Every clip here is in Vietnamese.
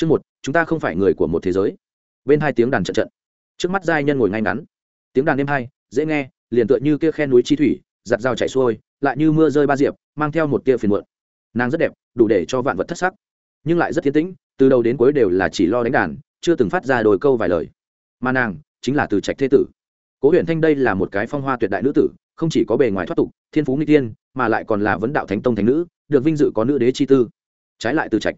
chương một, chúng ta không phải người của một thế giới. Bên hai tiếng đàn trận trận. Trước mắt giai nhân ngồi ngay ngắn. Tiếng đàn êm hai dễ nghe, liền tựa như kia khe núi chi thủy, giặt dao chảy xuôi, lại như mưa rơi ba diệp, mang theo một tia phiền muộn. Nàng rất đẹp, đủ để cho vạn vật thất sắc. Nhưng lại rất thiên tĩnh, từ đầu đến cuối đều là chỉ lo đánh đàn, chưa từng phát ra đồi câu vài lời. Mà nàng, chính là từ trạch thế tử. Cố huyện thanh đây là một cái phong hoa tuyệt đại nữ tử, không chỉ có bề ngoài thoát tục, thiên phú nghi tiên mà lại còn là vấn đạo thánh tông thánh nữ, được vinh dự có nữ đế chi tư. Trái lại từ trạch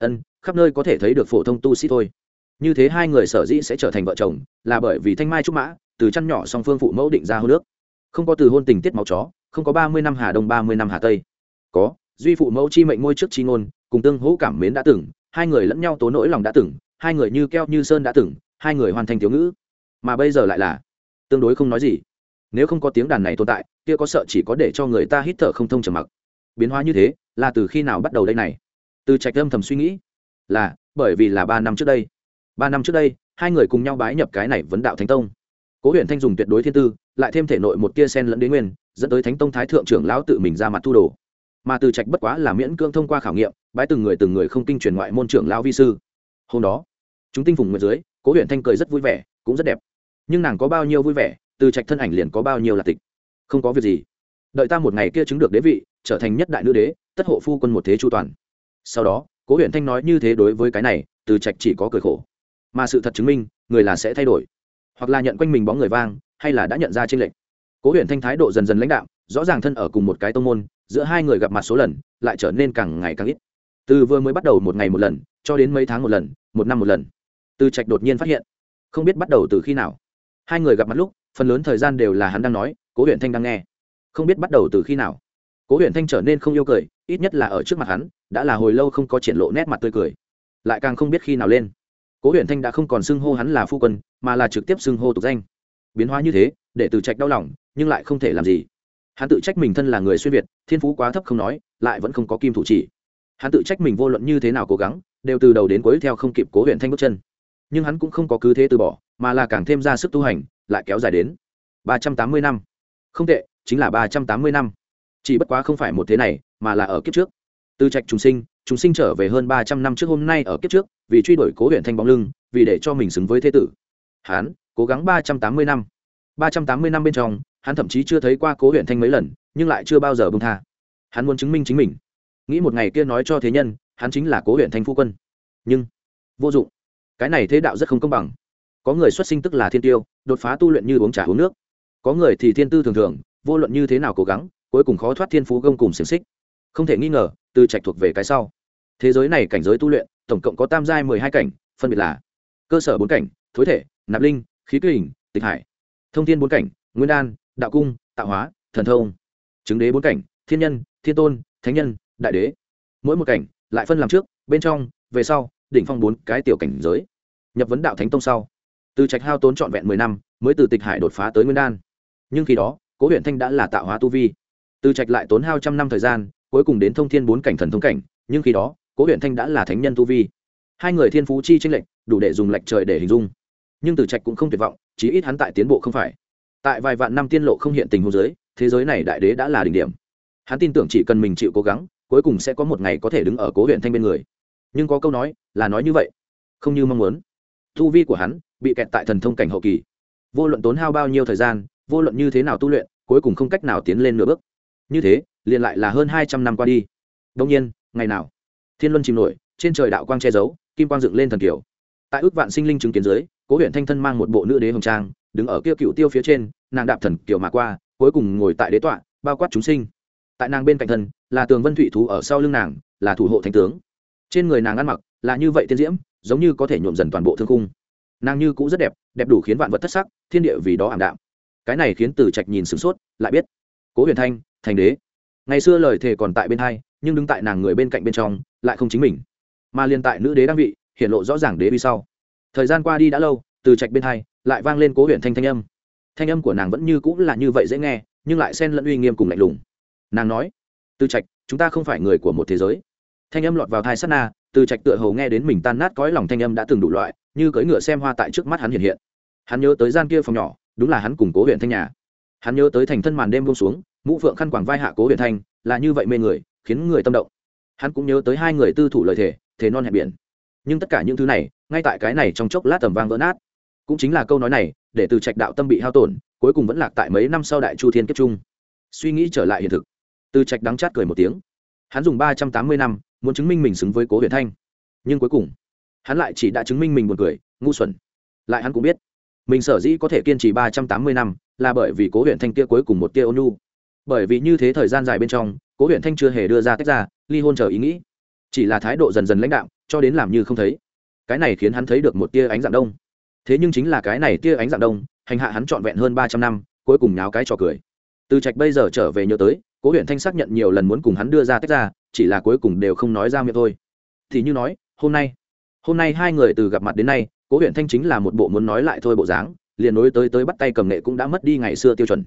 ân, khắp nơi có thể thấy được phổ thông tu sĩ thôi. Như thế hai người sở dĩ sẽ trở thành vợ chồng là bởi vì thanh mai trúc mã từ chăn nhỏ song phương phụ mẫu định ra hô nước không có từ hôn tình tiết máu chó, không có ba mươi năm hà đông, ba mươi năm hà tây. Có, duy phụ mẫu chi mệnh ngôi trước chi ngôn, cùng tương hữu cảm mến đã từng, hai người lẫn nhau tố nỗi lòng đã từng, hai người như keo như sơn đã từng, hai người hoàn thành thiếu ngữ. Mà bây giờ lại là, tương đối không nói gì. Nếu không có tiếng đàn này tồn tại, kia có sợ chỉ có để cho người ta hít thở không thông trầm mặc. Biến hóa như thế, là từ khi nào bắt đầu đây này? Từ trạch âm thầm suy nghĩ, là, bởi vì là ba năm trước đây. Ba năm trước đây, hai người cùng nhau bái nhập cái này vấn đạo thánh tông. Cố huyện thanh dùng tuyệt đối thiên tư, lại thêm thể nội một tia sen lẫn đế nguyên, dẫn tới thánh tông thái thượng trưởng lão tự mình ra mặt thu đồ. Mà từ trạch bất quá là miễn cưỡng thông qua khảo nghiệm, bái từng người từng người không kinh truyền ngoại môn trưởng lão vi sư. Hôm đó, chúng tinh phùng nguyệt dưới, cố huyện thanh cười rất vui vẻ, cũng rất đẹp. Nhưng nàng có bao nhiêu vui vẻ, từ trạch thân ảnh liền có bao nhiêu là tịch. Không có việc gì. Đợi ta một ngày kia chứng được đế vị, trở thành nhất đại nữ đế, tất hộ phu quân một thế chu toàn sau đó, cố huyện thanh nói như thế đối với cái này, từ trạch chỉ có cười khổ. Mà sự thật chứng minh, người là sẽ thay đổi. Hoặc là nhận quanh mình bóng người vang, hay là đã nhận ra trên lệnh cố huyện thanh thái độ dần dần lãnh đạo rõ ràng thân ở cùng một cái tông môn, giữa hai người gặp mặt số lần, lại trở nên càng ngày càng ít. Từ vừa mới bắt đầu một ngày một lần, cho đến mấy tháng một lần, một năm một lần, từ trạch đột nhiên phát hiện, không biết bắt đầu từ khi nào. Hai người gặp mặt lúc, phần lớn thời gian đều là hắn đang nói, cố huyện thanh đang nghe. Không biết bắt đầu từ khi nào. Cố huyện thanh trở nên không yêu cười ít nhất là ở trước mặt hắn, đã là hồi lâu không có triển lộ nét mặt tươi cười. Lại càng không biết khi nào lên. Cố huyện thanh đã không còn xưng hô hắn là phu quân, mà là trực tiếp xưng hô tục danh. Biến hóa như thế, để từ trạch đau lòng, nhưng lại không thể làm gì. Hắn tự trách mình thân là người xuyên việt, thiên phú quá thấp không nói, lại vẫn không có kim thủ chỉ. Hắn tự trách mình vô luận như thế nào cố gắng, đều từ đầu đến cuối theo không kịp cố huyện thanh bước chân. Nhưng hắn cũng không có cứ thế từ bỏ, mà là càng thêm ra sức tu hành, lại kéo dài đến ba trăm tám mươi năm. Không tệ, chính là ba trăm tám mươi năm. Chỉ bất quá không phải một thế này mà là ở kiếp trước. Từ trạch trùng sinh chúng sinh trở về hơn ba trăm năm trước hôm nay ở kiếp trước, vì truy đuổi cố huyện thanh bóng lưng, vì để cho mình xứng với thế tử. Hán, cố gắng ba trăm tám mươi năm. Ba trăm tám mươi năm bên trong, hắn thậm chí chưa thấy qua cố huyện thanh mấy lần, nhưng lại chưa bao giờ bông tha. Hắn muốn chứng minh chính mình. Nghĩ một ngày kia nói cho thế nhân, hắn chính là cố huyện thanh phu quân. Nhưng, vô dụng. Cái này thế đạo rất không công bằng. Có người xuất sinh tức là thiên tiêu, đột phá tu luyện như uống trà uống nước. Có người thì thiên tư thường thường, vô luận như thế nào cố gắng, cuối cùng khó thoát thiên phú gông cùng xiềng xích không thể nghi ngờ, từ trạch thuộc về cái sau. Thế giới này cảnh giới tu luyện, tổng cộng có tam giai mười hai cảnh, phân biệt là cơ sở bốn cảnh, thối thể, nạp linh, khí kỳ hình, tịch hải. Thông thiên bốn cảnh, nguyên đan, đạo cung, tạo hóa, thần thông. Chứng đế bốn cảnh, thiên nhân, thiên tôn, thánh nhân, đại đế. Mỗi một cảnh, lại phân làm trước, bên trong, về sau, đỉnh phong bốn cái tiểu cảnh giới. Nhập vấn đạo thánh tông sau, từ trạch hao tốn trọn vẹn mười năm, mới từ tịch hải đột phá tới nguyên đan. Nhưng khi đó, cố huyện thanh đã là tạo hóa tu vi. Từ trạch lại tốn hao trăm năm thời gian cuối cùng đến thông thiên bốn cảnh thần thông cảnh, nhưng khi đó, cố huyện thanh đã là thánh nhân tu vi. Hai người thiên phú chi tranh lệch, đủ để dùng lệch trời để hình dung. Nhưng từ trạch cũng không tuyệt vọng, chí ít hắn tại tiến bộ không phải. Tại vài vạn năm tiên lộ không hiện tình hôn giới, thế giới này đại đế đã là đỉnh điểm. Hắn tin tưởng chỉ cần mình chịu cố gắng, cuối cùng sẽ có một ngày có thể đứng ở cố huyện thanh bên người. Nhưng có câu nói là nói như vậy, không như mong muốn. Tu vi của hắn bị kẹt tại thần thông cảnh hậu kỳ. Vô luận tốn hao bao nhiêu thời gian, vô luận như thế nào tu luyện, cuối cùng không cách nào tiến lên nửa bước. Như thế liền lại là hơn hai trăm năm qua đi. Đông nhiên, ngày nào, thiên luân chìm nổi, trên trời đạo quang che giấu, kim quang dựng lên thần kiểu. Tại ước vạn sinh linh chứng kiến dưới, cố huyện thanh thân mang một bộ nữ đế hồng trang, đứng ở kia cựu tiêu phía trên, nàng đạp thần kiểu mà qua, cuối cùng ngồi tại đế tọa, bao quát chúng sinh. Tại nàng bên cạnh thân, là tường vân thụy thú ở sau lưng nàng, là thủ hộ thánh tướng. Trên người nàng ăn mặc, là như vậy tiên diễm, giống như có thể nhuộm dần toàn bộ thương cung nàng như cũng rất đẹp đẹp đủ khiến vạn vật thất sắc, thiên địa vì đó ảm đạm. Cái này khiến từ trạch nhìn sửng sốt, lại biết. Cố huyền thanh, thành đế ngày xưa lời thề còn tại bên hai, nhưng đứng tại nàng người bên cạnh bên trong, lại không chính mình. Mà liên tại nữ đế đang vị hiện lộ rõ ràng đế vi sau. Thời gian qua đi đã lâu, từ trạch bên hai, lại vang lên cố huyện thanh thanh âm. Thanh âm của nàng vẫn như cũng là như vậy dễ nghe, nhưng lại xen lẫn uy nghiêm cùng lạnh lùng. Nàng nói, từ trạch, chúng ta không phải người của một thế giới. Thanh âm lọt vào thai sát na, từ trạch tựa hầu nghe đến mình tan nát cõi lòng thanh âm đã từng đủ loại, như cưỡi ngựa xem hoa tại trước mắt hắn hiện hiện. Hắn nhớ tới gian kia phòng nhỏ, đúng là hắn cùng cố huyện thanh nhà. Hắn nhớ tới thành thân màn đêm buông xuống mũ phượng khăn quàng vai hạ cố Huyền thanh, là như vậy mê người, khiến người tâm động. Hắn cũng nhớ tới hai người tư thủ lời thề thế non hẹn biển. Nhưng tất cả những thứ này, ngay tại cái này trong chốc lát tầm vang vỡ nát. Cũng chính là câu nói này, để từ trạch đạo tâm bị hao tổn, cuối cùng vẫn lạc tại mấy năm sau đại chu thiên kiếp trung. Suy nghĩ trở lại hiện thực. Từ trạch đắng chát cười một tiếng. Hắn dùng ba trăm tám mươi năm, muốn chứng minh mình xứng với cố huyền thanh. Nhưng cuối cùng, hắn lại chỉ đã chứng minh mình buồn cười, ngu xuẩn. Lại hắn cũng biết, mình sở dĩ có thể kiên trì ba trăm tám mươi năm, là bởi vì cố huyện thanh kia cuối cùng một tia ônu bởi vì như thế thời gian dài bên trong, cố huyện thanh chưa hề đưa ra tách ra, ly hôn chờ ý nghĩ. Chỉ là thái độ dần dần lãnh đạo, cho đến làm như không thấy. Cái này khiến hắn thấy được một tia ánh dạng đông. Thế nhưng chính là cái này tia ánh dạng đông, hành hạ hắn trọn vẹn hơn ba trăm năm, cuối cùng nháo cái trò cười. Từ trạch bây giờ trở về nhớ tới, cố huyện thanh xác nhận nhiều lần muốn cùng hắn đưa ra tách ra, chỉ là cuối cùng đều không nói ra miệng thôi. Thì như nói, hôm nay hôm nay hai người từ gặp mặt đến nay, cố huyện thanh chính là một bộ muốn nói lại thôi bộ dáng, liền nối tới tới bắt tay cầm nghệ cũng đã mất đi ngày xưa tiêu chuẩn.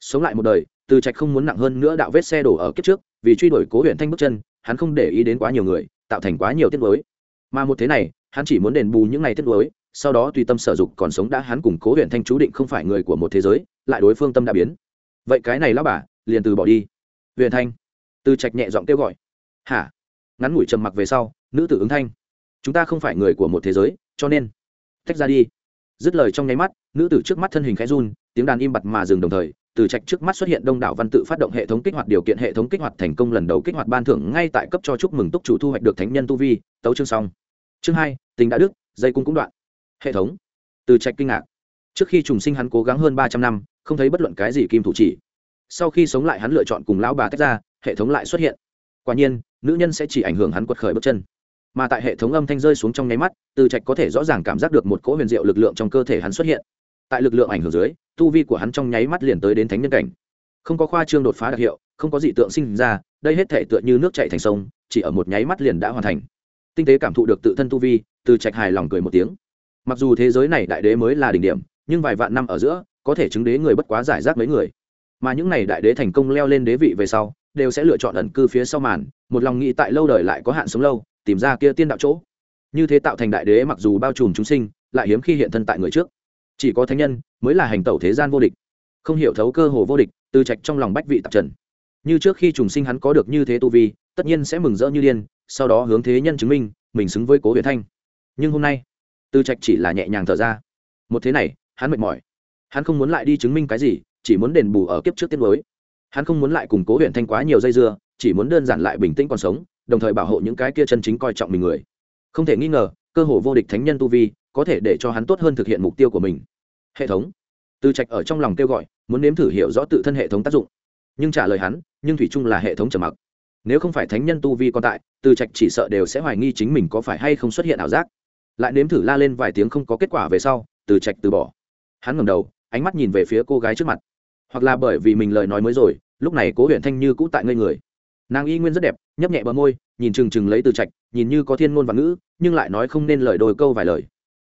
Sống lại một đời từ trạch không muốn nặng hơn nữa đạo vết xe đổ ở kiếp trước, vì truy đuổi cố huyện thanh bước chân, hắn không để ý đến quá nhiều người, tạo thành quá nhiều tiết mới mà một thế này, hắn chỉ muốn đền bù những ngày tiết mới sau đó tùy tâm sở dục còn sống đã hắn củng cố huyện thanh chú định không phải người của một thế giới, lại đối phương tâm đã biến. Vậy cái này lão bà, liền từ bỏ đi. Huyện thanh. Từ trạch nhẹ giọng kêu gọi. Hả? Ngắn ngủi trầm mặc về sau, nữ tử ứng thanh. Chúng ta không phải người của một thế giới, cho nên, tách ra đi. Dứt lời trong nháy mắt, nữ tử trước mắt thân hình khẽ run, tiếng đàn im bặt mà dừng đồng thời từ trạch trước mắt xuất hiện đông đảo văn tự phát động hệ thống kích hoạt điều kiện, hệ thống kích hoạt thành công lần đầu kích hoạt ban thưởng ngay tại cấp cho chúc mừng túc chủ thu hoạch được thánh nhân tu vi, tấu chương xong. Chương hai, tình đã đức, dây cung cũng đoạn. Hệ thống. Từ trạch kinh ngạc. Trước khi trùng sinh hắn cố gắng hơn ba trăm năm, không thấy bất luận cái gì kim thủ chỉ. Sau khi sống lại hắn lựa chọn cùng lão bà tách ra, hệ thống lại xuất hiện. Quả nhiên, nữ nhân sẽ chỉ ảnh hưởng hắn quật khởi bước chân. Mà tại hệ thống âm thanh rơi xuống trong nháy mắt, từ trạch có thể rõ ràng cảm giác được một cỗ huyền diệu lực lượng trong cơ thể hắn xuất hiện tại lực lượng ảnh hưởng dưới, tu vi của hắn trong nháy mắt liền tới đến thánh nhân cảnh. Không có khoa trương đột phá đặc hiệu, không có dị tượng sinh ra, đây hết thể tựa như nước chạy thành sông, chỉ ở một nháy mắt liền đã hoàn thành. Tinh tế cảm thụ được tự thân tu vi, từ trạch hài lòng cười một tiếng. Mặc dù thế giới này đại đế mới là đỉnh điểm, nhưng vài vạn năm ở giữa, có thể chứng đế người bất quá giải rác mấy người. Mà những này đại đế thành công leo lên đế vị về sau, đều sẽ lựa chọn ẩn cư phía sau màn, một lòng nghĩ tại lâu đời lại có hạn sống lâu, tìm ra kia tiên đạo chỗ. Như thế tạo thành đại đế mặc dù bao trùm chúng sinh, lại hiếm khi hiện thân tại người trước chỉ có thánh nhân mới là hành tẩu thế gian vô địch, không hiểu thấu cơ hồ vô địch từ trạch trong lòng bách vị tạp trần. Như trước khi trùng sinh hắn có được như thế tu vi, tất nhiên sẽ mừng rỡ như điên, sau đó hướng thế nhân chứng minh, mình xứng với cố huyền thanh. Nhưng hôm nay, từ trạch chỉ là nhẹ nhàng thở ra. Một thế này, hắn mệt mỏi. Hắn không muốn lại đi chứng minh cái gì, chỉ muốn đền bù ở kiếp trước tiết mới hắn không muốn lại cùng cố huyện thanh quá nhiều dây dưa, chỉ muốn đơn giản lại bình tĩnh còn sống, đồng thời bảo hộ những cái kia chân chính coi trọng mình người. Không thể nghi ngờ, cơ hồ vô địch thánh nhân tu vi có thể để cho hắn tốt hơn thực hiện mục tiêu của mình. Hệ thống. Từ trạch ở trong lòng kêu gọi, muốn nếm thử hiểu rõ tự thân hệ thống tác dụng. Nhưng trả lời hắn, nhưng thủy chung là hệ thống trầm mặc. Nếu không phải thánh nhân tu vi còn tại, từ trạch chỉ sợ đều sẽ hoài nghi chính mình có phải hay không xuất hiện ảo giác. Lại nếm thử la lên vài tiếng không có kết quả về sau, từ trạch từ bỏ. Hắn ngầm đầu, ánh mắt nhìn về phía cô gái trước mặt. Hoặc là bởi vì mình lời nói mới rồi, lúc này cố huyện thanh như cũ tại ngây người. Nàng y nguyên rất đẹp, nhấp nhẹ bờ môi, nhìn trừng trừng lấy từ trạch, nhìn như có thiên ngôn và ngữ, nhưng lại nói không nên lời đôi câu vài lời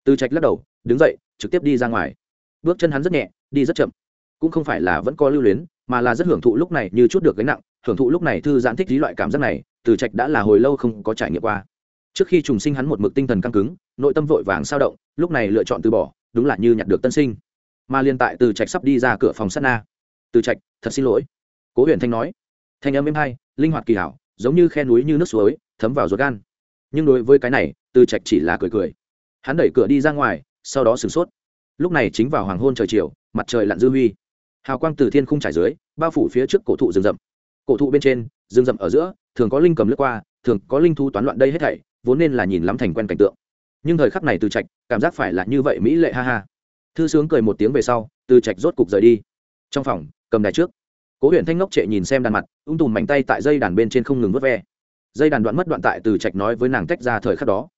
từ trạch lắc đầu, đứng dậy, trực tiếp đi ra ngoài. Bước chân hắn rất nhẹ, đi rất chậm. Cũng không phải là vẫn có lưu luyến, mà là rất hưởng thụ lúc này như chút được gánh nặng, hưởng thụ lúc này thư giãn thích lý loại cảm giác này, từ trạch đã là hồi lâu không có trải nghiệm qua. Trước khi trùng sinh hắn một mực tinh thần căng cứng, nội tâm vội vàng sao động, lúc này lựa chọn từ bỏ, đúng là như nhặt được tân sinh. Mà liên tại từ trạch sắp đi ra cửa phòng sát na. Từ trạch, thật xin lỗi. Cố huyền thanh nói. Thanh âm êm hay, linh hoạt kỳ hảo, giống như khe núi như nước suối, thấm vào ruột gan. Nhưng đối với cái này, từ trạch chỉ là cười cười hắn đẩy cửa đi ra ngoài, sau đó sửng sốt. Lúc này chính vào hoàng hôn trời chiều, mặt trời lặn dư huy. Hào quang từ thiên khung trải dưới, bao phủ phía trước cổ thụ rừng rậm. Cổ thụ bên trên, rừng rậm ở giữa, thường có linh cầm lướt qua, thường có linh thu toán loạn đây hết thảy, vốn nên là nhìn lắm thành quen cảnh tượng. Nhưng thời khắc này từ trạch, cảm giác phải là như vậy mỹ lệ ha ha. Thư sướng cười một tiếng về sau, từ trạch rốt cục rời đi. Trong phòng, cầm đài trước. Cố huyện thanh ngốc trệ nhìn xem đàn mặt, ung tùm mảnh tay tại dây đàn bên trên không ngừng vớt ve. Dây đàn đoạn mất đoạn tại từ trạch nói với nàng tách ra thời khắc đó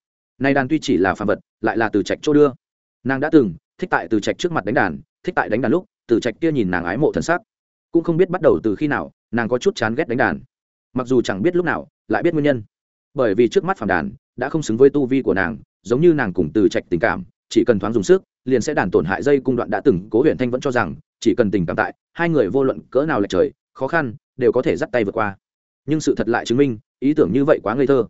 nay đàn tuy chỉ là phàm vật, lại là từ trạch chỗ đưa. Nàng đã từng thích tại từ trạch trước mặt đánh đàn, thích tại đánh đàn lúc, từ trạch kia nhìn nàng ái mộ thân xác cũng không biết bắt đầu từ khi nào, nàng có chút chán ghét đánh đàn. Mặc dù chẳng biết lúc nào, lại biết nguyên nhân. Bởi vì trước mắt phàm đàn đã không xứng với tu vi của nàng, giống như nàng cùng từ trạch tình cảm, chỉ cần thoáng dùng sức, liền sẽ đàn tổn hại dây cung đoạn đã từng, cố huyện thanh vẫn cho rằng, chỉ cần tình cảm tại, hai người vô luận cỡ nào lệch trời, khó khăn, đều có thể dắt tay vượt qua. Nhưng sự thật lại chứng minh, ý tưởng như vậy quá ngây thơ.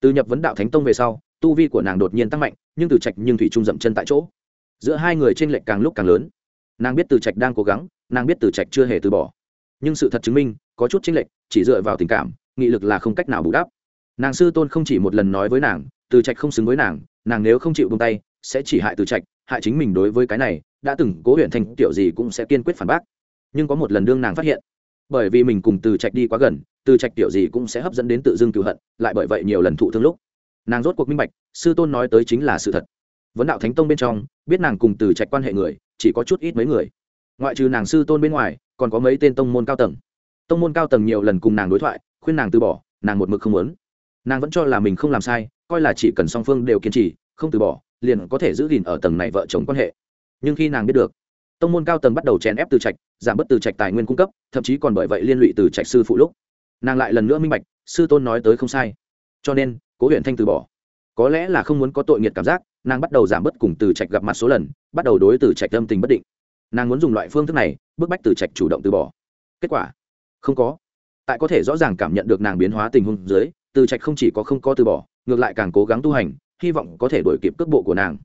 Từ nhập vấn đạo thánh tông về sau tu vi của nàng đột nhiên tăng mạnh, nhưng từ trạch nhưng thủy trung dậm chân tại chỗ. Giữa hai người trên lệch càng lúc càng lớn. Nàng biết từ trạch đang cố gắng, nàng biết từ trạch chưa hề từ bỏ. Nhưng sự thật chứng minh, có chút chênh lệch, chỉ dựa vào tình cảm, nghị lực là không cách nào bù đắp. Nàng sư tôn không chỉ một lần nói với nàng, từ trạch không xứng với nàng nàng nếu không chịu buông tay, sẽ chỉ hại từ trạch, hại chính mình đối với cái này, đã từng cố huyện thành tiểu gì cũng sẽ kiên quyết phản bác. Nhưng có một lần đương nàng phát hiện, bởi vì mình cùng từ trạch đi quá gần, từ trạch tiểu gì cũng sẽ hấp dẫn đến tự dưng cựu hận, lại bởi vậy nhiều lần thụ thương lúc nàng rốt cuộc minh bạch, sư tôn nói tới chính là sự thật. Vấn đạo thánh tông bên trong, biết nàng cùng từ trạch quan hệ người, chỉ có chút ít mấy người. Ngoại trừ nàng sư tôn bên ngoài, còn có mấy tên tông môn cao tầng. Tông môn cao tầng nhiều lần cùng nàng đối thoại, khuyên nàng từ bỏ, nàng một mực không muốn. Nàng vẫn cho là mình không làm sai, coi là chỉ cần song phương đều kiên trì, không từ bỏ, liền có thể giữ gìn ở tầng này vợ chồng quan hệ. Nhưng khi nàng biết được, tông môn cao tầng bắt đầu chèn ép từ trạch, giảm bớt từ trạch tài nguyên cung cấp, thậm chí còn bởi vậy liên lụy từ trạch sư phụ lúc. Nàng lại lần nữa minh bạch, sư tôn nói tới không sai. Cho nên cố huyện thanh từ bỏ. Có lẽ là không muốn có tội nghiệt cảm giác, nàng bắt đầu giảm bớt cùng từ trạch gặp mặt số lần, bắt đầu đối từ trạch tâm tình bất định. Nàng muốn dùng loại phương thức này, bức bách từ trạch chủ động từ bỏ. Kết quả? Không có. Tại có thể rõ ràng cảm nhận được nàng biến hóa tình huống dưới, từ trạch không chỉ có không có từ bỏ, ngược lại càng cố gắng tu hành, hy vọng có thể đổi kịp cước bộ của nàng.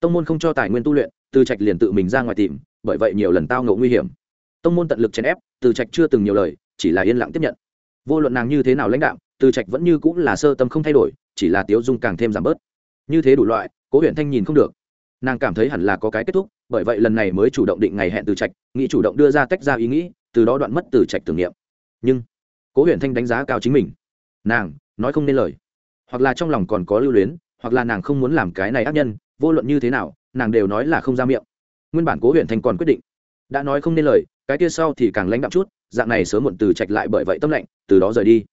Tông môn không cho tài nguyên tu luyện, từ trạch liền tự mình ra ngoài tìm, bởi vậy nhiều lần tao ngộ nguy hiểm. Tông môn tận lực chèn ép, từ trạch chưa từng nhiều lời, chỉ là yên lặng tiếp nhận. Vô luận nàng như thế nào lãnh đạo từ trạch vẫn như cũng là sơ tâm không thay đổi, chỉ là tiếu dung càng thêm giảm bớt. Như thế đủ loại, cố huyện thanh nhìn không được. Nàng cảm thấy hẳn là có cái kết thúc, bởi vậy lần này mới chủ động định ngày hẹn từ trạch, nghĩ chủ động đưa ra tách ra ý nghĩ, từ đó đoạn mất từ trạch tưởng niệm. Nhưng, cố huyện thanh đánh giá cao chính mình. Nàng, nói không nên lời. Hoặc là trong lòng còn có lưu luyến, hoặc là nàng không muốn làm cái này ác nhân, vô luận như thế nào, nàng đều nói là không ra miệng. Nguyên bản cố huyện thanh còn quyết định, đã nói không nên lời, cái kia sau thì càng lãnh đạm chút, dạng này sớm muộn từ trạch lại bởi vậy tâm lệnh từ đó rời đi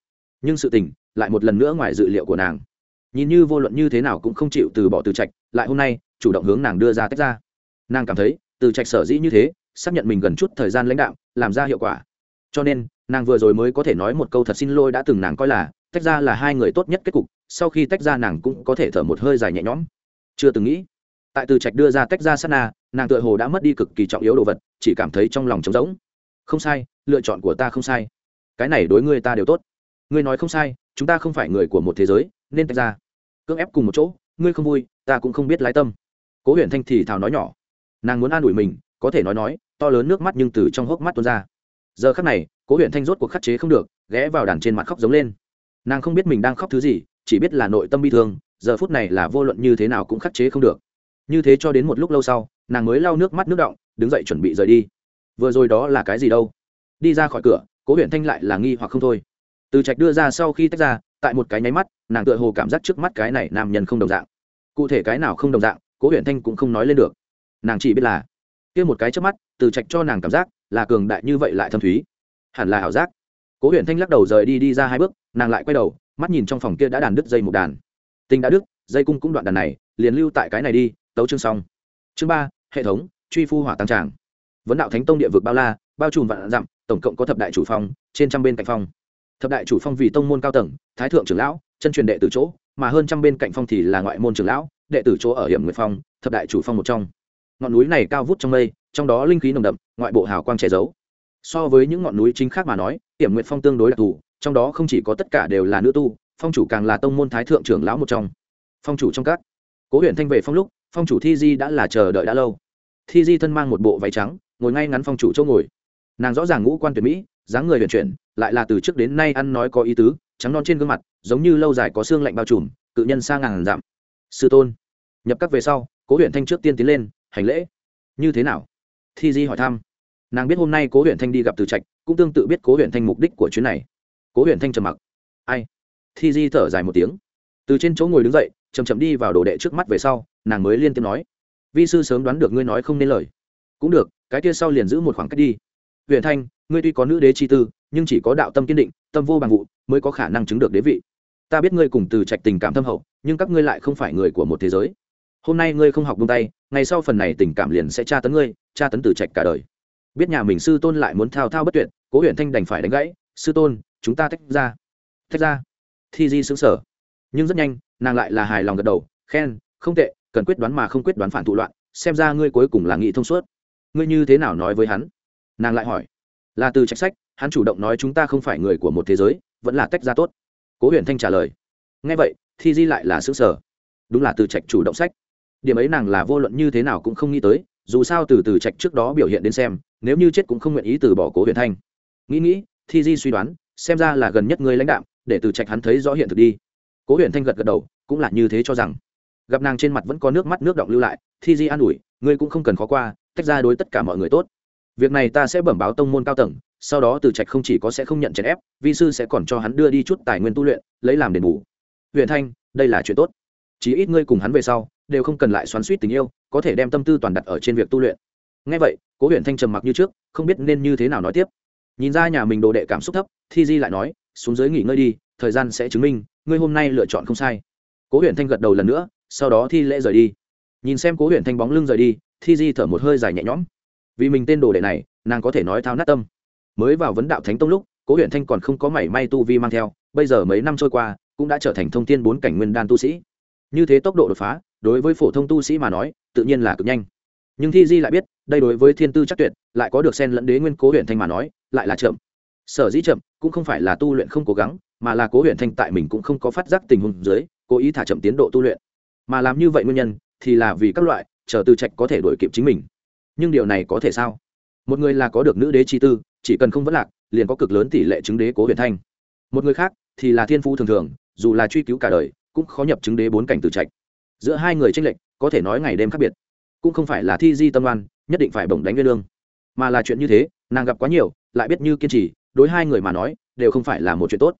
nhưng sự tình lại một lần nữa ngoài dự liệu của nàng. Nhìn như vô luận như thế nào cũng không chịu từ bỏ từ trạch, lại hôm nay, chủ động hướng nàng đưa ra tách ra. Nàng cảm thấy, từ trạch sở dĩ như thế, xác nhận mình gần chút thời gian lãnh đạo, làm ra hiệu quả. Cho nên, nàng vừa rồi mới có thể nói một câu thật xin lỗi đã từng nàng coi là, tách ra là hai người tốt nhất kết cục, sau khi tách ra nàng cũng có thể thở một hơi dài nhẹ nhõm. Chưa từng nghĩ, tại từ trạch đưa ra tách ra sát na, nàng tựa hồ đã mất đi cực kỳ trọng yếu đồ vật, chỉ cảm thấy trong lòng trống rỗng. Không sai, lựa chọn của ta không sai. Cái này đối ngươi ta đều tốt ngươi nói không sai, chúng ta không phải người của một thế giới, nên tách ra. Cưỡng ép cùng một chỗ, ngươi không vui, ta cũng không biết lái tâm. Cố huyện thanh thì thào nói nhỏ. Nàng muốn an ủi mình, có thể nói nói, to lớn nước mắt nhưng từ trong hốc mắt tuôn ra. Giờ khắc này, cố huyện thanh rốt cuộc khắc chế không được, ghé vào đàn trên mặt khóc giống lên. Nàng không biết mình đang khóc thứ gì, chỉ biết là nội tâm bi thương, giờ phút này là vô luận như thế nào cũng khắc chế không được. Như thế cho đến một lúc lâu sau, nàng mới lau nước mắt nước động đứng dậy chuẩn bị rời đi. Vừa rồi đó là cái gì đâu? Đi ra khỏi cửa, cố huyện thanh lại là nghi hoặc không thôi từ trạch đưa ra sau khi tách ra, tại một cái nháy mắt, nàng tựa hồ cảm giác trước mắt cái này nam nhân không đồng dạng. Cụ thể cái nào không đồng dạng, cố huyện thanh cũng không nói lên được. Nàng chỉ biết là, kia một cái trước mắt, từ trạch cho nàng cảm giác là cường đại như vậy lại thâm thúy. Hẳn là ảo giác. Cố huyện thanh lắc đầu rời đi đi ra hai bước, nàng lại quay đầu, mắt nhìn trong phòng kia đã đàn đứt dây một đàn. Tinh đã đứt, dây cung cũng đoạn đàn này, liền lưu tại cái này đi, tấu chương xong. Chương ba, hệ thống, truy phu hỏa tăng tràng. Vấn đạo thánh tông địa vực bao la, bao trùm vạn dặm, tổng cộng có thập đại chủ phong, trên trăm bên cạnh phong thập đại chủ phong vì tông môn cao tầng, thái thượng trưởng lão, chân truyền đệ tử chỗ, mà hơn trăm bên cạnh phong thì là ngoại môn trưởng lão, đệ tử chỗ ở hiểm nguyệt phong, thập đại chủ phong một trong. Ngọn núi này cao vút trong mây, trong đó linh khí nồng đậm, ngoại bộ hào quang che giấu. So với những ngọn núi chính khác mà nói, hiểm nguyệt phong tương đối đặc thù, trong đó không chỉ có tất cả đều là nữ tu, phong chủ càng là tông môn thái thượng trưởng lão một trong. Phong chủ trong các. Cố huyện thanh về phong lúc, phong chủ thi di đã là chờ đợi đã lâu. Thi di thân mang một bộ váy trắng, ngồi ngay ngắn phong chủ chỗ ngồi. Nàng rõ ràng ngũ quan tuyệt mỹ dáng người huyền chuyển, lại là từ trước đến nay ăn nói có ý tứ, trắng non trên gương mặt, giống như lâu dài có xương lạnh bao trùm, cự nhân xa ngàn dặm. Sư tôn, nhập các về sau, cố huyện thanh trước tiên tiến lên, hành lễ. Như thế nào? Thi di hỏi thăm. Nàng biết hôm nay cố huyện thanh đi gặp từ trạch, cũng tương tự biết cố huyện thanh mục đích của chuyến này. Cố huyện thanh trầm mặc. Ai? Thi di thở dài một tiếng. Từ trên chỗ ngồi đứng dậy chầm chậm đi vào đồ đệ trước mắt về sau, nàng mới liên tiếp nói. Vi sư sớm đoán được ngươi nói không nên lời. Cũng được, cái kia sau liền giữ một khoảng cách đi huyện thanh, ngươi tuy có nữ đế chi tư, nhưng chỉ có đạo tâm kiên định, tâm vô bằng vụ, mới có khả năng chứng được đế vị. Ta biết ngươi cùng từ trạch tình cảm thâm hậu, nhưng các ngươi lại không phải người của một thế giới. Hôm nay ngươi không học buông tay, ngày sau phần này tình cảm liền sẽ tra tấn ngươi, tra tấn từ trạch cả đời. Biết nhà mình sư tôn lại muốn thao thao bất tuyệt, cố huyện thanh đành phải đánh gãy, sư tôn, chúng ta tách ra. Tách ra. Thi di xứng sở nhưng rất nhanh, nàng lại là hài lòng gật đầu, khen, không tệ, cần quyết đoán mà không quyết đoán phản thụ loạn, xem ra ngươi cuối cùng là nghị thông suốt. Ngươi như thế nào nói với hắn? Nàng lại hỏi, là từ trạch sách, hắn chủ động nói chúng ta không phải người của một thế giới, vẫn là tách ra tốt. Cố huyền thanh trả lời ngay vậy, thi di lại là xứ sở đúng là từ trạch chủ động sách. Điểm ấy nàng là vô luận như thế nào cũng không nghĩ tới, dù sao từ từ trạch trước đó biểu hiện đến xem, nếu như chết cũng không nguyện ý từ bỏ cố huyền thanh. Nghĩ nghĩ, thi di suy đoán, xem ra là gần nhất người lãnh đạo để từ trạch hắn thấy rõ hiện thực đi. Cố huyền thanh gật gật đầu, cũng cũng là như thế cho rằng. Gặp nàng trên mặt vẫn có nước mắt nước động lưu lại, thi di an ủi, ngươi cũng không cần khó qua, tách ra đối tất cả mọi người tốt việc này ta sẽ bẩm báo tông môn cao tầng, sau đó từ trạch không chỉ có sẽ không nhận chèn ép, vi sư sẽ còn cho hắn đưa đi chút tài nguyên tu luyện, lấy làm đền bù. Huyện thanh, đây là chuyện tốt. Chí ít ngươi cùng hắn về sau, đều không cần lại xoắn suýt tình yêu, có thể đem tâm tư toàn đặt ở trên việc tu luyện. Ngay vậy, cố huyện thanh trầm mặc như trước, không biết nên như thế nào nói tiếp. Nhìn ra nhà mình đồ đệ cảm xúc thấp, thi di lại nói, xuống dưới nghỉ ngơi đi, thời gian sẽ chứng minh, ngươi hôm nay lựa chọn không sai. Cố huyện thanh gật đầu lần nữa, sau đó thi lễ rời đi. Nhìn xem cố huyện thanh bóng lưng rời đi, thi di thở một hơi dài nhẹ nhõm vì mình tên đồ đệ này, nàng có thể nói thao nát tâm. Mới vào vấn đạo thánh tông lúc, cố huyện thanh còn không có mảy may tu vi mang theo, bây giờ mấy năm trôi qua, cũng đã trở thành thông tin bốn cảnh nguyên đan tu sĩ. Như thế tốc độ đột phá, đối với phổ thông tu sĩ mà nói, tự nhiên là cực nhanh. Nhưng thi di lại biết, đây đối với thiên tư chắc tuyệt, lại có được sen lẫn đế nguyên cố huyện thanh mà nói, lại là chậm. Sở dĩ chậm, cũng không phải là tu luyện không cố gắng, mà là cố huyện thanh tại mình cũng không có phát giác tình huống dưới, cố ý thả chậm tiến độ tu luyện. Mà làm như vậy nguyên nhân, thì là vì các loại, chờ từ trạch có thể đổi kịp chính mình nhưng điều này có thể sao? Một người là có được nữ đế chi tư, chỉ cần không vấn lạc, liền có cực lớn tỷ lệ chứng đế cố huyền thanh. Một người khác thì là thiên phu thường thường, dù là truy cứu cả đời, cũng khó nhập chứng đế bốn cảnh từ trạch. Giữa hai người tranh lệch, có thể nói ngày đêm khác biệt. Cũng không phải là thi di tâm oan, nhất định phải bổng đánh nguyên lương. Mà là chuyện như thế, nàng gặp quá nhiều, lại biết như kiên trì, đối hai người mà nói, đều không phải là một chuyện tốt.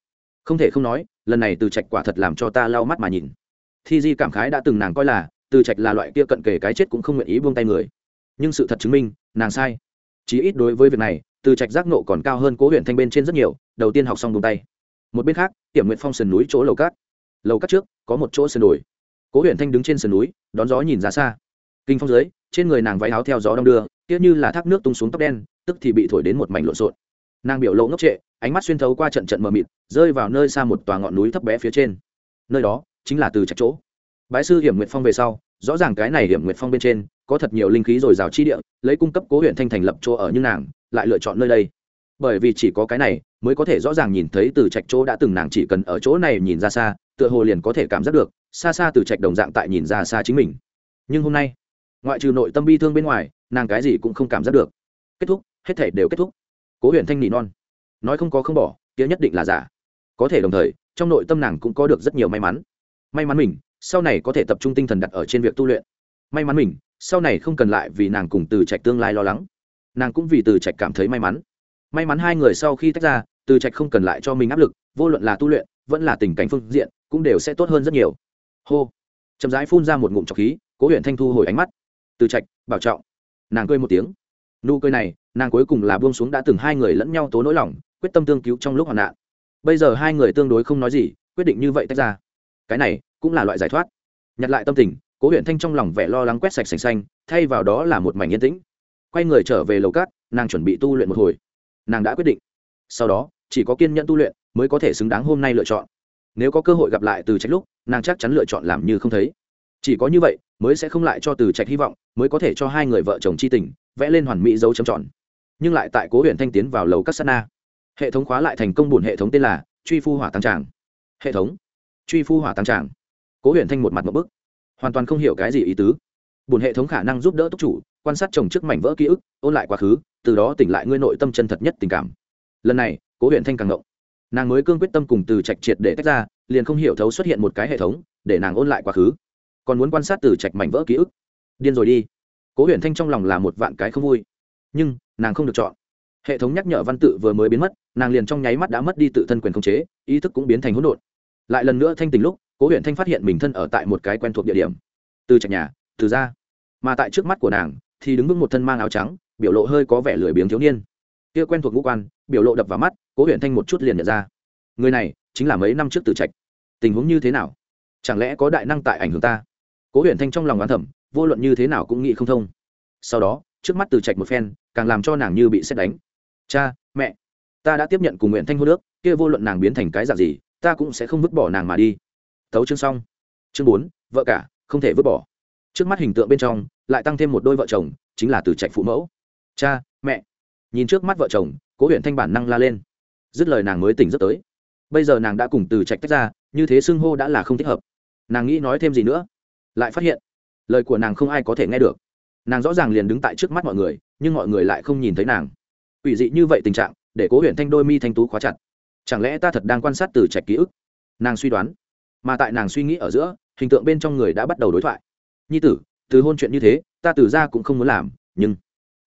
Không thể không nói, lần này từ trạch quả thật làm cho ta lau mắt mà nhìn. Thi di cảm khái đã từng nàng coi là từ trạch là loại kia cận kề cái chết cũng không nguyện ý buông tay người nhưng sự thật chứng minh, nàng sai. Chí ít đối với việc này, từ trạch giác nộ còn cao hơn cố huyện thanh bên trên rất nhiều, đầu tiên học xong buông tay. Một bên khác tiệm nguyện phong sườn núi chỗ lầu cát. Lầu cát trước, có một chỗ sườn đồi. Cố huyện thanh đứng trên sườn núi, đón gió nhìn ra xa. Kinh phong dưới, trên người nàng váy áo theo gió đong đưa tiếc như là thác nước tung xuống tóc đen, tức thì bị thổi đến một mảnh lộn xộn. Nàng biểu lộ ngốc trệ, ánh mắt xuyên thấu qua trận trận mờ mịt, rơi vào nơi xa một tòa ngọn núi thấp bé phía trên. Nơi đó, chính là từ trạch chỗ. Bái sư hiểm nguyệt phong về sau, rõ ràng cái này hiểm nguyệt phong bên trên có thật nhiều linh khí dồi dào chi địa, lấy cung cấp cố huyện thanh thành lập chỗ ở như nàng, lại lựa chọn nơi đây. Bởi vì chỉ có cái này, mới có thể rõ ràng nhìn thấy từ trạch chỗ đã từng nàng chỉ cần ở chỗ này nhìn ra xa, tựa hồ liền có thể cảm giác được, xa xa từ trạch đồng dạng tại nhìn ra xa chính mình. Nhưng hôm nay, ngoại trừ nội tâm bi thương bên ngoài, nàng cái gì cũng không cảm giác được. Kết thúc, hết thể đều kết thúc. Cố huyện thanh nỉ non. Nói không có không bỏ, kia nhất định là giả. Có thể đồng thời, trong nội tâm nàng cũng có được rất nhiều may mắn. May mắn mình, sau này có thể tập trung tinh thần đặt ở trên việc tu luyện. May mắn mình sau này không cần lại vì nàng cùng từ trạch tương lai lo lắng. Nàng cũng vì từ trạch cảm thấy may mắn. May mắn hai người sau khi tách ra, từ trạch không cần lại cho mình áp lực, vô luận là tu luyện, vẫn là tình cảnh phương diện, cũng đều sẽ tốt hơn rất nhiều. Hô. Chậm rãi phun ra một ngụm trọc khí, cố huyện thanh thu hồi ánh mắt. Từ trạch, bảo trọng. Nàng cười một tiếng. Nụ cười này, nàng cuối cùng là buông xuống đã từng hai người lẫn nhau tố nỗi lòng, quyết tâm tương cứu trong lúc hoạn nạn. Bây giờ hai người tương đối không nói gì, quyết định như vậy tách ra. Cái này cũng là loại giải thoát. Nhặt lại tâm tình cố huyện thanh trong lòng vẻ lo lắng quét sạch sành xanh, thay vào đó là một mảnh yên tĩnh. Quay người trở về lầu cát, nàng chuẩn bị tu luyện một hồi. Nàng đã quyết định. Sau đó, chỉ có kiên nhẫn tu luyện mới có thể xứng đáng hôm nay lựa chọn. Nếu có cơ hội gặp lại từ trạch lúc, nàng chắc chắn lựa chọn làm như không thấy. Chỉ có như vậy mới sẽ không lại cho từ trạch hy vọng, mới có thể cho hai người vợ chồng c h i tình, vẽ lên hoàn mỹ dấu chấm tròn. Nhưng lại tại cố huyện thanh tiến vào lầu các sana hệ thống khóa lại thành công bùn hệ thống tên là truy phu hỏa tăng tràng. Hệ thống. Truy phu hỏa tăng tràng. Cố huyện thanh một mặt một bức hoàn toàn không hiểu cái gì ý tứ. Bùn hệ thống khả năng giúp đỡ túc chủ, quan sát chồng trước mảnh vỡ ký ức, ôn lại quá khứ, từ đó tỉnh lại ngươi nội tâm chân thật nhất tình cảm. Lần này, cố huyện thanh càng ngộng. Nàng mới cương quyết tâm cùng từ trạch triệt để tách ra, liền không hiểu thấu xuất hiện một cái hệ thống, để nàng ôn lại quá khứ. Còn muốn quan sát từ trạch mảnh vỡ ký ức. Điên rồi đi. Cố huyện thanh trong lòng là một vạn cái không vui. Nhưng, nàng không được chọn. Hệ thống nhắc nhở văn tự vừa mới biến mất, nàng liền trong nháy mắt đã mất đi tự thân quyền khống chế, ý thức cũng biến thành hỗn độn. Lại lần nữa thanh tình lúc cố huyện thanh phát hiện mình thân ở tại một cái quen thuộc địa điểm. Từ trạch nhà, từ ra. Mà tại trước mắt của nàng, thì đứng vững một thân mang áo trắng, biểu lộ hơi có vẻ lười biếng thiếu niên. Kia quen thuộc ngũ quan, biểu lộ đập vào mắt, cố huyện thanh một chút liền nhận ra. Người này, chính là mấy năm trước từ trạch. Tình huống như thế nào? Chẳng lẽ có đại năng tại ảnh hưởng ta? Cố huyện thanh trong lòng oán thẩm vô luận như thế nào cũng nghĩ không thông. Sau đó, trước mắt từ trạch một phen, càng làm cho nàng như bị xét đánh. Cha, mẹ, ta đã tiếp nhận cùng nguyện thanh hô nước, kia vô luận nàng biến thành cái dạng gì, ta cũng sẽ không vứt bỏ nàng mà đi thấu chương xong. Chương bốn, vợ cả, không thể vứt bỏ. Trước mắt hình tượng bên trong, lại tăng thêm một đôi vợ chồng, chính là từ trạch phụ mẫu. Cha, mẹ. Nhìn trước mắt vợ chồng, cố huyện thanh bản năng la lên. Dứt lời nàng mới tỉnh giấc tới. Bây giờ nàng đã cùng từ trạch tách ra, như thế xưng hô đã là không thích hợp. Nàng nghĩ nói thêm gì nữa, lại phát hiện, lời của nàng không ai có thể nghe được. Nàng rõ ràng liền đứng tại trước mắt mọi người, nhưng mọi người lại không nhìn thấy nàng. Ủy dị như vậy tình trạng, để cố huyện thanh đôi mi thanh tú khóa chặt. Chẳng lẽ ta thật đang quan sát từ trạch ký ức? Nàng suy đoán mà tại nàng suy nghĩ ở giữa, hình tượng bên trong người đã bắt đầu đối thoại. Nhi tử, từ hôn chuyện như thế, ta từ ra cũng không muốn làm, nhưng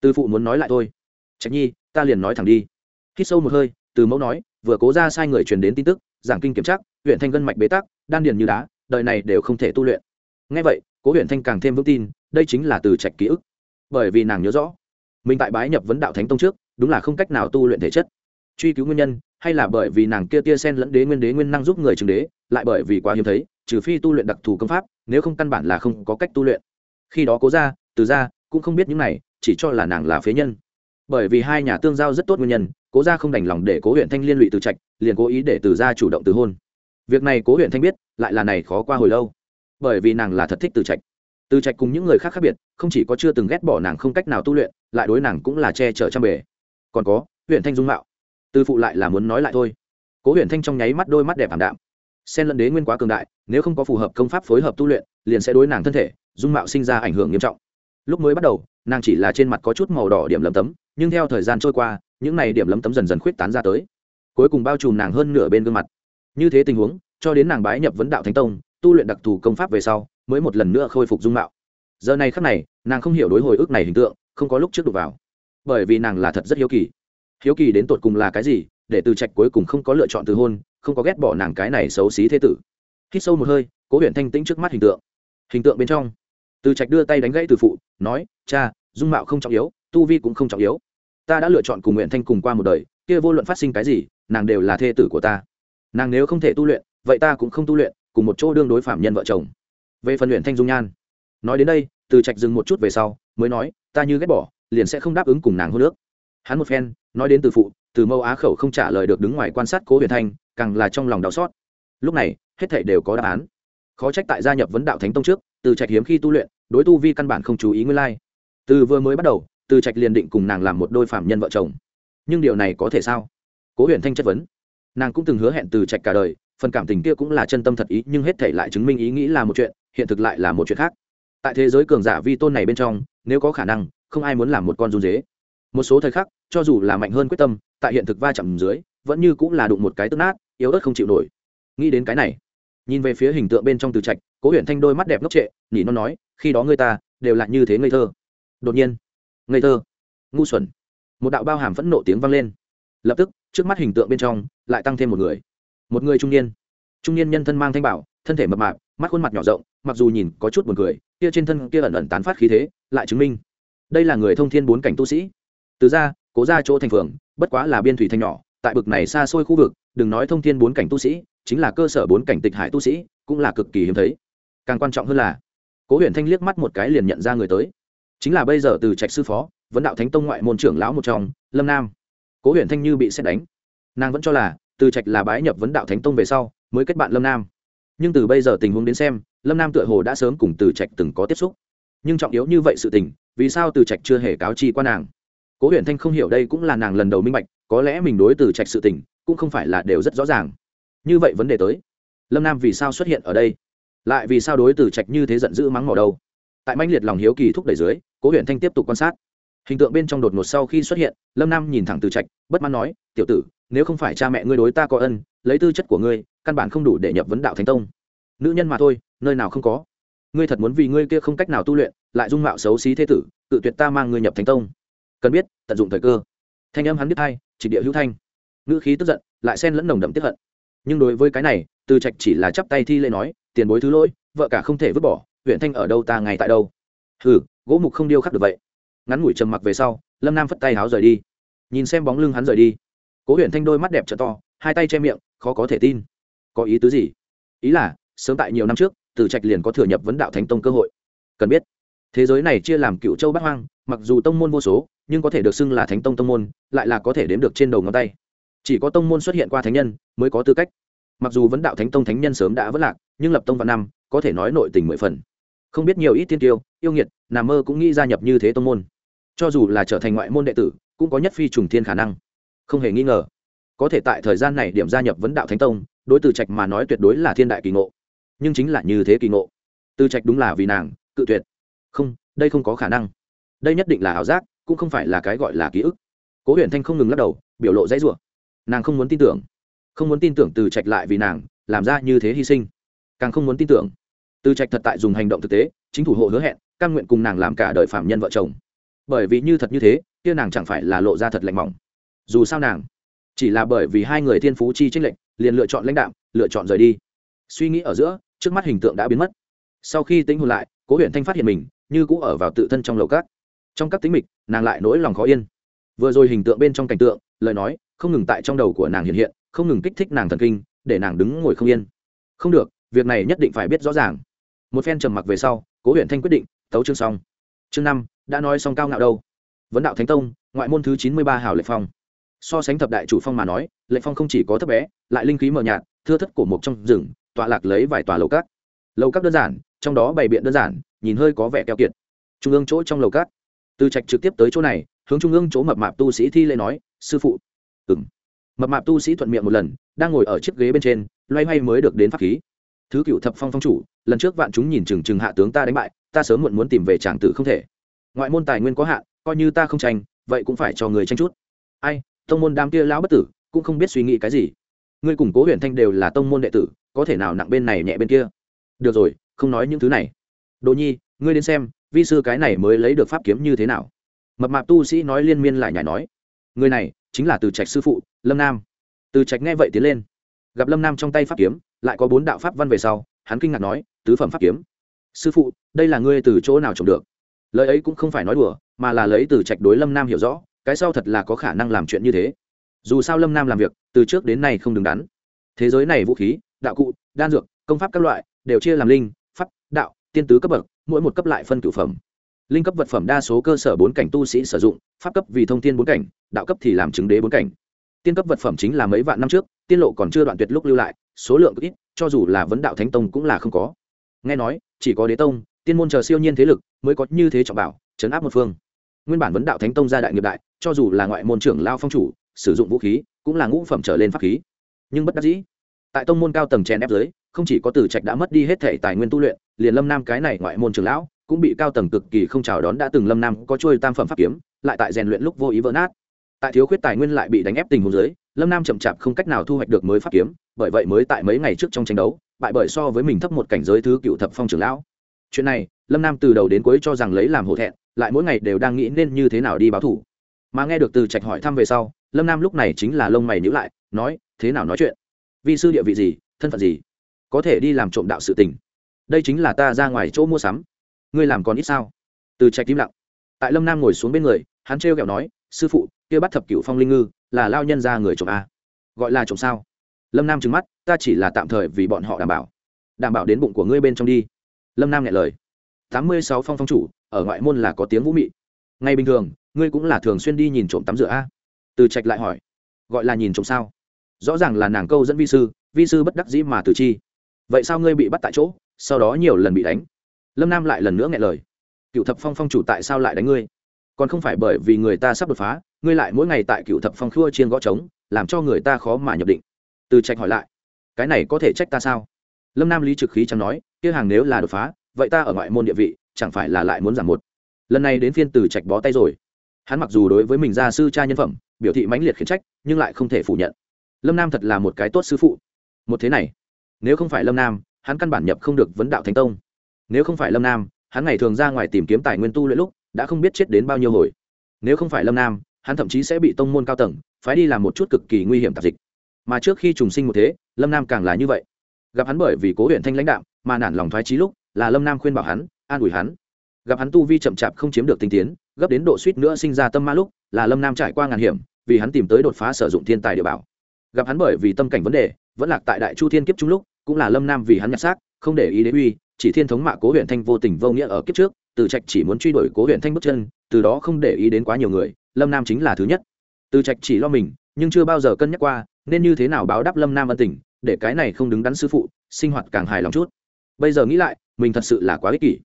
từ phụ muốn nói lại thôi. Trạch nhi, ta liền nói thẳng đi. Hít sâu một hơi, từ mẫu nói, vừa cố ra sai người truyền đến tin tức, giảng kinh kiểm tra, huyện thanh gân mạch bế tắc, đan điền như đá, đời này đều không thể tu luyện. Ngay vậy, cố huyện thanh càng thêm vững tin, đây chính là từ trạch ký ức. Bởi vì nàng nhớ rõ, mình tại bái nhập vấn đạo thánh tông trước, đúng là không cách nào tu luyện thể chất. Truy cứu nguyên nhân hay là bởi vì nàng kia tia sen lẫn đế nguyên đế nguyên năng giúp người chứng đế, lại bởi vì quá hiếm thấy, trừ phi tu luyện đặc thù công pháp, nếu không căn bản là không có cách tu luyện. Khi đó cố ra từ ra cũng không biết những này, chỉ cho là nàng là phế nhân. Bởi vì hai nhà tương giao rất tốt nguyên nhân, cố ra không đành lòng để cố huyện thanh liên lụy từ trạch, liền cố ý để từ ra chủ động từ hôn. Việc này cố huyện thanh biết, lại là này khó qua hồi lâu. Bởi vì nàng là thật thích từ trạch. Từ trạch cùng những người khác khác biệt, không chỉ có chưa từng ghét bỏ nàng không cách nào tu luyện, lại đối nàng cũng là che chở trăm bề. Còn có, huyện thanh dung mạo từ phụ lại là muốn nói lại thôi. Cố Huyền thanh trong nháy mắt đôi mắt đẹp ảm đạm. Sen lẫn đế nguyên quá cường đại, nếu không có phù hợp công pháp phối hợp tu luyện, liền sẽ đối nàng thân thể, dung mạo sinh ra ảnh hưởng nghiêm trọng. Lúc mới bắt đầu, nàng chỉ là trên mặt có chút màu đỏ điểm lấm tấm, nhưng theo thời gian trôi qua, những này điểm lấm tấm dần dần khuyết tán ra tới. Cuối cùng bao trùm nàng hơn nửa bên gương mặt. Như thế tình huống, cho đến nàng bái nhập vấn đạo thánh tông, tu luyện đặc thù công pháp về sau, mới một lần nữa khôi phục dung mạo. Giờ này khắc này, nàng không hiểu đối hồi ức này hình tượng, không có lúc trước đụng vào. Bởi vì nàng là thật rất hiếu kỳ hiếu kỳ đến tột cùng là cái gì, để từ trạch cuối cùng không có lựa chọn từ hôn, không có ghét bỏ nàng cái này xấu xí thế tử. Hít sâu một hơi, cố huyện thanh tĩnh trước mắt hình tượng. Hình tượng bên trong, từ trạch đưa tay đánh gãy từ phụ, nói, cha, dung mạo không trọng yếu, tu vi cũng không trọng yếu. Ta đã lựa chọn cùng nguyện thanh cùng qua một đời, kia vô luận phát sinh cái gì, nàng đều là thê tử của ta. Nàng nếu không thể tu luyện, vậy ta cũng không tu luyện, cùng một chỗ đương đối phạm nhân vợ chồng. Về phần luyện thanh dung nhan, nói đến đây, từ trạch dừng một chút về sau, mới nói, ta như ghét bỏ, liền sẽ không đáp ứng cùng nàng hôn nước hắn một phen, nói đến từ phụ, từ mâu á khẩu không trả lời được đứng ngoài quan sát cố huyền thanh, càng là trong lòng đau xót. Lúc này, hết thảy đều có đáp án. Khó trách tại gia nhập vấn đạo thánh tông trước, từ trạch hiếm khi tu luyện, đối tu vi căn bản không chú ý nguyên lai. Từ vừa mới bắt đầu, từ trạch liền định cùng nàng làm một đôi phạm nhân vợ chồng. Nhưng điều này có thể sao? Cố huyền thanh chất vấn. Nàng cũng từng hứa hẹn từ trạch cả đời, phần cảm tình kia cũng là chân tâm thật ý, nhưng hết thể lại chứng minh ý nghĩ là một chuyện, hiện thực lại là một chuyện khác. Tại thế giới cường giả vi tôn này bên trong, nếu có khả năng, không ai muốn làm một con run dế. Một số thời khắc cho dù là mạnh hơn quyết tâm, tại hiện thực va chạm dưới, vẫn như cũng là đụng một cái tức nát, yếu ớt không chịu nổi. Nghĩ đến cái này, nhìn về phía hình tượng bên trong từ trạch, cố huyện thanh đôi mắt đẹp ngốc trệ, nhỉ nó nói, khi đó người ta, đều là như thế ngây thơ. Đột nhiên, ngây thơ. Ngu xuẩn. Một đạo bao hàm phẫn nộ tiếng vang lên. Lập tức, trước mắt hình tượng bên trong, lại tăng thêm một người. Một người trung niên. Trung niên nhân thân mang thanh bảo, thân thể mập mạp, mắt khuôn mặt nhỏ rộng, mặc dù nhìn có chút buồn cười, kia trên thân kia ẩn ẩn tán phát khí thế, lại chứng minh. Đây là người thông thiên bốn cảnh tu sĩ từ ra, cố ra chỗ thành phường, bất quá là biên thủy thanh nhỏ, tại bực này xa xôi khu vực, đừng nói thông thiên bốn cảnh tu sĩ, chính là cơ sở bốn cảnh tịch hải tu sĩ, cũng là cực kỳ hiếm thấy. Càng quan trọng hơn là, cố huyện thanh liếc mắt một cái liền nhận ra người tới. Chính là bây giờ từ trạch sư phó, vấn đạo thánh tông ngoại môn trưởng lão một trong, lâm nam. Cố huyện thanh như bị xét đánh. Nàng vẫn cho là, từ trạch là bái nhập vấn đạo thánh tông về sau, mới kết bạn lâm nam. Nhưng từ bây giờ tình huống đến xem, lâm nam tựa hồ đã sớm cùng từ trạch từng có tiếp xúc. Nhưng trọng yếu như vậy sự tình, vì sao từ trạch chưa hề cáo chi qua nàng? Cố Huyền thanh không hiểu đây cũng là nàng lần đầu minh bạch, có lẽ mình đối từ trạch sự tình, cũng không phải là đều rất rõ ràng. Như vậy vấn đề tới, lâm nam vì sao xuất hiện ở đây? Lại vì sao đối từ trạch như thế giận dữ mắng mỏ đâu? Tại manh liệt lòng hiếu kỳ thúc đẩy dưới, cố Huyền thanh tiếp tục quan sát. Hình tượng bên trong đột ngột sau khi xuất hiện, lâm nam nhìn thẳng từ trạch, bất mãn nói, tiểu tử, nếu không phải cha mẹ ngươi đối ta có ân, lấy tư chất của ngươi, căn bản không đủ để nhập vấn đạo thánh tông. Nữ nhân mà thôi, nơi nào không có. Ngươi thật muốn vì ngươi kia không cách nào tu luyện, lại dung mạo xấu xí thế tử, tự tuyệt ta mang ngươi nhập thánh tông cần biết, tận dụng thời cơ. Thanh âm hắn biết hai chỉ địa hữu thanh. Ngữ khí tức giận, lại xen lẫn nồng đậm tiếp hận. Nhưng đối với cái này, từ trạch chỉ là chắp tay thi lễ nói, tiền bối thứ lỗi, vợ cả không thể vứt bỏ huyện thanh ở đâu ta ngày tại đâu? Hừ, gỗ mục không điêu khắc được vậy. Ngắn ngủi trầm mặc về sau, lâm nam phất tay háo rời đi. Nhìn xem bóng lưng hắn rời đi, cố huyện thanh đôi mắt đẹp trợ to, hai tay che miệng, khó có thể tin. Có ý tứ gì? Ý là, sớm tại nhiều năm trước, từ trạch liền có thừa nhập vấn đạo thánh tông cơ hội. Cần biết, thế giới này chia làm cựu châu bắc hoang, mặc dù tông môn vô số nhưng có thể được xưng là thánh tông tông môn, lại là có thể đếm được trên đầu ngón tay. Chỉ có tông môn xuất hiện qua thánh nhân mới có tư cách. Mặc dù vấn đạo thánh tông thánh nhân sớm đã vất lạc, nhưng lập tông vào năm, có thể nói nội tình mười phần. Không biết nhiều ít tiên tiêu, yêu nghiệt, nà mơ cũng nghĩ gia nhập như thế tông môn. Cho dù là trở thành ngoại môn đệ tử, cũng có nhất phi trùng thiên khả năng. Không hề nghi ngờ, có thể tại thời gian này điểm gia nhập vấn đạo thánh tông, đối từ trạch mà nói tuyệt đối là thiên đại kỳ ngộ. Nhưng chính là như thế kỳ ngộ. Từ trạch đúng là vì nàng, cự tuyệt. Không, đây không có khả năng. Đây nhất định là ảo giác cũng không phải là cái gọi là ký ức. Cố huyền thanh không ngừng lắc đầu, biểu lộ dãy rủa. Nàng không muốn tin tưởng, không muốn tin tưởng từ trạch lại vì nàng làm ra như thế hy sinh. Càng không muốn tin tưởng, từ trạch thật tại dùng hành động thực tế, chính thủ hộ hứa hẹn căn nguyện cùng nàng làm cả đời phạm nhân vợ chồng. Bởi vì như thật như thế, kia nàng chẳng phải là lộ ra thật lạnh mỏng. Dù sao nàng chỉ là bởi vì hai người thiên phú chi tranh lệnh liền lựa chọn lãnh đạo lựa chọn rời đi. Suy nghĩ ở giữa, trước mắt hình tượng đã biến mất. Sau khi tính hồn lại, cố huyện thanh phát hiện mình như cũ ở vào tự thân trong lầu cát trong các tính mịch, nàng lại nỗi lòng khó yên. Vừa rồi hình tượng bên trong cảnh tượng, lời nói, không ngừng tại trong đầu của nàng hiện hiện, không ngừng kích thích nàng thần kinh, để nàng đứng ngồi không yên. Không được, việc này nhất định phải biết rõ ràng. Một phen trầm mặc về sau, cố huyện thanh quyết định, tấu chương xong. Chương năm, đã nói xong cao ngạo đâu? Vấn đạo thánh tông, ngoại môn thứ chín mươi ba hào lệ phong. So sánh thập đại chủ phong mà nói, lệ phong không chỉ có thấp bé, lại linh khí mờ nhạt, thưa thất cổ mộc trong rừng, tọa lạc lấy vài tòa lầu cát. Lầu cát đơn giản, trong đó bày biện đơn giản, nhìn hơi có vẻ keo kiệt. Trung ương chỗ trong lầu cát từ trạch trực tiếp tới chỗ này, hướng trung ương chỗ mập mạp tu sĩ thi lễ nói, sư phụ. Ừng mập mạp tu sĩ thuận miệng một lần, đang ngồi ở chiếc ghế bên trên, loay hoay mới được đến pháp khí. Thứ cựu thập phong phong chủ, lần trước vạn chúng nhìn chừng chừng hạ tướng ta đánh bại, ta sớm muộn muốn tìm về tràng tử không thể. Ngoại môn tài nguyên có hạn, coi như ta không tranh, vậy cũng phải cho người tranh chút. Ai, tông môn đám kia lão bất tử, cũng không biết suy nghĩ cái gì. Ngươi cùng cố huyện thanh đều là tông môn đệ tử, có thể nào nặng bên này nhẹ bên kia? Được rồi, không nói những thứ này. Đồ nhi ngươi đến xem, vi sư cái này mới lấy được pháp kiếm như thế nào? Mập mạp tu sĩ nói liên miên lại nhảy nói. Người này chính là từ trạch sư phụ, lâm nam. Từ trạch nghe vậy tiến lên. Gặp lâm nam trong tay pháp kiếm, lại có bốn đạo pháp văn về sau, hắn kinh ngạc nói, tứ phẩm pháp kiếm. Sư phụ, đây là ngươi từ chỗ nào trồng được? Lời ấy cũng không phải nói đùa, mà là lấy từ trạch đối lâm nam hiểu rõ, cái sau thật là có khả năng làm chuyện như thế. Dù sao lâm nam làm việc, từ trước đến nay không đứng đắn. Thế giới này vũ khí, đạo cụ, đan dược, công pháp các loại, đều chia làm linh, pháp, đạo tiên tứ cấp bậc, mỗi một cấp lại phân cửu phẩm. Linh cấp vật phẩm đa số cơ sở bốn cảnh tu sĩ sử dụng, pháp cấp vì thông tiên bốn cảnh, đạo cấp thì làm chứng đế bốn cảnh. Tiên cấp vật phẩm chính là mấy vạn năm trước, tiên lộ còn chưa đoạn tuyệt lúc lưu lại, số lượng ít, cho dù là vấn đạo thánh tông cũng là không có. Nghe nói, chỉ có đế tông, tiên môn chờ siêu nhiên thế lực mới có như thế trọng bảo chấn áp một phương. Nguyên bản vấn đạo thánh tông gia đại nghiệp đại, cho dù là ngoại môn trưởng lao phong chủ, sử dụng vũ khí, cũng là ngũ phẩm trở lên pháp khí. Nhưng bất đắc dĩ, tại tông môn cao tầng chèn ép giới không chỉ có tử trạch đã mất đi hết thể tài nguyên tu luyện liền lâm nam cái này ngoại môn trưởng lão cũng bị cao tầng cực kỳ không chào đón đã từng lâm nam có trôi tam phẩm pháp kiếm lại tại rèn luyện lúc vô ý vỡ nát. Tại thiếu khuyết tài nguyên lại bị đánh ép tình huống dưới, lâm nam chậm chạp không cách nào thu hoạch được mới pháp kiếm bởi vậy mới tại mấy ngày trước trong tranh đấu bại bởi so với mình thấp một cảnh giới thứ cựu thập phong trưởng lão. Chuyện này lâm nam từ đầu đến cuối cho rằng lấy làm hổ thẹn lại mỗi ngày đều đang nghĩ nên như thế nào đi báo thủ. Mà nghe được từ trạch hỏi thăm về sau lâm nam lúc này chính là lông mày nhữ lại nói thế nào nói chuyện? Vi sư địa vị gì thân phận gì? Có thể đi làm trộm đạo sự tình. Đây chính là ta ra ngoài chỗ mua sắm. Ngươi làm còn ít sao? Từ trạch im lặng. Tại lâm nam ngồi xuống bên người, hắn trêu ghẹo nói, sư phụ, kia bắt thập cựu phong linh ngư, là lao nhân ra người trộm a gọi là trộm sao? Lâm nam trừng mắt, ta chỉ là tạm thời vì bọn họ đảm bảo. Đảm bảo đến bụng của ngươi bên trong đi. Lâm nam nhẹ lời. Tám mươi sáu phong phong chủ, ở ngoại môn là có tiếng vũ mị. Ngay bình thường, ngươi cũng là thường xuyên đi nhìn trộm tắm rửa a từ trạch lại hỏi. Gọi là nhìn trộm sao? Rõ ràng là nàng câu dẫn vi sư vi sư bất đắc dĩ mà từ chi vậy sao ngươi bị bắt tại chỗ, sau đó nhiều lần bị đánh? Lâm nam lại lần nữa nghe lời. Cựu thập phong phong chủ tại sao lại đánh ngươi? Còn không phải bởi vì người ta sắp đột phá, ngươi lại mỗi ngày tại cựu thập phong khua chiên gõ trống, làm cho người ta khó mà nhập định. Từ trạch hỏi lại. Cái này có thể trách ta sao? Lâm nam lý trực khí chẳng nói, kia hàng nếu là đột phá, vậy ta ở ngoại môn địa vị, chẳng phải là lại muốn giảm một. Lần này đến phiên từ trạch bó tay rồi. Hắn mặc dù đối với mình gia sư cha nhân phẩm, biểu thị mãnh liệt khiển trách, nhưng lại không thể phủ nhận. Lâm nam thật là một cái tốt sư phụ. Một thế này nếu không phải lâm nam, hắn căn bản nhập không được vấn đạo thánh tông. Nếu không phải lâm nam, hắn ngày thường ra ngoài tìm kiếm tài nguyên tu luyện lúc, đã không biết chết đến bao nhiêu hồi. Nếu không phải lâm nam, hắn thậm chí sẽ bị tông môn cao tầng, phái đi làm một chút cực kỳ nguy hiểm tạp dịch. Mà trước khi trùng sinh một thế, lâm nam càng là như vậy. Gặp hắn bởi vì cố huyện thanh lãnh đạo mà nản lòng thoái trí lúc, là lâm nam khuyên bảo hắn, an ủi hắn. Gặp hắn tu vi chậm chạp không chiếm được tinh tiến, gấp đến độ suýt nữa sinh ra tâm ma lúc, là lâm nam trải qua ngàn hiểm, vì hắn tìm tới đột phá sử dụng thiên tài địa bảo. Gặp hắn bởi vì tâm cảnh vấn đề vẫn lạc tại đại chu thiên kiếp trung lúc, cũng là lâm nam vì hắn nhặt xác, không để ý đế uy, chỉ thiên thống mạ cố huyện thanh vô tình vô nghĩa ở kiếp trước, từ trạch chỉ muốn truy đuổi cố huyện thanh bước chân, từ đó không để ý đến quá nhiều người, lâm nam chính là thứ nhất. Từ trạch chỉ lo mình, nhưng chưa bao giờ cân nhắc qua, nên như thế nào báo đáp lâm nam ân tình, để cái này không đứng đắn sư phụ, sinh hoạt càng hài lòng chút. Bây giờ nghĩ lại, mình thật sự là quá ích kỷ.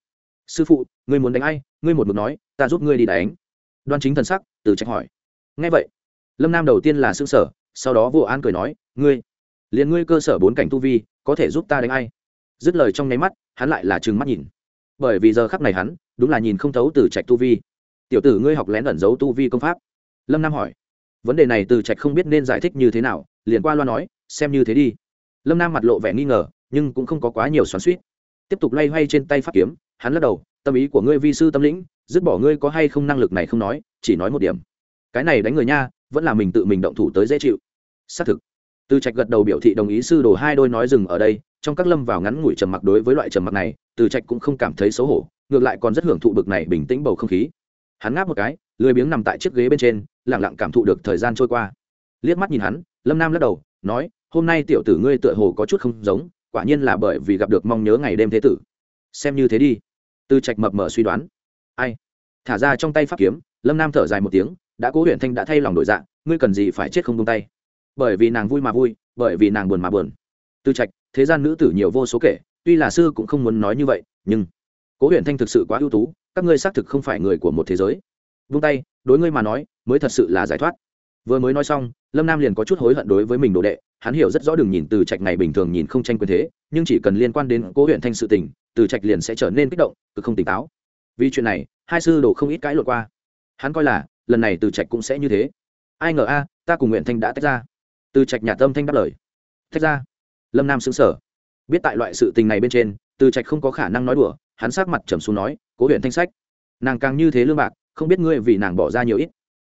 Sư phụ, ngươi muốn đánh ai? Ngươi một mực nói, ta giúp ngươi đi đánh. Đoan chính thần sắc, từ trạch hỏi. Ngay vậy, lâm nam đầu tiên là xương sở sau đó vô an cười nói, ngươi liền ngươi cơ sở bốn cảnh tu vi, có thể giúp ta đánh ai? Dứt lời trong nháy mắt, hắn lại là trừng mắt nhìn. Bởi vì giờ khắc này hắn, đúng là nhìn không thấu từ trạch tu vi. Tiểu tử ngươi học lén ẩn giấu tu vi công pháp. Lâm nam hỏi. Vấn đề này từ trạch không biết nên giải thích như thế nào, liền qua loa nói, xem như thế đi. Lâm nam mặt lộ vẻ nghi ngờ, nhưng cũng không có quá nhiều xoắn suýt tiếp tục loay hoay trên tay pháp kiếm, hắn lắc đầu, tâm ý của ngươi vi sư tâm lĩnh, dứt bỏ ngươi có hay không năng lực này không nói, chỉ nói một điểm. Cái này đánh người nha, vẫn là mình tự mình động thủ tới dễ chịu. Xác thực từ trạch gật đầu biểu thị đồng ý sư đồ hai đôi nói dừng ở đây, trong các lâm vào ngắn ngủi trầm mặc đối với loại trầm mặc này, từ trạch cũng không cảm thấy xấu hổ, ngược lại còn rất hưởng thụ bực này bình tĩnh bầu không khí. Hắn ngáp một cái, lười biếng nằm tại chiếc ghế bên trên lẳng lặng cảm thụ được thời gian trôi qua. Liếc mắt nhìn hắn, lâm nam lắc đầu, nói, hôm nay tiểu tử ngươi tựa hồ có chút không giống, quả nhiên là bởi vì gặp được mong nhớ ngày đêm thế tử. Xem như thế đi. Từ trạch mập mờ suy đoán. Ai? Thả ra trong tay pháp kiếm, lâm nam thở dài một tiếng, đã cố huyện thanh đã thay lòng đổi dạng ngươi cần gì phải chết không tung tay? Bởi vì nàng vui mà vui, bởi vì nàng buồn mà buồn. Từ trạch, thế gian nữ tử nhiều vô số kể, tuy là sư cũng không muốn nói như vậy, nhưng cố Huyền thanh thực sự quá ưu tú, các ngươi xác thực không phải người của một thế giới. Vung tay, đối ngươi mà nói, mới thật sự là giải thoát. Vừa mới nói xong, lâm nam liền có chút hối hận đối với mình đồ đệ, hắn hiểu rất rõ đường nhìn từ trạch này bình thường nhìn không tranh quyền thế, nhưng chỉ cần liên quan đến cố huyện thanh sự tình từ trạch liền sẽ trở nên kích động, cực không tỉnh táo. Vì chuyện này, hai sư đồ không ít cãi lộn qua. Hắn coi là, lần này từ trạch cũng sẽ như thế. Ai ngờ a, ta cùng nguyện thanh đã tách ra từ trạch nhà tâm thanh đáp lời. Thách ra. Lâm nam xứng sở biết tại loại sự tình này bên trên, từ trạch không có khả năng nói đùa, hắn sát mặt trầm xuống nói, cố huyện thanh sách, nàng càng như thế lương bạc, không biết ngươi vì nàng bỏ ra nhiều ít.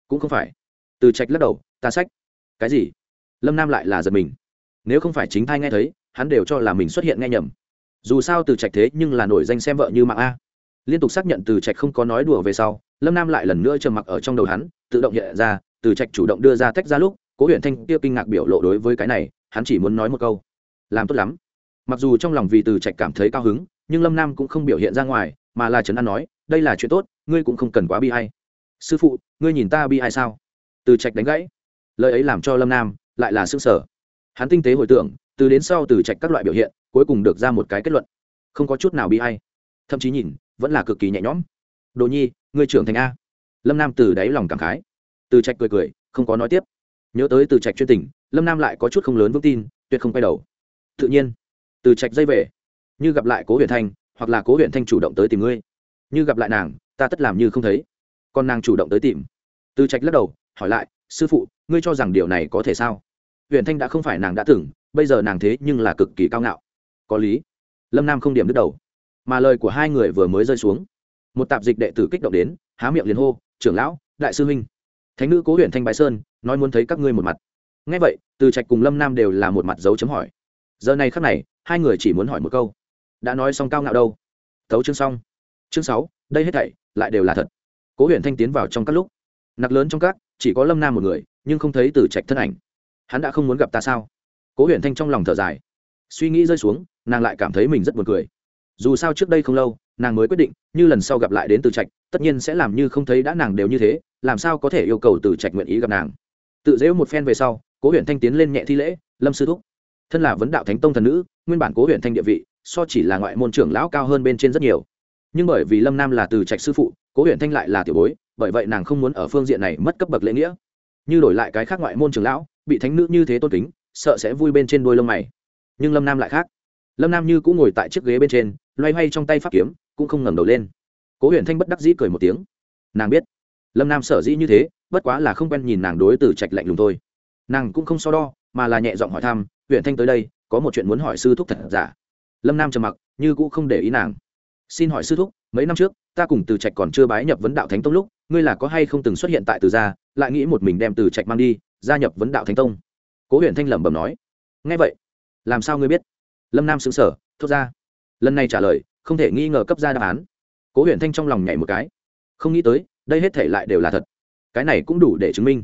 Cũng không phải. Từ trạch lắc đầu, ta sách. Cái gì? Lâm nam lại là giật mình. Nếu không phải chính thai nghe thấy, hắn đều cho là mình xuất hiện nghe nhầm. Dù sao từ trạch thế nhưng là nổi danh xem vợ như mạng a. Liên tục xác nhận từ trạch không có nói đùa về sau, lâm nam lại lần nữa trầm mặc ở trong đầu hắn, tự động hiện ra, từ trạch chủ động đưa ra tách ra lúc cố huyện thanh tiêu kinh ngạc biểu lộ đối với cái này, hắn chỉ muốn nói một câu. Làm tốt lắm. Mặc dù trong lòng vì từ trạch cảm thấy cao hứng, nhưng lâm nam cũng không biểu hiện ra ngoài, mà là trấn an nói, đây là chuyện tốt, ngươi cũng không cần quá bi hay sư phụ, ngươi nhìn ta bi hay sao? Từ trạch đánh gãy. Lời ấy làm cho lâm nam lại là xương sở hắn tinh tế hồi tưởng, từ đến sau từ trạch các loại biểu hiện, cuối cùng được ra một cái kết luận. Không có chút nào bi hay thậm chí nhìn, vẫn là cực kỳ nhẹ nhõm. Đồ nhi, ngươi trưởng thành a. Lâm nam từ đáy lòng cảm khái. Từ trạch cười cười, không có nói tiếp nhớ tới từ trạch chuyên tình, lâm nam lại có chút không lớn vững tin, tuyệt không quay đầu. Tự nhiên, từ trạch dây về. Như gặp lại cố huyện thanh, hoặc là cố huyện thanh chủ động tới tìm ngươi. Như gặp lại nàng, ta tất làm như không thấy. Còn nàng chủ động tới tìm. Từ trạch lắc đầu, hỏi lại, sư phụ, ngươi cho rằng điều này có thể sao? Huyện thanh đã không phải nàng đã từng, bây giờ nàng thế nhưng là cực kỳ cao ngạo. Có lý. Lâm nam không điểm đứt đầu. Mà lời của hai người vừa mới rơi xuống. Một tạp dịch đệ tử kích động đến, há miệng liền hô, trưởng lão, đại sư huynh thánh nữ cố huyện thanh bái sơn nói muốn thấy các ngươi một mặt ngay vậy từ trạch cùng lâm nam đều là một mặt dấu chấm hỏi giờ này khắc này hai người chỉ muốn hỏi một câu đã nói xong cao ngạo đâu thấu chương xong chương sáu đây hết thảy lại đều là thật cố huyện thanh tiến vào trong các lúc nặc lớn trong các chỉ có lâm nam một người nhưng không thấy từ trạch thân ảnh hắn đã không muốn gặp ta sao cố huyện thanh trong lòng thở dài suy nghĩ rơi xuống nàng lại cảm thấy mình rất buồn cười dù sao trước đây không lâu nàng mới quyết định như lần sau gặp lại đến từ trạch tất nhiên sẽ làm như không thấy đã nàng đều như thế làm sao có thể yêu cầu từ trạch nguyện ý gặp nàng tự dễu một phen về sau cố huyện thanh tiến lên nhẹ thi lễ lâm sư thúc thân là vấn đạo thánh tông thần nữ nguyên bản cố huyện thanh địa vị so chỉ là ngoại môn trưởng lão cao hơn bên trên rất nhiều nhưng bởi vì lâm nam là từ trạch sư phụ cố huyện thanh lại là tiểu bối bởi vậy nàng không muốn ở phương diện này mất cấp bậc lễ nghĩa như đổi lại cái khác ngoại môn trưởng lão bị thánh nữ như thế tôn kính sợ sẽ vui bên trên đôi lông mày nhưng lâm nam lại khác lâm nam như cũng ngồi tại chiếc ghế bên trên loay hoay trong tay pháp kiếm cũng không ngẩng đầu lên cố huyện thanh bất đắc dĩ cười một tiếng nàng biết lâm nam sở dĩ như thế bất quá là không quen nhìn nàng đối từ trạch lạnh lùng thôi nàng cũng không so đo mà là nhẹ giọng hỏi thăm huyện thanh tới đây có một chuyện muốn hỏi sư thúc thật giả lâm nam trầm mặc như cũ không để ý nàng xin hỏi sư thúc mấy năm trước ta cùng từ trạch còn chưa bái nhập vấn đạo thánh tông lúc ngươi là có hay không từng xuất hiện tại từ gia lại nghĩ một mình đem từ trạch mang đi gia nhập vấn đạo thánh tông cố huyện thanh lẩm bẩm nói ngay vậy làm sao ngươi biết lâm nam xứng sở thốt ra lần này trả lời không thể nghi ngờ cấp ra đáp án cố huyện thanh trong lòng nhảy một cái không nghĩ tới đây hết thể lại đều là thật. Cái này cũng đủ để chứng minh.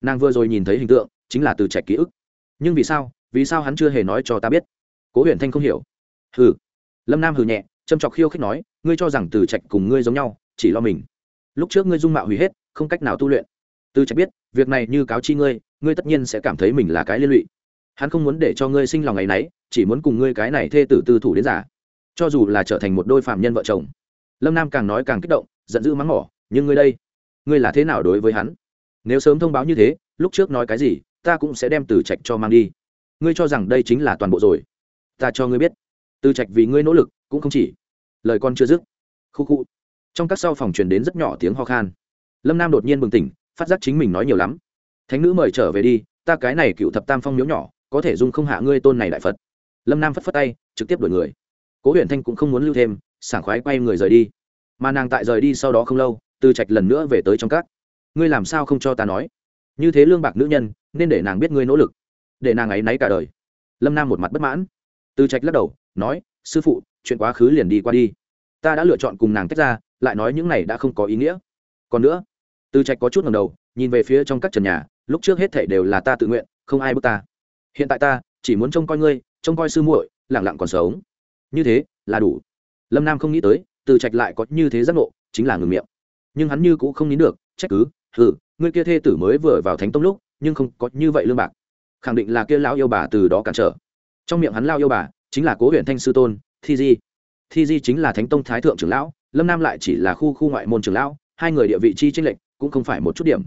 Nàng vừa rồi nhìn thấy hình tượng, chính là từ trạch ký ức. Nhưng vì sao vì sao hắn chưa hề nói cho ta biết? Cố Huyền thanh không hiểu. Hừ. Lâm nam hừ nhẹ, châm chọc khiêu khích nói, ngươi cho rằng từ trạch cùng ngươi giống nhau, chỉ lo mình. Lúc trước ngươi dung mạo hủy hết, không cách nào tu luyện. Từ trạch biết, việc này như cáo chi ngươi ngươi tất nhiên sẽ cảm thấy mình là cái liên lụy. Hắn không muốn để cho ngươi sinh lòng ngày nấy, chỉ muốn cùng ngươi cái này thê tử tư thủ đến giả. Cho dù là trở thành một đôi phạm nhân vợ chồng. Lâm nam càng nói càng kích động, giận dữ mắng mỏ nhưng ngươi đây, ngươi là thế nào đối với hắn? Nếu sớm thông báo như thế, lúc trước nói cái gì, ta cũng sẽ đem từ trạch cho mang đi. Ngươi cho rằng đây chính là toàn bộ rồi. Ta cho ngươi biết. Từ trạch vì ngươi nỗ lực, cũng không chỉ. Lời con chưa dứt. Khu khu. Trong các sau phòng truyền đến rất nhỏ tiếng ho khan. Lâm nam đột nhiên bừng tỉnh, phát giác chính mình nói nhiều lắm. Thánh nữ mời trở về đi, ta cái này cựu thập tam phong miếu nhỏ, có thể dung không hạ ngươi tôn này đại phật. Lâm nam phất phất tay, trực tiếp đổi người. Cố huyện thanh cũng không muốn lưu thêm, sảng khoái quay người rời đi. Mà nàng tại rời đi sau đó không lâu từ trạch lần nữa về tới trong các. Ngươi làm sao không cho ta nói? Như thế lương bạc nữ nhân, nên để nàng biết ngươi nỗ lực. Để nàng ấy náy cả đời. Lâm nam một mặt bất mãn. Từ trạch lắc đầu, nói, sư phụ, chuyện quá khứ liền đi qua đi. Ta đã lựa chọn cùng nàng tách ra, lại nói những này đã không có ý nghĩa. Còn nữa, từ trạch có chút ngầm đầu, nhìn về phía trong các trần nhà, lúc trước hết thể đều là ta tự nguyện, không ai bước ta. Hiện tại ta, chỉ muốn trông coi ngươi, trông coi sư muội lẳng lặng còn sống. Như thế, là đủ. Lâm nam không nghĩ tới, từ trạch lại có như thế giác ngộ, chính là ngừng miệng nhưng hắn như cũng không nín được, trách cứ, hừ, ngươi kia thê tử mới vừa vào thánh tông lúc, nhưng không có như vậy lương bạc. Khẳng định là kia lão yêu bà từ đó cản trở. Trong miệng hắn lao yêu bà chính là cố huyện thanh sư tôn, thi di. Thi di chính là thánh tông thái thượng trưởng lão, lâm nam lại chỉ là khu khu ngoại môn trưởng lão, hai người địa vị chi tranh lệch cũng không phải một chút điểm.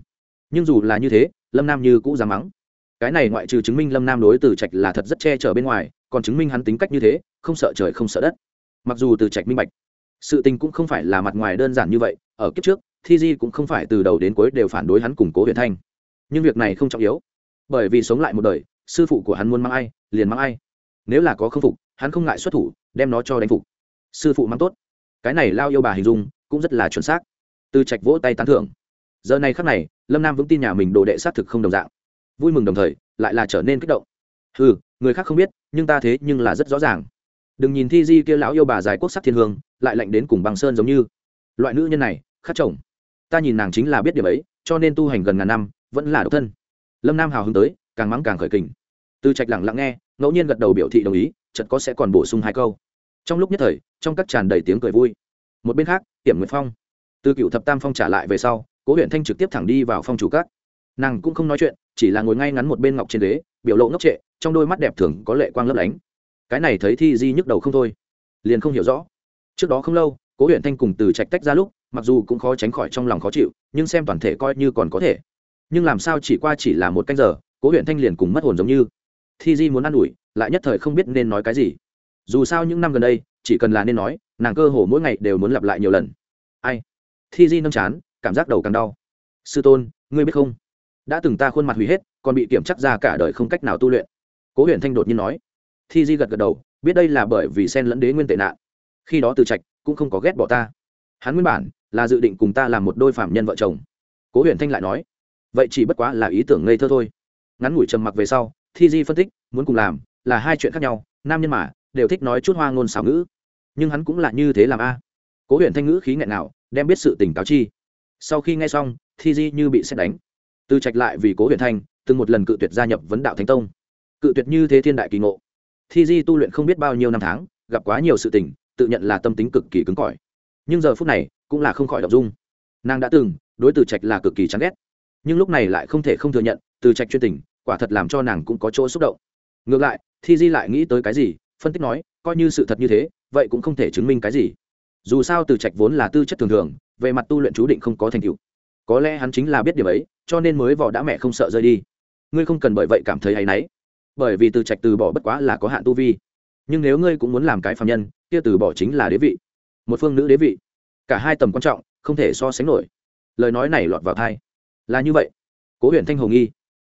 Nhưng dù là như thế, lâm nam như cũ dám mắng. Cái này ngoại trừ chứng minh lâm nam đối từ trạch là thật rất che chở bên ngoài, còn chứng minh hắn tính cách như thế, không sợ trời không sợ đất. Mặc dù từ trạch minh bạch sự tình cũng không phải là mặt ngoài đơn giản như vậy, ở kiếp trước, thi di cũng không phải từ đầu đến cuối đều phản đối hắn củng cố Huyền thanh. Nhưng việc này không trọng yếu, bởi vì sống lại một đời, sư phụ của hắn muốn mang ai, liền mang ai. Nếu là có khâm phục, hắn không ngại xuất thủ, đem nó cho đánh phục. Sư phụ mang tốt. Cái này lao yêu bà hình dung, cũng rất là chuẩn xác. Từ trạch vỗ tay tán thưởng. Giờ này khắc này, lâm nam vững tin nhà mình đồ đệ xác thực không đồng dạng. Vui mừng đồng thời, lại là trở nên kích động. Ừ người khác không biết, nhưng ta thế nhưng là rất rõ ràng. Đừng nhìn thi di kia lão yêu bà dài quốc sắc thiên hương lại lạnh đến cùng băng sơn giống như. Loại nữ nhân này khắc chồng. Ta nhìn nàng chính là biết điểm ấy, cho nên tu hành gần ngàn năm, vẫn là độc thân. Lâm nam hào hứng tới, càng mắng càng khởi kình. Từ trạch lặng lặng nghe, ngẫu nhiên gật đầu biểu thị đồng ý chật có sẽ còn bổ sung hai câu. Trong lúc nhất thời, trong các tràn đầy tiếng cười vui. Một bên khác, tiểm nguyệt phong. Từ cựu thập tam phong trả lại về sau, cố huyện thanh trực tiếp thẳng đi vào phong chủ các. Nàng cũng không nói chuyện, chỉ là ngồi ngay ngắn một bên ngọc trên ghế, biểu lộ ngốc trệ, trong đôi mắt đẹp thường có lệ quang lấp lánh. Cái này thấy thi di nhức đầu không thôi. Liền không hiểu rõ trước đó không lâu, cố huyện thanh cùng từ trạch tách ra lúc, mặc dù cũng khó tránh khỏi trong lòng khó chịu, nhưng xem toàn thể coi như còn có thể. Nhưng làm sao chỉ qua chỉ là một canh giờ, cố huyện thanh liền cùng mất hồn giống như. Thi di muốn ă n ủi, lại nhất thời không biết nên nói cái gì. Dù sao những năm gần đây, chỉ cần là nên nói, nàng cơ hồ mỗi ngày đều muốn lặp lại nhiều lần. Ai? Thi di nâng chán, cảm giác đầu càng đau. Sư tôn, ngươi biết không? Đã từng ta khuôn mặt hủy hết, còn bị kiểm chắc ra cả đời không cách nào tu luyện. Cố huyện thanh đột nhiên nói. Thi di gật gật đầu, biết đây là bởi vì sen lẫn đế nguyên tệ nạn khi đó từ trạch cũng không có ghét bỏ ta. Hắn nguyên bản là dự định cùng ta làm một đôi phạm nhân vợ chồng. Cố huyền thanh lại nói, vậy chỉ bất quá là ý tưởng ngây thơ thôi. Ngắn ngủi trầm mặc về sau, thi di phân tích, muốn cùng làm là hai chuyện khác nhau, nam nhân mà đều thích nói chút hoa ngôn xảo ngữ. Nhưng hắn cũng là như thế làm a. Cố huyền thanh ngữ khí nghẹn nào đem biết sự tình cáo chi. Sau khi nghe xong, thi di như bị xét đánh. Từ trạch lại vì cố huyền thanh từng một lần cự tuyệt gia nhập vấn đạo thánh tông. Cự tuyệt như thế thiên đại kỳ ngộ. Thi di tu luyện không biết bao nhiêu năm tháng, gặp quá nhiều sự tình tự nhận là tâm tính cực kỳ cứng cỏi. Nhưng giờ phút này, cũng là không khỏi đọc dung. Nàng đã từng, đối từ trạch là cực kỳ chán ghét. Nhưng lúc này lại không thể không thừa nhận, từ trạch chuyên tình, quả thật làm cho nàng cũng có chỗ xúc động. Ngược lại, thi di lại nghĩ tới cái gì, phân tích nói, coi như sự thật như thế, vậy cũng không thể chứng minh cái gì. Dù sao từ trạch vốn là tư chất thường thường, về mặt tu luyện chú định không có thành tựu. Có lẽ hắn chính là biết điều ấy, cho nên mới vỏ đã mẹ không sợ rơi đi. Ngươi không cần bởi vậy cảm thấy hay náy. Bởi vì từ trạch từ bỏ bất quá là có hạn tu vi nhưng nếu ngươi cũng muốn làm cái phạm nhân, kia từ bỏ chính là đế vị. Một phương nữ đế vị. Cả hai tầm quan trọng, không thể so sánh nổi. Lời nói này lọt vào thai là như vậy. Cố huyện thanh hồ nghi.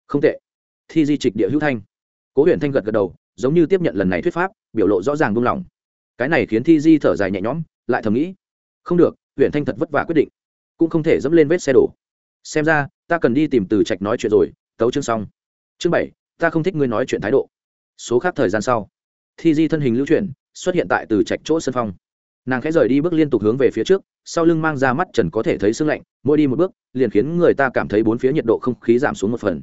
Không tệ. Thi di trịch địa hữu thanh. Cố huyện thanh gật gật đầu, giống như tiếp nhận lần này thuyết pháp, biểu lộ rõ ràng buông lỏng. Cái này khiến thi di thở dài nhẹ nhõm, lại thầm nghĩ. Không được huyện thanh thật vất vả quyết định. Cũng không thể dẫm lên vết xe đổ. Xem ra, ta cần đi tìm từ trạch nói chuyện rồi. Tấu chương xong. Chương bảy, ta không thích ngươi nói chuyện thái độ. Số khác thời gian sau thi di thân hình lưu chuyển, xuất hiện tại từ trạch chỗ sân phong. Nàng khẽ rời đi bước liên tục hướng về phía trước, sau lưng mang ra mắt trần có thể thấy sương lạnh, mỗi đi một bước, liền khiến người ta cảm thấy bốn phía nhiệt độ không khí giảm xuống một phần.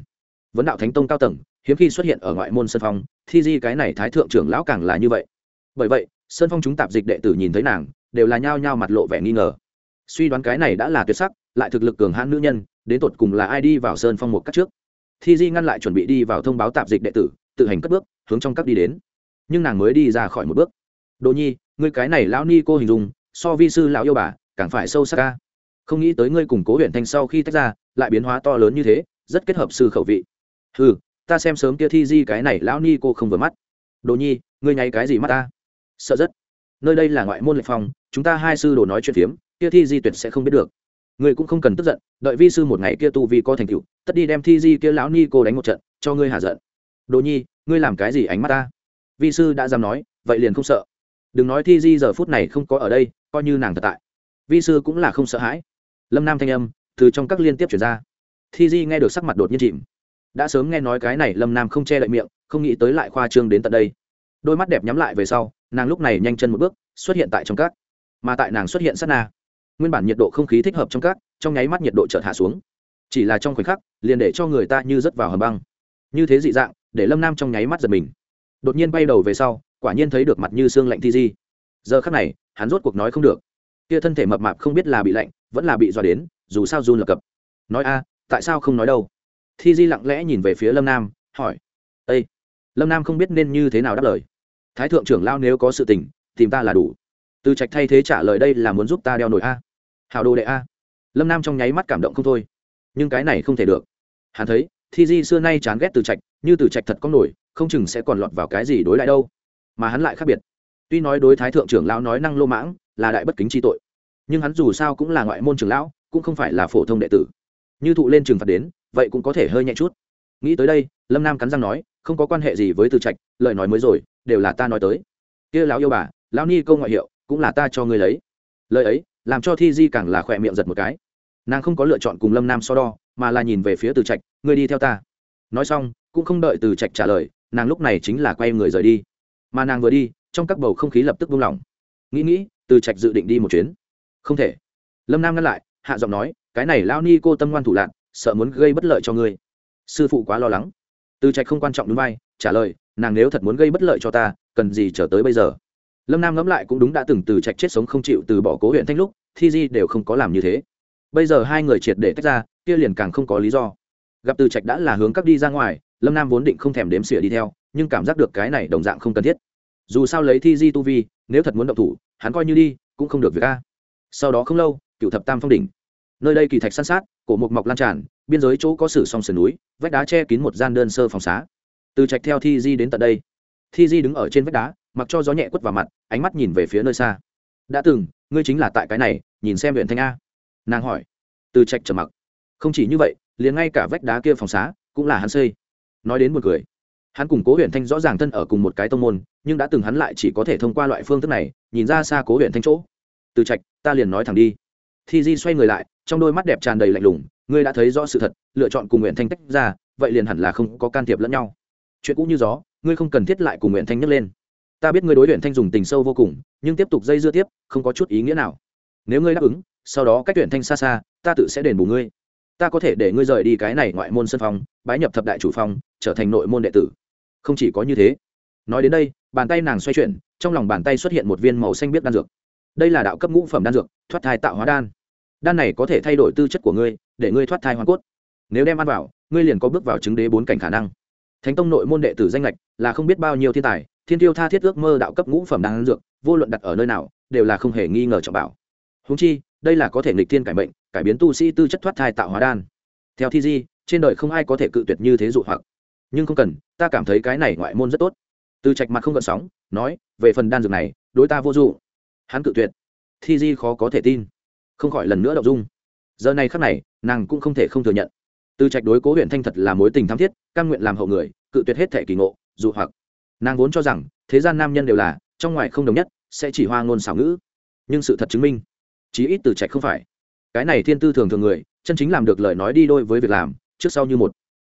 Vấn đạo thánh tông cao tầng, hiếm khi xuất hiện ở ngoại môn sân phong, thi di cái này thái thượng trưởng lão càng là như vậy. Bởi vậy, sân phong chúng tạp dịch đệ tử nhìn thấy nàng, đều là nhao nhao mặt lộ vẻ nghi ngờ. Suy đoán cái này đã là tuyệt sắc, lại thực lực cường hãn nữ nhân, đến tột cùng là ai đi vào sơn phong một cách trước? Thi di ngăn lại chuẩn bị đi vào thông báo tạp dịch đệ tử, tự hành cất bước, hướng trong cắt đi đến nhưng nàng mới đi ra khỏi một bước. Đồ nhi, ngươi cái này lão ni cô hình dung, so vi sư lão yêu bà, càng phải sâu sắc ca không nghĩ tới ngươi củng cố huyện thanh sau khi tách ra, lại biến hóa to lớn như thế, rất kết hợp sư khẩu vị. Ừ ta xem sớm kia thi di cái này lão ni cô không vừa mắt. Đồ nhi, ngươi nháy cái gì mắt ta? Sợ rất. Nơi đây là ngoại môn lệ phòng chúng ta hai sư đồ nói chuyện phiếm, kia thi di tuyệt sẽ không biết được. Ngươi cũng không cần tức giận, đợi vi sư một ngày kia tu vi có thành tựu, tất đi đem thi di kia lão ni cô đánh một trận, cho ngươi hạ giận. Đồ nhi, ngươi làm cái gì ánh mắt ta? Vi sư đã dám nói, vậy liền không sợ. Đừng nói thi di giờ phút này không có ở đây, coi như nàng thật tại. Vi sư cũng là không sợ hãi. Lâm nam thanh âm từ trong các liên tiếp chuyển ra. Thi di nghe được sắc mặt đột nhiên chìm. Đã sớm nghe nói cái này lâm nam không che đậy miệng, không nghĩ tới lại khoa trương đến tận đây. Đôi mắt đẹp nhắm lại về sau, nàng lúc này nhanh chân một bước, xuất hiện tại trong các. Mà tại nàng xuất hiện sát na, nguyên bản nhiệt độ không khí thích hợp trong các, trong nháy mắt nhiệt độ chợt hạ xuống. Chỉ là trong khoảnh khắc, liền để cho người ta như rớt vào hầm băng. Như thế dị dạng, để lâm nam trong nháy mắt giật mình đột nhiên bay đầu về sau, quả nhiên thấy được mặt như xương lạnh thi di. Giờ khắc này, hắn rốt cuộc nói không được. Kia thân thể mập mạp không biết là bị lạnh, vẫn là bị dọa đến, dù sao run lập cập. Nói a, tại sao không nói đâu? Thi di lặng lẽ nhìn về phía lâm nam, hỏi. Ây lâm nam không biết nên như thế nào đáp lời. Thái thượng trưởng lao nếu có sự tình, tìm ta là đủ. Từ trạch thay thế trả lời đây là muốn giúp ta đeo nổi a. Hào đồ đệ a. Lâm nam trong nháy mắt cảm động không thôi. Nhưng cái này không thể được. Hắn thấy, thi di xưa nay chán ghét từ trạch, như từ trạch thật có nổi không chừng sẽ còn lọt vào cái gì đối lại đâu. Mà hắn lại khác biệt. Tuy nói đối thái thượng trưởng lão nói năng lô mãng, là đại bất kính chi tội, nhưng hắn dù sao cũng là ngoại môn trưởng lão, cũng không phải là phổ thông đệ tử. Như thụ lên trường phạt đến, vậy cũng có thể hơi nhẹ chút. Nghĩ tới đây, lâm nam cắn răng nói, không có quan hệ gì với từ trạch, lời nói mới rồi, đều là ta nói tới. Kia lão yêu bà, lão ni câu ngoại hiệu, cũng là ta cho ngươi lấy. Lời ấy, làm cho thi di càng là khỏe miệng giật một cái. Nàng không có lựa chọn cùng lâm nam so đo, mà là nhìn về phía từ trạch, ngươi đi theo ta. Nói xong, cũng không đợi từ trạch trả lời nàng lúc này chính là quay người rời đi. Mà nàng vừa đi, trong các bầu không khí lập tức buông lỏng. Nghĩ nghĩ, từ trạch dự định đi một chuyến. Không thể. Lâm nam ngăn lại, hạ giọng nói, cái này lao ni cô tâm ngoan thủ lạc sợ muốn gây bất lợi cho ngươi. Sư phụ quá lo lắng. Từ trạch không quan trọng đúng vai, trả lời, nàng nếu thật muốn gây bất lợi cho ta, cần gì trở tới bây giờ? Lâm nam ngẫm lại cũng đúng đã từng từ trạch chết sống không chịu từ bỏ cố huyện thanh lúc, thi di đều không có làm như thế. Bây giờ hai người triệt để tách ra, kia liền càng không có lý do. Gặp từ trạch đã là hướng các đi ra ngoài lâm nam vốn định không thèm đếm xỉa đi theo, nhưng cảm giác được cái này đồng dạng không cần thiết. Dù sao lấy thi di tu vi, nếu thật muốn động thủ, hắn coi như đi, cũng không được việc a. Sau đó không lâu, cựu thập tam phong đỉnh. Nơi đây kỳ thạch san sát, cổ mục mọc lan tràn, biên giới chỗ có sử song sườn núi, vách đá che kín một gian đơn sơ phòng xá. Từ trạch theo thi di đến tận đây, thi di đứng ở trên vách đá, mặc cho gió nhẹ quất vào mặt, ánh mắt nhìn về phía nơi xa. Đã từng, ngươi chính là tại cái này, nhìn xem huyện thanh a. Nàng hỏi. Từ trạch trầm mặc. Không chỉ như vậy, liền ngay cả vách đá kia phòng xá cũng là hắn xây nói đến một người hắn cùng cố huyện thanh rõ ràng thân ở cùng một cái tông môn, nhưng đã từng hắn lại chỉ có thể thông qua loại phương thức này, nhìn ra xa cố huyện thanh chỗ. Từ trạch, ta liền nói thẳng đi. Thi di xoay người lại, trong đôi mắt đẹp tràn đầy lạnh lùng, ngươi đã thấy rõ sự thật, lựa chọn cùng nguyện thanh tách ra, vậy liền hẳn là không có can thiệp lẫn nhau. Chuyện cũ như gió, ngươi không cần thiết lại cùng nguyện thanh nhấc lên. Ta biết ngươi đối luyện thanh dùng tình sâu vô cùng, nhưng tiếp tục dây dưa tiếp, không có chút ý nghĩa nào. Nếu ngươi đáp ứng, sau đó cách tuyển thanh xa xa, ta tự sẽ đền bù ngươi ta có thể để ngươi rời đi cái này ngoại môn sân phong, bái nhập thập đại chủ phong, trở thành nội môn đệ tử. Không chỉ có như thế. Nói đến đây, bàn tay nàng xoay chuyển, trong lòng bàn tay xuất hiện một viên màu xanh biết đan dược. Đây là đạo cấp ngũ phẩm đan dược, thoát thai tạo hóa đan. Đan này có thể thay đổi tư chất của ngươi, để ngươi thoát thai hoa cốt. Nếu đem ăn vào, ngươi liền có bước vào chứng đế bốn cảnh khả năng. Thánh tông nội môn đệ tử danh lệch là không biết bao nhiêu thiên tài, thiên tiêu tha thiết ước mơ đạo cấp ngũ phẩm đan dược, vô luận đặt ở nơi nào, đều là không hề nghi ngờ trọng bảo. Húng chi, đây là có thể nghịch thiên cải mệnh cải biến tu sĩ tư chất thoát thai tạo hóa đan. Theo thi di, trên đời không ai có thể cự tuyệt như thế dụ hoặc. Nhưng không cần, ta cảm thấy cái này ngoại môn rất tốt. Từ trạch mặt không gợn sóng, nói, về phần đan dược này, đối ta vô dụ. Hắn cự tuyệt. Thi di khó có thể tin. Không khỏi lần nữa đậu dung. Giờ này khắc này, nàng cũng không thể không thừa nhận. Từ trạch đối cố huyện thanh thật là mối tình thắm thiết căn nguyện làm hậu người, cự tuyệt hết thể kỳ ngộ, dụ hoặc. Nàng vốn cho rằng, thế gian nam nhân đều là, trong ngoài không đồng nhất, sẽ chỉ hoa ngôn xảo ngữ. Nhưng sự thật chứng minh, chí ít từ trạch không phải cái này thiên tư thường thường người, chân chính làm được lời nói đi đôi với việc làm, trước sau như một.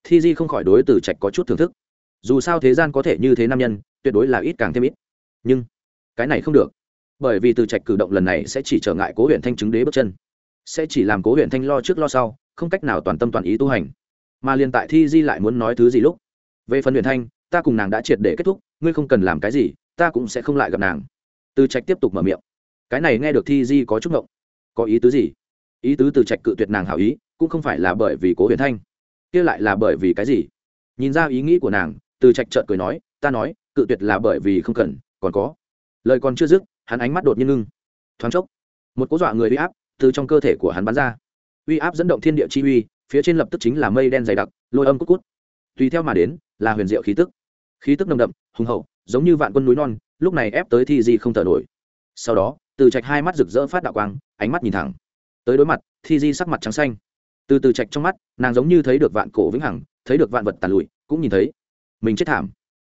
Thi di không khỏi đối từ trạch có chút thưởng thức. Dù sao thế gian có thể như thế nam nhân, tuyệt đối là ít càng thêm ít. Nhưng, cái này không được. Bởi vì từ trạch cử động lần này sẽ chỉ trở ngại cố huyện thanh chứng đế bước chân. Sẽ chỉ làm cố huyện thanh lo trước lo sau, không cách nào toàn tâm toàn ý tu hành. Mà liền tại thi di lại muốn nói thứ gì lúc? Về phần huyện thanh, ta cùng nàng đã triệt để kết thúc, ngươi không cần làm cái gì, ta cũng sẽ không lại gặp nàng. Từ trạch tiếp tục mở miệng. Cái này nghe được thi di có chút ngộng. Có ý tứ gì? Ý tứ từ trạch cự tuyệt nàng hảo ý, cũng không phải là bởi vì cố huyền thanh. Kia lại là bởi vì cái gì? Nhìn ra ý nghĩ của nàng, từ trạch trợn cười nói, ta nói, cự tuyệt là bởi vì không cần, còn có. Lời còn chưa dứt, hắn ánh mắt đột nhiên ngưng. Thoáng chốc, một cố dọa người uy áp từ trong cơ thể của hắn bắn ra. Uy áp dẫn động thiên địa chi uy, phía trên lập tức chính là mây đen dày đặc, lôi âm cút cút. Tùy theo mà đến, là huyền diệu khí tức. Khí tức nồng đậm, hùng hậu, giống như vạn quân núi non, lúc này ép tới thi di không thở nổi. Sau đó, từ trạch hai mắt rực rỡ phát đạo quang, ánh mắt nhìn thẳng tới đối mặt, thi di sắc mặt trắng xanh. Từ từ trạch trong mắt, nàng giống như thấy được vạn cổ vĩnh hằng, thấy được vạn vật tàn lụi, cũng nhìn thấy mình chết thảm.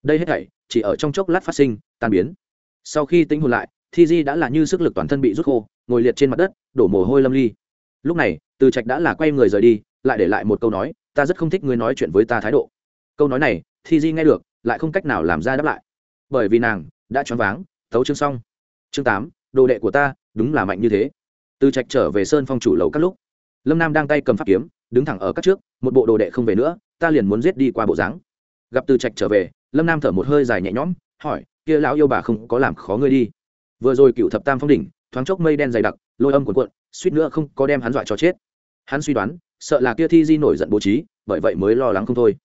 Đây hết thảy chỉ ở trong chốc lát phát sinh, tan biến. Sau khi tính hồn lại, thi di đã là như sức lực toàn thân bị rút khô, ngồi liệt trên mặt đất, đổ mồ hôi lâm ly. Lúc này, từ trạch đã là quay người rời đi, lại để lại một câu nói, ta rất không thích ngươi nói chuyện với ta thái độ. Câu nói này, thi di nghe được, lại không cách nào làm ra đáp lại. Bởi vì nàng đã choáng váng, thấu chương xong. Chương tám, đồ đệ của ta, đúng là mạnh như thế từ trạch trở về sơn phong chủ lầu các lúc, lâm nam đang tay cầm pháp kiếm, đứng thẳng ở các trước, một bộ đồ đệ không về nữa, ta liền muốn giết đi qua bộ dáng. Gặp từ trạch trở về, lâm nam thở một hơi dài nhẹ nhõm, hỏi, kia lão yêu bà không có làm khó ngươi đi? Vừa rồi cựu thập tam phong đỉnh, thoáng chốc mây đen dày đặc, lôi âm cuộn cuộn, suýt nữa không có đem hắn dọa cho chết. Hắn suy đoán, sợ là kia thi di nổi giận bố trí, bởi vậy mới lo lắng không thôi.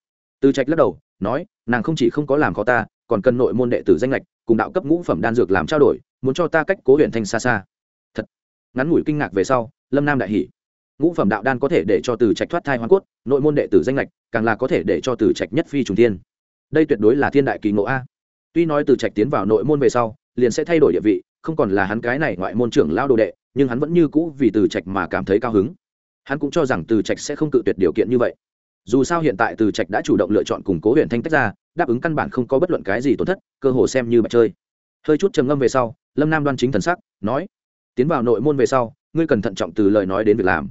Từ trạch lắc đầu, nói, nàng không chỉ không có làm khó ta, còn cần nội môn đệ tử danh lệch, cùng đạo cấp ngũ phẩm đan dược làm trao đổi, muốn cho ta cách cố huyện thanh xa xa ngắn ngủi kinh ngạc về sau, lâm nam đại hỷ ngũ phẩm đạo đan có thể để cho từ trạch thoát thai hoa cốt, nội môn đệ tử danh lệch càng là có thể để cho từ trạch nhất phi trùng thiên. Đây tuyệt đối là thiên đại kỳ ngộ a. Tuy nói từ trạch tiến vào nội môn về sau, liền sẽ thay đổi địa vị, không còn là hắn cái này ngoại môn trưởng lao đồ đệ, nhưng hắn vẫn như cũ vì từ trạch mà cảm thấy cao hứng. Hắn cũng cho rằng từ trạch sẽ không cự tuyệt điều kiện như vậy. Dù sao hiện tại từ trạch đã chủ động lựa chọn củng cố huyện thanh tách ra, đáp ứng căn bản không có bất luận cái gì tổn thất, cơ hồ xem như bạch chơi. Hơi chút trầm ngâm về sau, lâm nam đoan chính thần sắc, nói tiến vào nội môn về sau, ngươi cần thận trọng từ lời nói đến việc làm.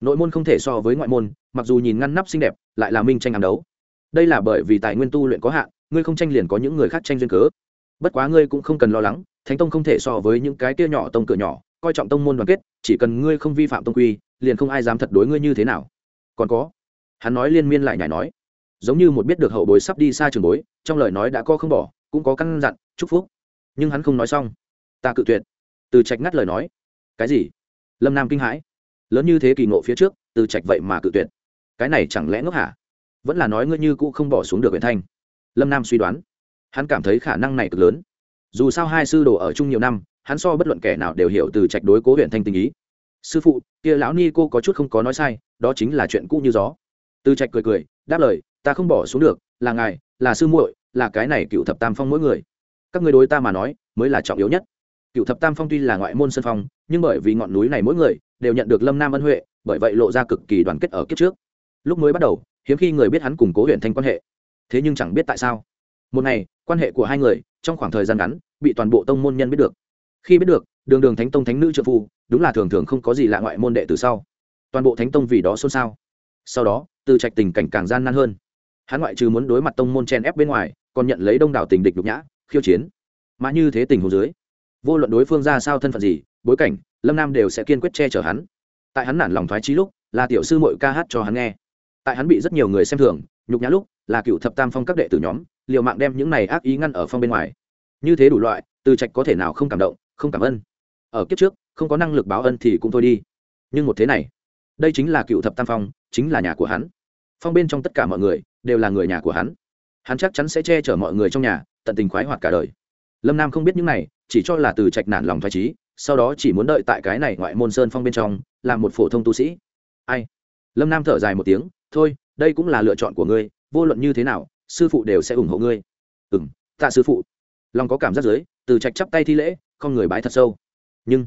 Nội môn không thể so với ngoại môn, mặc dù nhìn ngăn nắp xinh đẹp, lại là minh tranh hàng đấu. Đây là bởi vì tài nguyên tu luyện có hạn, ngươi không tranh liền có những người khác tranh duyên cớ. Bất quá ngươi cũng không cần lo lắng, thánh tông không thể so với những cái kia nhỏ tông cửa nhỏ, coi trọng tông môn đoàn kết, chỉ cần ngươi không vi phạm tông quy, liền không ai dám thật đối ngươi như thế nào. Còn có, hắn nói liên miên lại nhảy nói, giống như một biết được hậu bối sắp đi xa trường bối, trong lời nói đã có không bỏ, cũng có căn dặn, chúc phúc. Nhưng hắn không nói xong. Ta cự tuyệt từ trạch ngắt lời nói. Cái gì? Lâm nam kinh hãi. Lớn như thế kỳ ngộ phía trước, từ trạch vậy mà cự tuyệt. Cái này chẳng lẽ ngốc hả? Vẫn là nói ngươi như cũ không bỏ xuống được huyện thanh. Lâm nam suy đoán. Hắn cảm thấy khả năng này cực lớn. Dù sao hai sư đồ ở chung nhiều năm, hắn so bất luận kẻ nào đều hiểu từ trạch đối cố huyện thanh tình ý. Sư phụ, kia lão ni cô có chút không có nói sai, đó chính là chuyện cũ như gió. Từ trạch cười cười, đáp lời, ta không bỏ xuống được, là ngài, là sư muội, là cái này cựu thập tam phong mỗi người. Các người đối ta mà nói, mới là trọng yếu nhất cựu thập tam phong tuy là ngoại môn sân phong, nhưng bởi vì ngọn núi này mỗi người đều nhận được lâm nam ân huệ, bởi vậy lộ ra cực kỳ đoàn kết ở kiếp trước. Lúc mới bắt đầu, hiếm khi người biết hắn cùng cố huyện thanh quan hệ. Thế nhưng chẳng biết tại sao, một ngày, quan hệ của hai người trong khoảng thời gian ngắn bị toàn bộ tông môn nhân biết được. Khi biết được, đường đường thánh tông thánh nữ trợ phu, đúng là thường thường không có gì lạ ngoại môn đệ từ sau. Toàn bộ thánh tông vì đó xôn xao. Sau đó, từ trạch tình cảnh càng gian nan hơn. Hắn ngoại trừ muốn đối mặt tông môn chen ép bên ngoài, còn nhận lấy đông đảo tình địch nhục nhã, khiêu chiến. Mà như thế tình hồ dưới vô luận đối phương ra sao thân phận gì, bối cảnh, lâm nam đều sẽ kiên quyết che chở hắn. Tại hắn nản lòng thoái trí lúc, là tiểu sư mội ca hát cho hắn nghe. Tại hắn bị rất nhiều người xem thường, nhục nhã lúc, là cựu thập tam phong các đệ tử nhóm, liều mạng đem những này ác ý ngăn ở phong bên ngoài. Như thế đủ loại, từ trạch có thể nào không cảm động, không cảm ơn. Ở kiếp trước, không có năng lực báo ân thì cũng thôi đi. Nhưng một thế này, đây chính là cựu thập tam phong, chính là nhà của hắn. Phong bên trong tất cả mọi người, đều là người nhà của hắn. Hắn chắc chắn sẽ che chở mọi người trong nhà, tận tình khoái hoạt cả đời lâm nam không biết những này, chỉ cho là từ trạch nản lòng thoải trí sau đó chỉ muốn đợi tại cái này ngoại môn sơn phong bên trong, làm một phổ thông tu sĩ. Ai? Lâm nam thở dài một tiếng, thôi, đây cũng là lựa chọn của ngươi, vô luận như thế nào, sư phụ đều sẽ ủng hộ ngươi. Ừ m tạ sư phụ. Lòng có cảm giác dưới, từ trạch chắp tay thi lễ, không người bái thật sâu. Nhưng,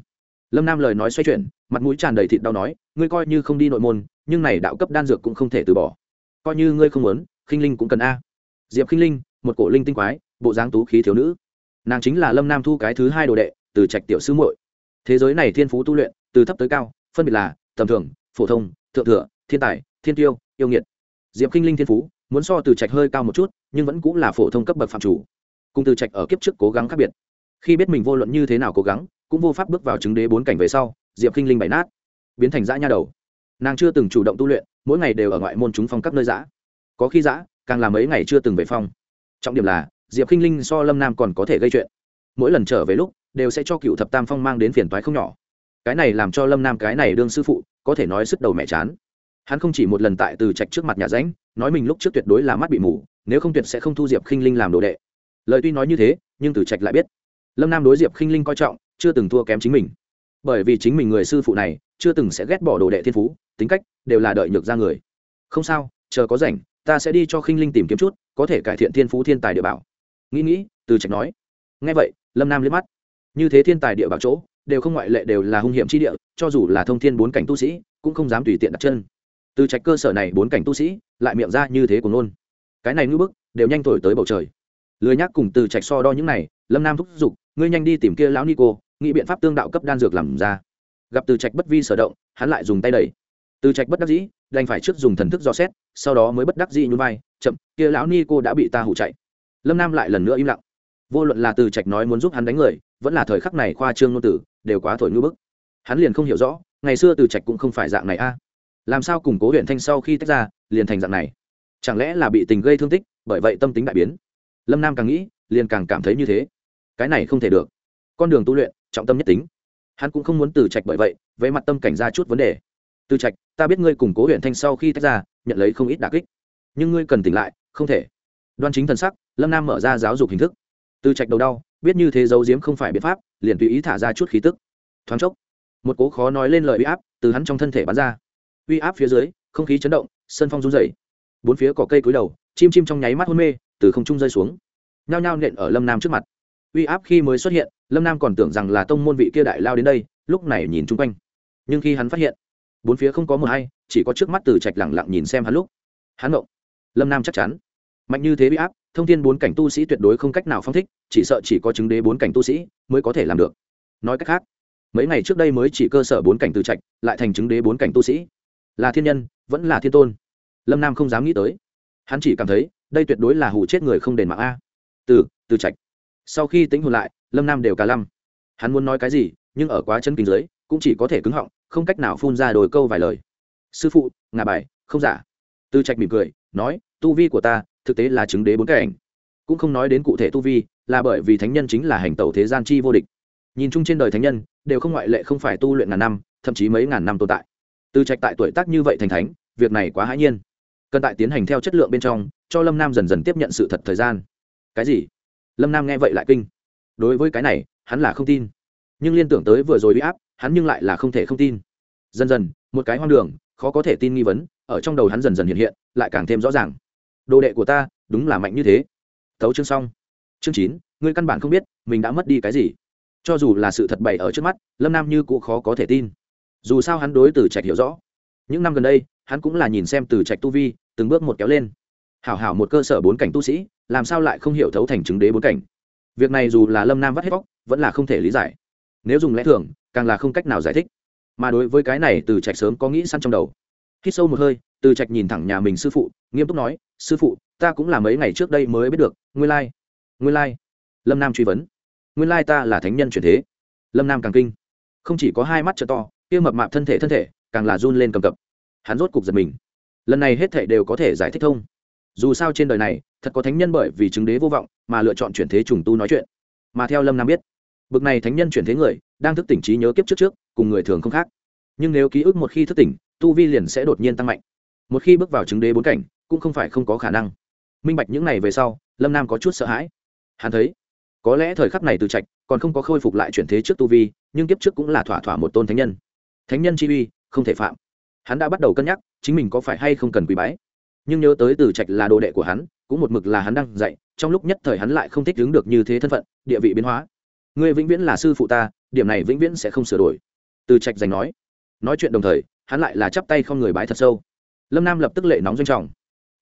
lâm nam lời nói xoay chuyển, mặt mũi tràn đầy thịt đau nói, ngươi coi như không đi nội môn, nhưng này đạo cấp đan dược cũng không thể từ bỏ. Coi như ngươi không muốn, khinh linh cũng cần a. Diệp khinh linh, một cổ linh tinh quái, bộ dáng tú khí thiếu nữ nàng chính là lâm nam thu cái thứ hai đồ đệ từ trạch tiểu sư muội. Thế giới này thiên phú tu luyện, từ thấp tới cao, phân biệt là tầm thường, phổ thông, thượng thừa, thiên tài, thiên tiêu, yêu nghiệt. Diệp kinh linh thiên phú, muốn so từ trạch hơi cao một chút, nhưng vẫn cũng là phổ thông cấp bậc phạm chủ. Cùng từ trạch ở kiếp trước cố gắng khác biệt. Khi biết mình vô luận như thế nào cố gắng, cũng vô pháp bước vào chứng đế bốn cảnh về sau, diệp kinh linh bày nát, biến thành dã nha đầu. Nàng chưa từng chủ động tu luyện, mỗi ngày đều ở ngoại môn chúng phong các nơi giã có khi giã càng làm mấy ngày chưa từng về phong. Trọng điểm là diệp khinh linh so lâm nam còn có thể gây chuyện mỗi lần trở về lúc đều sẽ cho cựu thập tam phong mang đến phiền toái không nhỏ cái này làm cho lâm nam cái này đương sư phụ có thể nói sức đầu mẹ chán hắn không chỉ một lần tại từ trạch trước mặt nhà ránh nói mình lúc trước tuyệt đối là mắt bị mù nếu không tuyệt sẽ không thu diệp khinh linh làm đồ đệ lời tuy nói như thế nhưng từ trạch lại biết lâm nam đối diệp khinh linh coi trọng chưa từng thua kém chính mình bởi vì chính mình người sư phụ này chưa từng sẽ ghét bỏ đồ đệ thiên phú tính cách đều là đợi nhược ra người không sao chờ có rảnh ta sẽ đi cho khinh linh tìm kiếm chút có thể cải thiện thiên phú thiên tài địa bảo nghĩ nghĩ từ trạch nói. Ngay vậy lâm nam liếc mắt. Như thế thiên tài địa bảo chỗ đều không ngoại lệ đều là hung hiểm chi địa cho dù là thông thiên bốn cảnh tu sĩ cũng không dám tùy tiện đặt chân. Từ trạch cơ sở này bốn cảnh tu sĩ lại miệng ra như thế của nôn cái này ngưỡng bức đều nhanh thổi tới bầu trời. Lười nhắc cùng từ trạch so đo những này lâm nam thúc giục ngươi nhanh đi tìm kia lão Nico, nghĩ biện pháp tương đạo cấp đan dược làm ra. Gặp từ trạch bất vi sở động hắn lại dùng tay đẩy. Từ trạch bất đắc dĩ đành phải trước dùng thần thức dò xét sau đó mới bất đắc dĩ nhún vai chậm kia lão ni cô đã bị ta hụ chạy lâm nam lại lần nữa im lặng vô luận là từ trạch nói muốn giúp hắn đánh người vẫn là thời khắc này khoa trương ngôn tử đều quá thổi ngư bức hắn liền không hiểu rõ ngày xưa từ trạch cũng không phải dạng này a à. làm sao củng cố huyện thanh sau khi tách ra liền thành dạng này chẳng lẽ là bị tình gây thương tích bởi vậy tâm tính đại biến lâm nam càng nghĩ liền càng cảm thấy như thế cái này không thể được con đường tu luyện trọng tâm nhất tính hắn cũng không muốn từ trạch bởi vậy với mặt tâm cảnh ra chút vấn đề từ trạch ta biết ngươi củng cố huyện thanh sau khi tách ra nhận lấy không ít đà kích nhưng ngươi cần tỉnh lại không thể đoan chính thần sắc lâm nam mở ra giáo dục hình thức từ trạch đầu đau biết như thế giấu diếm không phải biện pháp liền tùy ý thả ra chút khí tức thoáng chốc một cố khó nói lên lời uy áp từ hắn trong thân thể bắn ra uy áp phía dưới không khí chấn động sân phong run dày bốn phía cỏ cây cúi đầu chim chim trong nháy mắt hôn mê từ không trung rơi xuống nhao nhao nện ở lâm nam trước mặt uy áp khi mới xuất hiện lâm nam còn tưởng rằng là tông môn vị kia đại lao đến đây lúc này nhìn chung quanh nhưng khi hắn phát hiện bốn phía không có mờ hay chỉ có trước mắt từ trạch lẳng lặng nhìn xem hắn lúc hắn ngộng lâm nam chắc chắn mạnh như thế uy áp thông thiên bốn cảnh tu sĩ tuyệt đối không cách nào phong thích, chỉ sợ chỉ có chứng đế bốn cảnh tu sĩ mới có thể làm được. Nói cách khác, mấy ngày trước đây mới chỉ cơ sở bốn cảnh từ trạch, lại thành chứng đế bốn cảnh tu sĩ. Là thiên nhân, vẫn là thiên tôn. Lâm nam không dám nghĩ tới. Hắn chỉ cảm thấy, đây tuyệt đối là hù chết người không đền mạng a. Từ từ trạch. Sau khi tính hồn lại, lâm nam đều cả lăm hắn muốn nói cái gì, nhưng ở quá chân kinh giới cũng chỉ có thể cứng họng, không cách nào phun ra đồi câu vài lời. Sư phụ, ngà bài, không giả. Từ trạch mỉm cười, nói, tu vi của ta thực tế là chứng đế bốn cảnh. Cũng không nói đến cụ thể tu vi, là bởi vì thánh nhân chính là hành tẩu thế gian chi vô địch. Nhìn chung trên đời thánh nhân, đều không ngoại lệ không phải tu luyện ngàn năm, thậm chí mấy ngàn năm tồn tại. Từ trạch tại tuổi tác như vậy thành thánh, việc này quá hãi nhiên. Cần tại tiến hành theo chất lượng bên trong, cho lâm nam dần dần tiếp nhận sự thật thời gian. Cái gì? Lâm nam nghe vậy lại kinh. Đối với cái này, hắn là không tin. Nhưng liên tưởng tới vừa rồi bị áp, hắn nhưng lại là không thể không tin. Dần dần, một cái hoang đường, khó có thể tin nghi vấn, ở trong đầu hắn dần dần hiện hiện, lại càng thêm rõ ràng đồ đệ của ta, đúng là mạnh như thế. Tấu chương xong. Chương chín, ngươi căn bản không biết, mình đã mất đi cái gì. Cho dù là sự thật bày ở trước mắt, lâm nam như cũng khó có thể tin. Dù sao hắn đối từ trạch hiểu rõ. Những năm gần đây, hắn cũng là nhìn xem từ trạch tu vi, từng bước một kéo lên. Hảo hảo một cơ sở bốn cảnh tu sĩ, làm sao lại không hiểu thấu thành chứng đế bốn cảnh? Việc này dù là lâm nam vắt hết vóc vẫn là không thể lý giải. Nếu dùng lẽ thường, càng là không cách nào giải thích. Mà đối với cái này từ trạch sớm có nghĩ săn trong đầu. Hít sâu một hơi, từ trạch nhìn thẳng nhà mình sư phụ, nghiêm túc nói sư phụ ta cũng là mấy ngày trước đây mới biết được nguyên Lai, nguyên Lai, lâm nam truy vấn. Nguyên lai ta là thánh nhân truyền thế. Lâm nam càng kinh. Không chỉ có hai mắt trợ to kia mập mạp thân thể thân thể càng là run lên cầm cập. Hắn rốt cục giật mình. Lần này hết thể đều có thể giải thích thông. Dù sao trên đời này thật có thánh nhân bởi vì chứng đế vô vọng mà lựa chọn chuyển thế trùng tu nói chuyện. Mà theo lâm nam biết bực này thánh nhân chuyển thế người đang thức tỉnh trí nhớ kiếp trước trước cùng người thường không khác. Nhưng nếu ký ức một khi thức tỉnh tu vi liền sẽ đột nhiên tăng mạnh. Một khi bước vào chứng đế bốn cảnh cũng không phải không có khả năng. Minh bạch những này về sau, lâm nam có chút sợ hãi. Hắn thấy, có lẽ thời khắc này từ trạch, còn không có khôi phục lại chuyển thế trước tu vi, nhưng kiếp trước cũng là thỏa thỏa một tôn thánh nhân. Thánh nhân chi uy, không thể phạm. Hắn đã bắt đầu cân nhắc, chính mình có phải hay không cần quý bái. Nhưng nhớ tới từ trạch là đồ đệ của hắn, cũng một mực là hắn đang dạy, trong lúc nhất thời hắn lại không thích đứng được như thế thân phận, địa vị biến hóa. Ngươi vĩnh viễn là sư phụ ta, điểm này vĩnh viễn sẽ không sửa đổi. Từ trạch giành nói. Nói chuyện đồng thời, hắn lại là chắp tay không người bái thật sâu. Lâm nam lập tức lệ nóng doanh trọng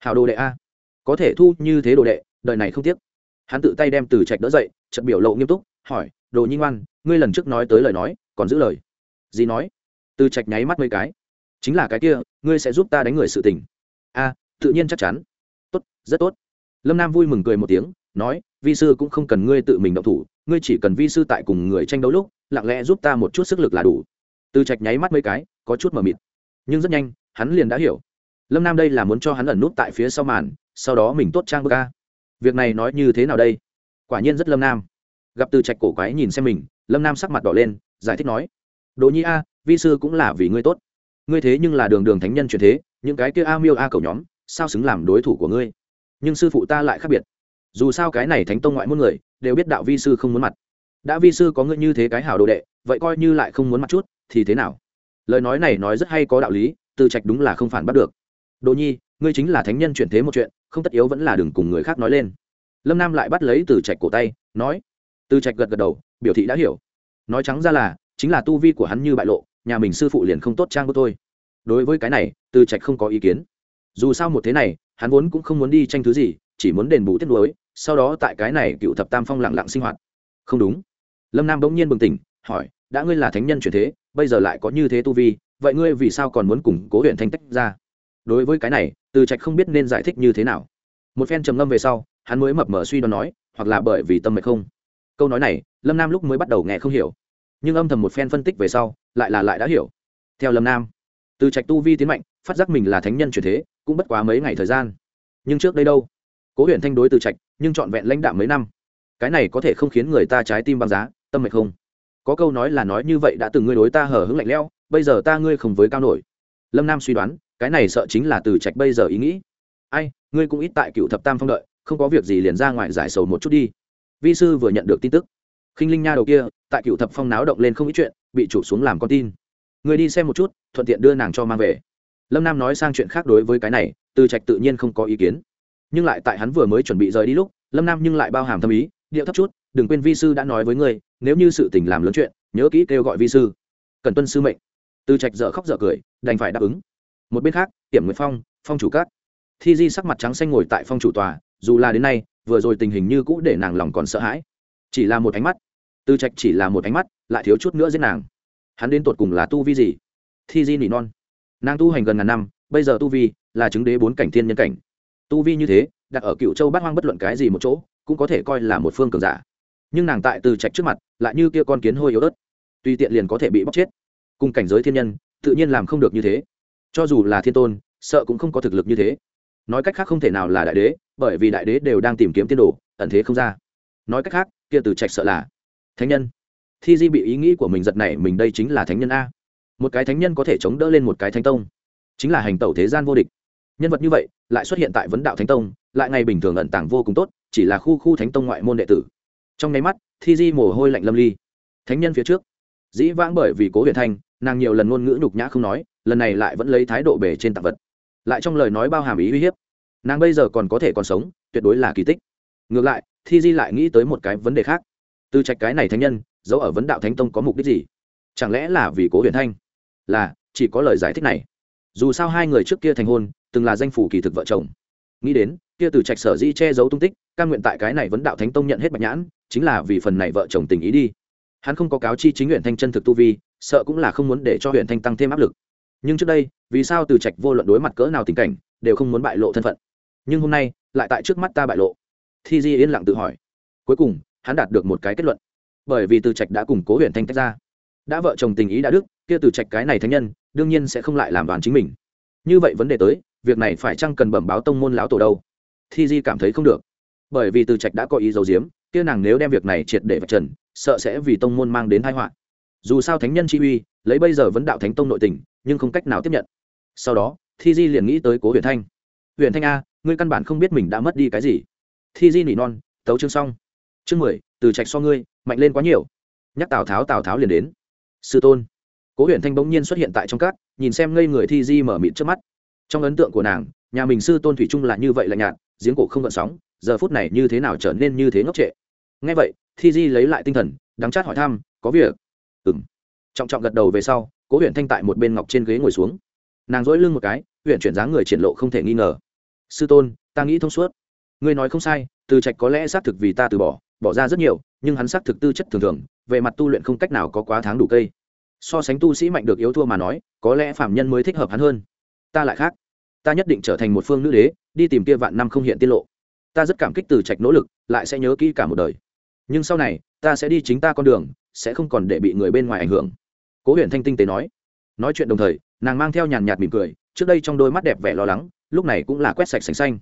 hào đồ đệ a. Có thể thu như thế đồ đệ, đời này không tiếc. Hắn tự tay đem từ trạch đỡ dậy trận biểu lộ nghiêm túc, hỏi, đồ nhi ngoan, ngươi lần trước nói tới lời nói, còn giữ lời? Gì nói? Từ trạch nháy mắt mấy cái. Chính là cái kia, ngươi sẽ giúp ta đánh người sự tình. A, tự nhiên chắc chắn. Tốt, rất tốt. Lâm nam vui mừng cười một tiếng, nói, vi sư cũng không cần ngươi tự mình động thủ, ngươi chỉ cần vi sư tại cùng người tranh đấu lúc, lặng lẽ giúp ta một chút sức lực là đủ. Từ trạch nháy mắt mấy cái, có chút mờ mịt. Nhưng rất nhanh, hắn liền đã hiểu lâm nam đây là muốn cho hắn ẩn nút tại phía sau màn, sau đó mình tốt trang bức ca việc này nói như thế nào đây? Quả nhiên rất lâm nam. Gặp từ trạch cổ quái nhìn xem mình, lâm nam sắc mặt đỏ lên, giải thích nói, đồ nhi a, vi sư cũng là vì ngươi tốt. Ngươi thế nhưng là đường đường thánh nhân truyền thế, những cái kia a miêu a cầu nhóm, sao xứng làm đối thủ của ngươi? Nhưng sư phụ ta lại khác biệt. Dù sao cái này thánh tông ngoại muôn người, đều biết đạo vi sư không muốn mặt. Đã vi sư có ngươi như thế cái hảo đồ đệ, vậy coi như lại không muốn mặt chút, thì thế nào? Lời nói này nói rất hay có đạo lý, từ trạch đúng là không phản bắt được đồ nhi, ngươi chính là thánh nhân chuyển thế một chuyện, không tất yếu vẫn là đừng cùng người khác nói lên. Lâm nam lại bắt lấy từ trạch cổ tay, nói. Từ trạch gật gật đầu, biểu thị đã hiểu. Nói trắng ra là, chính là tu vi của hắn như bại lộ, nhà mình sư phụ liền không tốt trang của tôi đối với cái này, từ trạch không có ý kiến. Dù sao một thế này, hắn vốn cũng không muốn đi tranh thứ gì, chỉ muốn đền bù tiết lối. sau đó tại cái này cựu thập tam phong lặng lặng sinh hoạt. Không đúng. Lâm nam bỗng nhiên bừng tỉnh, hỏi, đã ngươi là thánh nhân chuyển thế, bây giờ lại có như thế tu vi, vậy ngươi vì sao còn muốn củng cố huyện thanh tách ra? Đối với cái này, từ trạch không biết nên giải thích như thế nào. Một phen trầm ngâm về sau, hắn mới mập mờ suy đoán nói, hoặc là bởi vì tâm mệnh không. Câu nói này, lâm nam lúc mới bắt đầu nghe không hiểu. Nhưng âm thầm một phen phân tích về sau, lại là lại đã hiểu. Theo lâm nam, từ trạch tu vi tiến mạnh, phát giác mình là thánh nhân chuyển thế, cũng bất quá mấy ngày thời gian. Nhưng trước đây đâu? Cố huyện thanh đối từ trạch, nhưng trọn vẹn lãnh đạm mấy năm. Cái này có thể không khiến người ta trái tim băng giá, tâm mệnh không? Có câu nói là nói như vậy đã từng ngươi đối ta hở hứng lạnh lẽo, bây giờ ta ngươi không với cao nổi lâm nam suy đoán, cái này sợ chính là từ trạch bây giờ ý nghĩ. Ai, ngươi cũng ít tại cựu thập tam phong đợi, không có việc gì liền ra ngoài giải sầu một chút đi. Vi sư vừa nhận được tin tức. Khinh linh nha đầu kia, tại cựu thập phong náo động lên không ít chuyện, bị chủ xuống làm con tin. Người đi xem một chút, thuận tiện đưa nàng cho mang về. Lâm nam nói sang chuyện khác đối với cái này, từ trạch tự nhiên không có ý kiến. Nhưng lại tại hắn vừa mới chuẩn bị rời đi lúc, lâm nam nhưng lại bao hàm tâm ý, điệu thấp chút, đừng quên vi sư đã nói với ngươi, nếu như sự tình làm lớn chuyện, nhớ kỹ kêu gọi vi sư. Cần tuân sư mệnh. Từ trạch dở khóc dở cười đành phải đáp ứng. Một bên khác tiểm nguyệt phong phong chủ cát thi di sắc mặt trắng xanh ngồi tại phong chủ tòa, dù là đến nay, vừa rồi tình hình như cũ để nàng lòng còn sợ hãi. Chỉ là một ánh mắt. Từ trạch chỉ là một ánh mắt, lại thiếu chút nữa giết nàng. Hắn đến tột cùng là tu vi gì? Thi di nỉ non. Nàng tu hành gần ngàn năm, bây giờ tu vi là chứng đế bốn cảnh thiên nhân cảnh. Tu vi như thế, đặt ở cựu châu bát hoang bất luận cái gì một chỗ, cũng có thể coi là một phương cường giả. Nhưng nàng tại từ trạch trước mặt, lại như kia con kiến hôi yếu ớt. Tùy tiện liền có thể bị bóc chết. Cùng cảnh giới thiên nhân tự nhiên làm không được như thế. Cho dù là thiên tôn, sợ cũng không có thực lực như thế. Nói cách khác không thể nào là đại đế, bởi vì đại đế đều đang tìm kiếm tiên đồ, ẩn thế không ra. Nói cách khác, kia từ trạch sợ là thánh nhân. Thi di bị ý nghĩ của mình giật này mình đây chính là thánh nhân a. Một cái thánh nhân có thể chống đỡ lên một cái thánh tông, chính là hành tẩu thế gian vô địch. Nhân vật như vậy, lại xuất hiện tại vấn đạo thánh tông, lại ngày bình thường ẩn tàng vô cùng tốt, chỉ là khu khu thánh tông ngoại môn đệ tử. Trong nháy mắt, thi di mồ hôi lạnh lâm ly. Thánh nhân phía trước. Dĩ vãng bởi vì cố huyền thanh nàng nhiều lần ngôn ngữ nhục nhã không nói, lần này lại vẫn lấy thái độ bể trên tạp vật. Lại trong lời nói bao hàm ý uy hiếp. Nàng bây giờ còn có thể còn sống, tuyệt đối là kỳ tích. Ngược lại, thi di lại nghĩ tới một cái vấn đề khác. Từ trạch cái này thánh nhân, giấu ở vấn đạo thánh tông có mục đích gì? Chẳng lẽ là vì cố huyền thanh? Là, chỉ có lời giải thích này. Dù sao hai người trước kia thành hôn, từng là danh phủ kỳ thực vợ chồng. Nghĩ đến, kia từ trạch sở di che giấu tung tích căn nguyện tại cái này vấn đạo thánh tông nhận hết bạch nhãn, chính là vì phần này vợ chồng tình ý đi. Hắn không có cáo chi chính huyện thanh chân thực tu vi sợ cũng là không muốn để cho huyện thanh tăng thêm áp lực. Nhưng trước đây, vì sao từ trạch vô luận đối mặt cỡ nào tình cảnh, đều không muốn bại lộ thân phận? Nhưng hôm nay, lại tại trước mắt ta bại lộ. Thi di yên lặng tự hỏi. Cuối cùng, hắn đạt được một cái kết luận. Bởi vì từ trạch đã củng cố huyện thanh tách ra. Đã vợ chồng tình ý đã đức, kia từ trạch cái này thánh nhân, đương nhiên sẽ không lại làm đoàn chính mình. Như vậy vấn đề tới, việc này phải chăng cần bẩm báo tông môn lão tổ đâu? Thi di cảm thấy không được. Bởi vì từ trạch đã có ý giấu diếm kia nàng nếu đem việc này triệt để vạch trần, sợ sẽ vì tông môn mang đến tai họa dù sao thánh nhân chi uy, lấy bây giờ vấn đạo thánh tông nội tình, nhưng không cách nào tiếp nhận. Sau đó, thi di liền nghĩ tới cố huyền thanh. Huyền thanh a, ngươi căn bản không biết mình đã mất đi cái gì. Thi di nỉ non, tấu chương xong. Chương mười, từ trạch so ngươi, mạnh lên quá nhiều. Nhắc tào tháo tào tháo liền đến. Sư tôn. Cố huyền thanh bỗng nhiên xuất hiện tại trong cát, nhìn xem ngây người thi di mở mịt trước mắt. Trong ấn tượng của nàng, nhà mình sư tôn thủy trung là như vậy là nhạt, giếng cổ không gợn sóng, giờ phút này như thế nào trở nên như thế ngốc trệ. Ngay vậy, thi di lấy lại tinh thần, đắng chát hỏi thăm, có việc? Ừ m trọng trọng gật đầu về sau, cố huyện thanh tại một bên ngọc trên ghế ngồi xuống. Nàng dỗi lưng một cái huyện chuyển dáng người triển lộ không thể nghi ngờ. Sư tôn, ta nghĩ thông suốt. Ngươi nói không sai, từ trạch có lẽ xác thực vì ta từ bỏ bỏ ra rất nhiều, nhưng hắn xác thực tư chất thường thường, về mặt tu luyện không cách nào có quá tháng đủ cây. So sánh tu sĩ mạnh được yếu thua mà nói, có lẽ phạm nhân mới thích hợp hắn hơn. Ta lại khác. Ta nhất định trở thành một phương nữ đế, đi tìm kia vạn năm không hiện tiết lộ. Ta rất cảm kích từ trạch nỗ lực, lại sẽ nhớ kỹ cả một đời. Nhưng sau này, ta sẽ đi chính ta con đường sẽ không còn để bị người bên ngoài ảnh hưởng. Cố huyền thanh tinh tế nói. Nói chuyện đồng thời, nàng mang theo nhàn nhạt mỉm cười, trước đây trong đôi mắt đẹp vẻ lo lắng, lúc này cũng là quét sạch sành xanh.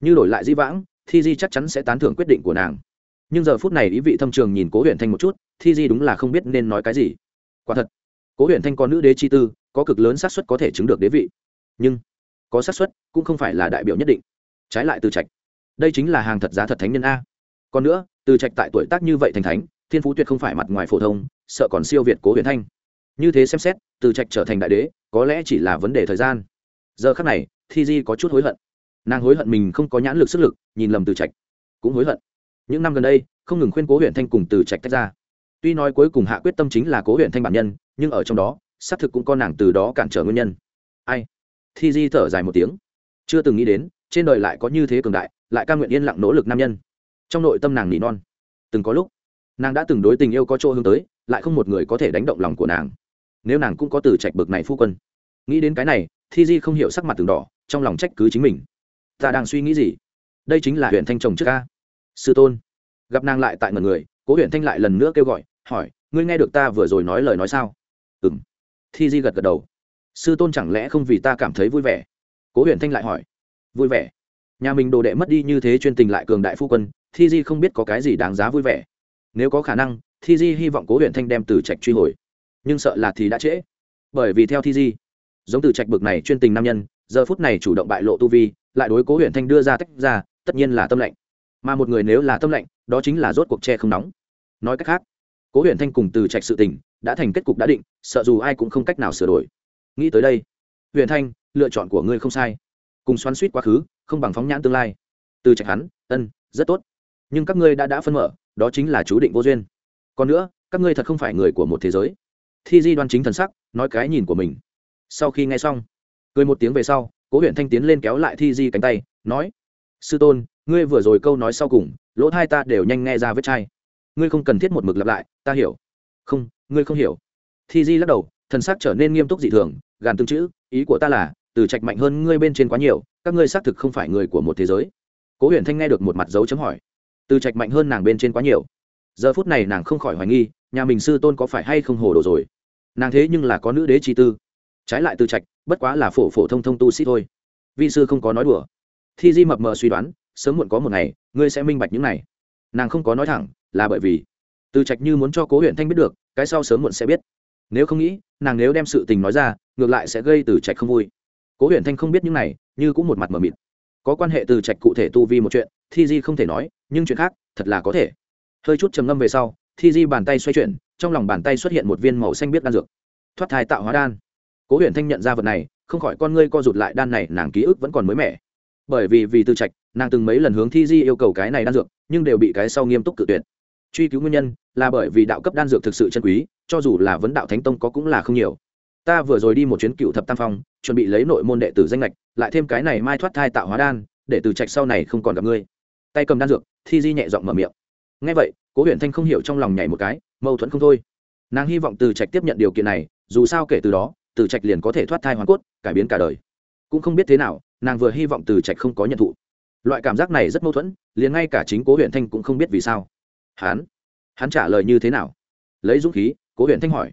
Như đổi lại di vãng, thi di chắc chắn sẽ tán thưởng quyết định của nàng. Nhưng giờ phút này ý vị thâm trường nhìn cố huyền thanh một chút, thi di đúng là không biết nên nói cái gì. Quả thật, cố huyền thanh có nữ đế chi tư, có cực lớn xác suất có thể chứng được đế vị. Nhưng, có xác suất cũng không phải là đại biểu nhất định. Trái lại từ trạch, đây chính là hàng thật giá thật thánh nhân a. Còn nữa, từ trạch tại tuổi tác như vậy thành thánh thiên phú tuyệt không phải mặt ngoài phổ thông, sợ còn siêu việt cố huyền thanh. Như thế xem xét, từ trạch trở thành đại đế, có lẽ chỉ là vấn đề thời gian. Giờ khắc này, thi di có chút hối hận. Nàng hối hận mình không có nhãn lực sức lực, nhìn lầm từ trạch. Cũng hối hận. Những năm gần đây, không ngừng khuyên cố huyện thanh cùng từ trạch tách ra. Tuy nói cuối cùng hạ quyết tâm chính là cố huyện thanh bản nhân, nhưng ở trong đó, xác thực cũng có nàng từ đó cản trở nguyên nhân. Ai? Thi di thở dài một tiếng. Chưa từng nghĩ đến, trên đời lại có như thế cường đại, lại ca nguyện yên lặng nỗ lực nam nhân. Trong nội tâm nàng nỉ non. Từng có lúc nàng đã từng đối tình yêu có chỗ hướng tới, lại không một người có thể đánh động lòng của nàng. Nếu nàng cũng có từ trạch bực này phu quân. Nghĩ đến cái này, thi di không hiểu sắc mặt từng đỏ, trong lòng trách cứ chính mình. Ta đang suy nghĩ gì? Đây chính là huyện thanh chồng trước ca sư tôn. Gặp nàng lại tại ngần người, cố huyện thanh lại lần nữa kêu gọi, hỏi, ngươi nghe được ta vừa rồi nói lời nói sao? Ừ m thi di gật gật đầu. Sư tôn chẳng lẽ không vì ta cảm thấy vui vẻ? Cố huyện thanh lại hỏi. Vui vẻ. Nhà mình đồ đệ mất đi như thế chuyên tình lại cường đại phu quân, thi di không biết có cái gì đáng giá vui vẻ nếu có khả năng, thi di hy vọng cố huyện thanh đem từ trạch truy hồi. Nhưng sợ là thì đã trễ. Bởi vì theo thi di, giống từ trạch bực này chuyên tình nam nhân, giờ phút này chủ động bại lộ tu vi, lại đối cố huyện thanh đưa ra tách ra, tất nhiên là tâm lệnh. Mà một người nếu là tâm lệnh, đó chính là rốt cuộc che không nóng. Nói cách khác, cố huyện thanh cùng từ trạch sự tình, đã thành kết cục đã định, sợ dù ai cũng không cách nào sửa đổi. Nghĩ tới đây huyện thanh, lựa chọn của ngươi không sai. Cùng xoắn suýt quá khứ, không bằng phóng nhãn tương lai. Từ trạch hắn, ân, rất tốt. Nhưng các ngươi đã đã phân mở đó chính là chú định vô duyên. Còn nữa, các ngươi thật không phải người của một thế giới. Thi di đoan chính thần sắc, nói cái nhìn của mình. Sau khi nghe xong, cười một tiếng về sau, cố huyện thanh tiến lên kéo lại thi di cánh tay, nói, sư tôn, ngươi vừa rồi câu nói sau cùng, lỗ hai ta đều nhanh nghe ra vết chai. Ngươi không cần thiết một mực lặp lại, ta hiểu. Không, ngươi không hiểu. Thi di lắc đầu, thần sắc trở nên nghiêm túc dị thường, gàn tương chữ, ý của ta là, từ trạch mạnh hơn ngươi bên trên quá nhiều, các ngươi xác thực không phải người của một thế giới. Cố huyện thanh nghe được một mặt dấu chấm hỏi từ trạch mạnh hơn nàng bên trên quá nhiều. Giờ phút này nàng không khỏi hoài nghi, nhà mình sư tôn có phải hay không hồ đồ rồi. Nàng thế nhưng là có nữ đế chi tư. Trái lại từ trạch, bất quá là phổ phổ thông thông tu sĩ thôi. Vi sư không có nói đùa. Thi di mập mờ suy đoán, sớm muộn có một ngày, ngươi sẽ minh bạch những này. Nàng không có nói thẳng, là bởi vì, từ trạch như muốn cho cố huyện thanh biết được, cái sau sớm muộn sẽ biết. Nếu không nghĩ, nàng nếu đem sự tình nói ra, ngược lại sẽ gây từ trạch không vui. Cố huyện thanh không biết những này, như cũng một mặt mờ mịt. Có quan hệ từ trạch cụ thể tu vi một chuyện, thi di không thể nói nhưng chuyện khác, thật là có thể. Hơi chút trầm ngâm về sau, thi di bàn tay xoay chuyển, trong lòng bàn tay xuất hiện một viên màu xanh biết đan dược. Thoát thai tạo hóa đan. Cố huyền thanh nhận ra vật này, không khỏi con ngươi co rụt lại, đan này nàng ký ức vẫn còn mới mẻ. Bởi vì vì tư trạch, nàng từng mấy lần hướng thi di yêu cầu cái này đan dược, nhưng đều bị cái sau nghiêm túc cự tuyệt. Truy cứu nguyên nhân là bởi vì đạo cấp đan dược thực sự chân quý, cho dù là vấn đạo thánh tông có cũng là không nhiều. Ta vừa rồi đi một chuyến cựu thập tam phong, chuẩn bị lấy nội môn đệ tử danh lệch lại thêm cái này mai thoát thai tạo hóa đan, để từ trạch sau này không còn gặp ngươi tay cầm đan dược, thi di nhẹ giọng mở miệng. Ngay vậy, cố huyện thanh không hiểu trong lòng nhảy một cái, mâu thuẫn không thôi. Nàng hy vọng từ trạch tiếp nhận điều kiện này, dù sao kể từ đó, từ trạch liền có thể thoát thai hoàn cốt, cải biến cả đời. Cũng không biết thế nào, nàng vừa hy vọng từ trạch không có nhận thụ. Loại cảm giác này rất mâu thuẫn, liền ngay cả chính cố huyện thanh cũng không biết vì sao. Hắn hắn trả lời như thế nào? Lấy dũng khí, cố huyện thanh hỏi.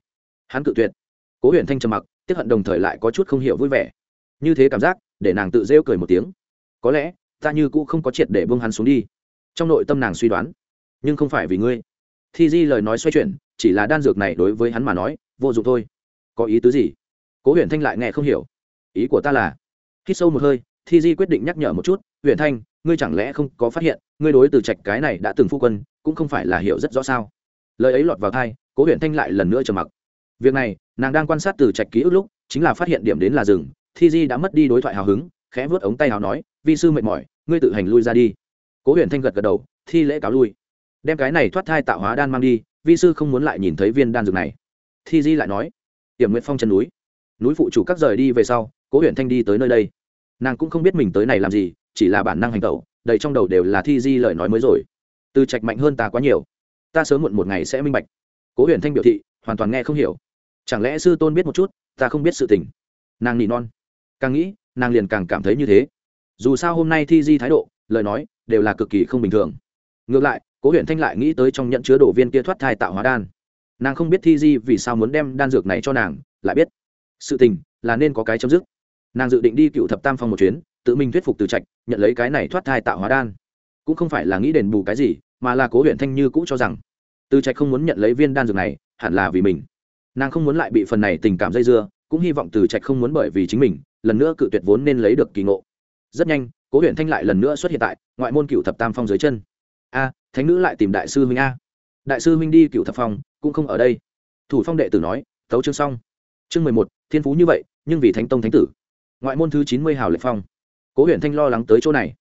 Hắn cự tuyệt. Cố huyện thanh trầm mặc tiếp hận đồng thời lại có chút không hiểu vui vẻ. Như thế cảm giác, để nàng tự rêu cười một tiếng. Có lẽ ta như cũ không có triệt để buông hắn xuống đi. Trong nội tâm nàng suy đoán, nhưng không phải vì ngươi. Thi di lời nói xoay chuyển, chỉ là đan dược này đối với hắn mà nói, vô dụng thôi. Có ý tứ gì? Cố Huyền thanh lại nghe không hiểu. Ý của ta là khi sâu một hơi, thi di quyết định nhắc nhở một chút, Huyền thanh, ngươi chẳng lẽ không có phát hiện, ngươi đối từ trạch cái này đã từng phu quân, cũng không phải là hiểu rất rõ sao? Lời ấy lọt vào thai cố Huyền thanh lại lần nữa trầm mặc. Việc này, nàng đang quan sát từ trạch ký ức lúc, chính là phát hiện điểm đến là rừng, thi di đã mất đi đối thoại hào hứng khẽ vớt ống tay hào nói, vi sư mệt mỏi, ngươi tự hành lui ra đi. Cố Huyền thanh gật gật đầu, thi lễ cáo lui. Đem cái này thoát thai tạo hóa đan mang đi, vi sư không muốn lại nhìn thấy viên đan dược này. Thi di lại nói tiềm nguyện phong chân núi núi phụ chủ các rời đi về sau, cố Huyền thanh đi tới nơi đây. Nàng cũng không biết mình tới này làm gì, chỉ là bản năng hành tẩu, đầy trong đầu đều là thi di lời nói mới rồi. Từ trạch mạnh hơn ta quá nhiều. Ta sớm muộn một ngày sẽ minh bạch. Cố Huyền thanh biểu thị, hoàn toàn nghe không hiểu. Chẳng lẽ sư tôn biết một chút, ta không biết sự tình? Nàng nỉ non. Càng nghĩ nàng liền càng cảm thấy như thế. Dù sao hôm nay thi di thái độ, lời nói, đều là cực kỳ không bình thường. Ngược lại, cố huyện thanh lại nghĩ tới trong nhận chứa đổ viên kia thoát thai tạo hóa đan. Nàng không biết thi di vì sao muốn đem đan dược này cho nàng, lại biết sự tình là nên có cái chấm dứt. Nàng dự định đi cựu thập tam phong một chuyến, tự mình thuyết phục từ trạch, nhận lấy cái này thoát thai tạo hóa đan. Cũng không phải là nghĩ đền bù cái gì, mà là cố huyện thanh như cũ cho rằng, từ trạch không muốn nhận lấy viên đan dược này, hẳn là vì mình. Nàng không muốn lại bị phần này tình cảm dây dưa, cũng hy vọng từ trạch không muốn bởi vì chính mình lần nữa cự tuyệt vốn nên lấy được kỳ ngộ. Rất nhanh, cố huyện thanh lại lần nữa xuất hiện tại ngoại môn cựu thập tam phong dưới chân. A, thánh nữ lại tìm đại sư huynh a. Đại sư huynh đi cựu thập phong, cũng không ở đây. Thủ phong đệ tử nói tấu chương xong. Chương mười một, thiên phú như vậy, nhưng vì thánh tông thánh tử. Ngoại môn thứ chín mươi hào lệ phong. Cố huyện thanh lo lắng tới chỗ này.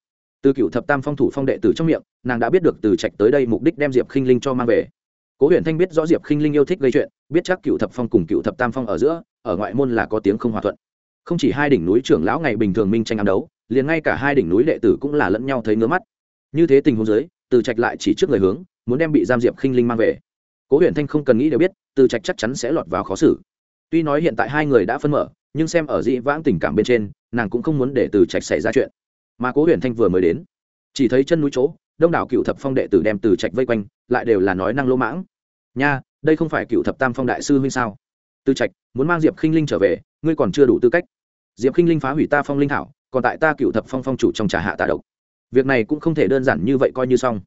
Từ cựu thập tam phong thủ phong đệ tử trong miệng, nàng đã biết được từ trạch tới đây mục đích đem diệp khinh linh cho mang về. Cố huyện thanh biết rõ diệp khinh linh yêu thích gây chuyện, biết chắc cựu thập phong cùng cựu thập tam phong ở giữa, ở ngoại môn là có tiếng không hòa thuận không chỉ hai đỉnh núi trưởng lão ngày bình thường minh tranh ám đấu, liền ngay cả hai đỉnh núi đệ tử cũng là lẫn nhau thấy ngứa mắt. Như thế tình huống dưới, từ trạch lại chỉ trước người hướng, muốn đem bị giam diệp khinh linh mang về. Cố huyện thanh không cần nghĩ đều biết, từ trạch chắc chắn sẽ lọt vào khó xử. Tuy nói hiện tại hai người đã phân mở, nhưng xem ở dĩ vãng tình cảm bên trên, nàng cũng không muốn để từ trạch xảy ra chuyện. Mà cố huyện thanh vừa mới đến, chỉ thấy chân núi chỗ, đông đảo cựu thập phong đệ tử đem từ trạch vây quanh, lại đều là nói năng lỗ mãng. Nha, đây không phải cựu thập tam phong đại sư huynh sao? Từ trạch, muốn mang diệp khinh linh trở về, ngươi còn chưa đủ tư cách diệp khinh linh phá hủy ta phong linh thảo, còn tại ta cựu thập phong phong chủ trong trà hạ tạ độc. Việc này cũng không thể đơn giản như vậy coi như xong.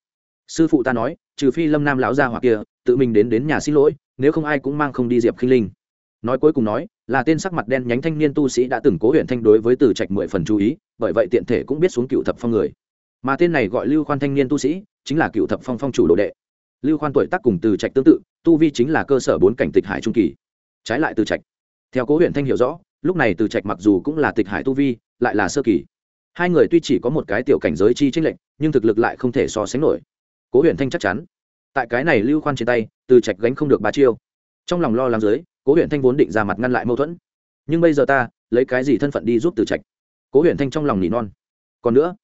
Sư phụ ta nói, trừ phi lâm nam lão gia hoặc kia, tự mình đến đến nhà xin lỗi, nếu không ai cũng mang không đi diệp khinh linh. Nói cuối cùng nói, là tên sắc mặt đen nhánh thanh niên tu sĩ đã từng cố huyện thanh đối với từ trạch mười phần chú ý, bởi vậy tiện thể cũng biết xuống cựu thập phong người. Mà tên này gọi lưu khoan thanh niên tu sĩ, chính là cựu thập phong phong chủ đồ đệ. Lưu khoan tuổi tác cùng từ trạch tương tự, tu vi chính là cơ sở bốn cảnh tịch hải trung kỳ. Trái lại từ trạch, theo cố huyện thanh hiểu rõ lúc này từ trạch mặc dù cũng là tịch hải tu vi, lại là sơ kỳ. Hai người tuy chỉ có một cái tiểu cảnh giới chi tranh lệch, nhưng thực lực lại không thể so sánh nổi. Cố huyện thanh chắc chắn. Tại cái này lưu khoan trên tay, từ trạch gánh không được ba chiêu. Trong lòng lo lắng dưới, cố huyện thanh vốn định ra mặt ngăn lại mâu thuẫn. Nhưng bây giờ ta, lấy cái gì thân phận đi giúp từ trạch? Cố huyện thanh trong lòng nỉ non. Còn nữa,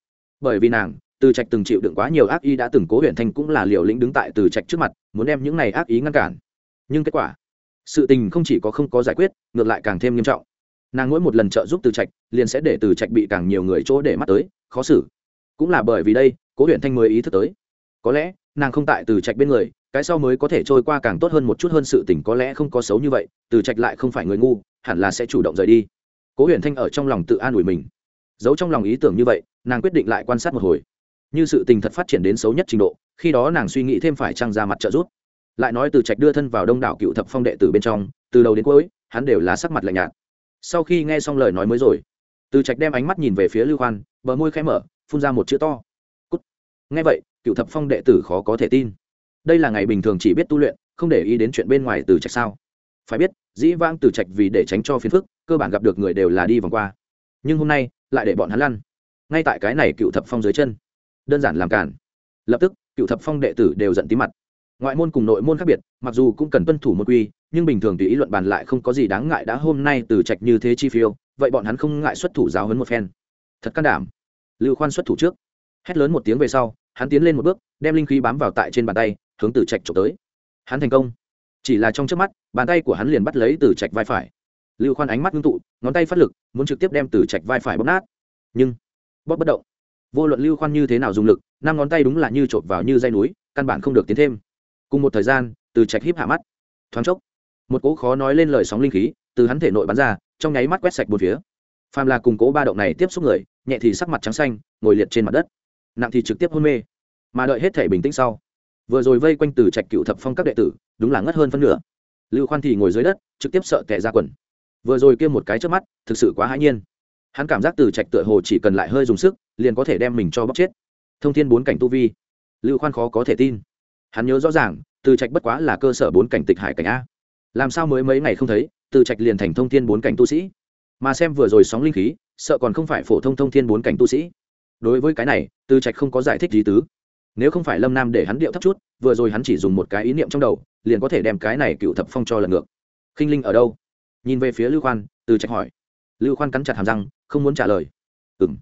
bởi vì nàng, từ trạch từng chịu đựng quá nhiều ác ý đã từng cố huyện thanh cũng là liều lĩnh đứng tại từ trạch trước mặt, muốn đem những này ác ý ngăn cản. Nhưng kết quả, sự tình không chỉ có không có giải quyết, ngược lại càng thêm nghiêm trọng nàng mỗi một lần trợ giúp từ trạch, liền sẽ để từ trạch bị càng nhiều người chỗ để mắt tới, khó xử. Cũng là bởi vì đây, cố huyện thanh mới ý thức tới. Có lẽ, nàng không tại từ trạch bên người, cái sau mới có thể trôi qua càng tốt hơn một chút hơn sự tình có lẽ không có xấu như vậy, từ trạch lại không phải người ngu, hẳn là sẽ chủ động rời đi. Cố huyền thanh ở trong lòng tự an ủi mình. Giấu trong lòng ý tưởng như vậy, nàng quyết định lại quan sát một hồi. Như sự tình thật phát triển đến xấu nhất trình độ, khi đó nàng suy nghĩ thêm phải trăng ra mặt trợ giúp. Lại nói từ trạch đưa thân vào đông đảo cựu thập phong đệ tử bên trong, từ đầu đến cuối, hắn đều là sắc mặt lạnh nhạt sau khi nghe xong lời nói mới rồi. Từ trạch đem ánh mắt nhìn về phía lưu khoan, bờ môi khẽ mở, phun ra một chữ to. Cút. nghe vậy, cựu thập phong đệ tử khó có thể tin. Đây là ngày bình thường chỉ biết tu luyện, không để ý đến chuyện bên ngoài từ trạch sao? Phải biết, dĩ vãng từ trạch vì để tránh cho phiền phức, cơ bản gặp được người đều là đi vòng qua. Nhưng hôm nay, lại để bọn hắn lăn. Ngay tại cái này cựu thập phong dưới chân. Đơn giản làm cản. Lập tức, cựu thập phong đệ tử đều giận tí mặt. Ngoại môn cùng nội môn khác biệt, mặc dù cũng cần tuân thủ một quy nhưng bình thường tùy ý luận bàn lại không có gì đáng ngại đã hôm nay từ trạch như thế chi phiêu, vậy bọn hắn không ngại xuất thủ giáo hấn một phen. Thật can đảm. Lưu khoan xuất thủ trước. Hét lớn một tiếng về sau, hắn tiến lên một bước, đem linh khí bám vào tại trên bàn tay, hướng từ trạch trộm tới. Hắn thành công. Chỉ là trong trước mắt, bàn tay của hắn liền bắt lấy từ trạch vai phải. Lưu khoan ánh mắt ngưng tụ, ngón tay phát lực, muốn trực tiếp đem từ trạch vai phải bóp nát. Nhưng, bóp bất động. Vô luận lưu khoan như thế nào dùng lực, năm ngón tay đúng là như chộp vào như dây núi, căn bản không được tiến thêm. Cùng một thời gian, từ trạch híp hạ mắt. Thoáng chốc một cỗ khó nói lên lời sóng linh khí từ hắn thể nội bắn ra, trong nháy mắt quét sạch một phía. Phàm là cùng cố ba động này tiếp xúc người, nhẹ thì sắc mặt trắng xanh, ngồi liệt trên mặt đất. Nặng thì trực tiếp hôn mê. Mà đợi hết thể bình tĩnh sau, vừa rồi vây quanh từ trạch cựu thập phong các đệ tử, đúng là ngất hơn phân nửa. Lưu khoan thì ngồi dưới đất, trực tiếp sợ tệ ra quần. Vừa rồi kia một cái trước mắt, thực sự quá hãi nhiên. Hắn cảm giác từ trạch tựa hồ chỉ cần lại hơi dùng sức, liền có thể đem mình cho bóc chết. Thông thiên bốn cảnh tu vi. Lưu khoan khó có thể tin. Hắn nhớ rõ ràng, từ trạch bất quá là cơ sở bốn cảnh tịch hải cảnh a làm sao mới mấy ngày không thấy, từ trạch liền thành thông thiên bốn cảnh tu sĩ. Mà xem vừa rồi sóng linh khí, sợ còn không phải phổ thông thông thiên bốn cảnh tu sĩ. Đối với cái này, từ trạch không có giải thích gì tứ. Nếu không phải lâm nam để hắn điệu thấp chút, vừa rồi hắn chỉ dùng một cái ý niệm trong đầu, liền có thể đem cái này cựu thập phong cho lần ngược. Khinh linh ở đâu? Nhìn về phía lưu khoan, từ trạch hỏi. Lưu khoan cắn chặt hàm răng, không muốn trả lời. Ừ m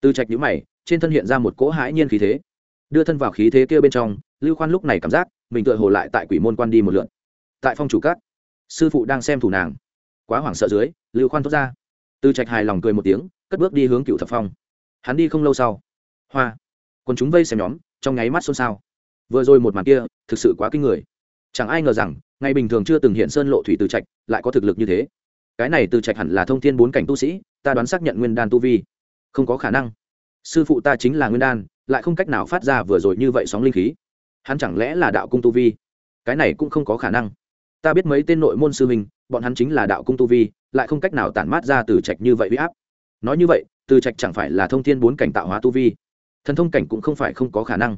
từ trạch nhữ mày, trên thân hiện ra một cỗ hãi nhiên khí thế. Đưa thân vào khí thế kia bên trong, lưu khoan lúc này cảm giác, mình tựa hồ lại tại quỷ môn quan đi một lượn. Tại phong chủ cát sư phụ đang xem thủ nàng. Quá hoảng sợ dưới, lưu khoan thốt ra. Từ trạch hài lòng cười một tiếng, cất bước đi hướng cựu thập phong. Hắn đi không lâu sau. Hoa. Còn chúng vây xem nhóm, trong nháy mắt xôn xao. Vừa rồi một màn kia, thực sự quá kinh người. Chẳng ai ngờ rằng, ngày bình thường chưa từng hiện sơn lộ thủy từ trạch, lại có thực lực như thế. Cái này từ trạch hẳn là thông thiên bốn cảnh tu sĩ, ta đoán xác nhận nguyên đan tu vi. Không có khả năng. Sư phụ ta chính là nguyên đan, lại không cách nào phát ra vừa rồi như vậy sóng linh khí. Hắn chẳng lẽ là đạo cung tu vi? Cái này cũng không có khả năng ta biết mấy tên nội môn sư huynh, bọn hắn chính là đạo cung tu vi, lại không cách nào tản mát ra từ trạch như vậy huy áp. Nói như vậy, từ trạch chẳng phải là thông thiên bốn cảnh tạo hóa tu vi. Thần thông cảnh cũng không phải không có khả năng.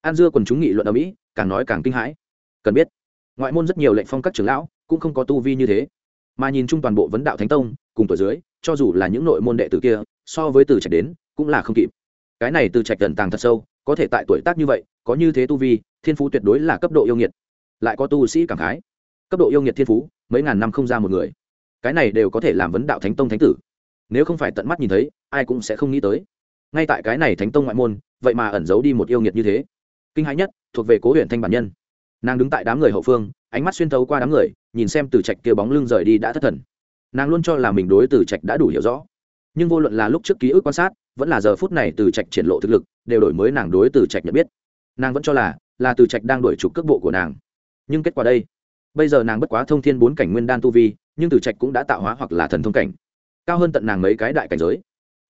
An dưa quần chúng nghị luận ở mỹ, càng nói càng kinh hãi. Cần biết, ngoại môn rất nhiều lệnh phong các trưởng lão cũng không có tu vi như thế. Mà nhìn chung toàn bộ vấn đạo thánh tông, cùng tuổi dưới, cho dù là những nội môn đệ tử kia, so với từ trạch đến, cũng là không kịp. Cái này từ trạch tần tàng thật sâu, có thể tại tuổi tác như vậy, có như thế tu vi, thiên phú tuyệt đối là cấp độ yêu nghiệt. Lại có tu sĩ cảm khái cấp độ yêu nghiệt thiên phú, mấy ngàn năm không ra một người. Cái này đều có thể làm vấn đạo thánh tông thánh tử. Nếu không phải tận mắt nhìn thấy, ai cũng sẽ không nghĩ tới. Ngay tại cái này thánh tông ngoại môn, vậy mà ẩn giấu đi một yêu nghiệt như thế. Kinh hãi nhất, thuộc về cố huyện thanh bản nhân. Nàng đứng tại đám người hậu phương, ánh mắt xuyên thấu qua đám người, nhìn xem từ trạch kia bóng lưng rời đi đã thất thần. Nàng luôn cho là mình đối từ trạch đã đủ hiểu rõ. Nhưng vô luận là lúc trước ký ức quan sát, vẫn là giờ phút này từ trạch triển lộ thực lực, đều đổi mới nàng đối từ trạch nhận biết. Nàng vẫn cho là là từ trạch đang đuổi trục cước bộ của nàng. Nhưng kết quả đây bây giờ nàng bất quá thông thiên bốn cảnh nguyên đan tu vi, nhưng từ trạch cũng đã tạo hóa hoặc là thần thông cảnh. Cao hơn tận nàng mấy cái đại cảnh giới.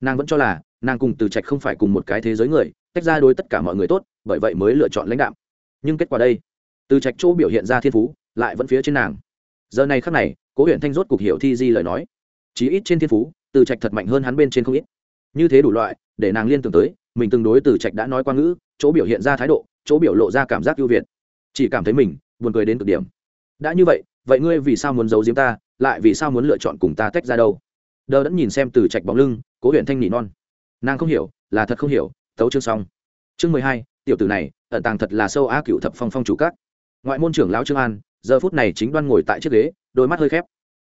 Nàng vẫn cho là, nàng cùng từ trạch không phải cùng một cái thế giới người, tách ra đối tất cả mọi người tốt, bởi vậy mới lựa chọn lãnh đạo nhưng kết quả đây từ trạch chỗ biểu hiện ra thiên phú, lại vẫn phía trên nàng. Giờ này khắc này, cố huyện thanh rốt cục hiểu thi di lời nói. Chí ít trên thiên phú từ trạch thật mạnh hơn hắn bên trên không ít. Như thế đủ loại, để nàng liên tưởng tới, mình tương đối từ trạch đã nói qua ngữ, chỗ biểu hiện ra thái độ, chỗ biểu lộ ra cảm giác ưu việt. Chỉ cảm thấy mình, buồn cười đến cực điểm đã như vậy vậy ngươi vì sao muốn giấu giếm ta, lại vì sao muốn lựa chọn cùng ta tách ra đâu? Đờ đẫn nhìn xem từ trạch bóng lưng, cố huyện thanh nỉ non. Nàng không hiểu, là thật không hiểu, tấu chương xong. Chương mười hai, tiểu tử này, ẩn tàng thật là sâu á cựu thập phong phong chủ các. Ngoại môn trưởng lão trương an, giờ phút này chính đoan ngồi tại chiếc ghế, đôi mắt hơi khép.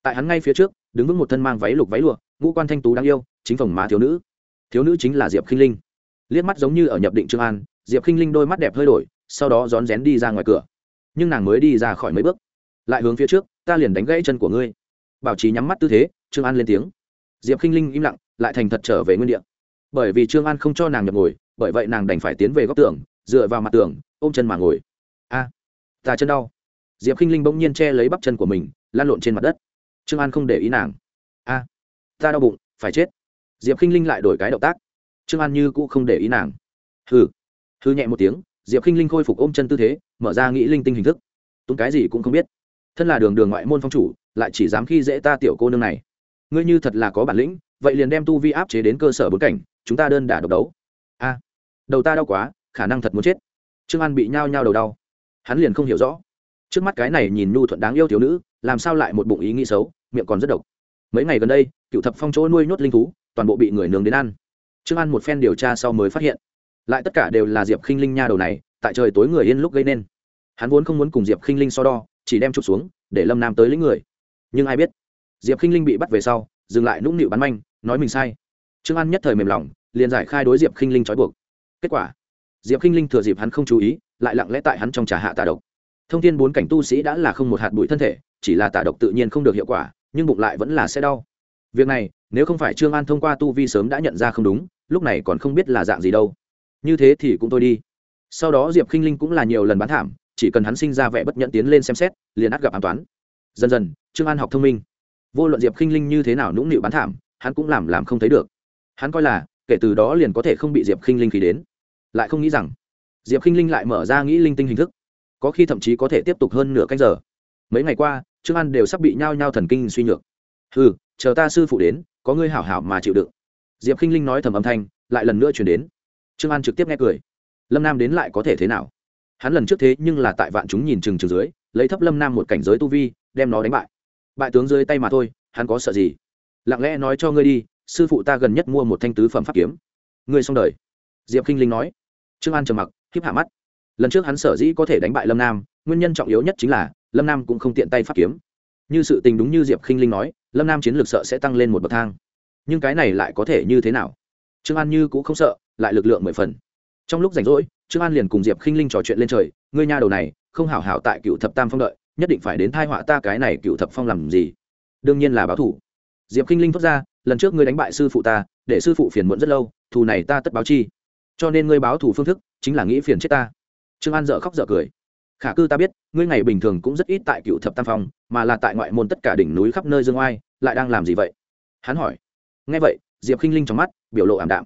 Tại hắn ngay phía trước, đứng vững một thân mang váy lục váy lụa, ngũ quan thanh tú đáng yêu, chính phòng má thiếu nữ. Thiếu nữ chính là diệp khinh linh. Liếc mắt giống như ở nhập định trương an, diệp khinh linh đôi mắt đẹp hơi đổi, sau đó rón rén đi ra ngoài cửa. Nhưng nàng mới đi ra khỏi mấy bước lại hướng phía trước ta liền đánh gãy chân của ngươi. Bảo trì nhắm mắt tư thế trương an lên tiếng. Diệp khinh linh im lặng lại thành thật trở về nguyên địa. Bởi vì trương an không cho nàng nhập ngồi bởi vậy nàng đành phải tiến về góc tường dựa vào mặt tường ôm chân mà ngồi. A à, ta chân đau. Diệp khinh linh bỗng nhiên che lấy bắp chân của mình lan lộn trên mặt đất. Trương an không để ý nàng. A ta đau bụng phải chết. Diệp khinh linh lại đổi cái động tác. Trương an như cũ không để ý nàng. Hừ. Hư nhẹ một tiếng diệp khinh linh khôi phục ôm chân tư thế mở ra nghĩ linh tinh hình thức. Túng cái gì cũng không biết thân là đường đường ngoại môn phong chủ, lại chỉ dám khi dễ ta tiểu cô nương này. Ngươi như thật là có bản lĩnh, vậy liền đem tu vi áp chế đến cơ sở bốn cảnh, chúng ta đơn đả độc đấu. A, đầu ta đau quá, khả năng thật muốn chết. Trương an bị nhao nhao đầu đau. Hắn liền không hiểu rõ. Trước mắt cái này nhìn nhu thuận đáng yêu thiếu nữ, làm sao lại một bụng ý nghĩ xấu, miệng còn rất độc. Mấy ngày gần đây, cựu thập phong chỗ nuôi nhốt linh thú, toàn bộ bị người nướng đến ăn. Trương an một phen điều tra sau mới phát hiện, lại tất cả đều là diệp khinh linh nha đầu này, tại trời tối người yên lúc gây nên. Hắn vốn không muốn cùng diệp khinh linh so đo chỉ đem chụp xuống, để lâm nam tới lĩnh người. Nhưng ai biết? Diệp khinh linh bị bắt về sau, dừng lại nũng nịu bắn manh, nói mình sai. Trương an nhất thời mềm lòng, liền giải khai đối diệp khinh linh trói buộc. Kết quả, diệp khinh linh thừa dịp hắn không chú ý, lại lặng lẽ tại hắn trong trà hạ tà độc. Thông tin bốn cảnh tu sĩ đã là không một hạt bụi thân thể, chỉ là tà độc tự nhiên không được hiệu quả, nhưng bụng lại vẫn là sẽ đau. Việc này, nếu không phải trương an thông qua tu vi sớm đã nhận ra không đúng, lúc này còn không biết là dạng gì đâu. Như thế thì cũng thôi đi. Sau đó diệp khinh linh cũng là nhiều lần bán thảm chỉ cần hắn sinh ra vẻ bất nhẫn tiến lên xem xét, liền át gặp an toán. Dần dần, trương an học thông minh. Vô luận diệp khinh linh như thế nào nũng nịu bán thảm, hắn cũng làm làm không thấy được. Hắn coi là, kể từ đó liền có thể không bị diệp khinh linh khí đến. Lại không nghĩ rằng, diệp khinh linh lại mở ra nghĩ linh tinh hình thức. Có khi thậm chí có thể tiếp tục hơn nửa canh giờ. Mấy ngày qua, trương an đều sắp bị nhao nhao thần kinh suy nhược. Ừ chờ ta sư phụ đến, có ngươi hảo hảo mà chịu đựng. Diệp khinh linh nói thầm âm thanh, lại lần nữa chuyển đến. Trương an trực tiếp nghe cười. Lâm nam đến lại có thể thế nào? Hắn lần trước thế nhưng là tại vạn chúng nhìn chừng chừng dưới, lấy thấp lâm nam một cảnh giới tu vi, đem nó đánh bại. Bại tướng dưới tay mà thôi, hắn có sợ gì? Lặng lẽ nói cho ngươi đi, sư phụ ta gần nhất mua một thanh tứ phẩm pháp kiếm. Ngươi xong đời. Diệp k i n h linh nói. Trương an trầm mặc, híp hạ mắt. Lần trước hắn sở dĩ có thể đánh bại lâm nam, nguyên nhân trọng yếu nhất chính là, lâm nam cũng không tiện tay pháp kiếm. Như sự tình đúng như diệp k i n h linh nói, lâm nam chiến lược sợ sẽ tăng lên một bậc thang. Nhưng cái này lại có thể như thế nào? Trương an như cũng không sợ, lại lực lượng mười phần. Trong lúc rảnh rỗi trương an liền cùng diệp khinh linh trò chuyện lên trời, ngươi nha đầu này, không hảo hảo tại cựu thập tam phong đợi, nhất định phải đến thai họa ta cái này cựu thập phong làm gì? Đương nhiên là báo thủ. Diệp khinh linh thốt ra, lần trước ngươi đánh bại sư phụ ta, để sư phụ phiền muộn rất lâu, thù này ta tất báo chi. Cho nên ngươi báo thù phương thức, chính là nghĩ phiền chết ta. Trương an dợ khóc dợ cười. Khả cư ta biết, ngươi ngày bình thường cũng rất ít tại cựu thập tam phong, mà là tại ngoại môn tất cả đỉnh núi khắp nơi dương oai, lại đang làm gì vậy? Hắn hỏi. Nghe vậy, diệp khinh linh trong mắt biểu lộ ảm đạm.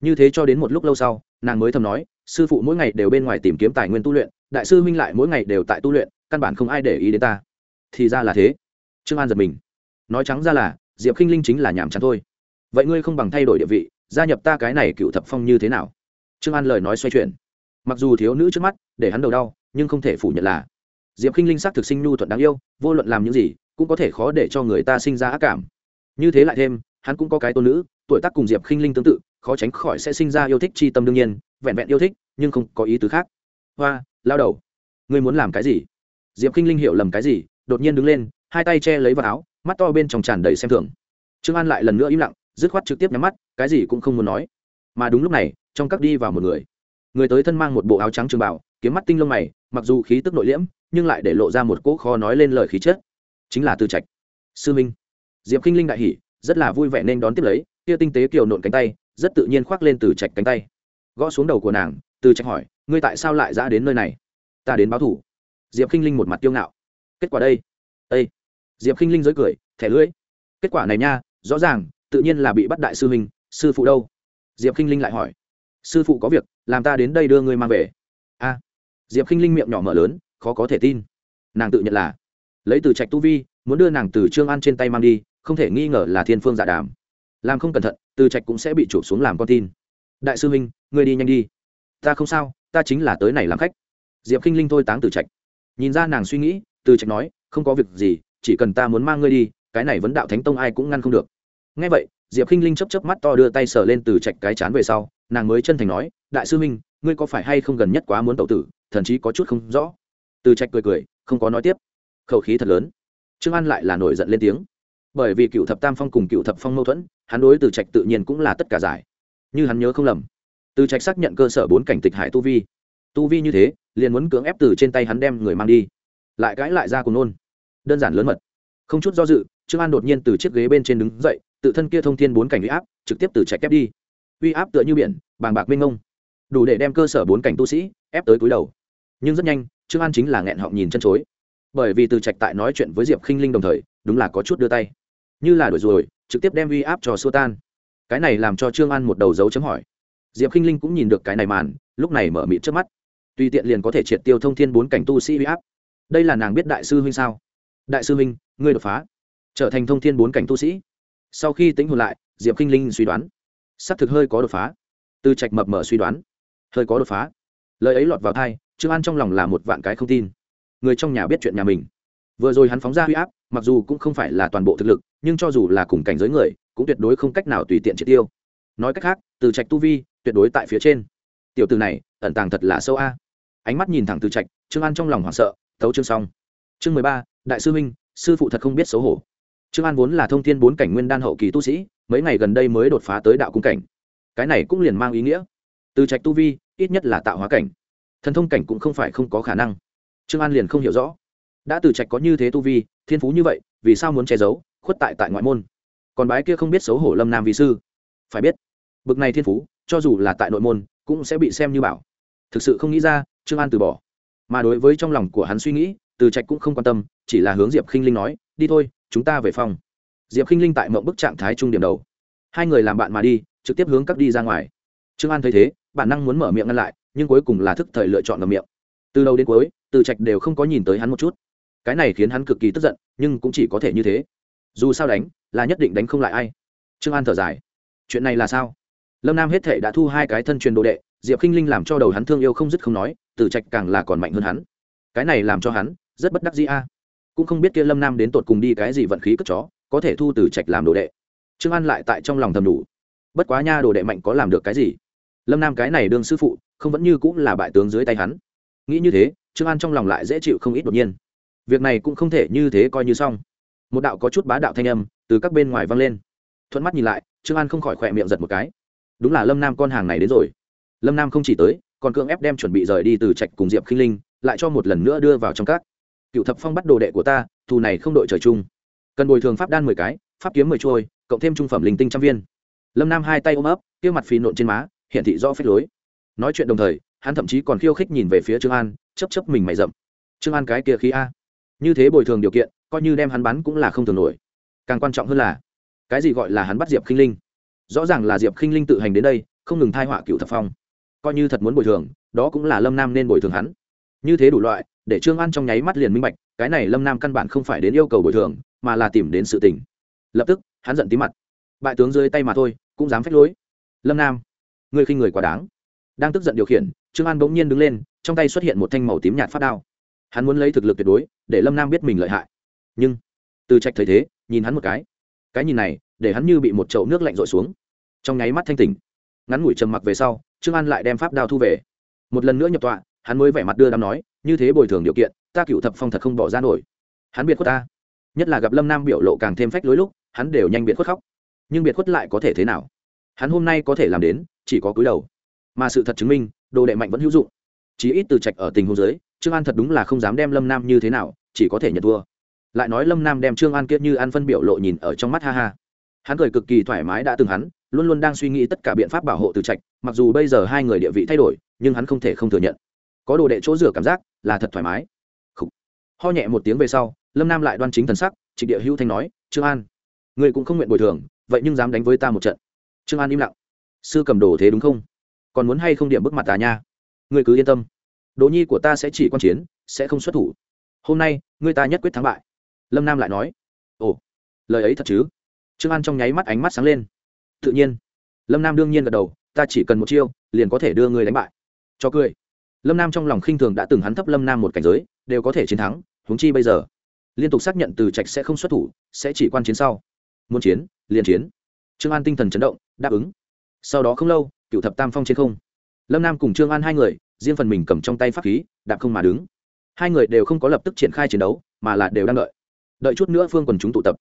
Như thế cho đến một lúc lâu sau, nàng mới thầm nói sư phụ mỗi ngày đều bên ngoài tìm kiếm tài nguyên tu luyện, đại sư huynh lại mỗi ngày đều tại tu luyện, căn bản không ai để ý đến ta. Thì ra là thế. Trương an giật mình. Nói trắng ra là, diệp k i n h linh chính là nhàm chán thôi. Vậy ngươi không bằng thay đổi địa vị, gia nhập ta cái này cựu thập phong như thế nào? Trương an lời nói xoay chuyển. Mặc dù thiếu nữ trước mắt, để hắn đầu đau, nhưng không thể phủ nhận là, diệp k i n h linh s ắ c thực sinh nhu thuận đáng yêu, vô luận làm những gì, cũng có thể khó để cho người ta sinh ra ác cảm. Như thế lại thêm, hắn cũng có cái tôn nữ, tuổi tác cùng diệp k i n h linh tương tự, khó tránh khỏi sẽ sinh ra yêu thích c h i tâm đương nhiên vẹn vẹn yêu thích, nhưng không có ý tứ khác. Hoa, lao đầu, ngươi muốn làm cái gì? Diệp k i n h linh hiểu lầm cái gì, đột nhiên đứng lên, hai tay che lấy vào áo, mắt to bên trong tràn đầy xem thường. Trương an lại lần nữa im lặng, dứt khoát trực tiếp nhắm mắt, cái gì cũng không muốn nói. Mà đúng lúc này, trong các đi vào một người. Người tới thân mang một bộ áo trắng trường bảo, kiếm mắt tinh lông mày, mặc dù khí tức nội liễm, nhưng lại để lộ ra một cỗ khó nói lên lời khí chất. Chính là tư trạch. Sư minh. Diệp k i n h linh đại hỉ, rất là vui vẻ nên đón tiếp lấy, kia tinh tế kiều nộn cánh tay, rất tự nhiên khoác lên từ trạch cánh tay gõ xuống đầu của nàng, từ trạch hỏi, ngươi tại sao lại ra đến nơi này? Ta đến báo thủ. Diệp k i n h linh một mặt kiêu ngạo. Kết quả đây. Ây diệp k i n h linh giới cười, thẻ lưỡi. Kết quả này nha, rõ ràng, tự nhiên là bị bắt đại sư minh sư phụ đâu? Diệp k i n h linh lại hỏi. Sư phụ có việc, làm ta đến đây đưa ngươi mang về. A. Diệp k i n h linh miệng nhỏ mở lớn, khó có thể tin. Nàng tự nhận là lấy từ trạch tu vi, muốn đưa nàng từ trương an trên tay mang đi, không thể nghi ngờ là thiên phương giả đàm. Làm không cẩn thận, từ trạch cũng sẽ bị chụp xuống làm con tin đại sư huynh, ngươi đi nhanh đi. Ta không sao, ta chính là tới này làm khách. Diệp k i n h linh thôi táng từ trạch. Nhìn ra nàng suy nghĩ, từ trạch nói, không có việc gì, chỉ cần ta muốn mang ngươi đi, cái này vẫn đạo thánh tông ai cũng ngăn không được. Ngay vậy, diệp k i n h linh chấp chấp mắt to đưa tay sờ lên từ trạch cái chán về sau, nàng mới chân thành nói, đại sư huynh, ngươi có phải hay không gần nhất quá muốn tậu tử, thần chí có chút không rõ. Từ trạch cười cười, không có nói tiếp. Khẩu khí thật lớn. Trương an lại là nổi giận lên tiếng. Bởi vì cựu thập tam phong cùng cựu thập phong mâu thuẫn, hắn đối từ trạch tự nhiên cũng là tất cả giải như hắn nhớ không lầm. Từ trạch xác nhận cơ sở bốn cảnh tịch hải tu vi. Tu vi như thế, liền muốn cưỡng ép từ trên tay hắn đem người mang đi. Lại cãi lại ra cùng nôn đơn giản lớn mật. Không chút do dự, trương an đột nhiên từ chiếc ghế bên trên đứng dậy, tự thân kia thông thiên bốn cảnh uy áp, trực tiếp từ trạch ép đi. Uy áp tựa như biển, bàng bạc minh ngông đủ để đem cơ sở bốn cảnh tu sĩ ép tới cúi đầu. Nhưng rất nhanh, trương an chính là nghẹn họng nhìn chân chối. Bởi vì từ trạch tại nói chuyện với diệp khinh linh đồng thời, đúng là có chút đưa tay. Như là đổi rồi, trực tiếp đem uy áp cho xua tan cái này làm cho trương an một đầu dấu chấm hỏi. Diệp k i n h linh cũng nhìn được cái này màn, lúc này mở mịt trước mắt. Tùy tiện liền có thể triệt tiêu thông thiên bốn cảnh tu sĩ huy áp. Đây là nàng biết đại sư huynh sao? Đại sư huynh, ngươi đột phá, trở thành thông thiên bốn cảnh tu sĩ. Sau khi tính hồn lại, diệp k i n h linh suy đoán s ắ c thực hơi có đột phá. Từ trạch mập mở suy đoán, hơi có đột phá. Lời ấy lọt vào thai trương an trong lòng là một vạn cái không tin. Người trong nhà biết chuyện nhà mình. Vừa rồi hắn phóng ra huy áp, mặc dù cũng không phải là toàn bộ thực lực, nhưng cho dù là cùng cảnh giới người cũng tuyệt đối không cách nào tùy tiện triệt tiêu. Nói cách khác, từ trạch tu vi tuyệt đối tại phía trên. Tiểu từ này, ẩn tàng thật là sâu a. Ánh mắt nhìn thẳng từ trạch, trương an trong lòng hoảng sợ, thấu chương xong. Chương mười ba, đại sư minh, sư phụ thật không biết xấu hổ. Trương an vốn là thông tin bốn cảnh nguyên đan hậu kỳ tu sĩ, mấy ngày gần đây mới đột phá tới đạo cung cảnh. Cái này cũng liền mang ý nghĩa. Từ trạch tu vi, ít nhất là tạo hóa cảnh. Thần thông cảnh cũng không phải không có khả năng. Trương an liền không hiểu rõ. Đã từ trạch có như thế tu vi, thiên phú như vậy, vì sao muốn che giấu, khuất tại tại ngoại môn? Còn bái kia không biết xấu hổ lâm nam vi sư. Phải biết, bực này thiên phú, cho dù là tại nội môn, cũng sẽ bị xem như bảo. Thực sự không nghĩ ra, trương an từ bỏ. Mà đối với trong lòng của hắn suy nghĩ, từ trạch cũng không quan tâm, chỉ là hướng diệp khinh linh nói, đi thôi, chúng ta về phòng. Diệp khinh linh tại mộng bức trạng thái trung điểm đầu. Hai người làm bạn mà đi, trực tiếp hướng các đi ra ngoài. Trương an thấy thế, bản năng muốn mở miệng ngăn lại, nhưng cuối cùng là thức thời lựa chọn ngầm miệng. Từ đầu đến cuối, từ trạch đều không có nhìn tới hắn một chút. Cái này khiến hắn cực kỳ tức giận, nhưng cũng chỉ có thể như thế dù sao đánh, là nhất định đánh không lại ai. Trương an thở dài. Chuyện này là sao? Lâm nam hết thể đã thu hai cái thân truyền đồ đệ, diệp k i n h linh làm cho đầu hắn thương yêu không dứt không nói, từ trạch càng là còn mạnh hơn hắn. Cái này làm cho hắn rất bất đắc dĩ a. Cũng không biết kia lâm nam đến tột cùng đi cái gì vận khí cất chó, có thể thu từ trạch làm đồ đệ. Trương an lại tại trong lòng thầm đủ. Bất quá nha đồ đệ mạnh có làm được cái gì? Lâm nam cái này đương sư phụ, không vẫn như cũng là bại tướng dưới tay hắn. Nghĩ như thế, trương an trong lòng lại dễ chịu không ít đột nhiên. Việc này cũng không thể như thế coi như xong một đạo có chút bá đạo thanh âm từ các bên ngoài vang lên. Thuận mắt nhìn lại, trương an không khỏi khỏe miệng giật một cái. Đúng là lâm nam con hàng này đến rồi. Lâm nam không chỉ tới, còn cưỡng ép đem chuẩn bị rời đi từ trạch cùng diệp khinh linh, lại cho một lần nữa đưa vào trong các. Cựu thập phong bắt đồ đệ của ta, thù này không đội trời chung. Cần bồi thường pháp đan mười cái, pháp kiếm mười trôi, cộng thêm trung phẩm linh tinh trăm viên. Lâm nam hai tay ôm ấp, kia mặt phì nộn trên má, hiện thị do phép lối. Nói chuyện đồng thời, hắn thậm chí còn khiêu khích nhìn về phía trương an chấp chấp mình mày rậm. Trương an cái kia khí a như thế bồi thường điều kiện, coi như đem hắn bắn cũng là không thường nổi. Càng quan trọng hơn là, cái gì gọi là hắn bắt diệp khinh linh? Rõ ràng là diệp khinh linh tự hành đến đây, không ngừng thai họa cựu thập phong. Coi như thật muốn bồi thường, đó cũng là lâm nam nên bồi thường hắn. Như thế đủ loại, để trương an trong nháy mắt liền minh bạch, cái này lâm nam căn bản không phải đến yêu cầu bồi thường, mà là tìm đến sự tình. Lập tức, hắn giận tí mặt. Bại tướng dưới tay mà thôi, cũng dám phách lối. Lâm nam người khinh người quá đáng. Đang tức giận điều khiển, trương an bỗng nhiên đứng lên, trong tay xuất hiện một thanh màu tím nhạt phát đao hắn muốn lấy thực lực tuyệt đối, để lâm nam biết mình lợi hại. Nhưng, từ trạch thấy thế, nhìn hắn một cái. Cái nhìn này, để hắn như bị một chậu nước lạnh rội xuống. Trong nháy mắt thanh tỉnh. Ngắn ngủi trầm mặc về sau, trương an lại đem pháp đao thu về. Một lần nữa nhập tọa, hắn mới vẻ mặt đưa đám nói, như thế bồi thường điều kiện, ta cựu thập phong thật không bỏ ra nổi. Hắn biệt khuất ta. Nhất là gặp lâm nam biểu lộ càng thêm phách lối lúc, hắn đều nhanh biệt khuất khóc. Nhưng biệt khuất lại có thể thế nào? Hắn hôm nay có thể làm đến, chỉ có cúi đầu. Mà sự thật chứng minh, đồ đệ mạnh vẫn hữu dụng. Chí ít từ trạch ở tình huống dưới trương an thật đúng là không dám đem lâm nam như thế nào, chỉ có thể nhận thua. Lại nói lâm nam đem trương an kiết như an phân biểu lộ nhìn ở trong mắt ha ha. Hắn cười cực kỳ thoải mái đã từng hắn, luôn luôn đang suy nghĩ tất cả biện pháp bảo hộ từ trạch, mặc dù bây giờ hai người địa vị thay đổi, nhưng hắn không thể không thừa nhận. Có đồ đệ chỗ rửa cảm giác là thật thoải mái. Khủ. ho nhẹ một tiếng về sau, lâm nam lại đoan chính thần sắc trịnh địa hữu thanh nói, trương an người cũng không nguyện bồi thường, vậy nhưng dám đánh với ta một trận. Trương an im lặng. Sư cầm đồ thế đúng không? Còn muốn hay không điểm bức mặt tà nha? Người cứ yên tâm đồ nhi của ta sẽ chỉ quan chiến, sẽ không xuất thủ. Hôm nay người ta nhất quyết thắng bại. Lâm nam lại nói. Ồ, lời ấy thật chứ? Trương an trong nháy mắt ánh mắt sáng lên. Tự nhiên. Lâm nam đương nhiên gật đầu, ta chỉ cần một chiêu, liền có thể đưa người đánh bại. Cho cười. Lâm nam trong lòng khinh thường đã từng hắn thấp lâm nam một cảnh giới, đều có thể chiến thắng, huống chi bây giờ, liên tục xác nhận từ trạch sẽ không xuất thủ, sẽ chỉ quan chiến sau. Muốn chiến, liền chiến. Trương an tinh thần chấn động, đáp ứng. Sau đó không lâu, cựu thập tam phong trên không. Lâm nam cùng trương an hai người riêng phần mình cầm trong tay pháp khí, đạp không mà đứng. Hai người đều không có lập tức triển khai chiến đấu, mà là đều đang đợi. Đợi chút nữa phương quần chúng tụ tập.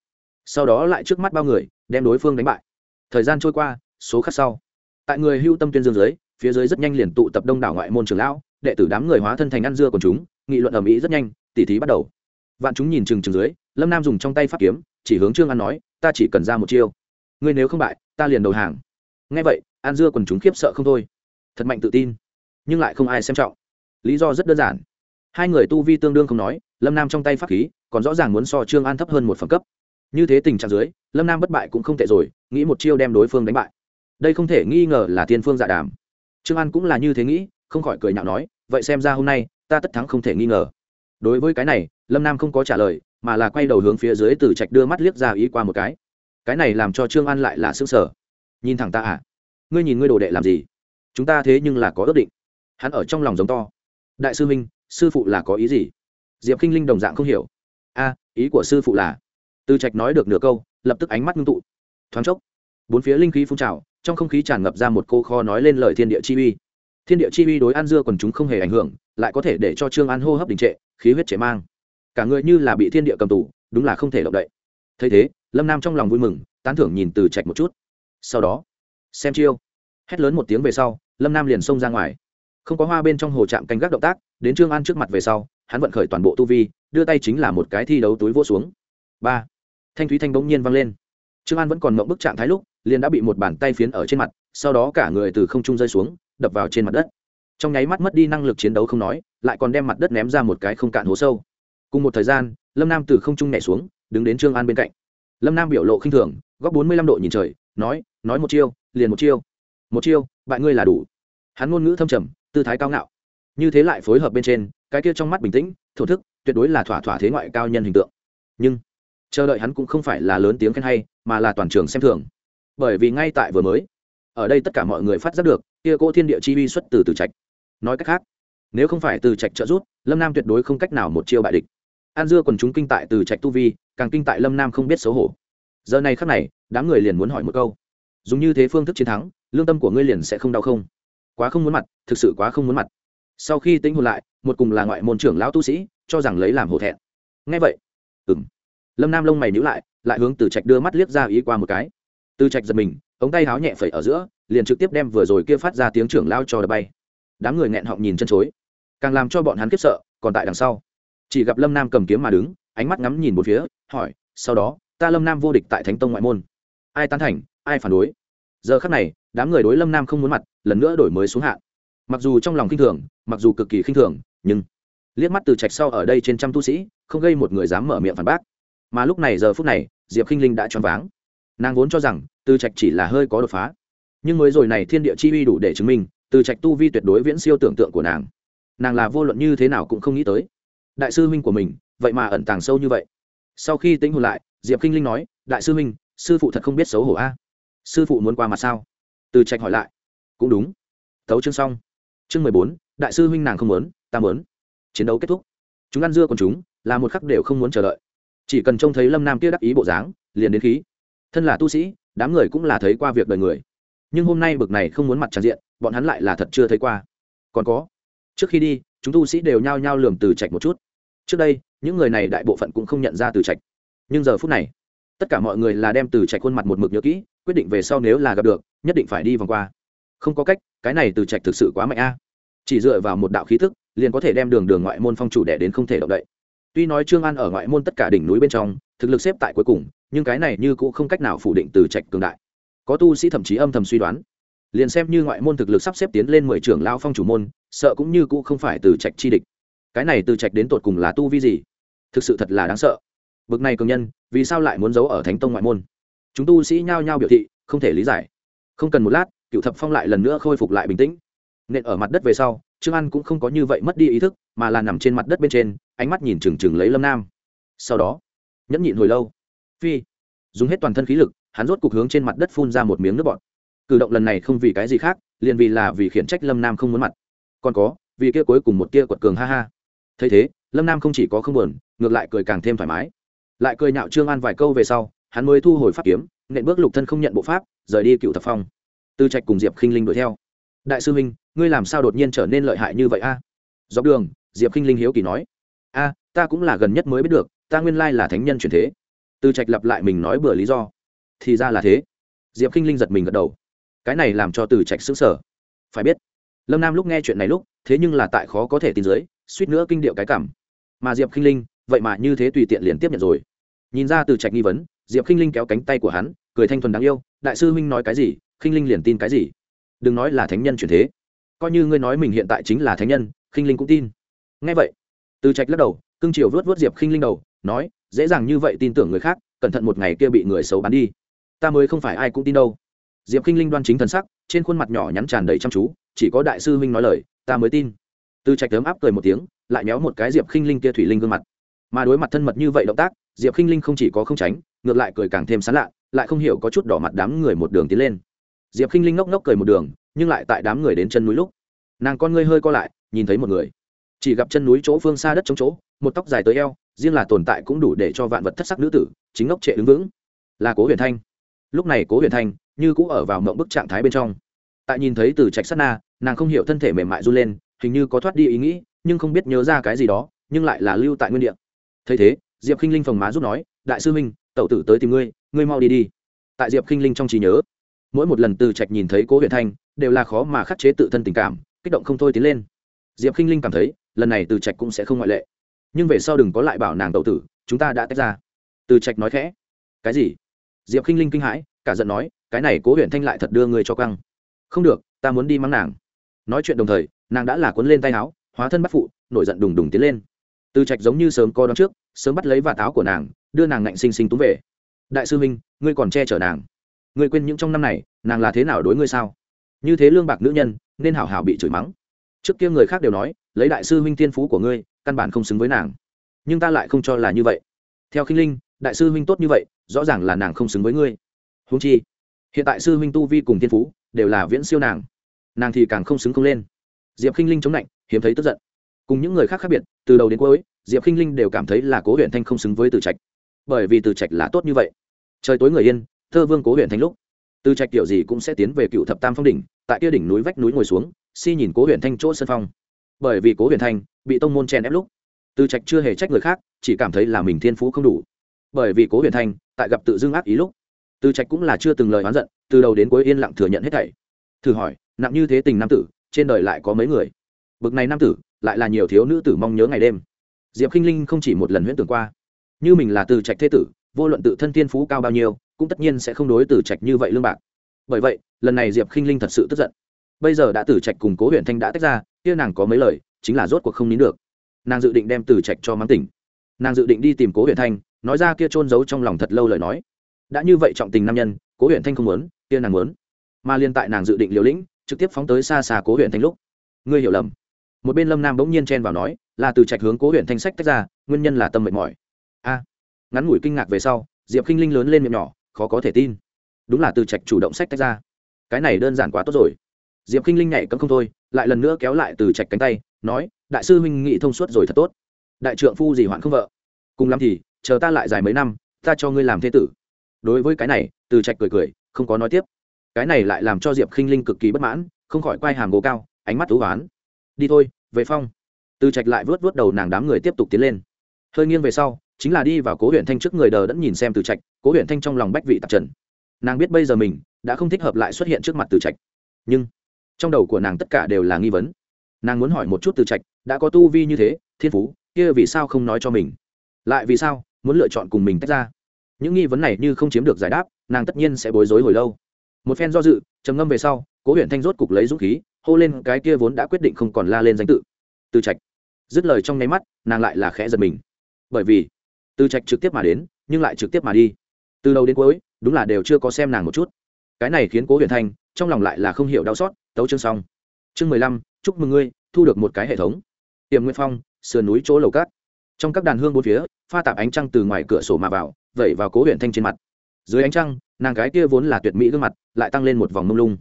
Sau đó lại trước mắt bao người, đem đối phương đánh bại. Thời gian trôi qua, số khác sau. Tại người hưu tâm tuyên dương dưới, phía dưới rất nhanh liền tụ tập đông đảo ngoại môn trường lão, đệ tử đám người hóa thân thành ăn dưa quần chúng, nghị luận ở mỹ rất nhanh, tỉ thí bắt đầu. Vạn chúng nhìn chừng chừng dưới, lâm nam dùng trong tay pháp kiếm, chỉ hướng trương an nói, ta chỉ cần ra một chiêu. Ngươi nếu không bại, ta liền đầu hàng. Nghe vậy an dưa còn chúng khiếp sợ không thôi. Thật mạnh tự tin nhưng lại không ai xem trọng. Lý do rất đơn giản. Hai người tu vi tương đương không nói, lâm nam trong tay pháp khí, còn rõ ràng muốn so trương an thấp hơn một phẩm cấp. Như thế tình trạng dưới, lâm nam bất bại cũng không tệ rồi, nghĩ một chiêu đem đối phương đánh bại. Đây không thể nghi ngờ là tiên phương dạ đàm. Trương an cũng là như thế nghĩ, không khỏi cười nhạo nói, vậy xem ra hôm nay, ta tất thắng không thể nghi ngờ. Đối với cái này, lâm nam không có trả lời, mà là quay đầu hướng phía dưới từ trạch đưa mắt liếc ra ý qua một cái. Cái này làm cho trương an lại là xương sở nhìn thẳng ta à? Ngươi nhìn ngươi đồ đệ làm gì? Chúng ta thế nhưng là có ước định hắn ở trong lòng giống to. Đại sư minh sư phụ là có ý gì? Diệp k i n h linh đồng dạng không hiểu. A, ý của sư phụ là, từ trạch nói được nửa câu, lập tức ánh mắt ngưng tụ. Thoáng chốc, bốn phía linh khí phun trào, trong không khí tràn ngập ra một cô kho nói lên lời thiên địa chi uy. Thiên địa chi uy đối an dưa còn chúng không hề ảnh hưởng, lại có thể để cho trương an hô hấp đình trệ, khí huyết trệ mang. Cả người như là bị thiên địa cầm tủ đúng là không thể động đậy. Thấy thế, lâm nam trong lòng vui mừng, tán thưởng nhìn từ trạch một chút. Sau đó, xem chiêu. Hét lớn một tiếng về sau, lâm nam liền xông ra ngoài không có hoa bên trong hồ trạm canh gác động tác, đến trương an trước mặt về sau, hắn vận khởi toàn bộ tu vi, đưa tay chính là một cái thi đấu túi vô xuống. Ba. Thanh thúy thanh bỗng nhiên vang lên. Trương an vẫn còn mộng bức trạng thái lúc, liền đã bị một bàn tay phiến ở trên mặt, sau đó cả người từ không trung rơi xuống, đập vào trên mặt đất. Trong nháy mắt mất đi năng lực chiến đấu không nói, lại còn đem mặt đất ném ra một cái không cạn hố sâu. Cùng một thời gian, lâm nam từ không trung nhảy xuống, đứng đến trương an bên cạnh. Lâm nam biểu lộ khinh thường, góc bốn mươi lăm độ nhìn trời, nói nói một chiêu, liền một chiêu. Một chiêu bại ngươi là đủ. Hắn ngôn ngữ thâm trầm tư thái cao ngạo. Như thế lại phối hợp bên trên, cái kia trong mắt bình tĩnh, thổ thức, tuyệt đối là thỏa thỏa thế ngoại cao nhân hình tượng. Nhưng, chờ đợi hắn cũng không phải là lớn tiếng khen hay, mà là toàn trường xem thường. Bởi vì ngay tại vừa mới, ở đây tất cả mọi người phát giác được, kia cô thiên địa chi vi xuất từ từ trạch. Nói cách khác, nếu không phải từ trạch trợ rút lâm nam tuyệt đối không cách nào một chiêu bại địch. An dưa còn chúng kinh tại từ trạch tu vi, càng kinh tại lâm nam không biết xấu hổ. Giờ này khắc này, đám người liền muốn hỏi một câu. Dùng như thế phương thức chiến thắng, lương tâm của ngươi liền sẽ không đau không? Quá không muốn mặt, thực sự quá không muốn mặt. Sau khi tính hồn lại, một cùng là ngoại môn trưởng lão tu sĩ, cho rằng lấy làm hổ thẹn. Ngay vậy ừng lâm nam lông mày nhữ lại lại hướng từ trạch đưa mắt liếc ra ý qua một cái. Từ trạch giật mình, ống tay háo nhẹ phẩy ở giữa, liền trực tiếp đem vừa rồi kia phát ra tiếng trưởng lao cho đập bay. Đám người nghẹn họng nhìn chân chối. Càng làm cho bọn hắn kiếp sợ, còn tại đằng sau. Chỉ gặp lâm nam cầm kiếm mà đứng, ánh mắt ngắm nhìn một phía, hỏi, sau đó, ta lâm nam vô địch tại thánh tông ngoại môn. Ai tán thành, ai phản đối? Giờ khắc này, đám người đối lâm nam không muốn mặt lần nữa đổi mới xuống hạ mặc dù trong lòng khinh thường, mặc dù cực kỳ khinh thường, nhưng liếc mắt từ trạch sau ở đây trên trăm tu sĩ, không gây một người dám mở miệng phản bác. Mà lúc này giờ phút này, diệp khinh linh đã choáng váng. Nàng vốn cho rằng, từ trạch chỉ là hơi có đột phá. Nhưng mới rồi này thiên địa chi uy đủ để chứng minh, từ trạch tu vi tuyệt đối viễn siêu tưởng tượng của nàng. Nàng là vô luận như thế nào cũng không nghĩ tới. Đại sư huynh của mình, vậy mà ẩn tàng sâu như vậy. Sau khi tính hồn lại, diệp khinh linh nói, đại sư huynh, sư phụ thật không biết xấu hổ a. Sư phụ muốn qua mặt sao? Từ trạch hỏi lại cũng đúng. Thấu chương xong. Chương mười bốn, đại sư huynh nàng không muốn, ta muốn. Chiến đấu kết thúc. Chúng ăn dưa còn chúng, là một khắc đều không muốn chờ đợi. Chỉ cần trông thấy lâm nam kia đắc ý bộ dáng, liền đến khí. Thân là tu sĩ, đám người cũng là thấy qua việc đời người. Nhưng hôm nay bực này không muốn mặt tràn diện, bọn hắn lại là thật chưa thấy qua. Còn có, trước khi đi, chúng tu sĩ đều nhao nhao lườm từ trạch một chút. Trước đây, những người này đại bộ phận cũng không nhận ra từ trạch. Nhưng giờ phút này, tất cả mọi người là đem từ trạch khuôn mặt một mực nhớ kỹ, quyết định về sau nếu là gặp được, nhất định phải đi vòng qua không có cách, cái này từ trạch thực sự quá mạnh a. Chỉ dựa vào một đạo khí thức, liền có thể đem đường đường ngoại môn phong chủ đẻ đến không thể động đậy. Tuy nói trương an ở ngoại môn tất cả đỉnh núi bên trong, thực lực xếp tại cuối cùng, nhưng cái này như cũng không cách nào phủ định từ trạch cường đại. Có tu sĩ thậm chí âm thầm suy đoán. Liền xem như ngoại môn thực lực sắp xếp tiến lên mười trưởng lao phong chủ môn, sợ cũng như cũng không phải từ trạch chi địch. Cái này từ trạch đến tột cùng là tu vi gì? Thực sự thật là đáng sợ. Bực này cường nhân, vì sao lại muốn giấu ở thánh tông ngoại môn? Chúng tu sĩ nhao nhao biểu thị, không thể lý giải. Không cần một lát cựu thập phong lại lần nữa khôi phục lại bình tĩnh. Nên ở mặt đất về sau, trương an cũng không có như vậy mất đi ý thức, mà là nằm trên mặt đất bên trên, ánh mắt nhìn trừng trừng lấy lâm nam. Sau đó, nhẫn nhịn hồi lâu. Phi, dùng hết toàn thân khí lực, hắn rốt cục hướng trên mặt đất phun ra một miếng nước bọt. Cử động lần này không vì cái gì khác, liền vì là vì khiển trách lâm nam không muốn mặt. Còn có, vì kia cuối cùng một kia quật cường ha ha. Thấy thế, lâm nam không chỉ có không buồn, ngược lại cười càng thêm thoải mái. Lại cười nhạo trương an vài câu về sau, hắn mới thu hồi pháp kiếm, nện bước lục thân không nhận bộ pháp, rời đi cựu thập phong tư trạch cùng diệp khinh linh đuổi theo. Đại sư huynh, ngươi làm sao đột nhiên trở nên lợi hại như vậy a? À? dọc đường, diệp khinh linh hiếu kỳ nói, a, ta cũng là gần nhất mới biết được, ta nguyên lai là thánh nhân truyền thế. Tư trạch lặp lại mình nói bừa lý do. Thì ra là thế. Diệp khinh linh giật mình gật đầu. Cái này làm cho từ trạch xứng sở phải biết, lâm nam lúc nghe chuyện này lúc, thế nhưng là tại khó có thể tin dưới, suýt nữa kinh điệu cái cảm. Mà diệp khinh linh, vậy mà như thế tùy tiện liền tiếp nhận rồi. Nhìn ra từ trạch nghi vấn, diệp khinh linh kéo cánh tay của hắn, cười thanh thuần đáng yêu, đại sư huynh nói cái gì khinh linh liền tin cái gì? Đừng nói là thánh nhân chuyển thế. Coi như ngươi nói mình hiện tại chính là thánh nhân, khinh linh cũng tin. Ngay vậy, từ trạch lắc đầu, cưng chiều vớt vớt diệp khinh linh đầu, nói, dễ dàng như vậy tin tưởng người khác, cẩn thận một ngày kia bị người xấu bắn đi. Ta mới không phải ai cũng tin đâu. Diệp khinh linh đoan chính thần sắc, trên khuôn mặt nhỏ nhắn tràn đầy chăm chú, chỉ có đại sư huynh nói lời, ta mới tin. Từ trạch tấm áp cười một tiếng, lại méo một cái diệp khinh linh kia thủy linh gương mặt. Mà đối mặt thân mật như vậy động tác, diệp khinh linh không chỉ có không tránh, ngược lại cười càng thêm sán lạ, lại không hiểu có chút đỏ mặt đám người một đường tiến lên diệp khinh linh ngốc ngốc cười một đường, nhưng lại tại đám người đến chân núi lúc, nàng con ngươi hơi co lại, nhìn thấy một người. Chỉ gặp chân núi chỗ phương xa đất chống chỗ, một tóc dài tới eo, riêng là tồn tại cũng đủ để cho vạn vật thất sắc nữ tử, chính ngốc trệ đứng vững. Là cố huyền thanh. Lúc này cố huyền thanh như cũng ở vào mộng bức trạng thái bên trong. Tại nhìn thấy từ trạch sát na, nàng không hiểu thân thể mềm mại run lên, hình như có thoát đi ý nghĩ, nhưng không biết nhớ ra cái gì đó, nhưng lại là lưu tại nguyên địa. Thấy thế, diệp k i n h linh phồng má giúp nói, đại sư minh, tẩu tử tới tìm ngươi ngươi mau đi đi. Tại diệp k i n h linh trong trí nhớ mỗi một lần từ trạch nhìn thấy cố huyện thanh đều là khó mà khắc chế tự thân tình cảm, kích động không thôi tiến lên. Diệp k i n h linh cảm thấy, lần này từ trạch cũng sẽ không ngoại lệ. Nhưng về sau đừng có lại bảo nàng tậu tử, chúng ta đã tách ra. Từ trạch nói khẽ. Cái gì? Diệp k i n h linh kinh hãi, cả giận nói, cái này cố huyện thanh lại thật đưa người cho căng. Không được, ta muốn đi mắng nàng. Nói chuyện đồng thời, nàng đã là cuốn lên tay áo, hóa thân bắt phụ, nổi giận đùng đùng tiến lên. Từ trạch giống như sớm co đón trước, sớm bắt lấy vạt áo của nàng, đưa nàng ngạnh xinh xinh túm về. Đại sư minh, ngươi còn che chở nàng ngươi quên những trong năm này, nàng là thế nào đối ngươi sao? Như thế lương bạc nữ nhân, nên hảo hảo bị chửi mắng. Trước kia người khác đều nói, lấy đại sư huynh Thiên phú của ngươi, căn bản không xứng với nàng. Nhưng ta lại không cho là như vậy. Theo khinh linh, đại sư huynh tốt như vậy, rõ ràng là nàng không xứng với ngươi. Húng chi, hiện tại sư huynh tu vi cùng Thiên phú, đều là viễn siêu nàng. Nàng thì càng không xứng không lên. Diệp khinh linh chống lạnh hiếm thấy tức giận. Cùng những người khác khác biệt, từ đầu đến cuối, diệp k i n h linh đều cảm thấy là cố huyện thanh không xứng với từ trạch. Bởi vì từ trạch là tốt như vậy. Trời tối người yên thơ vương cố huyện thanh lúc. Từ trạch kiểu gì cũng sẽ tiến về cựu thập tam phong đỉnh, tại kia đỉnh núi vách núi ngồi xuống, si nhìn cố huyện thanh chỗ sân phong. Bởi vì cố huyện thanh bị tông môn chen ép lúc. Từ trạch chưa hề trách người khác, chỉ cảm thấy là mình thiên phú không đủ. Bởi vì cố huyện thanh tại gặp tự dưng ác ý lúc. Từ trạch cũng là chưa từng lời oán giận, từ đầu đến cuối yên lặng thừa nhận hết thảy. Thử hỏi, nặng như thế tình nam tử, trên đời lại có mấy người? Bực này nam tử, lại là nhiều thiếu nữ tử mong nhớ ngày đêm. Diệp k i n h linh không chỉ một lần huyễn tưởng qua. Như mình là từ trạch thế tử, vô luận tự thân tiên phú cao bao nhiêu cũng tất nhiên sẽ không đối từ trạch như vậy lương bạc. Bởi vậy, lần này diệp k i n h linh thật sự tức giận. Bây giờ đã từ trạch cùng cố huyện thanh đã tách ra, kia nàng có mấy lời, chính là rốt cuộc không nín được. Nàng dự định đem từ trạch cho mắng tỉnh. Nàng dự định đi tìm cố huyện thanh, nói ra kia trôn giấu trong lòng thật lâu lời nói. Đã như vậy trọng tình nam nhân, cố huyện thanh không muốn, kia nàng muốn. Mà liên tại nàng dự định liều lĩnh, trực tiếp phóng tới xa xa cố huyện thanh lúc. Ngươi hiểu lầm. Một bên lâm nam bỗng nhiên chen vào nói, là từ trạch hướng cố huyện thanh sách tách ra, nguyên nhân là tâm mệt mỏi. A. Ngắn ngủi kinh ngạc về sau, diệp k i n h linh lớn lên miệng nhỏ khó có thể tin. Đúng là từ trạch chủ động sách tách ra. Cái này đơn giản quá tốt rồi. Diệp k i n h linh nhảy cấm không thôi, lại lần nữa kéo lại từ trạch cánh tay, nói, đại sư huynh nghị thông suốt rồi thật tốt. Đại trượng phu gì hoạn không vợ? Cùng lắm thì, chờ ta lại dài mấy năm, ta cho ngươi làm thế tử. Đối với cái này, từ trạch cười cười, không có nói tiếp. Cái này lại làm cho diệp k i n h linh cực kỳ bất mãn, không khỏi quay hàm gỗ cao, ánh mắt thú oán đi thôi, về phong. Từ trạch lại vớt vớt đầu nàng đám người tiếp tục tiến lên. Hơi nghiêng về sau chính là đi vào cố huyện thanh trước người đờ đẫn nhìn xem từ trạch, cố huyện thanh trong lòng bách vị tạp trần. Nàng biết bây giờ mình đã không thích hợp lại xuất hiện trước mặt từ trạch. Nhưng trong đầu của nàng tất cả đều là nghi vấn. Nàng muốn hỏi một chút từ trạch, đã có tu vi như thế, thiên phú, kia vì sao không nói cho mình? Lại vì sao muốn lựa chọn cùng mình tách ra? Những nghi vấn này như không chiếm được giải đáp, nàng tất nhiên sẽ bối rối hồi lâu. Một phen do dự, trầm ngâm về sau, cố huyện thanh rốt cục lấy dũng khí, hô lên cái kia vốn đã quyết định không còn la lên danh tự. Từ trạch. Dứt lời trong nháy mắt, nàng lại là khẽ giật mình. Bởi vì từ trạch trực tiếp mà đến, nhưng lại trực tiếp mà đi. Từ đầu đến cuối, đúng là đều chưa có xem nàng một chút. Cái này khiến cố huyền thanh, trong lòng lại là không hiểu đau xót, tấu chương xong. Chương mười lăm, chúc mừng ngươi, thu được một cái hệ thống. Tiềm nguyên phong, sườn núi chỗ lầu cát. Trong các đàn hương bốn phía, pha tạp ánh trăng từ ngoài cửa sổ mà vào, vẩy vào cố huyền thanh trên mặt. Dưới ánh trăng, nàng gái kia vốn là tuyệt mỹ gương mặt, lại tăng lên một vòng mông lung.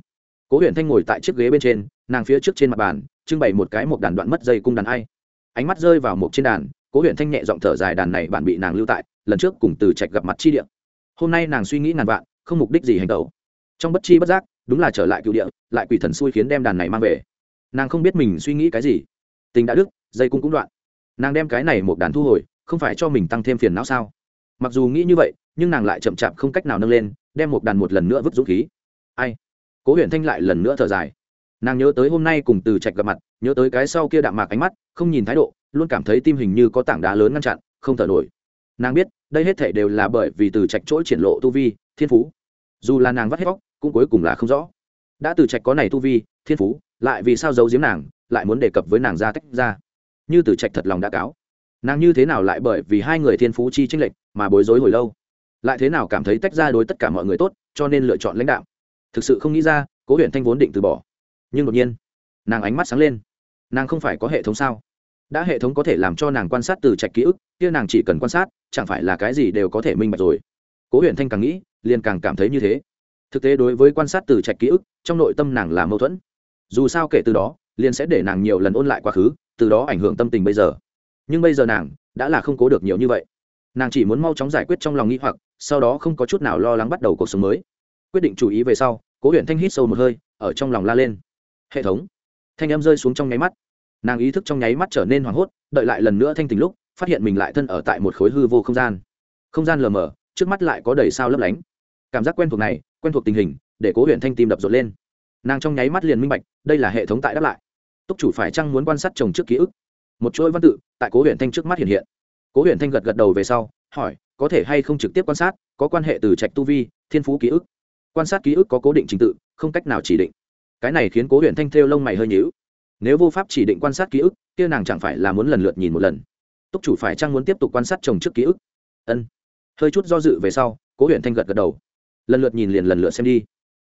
Cố huyền thanh ngồi tại chiếc ghế bên trên, nàng phía trước trên mặt bàn, trưng bày một cái một đàn đoạn mất dây cung đàn ai. Ánh mắt rơi vào một trên đàn cố huyện thanh nhẹ giọng thở dài, đàn này bạn bị nàng lưu tại, lần trước cùng từ trạch gặp mặt chi địa. Hôm nay nàng suy nghĩ ngàn vạn, không mục đích gì hành tẩu. Trong bất chi bất giác, đúng là trở lại cựu địa, lại quỷ thần xui khiến đem đàn này mang về. Nàng không biết mình suy nghĩ cái gì. Tình đã đức dây cung cũng đoạn. Nàng đem cái này một đàn thu hồi, không phải cho mình tăng thêm phiền não sao? Mặc dù nghĩ như vậy, nhưng nàng lại chậm chạp không cách nào nâng lên, đem một đàn một lần nữa vứt dũng khí. Ai? Cố huyện thanh lại lần nữa thở dài. Nàng nhớ tới hôm nay cùng từ trạch gặp mặt, nhớ tới cái sau kia đạm mạc ánh mắt, không nhìn thái độ luôn cảm thấy tim hình như có tảng đá lớn ngăn chặn, không thở nổi. Nàng biết, đây hết thể đều là bởi vì từ trạch chỗ triển lộ tu vi, thiên phú. Dù là nàng vắt hết vóc cũng cuối cùng là không rõ. Đã từ trạch có này tu vi, thiên phú, lại vì sao giấu giếm nàng, lại muốn đề cập với nàng ra tách ra. Như từ trạch thật lòng đã cáo. Nàng như thế nào lại bởi vì hai người thiên phú chi tranh lệch mà bối rối hồi lâu? Lại thế nào cảm thấy tách ra đối tất cả mọi người tốt, cho nên lựa chọn lãnh đạo? Thực sự không nghĩ ra, cố huyện thanh vốn định từ bỏ. Nhưng đột nhiên, nàng ánh mắt sáng lên. Nàng không phải có hệ thống sao? Đã hệ thống có thể làm cho nàng quan sát từ trạch ký ức, kia nàng chỉ cần quan sát, chẳng phải là cái gì đều có thể minh bạch rồi. Cố Huyền thanh càng nghĩ, liền càng cảm thấy như thế. Thực tế đối với quan sát từ trạch ký ức, trong nội tâm nàng là mâu thuẫn. Dù sao kể từ đó, liền sẽ để nàng nhiều lần ôn lại quá khứ, từ đó ảnh hưởng tâm tình bây giờ. Nhưng bây giờ nàng, đã là không cố được nhiều như vậy. Nàng chỉ muốn mau chóng giải quyết trong lòng nghĩ hoặc, sau đó không có chút nào lo lắng bắt đầu cuộc sống mới. Quyết định chú ý về sau, cố Huyền thanh hít sâu một hơi, ở trong lòng la lên. Hệ thống. Thanh em rơi xuống trong nháy mắt nàng ý thức trong nháy mắt trở nên hoảng hốt, đợi lại lần nữa thanh tình lúc, phát hiện mình lại thân ở tại một khối hư vô không gian. Không gian lờ mờ, trước mắt lại có đầy sao lấp lánh. Cảm giác quen thuộc này, quen thuộc tình hình, để cố huyện thanh tim đập rộn lên. Nàng trong nháy mắt liền minh bạch, đây là hệ thống tại đáp lại. Túc chủ phải chăng muốn quan sát chồng trước ký ức? Một chuỗi văn tự, tại cố huyện thanh trước mắt hiện hiện. Cố huyện thanh gật gật đầu về sau, hỏi, có thể hay không trực tiếp quan sát, có quan hệ từ trạch tu vi, thiên phú ký ức? Quan sát ký ức có cố định trình tự, không cách nào chỉ định. Cái này khiến cố huyện thanh thêu lông mày hơi nhíu nếu vô pháp chỉ định quan sát ký ức, kia nàng chẳng phải là muốn lần lượt nhìn một lần. Túc chủ phải chăng muốn tiếp tục quan sát chồng trước ký ức? Ân. Hơi chút do dự về sau, cố huyện thanh gật gật đầu. Lần lượt nhìn liền lần lượt xem đi.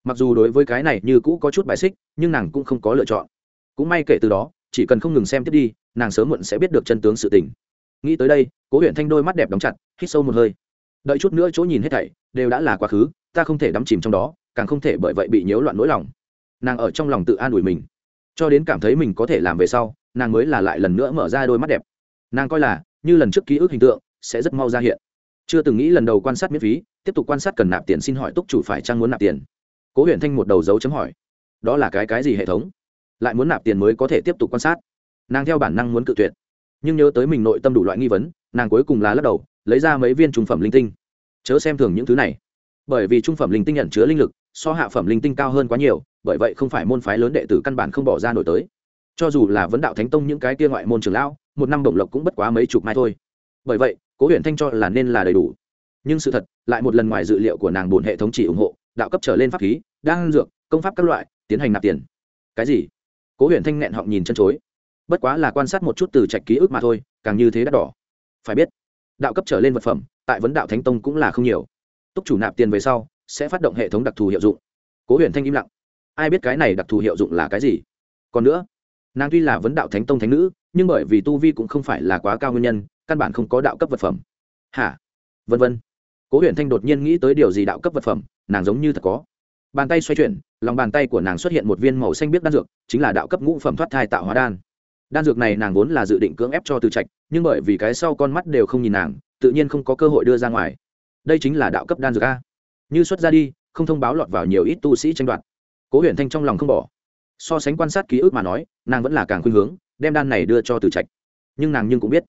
Mặc dù đối với cái này như cũ có chút bài xích, nhưng nàng cũng không có lựa chọn. Cũng may kể từ đó, chỉ cần không ngừng xem tiếp đi, nàng sớm muộn sẽ biết được chân tướng sự tình. Nghĩ tới đây, cố huyện thanh đôi mắt đẹp đóng chặt, hít sâu một hơi. Đợi chút nữa chỗ nhìn hết thảy, đều đã là quá khứ, ta không thể đắm chìm trong đó, càng không thể bởi vậy bị nhiễu loạn nỗi lòng. Nàng ở trong lòng tự an ủi mình cho đến cảm thấy mình có thể làm về sau, nàng mới là lại lần nữa mở ra đôi mắt đẹp. Nàng coi là, như lần trước ký ức hình tượng, sẽ rất mau ra hiện. Chưa từng nghĩ lần đầu quan sát miễn phí, tiếp tục quan sát cần nạp tiền xin hỏi túc chủ phải trang muốn nạp tiền. Cố huyện thanh một đầu dấu chấm hỏi. Đó là cái cái gì hệ thống? Lại muốn nạp tiền mới có thể tiếp tục quan sát. Nàng theo bản năng muốn cự tuyệt. Nhưng nhớ tới mình nội tâm đủ loại nghi vấn, nàng cuối cùng là lắc đầu, lấy ra mấy viên trung phẩm linh tinh. Chớ xem thường những thứ này. Bởi vì trung phẩm linh tinh nhận chứa linh lực so hạ phẩm linh tinh cao hơn quá nhiều, bởi vậy không phải môn phái lớn đệ tử căn bản không bỏ ra nổi tới. Cho dù là vấn đạo thánh tông những cái kia ngoại môn trường lão, một năm đồng lộc cũng bất quá mấy chục mai thôi. Bởi vậy, cố huyện thanh cho là nên là đầy đủ. Nhưng sự thật, lại một lần ngoài dự liệu của nàng bổn hệ thống chỉ ủng hộ, đạo cấp trở lên pháp khí đang dược, công pháp các loại, tiến hành nạp tiền. Cái gì? Cố huyện thanh nghẹn họng nhìn chân chối. Bất quá là quan sát một chút từ trạch ký ức mà thôi, càng như thế đắt đỏ. Phải biết, đạo cấp trở lên vật phẩm, tại vấn đạo thánh tông cũng là không nhiều. Túc chủ nạp tiền về sau sẽ phát động hệ thống đặc thù hiệu dụng. Cố huyền thanh im lặng. Ai biết cái này đặc thù hiệu dụng là cái gì? Còn nữa, nàng tuy là vấn đạo thánh tông thánh nữ, nhưng bởi vì tu vi cũng không phải là quá cao nguyên nhân, căn bản không có đạo cấp vật phẩm. Hả? Vân vân. Cố huyền thanh đột nhiên nghĩ tới điều gì đạo cấp vật phẩm, nàng giống như thật có. Bàn tay xoay chuyển, lòng bàn tay của nàng xuất hiện một viên màu xanh biết đan dược, chính là đạo cấp ngũ phẩm thoát thai tạo hóa đan. Đan dược này nàng vốn là dự định cưỡng ép cho từ trạch, nhưng bởi vì cái sau con mắt đều không nhìn nàng, tự nhiên không có cơ hội đưa ra ngoài. Đây chính là đạo cấp đan dược a như xuất ra đi, không thông báo lọt vào nhiều ít tu sĩ tranh đoạt. Cố huyền thanh trong lòng không bỏ. So sánh quan sát ký ức mà nói, nàng vẫn là càng khuynh hướng, đem đan này đưa cho từ trạch. Nhưng nàng nhưng cũng biết,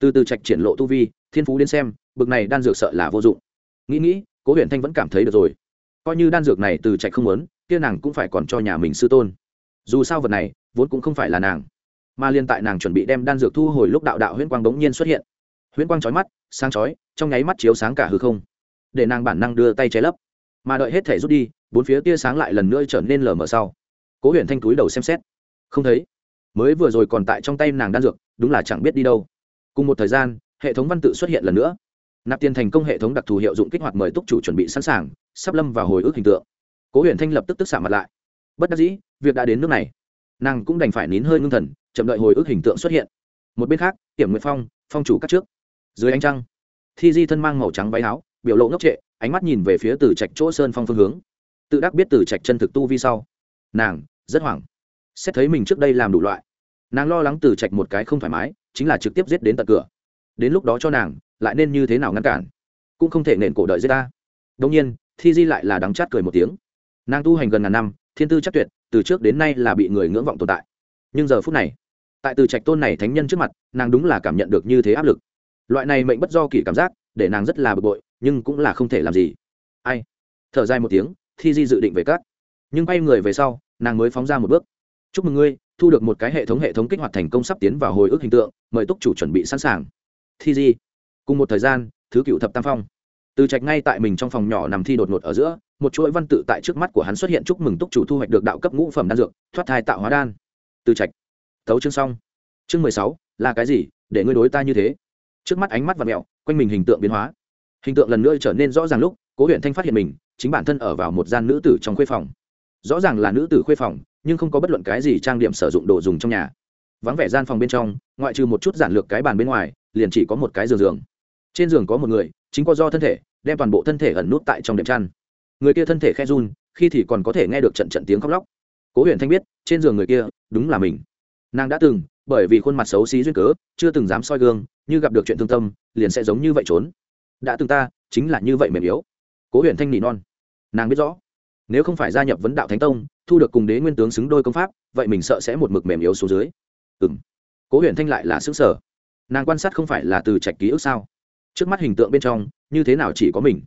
từ từ trạch triển lộ tu vi, thiên phú đến xem, bực này đan dược sợ là vô dụng. Nghĩ nghĩ, cố huyền thanh vẫn cảm thấy được rồi. Coi như đan dược này từ trạch không muốn, kia nàng cũng phải còn cho nhà mình sư tôn. Dù sao vật này, vốn cũng không phải là nàng. Mà liên tại nàng chuẩn bị đem đan dược thu hồi lúc đạo đạo huyễn quang bỗng nhiên xuất hiện. Huyễn quang chói mắt, sáng chói, trong nháy mắt chiếu sáng cả hư không để nàng bản năng đưa tay che lấp. Mà đợi hết thể rút đi, bốn phía tia sáng lại lần nữa trở nên lờ mờ sau. Cố huyền thanh túi đầu xem xét. Không thấy. Mới vừa rồi còn tại trong tay nàng đan dược, đúng là chẳng biết đi đâu. Cùng một thời gian, hệ thống văn tự xuất hiện lần nữa. Nạp tiền thành công hệ thống đặc thù hiệu dụng kích hoạt mời túc chủ chuẩn bị sẵn sàng, sắp lâm vào hồi ức hình tượng. Cố huyền thanh lập tức tức xả mặt lại. Bất đắc dĩ, việc đã đến nước này. Nàng cũng đành phải nín hơi ngưng thần, chậm đợi hồi ức hình tượng xuất hiện. Một bên khác hiểm nguyệt phong phong chủ cắt trước. Dưới ánh trăng, thi di thân mang màu trắng váy áo biểu lộ ngốc trệ, ánh mắt nhìn về phía từ trạch chỗ sơn phong phương hướng. Tự đắc biết từ trạch chân thực tu vi sau, nàng rất hoảng. Xét thấy mình trước đây làm đủ loại, nàng lo lắng từ trạch một cái không thoải mái, chính là trực tiếp giết đến tận cửa. Đến lúc đó cho nàng, lại nên như thế nào ngăn cản? Cũng không thể nện cổ đợi giết ta. Đông nhiên, thi di lại là đắng chát cười một tiếng. Nàng tu hành gần ngàn năm, thiên tư chắc tuyệt, từ trước đến nay là bị người ngưỡng vọng tồn tại. Nhưng giờ phút này, tại từ trạch tôn này thánh nhân trước mặt, nàng đúng là cảm nhận được như thế áp lực. Loại này mệnh bất do kỷ cảm giác, để nàng rất là bực bội nhưng cũng là không thể làm gì. Ai? Thở dài một tiếng, thi di dự định về cắt nhưng bay người về sau, nàng mới phóng ra một bước. Chúc mừng ngươi, thu được một cái hệ thống hệ thống kích hoạt thành công sắp tiến vào hồi ức hình tượng, mời túc chủ chuẩn bị sẵn sàng. Thi di, cùng một thời gian, thứ cựu thập tam phong. Từ trạch ngay tại mình trong phòng nhỏ nằm thi đột ngột ở giữa, một chuỗi văn tự tại trước mắt của hắn xuất hiện chúc mừng túc chủ thu hoạch được đạo cấp ngũ phẩm đan dược, thoát thai tạo hóa đan. Từ trạch, thấu chương xong. Chương mười sáu, là cái gì, để ngươi đối ta như thế? Trước mắt ánh mắt và mẹo, quanh mình hình tượng biến hóa hình tượng lần nữa trở nên rõ ràng lúc, cố huyện thanh phát hiện mình, chính bản thân ở vào một gian nữ tử trong khuê phòng. Rõ ràng là nữ tử khuê phòng, nhưng không có bất luận cái gì trang điểm sử dụng đồ dùng trong nhà. Vắng vẻ gian phòng bên trong, ngoại trừ một chút giản lược cái bàn bên ngoài, liền chỉ có một cái giường giường. Trên giường có một người, chính có do thân thể, đem toàn bộ thân thể ẩn nút tại trong đệm chăn. Người kia thân thể khe run, khi thì còn có thể nghe được trận trận tiếng khóc lóc. Cố huyền thanh biết, trên giường người kia, đúng là mình. Nàng đã từng, bởi vì khuôn mặt xấu xí duyên cớ, chưa từng dám soi gương, như gặp được chuyện thương tâm, liền sẽ giống như vậy trốn đã từng ta, chính là như vậy mềm yếu. Cố huyền thanh nỉ non. Nàng biết rõ, nếu không phải gia nhập vấn đạo thánh tông, thu được cùng đế nguyên tướng xứng đôi công pháp, vậy mình sợ sẽ một mực mềm yếu xuống dưới. Ừ m cố huyền thanh lại là xứ sở nàng quan sát không phải là từ trạch ký ức sao? Trước mắt hình tượng bên trong, như thế nào chỉ có mình?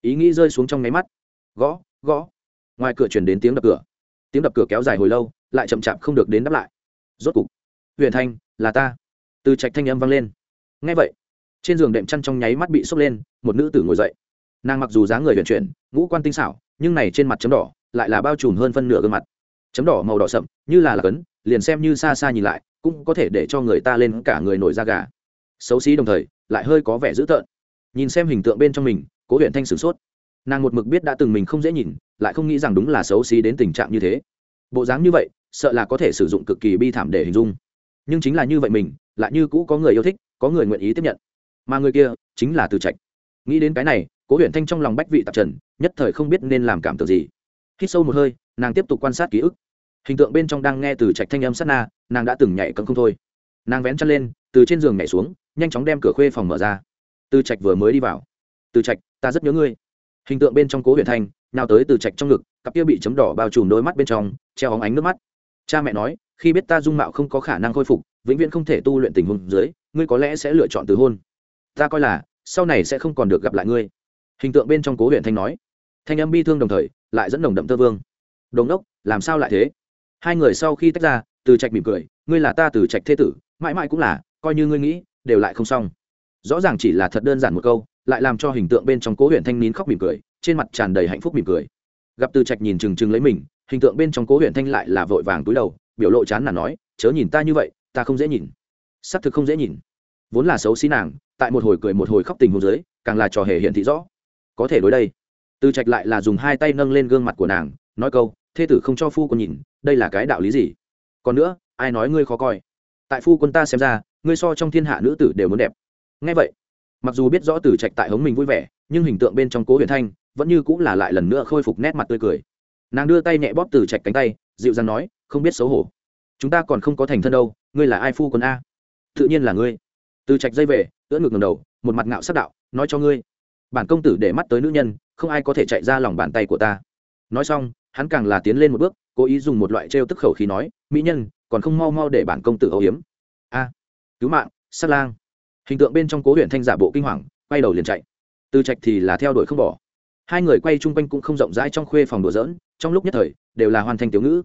Ý nghĩ rơi xuống trong nháy mắt. Gõ gõ. Ngoài cửa chuyển đến tiếng đập cửa. Tiếng đập cửa kéo dài hồi lâu, lại chậm chạp không được đến đáp lại. Rốt cục, huyền thanh, là ta. Từ trạch thanh âm vang lên. Ngay vậy trên giường đệm chăn trong nháy mắt bị sốc lên, một nữ tử ngồi dậy. Nàng mặc dù dáng người vận chuyển, ngũ quan tinh xảo, nhưng này trên mặt chấm đỏ, lại là bao trùm hơn phân nửa gương mặt. Chấm đỏ màu đỏ sậm, như là lạc ấn, liền xem như xa xa nhìn lại, cũng có thể để cho người ta lên cả người nổi da gà. Xấu xí đồng thời, lại hơi có vẻ dữ tợn. Nhìn xem hình tượng bên trong mình, cố huyện thanh sửng sốt. Nàng một mực biết đã từng mình không dễ nhìn, lại không nghĩ rằng đúng là xấu xí đến tình trạng như thế. Bộ dáng như vậy, sợ là có thể sử dụng cực kỳ bi thảm để hình dung. Nhưng chính là như vậy mình, lại như cũ có người yêu thích, có người nguyện ý tiếp nhận mà người kia chính là từ trạch nghĩ đến cái này cố huyện thanh trong lòng bách vị tạp trần nhất thời không biết nên làm cảm tưởng gì hít sâu một hơi nàng tiếp tục quan sát ký ức hình tượng bên trong đang nghe từ trạch thanh âm sát na nàng đã từng nhảy cấm không thôi nàng vén chân lên từ trên giường nhảy xuống nhanh chóng đem cửa khuê phòng mở ra từ trạch vừa mới đi vào từ trạch ta rất nhớ ngươi hình tượng bên trong cố huyện thanh nào tới từ trạch trong ngực cặp kia bị chấm đỏ bao trùm đôi mắt bên trong treo óng ánh nước mắt cha mẹ nói khi biết ta dung mạo không có khả năng khôi phục vĩnh viễn không thể tu luyện tình huống dưới ngươi có lẽ sẽ lựa chọn từ hôn ta coi là, sau này sẽ không còn được gặp lại ngươi. Hình tượng bên trong cố huyện thanh nói. Thanh âm bi thương đồng thời, lại dẫn đồng đậm tơ vương. Đồn đốc làm sao lại thế? Hai người sau khi tách ra, từ trạch mỉm cười, ngươi là ta từ trạch thế tử, mãi mãi cũng là, coi như ngươi nghĩ, đều lại không xong. Rõ ràng chỉ là thật đơn giản một câu, lại làm cho hình tượng bên trong cố huyện thanh nín khóc mỉm cười, trên mặt tràn đầy hạnh phúc mỉm cười. Gặp từ trạch nhìn trừng trừng lấy mình, hình tượng bên trong cố huyện thanh lại là vội vàng túi đầu, biểu lộ chán là nói, chớ nhìn ta như vậy, ta không dễ nhìn. Xác thực không dễ nhìn. Vốn là xấu xí nàng tại một hồi cười một hồi khóc tình hồ dưới, càng là trò hề hiện thị rõ. Có thể đối đây. Từ trạch lại là dùng hai tay nâng lên gương mặt của nàng, nói câu, thê tử không cho phu quân nhìn, đây là cái đạo lý gì? Còn nữa, ai nói ngươi khó coi? Tại phu quân ta xem ra, ngươi so trong thiên hạ nữ tử đều muốn đẹp. Ngay vậy, mặc dù biết rõ từ trạch tại hống mình vui vẻ, nhưng hình tượng bên trong cố huyền thanh vẫn như cũng là lại lần nữa khôi phục nét mặt tươi cười. Nàng đưa tay nhẹ bóp từ trạch cánh tay, dịu dàng nói, không biết xấu hổ. Chúng ta còn không có thành thân đâu, ngươi là ai phu quân a? Tự nhiên là ngươi từ trạch dây về, ưỡn ngực ngầm đầu, một mặt ngạo sắc đạo, nói cho ngươi, bản công tử để mắt tới nữ nhân, không ai có thể chạy ra lòng bàn tay của ta. Nói xong, hắn càng là tiến lên một bước, cố ý dùng một loại trêu tức khẩu khí nói, mỹ nhân, còn không mau mau để bản công tử âu hiếm a, cứu mạng, sát lang. Hình tượng bên trong cố huyện thanh giả bộ kinh hoàng, quay đầu liền chạy. Từ trạch thì là theo đuổi không bỏ. Hai người quay chung quanh cũng không rộng rãi trong khuê phòng đùa dỡn trong lúc nhất thời, đều là hoàn thành tiểu ngữ.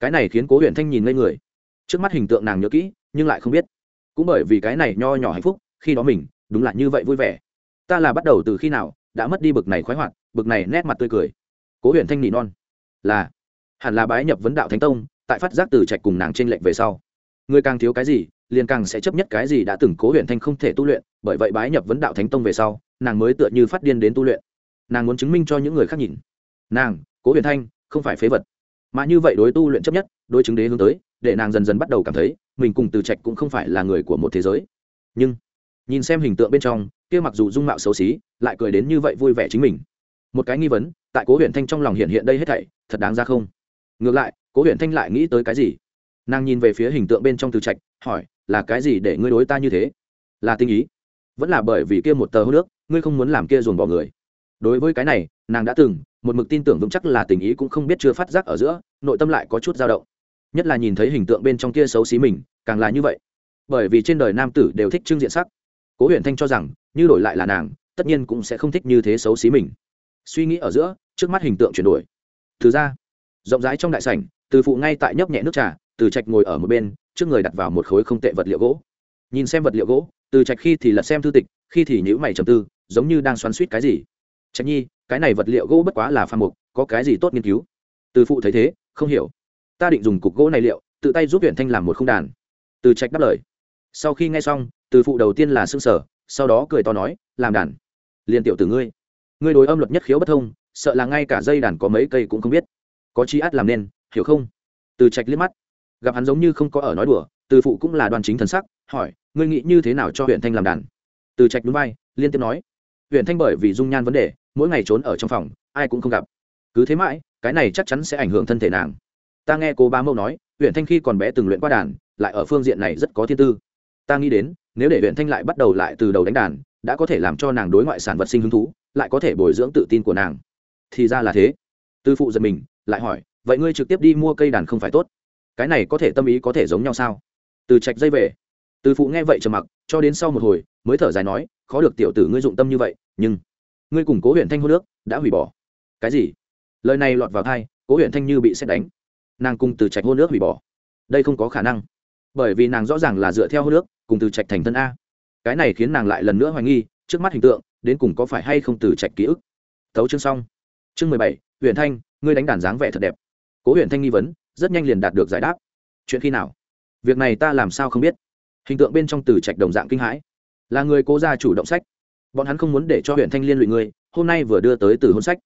Cái này khiến cố huyện thanh nhìn ngây người. Trước mắt hình tượng nàng nhớ kỹ, nhưng lại không biết cũng bởi vì cái này nho nhỏ hạnh phúc, khi đó mình, đúng là như vậy vui vẻ. Ta là bắt đầu từ khi nào đã mất đi bực này khoái hoạt, bực này nét mặt tươi cười. Cố huyền thanh nỉ non. Là, hẳn là bái nhập vấn đạo thánh tông, tại phát giác từ trạch cùng nàng trên lệnh về sau. Người càng thiếu cái gì, liền càng sẽ chấp nhất cái gì đã từng cố huyền thanh không thể tu luyện, bởi vậy bái nhập vấn đạo thánh tông về sau, nàng mới tựa như phát điên đến tu luyện. Nàng muốn chứng minh cho những người khác nhìn. Nàng, cố huyền thanh, không phải phế vật. Mà như vậy đối tu luyện chấp nhất, đối chứng đế hướng tới để nàng dần dần bắt đầu cảm thấy mình cùng từ trạch cũng không phải là người của một thế giới. Nhưng, nhìn xem hình tượng bên trong, kia mặc dù dung mạo xấu xí, lại cười đến như vậy vui vẻ chính mình. Một cái nghi vấn, tại cố huyện thanh trong lòng hiện hiện đây hết thảy, thật đáng ra không? Ngược lại, cố huyện thanh lại nghĩ tới cái gì? Nàng nhìn về phía hình tượng bên trong từ trạch, hỏi, là cái gì để ngươi đối ta như thế? Là tinh ý. Vẫn là bởi vì kia một tờ hô nước ngươi không muốn làm kia dồn bỏ người. Đối với cái này, nàng đã từng, một mực tin tưởng vững chắc là tình ý cũng không biết chưa phát giác ở giữa, nội tâm lại có chút dao động nhất là nhìn thấy hình tượng bên trong kia xấu xí mình, càng là như vậy. Bởi vì trên đời nam tử đều thích trưng diện sắc. Cố huyền thanh cho rằng, như đổi lại là nàng, tất nhiên cũng sẽ không thích như thế xấu xí mình. Suy nghĩ ở giữa, trước mắt hình tượng chuyển đổi. Thứ ra, rộng rãi trong đại sảnh, từ phụ ngay tại nhấp nhẹ nước trà, từ trạch ngồi ở một bên, trước người đặt vào một khối không tệ vật liệu gỗ. Nhìn xem vật liệu gỗ, từ trạch khi thì lật xem thư tịch, khi thì nhữ mày trầm tư, giống như đang xoắn suýt cái gì. Trạch nhi, cái này vật liệu gỗ bất quá là pha mục, có cái gì tốt nghiên cứu? Từ phụ thấy thế, không hiểu ta định dùng cục gỗ này liệu, tự tay giúp huyện thanh làm một không đàn. Từ trạch đáp lời. Sau khi nghe xong, từ phụ đầu tiên là s ư n g sở sau đó cười to nói, làm đàn. Liền tiểu từ ngươi ngươi đối âm luật nhất khiếu bất thông, sợ là ngay cả dây đàn có mấy cây cũng không biết. Có chi át làm nên, hiểu không? Từ trạch liếc mắt. Gặp hắn giống như không có ở nói đùa, từ phụ cũng là đoàn chính thần sắc, hỏi, ngươi nghĩ như thế nào cho huyện thanh làm đàn? Từ trạch núi bay liên tiếp nói huyện thanh bởi vì dung nhan vấn đề, mỗi ngày trốn ở trong phòng, ai cũng không gặp. Cứ thế mãi, cái này chắc chắn sẽ ảnh hưởng thân thể nàng ta nghe cô ba mẫu nói huyện thanh khi còn bé từng luyện qua đàn, lại ở phương diện này rất có thiên tư. Ta nghĩ đến, nếu để huyện thanh lại bắt đầu lại từ đầu đánh đàn, đã có thể làm cho nàng đối ngoại sản vật sinh hứng thú, lại có thể bồi dưỡng tự tin của nàng. Thì ra là thế. Tư phụ giật mình, lại hỏi, vậy ngươi trực tiếp đi mua cây đàn không phải tốt? Cái này có thể tâm ý có thể giống nhau sao? Từ trạch dây về. Từ phụ nghe vậy trầm mặc, cho đến sau một hồi, mới thở dài nói, khó được tiểu tử ngươi dụng tâm như vậy, nhưng ngươi cùng cố huyện thanh hô nước, đã hủy bỏ. Cái gì? Lời này lọt vào thai cố huyện thanh như bị xét đánh nàng cùng từ trạch hôn nước hủy bỏ. Đây không có khả năng. Bởi vì nàng rõ ràng là dựa theo hôn nước cùng từ trạch thành thân a. Cái này khiến nàng lại lần nữa hoài nghi, trước mắt hình tượng, đến cùng có phải hay không từ trạch ký ức. Thấu chương xong. Chương mười bảy huyện thanh, ngươi đánh đàn dáng vẻ thật đẹp. Cố huyện thanh nghi vấn, rất nhanh liền đạt được giải đáp. Chuyện khi nào? Việc này ta làm sao không biết? Hình tượng bên trong từ trạch đồng dạng kinh hãi. Là người cố gia chủ động sách. Bọn hắn không muốn để cho huyện thanh liên lụy ngươi, hôm nay vừa đưa tới từ hôn sách.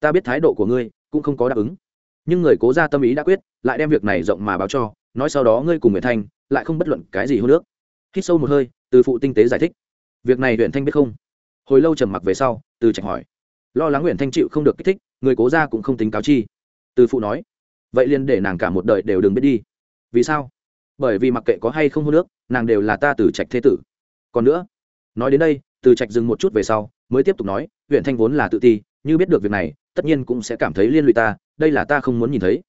Ta biết thái độ của ngươi, cũng không có đáp ứng nhưng người cố gia tâm ý đã quyết, lại đem việc này rộng mà báo cho, nói sau đó ngươi cùng nguyễn thanh lại không bất luận cái gì hôn nước hít sâu một hơi, từ phụ tinh tế giải thích. Việc này huyện thanh biết không? Hồi lâu trầm mặc về sau, từ trạch hỏi. Lo lắng huyện thanh chịu không được kích thích, người cố gia cũng không tính cáo chi. Từ phụ nói. Vậy liền để nàng cả một đời đều đừng biết đi. Vì sao? Bởi vì mặc kệ có hay không hôn nước nàng đều là ta từ trạch thế tử. Còn nữa, nói đến đây, từ trạch dừng một chút về sau, mới tiếp tục nói huyện thanh vốn là tự ti như biết được việc này, tất nhiên cũng sẽ cảm thấy liên lụy ta, đây là ta không muốn nhìn thấy.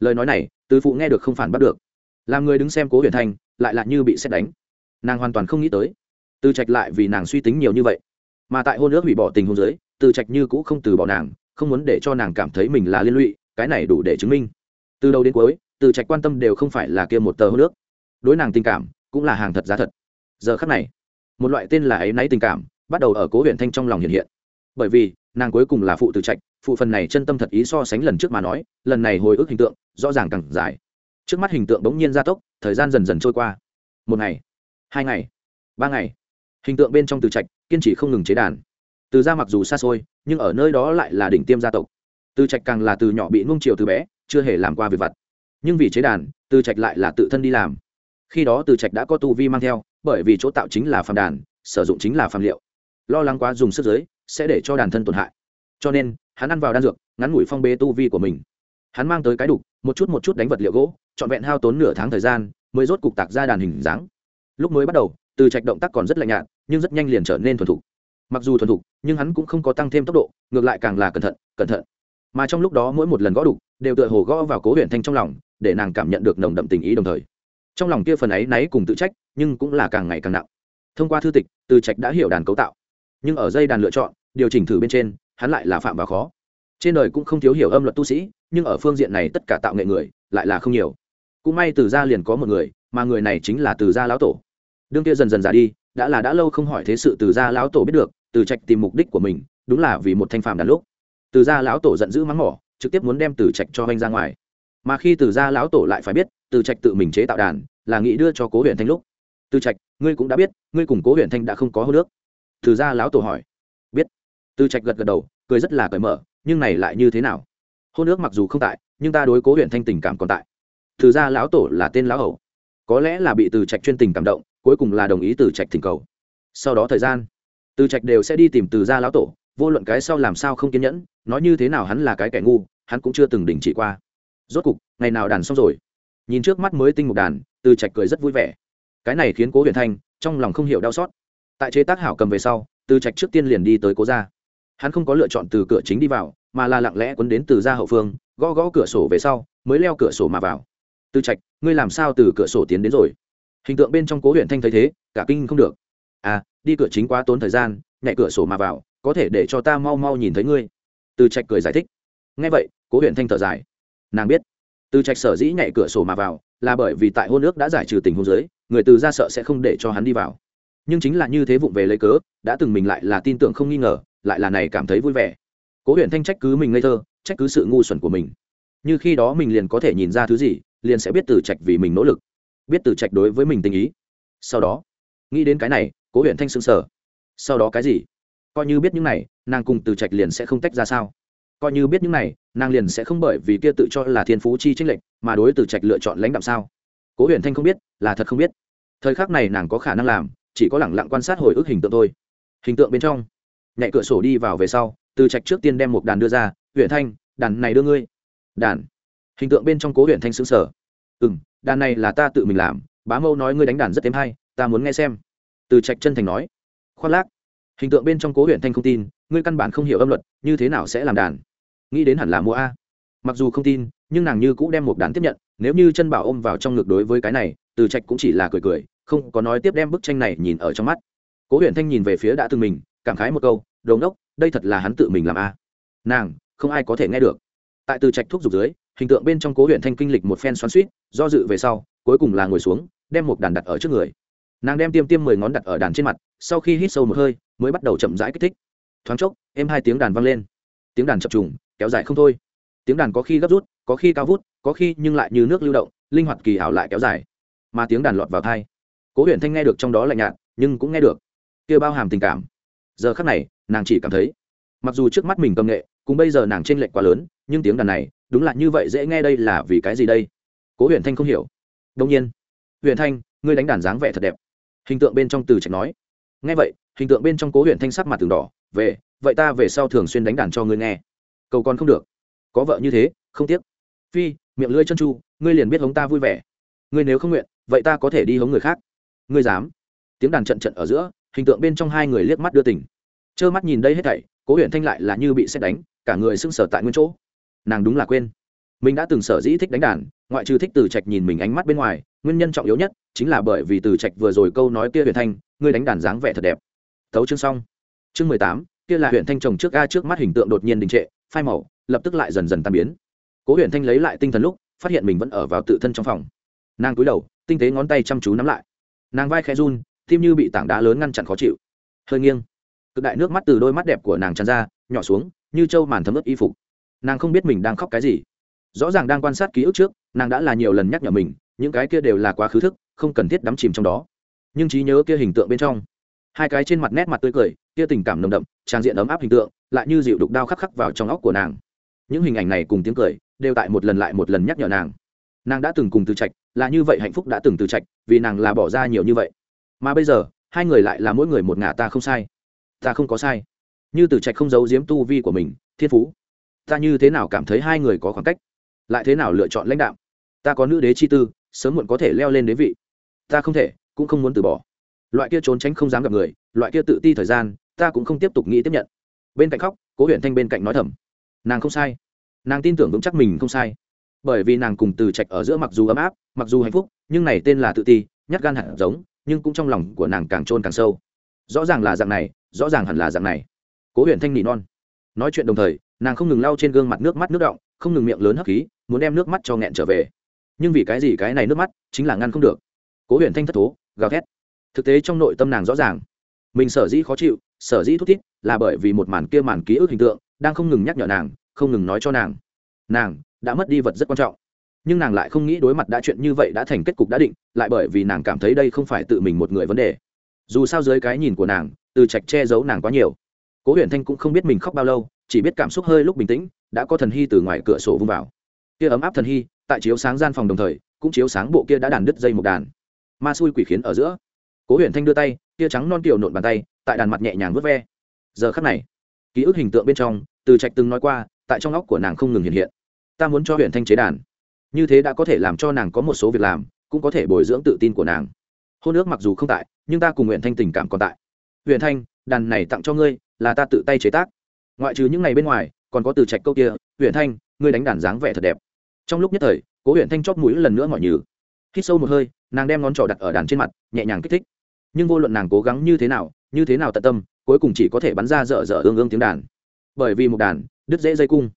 Lời nói này từ phụ nghe được không phản bắt được. Làm người đứng xem cố Huyền thanh lại là như bị xét đánh. Nàng hoàn toàn không nghĩ tới. Từ trạch lại vì nàng suy tính nhiều như vậy. Mà tại hôn ước hủy bỏ tình hôn giới từ trạch như cũ không từ bỏ nàng, không muốn để cho nàng cảm thấy mình là liên lụy, cái này đủ để chứng minh. Từ đầu đến cuối, từ trạch quan tâm đều không phải là kia một tờ hôn ước. Đối nàng tình cảm, cũng là hàng thật giá thật. Giờ khắc này, một loại tên là ấy náy tình cảm, bắt đầu ở cố huyện thanh trong lòng hiện hiện. Bởi vì nàng cuối cùng là phụ từ trạch, phụ phần này chân tâm thật ý so sánh lần trước mà nói, lần này hồi ức hình tượng, rõ ràng càng dài. Trước mắt hình tượng bỗng nhiên gia tốc, thời gian dần dần trôi qua. Một ngày, hai ngày, ba ngày, hình tượng bên trong từ trạch, kiên trì không ngừng chế đàn. Từ ra mặc dù xa xôi, nhưng ở nơi đó lại là đỉnh tiêm gia tộc. Từ trạch càng là từ nhỏ bị nung chiều từ bé, chưa hề làm qua việc vặt. Nhưng vì chế đàn, từ trạch lại là tự thân đi làm. Khi đó từ trạch đã có tu vi mang theo, bởi vì chỗ tạo chính là phàm đàn, sử dụng chính là phàm liệu. Lo lắng quá dùng sức giới sẽ để cho đàn thân tổn hại. Cho nên, hắn ăn vào đan dược, ngắn ngủi phong bê tu vi của mình. Hắn mang tới cái đục, một chút một chút đánh vật liệu gỗ, trọn vẹn hao tốn nửa tháng thời gian, mới rốt cục tạc ra đàn hình dáng. Lúc mới bắt đầu, từ trạch động tác còn rất lạnh nhạt, nhưng rất nhanh liền trở nên thuần thục. Mặc dù thuần thục, nhưng hắn cũng không có tăng thêm tốc độ, ngược lại càng là cẩn thận cẩn thận. Mà trong lúc đó mỗi một lần gõ đục, đều tựa hồ gõ vào cố huyện thanh trong lòng, để nàng cảm nhận được nồng đậm tình ý đồng thời. Trong lòng kia phần ấy náy cùng tự trách, nhưng cũng là càng ngày càng nặng. Thông qua thư tịch, từ trạch đã hiểu đàn cấu tạo nhưng ở dây đàn lựa chọn, điều chỉnh thử bên trên, hắn lại là phạm và khó. Trên đời cũng không thiếu hiểu âm luật tu sĩ, nhưng ở phương diện này tất cả tạo nghệ người, lại là không nhiều. Cũng may từ gia liền có một người, mà người này chính là từ gia lão tổ. Đương kia dần dần già đi, đã là đã lâu không hỏi thế sự từ gia lão tổ biết được, từ trạch tìm mục đích của mình, đúng là vì một thanh phàm đàn lúc. Từ gia lão tổ giận dữ mắng mỏ, trực tiếp muốn đem từ trạch cho anh ra ngoài. Mà khi từ gia lão tổ lại phải biết, từ trạch tự mình chế tạo đàn, là nghĩ đưa cho cố huyện thanh lúc. Từ trạch, ngươi cũng đã biết, ngươi cùng cố huyện thanh đã không có hô nước từ gia lão tổ hỏi. Biết. Từ trạch gật gật đầu, cười rất là cởi mở, nhưng này lại như thế nào? Hôn ước mặc dù không tại, nhưng ta đối cố huyện thanh tình cảm còn tại. Từ gia lão tổ là tên lão hầu. Có lẽ là bị từ trạch chuyên tình cảm động, cuối cùng là đồng ý từ trạch thỉnh cầu. Sau đó thời gian, từ trạch đều sẽ đi tìm từ gia lão tổ, vô luận cái sau làm sao không kiên nhẫn, nói như thế nào hắn là cái kẻ ngu, hắn cũng chưa từng đình chỉ qua. Rốt cục, ngày nào đàn xong rồi? Nhìn trước mắt mới tinh một đàn, từ trạch cười rất vui vẻ. Cái này khiến cố huyền thanh trong lòng không hiểu đau xót tại chế tác hảo cầm về sau, từ trạch trước tiên liền đi tới cố gia. Hắn không có lựa chọn từ cửa chính đi vào, mà là lặng lẽ quấn đến từ ra hậu phương, gõ gõ cửa sổ về sau, mới leo cửa sổ mà vào. Từ trạch, ngươi làm sao từ cửa sổ tiến đến rồi? Hình tượng bên trong cố huyện thanh thấy thế, cả kinh không được. À đi cửa chính quá tốn thời gian, nhảy cửa sổ mà vào, có thể để cho ta mau mau nhìn thấy ngươi. Từ trạch cười giải thích. Ngay vậy, cố huyện thanh thở dài. Nàng biết, từ trạch sở dĩ nhảy cửa sổ mà vào là bởi vì tại hôn ước đã giải trừ tình hôn giới người từ ra sợ sẽ không để cho hắn đi vào nhưng chính là như thế vụng về lấy cớ, đã từng mình lại là tin tưởng không nghi ngờ, lại là này cảm thấy vui vẻ. Cố huyện thanh trách cứ mình ngây thơ, trách cứ sự ngu xuẩn của mình. Như khi đó mình liền có thể nhìn ra thứ gì, liền sẽ biết từ trạch vì mình nỗ lực, biết từ trạch đối với mình tình ý. Sau đó, nghĩ đến cái này, cố huyện thanh sững sờ. Sau đó cái gì? Coi như biết những này, nàng cùng từ trạch liền sẽ không tách ra sao? Coi như biết những này, nàng liền sẽ không bởi vì kia tự cho là thiên phú chi trinh lệnh mà đối từ trạch lựa chọn lãnh đạm sao? Cố huyền thanh không biết, là thật không biết. Thời khắc này nàng có khả năng làm chỉ có lẳng lặng quan sát hồi ức hình tượng thôi. Hình tượng bên trong nhẹ cửa sổ đi vào về sau, từ trạch trước tiên đem một đàn đưa ra huyện thanh, đàn này đưa ngươi. Đàn? Hình tượng bên trong cố huyện thanh xứng sở ừ m đàn này là ta tự mình làm, bá mâu nói ngươi đánh đàn rất êm hay, ta muốn nghe xem. Từ trạch chân thành nói. Khoác lác, hình tượng bên trong cố huyện thanh không tin, ngươi căn bản không hiểu âm luật, như thế nào sẽ làm đàn? Nghĩ đến hẳn là mua a. Mặc dù không tin, nhưng nàng như cũng đem một đàn tiếp nhận, nếu như chân bảo ôm vào trong ngực đối với cái này, từ trạch cũng chỉ là cười cười không có nói tiếp đem bức tranh này nhìn ở trong mắt. Cố huyện thanh nhìn về phía đã từng mình, cảm khái một câu đồn đốc đây thật là hắn tự mình làm a. Nàng, không ai có thể nghe được. Tại từ trạch thuốc dục dưới, hình tượng bên trong cố huyện thanh kinh lịch một phen xoắn suýt do dự về sau, cuối cùng là ngồi xuống, đem một đàn đặt ở trước người. Nàng đem tiêm tiêm mười ngón đặt ở đàn trên mặt, sau khi hít sâu một hơi, mới bắt đầu chậm rãi kích thích. Thoáng chốc, êm hai tiếng đàn vang lên. Tiếng đàn chập trùng, kéo dài không thôi. Tiếng đàn có khi gấp rút, có khi cao vút, có khi nhưng lại như nước lưu động, linh hoạt kỳ ảo lại kéo dài. Mà tiếng đàn lọt vào thai cố huyện thanh nghe được trong đó lạnh nhạt, nhưng cũng nghe được. Kia bao hàm tình cảm. Giờ khắc này, nàng chỉ cảm thấy, mặc dù trước mắt mình công nghệ, cùng bây giờ nàng t r ê n lệch quá lớn, nhưng tiếng đàn này, đúng là như vậy dễ nghe đây là vì cái gì đây? Cố huyện thanh không hiểu. Đông nhiên. Huyện thanh, ngươi đánh đàn dáng vẻ thật đẹp. Hình tượng bên trong từ trạch nói. Nghe vậy, hình tượng bên trong cố huyện thanh sắc mặt từng đỏ. Về, vậy ta về sau thường xuyên đánh đàn cho ngươi nghe. Cầu con không được. Có vợ như thế, không tiếc. Phi, miệng lưỡi chân chu ngươi liền biết hống ta vui vẻ. Ngươi nếu không nguyện, vậy ta có thể đi hống người khác ngươi dám. Tiếng đàn trận trận ở giữa, hình tượng bên trong hai người liếc mắt đưa tỉnh trơ mắt nhìn đây hết thảy, cố huyện thanh lại là như bị xét đánh, cả người sưng sở tại nguyên chỗ. Nàng đúng là quên. Mình đã từng sở dĩ thích đánh đàn, ngoại trừ thích từ trạch nhìn mình ánh mắt bên ngoài, nguyên nhân trọng yếu nhất chính là bởi vì từ trạch vừa rồi câu nói kia huyện thanh, ngươi đánh đàn dáng vẻ thật đẹp. Tấu chương xong. Chương mười tám, kia là huyện thanh trồng trước ga trước mắt hình tượng đột nhiên đình trệ, phai màu, lập tức lại dần dần tan biến. Cố huyện thanh lấy lại tinh thần lúc, phát hiện mình vẫn ở vào tự thân trong phòng. Nàng cúi đầu, tinh tế ngón tay chăm chú nắm lại nàng vai khẽ run, tim như bị tảng đá lớn ngăn chặn khó chịu. Hơi nghiêng. Cực đại nước mắt từ đôi mắt đẹp của nàng tràn ra, nhỏ xuống, như trâu màn thấm ướt y phục. Nàng không biết mình đang khóc cái gì. Rõ ràng đang quan sát ký ức trước, nàng đã là nhiều lần nhắc nhở mình, những cái kia đều là quá khứ thức, không cần thiết đắm chìm trong đó. Nhưng trí nhớ kia hình tượng bên trong, hai cái trên mặt nét mặt tươi cười, kia tình cảm nồng đậm, trang diện ấm áp hình tượng, lại như dịu đục đao khắc khắc vào trong óc của nàng. Những hình ảnh này cùng tiếng cười, đều tại một lần lại một lần nhắc nhở nàng. Nàng đã từng cùng từ trạch là như vậy hạnh phúc đã từng từ trạch, vì nàng là bỏ ra nhiều như vậy. Mà bây giờ, hai người lại là mỗi người một ngả ta không sai. Ta không có sai. Như từ trạch không giấu giếm tu vi của mình, thiên phú. Ta như thế nào cảm thấy hai người có khoảng cách? Lại thế nào lựa chọn lãnh đạo ta có nữ đế chi tư, sớm muộn có thể leo lên đế vị. Ta không thể, cũng không muốn từ bỏ. Loại kia trốn tránh không dám gặp người, loại kia tự ti thời gian, ta cũng không tiếp tục nghĩ tiếp nhận. Bên cạnh khóc, cố huyện thanh bên cạnh nói thầm. Nàng không sai. Nàng tin tưởng vững chắc mình không sai bởi vì nàng cùng từ trạch ở giữa mặc dù ấm áp, mặc dù hạnh phúc, nhưng này tên là tự ti, nhát gan hẳn giống, nhưng cũng trong lòng của nàng càng trôn càng sâu. Rõ ràng là dạng này, rõ ràng hẳn là dạng này. Cố huyện thanh nỉ non. Nói chuyện đồng thời, nàng không ngừng lau trên gương mặt nước mắt nước động không ngừng miệng lớn hấp khí, muốn đem nước mắt cho nghẹn trở về. Nhưng vì cái gì cái này nước mắt, chính là ngăn không được. Cố huyền thanh thất thố, gào thét. Thực tế trong nội tâm nàng rõ ràng. Mình sở dĩ khó chịu, sở dĩ thút thít, là bởi vì một màn kia màn ký ức hình tượng, đang không ngừng nhắc nhở nàng, không ngừng nói cho nàng. Nàng đã mất đi vật rất quan trọng. Nhưng nàng lại không nghĩ đối mặt đã chuyện như vậy đã thành kết cục đã định, lại bởi vì nàng cảm thấy đây không phải tự mình một người vấn đề. Dù sao dưới cái nhìn của nàng, từ trạch che giấu nàng quá nhiều. Cố huyền thanh cũng không biết mình khóc bao lâu, chỉ biết cảm xúc hơi lúc bình tĩnh, đã có thần hy từ ngoài cửa sổ vung vào. Kia ấm áp thần hy, tại chiếu sáng gian phòng đồng thời, cũng chiếu sáng bộ kia đã đàn đứt dây một đàn. Ma xui quỷ khiến ở giữa. Cố huyền thanh đưa tay, kia trắng non kiều nộn bàn tay, tại đàn mặt nhẹ nhàng vớt ve. Giờ khắc này, ký ức hình tượng bên trong, từ trạch từng nói qua, tại trong óc của nàng không ngừng hiện hiện ta muốn cho huyền thanh chế đàn. Như thế đã có thể làm cho nàng có một số việc làm, cũng có thể bồi dưỡng tự tin của nàng. Hôn ước mặc dù không tại, nhưng ta cùng huyện thanh tình cảm còn tại. Huyện thanh, đàn này tặng cho ngươi, là ta tự tay chế tác. Ngoại trừ những ngày bên ngoài, còn có từ trạch câu kia, huyện thanh, ngươi đánh đàn dáng vẻ thật đẹp. Trong lúc nhất thời, cố huyện thanh chót mũi lần nữa mọi nhừ. Hít sâu một hơi, nàng đem ngón trỏ đặt ở đàn trên mặt, nhẹ nhàng kích thích. Nhưng vô luận nàng cố gắng như thế nào, như thế nào tận tâm, cuối cùng chỉ có thể bắn ra dở dở ương ương tiếng đàn. Bởi vì một đàn, đứt dễ dây cung.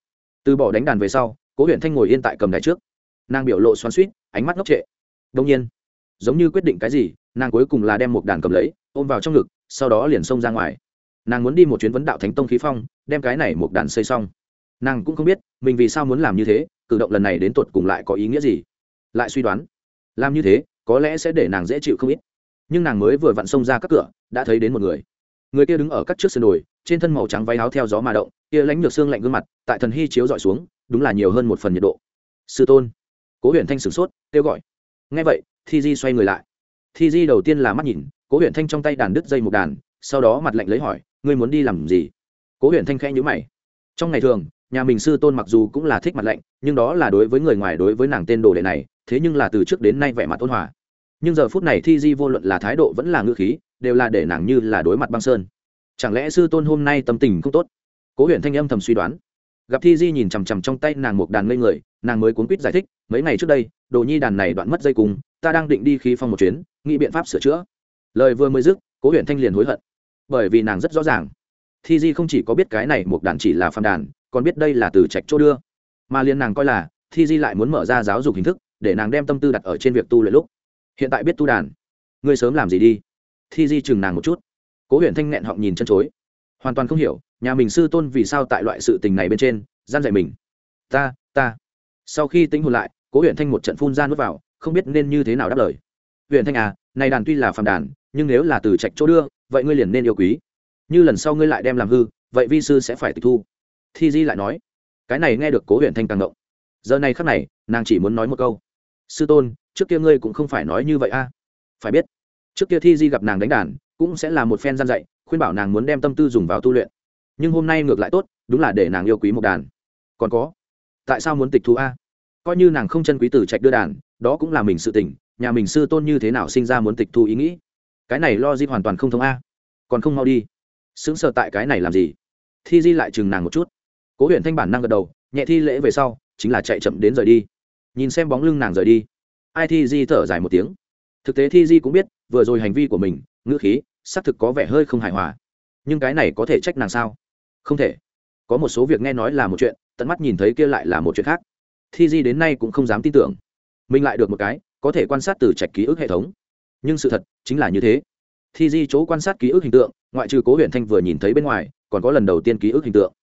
Từ bỏ đánh đàn về sau cố huyện thanh ngồi yên tại cầm đài trước. Nàng biểu lộ xoắn suýt ánh mắt ngốc trệ. Đông nhiên, giống như quyết định cái gì, nàng cuối cùng là đem một đàn cầm lấy, ôm vào trong ngực, sau đó liền xông ra ngoài. Nàng muốn đi một chuyến vấn đạo thánh tông khí phong, đem cái này một đàn xây xong. Nàng cũng không biết, mình vì sao muốn làm như thế, cử động lần này đến tột cùng lại có ý nghĩa gì. Lại suy đoán, làm như thế, có lẽ sẽ để nàng dễ chịu không ít. Nhưng nàng mới vừa vặn xông ra các cửa, đã thấy đến một người. Người kia đứng ở các trước sân đồi, trên thân màu trắng váy áo theo gió mà động, kia lánh nhược xương lạnh gương mặt, tại thần hy chiếu dọi xuống đúng là nhiều hơn một phần nhiệt độ. Sư tôn. Cố huyện thanh sửng sốt, kêu gọi. Ngay vậy, thi di xoay người lại. Thi di đầu tiên là mắt nhìn, cố huyện thanh trong tay đàn đứt dây một đàn, sau đó mặt lạnh lấy hỏi, ngươi muốn đi làm gì? Cố huyện thanh khẽ nhữ mày. Trong ngày thường, nhà mình sư tôn mặc dù cũng là thích mặt lạnh, nhưng đó là đối với người ngoài đối với nàng tên đồ đệ này, thế nhưng là từ trước đến nay vẻ mặt ôn hòa. Nhưng giờ phút này thi di vô luận là thái độ vẫn là ngữ khí, đều là để nàng như là đối mặt băng sơn. Chẳng lẽ sư tôn hôm nay tâm tình không tốt? Cố huyện thanh âm thầm suy đoán gặp thi di nhìn chằm chằm trong tay nàng một đàn ngây người, nàng mới cuốn quýt giải thích, mấy ngày trước đây, đồ nhi đàn này đoạn mất dây cùng ta đang định đi khí phong một chuyến, nghĩ biện pháp sửa chữa. Lời vừa mới dứt, cố huyện thanh liền hối hận. Bởi vì nàng rất rõ ràng, thi di không chỉ có biết cái này một đàn chỉ là phàm đàn, còn biết đây là từ trạch chỗ đưa. Mà liền nàng coi là, thi di lại muốn mở ra giáo dục hình thức, để nàng đem tâm tư đặt ở trên việc tu luyện lúc. Hiện tại biết tu đàn. Ngươi sớm làm gì đi? Thi di chừng nàng một chút. Cố huyện thanh nghẹn họng nhìn chân chối hoàn toàn không hiểu nhà mình sư tôn vì sao tại loại sự tình này bên trên gian dạy mình. Ta ta. Sau khi tính hồn lại, cố huyện thanh một trận phun ra nước vào, không biết nên như thế nào đáp lời. Huyện thanh à này đàn tuy là phàm đàn, nhưng nếu là từ trạch chỗ đưa, vậy ngươi liền nên yêu quý. Như lần sau ngươi lại đem làm hư, vậy vi sư sẽ phải tịch thu. Thi di lại nói. Cái này nghe được cố huyện thanh càng động giờ này khắc này, nàng chỉ muốn nói một câu. Sư tôn, trước kia ngươi cũng không phải nói như vậy a. Phải biết, trước kia thi di gặp nàng đánh đàn, cũng sẽ là một phen gian dạy khuyên bảo nàng muốn đem tâm tư dùng vào tu luyện. Nhưng hôm nay ngược lại tốt, đúng là để nàng yêu quý một đàn. Còn có, tại sao muốn tịch thu a? Coi như nàng không chân quý tử trạch đưa đàn, đó cũng là mình sự tỉnh nhà mình sư tôn như thế nào sinh ra muốn tịch thu ý nghĩ? Cái này lo di hoàn toàn không thông a. Còn không mau đi. Sững sờ tại cái này làm gì? Thi di lại chừng nàng một chút. Cố huyện thanh bản năng gật đầu, nhẹ thi lễ về sau, chính là chạy chậm đến rời đi. Nhìn xem bóng lưng nàng rời đi. Ai thi di thở dài một tiếng. Thực tế thi di cũng biết, vừa rồi hành vi của mình, ngữ khí xác thực có vẻ hơi không hài hòa. Nhưng cái này có thể trách nàng sao? Không thể. Có một số việc nghe nói là một chuyện, tận mắt nhìn thấy kia lại là một chuyện khác. Thi di đến nay cũng không dám tin tưởng. Mình lại được một cái, có thể quan sát từ trạch ký ức hệ thống. Nhưng sự thật chính là như thế. Thi di chỗ quan sát ký ức hình tượng, ngoại trừ cố huyện thanh vừa nhìn thấy bên ngoài, còn có lần đầu tiên ký ức hình tượng.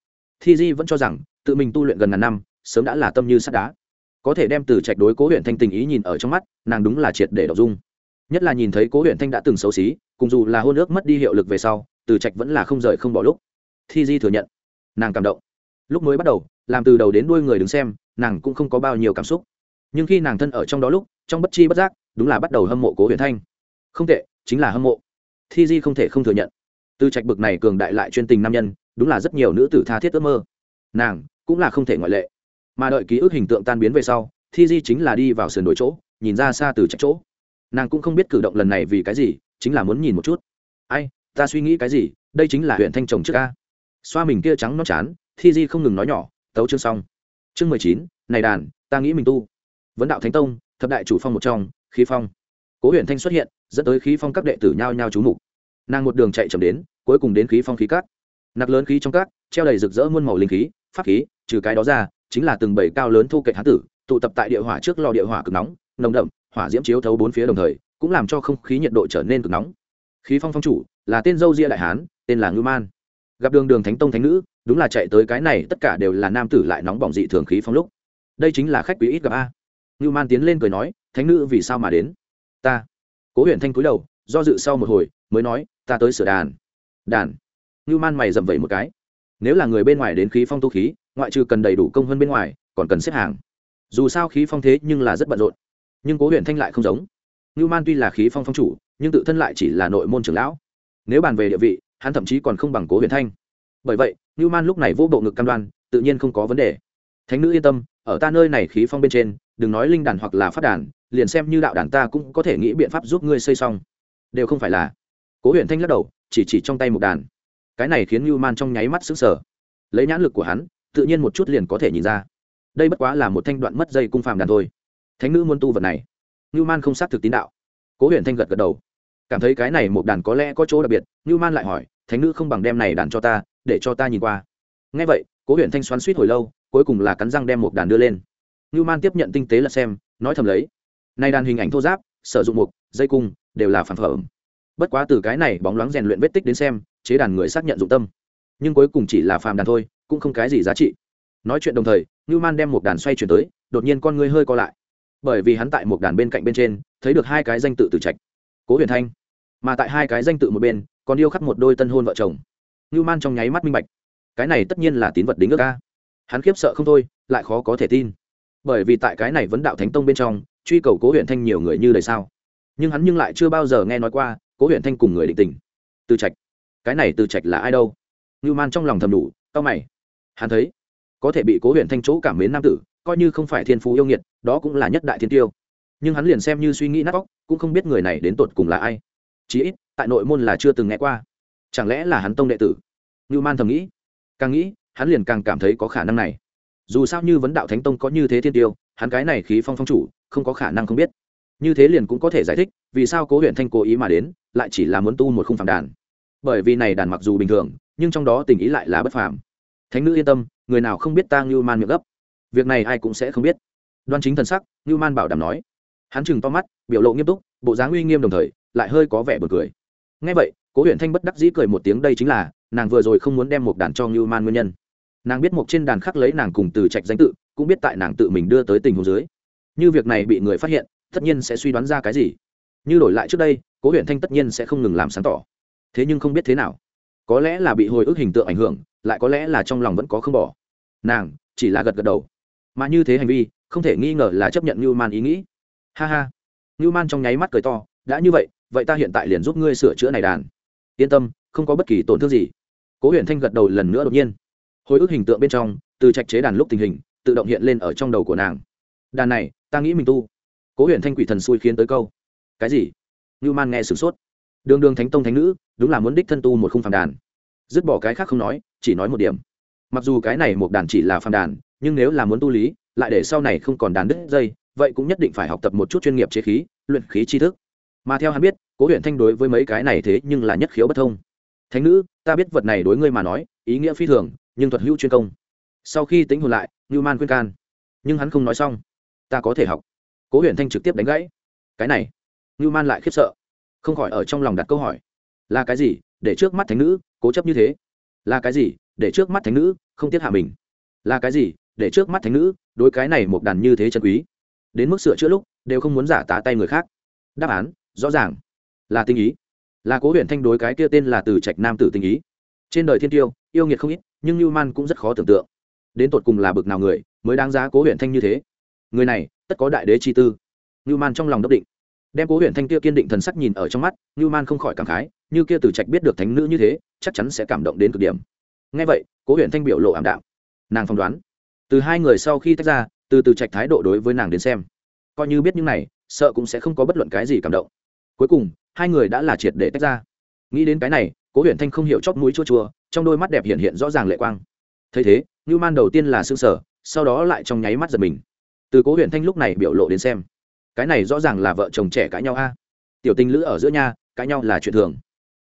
Thi di vẫn cho rằng, tự mình tu luyện gần ngàn năm, sớm đã là tâm như sắt đá. Có thể đem từ trạch đối cố huyện thanh tình ý nhìn ở trong mắt, nàng đúng là triệt để đọc dung nhất là nhìn thấy cố huyện thanh đã từng xấu xí, cùng dù là hôn ước mất đi hiệu lực về sau, từ trạch vẫn là không rời không bỏ lúc. Thi di thừa nhận, nàng cảm động. Lúc mới bắt đầu, làm từ đầu đến đuôi người đứng xem, nàng cũng không có bao nhiêu cảm xúc. Nhưng khi nàng thân ở trong đó lúc, trong bất chi bất giác, đúng là bắt đầu hâm mộ cố huyền thanh. Không tệ, chính là hâm mộ. Thi di không thể không thừa nhận. Từ trạch bực này cường đại lại chuyên tình nam nhân, đúng là rất nhiều nữ tử tha thiết ước mơ. Nàng cũng là không thể ngoại lệ. Mà đợi ký ức hình tượng tan biến về sau, thi di chính là đi vào sườn đổi chỗ, nhìn ra xa từ trạch chỗ nàng cũng không biết cử động lần này vì cái gì, chính là muốn nhìn một chút. Ai, ta suy nghĩ cái gì, đây chính là huyện thanh chồng trước ca xoa mình kia trắng nó chán, thi di không ngừng nói nhỏ, tấu chương xong. Chương mười chín, này đàn, ta nghĩ mình tu. Vấn đạo thánh tông, thập đại chủ phong một trong, khí phong. Cố huyện thanh xuất hiện, dẫn tới khí phong các đệ tử nhao nhao trú mục. Nàng một đường chạy chậm đến, cuối cùng đến khí phong khí cát. Nặc lớn khí trong cát, treo đầy rực rỡ muôn màu linh khí, pháp khí, trừ cái đó ra, chính là từng bầy cao lớn thu kệ hán tử, tụ tập tại địa hỏa trước lò địa hỏa cực nóng, nồng đậm hỏa diễm chiếu thấu bốn phía đồng thời, cũng làm cho không khí nhiệt độ trở nên cực nóng. Khí phong phong chủ, là tên dâu ria đại hán, tên là ngưu man. Gặp đường đường thánh tông thánh nữ, đúng là chạy tới cái này, tất cả đều là nam tử lại nóng bỏng dị thường khí phong lúc. Đây chính là khách quý ít gặp a. Ngưu man tiến lên cười nói, thánh nữ vì sao mà đến? Ta. Cố huyện thanh cúi đầu, do dự sau một hồi, mới nói, ta tới sửa đàn. Đàn? Ngưu man mày dầm vẩy một cái. Nếu là người bên ngoài đến khí phong tu khí, ngoại trừ cần đầy đủ công hơn bên ngoài, còn cần xếp hàng. Dù sao khí phong thế nhưng là rất bận rộn nhưng cố huyện thanh lại không giống. Ngưu man tuy là khí phong phong chủ, nhưng tự thân lại chỉ là nội môn trưởng lão. Nếu bàn về địa vị, hắn thậm chí còn không bằng cố huyện thanh. Bởi vậy, ngưu man lúc này vô bộ ngực cam đoan, tự nhiên không có vấn đề. Thánh nữ yên tâm, ở ta nơi này khí phong bên trên, đừng nói linh đàn hoặc là phát đàn, liền xem như đạo đàn ta cũng có thể nghĩ biện pháp giúp ngươi xây xong. Đều không phải là. Cố huyện thanh lắc đầu, chỉ chỉ trong tay một đàn. Cái này khiến ngưu man trong nháy mắt xứng sở lấy nhãn lực của hắn, tự nhiên một chút liền có thể nhìn ra. Đây bất quá là một thanh đoạn mất dây cung phàm đàn thôi thánh nữ muốn tu vật này. Ngưu man không xác thực tín đạo. Cố Huyền thanh gật gật đầu. Cảm thấy cái này một đàn có lẽ có chỗ đặc biệt ngưu man lại hỏi, thánh nữ không bằng đem này đàn cho ta, để cho ta nhìn qua. Ngay vậy, cố Huyền thanh xoắn suýt hồi lâu, cuối cùng là cắn răng đem một đàn đưa lên. Ngưu man tiếp nhận tinh tế là xem, nói thầm lấy nay đàn hình ảnh thô giáp, sử dụng mục, dây cung, đều là phản phẩm. Bất quá từ cái này bóng loáng rèn luyện vết tích đến xem, chế đàn người xác nhận dụng tâm. Nhưng cuối cùng chỉ là phàm đàn thôi, cũng không cái gì giá trị. Nói chuyện đồng thời ngưu man đem một đàn xoay chuyển tới, đột nhiên con ngươi hơi co lại bởi vì hắn tại một đàn bên cạnh bên trên, thấy được hai cái danh tự từ trạch, cố huyền thanh. Mà tại hai cái danh tự một bên, còn yêu khắc một đôi tân hôn vợ chồng. Ngưu man trong nháy mắt minh bạch, cái này tất nhiên là tín vật đính ước ca hắn khiếp sợ không thôi, lại khó có thể tin. Bởi vì tại cái này vấn đạo thánh tông bên trong, truy cầu cố huyện thanh nhiều người như đời sao. Nhưng hắn nhưng lại chưa bao giờ nghe nói qua, cố huyện thanh cùng người định tình. Từ trạch, cái này từ trạch là ai đâu? Ngưu man trong lòng thầm đủ tao mày. Hắn thấy, có thể bị cố huyện thanh chỗ cảm mến nam tử coi như không phải thiên phú yêu nghiệt, đó cũng là nhất đại thiên tiêu. Nhưng hắn liền xem như suy nghĩ nát óc, cũng không biết người này đến tột cùng là ai. Chí ít, tại nội môn là chưa từng nghe qua. Chẳng lẽ là hắn tông đệ tử? Ngưu man thầm nghĩ. Càng nghĩ, hắn liền càng cảm thấy có khả năng này. Dù sao như vấn đạo thánh tông có như thế thiên tiêu, hắn cái này khí phong phong chủ, không có khả năng không biết. Như thế liền cũng có thể giải thích, vì sao cố huyện thanh cố ý mà đến, lại chỉ là muốn tu một khung phản đàn. Bởi vì này đàn mặc dù bình thường, nhưng trong đó tình ý lại là bất phàm. Thánh nữ yên tâm, người nào không biết ta ngưu man miệng gấp việc này ai cũng sẽ không biết. Đoan chính thần sắc như man bảo đảm nói. Hắn chừng to mắt, biểu lộ nghiêm túc, bộ dáng uy nghiêm đồng thời, lại hơi có vẻ bật cười. Ngay vậy, cố huyện thanh bất đắc dĩ cười một tiếng đây chính là, nàng vừa rồi không muốn đem một đàn cho như man nguyên nhân. Nàng biết một trên đàn khắc lấy nàng cùng từ trạch danh tự, cũng biết tại nàng tự mình đưa tới tình hồ dưới. Như việc này bị người phát hiện, tất nhiên sẽ suy đoán ra cái gì. Như đổi lại trước đây, cố huyện thanh tất nhiên sẽ không ngừng làm sáng tỏ. Thế nhưng không biết thế nào. Có lẽ là bị hồi ức hình tượng ảnh hưởng, lại có lẽ là trong lòng vẫn có không bỏ. Nàng, chỉ là gật gật đầu mà như thế hành vi, không thể nghi ngờ là chấp nhận như man ý nghĩ. Ha ha. Như man trong nháy mắt cười to, đã như vậy vậy ta hiện tại liền giúp ngươi sửa chữa này đàn. Yên tâm, không có bất kỳ tổn thương gì. Cố huyện thanh gật đầu lần nữa đột nhiên. Hồi ức hình tượng bên trong, từ trạch chế đàn lúc tình hình, tự động hiện lên ở trong đầu của nàng. Đàn này, ta nghĩ mình tu. Cố huyện thanh quỷ thần xui khiến tới câu. Cái gì? Như man nghe sửng sốt. Đường đường thánh tông thánh nữ, đúng là muốn đích thân tu một khung phàm đàn. Dứt bỏ cái khác không nói, chỉ nói một điểm. Mặc dù cái này một đàn chỉ là phàm đàn nhưng nếu là muốn tu lý, lại để sau này không còn đàn đứt dây, vậy cũng nhất định phải học tập một chút chuyên nghiệp chế khí, luyện khí tri thức. Mà theo hắn biết, cố huyện thanh đối với mấy cái này thế nhưng là nhất khiếu bất thông. Thánh nữ, ta biết vật này đối ngươi mà nói, ý nghĩa phi thường, nhưng thuật hữu chuyên công. Sau khi tính hồn lại như man khuyên can. Nhưng hắn không nói xong. Ta có thể học. Cố huyện thanh trực tiếp đánh gãy. Cái này? Như man lại khiếp sợ. Không khỏi ở trong lòng đặt câu hỏi. Là cái gì? Để trước mắt thánh nữ, cố chấp như thế. Là cái gì? Để trước mắt thánh nữ, không tiết hạ mình. Là cái gì? Để trước mắt thánh nữ, đối cái này một đàn như thế chân quý. Đến mức sửa chữa lúc, đều không muốn giả tá tay người khác. Đáp án, rõ ràng. Là tinh ý. Là cố huyện thanh đối cái kia tên là từ trạch nam tử tinh ý. Trên đời thiên tiêu, yêu nghiệt không ít, nhưng như man cũng rất khó tưởng tượng. Đến tột cùng là bực nào người, mới đáng giá cố huyện thanh như thế? Người này, tất có đại đế chi tư. Như man trong lòng đốc định. Đem cố huyện thanh kia kiên định thần sắc nhìn ở trong mắt như man không khỏi cảm khái, như kia từ trạch biết được thánh nữ như thế, chắc chắn sẽ cảm động đến cực điểm. Ngay vậy, cố huyện thanh biểu lộ ảm đạm. Nàng phỏng đoán từ hai người sau khi tách ra, từ từ trạch thái độ đối với nàng đến xem. Coi như biết những này, sợ cũng sẽ không có bất luận cái gì cảm động. Cuối cùng, hai người đã là triệt để tách ra. Nghĩ đến cái này, cố Huyền thanh không hiểu chót mũi chua chua, trong đôi mắt đẹp hiện hiện rõ ràng lệ quang. Thấy thế như man đầu tiên là xương sở sau đó lại trong nháy mắt giật mình. Từ cố Huyền thanh lúc này biểu lộ đến xem, cái này rõ ràng là vợ chồng trẻ cãi nhau a. Tiểu tình lữ ở giữa nha cãi nhau là chuyện thường.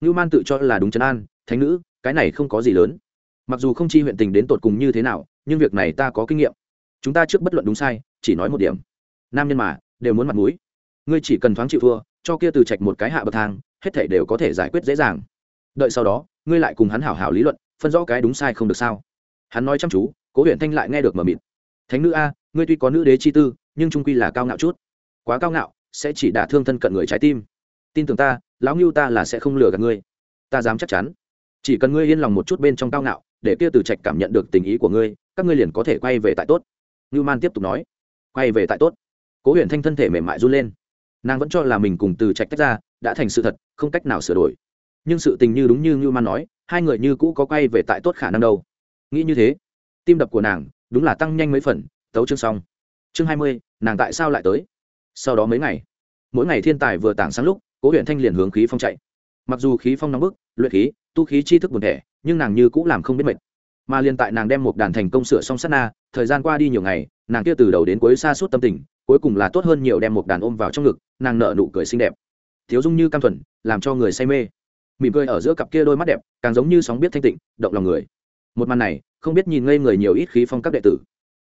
Như man tự cho là đúng chân an, thánh nữ, cái này không có gì lớn. Mặc dù không chi huyện tình đến tột cùng như thế nào nhưng việc này ta có kinh nghiệm. Chúng ta trước bất luận đúng sai, chỉ nói một điểm. Nam nhân mà, đều muốn mặt mũi. Ngươi chỉ cần thoáng chịu thua, cho kia từ trạch một cái hạ bậc thang, hết thể đều có thể giải quyết dễ dàng. Đợi sau đó, ngươi lại cùng hắn hảo hảo lý luận, phân rõ cái đúng sai không được sao? Hắn nói chăm chú, cố huyện thanh lại nghe được mờ mịt. Thánh nữ a, ngươi tuy có nữ đế chi tư, nhưng trung quy là cao ngạo chút. Quá cao ngạo, sẽ chỉ đả thương thân cận người trái tim. Tin tưởng ta, lão ngưu ta là sẽ không lừa gạt ngươi. Ta dám chắc chắn. Chỉ cần ngươi yên lòng một chút bên trong cao ngạo để kia từ trạch cảm nhận được tình ý của ngươi, các ngươi liền có thể quay về tại tốt. Ngưu man tiếp tục nói. Quay về tại tốt. Cố Huyền thanh thân thể mềm mại run lên. Nàng vẫn cho là mình cùng từ trạch tách ra, đã thành sự thật, không cách nào sửa đổi. Nhưng sự tình như đúng như ngưu man nói, hai người như cũ có quay về tại tốt khả năng đâu. Nghĩ như thế, tim đập của nàng đúng là tăng nhanh mấy phần, tấu chương xong. Chương hai mươi, nàng tại sao lại tới? Sau đó mấy ngày, mỗi ngày thiên tài vừa tảng sáng lúc, cố huyện thanh liền hướng khí phong chạy. Mặc dù khí phong nóng bức, luyện khí, tu khí chi thức buồn thẻ nhưng nàng như cũng làm không biết mệt. Mà liên tại nàng đem một đàn thành công sửa xong sát na, thời gian qua đi nhiều ngày, nàng kia từ đầu đến cuối xa suốt tâm tình, cuối cùng là tốt hơn nhiều đem một đàn ôm vào trong ngực, nàng nở nụ cười xinh đẹp. Thiếu dung như cam thuần, làm cho người say mê. Mỉm cười ở giữa cặp kia đôi mắt đẹp, càng giống như sóng biết thanh tịnh, động lòng người. Một màn này, không biết nhìn ngây người nhiều ít khí phong các đệ tử.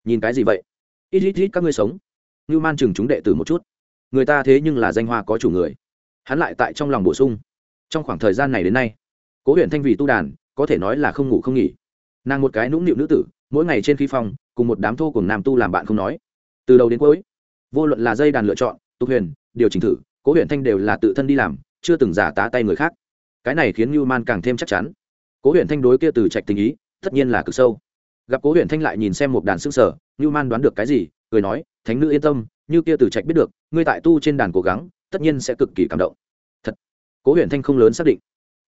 Nhìn cái gì vậy? Ít ít ít các ngươi sống. Như man chừng chúng đệ tử một chút. Người ta thế nhưng là danh hoa có chủ người. Hắn lại tại trong lòng bổ sung. Trong khoảng thời gian này đến nay, cố huyện thanh vì tu đàn có thể nói là không ngủ không nghỉ. Nàng một cái nũng nịu nữ tử, mỗi ngày trên khí phong cùng một đám thô cùng nam tu làm bạn không nói. Từ đầu đến cuối, vô luận là dây đàn lựa chọn, tục huyền, điều chỉnh thử, cố huyện thanh đều là tự thân đi làm, chưa từng giả tá tay người khác. Cái này khiến như man càng thêm chắc chắn. Cố huyện thanh đối kia từ trạch tình ý, tất nhiên là cực sâu. Gặp cố huyện thanh lại nhìn xem một đàn xương sở như man đoán được cái gì, cười nói, thánh nữ yên tâm, như kia từ trạch biết được, ngươi tại tu trên đàn cố gắng, tất nhiên sẽ cực kỳ cảm động. Thật. Cố huyện thanh không lớn xác định.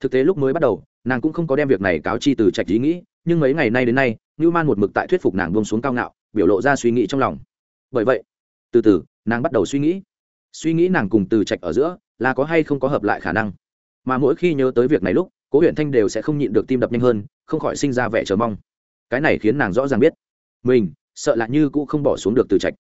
Thực tế lúc mới bắt đầu nàng cũng không có đem việc này cáo chi từ trạch ý nghĩ, nhưng mấy ngày nay đến nay như man một mực tại thuyết phục nàng buông xuống cao ngạo, biểu lộ ra suy nghĩ trong lòng. Bởi vậy, từ từ, nàng bắt đầu suy nghĩ. Suy nghĩ nàng cùng từ trạch ở giữa là có hay không có hợp lại khả năng. Mà mỗi khi nhớ tới việc này lúc, cố huyện thanh đều sẽ không nhịn được tim đập nhanh hơn, không khỏi sinh ra vẻ chờ mong. Cái này khiến nàng rõ ràng biết, mình sợ là như cũng không bỏ xuống được từ trạch.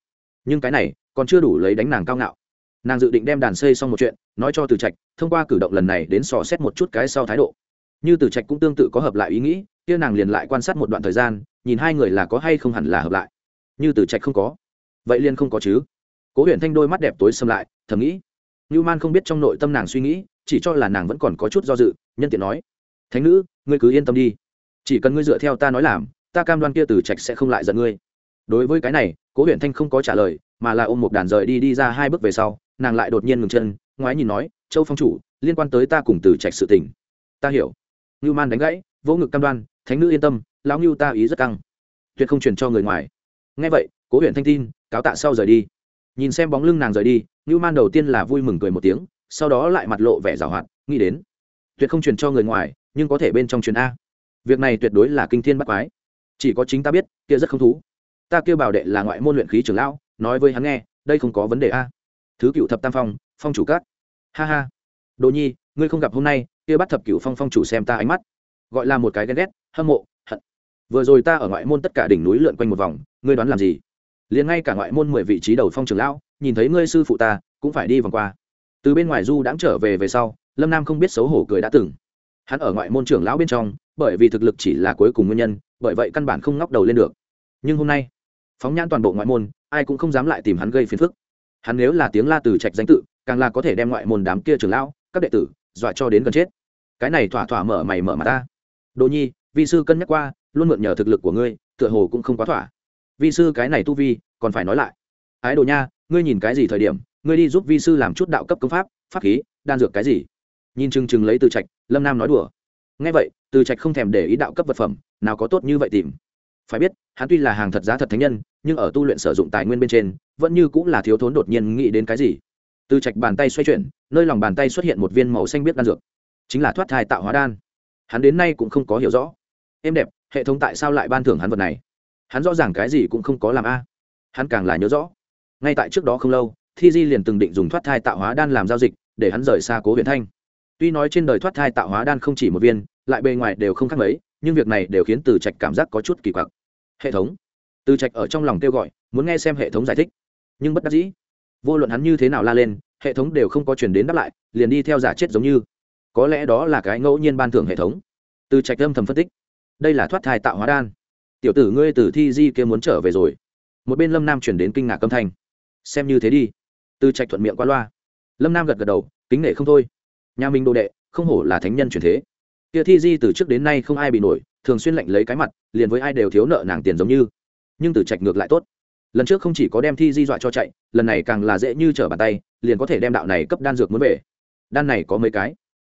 Nhưng cái này còn chưa đủ lấy đánh nàng cao ngạo. Nàng dự định đem đàn xây xong một chuyện, nói cho từ trạch, thông qua cử động lần này đến sò xét một chút cái sau thái độ như từ trạch cũng tương tự có hợp lại ý nghĩ, kia nàng liền lại quan sát một đoạn thời gian, nhìn hai người là có hay không hẳn là hợp lại. Như từ trạch không có. Vậy liền không có chứ. Cố huyện thanh đôi mắt đẹp tối xâm lại, thầm nghĩ. Như man không biết trong nội tâm nàng suy nghĩ, chỉ cho là nàng vẫn còn có chút do dự, nhân tiện nói. Thánh nữ, ngươi cứ yên tâm đi. Chỉ cần ngươi dựa theo ta nói làm, ta cam đoan kia từ trạch sẽ không lại giận ngươi. Đối với cái này, cố huyện thanh không có trả lời, mà là ôm một đàn rời đi đi ra hai bước về sau, nàng lại đột nhiên ngừng chân, ngoái nhìn nói, châu phong chủ, liên quan tới ta cùng từ trạch sự tình. Ta hiểu ngưu man đánh gãy, vỗ ngực cam đoan, thánh nữ yên tâm, lão ngưu ta ý rất căng, tuyệt không truyền cho người ngoài. Ngay vậy, cố huyện thanh tin, cáo tạ sau rời đi. Nhìn xem bóng lưng nàng rời đi, ngưu man đầu tiên là vui mừng cười một tiếng, sau đó lại mặt lộ vẻ giảo hoạt, nghĩ đến, tuyệt không truyền cho người ngoài, nhưng có thể bên trong truyền a. Việc này tuyệt đối là kinh thiên bắt quái. Chỉ có chính ta biết, kia rất không thú. Ta kêu bảo đệ là ngoại môn luyện khí trưởng lão, nói với hắn nghe, đây không có vấn đề a. Thứ cựu thập tam phong phong chủ cát ha ha. Đồ nhi ngươi không gặp hôm nay, kia bắt thập cựu phong phong chủ xem ta ánh mắt. Gọi là một cái ghen ghét, hâm mộ, hận. Vừa rồi ta ở ngoại môn tất cả đỉnh núi lượn quanh một vòng, ngươi đoán làm gì? Liền ngay cả ngoại môn mười vị trí đầu phong trưởng lão, nhìn thấy ngươi sư phụ ta, cũng phải đi vòng qua. Từ bên ngoài du đãng trở về về sau, lâm nam không biết xấu hổ cười đã từng. Hắn ở ngoại môn trưởng lão bên trong, bởi vì thực lực chỉ là cuối cùng nguyên nhân, bởi vậy căn bản không ngóc đầu lên được. Nhưng hôm nay, phóng nhãn toàn bộ ngoại môn, ai cũng không dám lại tìm hắn gây phiền phức. Hắn nếu là tiếng la từ trạch danh tự, càng là có thể đem ngoại môn đám kia trưởng lão, các đệ tử dọa cho đến gần chết. Cái này thỏa thỏa mở mày mở mà ta. Đồ nhi, vi sư cân nhắc qua, luôn mượn nhờ thực lực của ngươi, tựa hồ cũng không quá thỏa. Vi sư cái này tu vi, còn phải nói lại. Ái đồ nha, ngươi nhìn cái gì thời điểm, ngươi đi giúp vi sư làm chút đạo cấp công pháp pháp khí, đan dược cái gì? Nhìn chừng chừng lấy từ trạch, lâm nam nói đùa. Ngay vậy, từ trạch không thèm để ý đạo cấp vật phẩm, nào có tốt như vậy tìm. Phải biết, hắn tuy là hàng thật giá thật thánh nhân, nhưng ở tu luyện sử dụng tài nguyên bên trên, vẫn như cũng là thiếu thốn đột nhiên nghĩ đến cái gì từ trạch bàn tay xoay chuyển, nơi lòng bàn tay xuất hiện một viên màu xanh biết đan dược. Chính là thoát thai tạo hóa đan. Hắn đến nay cũng không có hiểu rõ. Êm đẹp, hệ thống tại sao lại ban thưởng hắn vật này? Hắn rõ ràng cái gì cũng không có làm a. Hắn càng là nhớ rõ. Ngay tại trước đó không lâu, thi di liền từng định dùng thoát thai tạo hóa đan làm giao dịch, để hắn rời xa cố huyện thanh. Tuy nói trên đời thoát thai tạo hóa đan không chỉ một viên, lại bề ngoài đều không khác mấy, nhưng việc này đều khiến từ trạch cảm giác có chút kỳ quặc. Hệ thống. Từ trạch ở trong lòng kêu gọi, muốn nghe xem hệ thống giải thích. Nhưng bất đắc dĩ vô luận hắn như thế nào la lên, hệ thống đều không có chuyển đến đáp lại, liền đi theo giả chết giống như. Có lẽ đó là cái ngẫu nhiên ban thưởng hệ thống. Từ trạch âm thầm phân tích. Đây là thoát thai tạo hóa đan. Tiểu tử ngươi từ thi di kia muốn trở về rồi. Một bên lâm nam chuyển đến kinh ngạc âm thanh. Xem như thế đi. Từ trạch thuận miệng qua loa. Lâm nam gật gật đầu, kính nể không thôi. Nhà mình đồ đệ, không hổ là thánh nhân truyền thế. Kia thi di từ trước đến nay không ai bị nổi, thường xuyên lạnh lấy cái mặt, liền với ai đều thiếu nợ nàng tiền giống như. Nhưng từ trạch ngược lại tốt lần trước không chỉ có đem thi di dọa cho chạy, lần này càng là dễ như trở bàn tay, liền có thể đem đạo này cấp đan dược muốn về. Đan này có mấy cái?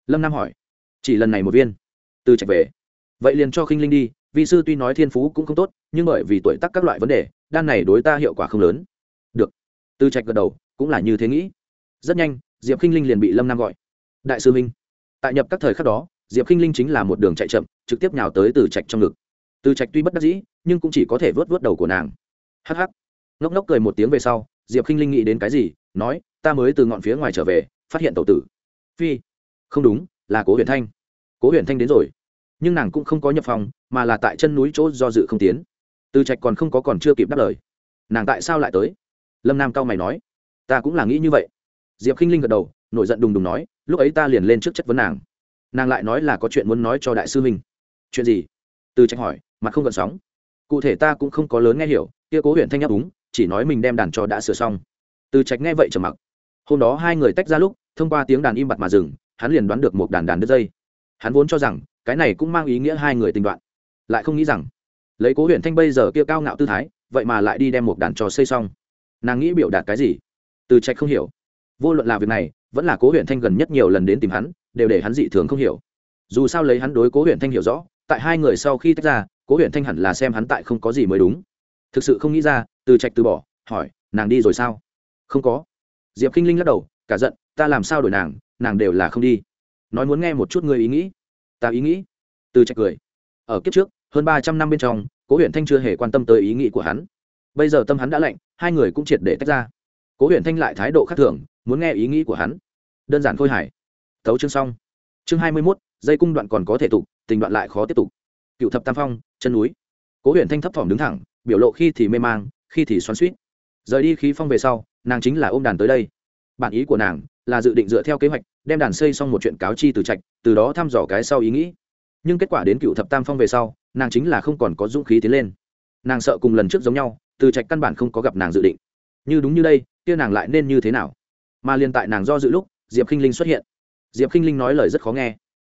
Lâm nam hỏi. Chỉ lần này một viên. Từ trạch về. Vậy liền cho khinh linh đi vị sư tuy nói thiên phú cũng không tốt, nhưng bởi vì tuổi tác các loại vấn đề, đan này đối ta hiệu quả không lớn. Được. Từ trạch gật đầu, cũng là như thế nghĩ. Rất nhanh, diệp khinh linh liền bị lâm nam gọi. Đại sư minh. Tại nhập các thời khắc đó, diệp khinh linh chính là một đường chạy chậm, trực tiếp nhào tới từ trạch trong ngực. Từ trạch tuy bất đắc dĩ, nhưng cũng chỉ có thể vớt vớt đầu của nàng. Hh ngốc ngốc cười một tiếng về sau, diệp khinh linh nghĩ đến cái gì, nói, ta mới từ ngọn phía ngoài trở về, phát hiện tàu tử. Phi, không đúng, là cố huyền thanh. Cố huyền thanh đến rồi. Nhưng nàng cũng không có nhập phòng, mà là tại chân núi chỗ do dự không tiến. Từ trạch còn không có còn chưa kịp đáp lời. Nàng tại sao lại tới? Lâm nam cao mày nói. Ta cũng là nghĩ như vậy. Diệp k i n h linh gật đầu, nổi giận đùng đùng nói, lúc ấy ta liền lên trước chất vấn nàng. Nàng lại nói là có chuyện muốn nói cho đại sư minh chuyện gì? Từ trạch hỏi, mặt không gợn sóng. Cụ thể ta cũng không có lớn nghe hiểu, kia cố huyện thanh nhắc đúng chỉ nói mình đem đàn cho đã sửa xong. Từ trạch nghe vậy trầm mặc. Hôm đó hai người tách ra lúc, thông qua tiếng đàn im bặt mà dừng, hắn liền đoán được một đàn đàn đứt dây. Hắn vốn cho rằng, cái này cũng mang ý nghĩa hai người tình đoạn. Lại không nghĩ rằng, lấy cố huyện thanh bây giờ kia cao ngạo tư thái, vậy mà lại đi đem một đàn trò xây xong. Nàng nghĩ biểu đạt cái gì? Từ trạch không hiểu. Vô luận là việc này, vẫn là cố huyện thanh gần nhất nhiều lần đến tìm hắn, đều để hắn dị thường không hiểu. Dù sao lấy hắn đối cố huyện thanh hiểu rõ, tại hai người sau khi tách ra, cố huyện thanh hẳn là xem hắn tại không có gì mới đúng. Thực sự không nghĩ ra từ trạch từ bỏ, hỏi, nàng đi rồi sao? Không có. Diệp k i n h linh lắc đầu, cả giận, ta làm sao đổi nàng nàng đều là không đi. Nói muốn nghe một chút ngươi ý nghĩ. Ta ý nghĩ? Từ trạch cười. Ở kiếp trước, hơn ba trăm năm bên trong, cố huyện thanh chưa hề quan tâm tới ý nghĩ của hắn. Bây giờ tâm hắn đã lạnh, hai người cũng triệt để tách ra. Cố huyện thanh lại thái độ khác thường, muốn nghe ý nghĩ của hắn. Đơn giản khôi hài. Thấu chương xong. Chương hai mươi mốt, dây cung đoạn còn có thể tục tình đoạn lại khó tiếp tục. Cựu thập tam phong, chân núi. Cố huyện thanh thấp thỏm đứng thẳng, biểu lộ khi thì mê mang khi thì xoắn suýt. Rời đi khí phong về sau, nàng chính là ôm đàn tới đây. Bản ý của nàng là dự định dựa theo kế hoạch, đem đàn xây xong một chuyện cáo chi từ trạch, từ đó thăm dò cái sau ý nghĩ. Nhưng kết quả đến cựu thập tam phong về sau, nàng chính là không còn có dũng khí tiến lên. Nàng sợ cùng lần trước giống nhau, từ trạch căn bản không có gặp nàng dự định. Như đúng như đây, kia nàng lại nên như thế nào? Mà liên tại nàng do dự lúc, diệp k i n h linh xuất hiện. Diệp k i n h linh nói lời rất khó nghe.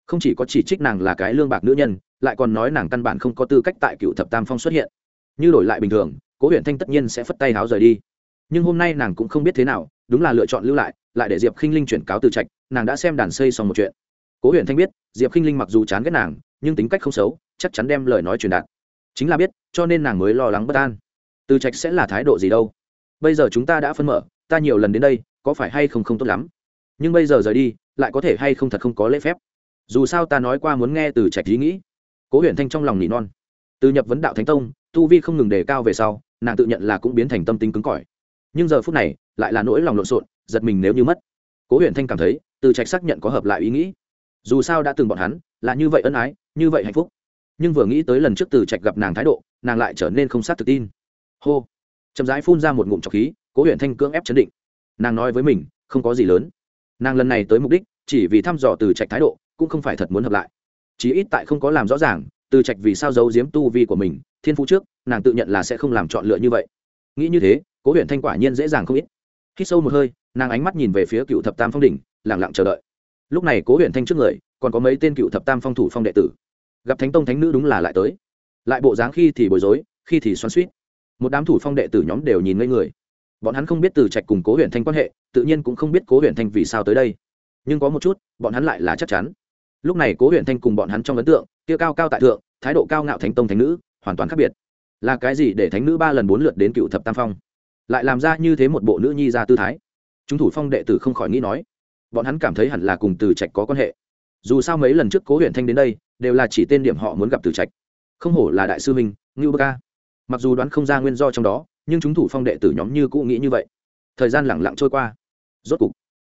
Không chỉ có chỉ trích nàng là cái lương bạc nữ nhân, lại còn nói nàng căn bản không có tư cách tại cựu thập tam phong xuất hiện. Như đổi lại bình thường cố huyện thanh tất nhiên sẽ phất tay háo rời đi. Nhưng hôm nay nàng cũng không biết thế nào, đúng là lựa chọn lưu lại lại để diệp k i n h linh chuyển cáo từ trạch, nàng đã xem đàn xây xong một chuyện. Cố huyện thanh biết, diệp k i n h linh mặc dù chán ghét nàng, nhưng tính cách không xấu, chắc chắn đem lời nói truyền đạt. Chính là biết, cho nên nàng mới lo lắng bất an. Từ trạch sẽ là thái độ gì đâu? Bây giờ chúng ta đã phân mở, ta nhiều lần đến đây, có phải hay không không tốt lắm? Nhưng bây giờ rời đi, lại có thể hay không thật không có lễ phép? Dù sao ta nói qua muốn nghe từ trạch ý nghĩ. Cố huyện thanh trong lòng nỉ non. Từ nhập vấn đạo thánh tông, tu vi không ngừng đề cao về sau nàng tự nhận là cũng biến thành tâm tính cứng cỏi. Nhưng giờ phút này, lại là nỗi lòng lộn xộn, giật mình nếu như mất. Cố Huyền thanh cảm thấy, từ trạch xác nhận có hợp lại ý nghĩ. Dù sao đã từng bọn hắn, là như vậy ân ái, như vậy hạnh phúc. Nhưng vừa nghĩ tới lần trước từ trạch gặp nàng thái độ, nàng lại trở nên không sát thực tin. Hô! Chậm rãi phun ra một ngụm trọc khí, cố Huyền thanh cưỡng ép chấn định. Nàng nói với mình, không có gì lớn. Nàng lần này tới mục đích, chỉ vì thăm dò từ trạch thái độ, cũng không phải thật muốn hợp lại. Chí ít tại không có làm rõ ràng từ trạch vì sao giấu giếm tu vi của mình, thiên phú trước, nàng tự nhận là sẽ không làm chọn lựa như vậy. Nghĩ như thế, cố huyện thanh quả nhiên dễ dàng không ít. Khi sâu một hơi, nàng ánh mắt nhìn về phía cựu thập tam phong đỉnh lẳng lặng chờ đợi. Lúc này cố huyện thanh trước người, còn có mấy tên cựu thập tam phong thủ phong đệ tử. Gặp thánh tông thánh nữ đúng là lại tới. Lại bộ dáng khi thì bối rối, khi thì xoắn suýt một đám thủ phong đệ tử nhóm đều nhìn ngây người. Bọn hắn không biết từ trạch cùng cố huyện thanh quan hệ, tự nhiên cũng không biết cố huyện thanh vì sao tới đây. Nhưng có một chút, bọn hắn lại là chắc chắn lúc này cố huyện thanh cùng bọn hắn trong ấn tượng, kia cao cao tại thượng, thái độ cao ngạo thánh tông thánh nữ, hoàn toàn khác biệt. Là cái gì để thánh nữ ba lần bốn lượt đến cựu thập tam phong? Lại làm ra như thế một bộ nữ nhi ra tư thái. Chúng thủ phong đệ tử không khỏi nghĩ nói, bọn hắn cảm thấy hẳn là cùng từ trạch có quan hệ. Dù sao mấy lần trước cố huyện thanh đến đây, đều là chỉ tên điểm họ muốn gặp từ trạch. Không hổ là đại sư minh ngưu bơ ca. Mặc dù đoán không ra nguyên do trong đó, nhưng chúng thủ phong đệ tử nhóm như cũ nghĩ như vậy. Thời gian lẳng lặng trôi qua. Rốt cục,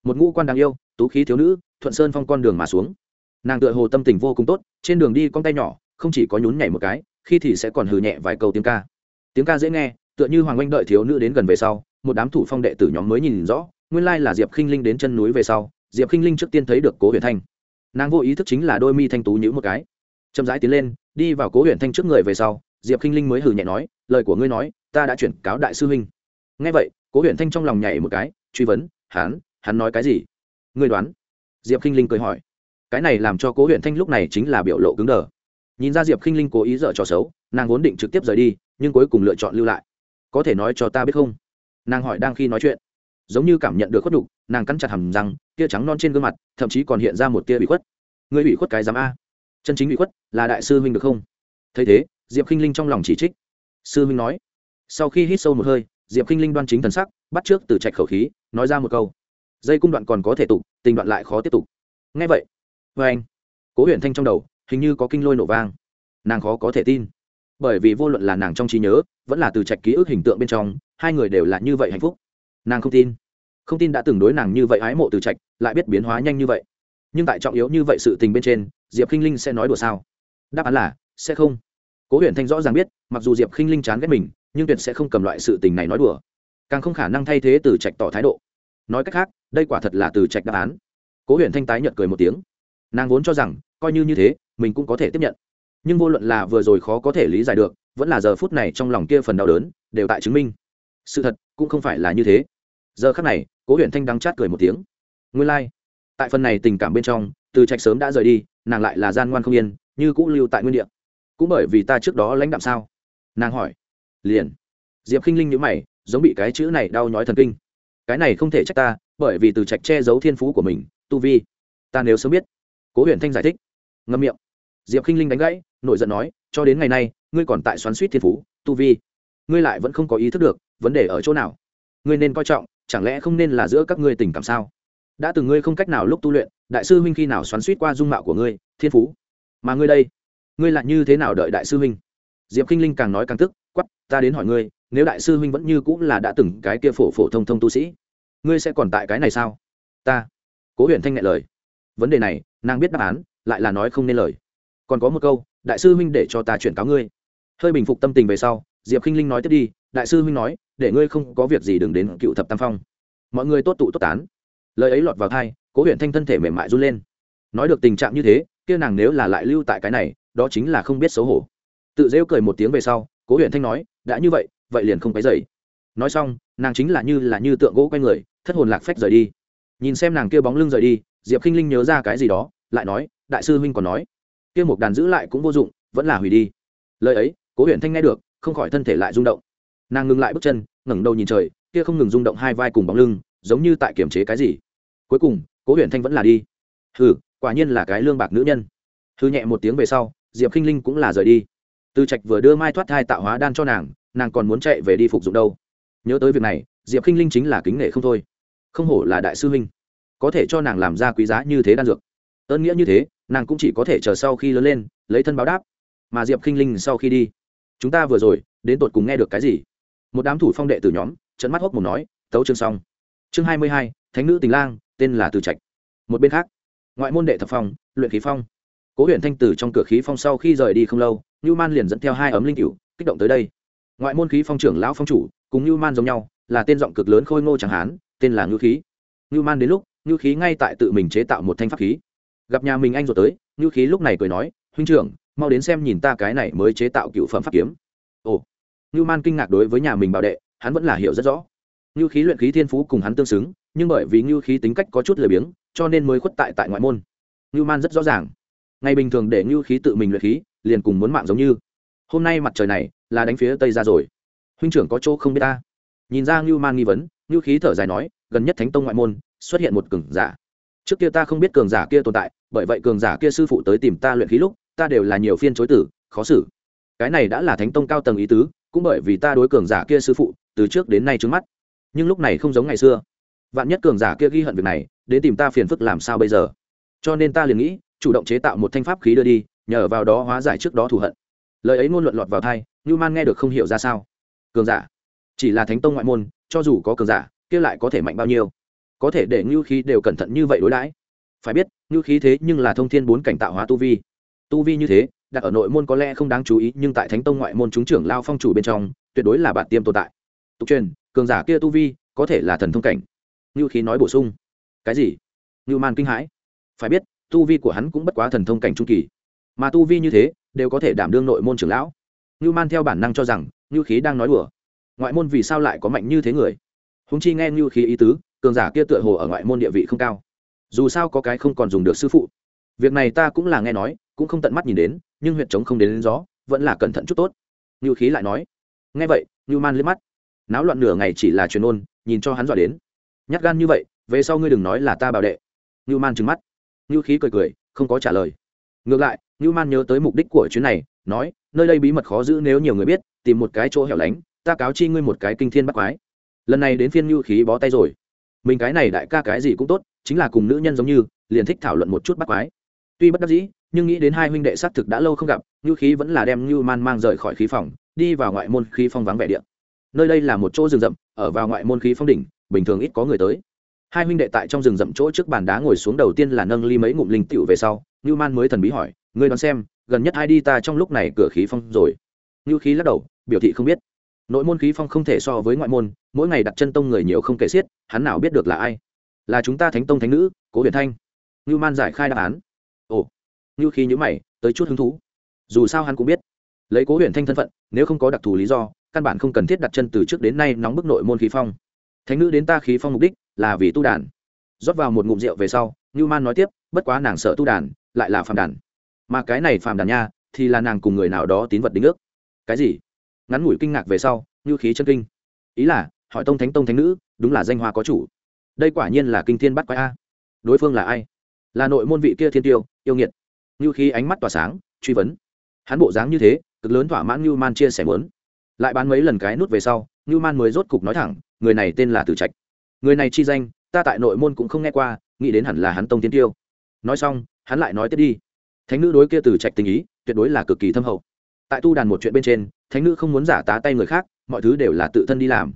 một ngũ quan đáng yêu, tú khí thiếu nữ, thuận sơn phong con đường mà xuống nàng tựa hồ tâm tình vô cùng tốt, trên đường đi con tay nhỏ, không chỉ có nhún nhảy một cái, khi thì sẽ còn hừ nhẹ vài câu tiếng ca. Tiếng ca dễ nghe, tựa như hoàng oanh đợi thiếu nữ đến gần về sau, một đám thủ phong đệ tử nhóm mới nhìn rõ, nguyên lai là diệp khinh linh đến chân núi về sau, diệp khinh linh trước tiên thấy được cố huyền thanh. Nàng vô ý thức chính là đôi mi thanh tú nhữ một cái. Chậm rãi tiến lên, đi vào cố huyền thanh trước người về sau, diệp khinh linh mới hử nhẹ nói, lời của ngươi nói, ta đã chuyển cáo đại sư huynh. Ngay vậy, cố Huyền thanh trong lòng nhảy một cái, truy vấn hắn hắn nói cái gì? Ngươi đoán? Diệp k i n h linh cười hỏi cái này làm cho cố huyện thanh lúc này chính là biểu lộ cứng đờ. Nhìn ra diệp k i n h linh cố ý dở trò xấu, nàng vốn định trực tiếp rời đi, nhưng cuối cùng lựa chọn lưu lại. Có thể nói cho ta biết không? Nàng hỏi đang khi nói chuyện. Giống như cảm nhận được khuất đục nàng cắn chặt hầm răng, tia trắng non trên gương mặt, thậm chí còn hiện ra một tia bị khuất. Người bị khuất cái dám a. Chân chính bị khuất là đại sư huynh được không? Thấy thế, diệp k i n h linh trong lòng chỉ trích. Sư huynh nói. Sau khi hít sâu một hơi, diệp k i n h linh đoan chính thần sắc, bắt trước từ trạch khẩu khí, nói ra một câu. Dây cung đoạn còn có thể tục tình đoạn lại khó tiếp tục. Ngay vậy vê anh. Cố huyện thanh trong đầu, hình như có kinh lôi nổ vang. Nàng khó có thể tin. Bởi vì vô luận là nàng trong trí nhớ, vẫn là từ trạch ký ức hình tượng bên trong, hai người đều là như vậy hạnh phúc. Nàng không tin. Không tin đã từng đối nàng như vậy ái mộ từ trạch, lại biết biến hóa nhanh như vậy. Nhưng tại trọng yếu như vậy sự tình bên trên, diệp k i n h linh sẽ nói đùa sao? Đáp án là, sẽ không. Cố huyện thanh rõ ràng biết, mặc dù diệp k i n h linh chán ghét mình, nhưng tuyệt sẽ không cầm loại sự tình này nói đùa. Càng không khả năng thay thế từ trạch tỏ thái độ. Nói cách khác, đây quả thật là từ trạch đáp án. Cố huyện thanh tái nhận cười một tiếng nàng vốn cho rằng, coi như như thế, mình cũng có thể tiếp nhận. Nhưng vô luận là vừa rồi khó có thể lý giải được, vẫn là giờ phút này trong lòng kia phần đau đớn, đều tại chứng minh. Sự thật, cũng không phải là như thế. Giờ khắc này, cố huyện thanh đắng chát cười một tiếng. Nguyên lai、like. tại phần này tình cảm bên trong, từ trạch sớm đã rời đi, nàng lại là gian ngoan không yên, như cũ lưu tại nguyên địa. Cũng bởi vì ta trước đó lãnh đạm sao? Nàng hỏi. Liền. Diệp k i n h linh nhữ mày, giống bị cái chữ này đau nhói thần kinh. Cái này không thể trách ta, bởi vì từ trạch che giấu thiên phú của mình, tu vi. Ta nếu sớm biết cố huyền thanh giải thích. Ngâm miệng. Diệp k i n h linh đánh gãy, nổi giận nói, cho đến ngày nay, ngươi còn tại xoắn suýt thiên phú, tu vi, ngươi lại vẫn không có ý thức được vấn đề ở chỗ nào. Ngươi nên coi trọng, chẳng lẽ không nên là giữa các ngươi tình cảm sao? Đã từng ngươi không cách nào lúc tu luyện, đại sư huynh khi nào xoắn suýt qua dung mạo của ngươi, thiên phú? Mà ngươi đây, ngươi lại như thế nào đợi đại sư huynh? Diệp k i n h linh càng nói càng tức quắp ta đến hỏi ngươi, nếu đại sư huynh vẫn như cũng là đã từng cái kia phổ phổ thông thông tu sĩ, ngươi sẽ còn tại cái này sao? Ta. Cố huyền thanh ngại lời vấn đề này, nàng biết đáp án, lại là nói không nên lời. Còn có một câu, đại sư huynh để cho ta chuyển cáo ngươi. Hơi bình phục tâm tình về sau, diệp k i n h linh nói tiếp đi, đại sư huynh nói, để ngươi không có việc gì đừng đến cựu thập tam phong. Mọi người tốt tụ tốt tán. Lời ấy lọt vào thai cố huyện thanh thân thể mềm mại run lên. Nói được tình trạng như thế, kia nàng nếu là lại lưu tại cái này, đó chính là không biết xấu hổ. Tự rêu cười một tiếng về sau, cố huyện thanh nói, đã như vậy vậy liền không cái dày nói xong, nàng chính là như là như tượng gỗ quay người, thất hồn lạc phách rời đi nhìn xem nàng kia bóng lưng rời đi, diệp k i n h linh nhớ ra cái gì đó, lại nói, đại sư huynh còn nói, kia một đàn giữ lại cũng vô dụng, vẫn là hủy đi. Lời ấy, cố huyện thanh nghe được, không khỏi thân thể lại rung động. Nàng ngừng lại bước chân, ngẩng đầu nhìn trời, kia không ngừng rung động hai vai cùng bóng lưng, giống như tại kiềm chế cái gì. Cuối cùng, cố huyện thanh vẫn là đi. Hừ, quả nhiên là cái lương bạc nữ nhân. Hư nhẹ một tiếng về sau, diệp k i n h linh cũng là rời đi. Từ trạch vừa đưa mai thoát thai tạo hóa đan cho nàng nàng còn muốn chạy về đi phục dụng đâu. Nhớ tới việc này, diệp k i n h linh chính là kính nể không thôi không hổ là đại sư huynh. Có thể cho nàng làm ra quý giá như thế đan dược. Ơn nghĩa như thế nàng cũng chỉ có thể chờ sau khi lớn lên lấy thân báo đáp. Mà diệp k i n h linh sau khi đi chúng ta vừa rồi đến tột cùng nghe được cái gì? Một đám thủ phong đệ từ nhóm trận mắt hốc một nói tấu chương xong. Chương hai mươi hai thánh nữ tình lang tên là từ trạch. Một bên khác ngoại môn đệ thập phong luyện khí phong. Cố huyện thanh tử trong cửa khí phong sau khi rời đi không lâu như Man liền dẫn theo hai ấm linh cựu kích động tới đây. Ngoại môn khí phong trưởng lão phong chủ, cùng như Man giống nhau, là tên giọng cực lớn khôi ngô chẳng hán, tên là Nưu khí. Nưu Man đến lúc, Nưu khí ngay tại tự mình chế tạo một thanh pháp khí. Gặp nhà mình anh rồi tới, Nưu khí lúc này cười nói, "Huynh trưởng, mau đến xem nhìn ta cái này mới chế tạo cựu phẩm pháp kiếm." Ồ. Nưu Man kinh ngạc đối với nhà mình bảo đệ, hắn vẫn là hiểu rất rõ. Nưu khí luyện khí thiên phú cùng hắn tương xứng, nhưng bởi vì Nưu khí tính cách có chút lười biếng, cho nên mới khuất tại tại ngoại môn. Nưu Man rất rõ ràng, ngày bình thường để Nưu khí tự mình luyện khí, liền cùng muốn mạng giống như hôm nay mặt trời này là đánh phía tây ra rồi huynh trưởng có chỗ không biết ta nhìn ra ngưu man nghi vấn, ngưu khí thở dài nói, gần nhất thánh tông ngoại môn xuất hiện một cường giả. Trước kia ta không biết cường giả kia tồn tại, bởi vậy cường giả kia sư phụ tới tìm ta luyện khí lúc, ta đều là nhiều phiên chối tử khó xử. Cái này đã là thánh tông cao tầng ý tứ, cũng bởi vì ta đối cường giả kia sư phụ, từ trước đến nay trước mắt. Nhưng lúc này không giống ngày xưa. Vạn nhất cường giả kia ghi hận việc này, đến tìm ta phiền phức làm sao bây giờ? Cho nên ta liền nghĩ, chủ động chế tạo một thanh pháp khí đưa đi, nhờ vào đó hóa giải trước đó thù hận. Lời ấy ngôn luận lọt vào thai như man nghe được không hiểu ra sao. Cường giả chỉ là thánh tông ngoại môn, cho dù có cường giả, kia lại có thể mạnh bao nhiêu? Có thể để ngưu khí đều cẩn thận như vậy đối đãi. Phải biết, ngưu khí thế nhưng là thông thiên bốn cảnh tạo hóa tu vi. Tu vi như thế, đặt ở nội môn có lẽ không đáng chú ý, nhưng tại thánh tông ngoại môn chúng trưởng lao phong chủ bên trong, tuyệt đối là bản tiêm tồn tại. Tục truyền, cường giả kia tu vi, có thể là thần thông cảnh. Ngưu khí nói bổ sung. Cái gì? Ngưu man kinh hãi. Phải biết, tu vi của hắn cũng bất quá thần thông cảnh trung kỳ. Mà tu vi như thế, đều có thể đảm đương nội môn trưởng lão. Ngưu man theo bản năng cho rằng, ngưu khí đang nói đùa ngoại môn vì sao lại có mạnh như thế người? Húng chi nghe như khí ý tứ cường giả kia tựa hồ ở ngoại môn địa vị không cao. Dù sao có cái không còn dùng được sư phụ. Việc này ta cũng là nghe nói cũng không tận mắt nhìn đến nhưng huyện trống không đến, đến gió vẫn là cẩn thận chút tốt. Như khí lại nói. Nghe vậy như man liếc mắt. Náo loạn nửa ngày chỉ là truyền ôn nhìn cho hắn dọa đến. Nhát gan như vậy về sau ngươi đừng nói là ta bảo đệ. Như man trừng mắt. Như khí cười cười không có trả lời. Ngược lại như man nhớ tới mục đích của chuyến này nói nơi đây bí mật khó giữ nếu nhiều người biết tìm một cái chỗ hẻo lánh ta cáo chi ngươi một cái kinh thiên bắt quái. Lần này đến phiên như khí bó tay rồi. Mình cái này đại ca cái gì cũng tốt, chính là cùng nữ nhân giống như, liền thích thảo luận một chút bắt quái. Tuy bất đắc dĩ, nhưng nghĩ đến hai huynh đệ xác thực đã lâu không gặp như khí vẫn là đem như man mang rời khỏi khí phòng, đi vào ngoại môn khí phong vắng vẻ điện nơi đây là một chỗ rừng rậm, ở vào ngoại môn khí phong đỉnh, bình thường ít có người tới. Hai huynh đệ tại trong rừng rậm chỗ trước bàn đá ngồi xuống đầu tiên là nâng ly mấy ngụm linh tiểu về sau như man mới thần bí hỏi, ngươi đoán xem, gần nhất ai đi ta trong lúc này cửa khí phong rồi? Như khí lắc đầu, biểu thị không biết nội môn khí phong không thể so với ngoại môn, mỗi ngày đặt chân tông người nhiều không kể xiết, hắn nào biết được là ai? Là chúng ta thánh tông thánh nữ, cố huyền thanh. Ngưu man giải khai đáp án. Ồ. Ngưu khi nhữ mày, tới chút hứng thú. Dù sao hắn cũng biết. Lấy cố huyền thanh thân phận, nếu không có đặc thù lý do, căn bản không cần thiết đặt chân từ trước đến nay nóng bức nội môn khí phong. Thánh nữ đến ta khí phong mục đích là vì tu đàn. Rót vào một ngụm rượu về sau, ngưu man nói tiếp, bất quá nàng sợ tu đàn, lại là phàm đàn. Mà cái này phàm đàn nha, thì là nàng cùng người nào đó tín vật đính ước. Cái gì? Ngắn ngủi kinh ngạc về sau như khí chân kinh. Ý là, hỏi tông thánh tông thánh nữ, đúng là danh hoa có chủ. Đây quả nhiên là kinh thiên bắt quái a. Đối phương là ai? Là nội môn vị kia thiên tiêu, yêu nghiệt. Như khí ánh mắt tỏa sáng, truy vấn. Hắn bộ dáng như thế, cực lớn thỏa mãn như man chia sẻ muốn. Lại bán mấy lần cái nút về sau như man mới rốt cục nói thẳng, người này tên là tử trạch. Người này chi danh, ta tại nội môn cũng không nghe qua, nghĩ đến hẳn là hắn tông tiên tiêu. Nói xong, hắn lại nói tiếp đi. Thánh nữ đối kia tử trạch tình ý, tuyệt đối là cực kỳ thâm hậu. Tại tu đàn một chuyện bên trên thánh nữ không muốn giả tá tay người khác, mọi thứ đều là tự thân đi làm.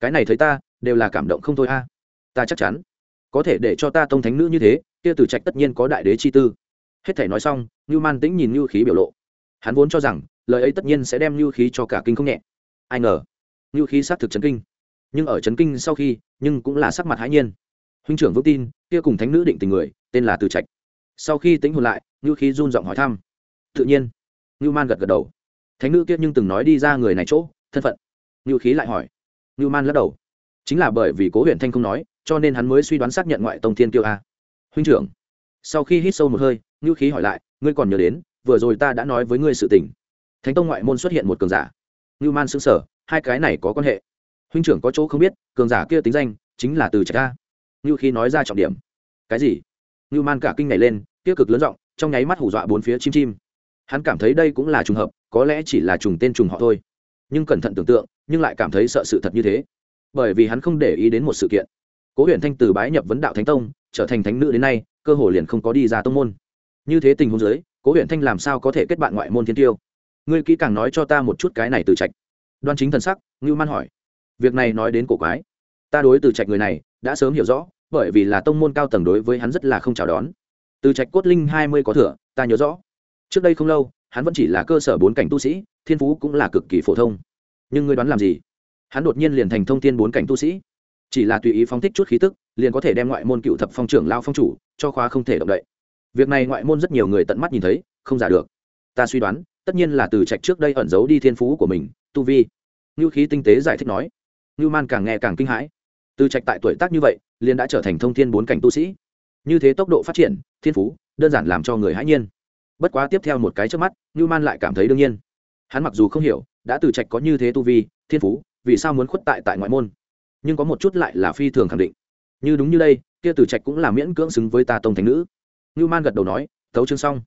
Cái này thấy ta, đều là cảm động không thôi a. Ta chắc chắn, có thể để cho ta tông thánh nữ như thế, kia tử trạch tất nhiên có đại đế chi tư. Hết thể nói xong như man tĩnh nhìn như khí biểu lộ. Hắn vốn cho rằng, lời ấy tất nhiên sẽ đem như khí cho cả kinh không nhẹ. Ai ngờ như khí xác thực chấn kinh. Nhưng ở chấn kinh sau khi, nhưng cũng là sắc mặt hãi nhiên. Huynh trưởng vững tin, kia cùng thánh nữ định tình người, tên là từ trạch. Sau khi tính hồn lại như khí run giọng hỏi thăm. Tự nhiên như man gật gật đầu thánh nữ kia nhưng từng nói đi ra người này chỗ, thân phận. Ngưu khí lại hỏi. Ngưu man lắc đầu. Chính là bởi vì cố huyện thanh không nói, cho nên hắn mới suy đoán xác nhận ngoại tông thiên kiêu a. Huynh trưởng. Sau khi hít sâu một hơi, ngưu khí hỏi lại, ngươi còn nhớ đến, vừa rồi ta đã nói với ngươi sự tình. Thánh tông ngoại môn xuất hiện một cường giả. Ngưu man xứng sở hai cái này có quan hệ. Huynh trưởng có chỗ không biết, cường giả kia tính danh chính là từ trạch a. Ngưu khí nói ra trọng điểm. Cái gì? Ngưu man cả kinh này lên tiêu cực lớn giọng, trong nháy mắt hù dọa bốn phía chim chim. Hắn cảm thấy đây cũng là trùng hợp có lẽ chỉ là trùng tên trùng họ thôi. Nhưng cẩn thận tưởng tượng, nhưng lại cảm thấy sợ sự thật như thế. Bởi vì hắn không để ý đến một sự kiện. Cố huyện thanh từ bái nhập vấn đạo thánh tông, trở thành thánh nữ đến nay, cơ hồ liền không có đi ra tông môn. Như thế tình huống giới cố huyện thanh làm sao có thể kết bạn ngoại môn thiên tiêu? Ngươi kỹ càng nói cho ta một chút cái này từ trạch. Đoan chính thần sắc, ngưu man hỏi. Việc này nói đến cổ quái. Ta đối từ trạch người này, đã sớm hiểu rõ, bởi vì là tông môn cao tầng đối với hắn rất là không chào đón. Từ trạch cốt linh hai mươi có thừa, ta nhớ rõ. Trước đây không lâu hắn vẫn chỉ là cơ sở bốn cảnh tu sĩ, thiên phú cũng là cực kỳ phổ thông. Nhưng ngươi đoán làm gì? Hắn đột nhiên liền thành thông thiên bốn cảnh tu sĩ. Chỉ là tùy ý phóng thích chút khí tức, liền có thể đem ngoại môn cựu thập phong trưởng lao phong chủ, cho khóa không thể động đậy. Việc này ngoại môn rất nhiều người tận mắt nhìn thấy, không giả được. Ta suy đoán, tất nhiên là từ trạch trước đây ẩn giấu đi thiên phú của mình, tu vi. Ngưu khí tinh tế giải thích nói. Ngưu man càng nghe càng kinh hãi. Từ trạch tại tuổi tác như vậy, liền đã trở thành thông thiên bốn cảnh tu sĩ. Như thế tốc độ phát triển, thiên phú, đơn giản làm cho người hãi nhiên bất quá tiếp theo một cái trước mắt như man lại cảm thấy đương nhiên. Hắn mặc dù không hiểu, đã từ trạch có như thế tu vi, thiên phú, vì sao muốn khuất tại tại ngoại môn. Nhưng có một chút lại là phi thường khẳng định. Như đúng như đây, kia từ trạch cũng là miễn cưỡng xứng với ta tông thành nữ. Như man gật đầu nói, thấu chương xong.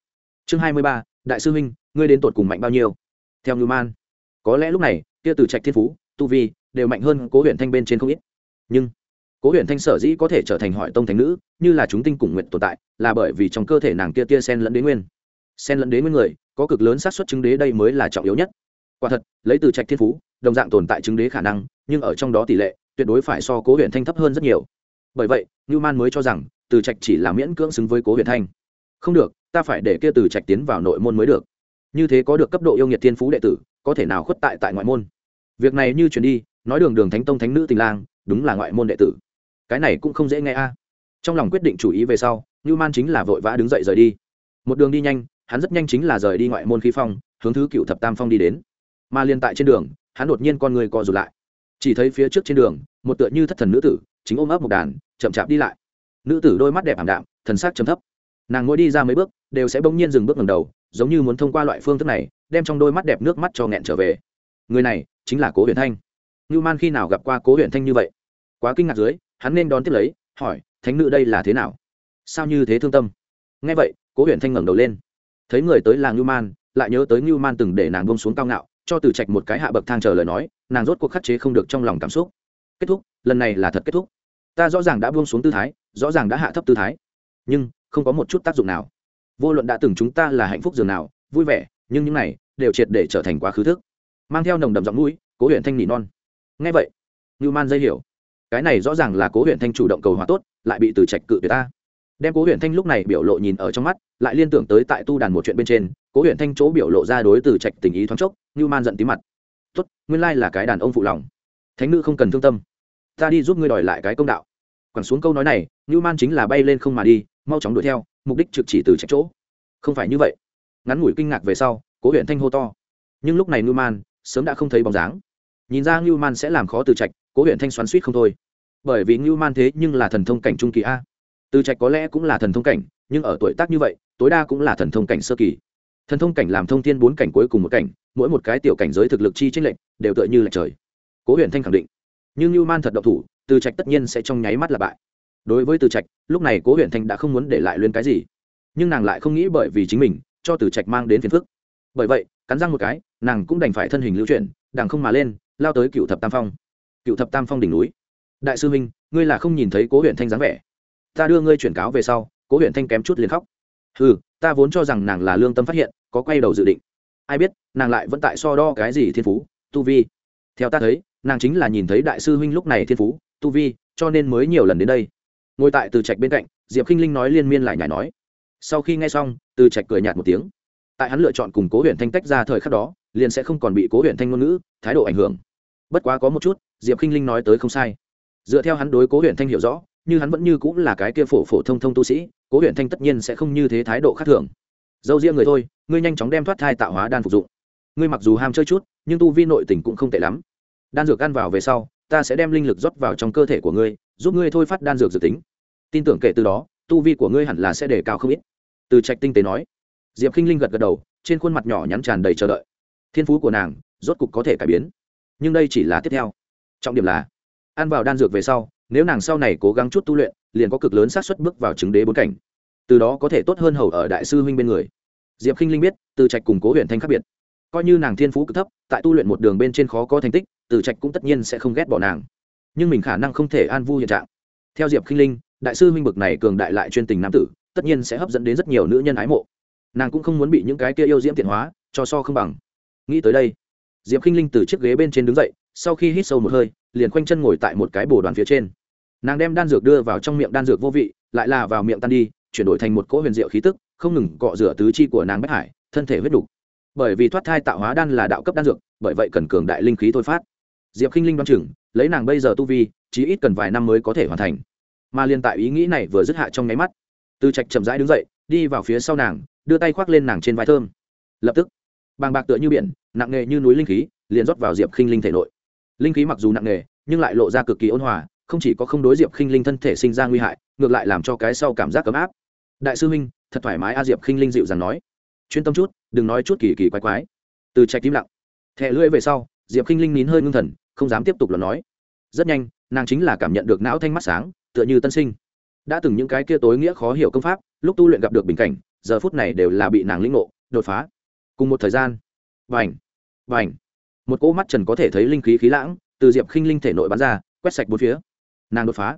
Chương hai mươi ba, đại sư huynh, ngươi đến tột cùng mạnh bao nhiêu? Theo như man. Có lẽ lúc này, kia từ trạch thiên phú, tu vi đều mạnh hơn cố huyện thanh bên trên không ít. Nhưng, cố huyện thanh sở dĩ có thể trở thành hỏi tông thánh nữ, như là chúng tinh cùng nguyện tồn tại, là bởi vì trong cơ thể nàng kia tia sen lẫn đến nguyên sen lẫn đế nguyên người, có cực lớn xác suất chứng đế đây mới là trọng yếu nhất. Quả thật, lấy từ trạch thiên phú, đồng dạng tồn tại chứng đế khả năng, nhưng ở trong đó tỷ lệ tuyệt đối phải so cố huyện thanh thấp hơn rất nhiều. Bởi vậy như man mới cho rằng, từ trạch chỉ là miễn cưỡng xứng với cố huyện thanh. Không được, ta phải để kia từ trạch tiến vào nội môn mới được. Như thế có được cấp độ yêu nghiệt thiên phú đệ tử, có thể nào khuất tại tại ngoại môn? Việc này như chuyển đi, nói đường đường thánh tông thánh nữ tình lang, đúng là ngoại môn đệ tử. Cái này cũng không dễ nghe a. Trong lòng quyết định chủ ý về sau như man chính là vội vã đứng dậy rời đi. Một đường đi nhanh hắn rất nhanh chính là rời đi ngoại môn khí phong, hướng thứ cựu thập tam phong đi đến. Mà liên tại trên đường, hắn đột nhiên con người co rụt lại. Chỉ thấy phía trước trên đường, một tựa như thất thần nữ tử, chính ôm ấp một đàn, chậm chạp đi lại. Nữ tử đôi mắt đẹp ảm đạm, thần sắc chấm thấp. Nàng ngồi đi ra mấy bước, đều sẽ bỗng nhiên dừng bước ngầm đầu, giống như muốn thông qua loại phương thức này, đem trong đôi mắt đẹp nước mắt cho nghẹn trở về. Người này, chính là cố huyền thanh. Ngưu man khi nào gặp qua cố huyền thanh như vậy? Quá kinh ngạc dưới, hắn nên đón tiếp lấy, hỏi, thánh nữ đây là thế nào? Sao như thế thương tâm? Nghe vậy, cố huyền thanh ngẩng đầu lên thấy người tới là ngưu man, lại nhớ tới ngưu man từng để nàng bông xuống cao ngạo, cho từ trạch một cái hạ bậc thang chờ lời nói, nàng rốt cuộc khắc chế không được trong lòng cảm xúc. Kết thúc, lần này là thật kết thúc. Ta rõ ràng đã buông xuống tư thái, rõ ràng đã hạ thấp tư thái, nhưng không có một chút tác dụng nào. Vô luận đã từng chúng ta là hạnh phúc dường nào, vui vẻ, nhưng những này đều triệt để trở thành quá khứ thức. Mang theo nồng đậm giọng mũi, cố huyện thanh nỉ non. Ngay vậy Newman man dây hiểu. Cái này rõ ràng là cố huyện thanh chủ động cầu hòa tốt, lại bị từ trạch cự tuyệt ta đem cố huyện thanh lúc này biểu lộ nhìn ở trong mắt, lại liên tưởng tới tại tu đàn một chuyện bên trên, cố huyện thanh chỗ biểu lộ ra đối từ trạch tình ý thoáng chốc, như man giận tí mặt. Tốt, nguyên lai là cái đàn ông phụ lòng. Thánh nữ không cần thương tâm. Ta đi giúp ngươi đòi lại cái công đạo. Quẳng xuống câu nói này, như man chính là bay lên không mà đi, mau chóng đuổi theo, mục đích trực chỉ từ trạch chỗ. Không phải như vậy. Ngắn ngủi kinh ngạc về sau, cố huyện thanh hô to. Nhưng lúc này như man sớm đã không thấy bóng dáng. Nhìn ra như man sẽ làm khó từ trạch, cố huyện thanh xoắn suýt không thôi. Bởi vì như man thế nhưng là thần thông cảnh trung kỳ a từ trạch có lẽ cũng là thần thông cảnh nhưng ở tuổi tác như vậy tối đa cũng là thần thông cảnh sơ kỳ. Thần thông cảnh làm thông thiên bốn cảnh cuối cùng một cảnh mỗi một cái tiểu cảnh giới thực lực chi tranh lệch đều tựa như lệch trời. Cố huyền thanh khẳng định. Nhưng lưu man thật độc thủ từ trạch tất nhiên sẽ trong nháy mắt là bại. Đối với từ trạch lúc này cố huyền thanh đã không muốn để lại luyến cái gì. Nhưng nàng lại không nghĩ bởi vì chính mình cho từ trạch mang đến phiền phức. Bởi vậy cắn răng một cái nàng cũng đành phải thân hình lưu chuyển đằng không mà lên lao tới cựu thập tam phong. Cựu thập tam phong đỉnh núi. Đại sư huynh, ngươi là không nhìn thấy cố Huyền thanh dáng vẻ ta đưa ngươi chuyển cáo về sau, cố huyện thanh kém chút liền khóc. Ừ ta vốn cho rằng nàng là lương tâm phát hiện, có quay đầu dự định. Ai biết, nàng lại vẫn tại so đo cái gì thiên phú, tu vi. Theo ta thấy, nàng chính là nhìn thấy đại sư huynh lúc này thiên phú, tu vi, cho nên mới nhiều lần đến đây. Ngồi tại từ trạch bên cạnh, diệp k i n h linh nói liên miên lại nhảy nói. Sau khi nghe xong, từ trạch cười nhạt một tiếng. Tại hắn lựa chọn cùng cố huyện thanh tách ra thời khắc đó, liền sẽ không còn bị cố huyện thanh ngôn ngữ, thái độ ảnh hưởng. Bất quá có một chút, diệp k i n h linh nói tới không sai. Dựa theo hắn đối cố huyện thanh hiểu rõ như hắn vẫn như cũng là cái kia phổ phổ thông thông tu sĩ, cố huyện thanh tất nhiên sẽ không như thế thái độ khác thường. Dâu riêng người thôi, ngươi nhanh chóng đem thoát thai tạo hóa đan phục dụng. Ngươi mặc dù ham chơi chút, nhưng tu vi nội tình cũng không tệ lắm. Đan dược ăn vào về sau, ta sẽ đem linh lực rót vào trong cơ thể của ngươi, giúp ngươi thôi phát đan dược dự tính. Tin tưởng kể từ đó, tu vi của ngươi hẳn là sẽ đề cao không ít. Từ trạch tinh tế nói. Diệp k i n h linh gật gật đầu, trên khuôn mặt nhỏ nhắn tràn đầy chờ đợi. Thiên phú của nàng, rốt cục có thể cải biến. Nhưng đây chỉ là tiếp theo. Trọng điểm là, ăn vào đan dược về sau nếu nàng sau này cố gắng chút tu luyện, liền có cực lớn xác suất bước vào chứng đế bốn cảnh. Từ đó có thể tốt hơn hầu ở đại sư huynh bên người. Diệp k i n h linh biết, từ trạch củng cố huyện thanh khác biệt. Coi như nàng thiên phú cực thấp, tại tu luyện một đường bên trên khó có thành tích, từ trạch cũng tất nhiên sẽ không ghét bỏ nàng. Nhưng mình khả năng không thể an vu hiện trạng. Theo diệp khinh linh, đại sư huynh bực này cường đại lại chuyên tình nam tử, tất nhiên sẽ hấp dẫn đến rất nhiều nữ nhân ái mộ. Nàng cũng không muốn bị những cái kia yêu diễm tiện hóa, cho so không bằng. Nghĩ tới đây, diệp khinh linh từ chiếc ghế bên trên đứng dậy, sau khi hít sâu một hơi liền khoanh chân ngồi tại một cái bồ đoàn phía trên. Nàng đem đan dược đưa vào trong miệng đan dược vô vị, lại là vào miệng tan đi, chuyển đổi thành một cỗ huyền diệu khí tức, không ngừng cọ rửa tứ chi của nàng bách hải, thân thể huyết đục. Bởi vì thoát thai tạo hóa đan là đạo cấp đan dược, bởi vậy cần cường đại linh khí thôi phát. Diệp k i n h linh đoán chừng, lấy nàng bây giờ tu vi, chí ít cần vài năm mới có thể hoàn thành. Mà liên tại ý nghĩ này vừa dứt hạ trong nháy mắt, từ trạch chậm rãi đứng dậy, đi vào phía sau nàng, đưa tay khoác lên nàng trên vai thơm. Lập tức, bàng bạc tựa như biển, nặng nề như núi linh khí, liền rót vào diệp khinh linh thể nội linh khí mặc dù nặng nề, nhưng lại lộ ra cực kỳ ôn hòa, không chỉ có không đối diệp khinh linh thân thể sinh ra nguy hại, ngược lại làm cho cái sau cảm giác ấm áp. Đại sư huynh, thật thoải mái a, diệp khinh linh dịu dàng nói. Chuyên tâm chút, đừng nói chút kỳ kỳ quái quái. Từ trạch im lặng. Thẹ lưỡi về sau, diệp khinh linh nín hơi ngưng thần, không dám tiếp tục là nói. Rất nhanh, nàng chính là cảm nhận được não thanh mắt sáng, tựa như tân sinh. Đã từng những cái kia tối nghĩa khó hiểu công pháp, lúc tu luyện gặp được bình cảnh, giờ phút này đều là bị nàng lĩnh ngộ, đột phá. Cùng một thời gian. Vành vành một cỗ mắt trần có thể thấy linh khí khí lãng, từ diệp khinh linh thể nội bắn ra, quét sạch bốn phía. Nàng đột phá.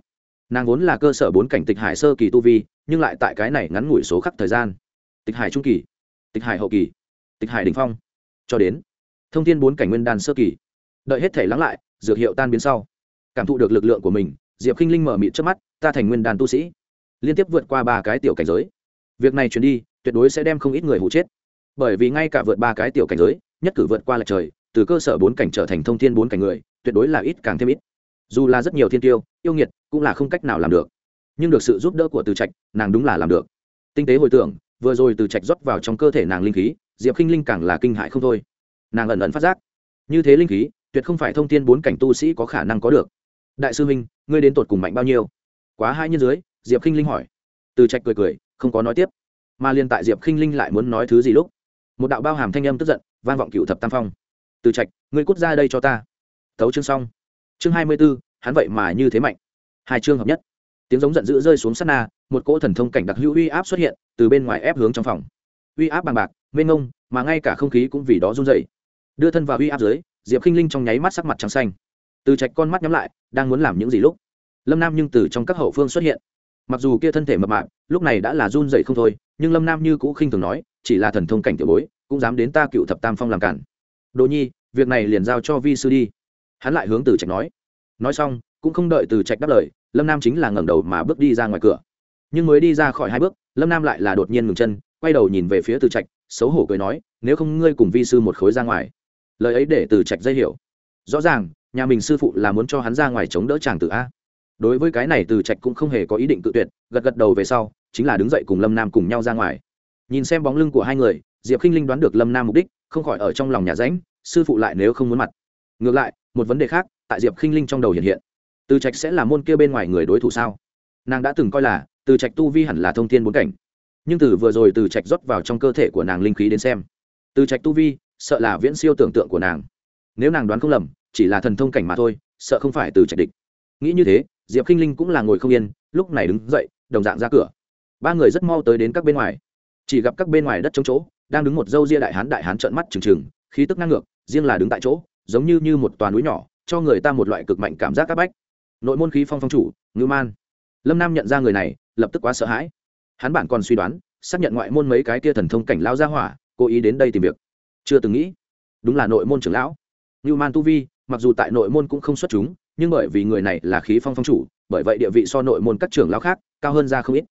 Nàng vốn là cơ sở bốn cảnh tịch hải sơ kỳ tu vi, nhưng lại tại cái này ngắn ngủi số khắc thời gian. Tịch hải trung kỳ, tịch hải hậu kỳ, tịch hải đình phong. Cho đến thông tin bốn cảnh nguyên đan sơ kỳ. Đợi hết thể lắng lại, dược hiệu tan biến sau, cảm thụ được lực lượng của mình, diệp k i n h linh mở mịt trước mắt, ta thành nguyên đàn tu sĩ, liên tiếp vượt qua ba cái tiểu cảnh giới. Việc này chuyển đi, tuyệt đối sẽ đem không ít người hụ chết. Bởi vì ngay cả vượt ba cái tiểu cảnh giới, nhất cử vượt qua lệch trời từ cơ sở bốn cảnh trở thành thông thiên bốn cảnh người, tuyệt đối là ít càng thêm ít. Dù là rất nhiều thiên tiêu, yêu nghiệt, cũng là không cách nào làm được. Nhưng được sự giúp đỡ của từ trạch, nàng đúng là làm được. Tinh tế hồi tưởng, vừa rồi từ trạch rót vào trong cơ thể nàng linh khí, diệp k i n h linh càng là kinh hại không thôi. Nàng ẩn ẩn phát giác, như thế linh khí, tuyệt không phải thông tin bốn cảnh tu sĩ có khả năng có được. Đại sư huynh, ngươi đến tột cùng mạnh bao nhiêu? Quá hai nhân dưới, diệp khinh linh hỏi. Từ trạch cười cười, không có nói tiếp. Mà liên tại diệp khinh linh lại muốn nói thứ gì lúc, một đạo bao hàm thanh âm tức giận, vang vọng cựu thập tam phong từ trạch, ngươi cút ra đây cho ta. Thấu chương xong. Chương hai mươi b ố hắn vậy mà như thế mạnh. Hai chương hợp nhất. Tiếng giống giận dữ rơi xuống sát na, một cỗ thần thông cảnh đặc hữu uy áp xuất hiện, từ bên ngoài ép hướng trong phòng. Uy áp bằng bạc, mênh ngông mà ngay cả không khí cũng vì đó run dày đưa thân vào uy áp dưới, diệp khinh linh trong nháy mắt sắc mặt trắng xanh. Từ trạch con mắt nhắm lại, đang muốn làm những gì lúc? Lâm nam nhưng từ trong các hậu phương xuất hiện. Mặc dù kia thân thể mập mạp, lúc này đã là run dậy không thôi, nhưng lâm nam như cũ khinh thường nói, chỉ là thần thông cảnh tiểu bối, cũng dám đến ta cựu thập tam phong làm cản đồ nhi, việc này liền giao cho vi sư đi. Hắn lại hướng từ trạch nói. Nói xong, cũng không đợi từ trạch đáp lời, lâm nam chính là ngẩng đầu mà bước đi ra ngoài cửa. Nhưng mới đi ra khỏi hai bước, lâm nam lại là đột nhiên ngừng chân, quay đầu nhìn về phía từ trạch, xấu hổ cười nói, nếu không ngươi cùng vi sư một khối ra ngoài. Lời ấy để từ trạch dây hiểu. Rõ ràng, nhà mình sư phụ là muốn cho hắn ra ngoài chống đỡ chàng tử a. Đối với cái này từ trạch cũng không hề có ý định cự tuyệt, gật gật đầu về sau, chính là đứng dậy cùng lâm nam cùng nhau ra ngoài. Nhìn xem bóng lưng của hai người, diệp k i n h linh đoán được lâm nam mục đích, không khỏi ở trong lòng nhà ránh sư phụ lại nếu không muốn mặt. Ngược lại, một vấn đề khác, tại diệp khinh linh trong đầu hiện hiện. Từ trạch sẽ là môn kia bên ngoài người đối thủ sao? Nàng đã từng coi là, từ trạch tu vi hẳn là thông thiên bốn cảnh. Nhưng từ vừa rồi từ trạch rót vào trong cơ thể của nàng linh khí đến xem, từ trạch tu vi, sợ là viễn siêu tưởng tượng của nàng. Nếu nàng đoán không lầm, chỉ là thần thông cảnh mà thôi, sợ không phải từ trạch địch. Nghĩ như thế, diệp k i n h linh cũng là ngồi không yên, lúc này đứng dậy, đồng dạng ra cửa. Ba người rất mau tới đến các bên ngoài. Chỉ gặp các bên ngoài đất trống chỗ, đang đứng một dâu ria đại hán đại hán trợn mắt trừng trừng khí tức ngang ngược, riêng là đứng tại chỗ, giống như như một toàn núi nhỏ, cho người ta một loại cực mạnh cảm giác áp bách. Nội môn khí phong phong chủ ngư man. Lâm nam nhận ra người này, lập tức quá sợ hãi. Hắn bản còn suy đoán, xác nhận ngoại môn mấy cái kia thần thông cảnh lao ra hỏa, cố ý đến đây tìm việc. Chưa từng nghĩ, đúng là nội môn trưởng lão. Ngư man tu vi, mặc dù tại nội môn cũng không xuất chúng, nhưng bởi vì người này là khí phong phong chủ, bởi vậy địa vị so nội môn các trưởng lão khác cao hơn ra không ít.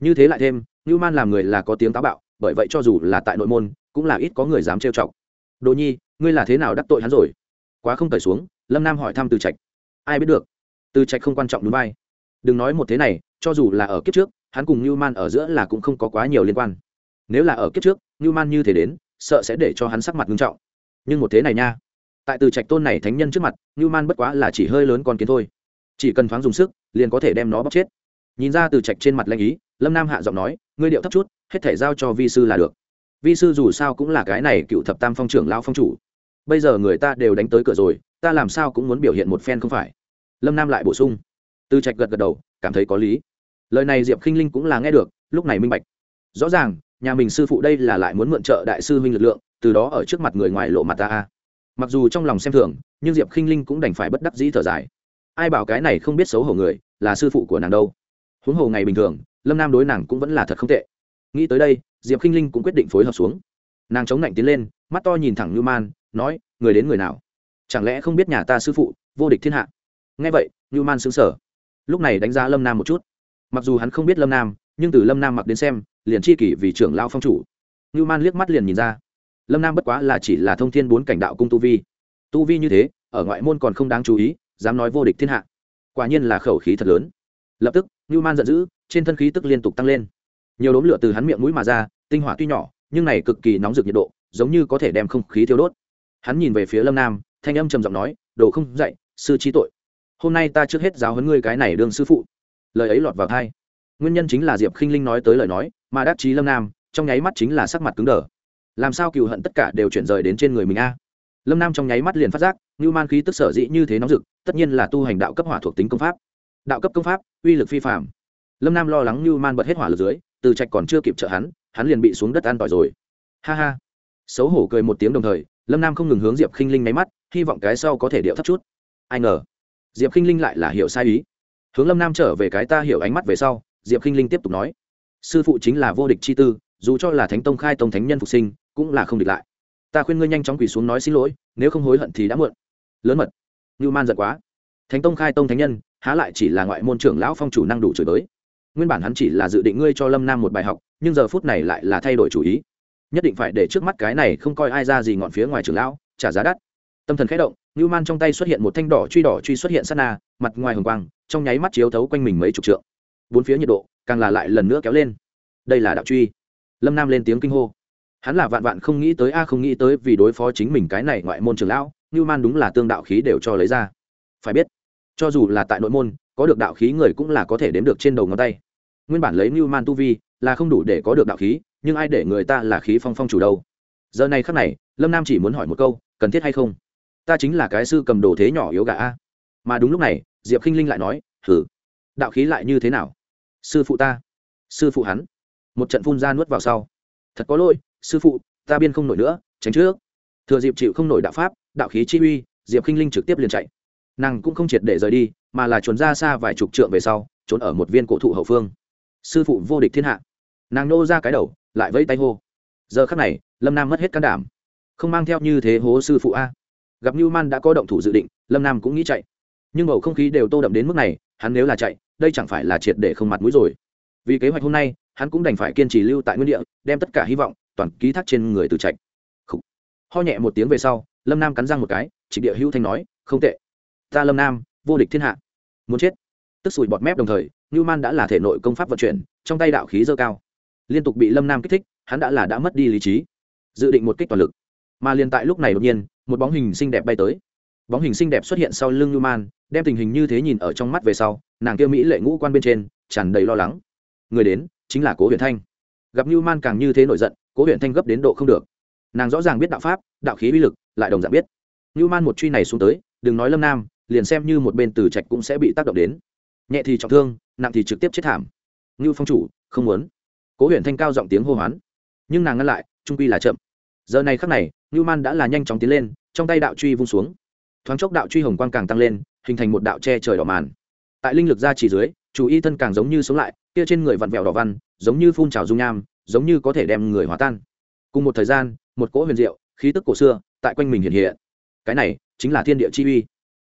Như thế lại thêm ngư man làm người là có tiếng táo bạo, bởi vậy cho dù là tại nội môn, cũng là ít có người dám trêu chọc đồ nhi, ngươi là thế nào đắc tội hắn rồi? Quá không cởi xuống, lâm nam hỏi thăm từ trạch. Ai biết được? Từ trạch không quan trọng núi bay. Đừng nói một thế này, cho dù là ở kiếp trước, hắn cùng Newman man ở giữa là cũng không có quá nhiều liên quan. Nếu là ở kiếp trước Newman man như thế đến, sợ sẽ để cho hắn sắc mặt nghiêm trọng. Nhưng một thế này nha. Tại từ trạch tôn này thánh nhân trước mặt Newman man bất quá là chỉ hơi lớn con kiến thôi. Chỉ cần thoáng dùng sức, liền có thể đem nó bóc chết. Nhìn ra từ trạch trên mặt lanh ý, lâm nam hạ giọng nói, ngươi điệu thấp chút, hết thể giao cho vi sư là được vi sư dù sao cũng là cái này cựu thập tam phong trưởng lao phong chủ. Bây giờ người ta đều đánh tới cửa rồi, ta làm sao cũng muốn biểu hiện một phen không phải. Lâm nam lại bổ sung. Tư trạch gật gật đầu, cảm thấy có lý. Lời này diệp khinh linh cũng là nghe được, lúc này minh bạch. Rõ ràng, nhà mình sư phụ đây là lại muốn mượn trợ đại sư huynh lực lượng, từ đó ở trước mặt người ngoài lộ mặt ta mặc dù trong lòng xem thường, nhưng diệp khinh linh cũng đành phải bất đắc dĩ thở dài. Ai bảo cái này không biết xấu hổ người, là sư phụ của nàng đâu. Huống hồ ngày bình thường, lâm nam đối nàng cũng vẫn là thật không tệ. Nghĩ tới đây diệp k i n h linh cũng quyết định phối hợp xuống. Nàng chống lạnh tiến lên, mắt to nhìn thẳng như man, nói, người đến người nào? Chẳng lẽ không biết nhà ta sư phụ, vô địch thiên hạ? Nghe vậy như man xứng sở lúc này đánh giá lâm nam một chút. Mặc dù hắn không biết lâm nam, nhưng từ lâm nam mặc đến xem, liền chi kỷ vì trưởng lao phong chủ. Như man liếc mắt liền nhìn ra. Lâm nam bất quá là chỉ là thông thiên bốn cảnh đạo cung tu vi. Tu vi như thế, ở ngoại môn còn không đáng chú ý, dám nói vô địch thiên hạ. Quả nhiên là khẩu khí thật lớn. Lập tức như man giận dữ, trên thân khí tức liên tục tăng lên nhiều đốm lửa từ hắn miệng mũi mà ra, tinh hỏa tuy nhỏ, nhưng này cực kỳ nóng rực nhiệt độ, giống như có thể đem không khí thiêu đốt. Hắn nhìn về phía lâm nam, thanh âm trầm giọng nói, đồ không dạy, sư trí tội. Hôm nay ta trước hết giáo huấn ngươi cái này đương sư phụ. Lời ấy lọt vào thai nguyên nhân chính là diệp khinh linh nói tới lời nói, mà đắc chí lâm nam, trong nháy mắt chính là sắc mặt cứng đờ. Làm sao cựu hận tất cả đều chuyển rời đến trên người mình a? Lâm nam trong nháy mắt liền phát giác, như man khí tức sở dĩ như thế nóng rực, tất nhiên là tu hành đạo cấp hỏa thuộc tính công pháp. Đạo cấp công pháp, uy lực phi phạm lâm nam lo lắng như man bật hết hỏa lực dưới từ trạch còn chưa kịp trợ hắn hắn liền bị xuống đất an tỏi rồi. Ha ha. Xấu hổ cười một tiếng đồng thời, lâm nam không ngừng hướng diệp khinh linh máy mắt, hy vọng cái sau có thể điệu thấp chút. Ai ngờ, diệp khinh linh lại là hiểu sai ý. Hướng lâm nam trở về cái ta hiểu ánh mắt về sau, diệp khinh linh tiếp tục nói, sư phụ chính là vô địch chi tư, dù cho là thánh tông khai tông thánh nhân phục sinh, cũng là không địch lại. Ta khuyên ngươi nhanh chóng quỳ xuống nói xin lỗi, nếu không hối hận thì đã muộn. Lớn mật. Ngưu man giận quá. Thánh tông khai tông thánh nhân, há lại chỉ là ngoại môn trưởng lão phong chủ năng đủ chửi bới nguyên bản hắn chỉ là dự định ngươi cho lâm nam một bài học, nhưng giờ phút này lại là thay đổi chủ ý. Nhất định phải để trước mắt cái này không coi ai ra gì ngọn phía ngoài trưởng lão, trả giá đắt. Tâm thần khẽ động ngưu man trong tay xuất hiện một thanh đỏ truy đỏ truy xuất hiện sát na, mặt ngoài hồng quang, trong nháy mắt chiếu thấu quanh mình mấy chục trượng. Bốn phía nhiệt độ càng là lại lần nữa kéo lên. Đây là đạo truy. Lâm nam lên tiếng kinh hô. Hắn là vạn vạn không nghĩ tới, a à không nghĩ tới vì đối phó chính mình cái này ngoại môn trưởng lão ngưu man đúng là tương đạo khí đều cho lấy ra. Phải biết, cho dù là tại nội môn có được đạo khí người cũng là có thể đếm được trên đầu ngón tay. Nguyên bản lấy ngưu man tu vi là không đủ để có được đạo khí, nhưng ai để người ta là khí phong phong chủ đâu? Giờ này khắc này, lâm nam chỉ muốn hỏi một câu, cần thiết hay không? Ta chính là cái sư cầm đồ thế nhỏ yếu gà a. Mà đúng lúc này, diệp k i n h linh lại nói thử đạo khí lại như thế nào? Sư phụ ta, sư phụ hắn. Một trận phun ra nuốt vào sau. Thật có lỗi, sư phụ, ta biên không nổi nữa, tránh trước. Thừa diệp chịu không nổi đạo pháp, đạo khí chi uy, diệp k i n h linh trực tiếp liền chạy. Nàng cũng không triệt để rời đi mà là trốn ra xa vài chục trượng về sau, trốn ở một viên cổ thụ hậu phương. Sư phụ vô địch thiên hạ. Nàng nô ra cái đầu, lại vẫy tay hô. Giờ khắc này, lâm nam mất hết can đảm. Không mang theo như thế hố sư phụ a. Gặp như man đã có động thủ dự định, lâm nam cũng nghĩ chạy. Nhưng bầu không khí đều tô đậm đến mức này, hắn nếu là chạy, đây chẳng phải là triệt để không mặt mũi rồi. Vì kế hoạch hôm nay, hắn cũng đành phải kiên trì lưu tại nguyên địa, đem tất cả hy vọng, toàn ký thác trên người từ trạch. Ho nhẹ một tiếng về sau, lâm nam cắn răng một cái, chỉ địa hữu thanh nói, không tệ. Ta lâm nam, vô địch thiên hạ muốn chết. Tức sùi bọt mép đồng thời như man đã là thể nội công pháp vận chuyển, trong tay đạo khí dơ cao. Liên tục bị lâm nam kích thích, hắn đã là đã mất đi lý trí. Dự định một kích toàn lực. Mà liền tại lúc này đột nhiên, một bóng hình xinh đẹp bay tới. Bóng hình xinh đẹp xuất hiện sau lưng newman, đem tình hình như thế nhìn ở trong mắt về sau, nàng kia mỹ lệ ngũ quan bên trên, tràn đầy lo lắng. Người đến, chính là cố huyền thanh. Gặp newman càng như thế nổi giận, cố huyền thanh gấp đến độ không được. Nàng rõ ràng biết đạo pháp, đạo khí uy lực, lại đồng dạng biết. Newman một truy này xuống tới, đừng nói lâm nam liền xem như một bên từ trạch cũng sẽ bị tác động đến. Nhẹ thì trọng thương, nặng thì trực tiếp chết thảm. Ngưu phong chủ, không muốn. Cố huyện thanh cao giọng tiếng hô hoán. Nhưng nàng ngăn lại, trung quy là chậm. Giờ này khắc này, ngưu man đã là nhanh chóng tiến lên, trong tay đạo truy vung xuống. Thoáng chốc đạo truy hồng quang càng tăng lên, hình thành một đạo che trời đỏ màn. Tại linh lực ra chỉ dưới, chủ y thân càng giống như sống lại, kia trên người vặn vẹo đỏ văn, giống như phun trào dung nham, giống như có thể đem người hòa tan. Cùng một thời gian, một cỗ huyền diệu, khí tức cổ xưa, tại quanh mình hiện hiện. Cái này chính là thiên địa chi uy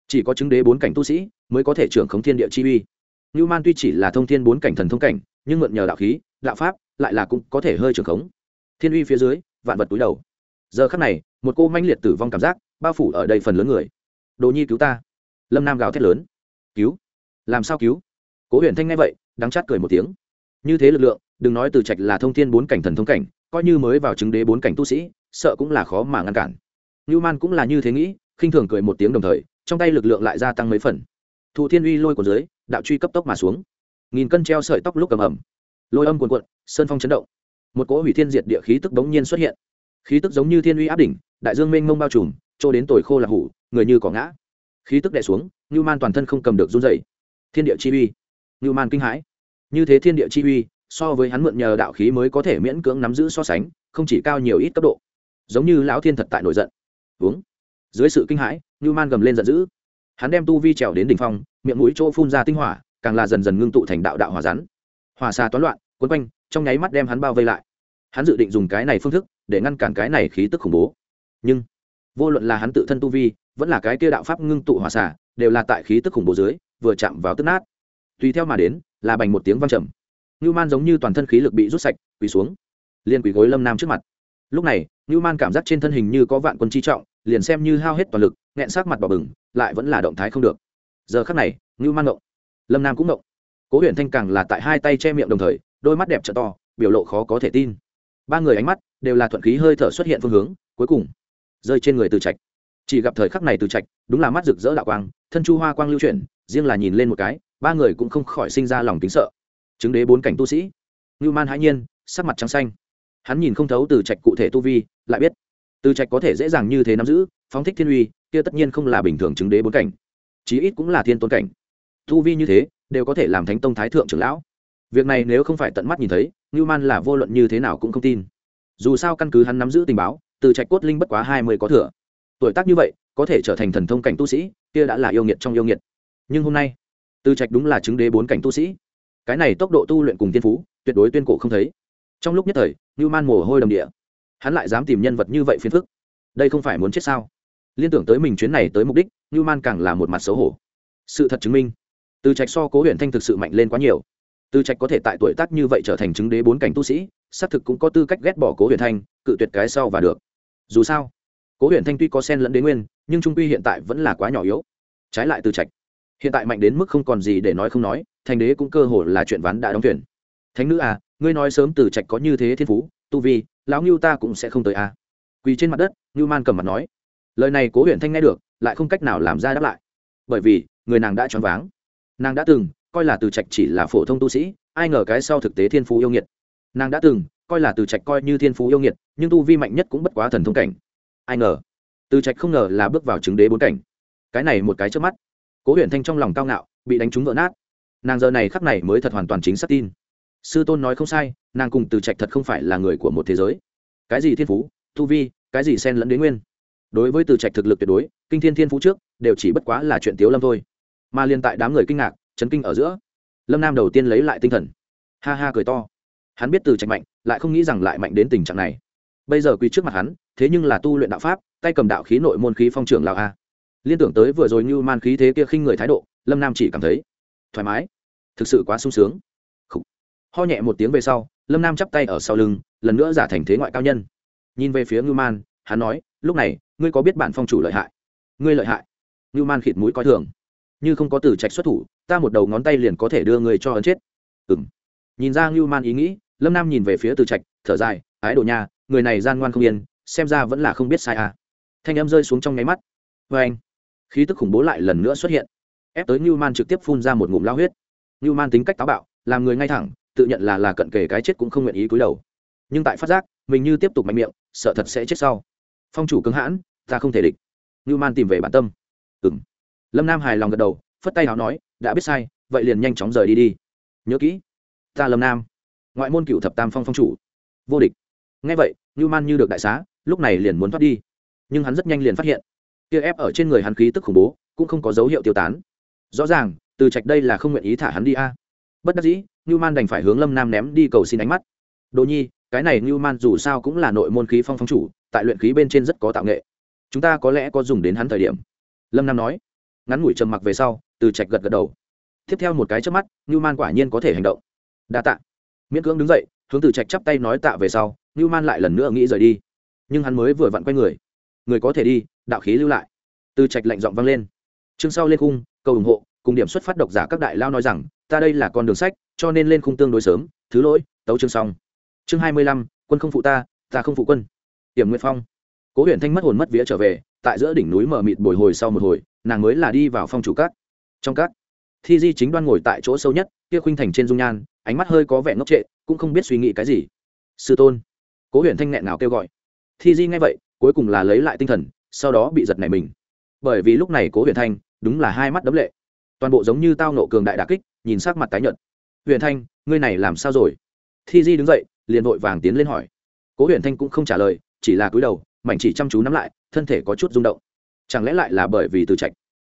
chỉ có chứng đế bốn cảnh tu sĩ mới có thể trưởng khống thiên địa chi uy. Như man tuy chỉ là thông thiên bốn cảnh thần thông cảnh, nhưng mượn nhờ đạo khí, đạo pháp lại là cũng có thể hơi trưởng khống. Thiên uy phía dưới, vạn vật túi đầu. Giờ khắc này, một cô manh liệt tử vong cảm giác bao phủ ở đây phần lớn người. Đồ nhi cứu ta. Lâm nam gào thét lớn. Cứu. Làm sao cứu? Cố huyền thanh nghe vậy, đắng chát cười một tiếng. Như thế lực lượng, đừng nói từ trạch là thông thiên bốn cảnh thần thông cảnh, coi như mới vào chứng đế bốn cảnh tu sĩ, sợ cũng là khó mà ngăn cản. Như man cũng là như thế nghĩ, khinh thường cười một tiếng đồng thời trong tay lực lượng lại gia tăng mấy phần. Thụ thiên uy lôi của dưới, đạo truy cấp tốc mà xuống. Nghìn cân treo sợi tóc lúc cầm ẩm lôi âm cuồn cuộn, sơn phong chấn động. Một cỗ hủy thiên diệt địa khí tức bỗng nhiên xuất hiện. Khí tức giống như thiên uy áp đỉnh, đại dương mênh mông bao trùm, trôi đến tồi khô là hủ, người như cỏ ngã. Khí tức đè xuống như man toàn thân không cầm được run dày thiên địa chi uy. Như man kinh hãi. Như thế thiên địa chi uy, so với hắn mượn nhờ đạo khí mới có thể miễn cưỡng nắm giữ so sánh, không chỉ cao nhiều ít cấp độ. Giống như lão thiên thật tại nổi giận. Uống dưới sự kinh hãi như man gầm lên giận dữ. Hắn đem tu vi trèo đến đỉnh phong, miệng mũi chỗ phun ra tinh hỏa, càng là dần dần ngưng tụ thành đạo đạo hỏa rắn. Hỏa xa toán loạn quấn quanh, trong nháy mắt đem hắn bao vây lại. Hắn dự định dùng cái này phương thức để ngăn cản cái này khí tức khủng bố. Nhưng, vô luận là hắn tự thân tu vi, vẫn là cái kia đạo pháp ngưng tụ hỏa xả đều là tại khí tức khủng bố dưới, vừa chạm vào tức nát. Tùy theo mà đến, là bành một tiếng vang trầm. Ngưu man giống như toàn thân khí lực bị rút sạch, quỳ xuống liền quỳ gối lâm nam trước mặt. Lúc này, ngưu man cảm giác trên thân hình như có vạn quân chi trọng liền xem như hao hết toàn lực, nghẹn sát mặt bỏ bừng, lại vẫn là động thái không được. Giờ khắc này, ngưu man ngộng, lâm nam cũng ngộng. Cố huyện thanh càng là tại hai tay che miệng đồng thời, đôi mắt đẹp trợ to, biểu lộ khó có thể tin. Ba người ánh mắt đều là thuận khí hơi thở xuất hiện phương hướng, cuối cùng, rơi trên người từ trạch. Chỉ gặp thời khắc này từ trạch, đúng là mắt rực rỡ đạo quang, thân chu hoa quang lưu chuyển, riêng là nhìn lên một cái, ba người cũng không khỏi sinh ra lòng kính sợ. Chứng đế bốn cảnh tu sĩ. Ngưu man hãi nhiên, sắc mặt trắng xanh. Hắn nhìn không thấu từ trạch cụ thể tu vi, lại biết từ trạch có thể dễ dàng như thế nắm giữ, phóng thích thiên uy, kia tất nhiên không là bình thường chứng đế bốn cảnh. Chí ít cũng là thiên tôn cảnh. Thu vi như thế, đều có thể làm thánh tông thái thượng trưởng lão. Việc này nếu không phải tận mắt nhìn thấy, ngưu man là vô luận như thế nào cũng không tin. Dù sao căn cứ hắn nắm giữ tình báo, từ trạch cốt linh bất quá hai mươi có thừa. Tuổi tác như vậy, có thể trở thành thần thông cảnh tu sĩ, kia đã là yêu nghiệt trong yêu nghiệt. Nhưng hôm nay, từ trạch đúng là chứng đế bốn cảnh tu sĩ. Cái này tốc độ tu luyện cùng tiên phú, tuyệt đối tuyên cổ không thấy. Trong lúc nhất thời, ngưu man mồ hôi đầm địa hắn lại dám tìm nhân vật như vậy phiền phức. Đây không phải muốn chết sao? Liên tưởng tới mình chuyến này tới mục đích Như man càng là một mặt xấu hổ. Sự thật chứng minh, từ trạch so cố huyện thanh thực sự mạnh lên quá nhiều. Từ trạch có thể tại tuổi tác như vậy trở thành chứng đế bốn cảnh tu sĩ, xác thực cũng có tư cách ghét bỏ cố huyền thanh, cự tuyệt cái sau và được. Dù sao, cố huyền thanh tuy có sen lẫn đế nguyên, nhưng trung quy hiện tại vẫn là quá nhỏ yếu. Trái lại từ trạch, hiện tại mạnh đến mức không còn gì để nói không nói, thành đế cũng cơ hồ là chuyện ván đã đóng thuyền. Thánh nữ à ngươi nói sớm từ trạch có như thế thiên phú tu vi, lão ngưu ta cũng sẽ không tới à quỳ trên mặt đất ngưu man cầm mặt nói. Lời này cố huyện thanh nghe được, lại không cách nào làm ra đáp lại. Bởi vì, người nàng đã choáng váng. Nàng đã từng, coi là từ trạch chỉ là phổ thông tu sĩ, ai ngờ cái sau thực tế thiên phú yêu nghiệt. Nàng đã từng, coi là từ trạch coi như thiên phú yêu nghiệt, nhưng tu vi mạnh nhất cũng bất quá thần thông cảnh. Ai ngờ, từ trạch không ngờ là bước vào chứng đế bốn cảnh. Cái này một cái trước mắt, cố huyện thanh trong lòng cao ngạo, bị đánh trúng vỡ nát. Nàng giờ này khắc này mới thật hoàn toàn chính xác tin sư tôn nói không sai, nàng cùng từ trạch thật không phải là người của một thế giới. Cái gì thiên phú, tu vi, cái gì sen lẫn đến nguyên. Đối với từ trạch thực lực tuyệt đối, kinh thiên thiên phú trước, đều chỉ bất quá là chuyện tiếu lâm thôi. Mà liên tại đám người kinh ngạc, chấn kinh ở giữa, lâm nam đầu tiên lấy lại tinh thần. Ha ha cười to. Hắn biết từ trạch mạnh, lại không nghĩ rằng lại mạnh đến tình trạng này. Bây giờ quy trước mặt hắn, thế nhưng là tu luyện đạo pháp, tay cầm đạo khí nội môn khí phong trưởng lào a. Liên tưởng tới vừa rồi như man khí thế kia khinh người thái độ, lâm nam chỉ cảm thấy thoải mái, thực sự quá sung sướng ho nhẹ một tiếng về sau, lâm nam chắp tay ở sau lưng, lần nữa giả thành thế ngoại cao nhân. Nhìn về phía ngưu man, hắn nói, lúc này, ngươi có biết bản phong chủ lợi hại? Ngươi lợi hại? Ngưu man khịt mũi coi thường. Như không có từ trạch xuất thủ, ta một đầu ngón tay liền có thể đưa người cho ấn chết. Ừ m nhìn ra ngưu man ý nghĩ, lâm nam nhìn về phía từ trạch, thở dài, ái đồ nha, người này gian ngoan không yên, xem ra vẫn là không biết sai à. thanh em rơi xuống trong nháy mắt. Vê anh. Khí tức khủng bố lại lần nữa xuất hiện. Ép tới ngưu man trực tiếp phun ra một ngụm lao huyết. Ngưu man tính cách táo bạo, làm người ngay thẳng tự nhận là là cận kề cái chết cũng không nguyện ý cúi đầu. Nhưng tại phát giác, mình như tiếp tục mạnh miệng, sợ thật sẽ chết sau. Phong chủ cứng hãn, ta không thể địch. Ngưu man tìm về bản tâm. Ừng lâm nam hài lòng gật đầu, phất tay nào nói, đã biết sai, vậy liền nhanh chóng rời đi đi. Nhớ kỹ, ta lâm nam, ngoại môn cựu thập tam phong phong chủ. Vô địch. Ngay vậy, ngưu man như được đại xá, lúc này liền muốn thoát đi. Nhưng hắn rất nhanh liền phát hiện kia ép ở trên người hắn khí tức khủng bố, cũng không có dấu hiệu tiêu tán. Rõ ràng, từ trạch đây là không nguyện ý thả hắn đi a. Bất đắc dĩ ngưu man đành phải hướng lâm nam ném đi cầu xin ánh mắt. Đồ nhi, cái này ngưu man dù sao cũng là nội môn khí phong phong chủ, tại luyện khí bên trên rất có tạo nghệ. Chúng ta có lẽ có dùng đến hắn thời điểm. Lâm nam nói. Ngắn ngủi trầm mặc về sau, từ trạch gật gật đầu. Tiếp theo một cái chớp mắt ngưu man quả nhiên có thể hành động. Đa tạ. Miễn cưỡng đứng dậy, hướng từ trạch chắp tay nói tạ về sau ngưu man lại lần nữa nghĩ rời đi. Nhưng hắn mới vừa vặn quay người. Người có thể đi, đạo khí lưu lại. Từ trạch lạnh giọng vang lên. Chương sau lên khung, cầu ủng hộ, cùng điểm xuất phát độc giả các đại lao nói rằng, ta đây là con đường sách cho nên lên khung tương đối sớm thứ lỗi tấu chương xong. Chương hai mươi lăm quân không phụ ta ta không phụ quân. Hiểm nguyệt phong. Cố huyện thanh mất hồn mất vía trở về tại giữa đỉnh núi mờ mịt bồi hồi sau một hồi nàng mới là đi vào phong chủ cát. trong cát, thi di chính đoan ngồi tại chỗ sâu nhất kia khuynh thành trên dung nhan ánh mắt hơi có vẻ ngốc trệ cũng không biết suy nghĩ cái gì. Sư tôn. Cố huyện thanh nghẹn nào kêu gọi. Thi di nghe vậy cuối cùng là lấy lại tinh thần sau đó bị giật nảy mình. Bởi vì lúc này cố huyện thanh đúng là hai mắt đấm lệ. Toàn bộ giống như tao nộ cường đại đà kích nhìn sắc mặt tái nhợt huyện thanh, ngươi này làm sao rồi? Thi di đứng dậy, liền vội vàng tiến lên hỏi. Cố huyện thanh cũng không trả lời, chỉ là cúi đầu, mảnh chỉ chăm chú nắm lại, thân thể có chút rung động. Chẳng lẽ lại là bởi vì từ trạch?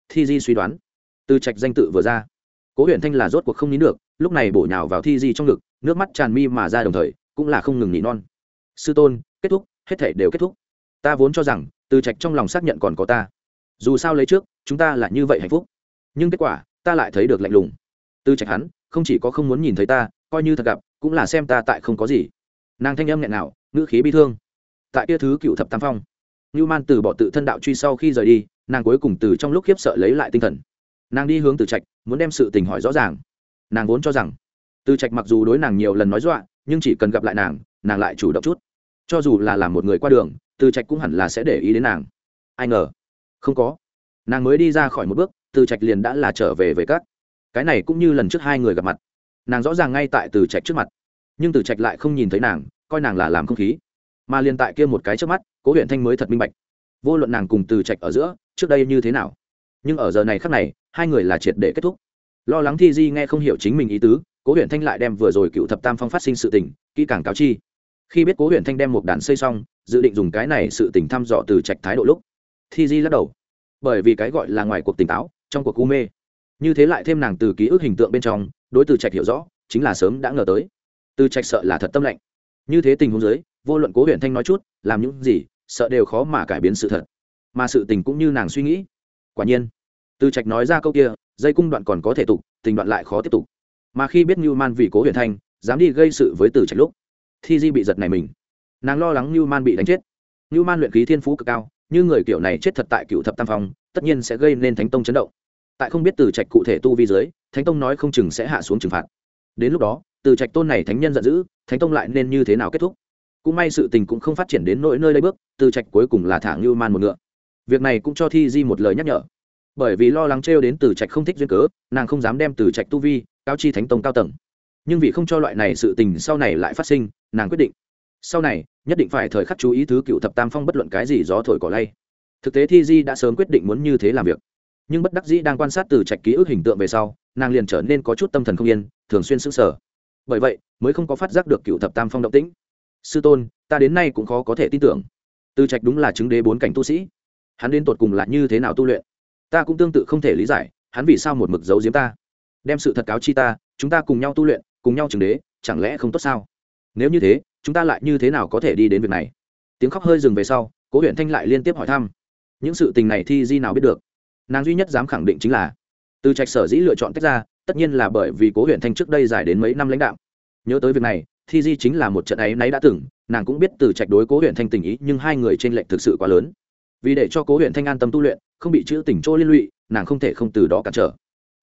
Thi di suy đoán. Từ trạch danh tự vừa ra. Cố huyện thanh là rốt cuộc không nín được, lúc này bổ nhào vào thi di trong ngực, nước mắt tràn mi mà ra đồng thời, cũng là không ngừng nhị non. Sư tôn, kết thúc, hết thể đều kết thúc. Ta vốn cho rằng, từ trạch trong lòng xác nhận còn có ta. Dù sao lấy trước, chúng ta là như vậy hạnh phúc. Nhưng kết quả, ta lại thấy được lạnh lùng. Từ trạch hắn không chỉ có không muốn nhìn thấy ta, coi như thật gặp, cũng là xem ta tại không có gì. Nàng thanh âm nghẹn nào ngữ khí bi thương. Tại kia thứ cựu thập tam phong như man từ bỏ tự thân đạo truy sau khi rời đi, nàng cuối cùng từ trong lúc khiếp sợ lấy lại tinh thần. Nàng đi hướng từ trạch, muốn đem sự tình hỏi rõ ràng. Nàng vốn cho rằng, từ trạch mặc dù đối nàng nhiều lần nói dọa, nhưng chỉ cần gặp lại nàng nàng lại chủ động chút. Cho dù là làm một người qua đường, từ trạch cũng hẳn là sẽ để ý đến nàng. Ai ngờ, không có. Nàng mới đi ra khỏi một bước, từ trạch liền đã là trở về về các cái này cũng như lần trước hai người gặp mặt. Nàng rõ ràng ngay tại từ trạch trước mặt, nhưng từ trạch lại không nhìn thấy nàng, coi nàng là làm không khí. Mà liền tại kia một cái trước mắt, cố huyện thanh mới thật minh bạch, vô luận nàng cùng từ trạch ở giữa, trước đây như thế nào. Nhưng ở giờ này khác này, hai người là triệt để kết thúc. Lo lắng thi di nghe không hiểu chính mình ý tứ, cố huyện thanh lại đem vừa rồi cựu thập tam phong phát sinh sự tình, kỹ càng cáo chi. Khi biết cố huyện thanh đem một đàn xây xong, dự định dùng cái này sự tình thăm dò từ trạch thái độ lúc, thi di lắc đầu. Bởi vì cái gọi là ngoài cuộc tỉnh táo, trong cuộc u mê như thế lại thêm nàng từ ký ức hình tượng bên trong, đối từ trạch hiểu rõ, chính là sớm đã ngờ tới. Từ trạch sợ là thật tâm lạnh. Như thế tình huống dưới, vô luận cố huyện thanh nói chút, làm những gì, sợ đều khó mà cải biến sự thật. Mà sự tình cũng như nàng suy nghĩ. Quả nhiên, từ trạch nói ra câu kia, dây cung đoạn còn có thể tục, tình đoạn lại khó tiếp tục. Mà khi biết như man vì cố huyện thanh, dám đi gây sự với từ trạch lúc, thi di bị giật này mình. Nàng lo lắng như man bị đánh chết. Như man luyện khí thiên phú cực cao, như người kiểu này chết thật tại cựu thập tam phong, tất nhiên sẽ gây nên thánh tông chấn động tại không biết từ trạch cụ thể tu vi dưới, thánh tông nói không chừng sẽ hạ xuống trừng phạt. Đến lúc đó, từ trạch tôn này thánh nhân giận dữ, thánh tông lại nên như thế nào kết thúc? Cũng may sự tình cũng không phát triển đến nỗi nơi đây bước, từ trạch cuối cùng là thả ngưu man một ngựa. Việc này cũng cho thi di một lời nhắc nhở. Bởi vì lo lắng trêu đến từ trạch không thích duyên cớ, nàng không dám đem từ trạch tu vi cao chi thánh tông cao tầng. Nhưng vì không cho loại này sự tình sau này lại phát sinh, nàng quyết định. Sau này, nhất định phải thời khắc chú ý thứ cựu thập tam phong bất luận cái gì gió thổi cỏ lay. Thực tế thi di đã sớm quyết định muốn như thế làm việc nhưng bất đắc dĩ đang quan sát từ trạch ký ức hình tượng về sau, nàng liền trở nên có chút tâm thần không yên, thường xuyên sững sờ. Bởi vậy, mới không có phát giác được cựu thập tam phong động tĩnh. Sư tôn, ta đến nay cũng khó có thể tin tưởng. Từ trạch đúng là chứng đế bốn cảnh tu sĩ. Hắn đến tột cùng là như thế nào tu luyện? Ta cũng tương tự không thể lý giải, hắn vì sao một mực giấu giếm ta? Đem sự thật cáo chi ta, chúng ta cùng nhau tu luyện, cùng nhau chứng đế, chẳng lẽ không tốt sao? Nếu như thế, chúng ta lại như thế nào có thể đi đến việc này? Tiếng khóc hơi dừng về sau, cố huyện thanh lại liên tiếp hỏi thăm. Những sự tình này thi di nào biết được? Nàng duy nhất dám khẳng định chính là, từ trạch sở dĩ lựa chọn tách ra, tất nhiên là bởi vì cố huyện thanh trước đây dài đến mấy năm lãnh đạo. Nhớ tới việc này, thi di chính là một trận ấy nấy đã từng, nàng cũng biết từ trạch đối cố huyện thanh tình ý, nhưng hai người trên lệnh thực sự quá lớn. Vì để cho cố huyện thanh an tâm tu luyện, không bị chữ tỉnh chỗ liên lụy, nàng không thể không từ đó cản trở.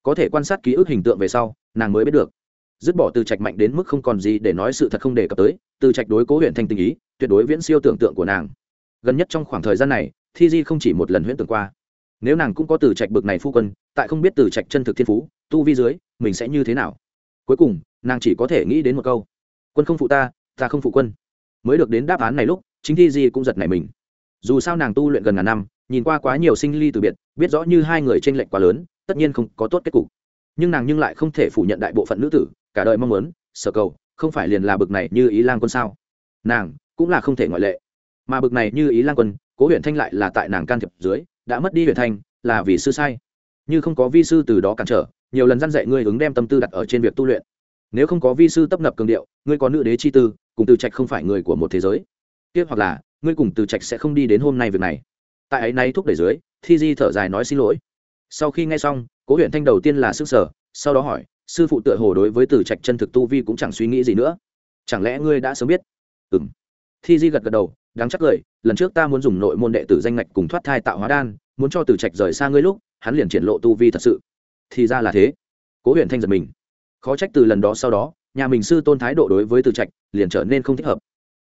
Có thể quan sát ký ức hình tượng về sau, nàng mới biết được. Dứt bỏ từ trạch mạnh đến mức không còn gì để nói sự thật không đề cập tới, từ trạch đối cố huyện thanh tình ý, tuyệt đối viễn siêu tưởng tượng của nàng. Gần nhất trong khoảng thời gian này, thi di không chỉ một lần huyễn tưởng qua nếu nàng cũng có từ trạch bực này phu quân, tại không biết từ trạch chân thực thiên phú, tu vi dưới, mình sẽ như thế nào? Cuối cùng, nàng chỉ có thể nghĩ đến một câu. Quân không phụ ta ta không phụ quân. Mới được đến đáp án này lúc, chính thi di cũng giật nảy mình. Dù sao nàng tu luyện gần ngàn năm, nhìn qua quá nhiều sinh ly từ biệt, biết rõ như hai người t r ê n lệch quá lớn, tất nhiên không có tốt kết cục. Nhưng nàng nhưng lại không thể phủ nhận đại bộ phận nữ tử, cả đời mong muốn, sở cầu, không phải liền là bực này như ý lan quân sao? Nàng cũng là không thể ngoại lệ. Mà bực này như ý lan quân, cố huyện thanh lại là tại nàng can thiệp dưới đã mất đi huyện thanh, là vì sư sai. Như không có vi sư từ đó cản trở, nhiều lần dăn dạy ngươi ứng đem tâm tư đặt ở trên việc tu luyện. Nếu không có vi sư tấp nập cường điệu, ngươi có nữ đế chi tư, cùng từ trạch không phải người của một thế giới. Tiếp hoặc là, ngươi cùng từ trạch sẽ không đi đến hôm nay việc này. Tại ấy nay thúc đẩy dưới, thi di thở dài nói xin lỗi. Sau khi nghe xong, cố huyện thanh đầu tiên là s ư sở sau đó hỏi, sư phụ tựa hồ đối với từ trạch chân thực tu vi cũng chẳng suy nghĩ gì nữa. Chẳng lẽ ngươi đã sớm biết? Ừ m thi di gật gật đầu, đáng chắc cười lần trước ta muốn dùng nội môn đệ tử danh ngạch cùng thoát thai tạo hóa đan, muốn cho từ trạch rời xa ngươi lúc, hắn liền triển lộ tu vi thật sự. Thì ra là thế. Cố huyện thanh giật mình. Khó trách từ lần đó sau đó, nhà mình sư tôn thái độ đối với từ trạch liền trở nên không thích hợp.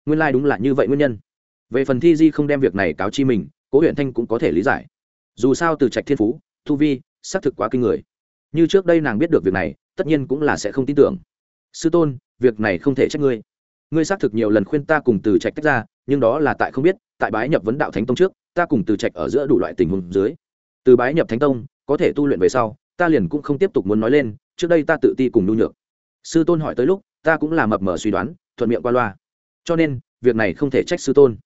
Nguyên lai、like、đúng là như vậy nguyên nhân. Về phần thi di không đem việc này cáo chi mình, cố huyện thanh cũng có thể lý giải. Dù sao từ trạch thiên phú, tu vi, xác thực quá kinh người. Như trước đây nàng biết được việc này, tất nhiên cũng là sẽ không tin tưởng. Sư tôn, việc này không thể trách ngươi ngươi xác thực nhiều lần khuyên ta cùng từ trạch tách ra, nhưng đó là tại không biết, tại bái nhập vấn đạo thánh tông trước, ta cùng từ trạch ở giữa đủ loại tình huống dưới. Từ bái nhập thánh tông, có thể tu luyện về sau, ta liền cũng không tiếp tục muốn nói lên, trước đây ta tự ti cùng nhu nhược. Sư tôn hỏi tới lúc, ta cũng là mập mờ suy đoán, thuận miệng qua loa. Cho nên, việc này không thể trách sư tôn.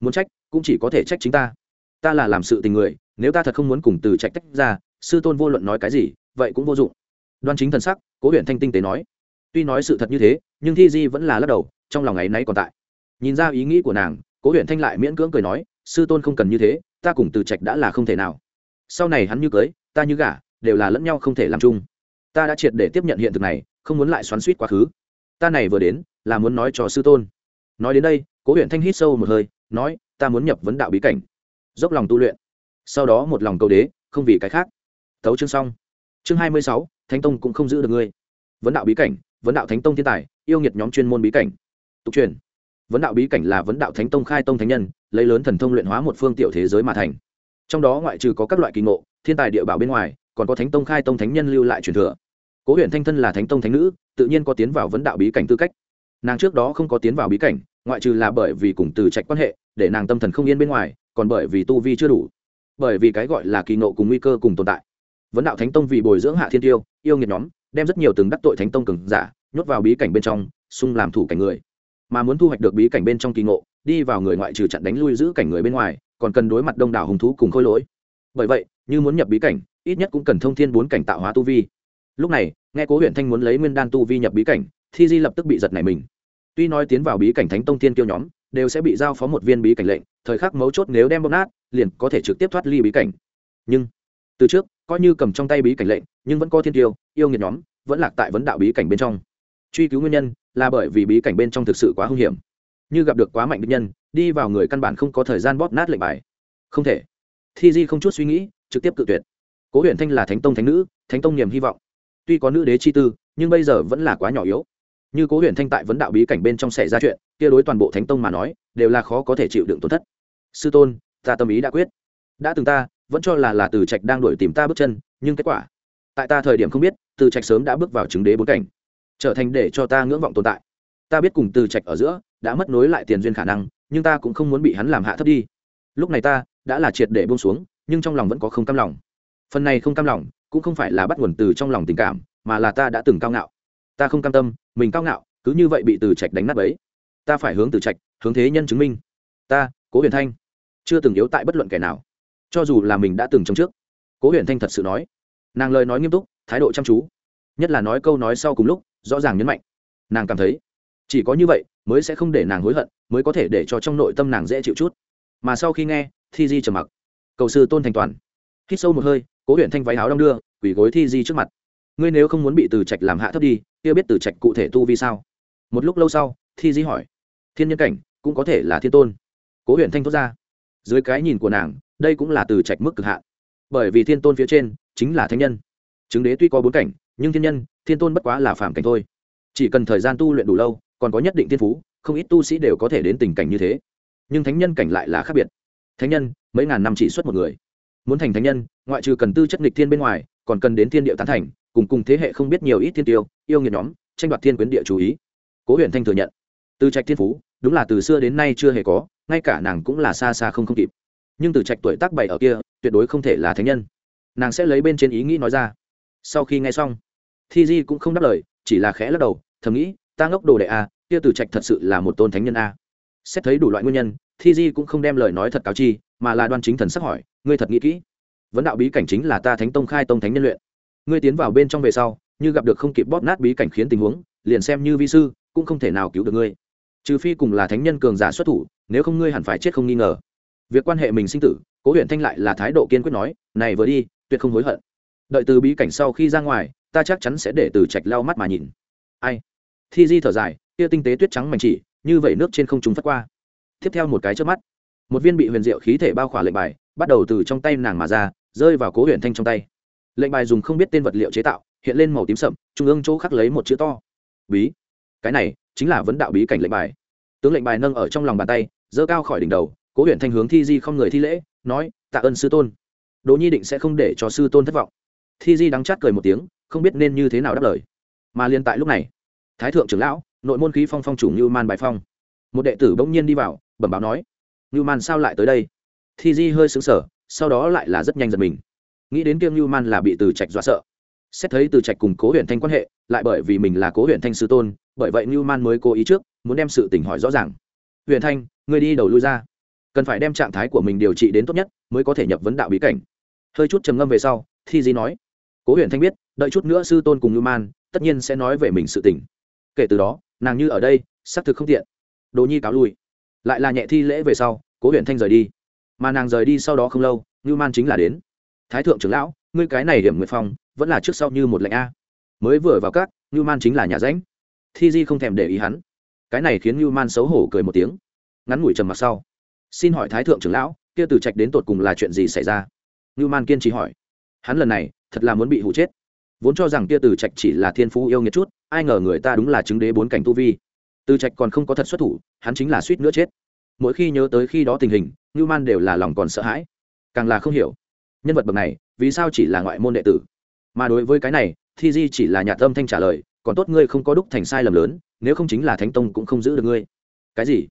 Muốn trách, cũng chỉ có thể trách chính ta. Ta là làm sự tình người, nếu ta thật không muốn cùng từ trạch tách ra, sư tôn vô luận nói cái gì, vậy cũng vô dụng. Đoan chính thần sắc, cố huyện thanh tinh tế nói. Tuy nói sự thật như thế, nhưng thi di vẫn là lắc đầu trong lòng ấy nay còn tại. Nhìn ra ý nghĩ của nàng, cố huyện thanh lại miễn cưỡng cười nói, sư tôn không cần như thế, ta cùng từ trạch đã là không thể nào. Sau này hắn như cưới, ta như gả, đều là lẫn nhau không thể làm chung. Ta đã triệt để tiếp nhận hiện thực này, không muốn lại xoắn suýt quá khứ. Ta này vừa đến, là muốn nói cho sư tôn. Nói đến đây, cố huyện thanh hít sâu một hơi, nói, ta muốn nhập vấn đạo bí cảnh. Dốc lòng tu luyện. Sau đó một lòng cầu đế, không vì cái khác. Tấu chương xong. Chương hai mươi sáu, thánh tông cũng không giữ được ngươi. Vấn đạo bí cảnh, vấn đạo thánh tông thiên tài, yêu nghiệt nhóm chuyên môn bí cảnh tục truyền. Vấn đạo bí cảnh là vấn đạo thánh tông khai tông thánh nhân, lấy lớn thần thông luyện hóa một phương tiểu thế giới mà thành. Trong đó ngoại trừ có các loại kỳ ngộ, thiên tài địa bảo bên ngoài, còn có thánh tông khai tông thánh nhân lưu lại truyền thừa. Cố huyện thanh thân là thánh tông thánh nữ, tự nhiên có tiến vào vấn đạo bí cảnh tư cách. Nàng trước đó không có tiến vào bí cảnh, ngoại trừ là bởi vì cùng từ trạch quan hệ, để nàng tâm thần không yên bên ngoài, còn bởi vì tu vi chưa đủ. Bởi vì cái gọi là kỳ nộ cùng nguy cơ cùng tồn tại. Vấn đạo thánh tông vì bồi dưỡng hạ thiên tiêu, yêu nghiệt nhóm, đem rất nhiều từng đắc tội thánh tông cường giả, nhốt vào bí cảnh bên trong, xung làm thủ cảnh người mà muốn thu hoạch được bí cảnh bên trong kỳ ngộ, đi vào người ngoại trừ chặn đánh lui giữ cảnh người bên ngoài, còn cần đối mặt đông đảo hùng thú cùng khôi lỗi. Bởi vậy, như muốn nhập bí cảnh, ít nhất cũng cần thông thiên bốn cảnh tạo hóa tu vi. Lúc này, nghe cố huyện thanh muốn lấy nguyên đan tu vi nhập bí cảnh, thi di lập tức bị giật nảy mình. Tuy nói tiến vào bí cảnh thánh tông thiên kiêu nhóm, đều sẽ bị giao phó một viên bí cảnh lệnh, thời khắc mấu chốt nếu đem bóp nát, liền có thể trực tiếp thoát ly bí cảnh. Nhưng, từ trước, coi như cầm trong tay bí cảnh lệnh, nhưng vẫn có thiên tiêu yêu nghiệt nhóm, vẫn lạc tại vấn đạo bí cảnh bên trong. Truy cứu nguyên nhân là bởi vì bí cảnh bên trong thực sự quá hung hiểm. Như gặp được quá mạnh địch nhân, đi vào người căn bản không có thời gian bóp nát lệnh bài. Không thể. Thi di không chút suy nghĩ, trực tiếp cự tuyệt. Cố huyện thanh là thánh tông thánh nữ, thánh tông niềm hy vọng. Tuy có nữ đế chi tư, nhưng bây giờ vẫn là quá nhỏ yếu. Như cố huyện thanh tại vấn đạo bí cảnh bên trong xảy ra chuyện, kia đối toàn bộ thánh tông mà nói, đều là khó có thể chịu đựng tổn thất. Sư tôn, ta tâm ý đã quyết. Đã từng ta, vẫn cho là là từ trạch đang đuổi tìm ta bước chân, nhưng kết quả, tại ta thời điểm không biết, từ trạch sớm đã bước vào chứng đế bốn cảnh trở thành để cho ta ngưỡng vọng tồn tại. Ta biết cùng từ trạch ở giữa đã mất nối lại tiền duyên khả năng, nhưng ta cũng không muốn bị hắn làm hạ thấp đi. Lúc này ta đã là triệt để buông xuống, nhưng trong lòng vẫn có không cam lòng. Phần này không cam lòng cũng không phải là bắt nguồn từ trong lòng tình cảm, mà là ta đã từng cao ngạo. Ta không cam tâm, mình cao ngạo, cứ như vậy bị từ trạch đánh nát ấy ta phải hướng từ trạch, hướng thế nhân chứng minh. Ta, cố huyền thanh, chưa từng yếu tại bất luận kẻ nào, cho dù là mình đã từng trong trước. Cố huyền thanh thật sự nói. Nàng lời nói nghiêm túc, thái độ chăm chú nhất là nói câu nói sau cùng lúc, rõ ràng nhấn mạnh. Nàng cảm thấy, chỉ có như vậy mới sẽ không để nàng hối hận, mới có thể để cho trong nội tâm nàng dễ chịu chút. Mà sau khi nghe, thi di trầm mặc. Cầu sư tôn thành toàn. Hít sâu một hơi, cố huyện thanh váy áo đong đưa, quỳ gối thi di trước mặt. Ngươi nếu không muốn bị từ trạch làm hạ thấp đi, kia biết từ trạch cụ thể tu vi sao? Một lúc lâu sau, thi di hỏi. Thiên nhân cảnh, cũng có thể là thiên tôn. Cố huyện thanh thốt ra. Dưới cái nhìn của nàng, đây cũng là từ trạch mức cực hạn. Bởi vì thiên tôn phía trên chính là thánh nhân. Chứng đế tuy có bốn cảnh nhưng thiên nhân, thiên tôn bất quá là phạm cảnh thôi. Chỉ cần thời gian tu luyện đủ lâu, còn có nhất định thiên phú, không ít tu sĩ đều có thể đến tình cảnh như thế. Nhưng thánh nhân cảnh lại là khác biệt. Thánh nhân, mấy ngàn năm chỉ xuất một người. Muốn thành thánh nhân, ngoại trừ cần tư chất nghịch thiên bên ngoài, còn cần đến thiên địa tán thành, cùng cùng thế hệ không biết nhiều ít thiên tiêu, yêu nghiệt nhóm, tranh đoạt thiên quyến địa chú ý. Cố huyền thanh thừa nhận. Từ trạch thiên phú, đúng là từ xưa đến nay chưa hề có, ngay cả nàng cũng là xa xa không không kịp. Nhưng từ trạch tuổi tác bảy ở kia, tuyệt đối không thể là thánh nhân. Nàng sẽ lấy bên trên ý nghĩ nói ra. Sau khi nghe xong thi di cũng không đáp lời, chỉ là khẽ lắc đầu, thầm nghĩ, ta ngốc đồ đệ a, kia từ trạch thật sự là một tôn thánh nhân a. Xét thấy đủ loại nguyên nhân, thi di cũng không đem lời nói thật cáo chi, mà là đoan chính thần sắc hỏi, ngươi thật nghĩ kỹ? Vấn đạo bí cảnh chính là ta thánh tông khai tông thánh nhân luyện. Ngươi tiến vào bên trong về sau, như gặp được không kịp bóp nát bí cảnh khiến tình huống, liền xem như vi sư, cũng không thể nào cứu được ngươi. Trừ phi cùng là thánh nhân cường giả xuất thủ, nếu không ngươi hẳn phải chết không nghi ngờ. Việc quan hệ mình sinh tử, cố huyện thanh lại là thái độ kiên quyết nói, này vừa đi, tuyệt không hối hận. Đợi từ bí cảnh sau khi ra ngoài ta chắc chắn sẽ để từ trạch lau mắt mà nhìn. Ai? Thi di thở dài, kia tinh tế tuyết trắng mảnh chỉ, như vậy nước trên không trung phát qua. Tiếp theo một cái trước mắt, một viên bị huyền diệu khí thể bao khỏa lệnh bài bắt đầu từ trong tay nàng mà ra, rơi vào cố huyền thanh trong tay. Lệnh bài dùng không biết tên vật liệu chế tạo, hiện lên màu tím sậm, trung ương chỗ khắc lấy một chữ to. Bí. Cái này chính là vấn đạo bí cảnh lệnh bài. Tướng lệnh bài nâng ở trong lòng bàn tay dơ cao khỏi đỉnh đầu, cố huyền thanh hướng thi di không người thi lễ, nói, tạ ơn sư tôn. Đỗ nhi định sẽ không để cho sư tôn thất vọng thi di đắng chát cười một tiếng, không biết nên như thế nào đáp lời. Mà liên tại lúc này, thái thượng trưởng lão, nội môn khí phong phong chủ như man bài phong. Một đệ tử bỗng nhiên đi vào, bẩm báo nói, như man sao lại tới đây? Thi di hơi xứng sở sau đó lại là rất nhanh giật mình. Nghĩ đến kiêng như man là bị từ trạch dọa sợ. Xét thấy từ trạch cùng cố huyện thanh quan hệ, lại bởi vì mình là cố huyện thanh sư tôn, bởi vậy như man mới cố ý trước, muốn đem sự tình hỏi rõ ràng. Huyện thanh người đi đầu lui ra. Cần phải đem trạng thái của mình điều trị đến tốt nhất, mới có thể nhập vấn đạo bí cảnh. Hơi chút trầm ngâm về sau, thi di nói cố Huyền thanh biết, đợi chút nữa sư tôn cùng như man tất nhiên sẽ nói về mình sự tình. Kể từ đó, nàng như ở đây, xác thực không tiện. Đồ nhi cáo lui. Lại là nhẹ thi lễ về sau, cố Huyền thanh rời đi. Mà nàng rời đi sau đó không lâu như man chính là đến. Thái thượng trưởng lão, ngươi cái này điểm nguyệt phong, vẫn là trước sau như một lệnh a. Mới vừa vào các như man chính là nhà ránh thi di không thèm để ý hắn. Cái này khiến như man xấu hổ cười một tiếng. Ngắn ngủi trầm mặc sau, xin hỏi thái thượng trưởng lão, kia từ trạch đến tột cùng là chuyện gì xảy ra? Như man kiên trì hỏi. Hắn lần này thật là muốn bị hụ chết. Vốn cho rằng kia từ trạch chỉ là thiên phú yêu nghiệt chút, ai ngờ người ta đúng là chứng đế bốn cảnh tu vi. Từ trạch còn không có thật xuất thủ, hắn chính là suýt nữa chết. Mỗi khi nhớ tới khi đó tình hình, ngưu man đều là lòng còn sợ hãi. Càng là không hiểu, nhân vật bậc này, vì sao chỉ là ngoại môn đệ tử? Mà đối với cái này, thi di chỉ là nhà tâm thanh trả lời, còn tốt ngươi không có đúc thành sai lầm lớn, nếu không chính là thánh tông cũng không giữ được ngươi. Cái gì?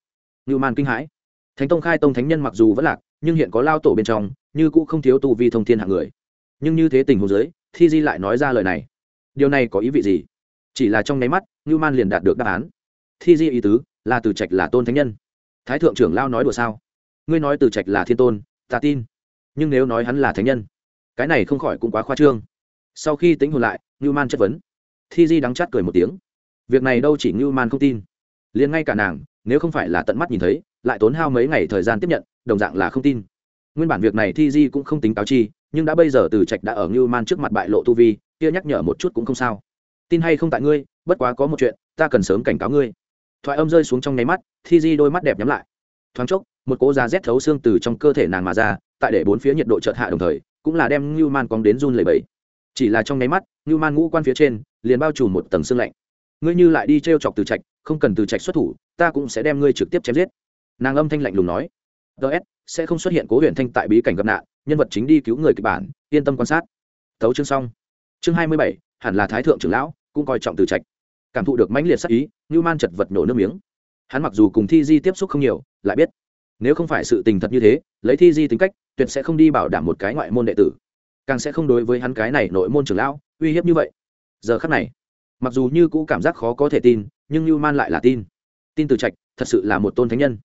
Ngưu man kinh hãi. Thánh tông khai tông thánh nhân mặc dù vẫn lạc, nhưng hiện có lao tổ bên trong, như cũ không thiếu tu vi thông thiên hạng người nhưng như thế tình huống giới thi di lại nói ra lời này. Điều này có ý vị gì? Chỉ là trong nháy mắt, ngưu man liền đạt được đáp án. Thi di ý tứ là từ trạch là tôn thánh nhân. Thái thượng trưởng lao nói đùa sao? Ngươi nói từ trạch là thiên tôn, ta tin. Nhưng nếu nói hắn là thánh nhân, cái này không khỏi cũng quá khoa trương. Sau khi tính hồn lại, ngưu man chất vấn. Thi di đắng chát cười một tiếng. Việc này đâu chỉ ngưu man không tin. Liền ngay cả nàng, nếu không phải là tận mắt nhìn thấy, lại tốn hao mấy ngày thời gian tiếp nhận, đồng dạng là không tin nguyên bản việc này thi di cũng không tính cáo chi, nhưng đã bây giờ từ trạch đã ở ngưu man trước mặt bại lộ tu vi, kia nhắc nhở một chút cũng không sao. Tin hay không tại ngươi, bất quá có một chuyện, ta cần sớm cảnh cáo ngươi. Thoại âm rơi xuống trong nháy mắt, thi di đôi mắt đẹp nhắm lại. Thoáng chốc, một cỗ da rét thấu xương từ trong cơ thể nàng mà ra, tại để bốn phía nhiệt độ chợt hạ đồng thời, cũng là đem ngưu man cóng đến run lầy bẫy chỉ là trong nháy mắt, ngưu man ngũ quan phía trên, liền bao trùm một tầng xương lạnh. Ngươi như lại đi t r e o chọc từ trạch, không cần từ trạch xuất thủ, ta cũng sẽ đem ngươi trực tiếp chém giết. Nàng âm thanh lạnh lùng nói. Ts sẽ không xuất hiện cố huyện thanh tại bí cảnh gặp nạn, nhân vật chính đi cứu người kịch bản, yên tâm quan sát. Thấu chương xong. Chương hai mươi bảy, hẳn là thái thượng trưởng lão, cũng coi trọng từ trạch. Cảm thụ được mãnh liệt sắc ý như man chật vật nổ nước miếng. Hắn mặc dù cùng thi di tiếp xúc không nhiều, lại biết, nếu không phải sự tình thật như thế, lấy thi di tính cách, tuyệt sẽ không đi bảo đảm một cái ngoại môn đệ tử. Càng sẽ không đối với hắn cái này nội môn trưởng lão, uy hiếp như vậy. Giờ khắc này, mặc dù như cũ cảm giác khó có thể tin, nhưng như man lại là tin. Tin từ trạch, thật sự là một tôn thánh nhân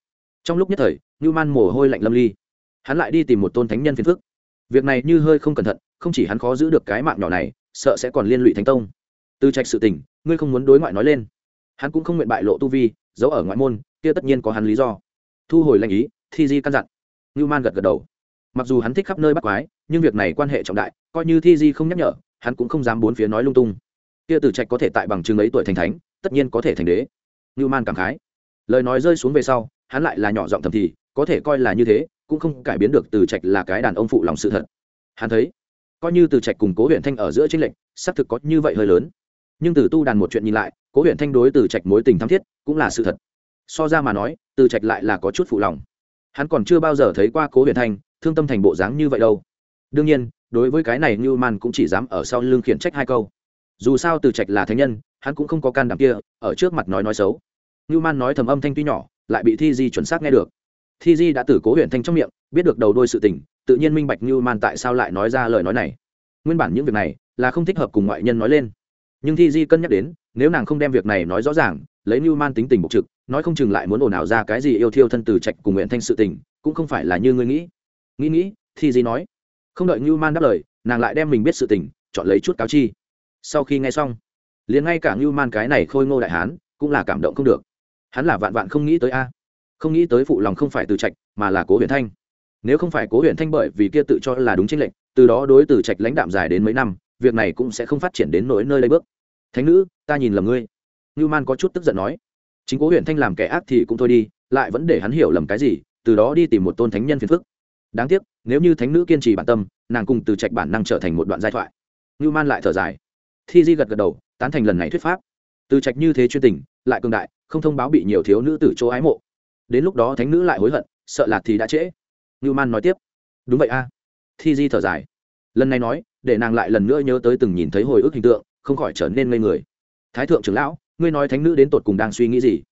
trong lúc nhất thời ngưu man mồ hôi lạnh lâm ly. Hắn lại đi tìm một tôn thánh nhân phiền phức. Việc này như hơi không cẩn thận, không chỉ hắn khó giữ được cái mạng nhỏ này, sợ sẽ còn liên lụy thánh tông. Từ trạch sự tình, ngươi không muốn đối ngoại nói lên. Hắn cũng không nguyện bại lộ tu vi, giấu ở ngoại môn, kia tất nhiên có hắn lý do. Thu hồi lệnh ý, thi di căn dặn. Ngưu man gật gật đầu. Mặc dù hắn thích khắp nơi bắt quái, nhưng việc này quan hệ trọng đại, coi như thi di không nhắc nhở, hắn cũng không dám bốn phía nói lung tung. Kia từ trạch có thể tại bằng chứng ấy tuổi thành thánh, tất nhiên có thể thành đế. Ngưu man cảm khái. Lời nói rơi xuống về sau hắn lại là nhỏ giọng thầm thì, có thể coi là như thế, cũng không cải biến được từ trạch là cái đàn ông phụ lòng sự thật. Hắn thấy, coi như từ trạch cùng cố huyện thanh ở giữa tranh lệnh xác thực có như vậy hơi lớn. Nhưng từ tu đàn một chuyện nhìn lại, cố huyện thanh đối từ trạch mối tình thắm thiết, cũng là sự thật. So ra mà nói, từ trạch lại là có chút phụ lòng. Hắn còn chưa bao giờ thấy qua cố huyện thanh, thương tâm thành bộ dáng như vậy đâu. Đương nhiên, đối với cái này như man cũng chỉ dám ở sau lưng khiển trách hai câu. Dù sao từ trạch là thánh nhân, hắn cũng không có can đảm kia, ở trước mặt nói nói xấu. Như man nói thầm âm thanh tuy nhỏ lại bị thi di chuẩn xác nghe được. Thi di đã từ cố huyện thanh trong miệng, biết được đầu đôi sự tình, tự nhiên minh bạch như man tại sao lại nói ra lời nói này. Nguyên bản những việc này là không thích hợp cùng ngoại nhân nói lên. Nhưng thi di cân nhắc đến, nếu nàng không đem việc này nói rõ ràng, lấy như man tính tình bộc trực, nói không chừng lại muốn ồn ào ra cái gì yêu thiêu thân từ trạch cùng nguyện thanh sự tình, cũng không phải là như ngươi nghĩ. Nghĩ nghĩ, thi di nói, không đợi như man đáp lời, nàng lại đem mình biết sự tình, chọn lấy chút cáo chi. Sau khi nghe xong, liền ngay cả như man cái này khôi ngô đại hán, cũng là cảm động không được hắn là vạn vạn không nghĩ tới a. Không nghĩ tới phụ lòng không phải từ trạch, mà là cố huyện thanh. Nếu không phải cố huyện thanh bởi vì kia tự cho là đúng chính lệnh, từ đó đối từ trạch lãnh đạm dài đến mấy năm, việc này cũng sẽ không phát triển đến nỗi nơi đây bước. Thánh nữ, ta nhìn lầm ngươi. Ngưu man có chút tức giận nói. Chính cố huyện thanh làm kẻ ác thì cũng thôi đi, lại vẫn để hắn hiểu lầm cái gì, từ đó đi tìm một tôn thánh nhân phiền phức. Đáng tiếc, nếu như thánh nữ kiên trì bản tâm, nàng cùng từ trạch bản năng trở thành một đoạn giai thoại. Ngưu man lại thở dài. Thi di gật gật đầu, tán thành lần này thuyết pháp từ trạch như thế chuyên tình, lại cường đại, không thông báo bị nhiều thiếu nữ tử chỗ ái mộ. Đến lúc đó thánh nữ lại hối hận, sợ là thì đã trễ. Như man nói tiếp, đúng vậy a. Thi di thở dài. Lần này nói, để nàng lại lần nữa nhớ tới từng nhìn thấy hồi ức hình tượng, không khỏi trở nên ngây người. Thái thượng trưởng lão, ngươi nói thánh nữ đến tột cùng đang suy nghĩ gì?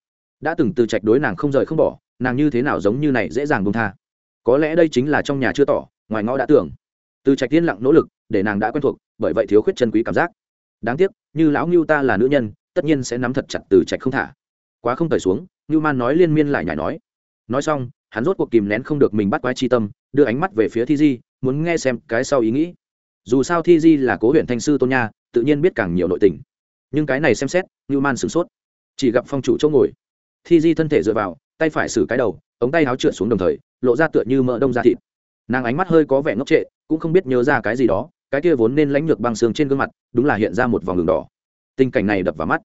Đã từng từ trạch đối nàng không rời không bỏ, nàng như thế nào giống như này dễ dàng bông tha. Có lẽ đây chính là trong nhà chưa tỏ, ngoài ngõ đã tưởng. Từ trạch tiên lặng nỗ lực, để nàng đã quen thuộc, bởi vậy thiếu khuyết chân quý cảm giác. Đáng tiếc, như lão ngưu ta là nữ nhân tất nhiên sẽ nắm thật chặt từ trạch không thả. Quá không tời xuống như man nói liên miên lại nhảy nói. Nói xong, hắn rốt cuộc kìm nén không được mình bắt quái chi tâm, đưa ánh mắt về phía thi di, muốn nghe xem cái sau ý nghĩ. Dù sao thi di là cố huyện thanh sư tôn nha, tự nhiên biết càng nhiều nội tình. Nhưng cái này xem xét như man sửng sốt. Chỉ gặp phong chủ chỗ ngồi. Thi di thân thể dựa vào, tay phải xử cái đầu, ống tay áo trượt xuống đồng thời, lộ ra tựa như mỡ đông da thịt. Nàng ánh mắt hơi có vẻ ngốc trệ, cũng không biết nhớ ra cái gì đó, cái kia vốn nên lãnh lược băng xương trên gương mặt, đúng là hiện ra một vòng đường đỏ tình cảnh này đập vào mắt.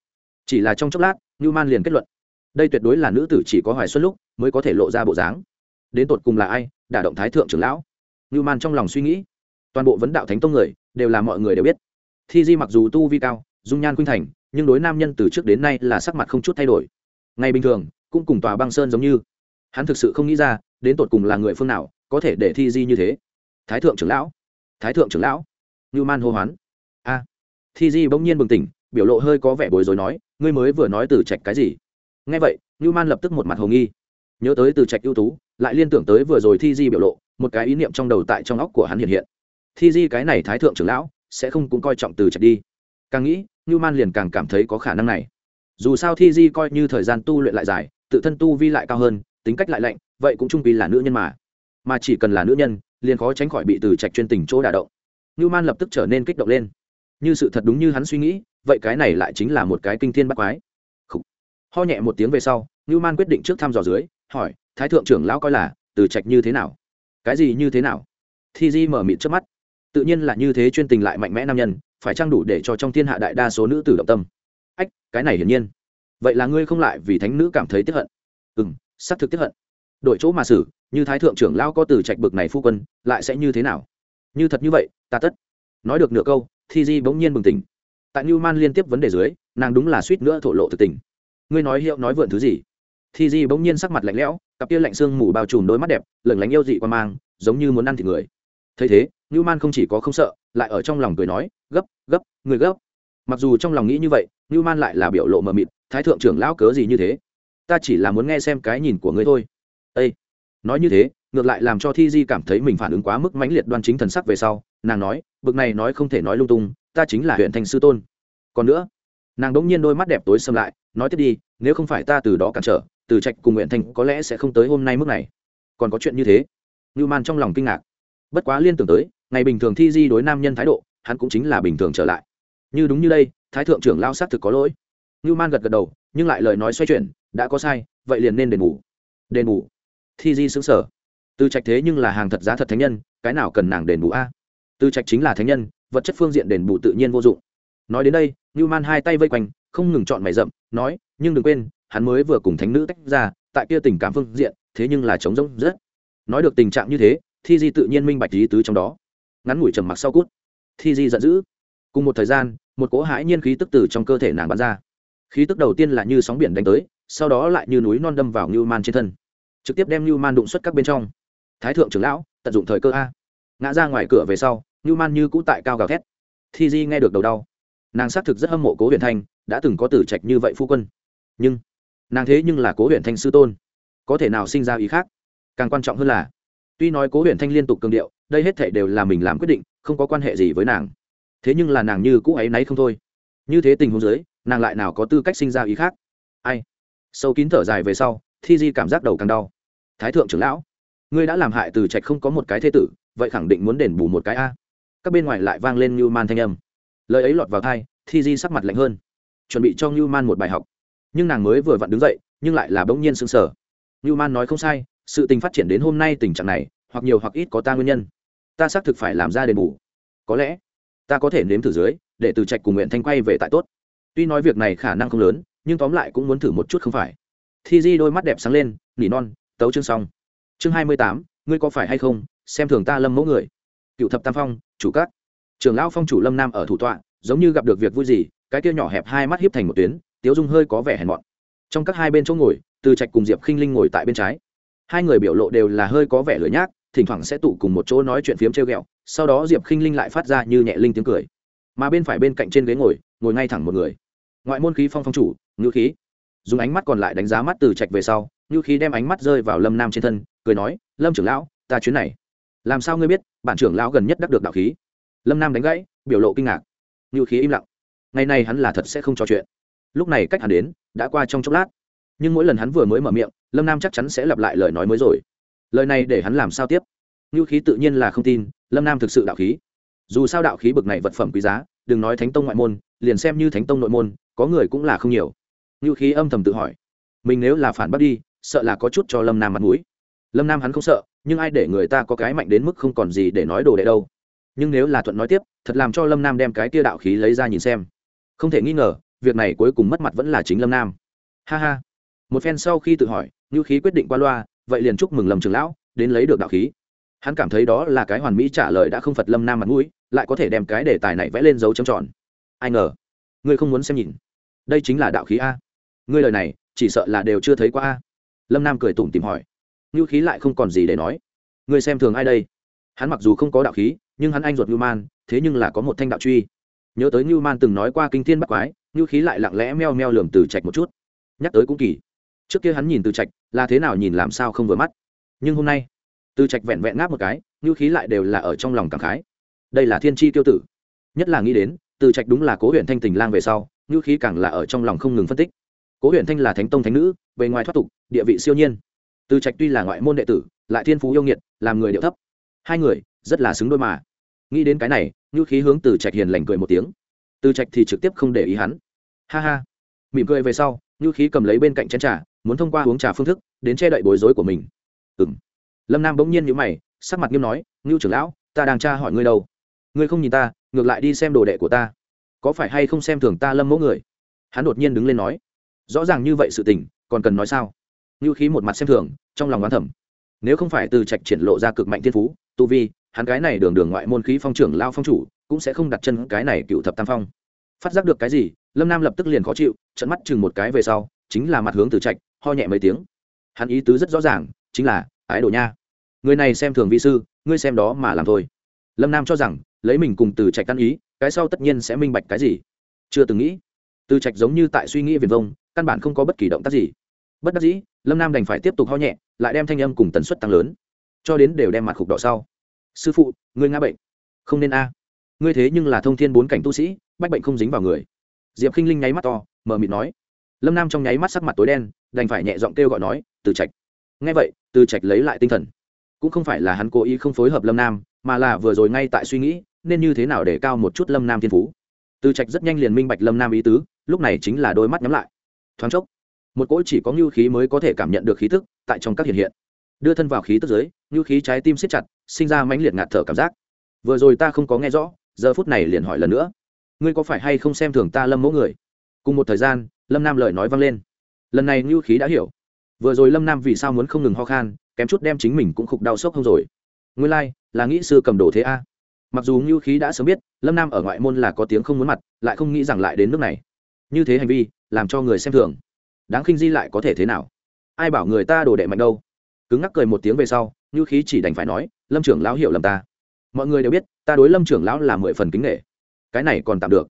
Chỉ là trong chốc lát, Newman man liền kết luận, đây tuyệt đối là nữ tử chỉ có hoài xuân lúc mới có thể lộ ra bộ dáng. Đến tột cùng là ai, đả động thái thượng trưởng lão? Newman man trong lòng suy nghĩ. Toàn bộ vấn đạo thánh tông người, đều là mọi người đều biết. Thi di mặc dù tu vi cao, dung nhan khuynh thành, nhưng đối nam nhân từ trước đến nay là sắc mặt không chút thay đổi. Ngày bình thường, cũng cùng tòa băng sơn giống như. Hắn thực sự không nghĩ ra, đến tột cùng là người phương nào có thể để thi di như thế. Thái thượng trưởng lão, thái thượng trưởng lão. Newman man hô hoán. A. Thi di bỗng nhiên bừng tỉnh biểu lộ hơi có vẻ bối rối nói, ngươi mới vừa nói từ trạch cái gì? Nghe vậy như man lập tức một mặt hồ nghi. Nhớ tới từ trạch ưu tú, lại liên tưởng tới vừa rồi thi di biểu lộ, một cái ý niệm trong đầu tại trong óc của hắn hiện hiện. Thi di cái này thái thượng trưởng lão, sẽ không cũng coi trọng từ trạch đi. Càng nghĩ như man liền càng cảm thấy có khả năng này. Dù sao thi di coi như thời gian tu luyện lại dài, tự thân tu vi lại cao hơn, tính cách lại lạnh, vậy cũng trung vì là nữ nhân mà. Mà chỉ cần là nữ nhân, liền khó tránh khỏi bị từ trạch chuyên tình chỗ đả động. Như man lập tức trở nên kích động lên. Như sự thật đúng như hắn suy nghĩ vậy cái này lại chính là một cái kinh thiên bắt quái. Khủ. ho nhẹ một tiếng về sau, ngưu man quyết định trước thăm dò dưới, hỏi, thái thượng trưởng lão coi là, từ trạch như thế nào? Cái gì như thế nào? Thi di mở mịt trước mắt. Tự nhiên là như thế chuyên tình lại mạnh mẽ nam nhân, phải trang đủ để cho trong thiên hạ đại đa số nữ tử động tâm? Ách, cái này hiển nhiên. Vậy là ngươi không lại vì thánh nữ cảm thấy tiếp hận? Ừ m xác thực tiếp hận. Đổi chỗ mà xử, như thái thượng trưởng lão có từ trạch bực này phu quân, lại sẽ như thế nào? Như thật như vậy, ta tất. Nói được nửa câu, thi di bỗng nhiên bừng tỉnh tại Newman liên tiếp vấn đề dưới, nàng đúng là suýt nữa thổ lộ thực tình. Ngươi nói hiệu nói vượn thứ gì? Thi di bỗng nhiên sắc mặt lạnh lẽo, cặp kia lạnh xương mù bao trùm đôi mắt đẹp lẩn lánh yêu dị qua mang, giống như muốn ăn thịt người. Thấy thế, Newman không chỉ có không sợ, lại ở trong lòng cười nói, gấp gấp, người gấp. Mặc dù trong lòng nghĩ như vậy, Newman lại là biểu lộ mờ mịt, thái thượng trưởng lão cớ gì như thế? Ta chỉ là muốn nghe xem cái nhìn của ngươi thôi. Ây nói như thế, ngược lại làm cho thi di cảm thấy mình phản ứng quá mức mãnh liệt đoan chính thần sắc về sau, nàng nói, bực này nói không thể nói lung tung ta chính là huyện thành sư tôn. Còn nữa, nàng đ ỗ n g nhiên đôi mắt đẹp tối xâm lại, nói tiếp đi, nếu không phải ta từ đó cản trở, từ trạch cùng nguyện thành có lẽ sẽ không tới hôm nay mức này. Còn có chuyện như thế? Ngưu man trong lòng kinh ngạc. Bất quá liên tưởng tới, ngày bình thường thi di đối nam nhân thái độ, hắn cũng chính là bình thường trở lại. Như đúng như đây, thái thượng trưởng lao xác thực có lỗi. Ngưu man gật gật đầu, nhưng lại lời nói xoay chuyển, đã có sai, vậy liền nên đền bù. Đền bù? Thi di xứng sở. Từ trạch thế nhưng là hàng thật giá thật thánh nhân, cái nào cần nàng đền bù a? Từ trạch chính là thánh nhân vật chất phương diện đền bù tự nhiên vô dụng. Nói đến đây như man hai tay vây quanh, không ngừng chọn mày rậm, nói, nhưng đừng quên, hắn mới vừa cùng thánh nữ tách ra, tại kia tình cảm phương diện, thế nhưng là trống rỗng rất. Nói được tình trạng như thế, thi di tự nhiên minh bạch lý tứ trong đó. Ngắn ngủi trầm mặc sau cút, thi di giận dữ. Cùng một thời gian, một cỗ hãi nhiên khí tức từ trong cơ thể nàng bắn ra. Khí tức đầu tiên là như sóng biển đánh tới, sau đó lại như núi non đâm vào ngưu man trên thân. Trực tiếp đem ngưu man đụng xuất các bên trong. Thái thượng trưởng lão, tận dụng thời cơ a. Ngã ra ngoài cửa về sau ngưu man như cũ tại cao gào thét. Thi di nghe được đầu đau. Nàng xác thực rất hâm mộ cố huyền thanh, đã từng có tử trạch như vậy phu quân. Nhưng, nàng thế nhưng là cố huyền thanh sư tôn. Có thể nào sinh ra ý khác? Càng quan trọng hơn là, tuy nói cố huyền thanh liên tục cường điệu, đây hết thể đều là mình làm quyết định, không có quan hệ gì với nàng. Thế nhưng là nàng như cũ ấy náy không thôi. Như thế tình huống dưới, nàng lại nào có tư cách sinh ra ý khác? Ai? Sâu kín thở dài về sau, thi di cảm giác đầu càng đau. Thái thượng trưởng lão, ngươi đã làm hại từ trạch không có một cái thế tử, vậy khẳng định muốn đền bù một cái a các bên ngoài lại vang lên như man thanh âm. Lời ấy lọt vào thai thi di sắc mặt lạnh hơn. Chuẩn bị cho như man một bài học. Nhưng nàng mới vừa vặn đứng dậy, nhưng lại là bỗng nhiên sững sờ. Như man nói không sai, sự tình phát triển đến hôm nay tình trạng này, hoặc nhiều hoặc ít có ta nguyên nhân. Ta xác thực phải làm ra đền bù. Có lẽ, ta có thể nếm thử dưới, để từ trạch cùng nguyện thanh quay về tại tốt. Tuy nói việc này khả năng không lớn, nhưng tóm lại cũng muốn thử một chút không phải. Thi di đôi mắt đẹp sáng lên, nỉ non, tấu chương xong. Chương hai mươi tám, ngươi có phải hay không, xem thường ta lâm mẫu người cựu thập tam phong, chủ các. Trưởng lão phong chủ lâm nam ở thủ tọa, giống như gặp được việc vui gì, cái kia nhỏ hẹp hai mắt hiếp thành một tuyến, tiếu dung hơi có vẻ hèn mọn. Trong các hai bên chỗ ngồi, từ trạch cùng diệp khinh linh ngồi tại bên trái. Hai người biểu lộ đều là hơi có vẻ lửa nhác, thỉnh thoảng sẽ tụ cùng một chỗ nói chuyện phiếm treo ghẹo, sau đó diệp khinh linh lại phát ra như nhẹ linh tiếng cười. Mà bên phải bên cạnh trên ghế ngồi ngồi ngay thẳng một người. Ngoại môn khí phong phong chủ ngữ khí. Dùng ánh mắt còn lại đánh giá mắt từ trạch về sau ngữ khí đem ánh mắt rơi vào lâm nam trên thân, cười nói, lâm trưởng lão, ta chuyến này làm sao ngươi biết, bản trưởng lão gần nhất đắc được đạo khí? Lâm nam đánh gãy, biểu lộ kinh ngạc. Ngữ khí im lặng. Ngày nay hắn là thật sẽ không trò chuyện. Lúc này cách hắn đến, đã qua trong chốc lát. Nhưng mỗi lần hắn vừa mới mở miệng, lâm nam chắc chắn sẽ lặp lại lời nói mới rồi. Lời này để hắn làm sao tiếp? Ngữ khí tự nhiên là không tin, lâm nam thực sự đạo khí. Dù sao đạo khí bực này vật phẩm quý giá, đừng nói thánh tông ngoại môn, liền xem như thánh tông nội môn, có người cũng là không nhiều. Ngữ khí âm thầm tự hỏi. Mình nếu là phản bắt đi, sợ là có chút cho lâm nam mặt mũi lâm nam hắn không sợ nhưng ai để người ta có cái mạnh đến mức không còn gì để nói đồ đệ đâu nhưng nếu là thuận nói tiếp thật làm cho lâm nam đem cái tia đạo khí lấy ra nhìn xem không thể nghi ngờ việc này cuối cùng mất mặt vẫn là chính lâm nam ha ha một phen sau khi tự hỏi ngữ khí quyết định qua loa vậy liền chúc mừng lâm trường lão đến lấy được đạo khí hắn cảm thấy đó là cái hoàn mỹ trả lời đã không phật lâm nam mặt mũi lại có thể đem cái đề tài này vẽ lên dấu trầm tròn ai ngờ ngươi không muốn xem nhìn đây chính là đạo khí a ngươi lời này chỉ sợ là đều chưa thấy qua a lâm nam cười tủm tìm hỏi ngưu khí lại không còn gì để nói. Người xem thường ai đây? Hắn mặc dù không có đạo khí, nhưng hắn anh ruột ngưu man, thế nhưng là có một thanh đạo truy. Nhớ tới ngưu man từng nói qua kinh thiên bắc quái ngưu khí lại lặng lẽ meo meo lườm từ trạch một chút. Nhắc tới cũng kỳ. Trước kia hắn nhìn từ trạch, là thế nào nhìn làm sao không vừa mắt. Nhưng hôm nay, từ trạch vẹn vẹn ngáp một cái ngưu khí lại đều là ở trong lòng cảm khái. Đây là thiên tri tiêu tử. Nhất là nghĩ đến, từ trạch đúng là cố huyện thanh tình lang về sau ngưu khí càng là ở trong lòng không ngừng phân tích. Cố huyện thanh là thánh tông thánh nữ, bề ngoài thoát tục, địa vị siêu nhiên từ trạch tuy là ngoại môn đệ tử, lại thiên phú yêu nghiệt, làm người điệu thấp. Hai người, rất là xứng đôi mà. Nghĩ đến cái này ngữ khí hướng từ trạch hiền lành cười một tiếng. Từ trạch thì trực tiếp không để ý hắn. Ha ha. Mỉm cười về sau ngữ khí cầm lấy bên cạnh chén trà, muốn thông qua uống trà phương thức, đến che đậy bối rối của mình. Ừ m lâm nam bỗng nhiên nhữ mày, sắc mặt nghiêm nói ngưu trưởng lão, ta đang tra hỏi ngươi đâu? Ngươi không nhìn ta, ngược lại đi xem đồ đệ của ta. Có phải hay không xem thường ta lâm mẫu người? Hắn đột nhiên đứng lên nói. Rõ ràng như vậy sự tình, còn cần nói sao? Ngưu khí một mặt xem thường, trong lòng oán thẩm nếu không phải từ trạch triển lộ ra cực mạnh thiên phú, tu vi, hắn cái này đường đường ngoại môn khí phong trưởng lao phong chủ, cũng sẽ không đặt chân cái này cựu thập tam phong. Phát giác được cái gì, lâm nam lập tức liền khó chịu trận mắt chừng một cái về sau, chính là mặt hướng từ trạch, ho nhẹ mấy tiếng. Hắn ý tứ rất rõ ràng, chính là, ái đồ nha, người này xem thường vi sư, ngươi xem đó mà làm thôi. Lâm nam cho rằng, lấy mình cùng từ trạch căn ý, cái sau tất nhiên sẽ minh bạch cái gì. Chưa từng nghĩ, từ trạch giống như tại suy nghĩ viền vông, căn bản không có bất kỳ động tác gì bất đắc dĩ, lâm nam đành phải tiếp tục ho nhẹ, lại đem thanh âm cùng tần suất tăng lớn. Cho đến đều đem mặt khục đỏ sau. Sư phụ, ngươi ngã bệnh. Không nên a. Ngươi thế nhưng là thông thiên bốn cảnh tu sĩ, bách bệnh không dính vào người. Diệp k i n h linh nháy mắt to mờ mịt nói. Lâm nam trong nháy mắt sắc mặt tối đen, đành phải nhẹ giọng kêu gọi nói, từ trạch. Ngay vậy, từ trạch lấy lại tinh thần. Cũng không phải là hắn cố ý không phối hợp lâm nam, mà là vừa rồi ngay tại suy nghĩ, nên như thế nào để cao một chút lâm nam thiên phú. Từ trạch rất nhanh liền minh bạch lâm nam ý tứ, lúc này chính là đôi mắt nhắm lại. Thoáng chốc một cỗ chỉ có ngưu khí mới có thể cảm nhận được khí tức tại trong các hiện hiện. Đưa thân vào khí tức giới ngưu khí trái tim siết chặt sinh ra mãnh liệt ngạt thở cảm giác. Vừa rồi ta không có nghe rõ giờ phút này liền hỏi lần nữa. Ngươi có phải hay không xem thường ta lâm mẫu người? Cùng một thời gian lâm nam lời nói vang lên. Lần này ngưu khí đã hiểu. Vừa rồi lâm nam vì sao muốn không ngừng ho khan kém chút đem chính mình cũng khục đau sốc không rồi. Nguyên lai、like, là nghĩ sư cầm đồ thế a. Mặc dù ngưu khí đã sớm biết lâm nam ở ngoại môn là có tiếng không muốn mặt lại không nghĩ rằng lại đến nước này. Như thế hành vi làm cho người xem thường đáng khinh di lại có thể thế nào? Ai bảo người ta đồ đệ mạnh đâu? Cứng ngắc cười một tiếng về sau, như khí chỉ đành phải nói, lâm trưởng lão hiểu lầm ta. Mọi người đều biết, ta đối lâm trưởng lão là mười phần kính nghệ cái này còn tạm được.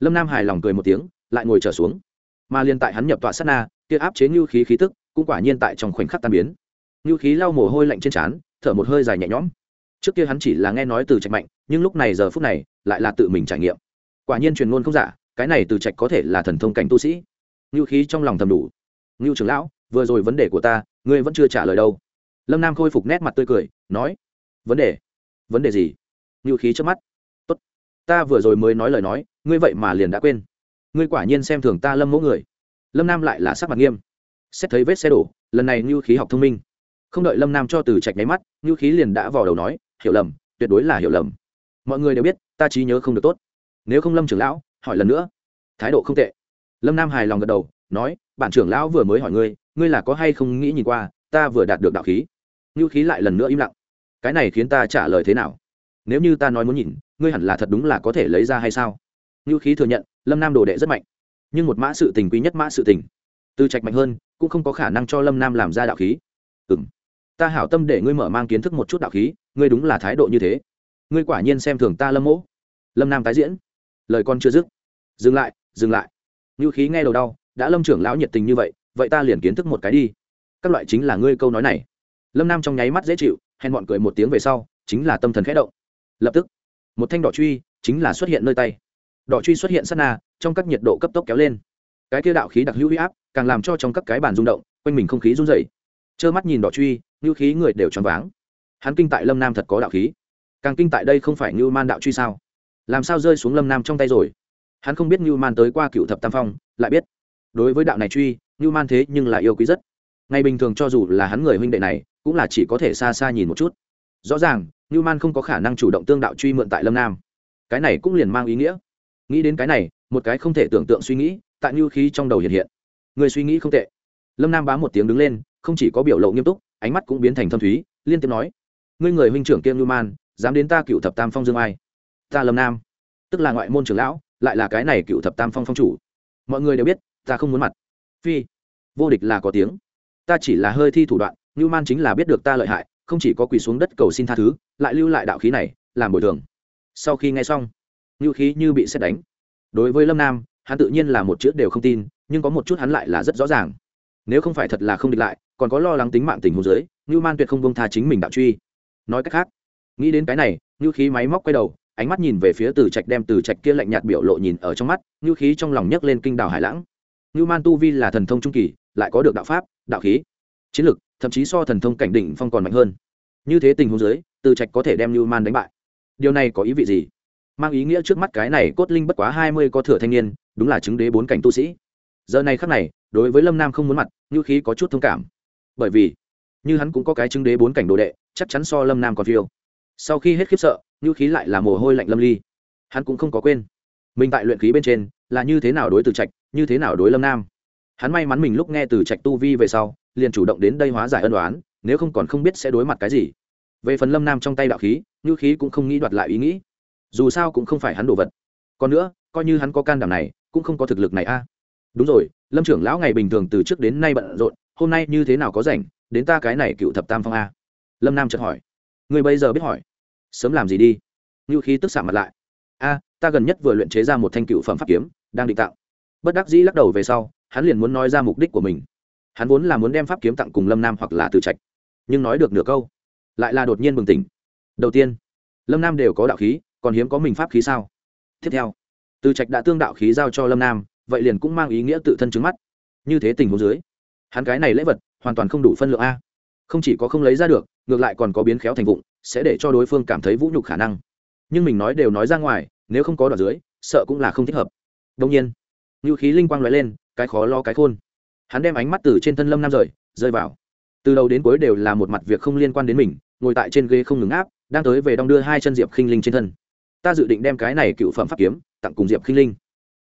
Lâm nam hài lòng cười một tiếng, lại ngồi trở xuống. Mà liên tại hắn nhập tọa sát na, kia áp chế như khí khí tức, cũng quả nhiên tại trong khoảnh khắc tan biến. Như khí lau mồ hôi lạnh trên trán, thở một hơi dài nhẹ nhõm. Trước kia hắn chỉ là nghe nói từ trạch mạnh, nhưng lúc này giờ phút này, lại là tự mình trải nghiệm. Quả nhiên truyền ngôn không giả, cái này từ trạch có thể là thần thông cảnh tu sĩ ngưu khí trong lòng thầm đủ. Ngưu trưởng lão, vừa rồi vấn đề của ta, ngươi vẫn chưa trả lời đâu. Lâm nam khôi phục nét mặt tươi cười, nói, vấn đề? Vấn đề gì? Ngưu khí trước mắt. Tốt, ta vừa rồi mới nói lời nói, ngươi vậy mà liền đã quên. Ngươi quả nhiên xem thường ta lâm mẫu người. Lâm nam lại là sắc mặt nghiêm. Xét thấy vết xe đổ, lần này ngưu khí học thông minh. Không đợi lâm nam cho từ trạch nháy mắt, ngưu khí liền đã vào đầu nói, hiểu lầm, tuyệt đối là hiểu lầm. Mọi người đều biết, ta trí nhớ không được tốt. Nếu không lâm trưởng lão, hỏi lần nữa. Thái độ không tệ lâm nam hài lòng gật đầu, nói bản trưởng lão vừa mới hỏi ngươi ngươi là có hay không nghĩ nhìn qua, ta vừa đạt được đạo khí. Ngưu khí lại lần nữa im lặng. Cái này khiến ta trả lời thế nào? Nếu như ta nói muốn nhìn, ngươi hẳn là thật đúng là có thể lấy ra hay sao? Ngưu khí thừa nhận, lâm nam đồ đệ rất mạnh. Nhưng một mã sự tình quý nhất mã sự tình. Từ trạch mạnh hơn, cũng không có khả năng cho lâm nam làm ra đạo khí. Ừ m ta hảo tâm để ngươi mở mang kiến thức một chút đạo khí, ngươi đúng là thái độ như thế. Ngươi quả nhiên xem thường ta lâm mỗ. Lâm nam tái diễn. Lời con chưa dứt. Dừng lại dừng lại ngưu khí nghe đầu đau, đã lâm trưởng lão nhiệt tình như vậy vậy ta liền kiến thức một cái đi. Các loại chính là ngươi câu nói này. Lâm nam trong nháy mắt dễ chịu, hèn bọn cười một tiếng về sau, chính là tâm thần khẽ động. Lập tức, một thanh đỏ truy chính là xuất hiện nơi tay. Đỏ truy xuất hiện sát na, trong các nhiệt độ cấp tốc kéo lên. Cái kia đạo khí đặc hữu huy áp, càng làm cho trong các cái bàn rung động, quanh mình không khí run dày trơ mắt nhìn đỏ truy ngưu khí người đều choáng váng. Hắn kinh tại lâm nam thật có đạo khí. Càng kinh tại đây không phải ngưu man đạo truy sao? Làm sao rơi xuống lâm nam trong tay rồi? Hắn không biết ngưu man tới qua cựu thập tam phong, lại biết. Đối với đạo này truy, ngưu man thế nhưng lại yêu quý rất. Ngày bình thường cho dù là hắn người huynh đệ này, cũng là chỉ có thể xa xa nhìn một chút. Rõ ràng, ngưu man không có khả năng chủ động tương đạo truy mượn tại lâm nam. Cái này cũng liền mang ý nghĩa. Nghĩ đến cái này, một cái không thể tưởng tượng suy nghĩ, tại như khí trong đầu hiện hiện. Người suy nghĩ không tệ. Lâm nam bá một tiếng đứng lên, không chỉ có biểu lộ nghiêm túc, ánh mắt cũng biến thành thâm thúy, liên tiếp nói. Ngươi người huynh trưởng kiêm ngưu man, dám đến ta cựu thập tam phong dương ai? Ta lâm nam. Tức là ngoại môn trưởng lão lại là cái này cựu thập tam phong phong chủ. Mọi người đều biết, ta không muốn mặt. Phi, vô địch là có tiếng. Ta chỉ là hơi thi thủ đoạn ngưu man chính là biết được ta lợi hại, không chỉ có quỳ xuống đất cầu xin tha thứ, lại lưu lại đạo khí này, làm bồi thường. Sau khi nghe xong ngưu khí như bị xét đánh. Đối với lâm nam, hắn tự nhiên là một chữ đều không tin, nhưng có một chút hắn lại là rất rõ ràng. Nếu không phải thật là không địch lại, còn có lo lắng tính mạng tình hồ dưới ngưu man tuyệt không bông tha chính mình đạo truy. Nói cách khác, nghĩ đến cái này ngưu khí máy móc quay đầu ánh mắt nhìn về phía từ trạch đem từ trạch kia lạnh nhạt biểu lộ nhìn ở trong mắt ngưu khí trong lòng nhấc lên kinh đảo hải lãng. Ngưu man tu vi là thần thông trung kỳ, lại có được đạo pháp, đạo khí, chiến lực, thậm chí so thần thông cảnh đỉnh phong còn mạnh hơn. Như thế tình huống dưới, từ trạch có thể đem ngưu man đánh bại. Điều này có ý vị gì? Mang ý nghĩa trước mắt cái này cốt linh bất quá hai mươi có thừa thanh niên, đúng là chứng đế bốn cảnh tu sĩ. Giờ này khắc này, đối với lâm nam không muốn mặt ngưu khí có chút thông cảm. Bởi vì, như hắn cũng có cái chứng đế bốn cảnh đồ đệ, chắc chắn so lâm nam còn phiêu sau khi hết khiếp sợ, ngữ khí lại là mồ hôi lạnh lâm ly. Hắn cũng không có quên. Mình tại luyện khí bên trên, là như thế nào đối từ trạch, như thế nào đối lâm nam? Hắn may mắn mình lúc nghe từ trạch tu vi về sau, liền chủ động đến đây hóa giải ân đoán nếu không còn không biết sẽ đối mặt cái gì. Về phần lâm nam trong tay đạo khí, ngữ khí cũng không nghĩ đoạt lại ý nghĩ. Dù sao cũng không phải hắn đồ vật. Còn nữa, coi như hắn có can đảm này, cũng không có thực lực này a. Đúng rồi, lâm trưởng lão ngày bình thường từ trước đến nay bận rộn, hôm nay như thế nào có rảnh, đến ta cái này cựu thập tam phong a? Lâm nam chợt hỏi. Người bây giờ biết hỏi sớm làm gì đi. Ngưu khí tức xạ mặt lại. A, ta gần nhất vừa luyện chế ra một thanh cựu phẩm pháp kiếm, đang định tạo bất đắc dĩ lắc đầu về sau, hắn liền muốn nói ra mục đích của mình. Hắn vốn là muốn đem pháp kiếm tặng cùng lâm nam hoặc là từ trạch. Nhưng nói được nửa câu, lại là đột nhiên bừng tỉnh. Đầu tiên, lâm nam đều có đạo khí, còn hiếm có mình pháp khí sao? Tiếp theo, từ trạch đã tương đạo khí giao cho lâm nam, vậy liền cũng mang ý nghĩa tự thân trứng mắt. Như thế tình huống dưới, hắn cái này lễ vật hoàn toàn không đủ phân lượng a. Không chỉ có không lấy ra được, ngược lại còn có biến khéo thành vụng sẽ để cho đối phương cảm thấy vũ nhục khả năng. Nhưng mình nói đều nói ra ngoài, nếu không có đoạn dưới, sợ cũng là không thích hợp. Đông nhiên như khí linh quang nói lên, cái khó lo cái khôn. Hắn đem ánh mắt từ trên thân lâm nam rời, rơi vào. Từ đầu đến cuối đều là một mặt việc không liên quan đến mình, ngồi tại trên ghế không ngừng áp, đang tới về đong đưa hai chân diệp khinh linh trên thân. Ta dự định đem cái này cựu phẩm pháp kiếm, tặng cùng diệp khinh linh.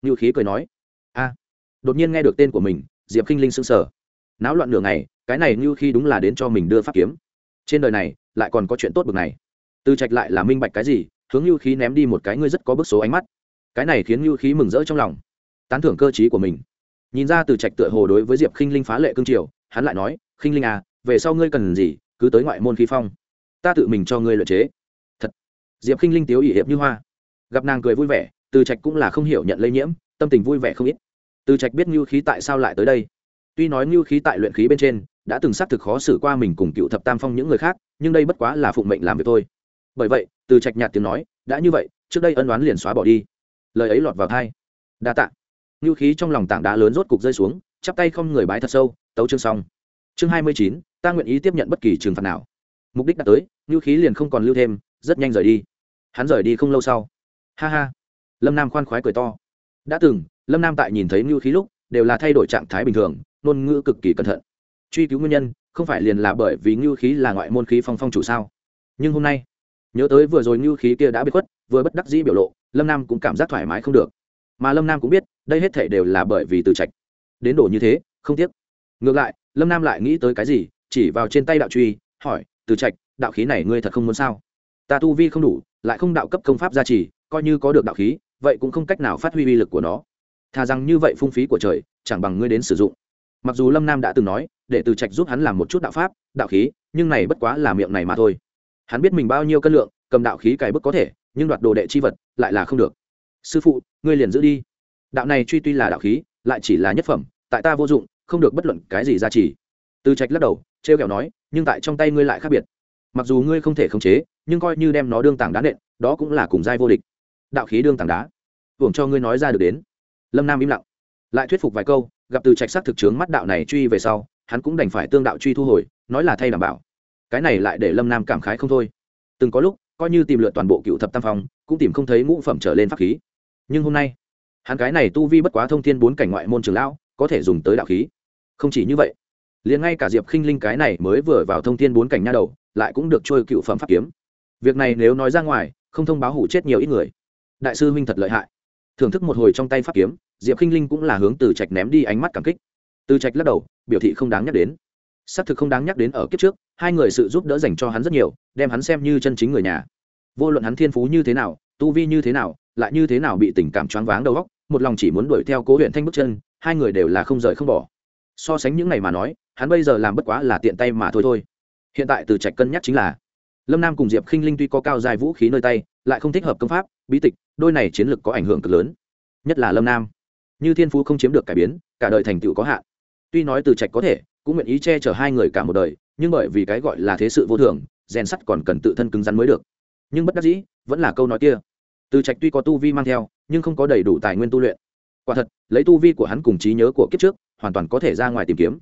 Như khí cười nói. A. Đột nhiên nghe được tên của mình, diệp khinh linh sững sờ. Náo loạn nửa ngày, cái này như khi đúng là đến cho mình đưa pháp kiếm. Trên đời này lại còn có chuyện tốt bực này. Từ trạch lại là minh bạch cái gì, hướng Lưu khí ném đi một cái ngươi rất có bức số ánh mắt. Cái này khiến Lưu khí mừng rỡ trong lòng. Tán thưởng cơ t của mình. Nhìn ra từ trạch tựa hồ đối với diệp khinh linh phá lệ cương triều, hắn lại nói, khinh linh à về sau ngươi cần gì, cứ tới ngoại môn khí phong. Ta tự mình cho ngươi luyện chế. Thật. Diệp khinh linh tiếu ỷ hiệp như hoa. Gặp nàng cười vui vẻ, từ trạch cũng là không hiểu nhận lây nhiễm, tâm tình vui vẻ không ít. Từ trạch biết ngưu khí tại sao lại tới đây. Tuy nói ngưu khí tại luyện khí bên trên đã từng xác thực khó xử qua mình cùng cựu thập tam phong những người khác, nhưng đây bất quá là phụng mệnh làm việc thôi. Bởi vậy, từ trạch nhạt tiếng nói, đã như vậy, trước đây ân đoán liền xóa bỏ đi. Lời ấy lọt vào thai đa tạ. Ngưu khí trong lòng tảng đá lớn rốt cục rơi xuống, chắp tay không người bái thật sâu, tấu chương xong. Chương hai mươi chín, ta nguyện ý tiếp nhận bất kỳ trừng phạt nào. Mục đích đã tới ngưu khí liền không còn lưu thêm, rất nhanh rời đi. Hắn rời đi không lâu sau. Ha ha. Lâm nam khoan khoái cười to. Đã từng, lâm nam tại nhìn thấy ngưu khí lúc, đều là thay đổi trạng thái bình thường, ngôn ngữ cực kỳ cẩn thận truy cứu nguyên nhân, không phải liền là bởi vì ngưu khí là ngoại môn khí phong phong chủ sao? Nhưng hôm nay, nhớ tới vừa rồi ngưu khí kia đã bị khuất, vừa bất đắc dĩ biểu lộ, lâm nam cũng cảm giác thoải mái không được. Mà lâm nam cũng biết, đây hết thể đều là bởi vì từ trạch. Đến đổ như thế, không tiếc. Ngược lại, lâm nam lại nghĩ tới cái gì, chỉ vào trên tay đạo truy, hỏi, từ trạch, đạo khí này ngươi thật không muốn sao? Ta tu vi không đủ, lại không đạo cấp công pháp gia trì, coi như có được đạo khí, vậy cũng không cách nào phát huy uy lực của nó. Thà rằng như vậy phung phí của trời, chẳng bằng ngươi đến sử dụng mặc dù lâm nam đã từng nói, để từ trạch giúp hắn làm một chút đạo pháp, đạo khí, nhưng này bất quá là miệng này mà thôi. Hắn biết mình bao nhiêu cân lượng, cầm đạo khí cài bức có thể, nhưng đoạt đồ đệ chi vật lại là không được. Sư phụ, ngươi liền giữ đi. Đạo này truy tuy là đạo khí, lại chỉ là nhất phẩm, tại ta vô dụng, không được bất luận cái gì ra chỉ từ trạch lắc đầu t r e o kẹo nói, nhưng tại trong tay ngươi lại khác biệt. Mặc dù ngươi không thể khống chế, nhưng coi như đem nó đương tảng đá nện, đó cũng là cùng giai vô địch. Đạo khí đương tảng đá. Hưởng cho ngươi nói ra được đến. Lâm nam im lặng. Lại thuyết phục vài câu gặp từ trạch sắc thực chướng mắt đạo này truy về sau, hắn cũng đành phải tương đạo truy thu hồi, nói là thay đảm bảo. Cái này lại để lâm nam cảm khái không thôi. Từng có lúc, coi như tìm lượt toàn bộ cựu thập tam phong, cũng tìm không thấy ngũ phẩm trở lên pháp khí. Nhưng hôm nay, hắn cái này tu vi bất quá thông thiên bốn cảnh ngoại môn trường lão, có thể dùng tới đạo khí. Không chỉ như vậy, liền ngay cả diệp khinh linh cái này mới vừa vào thông thiên bốn cảnh nha đầu, lại cũng được trôi cựu phẩm pháp kiếm. Việc này nếu nói ra ngoài, không thông báo hủ chết nhiều ít người. Đại sư huynh thật lợi hại. Thưởng thức một hồi trong tay pháp kiếm diệp khinh linh cũng là hướng từ trạch ném đi ánh mắt cảm kích. Từ trạch lắc đầu, biểu thị không đáng nhắc đến. Xác thực không đáng nhắc đến ở kiếp trước, hai người sự giúp đỡ dành cho hắn rất nhiều, đem hắn xem như chân chính người nhà. Vô luận hắn thiên phú như thế nào, tu vi như thế nào, lại như thế nào bị tình cảm choáng váng đầu óc, một lòng chỉ muốn đuổi theo cố huyện thanh bước chân, hai người đều là không rời không bỏ. So sánh những ngày mà nói, hắn bây giờ làm bất quá là tiện tay mà thôi thôi. Hiện tại từ trạch cân nhắc chính là, lâm nam cùng diệp khinh linh tuy có cao dài vũ khí nơi tay, lại không thích hợp công pháp, bí tịch, đôi này chiến lược có ảnh hưởng cực lớn. Nhất là lâm nam như thiên phú không chiếm được cải biến, cả đời thành tựu có hạn. Tuy nói từ trạch có thể, cũng nguyện ý che chở hai người cả một đời, nhưng bởi vì cái gọi là thế sự vô thường, rèn sắt còn cần tự thân cứng rắn mới được. Nhưng bất đắc dĩ, vẫn là câu nói kia. Từ trạch tuy có tu vi mang theo, nhưng không có đầy đủ tài nguyên tu luyện. Quả thật, lấy tu vi của hắn cùng trí nhớ của kiếp trước, hoàn toàn có thể ra ngoài tìm kiếm.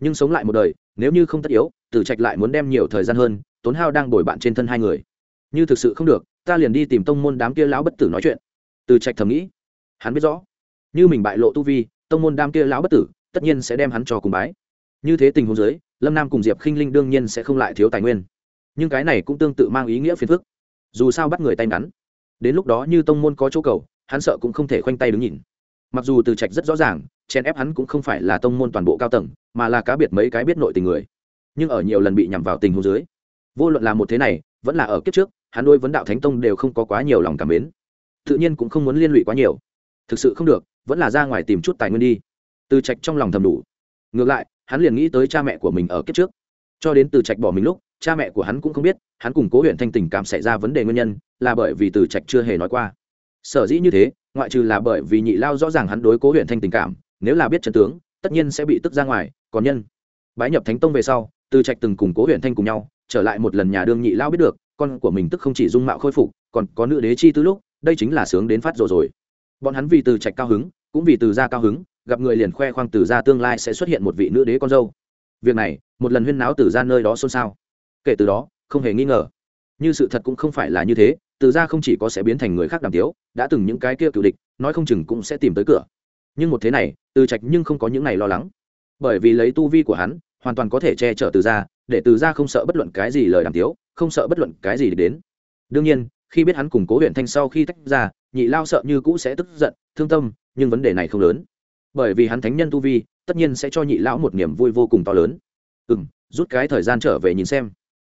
Nhưng sống lại một đời, nếu như không tất yếu, từ trạch lại muốn đem nhiều thời gian hơn, tốn hao đang đổi bạn trên thân hai người. Như thực sự không được, ta liền đi tìm tông môn đám kia lão bất tử nói chuyện. Từ trạch thầm nghĩ. Hắn biết rõ như mình bại lộ tu vi, tông môn đam kia lão bất tử, tất nhiên sẽ đem hắn cho cùng bái. Như thế tình huống giới lâm nam cùng diệp khinh linh đương nhiên sẽ không lại thiếu tài nguyên. Nhưng cái này cũng tương tự mang ý nghĩa phiền phức. Dù sao bắt người tay ngắn. Đến lúc đó như tông môn có chỗ cầu, hắn sợ cũng không thể khoanh tay đứng nhìn. Mặc dù từ trạch rất rõ ràng chen ép hắn cũng không phải là tông môn toàn bộ cao tầng, mà là cá biệt mấy cái biết nội tình người. Nhưng ở nhiều lần bị nhằm vào tình huống dưới, vô luận là một thế này, vẫn là ở kiếp trước, hắn đôi vấn đạo thánh tông đều không có quá nhiều lòng cảm mến. Tự nhiên cũng không muốn liên lụy quá nhiều. Thực sự không được vẫn là ra ngoài tìm chút tài nguyên đi. Từ trạch trong lòng thầm đủ. Ngược lại, hắn liền nghĩ tới cha mẹ của mình ở kiếp trước. Cho đến từ trạch bỏ mình lúc, cha mẹ của hắn cũng không biết, hắn cùng cố huyện thanh tình cảm xảy ra vấn đề nguyên nhân, là bởi vì từ trạch chưa hề nói qua. Sở dĩ như thế, ngoại trừ là bởi vì nhị lao rõ ràng hắn đối cố huyện thanh tình cảm, nếu là biết trần tướng, tất nhiên sẽ bị tức ra ngoài, còn nhân. Bái nhập thánh tông về sau, từ trạch từng cùng cố huyện thanh cùng nhau, trở lại một lần nhà đương nhị lao biết được, con của mình tức không chỉ dung mạo khôi phục, còn có nữ đế chi tư lúc, đây chính là sướng đến phát rồi rồi bọn hắn vì từ trạch cao hứng, cũng vì từ gia cao hứng, gặp người liền khoe khoang từ gia tương lai sẽ xuất hiện một vị nữ đế con dâu. Việc này, một lần huyên náo từ gia nơi đó xôn xao. Kể từ đó, không hề nghi ngờ. Như sự thật cũng không phải là như thế, từ gia không chỉ có sẽ biến thành người khác đàm tiếu, đã từng những cái kia cựu địch, nói không chừng cũng sẽ tìm tới cửa. Nhưng một thế này, từ trạch nhưng không có những này lo lắng. Bởi vì lấy tu vi của hắn, hoàn toàn có thể che chở từ gia, để từ gia không sợ bất luận cái gì lời đàm tiếu, không sợ bất luận cái gì đến. Đương nhiên, khi biết hắn cùng cố huyện thanh sau khi tách ra nhị lao sợ như cũ sẽ tức giận, thương tâm, nhưng vấn đề này không lớn. Bởi vì hắn thánh nhân tu vi, tất nhiên sẽ cho nhị lão một niềm vui vô cùng to lớn. Ừ m rút cái thời gian trở về nhìn xem.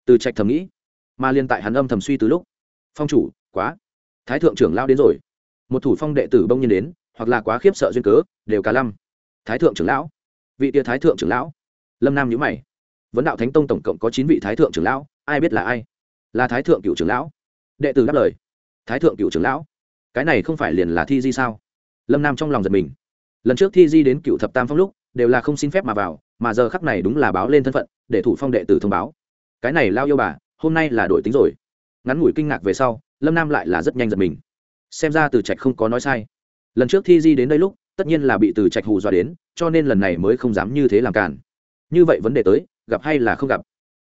Từ trạch thầm nghĩ, mà liên tại hắn âm thầm suy từ lúc, phong chủ, quá. Thái thượng trưởng lao đến rồi. Một thủ phong đệ tử bông nhiên đến, hoặc là quá khiếp sợ duyên cớ, đều cả lăm thái thượng trưởng lão? Vị tia thái thượng trưởng lão. Lâm nam nhữ mày. Vấn đạo thánh tông tổng cộng có chín vị thái thượng trưởng lão, ai biết là ai? Là thái thượng cựu trưởng lão. Đệ tử đáp lời. Thái thượng cựu trưởng lão? Cái này không phải liền là thi di sao? Lâm nam trong lòng giật mình. Lần trước thi di đến cựu thập tam phong lúc, đều là không xin phép mà vào, mà giờ khắc này đúng là báo lên thân phận, để thủ phong đệ tử thông báo. Cái này lao yêu bà, hôm nay là đổi tính rồi. Ngắn ngủi kinh ngạc về sau, lâm nam lại là rất nhanh giật mình. Xem ra từ trạch không có nói sai. Lần trước thi di đến đây lúc, tất nhiên là bị từ trạch hù dọa đến, cho nên lần này mới không dám như thế làm cản như vậy vấn đề tới, gặp hay là không gặp?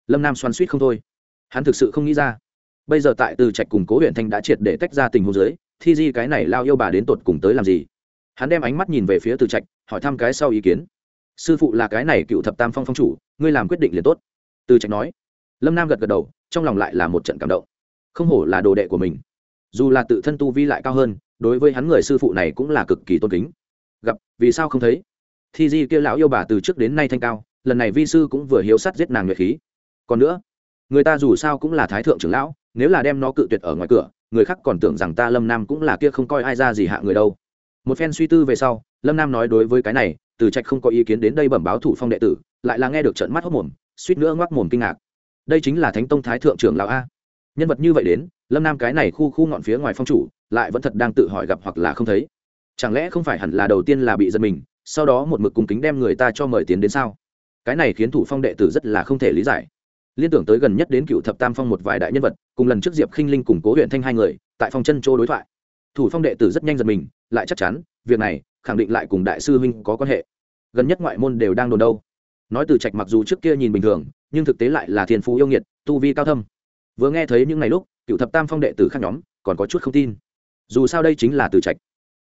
Lâm nam xoắn suýt không thôi. Hắn thực sự không nghĩ ra. Bây giờ tại từ trạch cùng cố huyện thanh đã triệt để tách ra tình huống dưới thi di cái này lao yêu bà đến tột cùng tới làm gì? Hắn đem ánh mắt nhìn về phía từ trạch, hỏi thăm cái sau ý kiến. Sư phụ là cái này cựu thập tam phong phong chủ, ngươi làm quyết định liền tốt. Từ trạch nói. Lâm nam gật gật đầu, trong lòng lại là một trận cảm động. Không hổ là đồ đệ của mình. Dù là tự thân tu vi lại cao hơn, đối với hắn người sư phụ này cũng là cực kỳ tôn kính. Gặp, vì sao không thấy? Thi di kia lão yêu bà từ trước đến nay thanh cao, lần này vi sư cũng vừa hiếu sắt giết nàng nguyệt khí. Còn nữa người ta dù sao cũng là thái thượng trưởng lão, nếu là đem nó cự tuyệt ở ngoài cửa, người khác còn tưởng rằng ta lâm nam cũng là kia không coi ai ra gì hạ người đâu. Một phen suy tư về sau, lâm nam nói đối với cái này, từ trạch không có ý kiến đến đây bẩm báo thủ phong đệ tử, lại là nghe được trận mắt hốc mồm, suýt nữa ngoác mồm kinh ngạc. Đây chính là thánh tông thái thượng trưởng lão a. Nhân vật như vậy đến, lâm nam cái này khu khu ngọn phía ngoài phong chủ, lại vẫn thật đang tự hỏi gặp hoặc là không thấy. Chẳng lẽ không phải hẳn là đầu tiên là bị giật mình, sau đó một mực cung kính đem người ta cho mời tiến đến sao? Cái này khiến thủ phong đệ tử rất là không thể lý giải liên tưởng tới gần nhất đến cựu thập tam phong một vài đại nhân vật, cùng lần trước diệp khinh linh củng cố huyện thanh hai người, tại phong chân châu đối thoại. Thủ phong đệ tử rất nhanh giật mình, lại chắc chắn, việc này, khẳng định lại cùng đại sư huynh có quan hệ. Gần nhất ngoại môn đều đang đồn đâu. Nói từ trạch mặc dù trước kia nhìn bình thường, nhưng thực tế lại là thiên phú yêu nghiệt, tu vi cao thâm. Vừa nghe thấy những ngày lúc, cựu thập tam phong đệ tử khác nhóm, còn có chút không tin. Dù sao đây chính là từ trạch.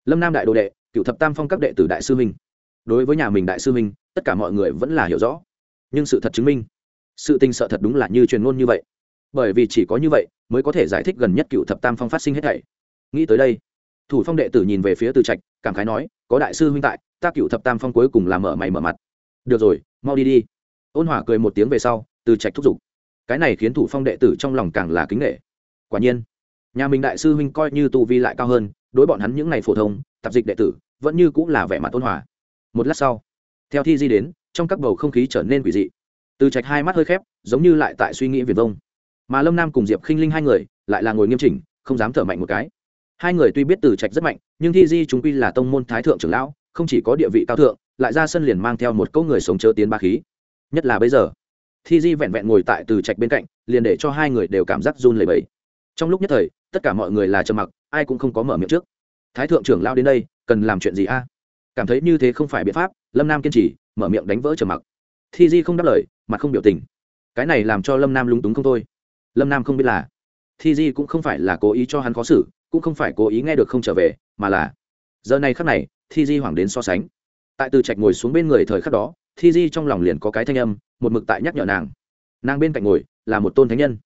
Lâm nam đại đồ đệ, cựu thập tam phong các đệ tử đại sư huynh. Đối với nhà mình đại sư huynh, tất cả mọi người vẫn là hiểu rõ. Nhưng sự thật chứng minh sự tình sợ thật đúng là như truyền ngôn như vậy. Bởi vì chỉ có như vậy mới có thể giải thích gần nhất cựu thập tam phong phát sinh hết thảy. Nghĩ tới đây, thủ phong đệ tử nhìn về phía từ trạch, cảm khái nói, có đại sư huynh tại, ta cựu thập tam phong cuối cùng là mở mày mở mặt. Được rồi, mau đi đi. Ôn hỏa cười một tiếng về sau, từ trạch thúc giục. Cái này khiến thủ phong đệ tử trong lòng càng là kính nghệ quả nhiên, nhà mình đại sư huynh coi như tu vi lại cao hơn, đối bọn hắn những ngày phổ thông, tạp dịch đệ tử, vẫn như cũng là vẻ mặt ôn hòa. Một lát sau, theo thi di đến, trong các bầu không khí trở nên quỷ dị từ trạch hai mắt hơi khép, giống như lại tại suy nghĩ viền vông. Mà lâm nam cùng diệp khinh linh hai người lại là ngồi nghiêm chỉnh, không dám thở mạnh một cái. Hai người tuy biết từ trạch rất mạnh, nhưng thi di chúng quy là tông môn thái thượng trưởng lão, không chỉ có địa vị cao thượng, lại ra sân liền mang theo một câu người sống chớ tiến ba khí. Nhất là bây giờ, thi di vẹn vẹn ngồi tại từ trạch bên cạnh, liền để cho hai người đều cảm giác run lẩy bẩy. Trong lúc nhất thời, tất cả mọi người là trầm mặc, ai cũng không có mở miệng trước. Thái thượng trưởng lao đến đây, cần làm chuyện gì a? Cảm thấy như thế không phải biện pháp, lâm nam kiên trì, mở miệng đánh vỡ trầm mặc. Thi di không đáp lời mặt không biểu tình. Cái này làm cho lâm nam lúng túng không thôi. Lâm nam không biết là thi di cũng không phải là cố ý cho hắn khó xử, cũng không phải cố ý nghe được không trở về, mà là giờ này khắc này, thi di hoảng đến so sánh. Tại từ trạch ngồi xuống bên người thời khắc đó, thi di trong lòng liền có cái thanh âm, một mực tại nhắc nhở nàng. Nàng bên cạnh ngồi, là một tôn thánh nhân.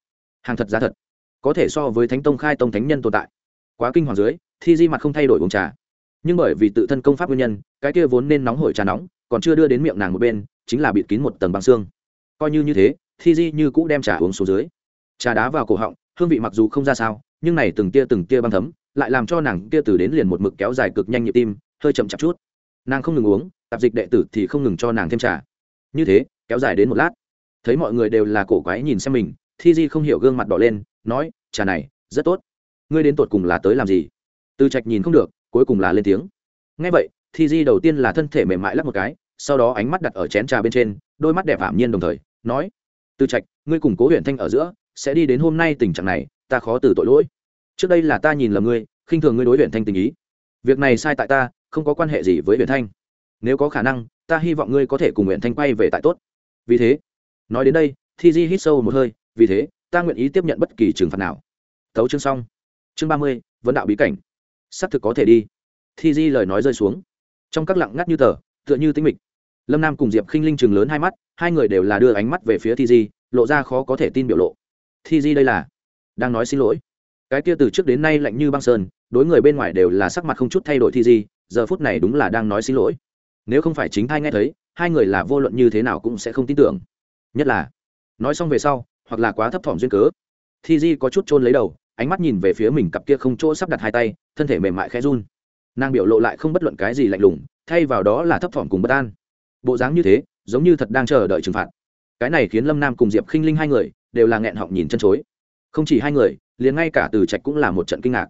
Hàng thật giá thật. Có thể so với thánh tông khai tông thánh nhân tồn tại. Quá kinh hoàng dưới, thi di mặt không thay đổi uống trà. Nhưng bởi vì tự thân công pháp nguyên nhân, cái kia vốn nên nóng hổi trà nóng, còn chưa đưa đến miệng nàng một bên, chính là bịt kín một tầng băng xương coi như như thế, thi di như cũ đem trà uống xuống dưới. Trà đá vào cổ họng, hương vị mặc dù không ra sao, nhưng này từng tia từng tia băng thấm, lại làm cho nàng kia từ đến liền một mực kéo dài cực nhanh nhịp tim, hơi chậm chạp chút. Nàng không ngừng uống, tạp dịch đệ tử thì không ngừng cho nàng thêm trà. Như thế, kéo dài đến một lát. Thấy mọi người đều là cổ quái nhìn xem mình, thi di không hiểu gương mặt đỏ lên, nói, trà này, rất tốt. Ngươi đến tột cùng là tới làm gì? Từ trạch nhìn không được, cuối cùng là lên tiếng. Ngay vậy, thi di đầu tiên là thân thể mềm mại lắp một cái, sau đó ánh mắt đặt ở chén trà bên trên, đôi mắt đẹp ảm nhiên đồng thời nói, từ trạch, ngươi cùng cố huyện thanh ở giữa, sẽ đi đến hôm nay tình trạng này, ta khó từ tội lỗi. Trước đây là ta nhìn lầm ngươi, khinh thường ngươi đối huyện thanh tình ý. Việc này sai tại ta, không có quan hệ gì với huyện thanh. Nếu có khả năng, ta hy vọng ngươi có thể cùng huyện thanh quay về tại tốt. Vì thế, nói đến đây, thi di hít sâu một hơi, vì thế, ta nguyện ý tiếp nhận bất kỳ trừng phạt nào. Tấu chương xong. Chương ba mươi, vấn đạo bí cảnh. Xác thực có thể đi. Thi di lời nói rơi xuống. Trong các lặng ngắt như tờ, tựa như tính mịch lâm nam cùng diệp khinh linh chừng lớn hai mắt, hai người đều là đưa ánh mắt về phía thi di, lộ ra khó có thể tin biểu lộ. Thi di đây là đang nói xin lỗi. Cái kia từ trước đến nay lạnh như băng sơn, đối người bên ngoài đều là sắc mặt không chút thay đổi thi di, giờ phút này đúng là đang nói xin lỗi. Nếu không phải chính thai nghe thấy, hai người là vô luận như thế nào cũng sẽ không tin tưởng. Nhất là, nói xong về sau, hoặc là quá thấp thỏm duyên cớ, thi di có chút trôn lấy đầu, ánh mắt nhìn về phía mình cặp kia không chỗ sắp đặt hai tay, thân thể mềm mại khẽ run. Nàng biểu lộ lại không bất luận cái gì lạnh lùng, thay vào đó là thấp thỏm cùng bất an bộ dáng như thế, giống như thật đang chờ đợi trừng phạt. Cái này khiến lâm nam cùng diệp khinh linh hai người đều là nghẹn họng nhìn chân chối. Không chỉ hai người, liền ngay cả từ trạch cũng là một trận kinh ngạc.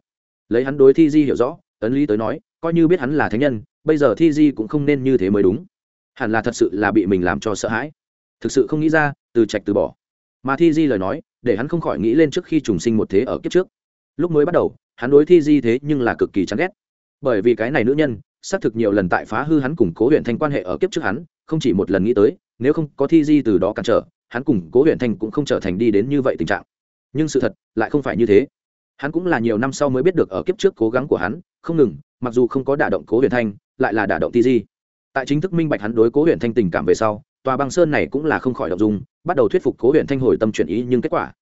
Lấy hắn đối thi di hiểu rõ, ấn lý tới nói, coi như biết hắn là thánh nhân, bây giờ thi di cũng không nên như thế mới đúng. Hẳn là thật sự là bị mình làm cho sợ hãi. Thực sự không nghĩ ra, từ trạch từ bỏ. Mà thi di lời nói, để hắn không khỏi nghĩ lên trước khi trùng sinh một thế ở kiếp trước. Lúc mới bắt đầu, hắn đối thi di thế nhưng là cực kỳ chán ghét. Bởi vì cái này nữ nhân xác thực nhiều lần tại phá hư hắn củng cố huyện thanh quan hệ ở kiếp trước hắn, không chỉ một lần nghĩ tới, nếu không có thi di từ đó cản trở, hắn củng cố huyện thanh cũng không trở thành đi đến như vậy tình trạng. Nhưng sự thật lại không phải như thế. Hắn cũng là nhiều năm sau mới biết được ở kiếp trước cố gắng của hắn, không ngừng, mặc dù không có đả động cố huyện thanh, lại là đả động thi di. Tại chính thức minh bạch hắn đối cố huyện thanh tình cảm về sau, tòa băng sơn này cũng là không khỏi động dung, bắt đầu thuyết phục cố huyện thanh hồi tâm chuyển ý nhưng kết quả,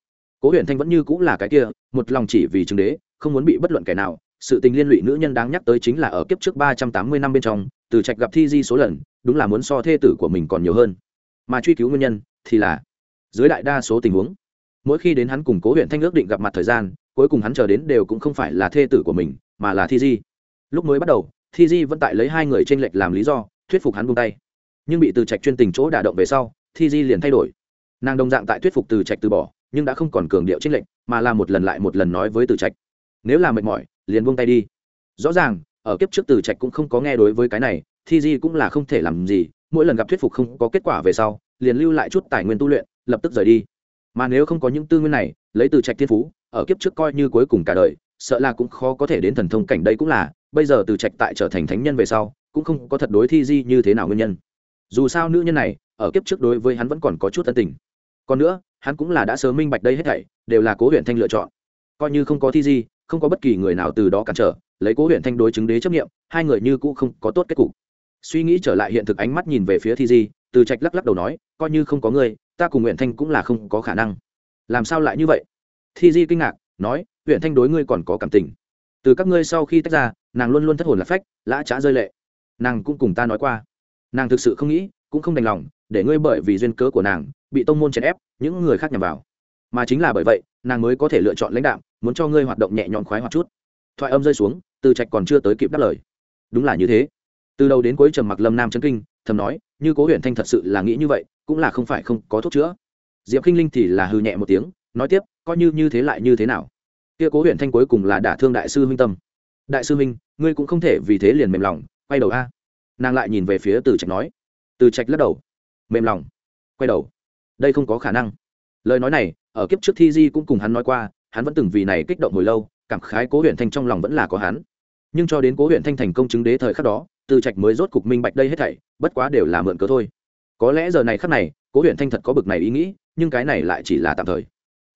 cố huyện thanh vẫn như cũng là cái kia, một lòng chỉ vì chứng đế, không muốn bị bất luận kẻ nào sự tình liên lụy nữ nhân đáng nhắc tới chính là ở kiếp trước ba trăm tám mươi năm bên trong, từ trạch gặp thi di số lần, đúng là muốn so thê tử của mình còn nhiều hơn. Mà truy cứu nguyên nhân thì là dưới đại đa số tình huống. Mỗi khi đến hắn cùng cố huyện thanh ước định gặp mặt thời gian, cuối cùng hắn chờ đến đều cũng không phải là thê tử của mình, mà là thi di. Lúc mới bắt đầu, thi di vẫn tại lấy hai người t r ê n lệch làm lý do, thuyết phục hắn buông tay. Nhưng bị từ trạch chuyên tình chỗ đả động về sau, thi di liền thay đổi. Nàng đồng dạng tại thuyết phục từ trạch từ bỏ, nhưng đã không còn cường điệu t r ê n lệch, mà là một lần lại một lần nói với từ trạch. Nếu là mệt mỏi liền buông tay đi. Rõ ràng, ở kiếp trước từ trạch cũng không có nghe đối với cái này, thi di cũng là không thể làm gì, mỗi lần gặp thuyết phục không có kết quả về sau, liền lưu lại chút tài nguyên tu luyện, lập tức rời đi. Mà nếu không có những tư nguyên này, lấy từ trạch thiên phú, ở kiếp trước coi như cuối cùng cả đời, sợ là cũng khó có thể đến thần thông cảnh đây cũng là, bây giờ từ trạch tại trở thành thánh nhân về sau, cũng không có thật đối thi di như thế nào nguyên nhân. Dù sao nữ nhân này, ở kiếp trước đối với hắn vẫn còn có chút thân tình. Còn nữa, hắn cũng là đã sớm minh bạch đây hết thảy, đều là cố huyện thanh lựa chọn. Coi như không có thi di không có bất kỳ người nào từ đó cản trở, lấy cố huyện thanh đối chứng đế chấp nghiệm hai người như cũ không có tốt kết cục. Suy nghĩ trở lại hiện thực ánh mắt nhìn về phía thi di, từ trạch lắc lắc đầu nói, coi như không có người, ta cùng huyện thanh cũng là không có khả năng. Làm sao lại như vậy? Thi di kinh ngạc, nói, huyện thanh đối ngươi còn có cảm tình. Từ các ngươi sau khi tách ra, nàng luôn luôn thất hồn lạc phách, lã trá rơi lệ. Nàng cũng cùng ta nói qua. Nàng thực sự không nghĩ, cũng không đành lòng, để ngươi bởi vì duyên cớ của nàng, bị tông môn chèn ép, những người khác nhằm vào. Mà chính là bởi vậy, nàng mới có thể lựa chọn lãnh đạo muốn cho ngươi hoạt động nhẹ nhõm khoái hoạt chút. Thoại âm rơi xuống, từ trạch còn chưa tới kịp đáp lời. Đúng là như thế. Từ đầu đến cuối trầm mặc lâm nam chấn kinh, thầm nói, như cố huyện thanh thật sự là nghĩ như vậy, cũng là không phải không có thuốc chữa. Diệp k i n h linh thì là hư nhẹ một tiếng, nói tiếp, coi như như thế lại như thế nào? Kia cố huyện thanh cuối cùng là đả thương đại sư huynh tâm. Đại sư huynh, ngươi cũng không thể vì thế liền mềm lòng, quay đầu a. Nàng lại nhìn về phía từ trạch nói. Từ trạch lắc đầu. Mềm lòng. Quay đầu. Đây không có khả năng. Lời nói này, ở kiếp trước thi di cũng cùng hắn nói qua hắn vẫn từng vì này kích động hồi lâu, cảm khái cố huyện thanh trong lòng vẫn là có hắn. Nhưng cho đến cố huyện thanh thành công chứng đế thời khắc đó, từ trạch mới rốt cục minh bạch đây hết thảy, bất quá đều là mượn cớ thôi. Có lẽ giờ này khắc này, cố huyện thanh thật có bực này ý nghĩ, nhưng cái này lại chỉ là tạm thời.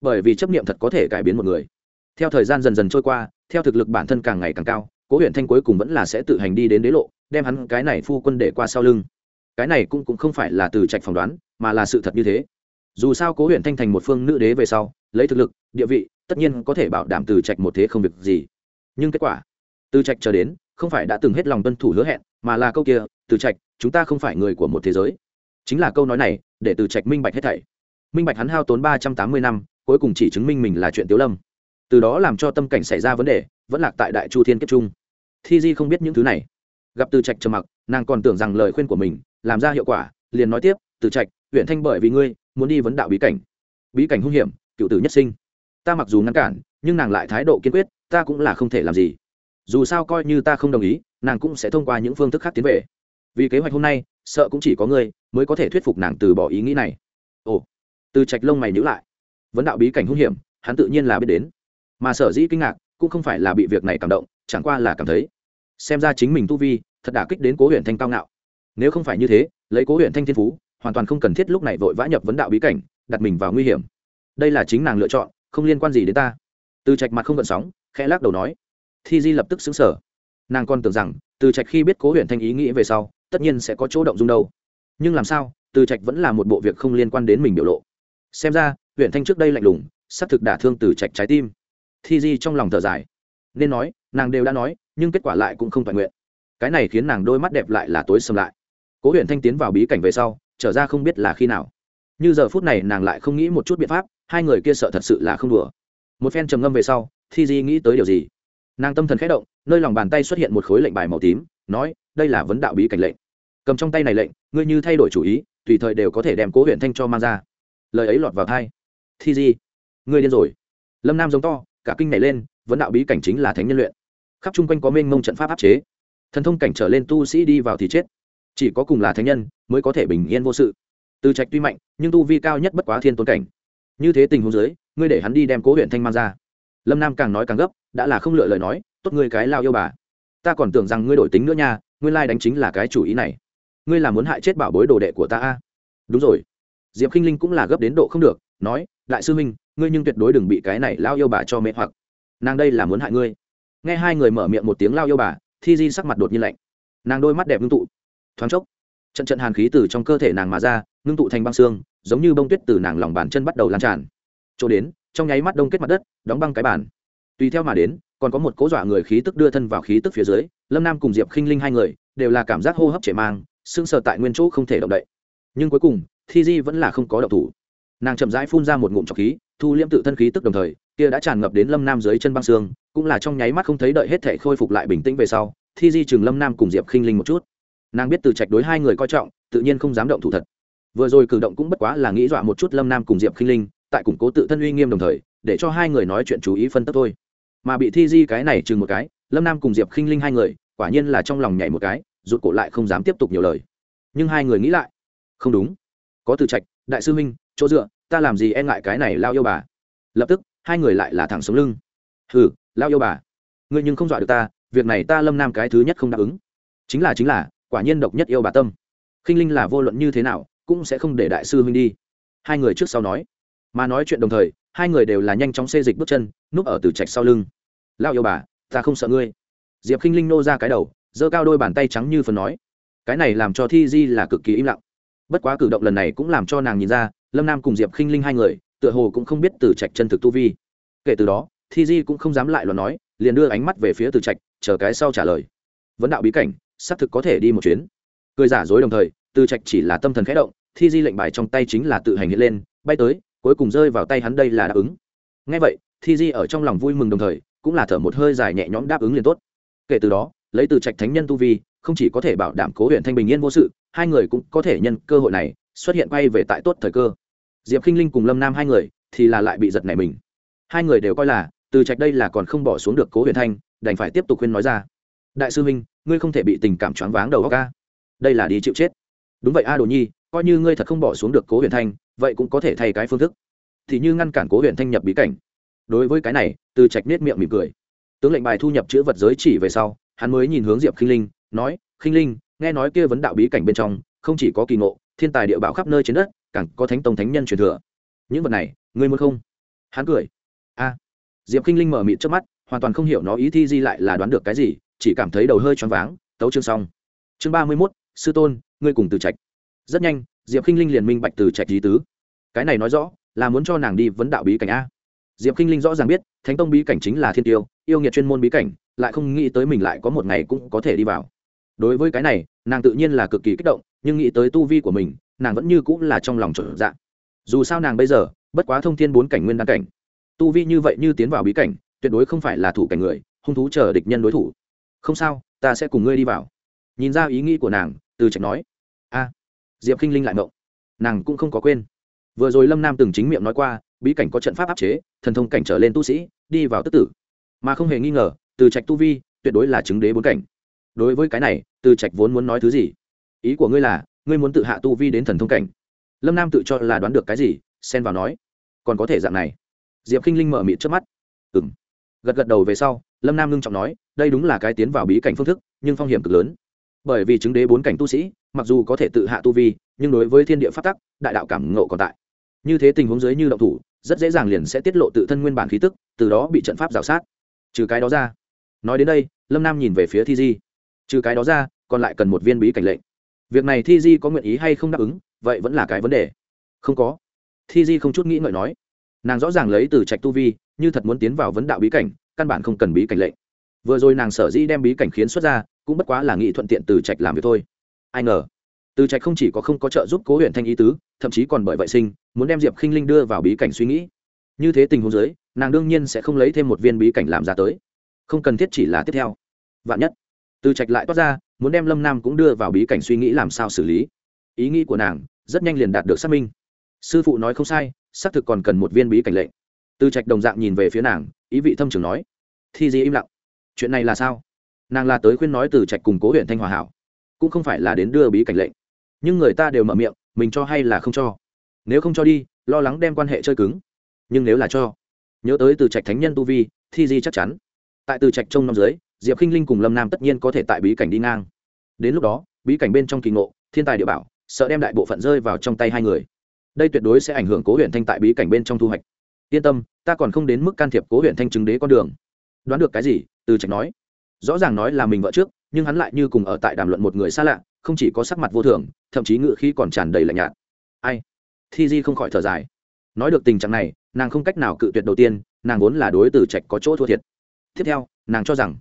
Bởi vì chấp niệm thật có thể cải biến một người. Theo thời gian dần dần trôi qua, theo thực lực bản thân càng ngày càng cao, cố huyện thanh cuối cùng vẫn là sẽ tự hành đi đến đế lộ, đem hắn cái này phu quân để qua sau lưng. Cái này cũng cũng không phải là từ trạch phỏng đoán, mà là sự thật như thế. Dù sao cố huyện thanh thành một phương nữ đế về sau, lấy thực lực, địa vị tất nhiên có thể bảo đảm từ trạch một thế không việc gì. Nhưng kết quả, từ trạch chờ đến, không phải đã từng hết lòng tuân thủ hứa hẹn, mà là câu kia, từ trạch, chúng ta không phải người của một thế giới. Chính là câu nói này, để từ trạch minh bạch hết thảy. Minh bạch hắn hao tốn ba trăm tám mươi năm, cuối cùng chỉ chứng minh mình là chuyện tiếu lâm. Từ đó làm cho tâm cảnh xảy ra vấn đề, vẫn lạc tại đại chu thiên kiếp trung. Thi di không biết những thứ này. Gặp từ trạch trầm mặc, nàng còn tưởng rằng lời khuyên của mình, làm ra hiệu quả, liền nói tiếp, từ trạch, huyện thanh bởi vì ngươi, muốn đi vấn đạo bí cảnh. Bí cảnh hung hiểm, cựu tử nhất sinh ta mặc dù ngăn cản, nhưng nàng lại thái độ kiên quyết, ta cũng là không thể làm gì. Dù sao coi như ta không đồng ý, nàng cũng sẽ thông qua những phương thức khác tiến về. Vì kế hoạch hôm nay, sợ cũng chỉ có ngươi mới có thể thuyết phục nàng từ bỏ ý nghĩ này. Ồ, từ trạch lông mày nhữ lại. Vấn đạo bí cảnh hung hiểm, hắn tự nhiên là biết đến. Mà sở dĩ kinh ngạc, cũng không phải là bị việc này cảm động, chẳng qua là cảm thấy, xem ra chính mình tu vi, thật đả kích đến cố huyện thanh cao ngạo. Nếu không phải như thế, lấy cố huyện thanh thiên phú, hoàn toàn không cần thiết lúc này vội vã nhập vấn đạo bí cảnh, đặt mình vào nguy hiểm. Đây là chính nàng lựa chọn không liên quan gì đến ta. Từ trạch mặt không gợn sóng, khẽ lắc đầu nói. Thi di lập tức xứng sở. Nàng còn tưởng rằng, từ trạch khi biết cố huyện thanh ý nghĩ về sau, tất nhiên sẽ có chỗ động dung đâu. Nhưng làm sao, từ trạch vẫn là một bộ việc không liên quan đến mình biểu lộ. Xem ra huyện thanh trước đây lạnh lùng, xác thực đả thương từ trạch trái tim. Thi di trong lòng thở dài. Nên nói, nàng đều đã nói, nhưng kết quả lại cũng không toàn nguyện. Cái này khiến nàng đôi mắt đẹp lại là tối sầm lại. Cố huyện thanh tiến vào bí cảnh về sau, trở ra không biết là khi nào. Như giờ phút này nàng lại không nghĩ một chút biện pháp hai người kia sợ thật sự là không đùa. Một phen trầm ngâm về sau, thi di nghĩ tới điều gì? Nàng tâm thần khẽ động, nơi lòng bàn tay xuất hiện một khối lệnh bài màu tím, nói, đây là vấn đạo bí cảnh lệnh. Cầm trong tay này lệnh, ngươi như thay đổi chủ ý, tùy thời đều có thể đem cố huyện thanh cho mang ra. Lời ấy lọt vào thai thi di, ngươi điên rồi. Lâm nam giống to, cả kinh này lên, vấn đạo bí cảnh chính là thánh nhân luyện. Khắp chung quanh có mênh mông trận pháp áp chế. Thần thông cảnh trở lên tu sĩ đi vào thì chết. Chỉ có cùng là thánh nhân mới có thể bình yên vô sự. Từ trạch tuy mạnh, nhưng tu vi cao nhất bất quá thiên tôn cảnh như thế tình huống dưới, ngươi để hắn đi đem cố huyện thanh mang ra. Lâm nam càng nói càng gấp, đã là không lựa lời nói, tốt ngươi cái lao yêu bà. Ta còn tưởng rằng ngươi đổi tính nữa nha ngươi lai đánh chính là cái chủ ý này. Ngươi là muốn hại chết bảo bối đồ đệ của ta a? Đúng rồi. Diệp k i n h linh cũng là gấp đến độ không được, nói, đại sư huynh, ngươi nhưng tuyệt đối đừng bị cái này lao yêu bà cho mẹ hoặc. Nàng đây là muốn hại ngươi. Nghe hai người mở miệng một tiếng lao yêu bà, thi di sắc mặt đột nhiên lạnh. Nàng đôi mắt đẹp ngưng tụ. Thoáng chốc trận trận hàn khí từ trong cơ thể nàng mà ra, ngưng tụ thành băng xương, giống như bông tuyết từ nàng lòng bàn chân bắt đầu lan tràn. Chỗ đến, trong nháy mắt đông kết mặt đất, đóng băng cái bàn. Tùy theo mà đến, còn có một cố dọa người khí tức đưa thân vào khí tức phía dưới, lâm nam cùng diệp khinh linh hai người đều là cảm giác hô hấp chảy mang sưng sờ tại nguyên chỗ không thể động đậy. Nhưng cuối cùng, thi di vẫn là không có động thủ. Nàng chậm rãi phun ra một ngụm trọc khí, thu liễm tự thân khí tức đồng thời, kia đã tràn ngập đến lâm nam dưới chân băng xương, cũng là trong nháy mắt không thấy đợi hết thể khôi phục lại bình tĩnh về sau, thi di chừng lâm nam cùng diệp khinh linh một chút nàng biết từ trạch đối hai người coi trọng, tự nhiên không dám động thủ thật. Vừa rồi cử động cũng bất quá là nghĩ dọa một chút lâm nam cùng diệp khinh linh, tại củng cố tự thân uy nghiêm đồng thời, để cho hai người nói chuyện chú ý phân tích thôi. Mà bị thi di cái này chừng một cái, lâm nam cùng diệp khinh linh hai người, quả nhiên là trong lòng nhảy một cái, rụt cổ lại không dám tiếp tục nhiều lời. Nhưng hai người nghĩ lại, không đúng. Có từ trạch, đại sư huynh, chỗ dựa, ta làm gì e ngại cái này lao yêu bà? Lập tức, hai người lại là thẳng sống lưng. Hừ, lao yêu bà, ngươi nhưng không dọa được ta, việc này ta lâm nam cái thứ nhất không đáp ứng. Chính là chính là quả nhiên độc nhất yêu bà tâm. Khinh linh là vô luận như thế nào, cũng sẽ không để đại sư huynh đi. Hai người trước sau nói. Mà nói chuyện đồng thời, hai người đều là nhanh chóng xê dịch bước chân, núp ở từ trạch sau lưng. Lao yêu bà, ta không sợ ngươi. Diệp Khinh linh nô ra cái đầu, giơ cao đôi bàn tay trắng như phần nói. Cái này làm cho thi di là cực kỳ im lặng. Bất quá cử động lần này cũng làm cho nàng nhìn ra, lâm nam cùng diệp Khinh linh hai người, tựa hồ cũng không biết từ trạch chân thực tu vi. Kể từ đó, thi di cũng không dám lại lo nói, liền đưa ánh mắt về phía từ trạch, chờ cái sau trả lời. Vấn đạo bí cảnh xác thực có thể đi một chuyến. Cười giả dối đồng thời, từ trạch chỉ là tâm thần khẽ động, thi di lệnh bài trong tay chính là tự hành hiện lên, bay tới, cuối cùng rơi vào tay hắn đây là đáp ứng. Ngay vậy, thi di ở trong lòng vui mừng đồng thời, cũng là thở một hơi dài nhẹ nhõm đáp ứng liền tốt. Kể từ đó, lấy từ trạch thánh nhân tu vi, không chỉ có thể bảo đảm cố huyện thanh bình yên vô sự, hai người cũng có thể nhân cơ hội này xuất hiện quay về tại tốt thời cơ. Diệp k i n h linh cùng lâm nam hai người thì là lại bị giật nảy mình. Hai người đều coi là, từ trạch đây là còn không bỏ xuống được cố huyện thanh, đành phải tiếp tục khuyên nói ra đại sư huynh, ngươi không thể bị tình cảm choáng váng đầu óc ca đây là đi chịu chết. Đúng vậy a đồ nhi, coi như ngươi thật không bỏ xuống được cố Huyền thanh, vậy cũng có thể thay cái phương thức. Thì như ngăn cản cố Huyền thanh nhập bí cảnh. Đối với cái này, từ trạch nết miệng mỉm cười. Tướng lệnh bài thu nhập chữ vật giới chỉ về sau, hắn mới nhìn hướng diệp khinh linh, nói, khinh linh, nghe nói kia vấn đạo bí cảnh bên trong, không chỉ có kỳ ngộ, thiên tài địa bảo khắp nơi trên đất, càng có thánh tông thánh nhân truyền thừa. Những vật này, ngươi muốn không? Hắn cười. A. Diệp khinh linh mở mịt trước mắt, hoàn toàn không hiểu nó ý thi di lại là đoán được cái gì chỉ cảm thấy đầu hơi choáng váng, tấu chương xong. Chương ba mươi mốt, sư tôn, ngươi cùng từ trạch. Rất nhanh, diệp k i n h linh liền minh bạch từ trạch lý tứ. Cái này nói rõ, là muốn cho nàng đi vấn đạo bí cảnh a. Diệp k i n h linh rõ ràng biết, thánh tông bí cảnh chính là thiên tiêu, yêu nghiệt chuyên môn bí cảnh, lại không nghĩ tới mình lại có một ngày cũng có thể đi vào. Đối với cái này, nàng tự nhiên là cực kỳ kích động, nhưng nghĩ tới tu vi của mình, nàng vẫn như cũng là trong lòng trở dạ. Dù sao nàng bây giờ, bất quá thông thiên bốn cảnh nguyên đan cảnh. Tu vi như vậy như tiến vào bí cảnh, tuyệt đối không phải là thủ cảnh người, hung thú chờ địch nhân đối thủ không sao, ta sẽ cùng ngươi đi vào. Nhìn ra ý nghĩ của nàng, từ trạch nói. A, diệp k i n h linh lại mộng nàng cũng không có quên. Vừa rồi lâm nam từng chính miệng nói qua, bí cảnh có trận pháp áp chế, thần thông cảnh trở lên tu sĩ, đi vào tức tử. Mà không hề nghi ngờ, từ trạch tu vi tuyệt đối là chứng đế bốn cảnh. Đối với cái này, từ trạch vốn muốn nói thứ gì? Ý của ngươi là, ngươi muốn tự hạ tu vi đến thần thông cảnh. Lâm nam tự cho là đoán được cái gì, xen vào nói. Còn có thể dạng này. Diệp k i n h linh mở mịt trước mắt. Ừ m gật gật đầu về sau, lâm nam ngưng trọng nói đây đúng là cái tiến vào bí cảnh phương thức, nhưng phong hiểm cực lớn. Bởi vì chứng đế bốn cảnh tu sĩ, mặc dù có thể tự hạ tu vi, nhưng đối với thiên địa phát tắc, đại đạo cảm ngộ còn tại. Như thế tình huống dưới như động thủ, rất dễ dàng liền sẽ tiết lộ tự thân nguyên bản khí tức, từ đó bị trận pháp g i o sát. Trừ cái đó ra, nói đến đây, lâm nam nhìn về phía thi di. Trừ cái đó ra, còn lại cần một viên bí cảnh lệnh. Việc này thi di có nguyện ý hay không đáp ứng, vậy vẫn là cái vấn đề. Không có. Thi di không chút nghĩ ngợi nói. Nàng rõ ràng lấy từ trạch tu vi, như thật muốn tiến vào vấn đạo bí cảnh, căn bản không cần bí cảnh lệnh vừa rồi nàng sở dĩ đem bí cảnh khiến xuất ra, cũng bất quá là nghị thuận tiện từ trạch làm việc thôi. Ai ngờ, từ trạch không chỉ có không có trợ giúp cố huyện thanh ý tứ, thậm chí còn bởi vậy sinh, muốn đem diệp khinh linh đưa vào bí cảnh suy nghĩ. Như thế tình huống giới nàng đương nhiên sẽ không lấy thêm một viên bí cảnh làm ra tới. Không cần thiết chỉ là tiếp theo. Vạn nhất, từ trạch lại toát ra, muốn đem lâm nam cũng đưa vào bí cảnh suy nghĩ làm sao xử lý. Ý nghĩ của nàng rất nhanh liền đạt được xác minh. Sư phụ nói không sai, xác thực còn cần một viên bí cảnh lệnh. Từ trạch đồng dạng nhìn về phía nàng, ý vị thâm trường nói. Thi di im lặng chuyện này là sao? Nàng là tới khuyên nói từ trạch cùng cố huyện thanh hòa hảo, cũng không phải là đến đưa bí cảnh lệnh. Nhưng người ta đều mở miệng, mình cho hay là không cho? Nếu không cho đi, lo lắng đem quan hệ chơi cứng. Nhưng nếu là cho, nhớ tới từ trạch thánh nhân tu vi, thi di chắc chắn. Tại từ trạch trông năm dưới, diệp k i n h linh cùng lâm nam tất nhiên có thể tại bí cảnh đi ngang. Đến lúc đó, bí cảnh bên trong kỳ ngộ, thiên tài địa bảo, sợ đem đại bộ phận rơi vào trong tay hai người. Đây tuyệt đối sẽ ảnh hưởng cố huyện thanh tại bí cảnh bên trong thu hoạch. Yên tâm, ta còn không đến mức can thiệp cố huyện thanh chứng đế con đường đoán được cái gì, từ trạch nói. Rõ ràng nói là mình vợ trước, nhưng hắn lại như cùng ở tại đàm luận một người xa lạ, không chỉ có sắc mặt vô thường, thậm chí ngự khí còn tràn đầy lạnh nhạt. Ai? Thi di không khỏi thở dài. Nói được tình trạng này, nàng không cách nào cự tuyệt đầu tiên, nàng vốn là đối từ trạch có chỗ thua thiệt. Tiếp theo, nàng cho rằng,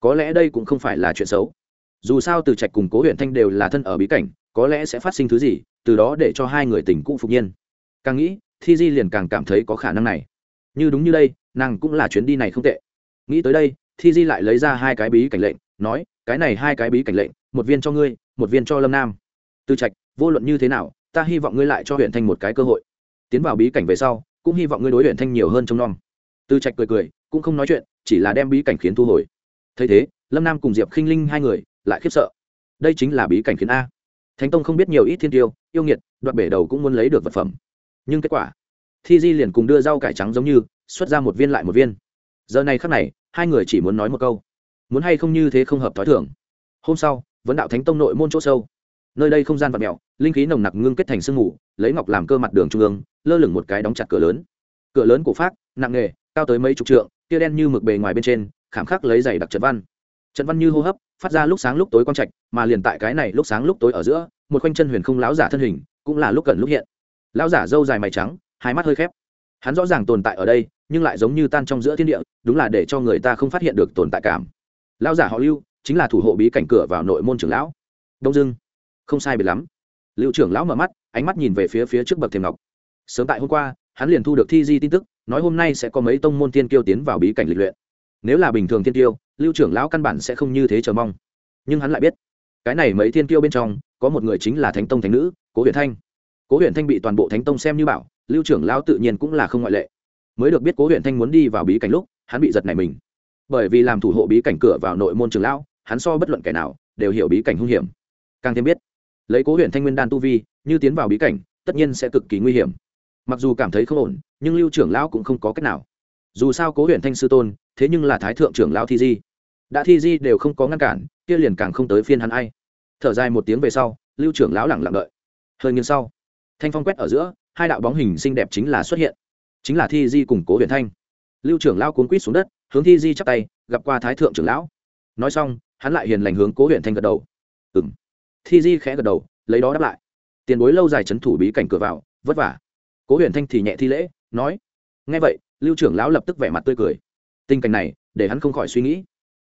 có lẽ đây cũng không phải là chuyện xấu. Dù sao từ trạch cùng cố huyện thanh đều là thân ở bí cảnh, có lẽ sẽ phát sinh thứ gì, từ đó để cho hai người tình cũ phục nhiên. Càng nghĩ, thi di liền càng cảm thấy có khả năng này. Như đúng như đây, nàng cũng là chuyến đi này không tệ nghĩ tới đây, thi di lại lấy ra hai cái bí cảnh lệnh, nói, cái này hai cái bí cảnh lệnh, một viên cho ngươi, một viên cho lâm nam. Từ trạch, vô luận như thế nào, ta hy vọng ngươi lại cho huyện thanh một cái cơ hội. Tiến vào bí cảnh về sau, cũng hy vọng ngươi đối huyện thanh nhiều hơn trong non. từ trạch cười cười, cũng không nói chuyện, chỉ là đem bí cảnh khiến thu hồi. Thấy thế, lâm nam cùng diệp khinh linh hai người, lại khiếp sợ. Đây chính là bí cảnh khiến a. Thánh tông không biết nhiều ít thiên tiêu, yêu nghiệt, đoạt bể đầu cũng muốn lấy được vật phẩm. Nhưng kết quả, thi di liền cùng đưa rau cải trắng giống như, xuất ra một viên lại một viên. Giờ này khắc này hai người chỉ muốn nói một câu. Muốn hay không như thế không hợp t h ó i thưởng hôm sau vấn đạo thánh tông nội môn chỗ sâu. Nơi đây không gian vật mẹo linh khí nồng nặc ngưng kết thành sương mù lấy ngọc làm cơ mặt đường trung ương lơ lửng một cái đóng chặt cửa lớn. Cửa lớn cổ phát nặng nghề, cao tới mấy chục trượng kia đen như mực bề ngoài bên trên khảm khắc lấy giày đặc trận văn. Trận văn như hô hấp phát ra lúc sáng lúc tối quang trạch mà liền tại cái này lúc sáng lúc tối ở giữa một khoanh chân huyền không láo giả thân hình cũng là lúc gần lúc hiện. Lão giả râu dài mày trắng hai mắt hơi khép. Hắn rõ ràng tồn tại ở đây nhưng lại giống như tan trong giữa thiên địa, đúng là để cho người ta không phát hiện được tồn tại cảm. Lão giả họ lưu, chính là thủ hộ bí cảnh cửa vào nội môn trưởng lão. Đông dưng không sai biệt lắm. Lưu trưởng lão mở mắt, ánh mắt nhìn về phía phía trước bậc thềm ngọc. Sớm tại hôm qua, hắn liền thu được thi di tin tức, nói hôm nay sẽ có mấy tông môn tiên kiêu tiến vào bí cảnh lịch luyện. Nếu là bình thường tiên kiêu, lưu trưởng lão căn bản sẽ không như thế chờ mong. Nhưng hắn lại biết, cái này mấy tiên kiêu bên trong, có một người chính là thánh tông thánh nữ, cố huyền thanh. Cố huyền thanh bị toàn bộ thánh tông xem như bảo, lưu trưởng lão tự nhiên cũng là không ngoại lệ mới được biết cố huyện thanh muốn đi vào bí cảnh lúc, hắn bị giật này mình. Bởi vì làm thủ hộ bí cảnh cửa vào nội môn trường lão, hắn so bất luận kẻ nào đều hiểu bí cảnh hung hiểm. Càng thêm biết, lấy cố huyện thanh nguyên đan tu vi, như tiến vào bí cảnh, tất nhiên sẽ cực kỳ nguy hiểm. Mặc dù cảm thấy không ổn, nhưng lưu trưởng lão cũng không có cách nào. Dù sao cố huyện thanh sư tôn, thế nhưng là thái thượng trưởng lão thi di. Đã thi di đều không có ngăn cản, kia liền càng không tới phiên hắn ai. Thở dài một tiếng về sau, lưu trưởng lão lẳng lặng đợi. Hơi nghiêng sau, thanh phong quét ở giữa, hai đạo bóng hình xinh đẹp chính là xuất hiện chính là thi di cùng cố huyền thanh. Lưu trưởng lao cuốn quýt xuống đất, hướng thi di chắp tay, gặp qua thái thượng trưởng lão. Nói xong, hắn lại hiền lành hướng cố huyền thanh gật đầu. Ừ m thi di khẽ gật đầu, lấy đó đáp lại. Tiền bối lâu dài c h ấ n thủ bí cảnh cửa vào, vất vả. Cố huyền thanh thì nhẹ thi lễ, nói. Ngay vậy, lưu trưởng lão lập tức vẻ mặt tươi cười. Tình cảnh này, để hắn không khỏi suy nghĩ.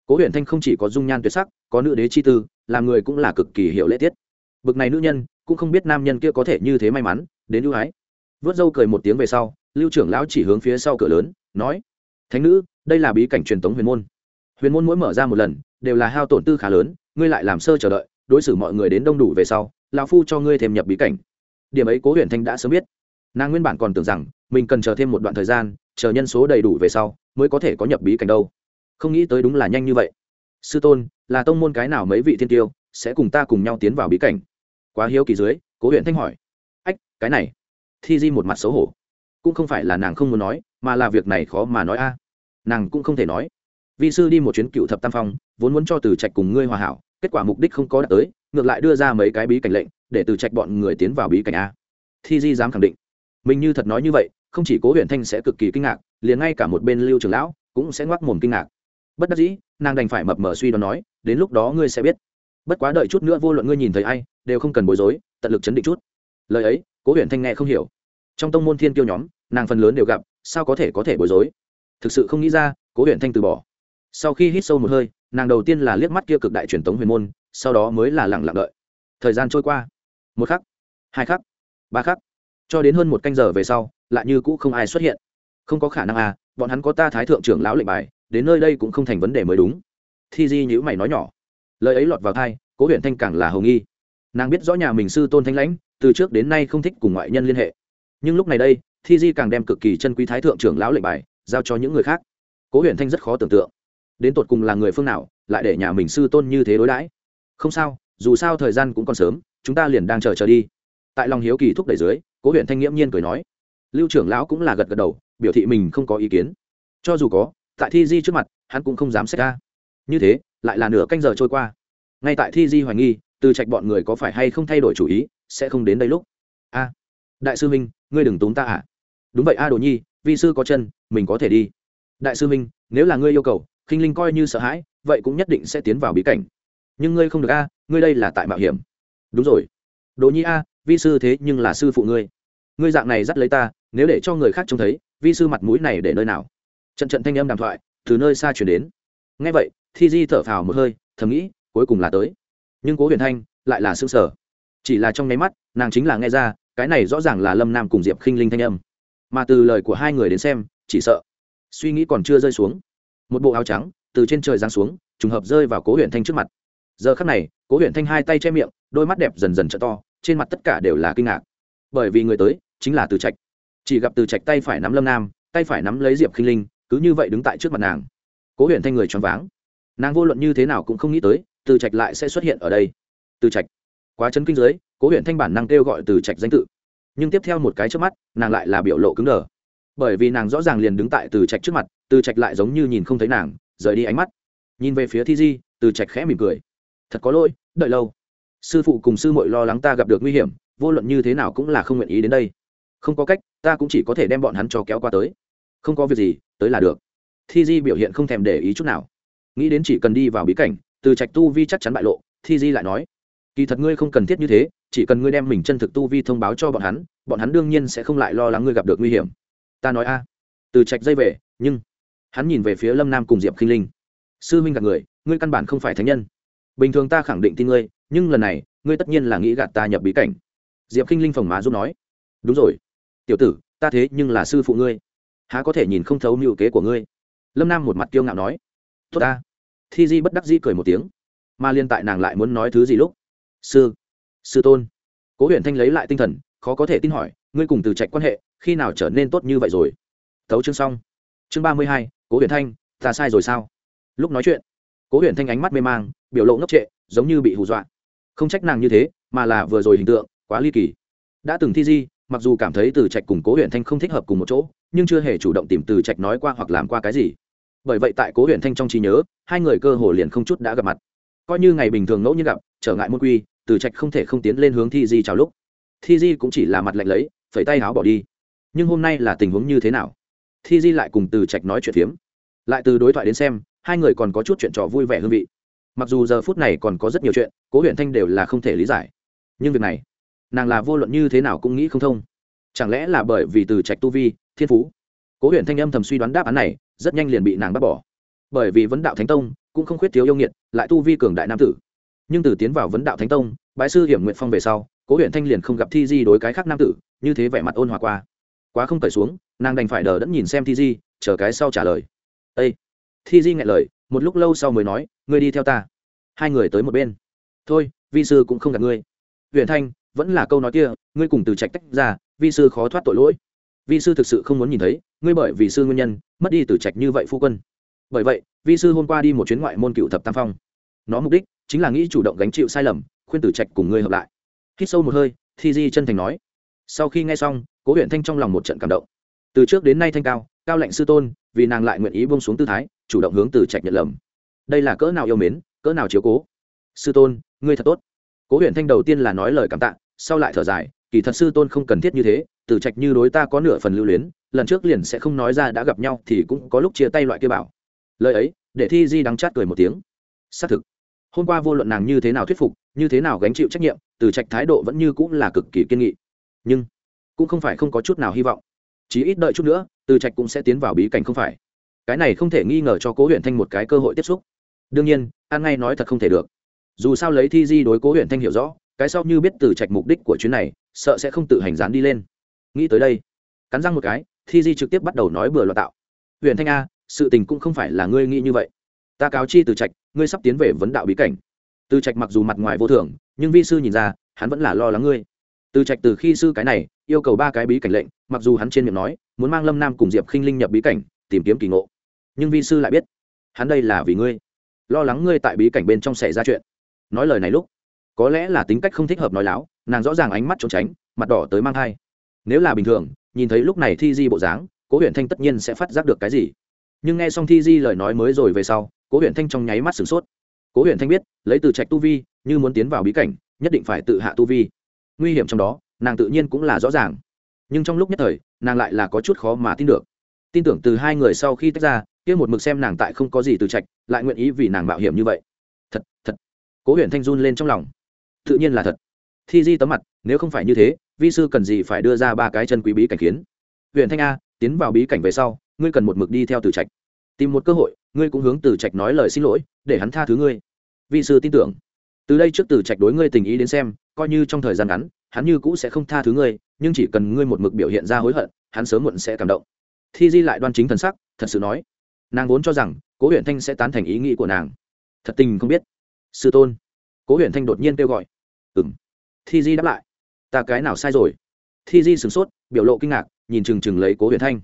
Cố huyền thanh không chỉ có dung nhan tuyệt sắc, có nữ đế chi tư, làm người cũng là cực kỳ hiệu lễ tiết. Bực này nữ nhân, cũng không biết nam nhân kia có thể như thế may mắn, đến ưu ái. Vớt dâu cười một tiếng về sau lưu trưởng lão chỉ hướng phía sau cửa lớn, nói, thánh nữ, đây là bí cảnh truyền thống huyền môn. Huyền môn mỗi mở ra một lần, đều là hao tổn tư khá lớn, ngươi lại làm sơ chờ đợi, đối xử mọi người đến đông đủ về sau, lão phu cho ngươi thêm nhập bí cảnh. Điểm ấy cố huyền thanh đã sớm biết. Nàng nguyên bản còn tưởng rằng, mình cần chờ thêm một đoạn thời gian, chờ nhân số đầy đủ về sau, mới có thể có nhập bí cảnh đâu. Không nghĩ tới đúng là nhanh như vậy. Sư tôn, là tông môn cái nào mấy vị thiên tiêu, sẽ cùng ta cùng nhau tiến vào bí cảnh? Quá hiếu kỳ dưới, cố huyện thanh hỏi. Ách, cái này. Thi di một mặt xấu hổ cũng không phải là nàng không muốn nói, mà là việc này khó mà nói a. Nàng cũng không thể nói. Vị sư đi một chuyến cựu thập tam phong, vốn muốn cho từ trạch cùng ngươi hòa hảo, kết quả mục đích không có đạt tới, ngược lại đưa ra mấy cái bí cảnh lệnh, để từ trạch bọn người tiến vào bí cảnh a. Thi di dám khẳng định. Mình như thật nói như vậy, không chỉ cố huyện thanh sẽ cực kỳ kinh ngạc, liền ngay cả một bên lưu trường lão cũng sẽ ngoác mồm kinh ngạc. Bất đắc dĩ, nàng đành phải mập mờ suy đoán nói, đến lúc đó ngươi sẽ biết. Bất quá đợi chút nữa vô luận ngươi nhìn thấy ai, đều không cần bối rối, tận lực chấn định chút. Lời ấy, cố huyện thanh nghe không hiểu trong tông môn thiên kiêu nhóm, nàng phần lớn đều gặp, sao có thể có thể bối rối? Thực sự không nghĩ ra, cố huyện thanh từ bỏ. Sau khi hít sâu một hơi, nàng đầu tiên là liếc mắt kia cực đại truyền thống huyền môn, sau đó mới là lặng lặng đợi. Thời gian trôi qua. Một khắc, hai khắc, ba khắc. Cho đến hơn một canh giờ về sau, lại như cũ không ai xuất hiện. Không có khả năng à bọn hắn có ta thái thượng trưởng lão lệnh bài, đến nơi đây cũng không thành vấn đề mới đúng. Thi di nhữ mày nói nhỏ. Lời ấy lọt vào thai cố huyện thanh càng là hầu nghi. Nàng biết rõ nhà mình sư tôn thanh lãnh, từ trước đến nay không thích cùng ngoại nhân liên hệ nhưng lúc này đây, thi di càng đem cực kỳ chân quý thái thượng trưởng lão lệnh bài giao cho những người khác. Cố huyện thanh rất khó tưởng tượng, đến tột cùng là người phương nào, lại để nhà mình sư tôn như thế đối đãi. Không sao, dù sao thời gian cũng còn sớm, chúng ta liền đang chờ chờ đi. Tại lòng hiếu kỳ thúc đẩy dưới, cố huyện thanh nghiễm nhiên cười nói. Lưu trưởng lão cũng là gật gật đầu, biểu thị mình không có ý kiến. Cho dù có, tại thi di trước mặt, hắn cũng không dám xét ra. Như thế, lại là nửa canh giờ trôi qua. Ngay tại thi di hoài nghi, từ trạch bọn người có phải hay không thay đổi chủ ý, sẽ không đến đây lúc. A, đại sư minh ngươi đừng tốn ta à? Đúng vậy a, đồ nhi, vi sư có chân, mình có thể đi. Đại sư minh, nếu là ngươi yêu cầu, khinh linh coi như sợ hãi, vậy cũng nhất định sẽ tiến vào bí cảnh. Nhưng ngươi không được a, ngươi đây là tại mạo hiểm. Đúng rồi. Đồ nhi a, vi sư thế nhưng là sư phụ ngươi. Ngươi dạng này dắt lấy ta, nếu để cho người khác trông thấy, vi sư mặt mũi này để nơi nào? Trận trận thanh âm đàm thoại, từ nơi xa chuyển đến. Ngay vậy, thi di thở phào một hơi, thầm nghĩ, cuối cùng là tới. Nhưng cố huyền thanh lại là s ư ơ n g sở chỉ là trong nháy mắt, nàng chính là nghe ra cái này rõ ràng là lâm nam cùng diệp khinh linh thanh âm. Mà từ lời của hai người đến xem, chỉ sợ suy nghĩ còn chưa rơi xuống. Một bộ áo trắng từ trên trời giáng xuống, trùng hợp rơi vào cố huyện thanh trước mặt. Giờ khắc này, cố huyện thanh hai tay che miệng, đôi mắt đẹp dần dần t to, trên mặt tất cả đều là kinh ngạc. Bởi vì người tới chính là từ trạch. Chỉ gặp từ trạch tay phải nắm lâm nam, tay phải nắm lấy diệp khinh linh, cứ như vậy đứng tại trước mặt nàng. Cố huyện thanh người choáng váng. Nàng vô luận như thế nào cũng không nghĩ tới, từ trạch lại sẽ xuất hiện ở đây. Từ trạch, quá chân kinh giới cố huyện thanh bản năng kêu gọi từ trạch danh tự. Nhưng tiếp theo một cái trước mắt, nàng lại là biểu lộ cứng đờ. Bởi vì nàng rõ ràng liền đứng tại từ trạch trước mặt, từ trạch lại giống như nhìn không thấy nàng, rời đi ánh mắt. Nhìn về phía thi di, từ trạch khẽ mỉm cười. Thật có lỗi, đợi lâu. Sư phụ cùng sư mội lo lắng ta gặp được nguy hiểm, vô luận như thế nào cũng là không nguyện ý đến đây. Không có cách, ta cũng chỉ có thể đem bọn hắn cho kéo qua tới. Không có việc gì, tới là được. Thi di biểu hiện không thèm để ý chút nào. Nghĩ đến chỉ cần đi vào bí cảnh, từ trạch tu vi chắc chắn bại lộ, thi di lại nói, kỳ thật ngươi không cần thiết như thế chỉ cần ngươi đem mình chân thực tu vi thông báo cho bọn hắn bọn hắn đương nhiên sẽ không lại lo lắng ngươi gặp được nguy hiểm. Ta nói a. Từ trạch dây về, nhưng hắn nhìn về phía lâm nam cùng diệp k i n h linh. Sư minh gạt người, ngươi căn bản không phải thánh nhân. Bình thường ta khẳng định tin ngươi, nhưng lần này, ngươi tất nhiên là nghĩ gạt ta nhập bí cảnh. Diệp k i n h linh phồng má giúp nói. Đúng rồi. Tiểu tử, ta thế nhưng là sư phụ ngươi. Há có thể nhìn không thấu mưu kế của ngươi? Lâm nam một mặt kiêu ngạo nói. Tốt ta. Thi di bất đắc di cười một tiếng. Mà liên tại nàng lại muốn nói thứ gì lúc? Sư sư tôn. Cố huyện thanh lấy lại tinh thần, khó có thể tin hỏi, ngươi cùng từ trạch quan hệ, khi nào trở nên tốt như vậy rồi? Tấu chương xong. Chương ba mươi hai, cố huyền thanh, ta sai rồi sao? Lúc nói chuyện, cố huyền thanh ánh mắt mê mang, biểu lộ ngốc trệ, giống như bị hù dọa. Không trách nàng như thế, mà là vừa rồi hình tượng, quá ly kỳ. Đã từng thi di, mặc dù cảm thấy từ trạch cùng cố huyền thanh không thích hợp cùng một chỗ, nhưng chưa hề chủ động tìm từ trạch nói qua hoặc làm qua cái gì. Bởi vậy tại cố huyền thanh trong trí nhớ, hai người cơ hồ liền không chút đã gặp mặt. Coi như ngày bình thường ngẫu nhiên gặp, trở ngại môn quy từ trạch không thể không tiến lên hướng thi di chào lúc. Thi di cũng chỉ là mặt lạnh lấy, phẩy tay áo bỏ đi. Nhưng hôm nay là tình huống như thế nào? Thi di lại cùng từ trạch nói chuyện phiếm. Lại từ đối thoại đến xem, hai người còn có chút chuyện trò vui vẻ hương vị. Mặc dù giờ phút này còn có rất nhiều chuyện, cố huyện thanh đều là không thể lý giải. Nhưng việc này, nàng là vô luận như thế nào cũng nghĩ không thông. Chẳng lẽ là bởi vì từ trạch tu vi, thiên phú? Cố huyện thanh âm thầm suy đoán đáp án này, rất nhanh liền bị nàng bác bỏ. Bởi vì vấn đạo thánh tông, cũng không khuyết thiếu yêu nghiệt, lại tu vi cường đại nam tử nhưng từ tiến vào vấn đạo thánh tông, bái sư hiểm nguyện phong về sau, cố huyện thanh liền không gặp thi di đối cái khác nam tử, như thế vẻ mặt ôn hòa qua. Quá không cởi xuống, nàng đành phải đờ đẫn nhìn xem thi di, chờ cái sau trả lời. Ây thi di ngại lời, một lúc lâu sau mới nói, ngươi đi theo ta. Hai người tới một bên. Thôi, vi sư cũng không gặp ngươi. Huyện thanh, vẫn là câu nói kia, ngươi cùng từ trạch tách ra, vi sư khó thoát tội lỗi. Vi sư thực sự không muốn nhìn thấy, ngươi bởi vì sư nguyên nhân, mất đi từ trạch như vậy phu quân. Bởi vậy, vi sư hôm qua đi một chuyến ngoại môn cựu thập tam phong. Nó mục đích chính là nghĩ chủ động gánh chịu sai lầm, khuyên tử trạch cùng ngươi hợp lại. Hít sâu một hơi, thi di chân thành nói. Sau khi nghe xong, cố huyện thanh trong lòng một trận cảm động. Từ trước đến nay thanh cao cao lệnh sư tôn, vì nàng lại nguyện ý bông xuống tư thái, chủ động hướng từ trạch nhận lầm. Đây là cỡ nào yêu mến, cỡ nào chiếu cố. Sư tôn, ngươi thật tốt. Cố huyện thanh đầu tiên là nói lời cảm tạ, sau lại thở dài, kỳ thật sư tôn không cần thiết như thế từ trạch như đối ta có nửa phần lưu luyến, lần trước liền sẽ không nói ra đã gặp nhau thì cũng có lúc chia tay loại kia bảo. Lời ấy, để thi di đắng chát cười một tiếng. Xác thực hôm qua vô luận nàng như thế nào thuyết phục, như thế nào gánh chịu trách nhiệm, từ trạch thái độ vẫn như cũng là cực kỳ kiên nghị. Nhưng, cũng không phải không có chút nào hy vọng. Chỉ ít đợi chút nữa, từ trạch cũng sẽ tiến vào bí cảnh không phải. Cái này không thể nghi ngờ cho cố huyện thanh một cái cơ hội tiếp xúc. Đương nhiên, an ngay nói thật không thể được. Dù sao lấy thi di đối cố huyện thanh hiểu rõ, cái sau như biết từ trạch mục đích của chuyến này, sợ sẽ không tự hành dán đi lên. Nghĩ tới đây, cắn răng một cái, thi di trực tiếp bắt đầu nói bừa loạt tạo. Huyện thanh a, sự tình cũng không phải là ngươi nghĩ như vậy. Ta cáo chi từ trạch ngươi sắp tiến về vấn đạo bí cảnh. Từ trạch mặc dù mặt ngoài vô thường, nhưng vi sư nhìn ra, hắn vẫn là lo lắng ngươi. Từ trạch từ khi sư cái này, yêu cầu ba cái bí cảnh lệnh, mặc dù hắn trên miệng nói, muốn mang lâm nam cùng diệp khinh linh nhập bí cảnh, tìm kiếm kỳ ngộ. Nhưng vi sư lại biết, hắn đây là vì ngươi. Lo lắng ngươi tại bí cảnh bên trong xảy ra chuyện. Nói lời này lúc, có lẽ là tính cách không thích hợp nói láo, nàng rõ ràng ánh mắt trốn tránh, mặt đỏ tới mang thai. Nếu là bình thường, nhìn thấy lúc này thi di bộ dáng, cố huyện thanh tất nhiên sẽ phát giác được cái gì. Nhưng nghe xong thi di lời nói mới rồi về sau cố huyện thanh trong nháy mắt sửng sốt. Cố huyện thanh biết, lấy từ trạch tu vi, như muốn tiến vào bí cảnh, nhất định phải tự hạ tu vi. Nguy hiểm trong đó, nàng tự nhiên cũng là rõ ràng. Nhưng trong lúc nhất thời, nàng lại là có chút khó mà tin được. Tin tưởng từ hai người sau khi tách ra, kia một mực xem nàng tại không có gì từ trạch, lại nguyện ý vì nàng mạo hiểm như vậy. Thật thật. Cố huyện thanh run lên trong lòng. Tự nhiên là thật. Thi di tấm mặt, nếu không phải như thế, vi sư cần gì phải đưa ra ba cái chân quý bí cảnh khiến huyện thanh a, tiến vào bí cảnh về sau, ngươi cần một mực đi theo từ trạch. Tìm một cơ hội ngươi cũng hướng từ trạch nói lời xin lỗi, để hắn tha thứ ngươi. Vi sư tin tưởng. Từ đây trước từ trạch đối ngươi tình ý đến xem, coi như trong thời gian ngắn, hắn như cũ sẽ không tha thứ ngươi, nhưng chỉ cần ngươi một mực biểu hiện ra hối hận, hắn sớm muộn sẽ cảm động. Thi di lại đoan chính thần sắc, thật sự nói. Nàng vốn cho rằng, cố huyện thanh sẽ tán thành ý nghĩ của nàng. Thật tình không biết. Sư tôn. Cố huyện thanh đột nhiên kêu gọi. Ừng thi di đáp lại. Ta cái nào sai rồi? Thi di sửng sốt, biểu lộ kinh ngạc, nhìn chừng chừng lấy cố huyện thanh.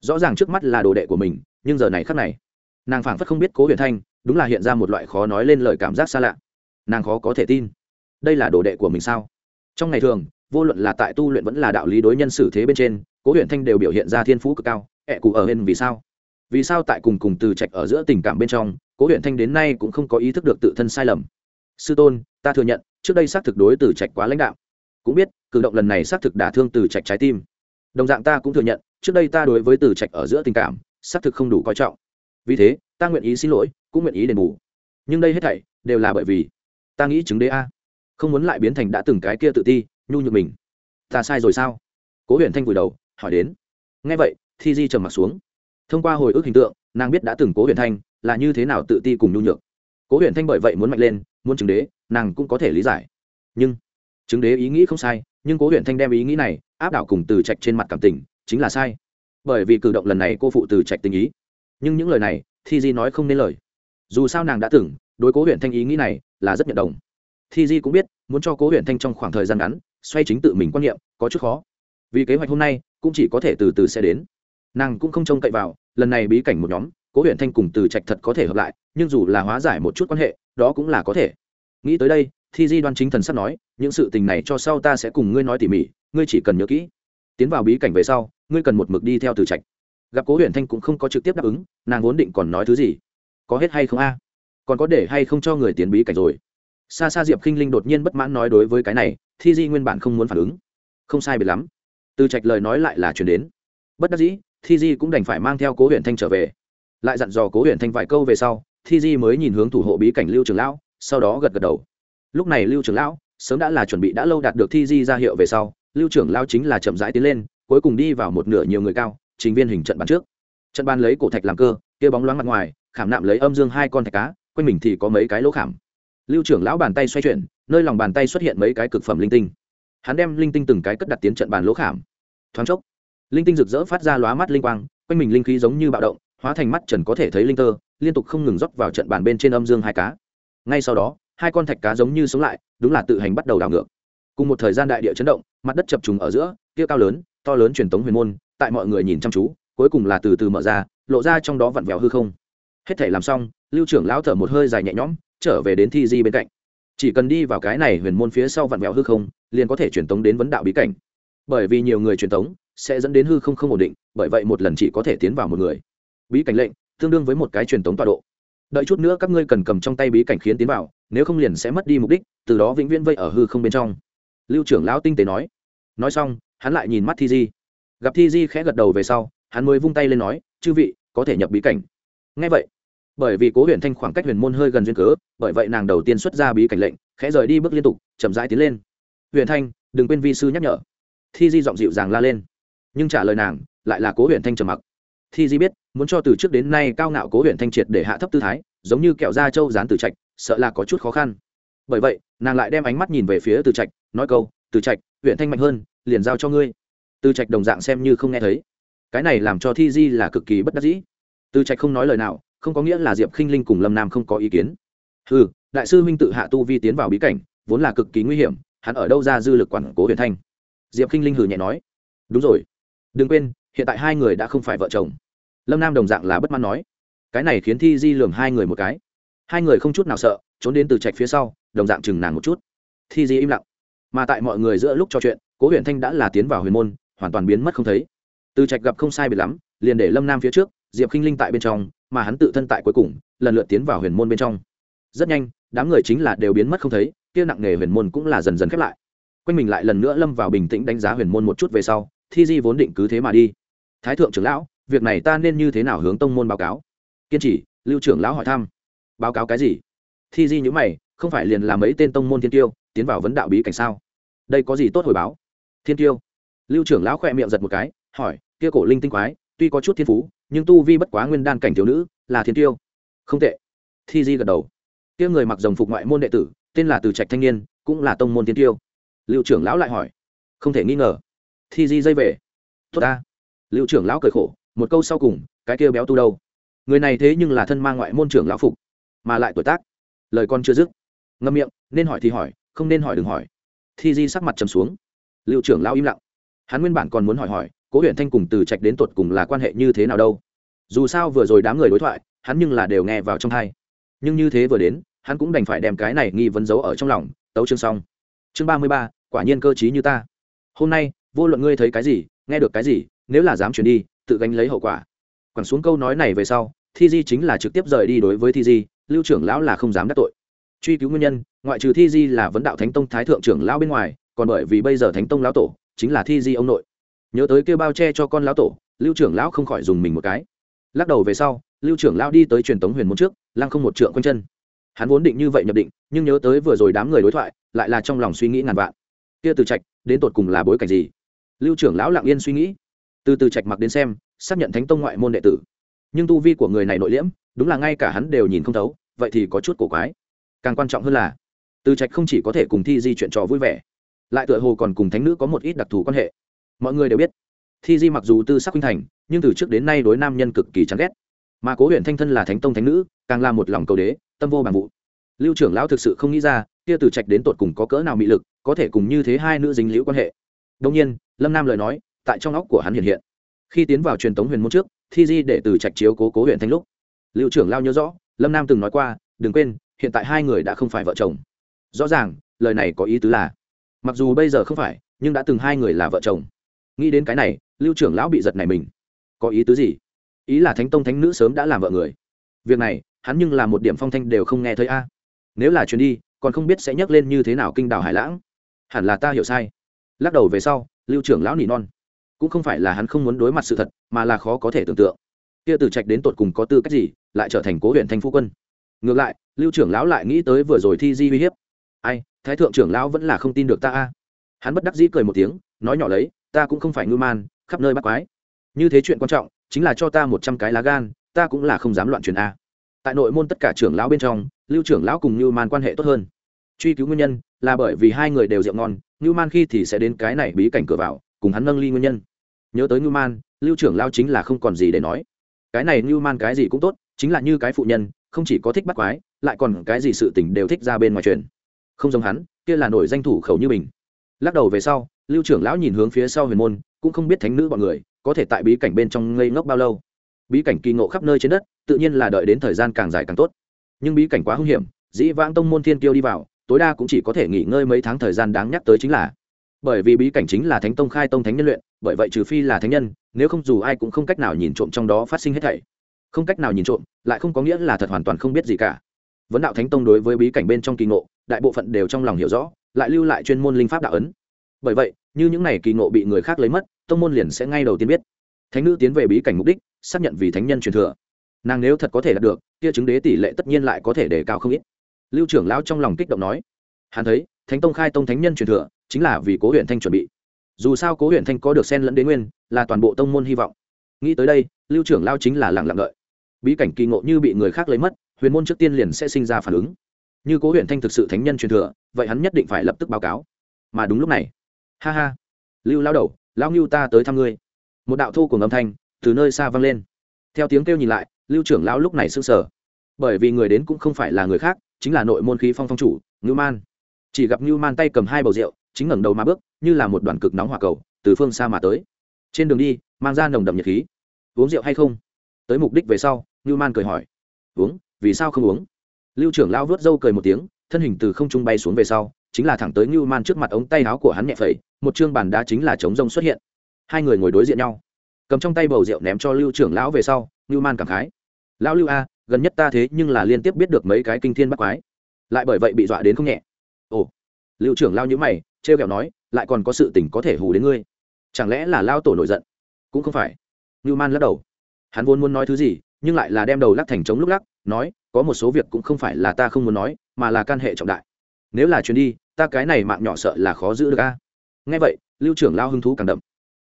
Rõ ràng trước mắt là đồ đệ của mình, nhưng giờ này khắc này nàng phảng phất không biết cố Huyền thanh đúng là hiện ra một loại khó nói lên lời cảm giác xa lạ nàng khó có thể tin đây là đồ đệ của mình sao trong ngày thường vô luận là tại tu luyện vẫn là đạo lý đối nhân xử thế bên trên cố Huyền thanh đều biểu hiện ra thiên phú cực cao ẹ cụ ở hên vì sao vì sao tại cùng cùng từ trạch ở giữa tình cảm bên trong cố Huyền thanh đến nay cũng không có ý thức được tự thân sai lầm sư tôn ta thừa nhận trước đây xác thực đối từ trạch quá lãnh đạo cũng biết cử động lần này xác thực đả thương từ trạch trái tim đồng dạng ta cũng thừa nhận trước đây ta đối với từ trạch ở giữa tình cảm xác thực không đủ coi trọng vì thế, ta nguyện ý xin lỗi, cũng nguyện ý đền bù. Nhưng đây hết thảy đều là bởi vì ta nghĩ chứng đế a. Không muốn lại biến thành đã từng cái kia tự ti, nhu nhược mình. Ta sai rồi sao? Cố Huyền thanh vùi đầu, hỏi đến. Ngay vậy, thi di trầm m ặ t xuống. Thông qua hồi ức hình tượng, nàng biết đã từng cố Huyền thanh là như thế nào tự ti cùng nhu nhược. Cố Huyền thanh bởi vậy muốn mạnh lên, muốn chứng đế, nàng cũng có thể lý giải. Nhưng, chứng đế ý nghĩ không sai, nhưng cố Huyền thanh đem ý nghĩ này áp đảo cùng từ trạch trên mặt cảm tình, chính là sai. Bởi vì cử động lần này cô phụ từ trạch tình ý nhưng những lời này thi di nói không nên lời. Dù sao nàng đã từng, đối cố huyện thanh ý nghĩ này là rất nhận đồng. Thi di cũng biết, muốn cho cố huyện thanh trong khoảng thời gian ngắn, xoay chính tự mình quan niệm, có chút khó. Vì kế hoạch hôm nay, cũng chỉ có thể từ từ sẽ đến. Nàng cũng không trông cậy vào, lần này bí cảnh một nhóm, cố huyện thanh cùng từ trạch thật có thể hợp lại, nhưng dù là hóa giải một chút quan hệ, đó cũng là có thể. Nghĩ tới đây, thi di đoan chính thần sắp nói, những sự tình này cho sau ta sẽ cùng ngươi nói tỉ mỉ, ngươi chỉ cần nhớ kỹ. Tiến vào bí cảnh về sau, ngươi cần một mực đi theo từ trạch gặp cố huyện thanh cũng không có trực tiếp đáp ứng, nàng vốn định còn nói thứ gì? Có hết hay không a? Còn có để hay không cho người tiến bí cảnh rồi? Xa xa diệp k i n h linh đột nhiên bất mãn nói đối với cái này, thi di nguyên bản không muốn phản ứng. Không sai biệt lắm. Từ trạch lời nói lại là chuyển đến. Bất đắc dĩ, thi di cũng đành phải mang theo cố huyện thanh trở về. Lại dặn dò cố huyện thanh vài câu về sau, thi di mới nhìn hướng thủ hộ bí cảnh lưu trường lão, sau đó gật gật đầu. Lúc này lưu trường lão sớm đã là chuẩn bị đã lâu đạt được thi di ra hiệu về sau, lưu trưởng lao chính là chậm rãi tiến lên, cuối cùng đi vào một nửa nhiều người cao trình viên hình trận bàn trước. Trận bàn lấy cổ thạch làm cơ, kia bóng loáng mặt ngoài, khảm nạm lấy âm dương hai con thạch cá, quanh mình thì có mấy cái lỗ khảm. Lưu trưởng lão bàn tay xoay chuyển, nơi lòng bàn tay xuất hiện mấy cái cực phẩm linh tinh. Hắn đem linh tinh từng cái cất đặt tiến trận bàn lỗ khảm. Thoáng chốc, linh tinh rực rỡ phát ra lóa mắt linh quang, quanh mình linh khí giống như bạo động, hóa thành mắt trần có thể thấy linh tơ, liên tục không ngừng rót vào trận bàn bên trên âm dương hai cá. Ngay sau đó, hai con thạch cá giống như sống lại, đúng là tự hành bắt đầu đảo ngược. Cùng một thời gian đại địa chấn động, mặt đất chập trùng ở giữa, kia cao lớn, to lớn truyền tống huyền môn tại mọi người nhìn chăm chú, cuối cùng là từ từ mở ra, lộ ra trong đó vặn vẹo hư không. Hết thể làm xong, lưu trưởng lão thở một hơi dài nhẹ nhõm, trở về đến thi di bên cạnh. Chỉ cần đi vào cái này huyền môn phía sau vặn vẹo hư không, liền có thể truyền tống đến vấn đạo bí cảnh. Bởi vì nhiều người truyền tống, sẽ dẫn đến hư không không ổn định, bởi vậy một lần chỉ có thể tiến vào một người. Bí cảnh lệnh, tương đương với một cái truyền tống tọa độ. Đợi chút nữa các ngươi cần cầm trong tay bí cảnh khiến tiến vào, nếu không liền sẽ mất đi mục đích, từ đó vĩnh viễn vây ở hư không bên trong. Lưu trưởng lão tinh tế nói. Nói xong, hắn lại nhìn mắt thi di gặp thi di khẽ gật đầu về sau, hắn mới vung tay lên nói, chư vị, có thể nhập bí cảnh. Ngay vậy, bởi vì cố huyền thanh khoảng cách huyền môn hơi gần duyên cớ, bởi vậy nàng đầu tiên xuất ra bí cảnh lệnh, khẽ rời đi bước liên tục, chậm rãi tiến lên. Huyền thanh, đừng quên vi sư nhắc nhở. Thi di giọng dịu dàng la lên. Nhưng trả lời nàng, lại là cố huyền thanh trầm mặc. Thi di biết, muốn cho từ trước đến nay cao ngạo cố huyền thanh triệt để hạ thấp tư thái, giống như kẹo da trâu dán từ trạch, sợ là có chút khó khăn. Bởi vậy, nàng lại đem ánh mắt nhìn về phía từ trạch, nói câu, từ trạch huyện thanh mạnh hơn, liền giao cho ngươi từ trạch đồng dạng xem như không nghe thấy. Cái này làm cho thi di là cực kỳ bất đắc dĩ. Từ trạch không nói lời nào, không có nghĩa là diệp khinh linh cùng lâm nam không có ý kiến. Ừ đại sư huynh tự hạ tu vi tiến vào bí cảnh, vốn là cực kỳ nguy hiểm, hắn ở đâu ra dư lực quản cố Huyền thanh? Diệp khinh linh hừ nhẹ nói. Đúng rồi. Đừng quên, hiện tại hai người đã không phải vợ chồng. Lâm nam đồng dạng là bất mãn nói. Cái này khiến thi di lường hai người một cái. Hai người không chút nào sợ, trốn đến từ trạch phía sau, đồng dạng chừng nàng một chút. Thi di im lặng. Mà tại mọi người giữa lúc trò chuyện, cố Huyền thanh đã là tiến vào huyền môn hoàn toàn biến mất không thấy. Từ trạch gặp không sai biệt lắm, liền để lâm nam phía trước, diệp k i n h linh tại bên trong, mà hắn tự thân tại cuối cùng, lần lượt tiến vào huyền môn bên trong. Rất nhanh, đám người chính là đều biến mất không thấy, kia nặng nghề huyền môn cũng là dần dần khép lại. Quanh mình lại lần nữa lâm vào bình tĩnh đánh giá huyền môn một chút về sau, thi di vốn định cứ thế mà đi. Thái thượng trưởng lão, việc này ta nên như thế nào hướng tông môn báo cáo? Kiên trì, lưu trưởng lão hỏi thăm. Báo cáo cái gì? Thi di nhữ mày, không phải liền làm mấy tên tông môn thiên tiêu, tiến vào vấn đạo bí cảnh sao? Đây có gì tốt hồi báo? Thiên tiêu lưu trưởng lão khỏe miệng giật một cái, hỏi, kia cổ linh tinh quái, tuy có chút thiên phú, nhưng tu vi bất quá nguyên đan cảnh thiếu nữ, là thiên tiêu. Không tệ. Thi di gật đầu. Kia người mặc dòng phục ngoại môn đệ tử, tên là từ trạch thanh niên, cũng là tông môn thiên tiêu. Lưu trưởng lão lại hỏi. Không thể nghi ngờ. Thi di dây về. Tốt ta. Lưu trưởng lão cười khổ, một câu sau cùng, cái kia béo tu đâu? Người này thế nhưng là thân mang ngoại môn trưởng lão phục, mà lại tuổi tác. Lời con chưa dứt. Ngâm miệng, nên hỏi thì hỏi, không nên hỏi đừng hỏi. Thi di sắc mặt trầm xuống. Liệu trưởng lão im lặng hắn nguyên bản còn muốn hỏi hỏi, cố huyện thanh cùng từ trạch đến tột cùng là quan hệ như thế nào đâu. dù sao vừa rồi đám người đối thoại, hắn nhưng là đều nghe vào trong hai nhưng như thế vừa đến, hắn cũng đành phải đem cái này nghi vấn giấu ở trong lòng, tấu chương xong. chương ba mươi ba, quả nhiên cơ t như ta. hôm nay, vô luận ngươi thấy cái gì, nghe được cái gì, nếu là dám chuyển đi, tự gánh lấy hậu quả. quẳng xuống câu nói này về sau, thi di chính là trực tiếp rời đi đối với thi di, lưu trưởng lão là không dám đắc tội. truy cứu nguyên nhân, ngoại trừ thi di là vấn đạo thánh tông thái thượng trưởng lão bên ngoài, còn bởi vì bây giờ thánh tông lão tổ chính là thi di ông nội. Nhớ tới kêu bao che cho con lão tổ, lưu trưởng lão không khỏi dùng mình một cái. Lắc đầu về sau, lưu trưởng lão đi tới truyền tống huyền môn trước, lăng không một trượng quanh chân. Hắn vốn định như vậy nhập định, nhưng nhớ tới vừa rồi đám người đối thoại, lại là trong lòng suy nghĩ ngàn vạn. Kia từ trạch, đến tột cùng là bối cảnh gì? Lưu trưởng lão lặng yên suy nghĩ. Từ từ trạch mặc đến xem, xác nhận thánh tông ngoại môn đệ tử. Nhưng tu vi của người này nội liễm, đúng là ngay cả hắn đều nhìn không thấu, vậy thì có chút cổ quái. Càng quan trọng hơn là, từ trạch không chỉ có thể cùng thi di chuyện trò vui vẻ lại tựa hồ còn cùng thánh nữ có một ít đặc thù quan hệ. Mọi người đều biết, thi di mặc dù tư sắc huynh thành, nhưng từ trước đến nay đối nam nhân cực kỳ chán ghét. Mà cố huyện thanh thân là thánh tông thánh nữ, càng là một lòng cầu đế, tâm vô bằng vụ. Lưu trưởng lão thực sự không nghĩ ra, kia từ trạch đến tột cùng có cỡ nào mị lực, có thể cùng như thế hai nữ dính liễu quan hệ. Đông nhiên, lâm nam lời nói, tại trong óc của hắn hiện hiện. Khi tiến vào truyền tống huyền môn trước, thi di để từ trạch chiếu cố cố huyện thanh lúc. Lưu trưởng lao nhớ rõ, lâm nam từng nói qua, đừng quên, hiện tại hai người đã không phải vợ chồng. Rõ ràng, lời này có ý tứ là mặc dù bây giờ không phải, nhưng đã từng hai người là vợ chồng. Nghĩ đến cái này, lưu trưởng lão bị giật này mình. Có ý tứ gì? Ý là thánh tông thánh nữ sớm đã làm vợ người. Việc này, hắn nhưng là một điểm phong thanh đều không nghe thấy a. Nếu là chuyến đi, còn không biết sẽ nhắc lên như thế nào kinh đảo hải lãng. Hẳn là ta hiểu sai. Lắc đầu về sau, lưu trưởng lão nỉ non. Cũng không phải là hắn không muốn đối mặt sự thật, mà là khó có thể tưởng tượng. Kia từ trạch đến tột cùng có tư cách gì, lại trở thành cố huyện thanh phu quân. Ngược lại, lưu trưởng lão lại nghĩ tới vừa rồi thi di uy hiếp ai, thái thượng trưởng lão vẫn là không tin được ta a. Hắn bất đắc dĩ cười một tiếng, nói nhỏ lấy, ta cũng không phải ngư man, khắp nơi bắt quái. Như thế chuyện quan trọng, chính là cho ta một trăm cái lá gan, ta cũng là không dám loạn truyền a. Tại nội môn tất cả trưởng lão bên trong, lưu trưởng lão cùng ngư man quan hệ tốt hơn. Truy cứu nguyên nhân là bởi vì hai người đều rượu ngon ngư man khi thì sẽ đến cái này bí cảnh cửa vào, cùng hắn nâng ly nguyên nhân. Nhớ tới ngư man, lưu trưởng lão chính là không còn gì để nói. Cái này ngư man cái gì cũng tốt, chính là như cái phụ nhân, không chỉ có thích bắt quái, lại còn cái gì sự tình đều thích ra bên ngoài truyền không giống hắn, kia là nổi danh thủ khẩu như mình. Lắc đầu về sau, lưu trưởng lão nhìn hướng phía sau huyền môn, cũng không biết thánh nữ bọn người, có thể tại bí cảnh bên trong ngây ngốc bao lâu. Bí cảnh kỳ ngộ khắp nơi trên đất, tự nhiên là đợi đến thời gian càng dài càng tốt. Nhưng bí cảnh quá hung hiểm, dĩ vãng tông môn thiên kiêu đi vào, tối đa cũng chỉ có thể nghỉ ngơi mấy tháng thời gian đáng nhắc tới chính là. Bởi vì bí cảnh chính là thánh tông khai tông thánh nhân luyện, bởi vậy trừ phi là thánh nhân, nếu không dù ai cũng không cách nào nhìn trộm trong đó phát sinh hết thảy. Không cách nào nhìn trộm, lại không có nghĩa là thật hoàn toàn không biết gì cả. Vấn đạo thánh tông đối với bí cảnh bên trong kỳ ngộ đại bộ phận đều trong lòng hiểu rõ, lại lưu lại chuyên môn linh pháp đạo ấn. Bởi vậy, như những này kỳ ngộ bị người khác lấy mất, tông môn liền sẽ ngay đầu tiên biết. Thánh nữ tiến về bí cảnh mục đích, xác nhận vì thánh nhân truyền thừa. Nàng nếu thật có thể đạt được, kia chứng đế tỷ lệ tất nhiên lại có thể đề cao không ít. Lưu trưởng lão trong lòng kích động nói, hắn thấy, thánh tông khai tông thánh nhân truyền thừa, chính là vì cố huyện thanh chuẩn bị. Dù sao cố huyện thanh có được sen lẫn đến nguyên, là toàn bộ tông môn hy vọng. Nghĩ tới đây, lưu trưởng lao chính là lặng lặng đợi. Bí cảnh kỳ ngộ như bị người khác lấy mất, huyền môn trước tiên liền sẽ sinh ra phản ứng như cố huyện thanh thực sự thánh nhân truyền thừa, vậy hắn nhất định phải lập tức báo cáo. Mà đúng lúc này, ha ha, lưu lao đầu, lao ngưu ta tới thăm ngươi. Một đạo thu của âm thanh từ nơi xa vang lên. Theo tiếng kêu nhìn lại, lưu trưởng lão lúc này sững sờ. Bởi vì người đến cũng không phải là người khác, chính là nội môn khí phong phong chủ, ngưu man. Chỉ gặp ngưu man tay cầm hai bầu rượu, chính ngẩng đầu mà bước, như là một đoàn cực nóng hỏa cầu, từ phương xa mà tới. Trên đường đi, mang ra nồng đậm nhiệt khí. Uống rượu hay không? Tới mục đích về sau, ngưu man cười hỏi. Uống, vì sao không uống? Lưu trưởng lao vớt râu cười một tiếng, thân hình từ không trung bay xuống về sau, chính là thẳng tới ngưu man trước mặt ống tay áo của hắn nhẹ phẩy, một chương bàn đá chính là chống rông xuất hiện. Hai người ngồi đối diện nhau. Cầm trong tay bầu rượu ném cho lưu trưởng lão về sau, ngưu man cảm khái. Lão lưu a, gần nhất ta thế nhưng là liên tiếp biết được mấy cái kinh thiên bắt quái. Lại bởi vậy bị dọa đến không nhẹ. Ồ. Lưu trưởng lao nhữ mày, trêu kẹo nói, lại còn có sự tình có thể hù đến ngươi. Chẳng lẽ là lao tổ nổi giận? Cũng không phải. Ngưu man lắc đầu. Hắn vốn muốn nói thứ gì, nhưng lại là đem đầu lắc thành trống lúc lắc nói, có một số việc cũng không phải là ta không muốn nói, mà là can hệ trọng đại. Nếu là chuyến đi, ta cái này mạng nhỏ sợ là khó giữ được a. Nghe vậy, lưu trưởng lao hứng thú càng đậm.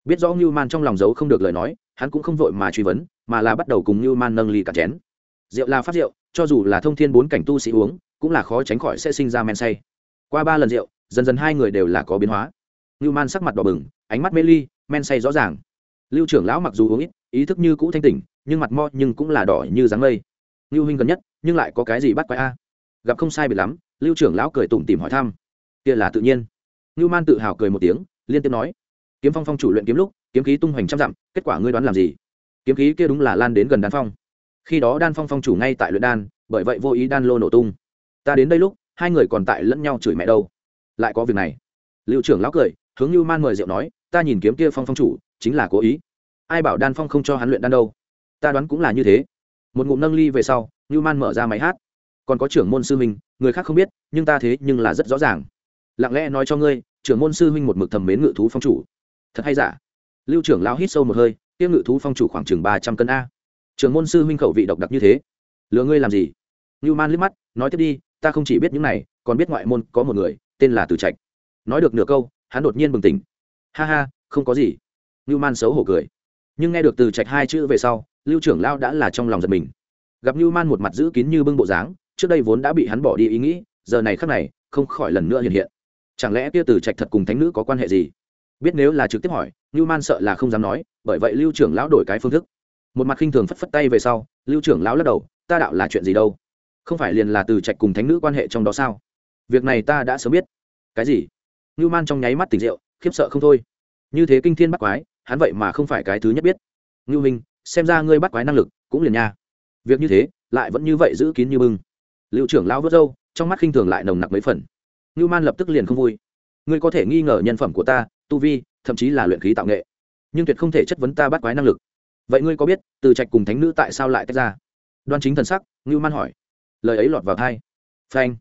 Biết rõ ngưu man trong lòng giấu không được lời nói, hắn cũng không vội mà truy vấn, mà là bắt đầu cùng ngưu man nâng ly cả chén. Rượu là phát rượu, cho dù là thông thiên bốn cảnh tu sĩ uống, cũng là khó tránh khỏi sẽ sinh ra men say. Qua ba lần rượu, dần dần hai người đều là có biến hóa. Ngưu man sắc mặt đỏ bừng, ánh mắt mê ly, men say rõ ràng. Lưu trưởng lão mặc dù uống ít, ý thức như cũ thanh tỉnh, nhưng mặt mo nhưng cũng là đỏ như dáng mây ngưu huynh gần nhất, nhưng lại có cái gì bắt quái a? Gặp không sai biệt lắm, lưu trưởng lão cười tủm tìm hỏi thăm. Kia là tự nhiên. Ngưu man tự hào cười một tiếng, liên tiếp nói. Kiếm phong phong chủ luyện kiếm lúc, kiếm khí tung hoành trăm dặm, kết quả ngươi đoán làm gì? Kiếm khí kia đúng là lan đến gần đan phong. Khi đó đan phong phong chủ ngay tại luyện đan, bởi vậy vô ý đan lô nổ tung. Ta đến đây lúc, hai người còn tại lẫn nhau chửi mẹ đâu. Lại có việc này. Liệu trưởng lão cười, hướng như man mời rượu nói, ta nhìn kiếm kia phong phong chủ, chính là cố ý. Ai bảo đan phong không cho hắn luyện đan đâu? Ta đoán cũng là như thế một ngụm nâng ly về sau như man mở ra máy hát. Còn có trưởng môn sư huynh, người khác không biết, nhưng ta thế nhưng là rất rõ ràng. Lặng lẽ nói cho ngươi, trưởng môn sư huynh một mực thầm mến ngự thú phong chủ. Thật hay giả? Lưu trưởng lão hít sâu một hơi tiêu ngự thú phong chủ khoảng chừng ba trăm cân a. Trưởng môn sư huynh khẩu vị độc đặc như thế. Lừa ngươi làm gì? Như man liếc mắt, nói tiếp đi, ta không chỉ biết những này, còn biết ngoại môn có một người, tên là từ trạch. Nói được nửa câu, hắn đột nhiên bừng tỉnh. Ha ha, không có gì. Như man xấu hổ cười nhưng nghe được từ trạch hai chữ về sau, lưu trưởng lao đã là trong lòng giật mình. Gặp như man một mặt giữ kín như bưng bộ dáng, trước đây vốn đã bị hắn bỏ đi ý nghĩ, giờ này khắc này, không khỏi lần nữa hiện hiện. Chẳng lẽ kia từ trạch thật cùng thánh nữ có quan hệ gì? Biết nếu là trực tiếp hỏi, như man sợ là không dám nói, bởi vậy lưu trưởng lão đổi cái phương thức. Một mặt khinh thường phất phất tay về sau, lưu trưởng lão lắc đầu, ta đạo là chuyện gì đâu? Không phải liền là từ trạch cùng thánh nữ quan hệ trong đó sao? Việc này ta đã sớm biết. Cái gì? Như man trong nháy mắt tỉnh rượu, khiếp sợ không thôi. Như thế kinh thiên bắt quái hắn vậy mà không phải cái thứ nhất biết. Ngưu minh, xem ra ngươi bắt quái năng lực cũng liền nha. Việc như thế, lại vẫn như vậy giữ kín như bưng. Liệu trưởng lão vớt râu, trong mắt khinh thường lại nồng nặc mấy phần. Ngưu man lập tức liền không vui. Ngươi có thể nghi ngờ nhân phẩm của ta, tu vi, thậm chí là luyện khí tạo nghệ. Nhưng tuyệt không thể chất vấn ta bắt quái năng lực. Vậy ngươi có biết, từ trạch cùng thánh nữ tại sao lại tách ra? Đoan chính thần sắc, ngưu man hỏi. Lời ấy lọt vào thai phanh.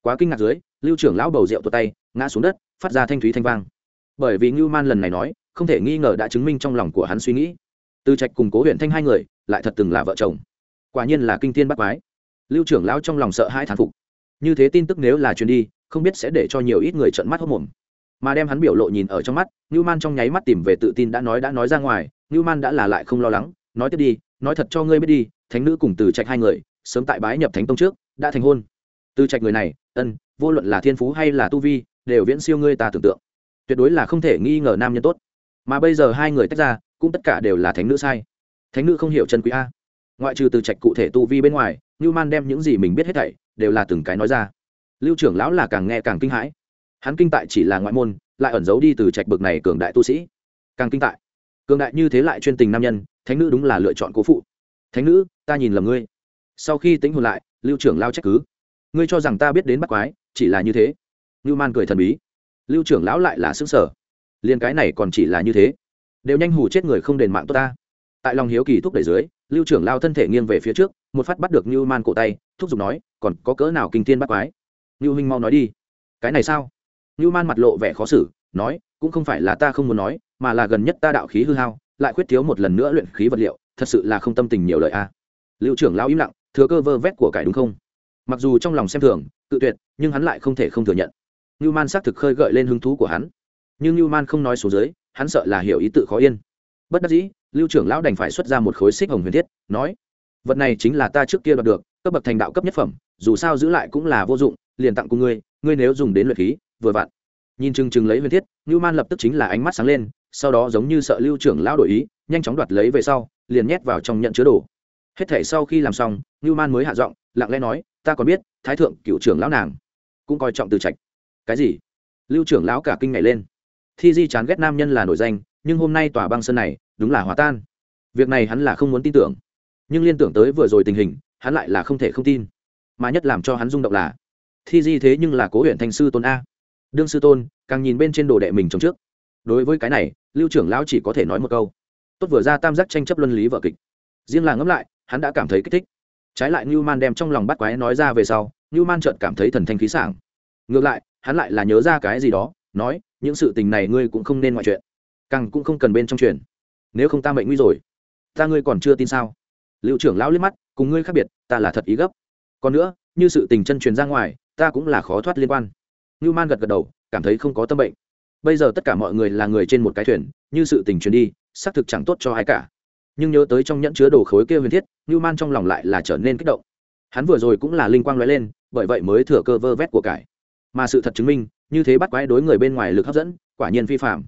Quá kinh ngạc dưới, lưu trưởng lão bầu rượu tuột tay, ngã xuống đất, phát ra thanh thúy thanh vang. Bởi vì ngưu man lần này nói không thể nghi ngờ đã chứng minh trong lòng của hắn suy nghĩ. Từ trạch cùng cố huyện thanh hai người, lại thật từng là vợ chồng. Quả nhiên là kinh tiên bắt quái. Lưu trưởng lão trong lòng sợ hai thán phục. Như thế tin tức nếu là truyền đi, không biết sẽ để cho nhiều ít người trợn mắt hốc mồm. Mà đem hắn biểu lộ nhìn ở trong mắt, ngưu man trong nháy mắt tìm về tự tin đã nói đã nói ra ngoài, ngưu man đã là lại không lo lắng, nói tiếp đi, nói thật cho ngươi biết đi, thánh nữ cùng từ trạch hai người, sớm tại bái nhập thánh tông trước, đã thành hôn. Từ trạch người này, ân, vô luận là thiên phú hay là tu vi, đều viễn siêu ngươi ta tưởng tượng. Tuyệt đối là không thể nghi ngờ nam nhân tốt mà bây giờ hai người tách ra, cũng tất cả đều là thánh nữ sai. Thánh nữ không hiểu chân quý a. Ngoại trừ từ trạch cụ thể tu vi bên ngoài như man đem những gì mình biết hết thảy, đều là từng cái nói ra. Lưu trưởng lão là càng nghe càng kinh hãi. Hắn kinh tại chỉ là ngoại môn, lại ẩn giấu đi từ trạch bực này cường đại tu sĩ. Càng kinh tại. Cường đại như thế lại chuyên tình nam nhân, thánh nữ đúng là lựa chọn cố phụ. Thánh nữ, ta nhìn lầm ngươi. Sau khi tính hồn lại, lưu trưởng lao trách cứ. Ngươi cho rằng ta biết đến bắt quái, chỉ là như thế. Như man cười thần bí. Lưu trưởng lão lại là xứng sở liền cái này còn chỉ là như thế. Đều nhanh hù chết người không đền mạng tốt ta. Tại lòng hiếu kỳ thúc đẩy dưới, lưu trưởng lao thân thể nghiêng về phía trước, một phát bắt được như man cổ tay, thúc giục nói, còn có cỡ nào kinh thiên bắt quái? Như huynh mau nói đi. Cái này sao? Như man mặt lộ vẻ khó xử, nói, cũng không phải là ta không muốn nói, mà là gần nhất ta đạo khí hư hao, lại khuyết thiếu một lần nữa luyện khí vật liệu, thật sự là không tâm tình nhiều lời a. À. lưu trưởng lao im lặng, thừa cơ vơ vét của cải đúng không? Mặc dù trong lòng xem thường tự tuyệt, nhưng hắn lại không thể không thừa nhận. Như man xác thực khơi gợi lên hứng thú của hắn nhưng Lưu man không nói số dưới, hắn sợ là hiểu ý tự khó yên. Bất đắc dĩ, lưu trưởng lão đành phải xuất ra một khối xích hồng huyền thiết, nói, vật này chính là ta trước kia đoạt được, cấp bậc thành đạo cấp nhất phẩm, dù sao giữ lại cũng là vô dụng, liền tặng cùng ngươi ngươi nếu dùng đến luyện khí, vừa vặn. Nhìn chừng chừng lấy huyền thiết ngưu man lập tức chính là ánh mắt sáng lên, sau đó giống như sợ lưu trưởng lão đổi ý, nhanh chóng đoạt lấy về sau, liền nhét vào trong nhận chứa đồ. Hết thể sau khi làm xong ngưu man mới hạ giọng, lặng lẽ nói, ta còn biết, thái thượng cựu trưởng lão nàng cũng coi trọng từ trạch. Cái gì? Lưu trưởng lão cả kinh ngày lên thi di chán ghét nam nhân là nổi danh, nhưng hôm nay tòa băng sơn này, đúng là hòa tan. Việc này hắn là không muốn tin tưởng. Nhưng liên tưởng tới vừa rồi tình hình, hắn lại là không thể không tin. Mà nhất làm cho hắn rung động là, thi di thế nhưng là cố huyện thanh sư tôn a. Đương sư tôn, càng nhìn bên trên đồ đệ mình trong trước. Đối với cái này, lưu trưởng lão chỉ có thể nói một câu. Tốt vừa ra tam giác tranh chấp luân lý vở kịch. Riêng là ngẫm lại, hắn đã cảm thấy kích thích. Trái lại ngưu man đem trong lòng bắt quái nói ra về sau ngưu man chợt cảm thấy thần thanh khí sảng. Ngược lại, hắn lại là nhớ ra cái gì đó, nói những sự tình này ngươi cũng không nên ngoại chuyện, càng cũng không cần bên trong truyền nếu không ta mệnh nguy rồi, ta ngươi còn chưa tin sao? Liệu trưởng lão liếc mắt, cùng ngươi khác biệt, ta là thật ý gấp. Còn nữa, như sự tình chân truyền ra ngoài, ta cũng là khó thoát liên quan. Ngưu man gật gật đầu, cảm thấy không có tâm bệnh. Bây giờ tất cả mọi người là người trên một cái thuyền, như sự tình truyền đi, xác thực chẳng tốt cho ai cả. Nhưng nhớ tới trong nhẫn chứa đồ khối kia huyền thiết, ngưu man trong lòng lại là trở nên kích động. Hắn vừa rồi cũng là linh quang l lên, bởi vậy mới thừa cơ vơ vét của cải. Mà sự thật chứng minh như thế bắt quái đối người bên ngoài lực hấp dẫn quả nhiên vi phạm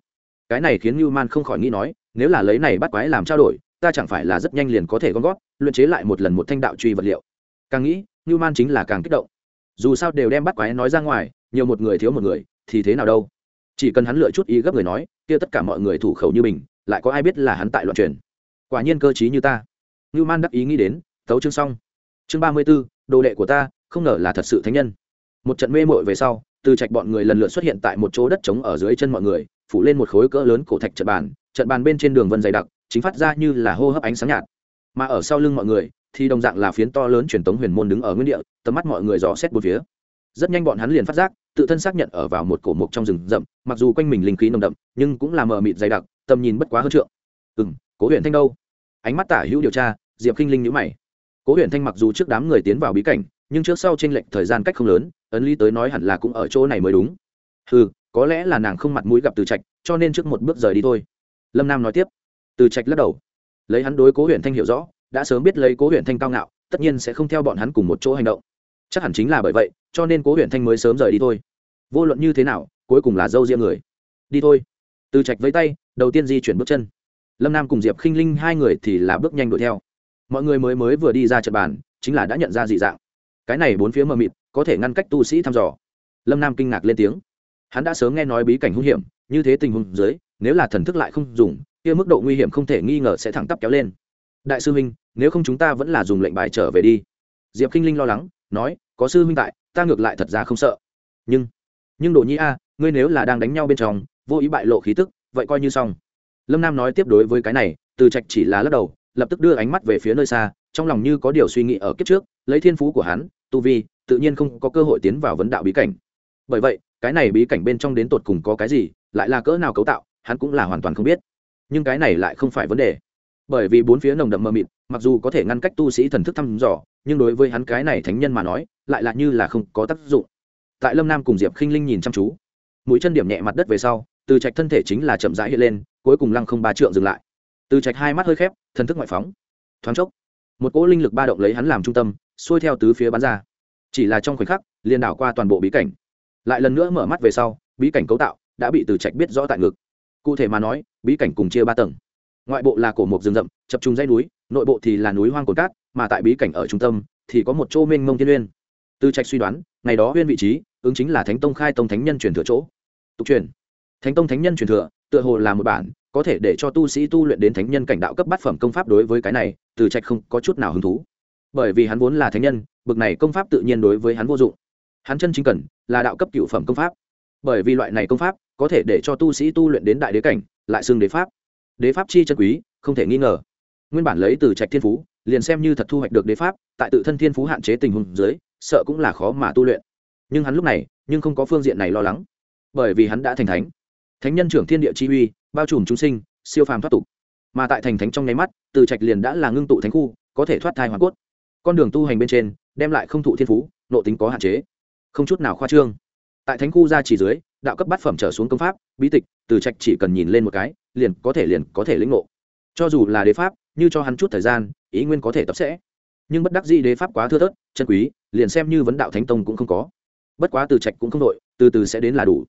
cái này khiến như man không khỏi nghĩ nói nếu là lấy này bắt quái làm trao đổi ta chẳng phải là rất nhanh liền có thể gom góp, luyện chế lại một lần một thanh đạo truy vật liệu. Càng nghĩ như man chính là càng kích động. Dù sao đều đem bắt quái nói ra ngoài nhiều một người thiếu một người thì thế nào đâu? Chỉ cần hắn lựa chút ý gấp người nói kia tất cả mọi người thủ khẩu như mình lại có ai biết là hắn tại loạn truyền? Quả nhiên cơ t như ta. Như man đắc ý nghĩ đến tấu chương xong. Chương ba mươi b ố đồ đệ của ta không ngờ là thật sự thánh nhân. Một trận mê mội về sau từ trạch bọn người lần lượt xuất hiện tại một chỗ đất trống ở dưới chân mọi người, phủ lên một khối cỡ lớn cổ thạch trận bàn trận bàn bên trên đường vân dày đặc, chính phát ra như là hô hấp ánh sáng nhạt. Mà ở sau lưng mọi người, thì đồng dạng là phiến to lớn truyền tống huyền môn đứng ở nguyên địa, tầm mắt mọi người dò xét bốn phía. Rất nhanh bọn hắn liền phát giác, tự thân xác nhận ở vào một cổ mục trong rừng rậm, mặc dù quanh mình linh khí nồng đậm, nhưng cũng là mờ mịt dày đặc, tầm nhìn bất quá hơn trượng. Ừ m cố huyện thanh đâu? Ánh mắt tả hữu điều tra, diệp k i n h linh nhữ mày. Cố huyện thanh mặc dù trước đám người tiến vào bí cảnh nhưng trước sau tranh lệch thời gian cách không lớn, ấn lý tới nói hẳn là cũng ở chỗ này mới đúng. Ừ có lẽ là nàng không mặt mũi gặp từ trạch, cho nên trước một bước rời đi thôi. Lâm nam nói tiếp. Từ trạch lắc đầu. Lấy hắn đối cố huyện thanh hiểu rõ, đã sớm biết lấy cố huyện thanh cao ngạo, tất nhiên sẽ không theo bọn hắn cùng một chỗ hành động. Chắc hẳn chính là bởi vậy, cho nên cố huyện thanh mới sớm rời đi thôi. Vô luận như thế nào, cuối cùng là dâu riêng người. Đi thôi. Từ trạch với tay, đầu tiên di chuyển bước chân. Lâm nam cùng diệp khinh linh hai người thì là bước nhanh đuổi theo. Mọi người mới mới vừa đi ra trận bàn, chính là đã nhận ra dị dạng cái này bốn phía mờ mịt, có thể ngăn cách tu sĩ thăm dò. Lâm nam kinh ngạc lên tiếng. Hắn đã sớm nghe nói bí cảnh hung hiểm, như thế tình huống dưới, nếu là thần thức lại không dùng, kia mức độ nguy hiểm không thể nghi ngờ sẽ thẳng tắp kéo lên. Đại sư huynh, nếu không chúng ta vẫn là dùng lệnh bài trở về đi. Diệp k i n h linh lo lắng, nói, có sư huynh tại, ta ngược lại thật ra không sợ. Nhưng nhưng đồ nhi a, ngươi nếu là đang đánh nhau bên trong, vô ý bại lộ khí tức, vậy coi như xong. Lâm nam nói tiếp đối với cái này, từ trạch chỉ là lắc đầu lập tức đưa ánh mắt về phía nơi xa, trong lòng như có điều suy nghĩ ở kiếp trước, lấy thiên phú của hắn, tu vi, tự nhiên không có cơ hội tiến vào vấn đạo bí cảnh. Bởi vậy, cái này bí cảnh bên trong đến tột cùng có cái gì, lại là cỡ nào cấu tạo, hắn cũng là hoàn toàn không biết. Nhưng cái này lại không phải vấn đề. Bởi vì bốn phía nồng đậm mờ mịt, mặc dù có thể ngăn cách tu sĩ thần thức thăm dò, nhưng đối với hắn cái này thánh nhân mà nói, lại là như là không có tác dụng. Tại lâm nam cùng diệp khinh linh nhìn chăm chú, mũi chân điểm nhẹ mặt đất về sau, từ trạch thân thể chính là chậm rãi hiện lên, cuối cùng lăng không ba trượng dừng lại từ trạch hai mắt hơi khép, thần thức ngoại phóng. Thoáng chốc, một cỗ linh lực ba động lấy hắn làm trung tâm, xuôi theo tứ phía bắn ra. Chỉ là trong khoảnh khắc, liền đảo qua toàn bộ bí cảnh. Lại lần nữa mở mắt về sau, bí cảnh cấu tạo đã bị từ trạch biết rõ tại ngực. Cụ thể mà nói, bí cảnh cùng chia ba tầng. Ngoại bộ là cổ mộc rừng rậm, chập trung dây núi, nội bộ thì là núi hoang cồn cát, mà tại bí cảnh ở trung tâm thì có một chỗ mênh mông thiên uyên. Từ trạch suy đoán, ngày đó huyên vị trí ứng chính là thánh tông khai tông thánh nhân truyền thừa chỗ. Tục truyền, thánh tông thánh nhân truyền thừa tựa hồ là một bản có thể để cho tu sĩ tu luyện đến thánh nhân cảnh đạo cấp bát phẩm công pháp đối với cái này, từ trạch không có chút nào hứng thú. Bởi vì hắn vốn là thánh nhân, bực này công pháp tự nhiên đối với hắn vô dụng. Hắn chân chính cần là đạo cấp cựu phẩm công pháp. Bởi vì loại này công pháp có thể để cho tu sĩ tu luyện đến đại đế cảnh, lại xưng đế pháp. Đế pháp chi chân quý, không thể nghi ngờ. Nguyên bản lấy từ trạch thiên phú, liền xem như thật thu hoạch được đế pháp, tại tự thân thiên phú hạn chế tình huống dưới, sợ cũng là khó mà tu luyện. Nhưng hắn lúc này, nhưng không có phương diện này lo lắng. Bởi vì hắn đã thành thánh thánh nhân trưởng thiên địa chi uy, bao trùm chúng sinh, siêu phàm thoát tục. Mà tại thành thánh trong nháy mắt, từ trạch liền đã là ngưng tụ thánh khu, có thể thoát thai hoàn cốt. Con đường tu hành bên trên, đem lại không thụ thiên phú nộ tính có hạn chế. Không chút nào khoa trương. Tại thánh khu ra chỉ dưới, đạo cấp bát phẩm trở xuống công pháp, bí tịch, từ trạch chỉ cần nhìn lên một cái, liền có thể liền có thể lĩnh ngộ. Cho dù là đế pháp, như cho hắn chút thời gian, ý nguyên có thể tập sẽ. Nhưng bất đắc dĩ đế pháp quá thưa thớt, chân quý, liền xem như vấn đạo thánh tông cũng không có. Bất quá từ trạch cũng không đội, từ từ sẽ đến là đủ.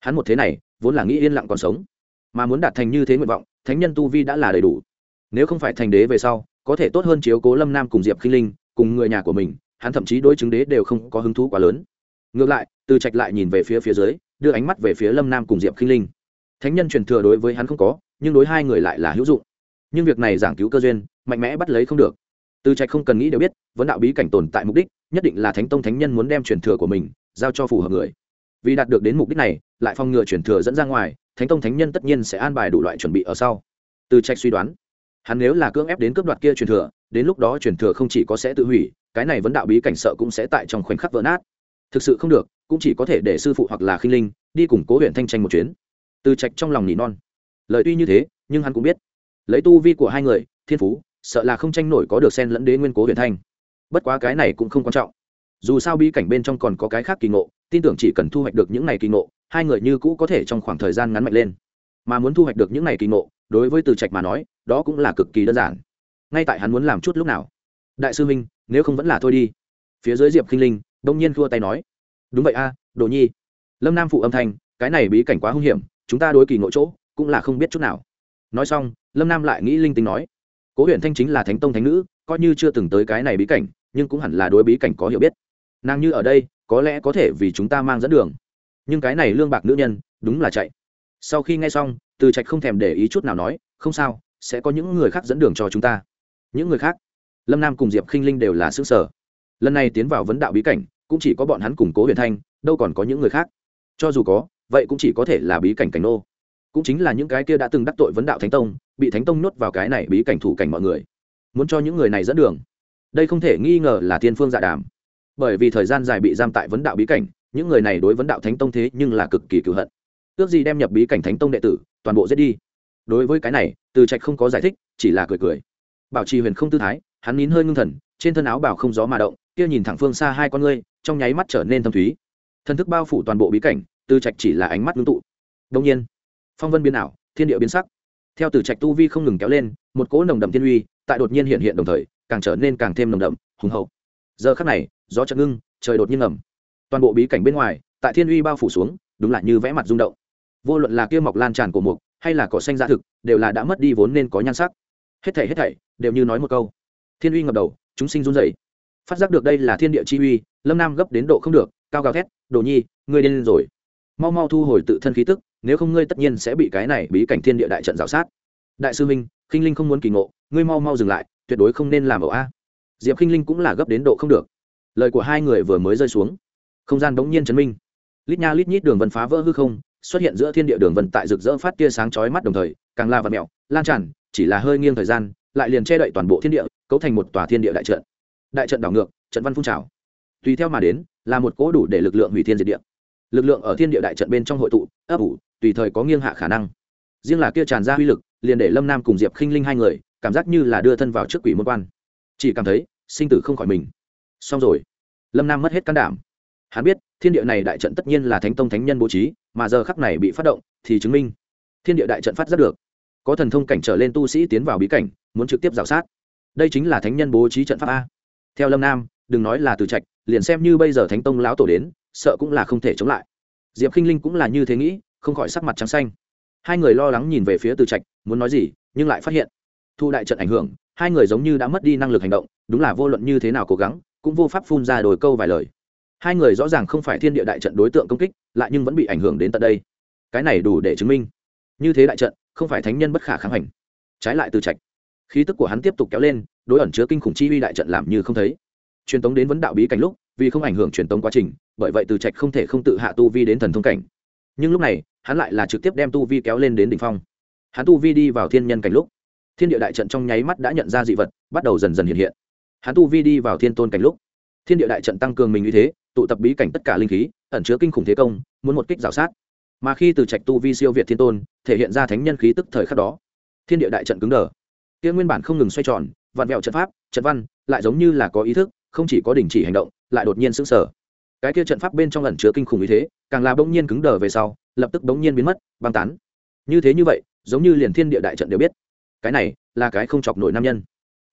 Hắn một thế này vốn là nghĩ yên lặng còn sống, mà muốn đạt thành như thế nguyện vọng, thánh nhân tu vi đã là đầy đủ. Nếu không phải thành đế về sau, có thể tốt hơn chiếu cố lâm nam cùng diệp khinh linh, cùng người nhà của mình, hắn thậm chí đối chứng đế đều không có hứng thú quá lớn. Ngược lại, từ trạch lại nhìn về phía phía dưới, đưa ánh mắt về phía lâm nam cùng diệp khinh linh. Thánh nhân truyền thừa đối với hắn không có, nhưng đối hai người lại là hữu dụng. Nhưng việc này giảng cứu cơ duyên, mạnh mẽ bắt lấy không được. Từ trạch không cần nghĩ đều biết, vấn đạo bí cảnh tồn tại mục đích, nhất định là thánh tông thánh nhân muốn đem truyền thừa của mình giao cho phù hợp người. Vì đạt được đến mục đích này lại phong ngừa truyền thừa dẫn ra ngoài, thánh tông thánh nhân tất nhiên sẽ an bài đủ loại chuẩn bị ở sau. Từ trạch suy đoán, hắn nếu là cưỡng ép đến cướp đoạt kia truyền thừa, đến lúc đó truyền thừa không chỉ có sẽ tự hủy, cái này vấn đạo bí cảnh sợ cũng sẽ tại trong khoảnh khắc vỡ nát. Thực sự không được, cũng chỉ có thể để sư phụ hoặc là khinh linh đi củng cố huyện thanh tranh một chuyến. Từ trạch trong lòng nỉ non. Lời tuy như thế, nhưng hắn cũng biết. Lấy tu vi của hai người, thiên phú, sợ là không tranh nổi có được sen lẫn đế nguyên cố huyện thanh. Bất quá cái này cũng không quan trọng. Dù sao bí cảnh bên trong còn có cái khác kỳ ngộ tin tưởng chỉ cần thu hoạch được những này kỳ ngộ, hai người như cũ có thể trong khoảng thời gian ngắn mạnh lên. Mà muốn thu hoạch được những này kỳ ngộ, đối với từ trạch mà nói, đó cũng là cực kỳ đơn giản. Ngay tại hắn muốn làm chút lúc nào. Đại sư minh, nếu không vẫn là thôi đi. Phía dưới diệp khinh linh, đông nhiên khua tay nói. Đúng vậy a, đồ nhi. Lâm nam phụ âm thanh, cái này bí cảnh quá hung hiểm, chúng ta đối kỳ ngộ chỗ cũng là không biết chút nào. Nói xong, lâm nam lại nghĩ linh tính nói. Cố huyện thanh chính là thánh tông thánh nữ, coi như chưa từng tới cái này bí cảnh, nhưng cũng hẳn là đối bí cảnh có hiểu biết. Nàng như ở đây có lẽ có thể vì chúng ta mang dẫn đường. Nhưng cái này lương bạc nữ nhân, đúng là chạy. Sau khi nghe xong, từ trạch không thèm để ý chút nào nói, không sao, sẽ có những người khác dẫn đường cho chúng ta. Những người khác? Lâm nam cùng diệp khinh linh đều là xứ sở lần này tiến vào vấn đạo bí cảnh, cũng chỉ có bọn hắn củng cố huyền thanh, đâu còn có những người khác. Cho dù có, vậy cũng chỉ có thể là bí cảnh cảnh nô. Cũng chính là những cái kia đã từng đắc tội vấn đạo thánh tông, bị thánh tông nhốt vào cái này bí cảnh thủ cảnh mọi người. Muốn cho những người này dẫn đường. Đây không thể nghi ngờ là thiên phương dạ đàm bởi vì thời gian dài bị giam tại vấn đạo bí cảnh, những người này đối vấn đạo thánh tông thế nhưng là cực kỳ cựu hận. Ước gì đem nhập bí cảnh thánh tông đệ tử, toàn bộ giết đi. Đối với cái này, từ trạch không có giải thích, chỉ là cười cười. Bảo trì huyền không tư thái, hắn nín hơi ngưng thần, trên thân áo bảo không gió mà động, kia nhìn thẳng phương xa hai con ngươi, trong nháy mắt trở nên thâm thúy. Thần thức bao phủ toàn bộ bí cảnh, từ trạch chỉ là ánh mắt ngưng tụ. Đông nhiên, phong vân biến ảo, thiên địa biến sắc. Theo từ trạch tu vi không ngừng kéo lên, một cỗ nồng đậm thiên uy, tại đột nhiên hiện hiện đồng thời, càng trở nên càng thêm nồng đậm, hùng hậu. Giờ khắc này gió chợt ngưng, trời đột nhiên ngầm. Toàn bộ bí cảnh bên ngoài, tại thiên uy bao phủ xuống, đúng là như vẽ mặt rung động. Vô luận là kia mọc lan tràn của mục, hay là cỏ xanh ra thực, đều là đã mất đi vốn nên có nhan sắc. Hết thảy hết thảy, đều như nói một câu. Thiên uy ngập đầu, chúng sinh run rẩy. Phát giác được đây là thiên địa chi uy, lâm nam gấp đến độ không được, cao gào thét, đồ nhi, ngươi điên rồi. Mau mau thu hồi tự thân khí tức, nếu không ngươi tất nhiên sẽ bị cái này bí cảnh thiên địa đại trận rào sát. Đại sư minh, khinh linh không muốn kỳ ngộ, ngươi mau mau dừng lại, tuyệt đối không nên làm ẩu a. Diệp khinh linh cũng là gấp đến độ không được lời của hai người vừa mới rơi xuống. Không gian bỗng nhiên chấn minh. Lít nha lít nhít đường vân phá vỡ hư không, xuất hiện giữa thiên địa đường vân tại rực rỡ phát tia sáng chói mắt đồng thời, càng la và mẹo, lan tràn, chỉ là hơi nghiêng thời gian, lại liền che đậy toàn bộ thiên địa, cấu thành một tòa thiên địa đại trận. Đại trận đảo ngược, trận văn phun trào. Tùy theo mà đến, là một cỗ đủ để lực lượng hủy thiên diệt địa. Lực lượng ở thiên địa đại trận bên trong hội tụ, ấp ủ, tùy thời có nghiêng hạ khả năng. Riêng là kia tràn ra uy lực, liền để lâm nam cùng diệp khinh linh hai người, cảm giác như là đưa thân vào trước quỷ môn quan. Chỉ cảm thấy, sinh tử không khỏi mình. Xong rồi lâm nam mất hết can đảm hắn biết thiên địa này đại trận tất nhiên là thánh tông thánh nhân bố trí mà giờ khắc này bị phát động thì chứng minh thiên địa đại trận phát rất được có thần thông cảnh trở lên tu sĩ tiến vào bí cảnh muốn trực tiếp g sát đây chính là thánh nhân bố trí trận pháp a theo lâm nam đừng nói là từ trạch liền xem như bây giờ thánh tông lão tổ đến sợ cũng là không thể chống lại diệp k i n h linh cũng là như thế nghĩ không khỏi sắc mặt trắng xanh hai người lo lắng nhìn về phía từ trạch muốn nói gì nhưng lại phát hiện thu đại trận ảnh hưởng hai người giống như đã mất đi năng lực hành động đúng là vô luận như thế nào cố gắng cũng vô pháp phun ra đồi câu vài lời. Hai người rõ ràng không phải thiên địa đại trận đối tượng công kích, lại nhưng vẫn bị ảnh hưởng đến tận đây. Cái này đủ để chứng minh. Như thế đại trận, không phải thánh nhân bất khả kháng hành. Trái lại từ trạch, khí tức của hắn tiếp tục kéo lên, đối ẩn chứa kinh khủng chi uy đại trận làm như không thấy. Truyền tống đến vấn đạo bí cảnh lúc, vì không ảnh hưởng truyền tống quá trình, bởi vậy từ trạch không thể không tự hạ tu vi đến thần thông cảnh. Nhưng lúc này, hắn lại là trực tiếp đem tu vi kéo lên đến đỉnh phong. Hắn tu vi đi vào thiên nhân cảnh lúc, thiên địa đại trận trong nháy mắt đã nhận ra dị vật, bắt đầu dần dần hiện hiện hắn tu vi đi vào thiên tôn cảnh lúc, thiên địa đại trận tăng cường mình như thế, tụ tập bí cảnh tất cả linh khí, ẩn chứa kinh khủng thế công, muốn một kích rào sát. Mà khi từ trạch tu vi siêu việt thiên tôn, thể hiện ra thánh nhân khí tức thời khắc đó, thiên địa đại trận cứng đờ. Kia nguyên bản không ngừng xoay tròn, vặn vẹo trận pháp, trận văn, lại giống như là có ý thức, không chỉ có đình chỉ hành động, lại đột nhiên sững sờ. Cái kia trận pháp bên trong ẩn chứa kinh khủng như thế, càng là bỗng nhiên cứng đờ về sau, lập tức bỗng nhiên biến mất, băng tán. Như thế như vậy, giống như liền thiên địa đại trận đều biết. Cái này là cái không chọc nổi nam nhân.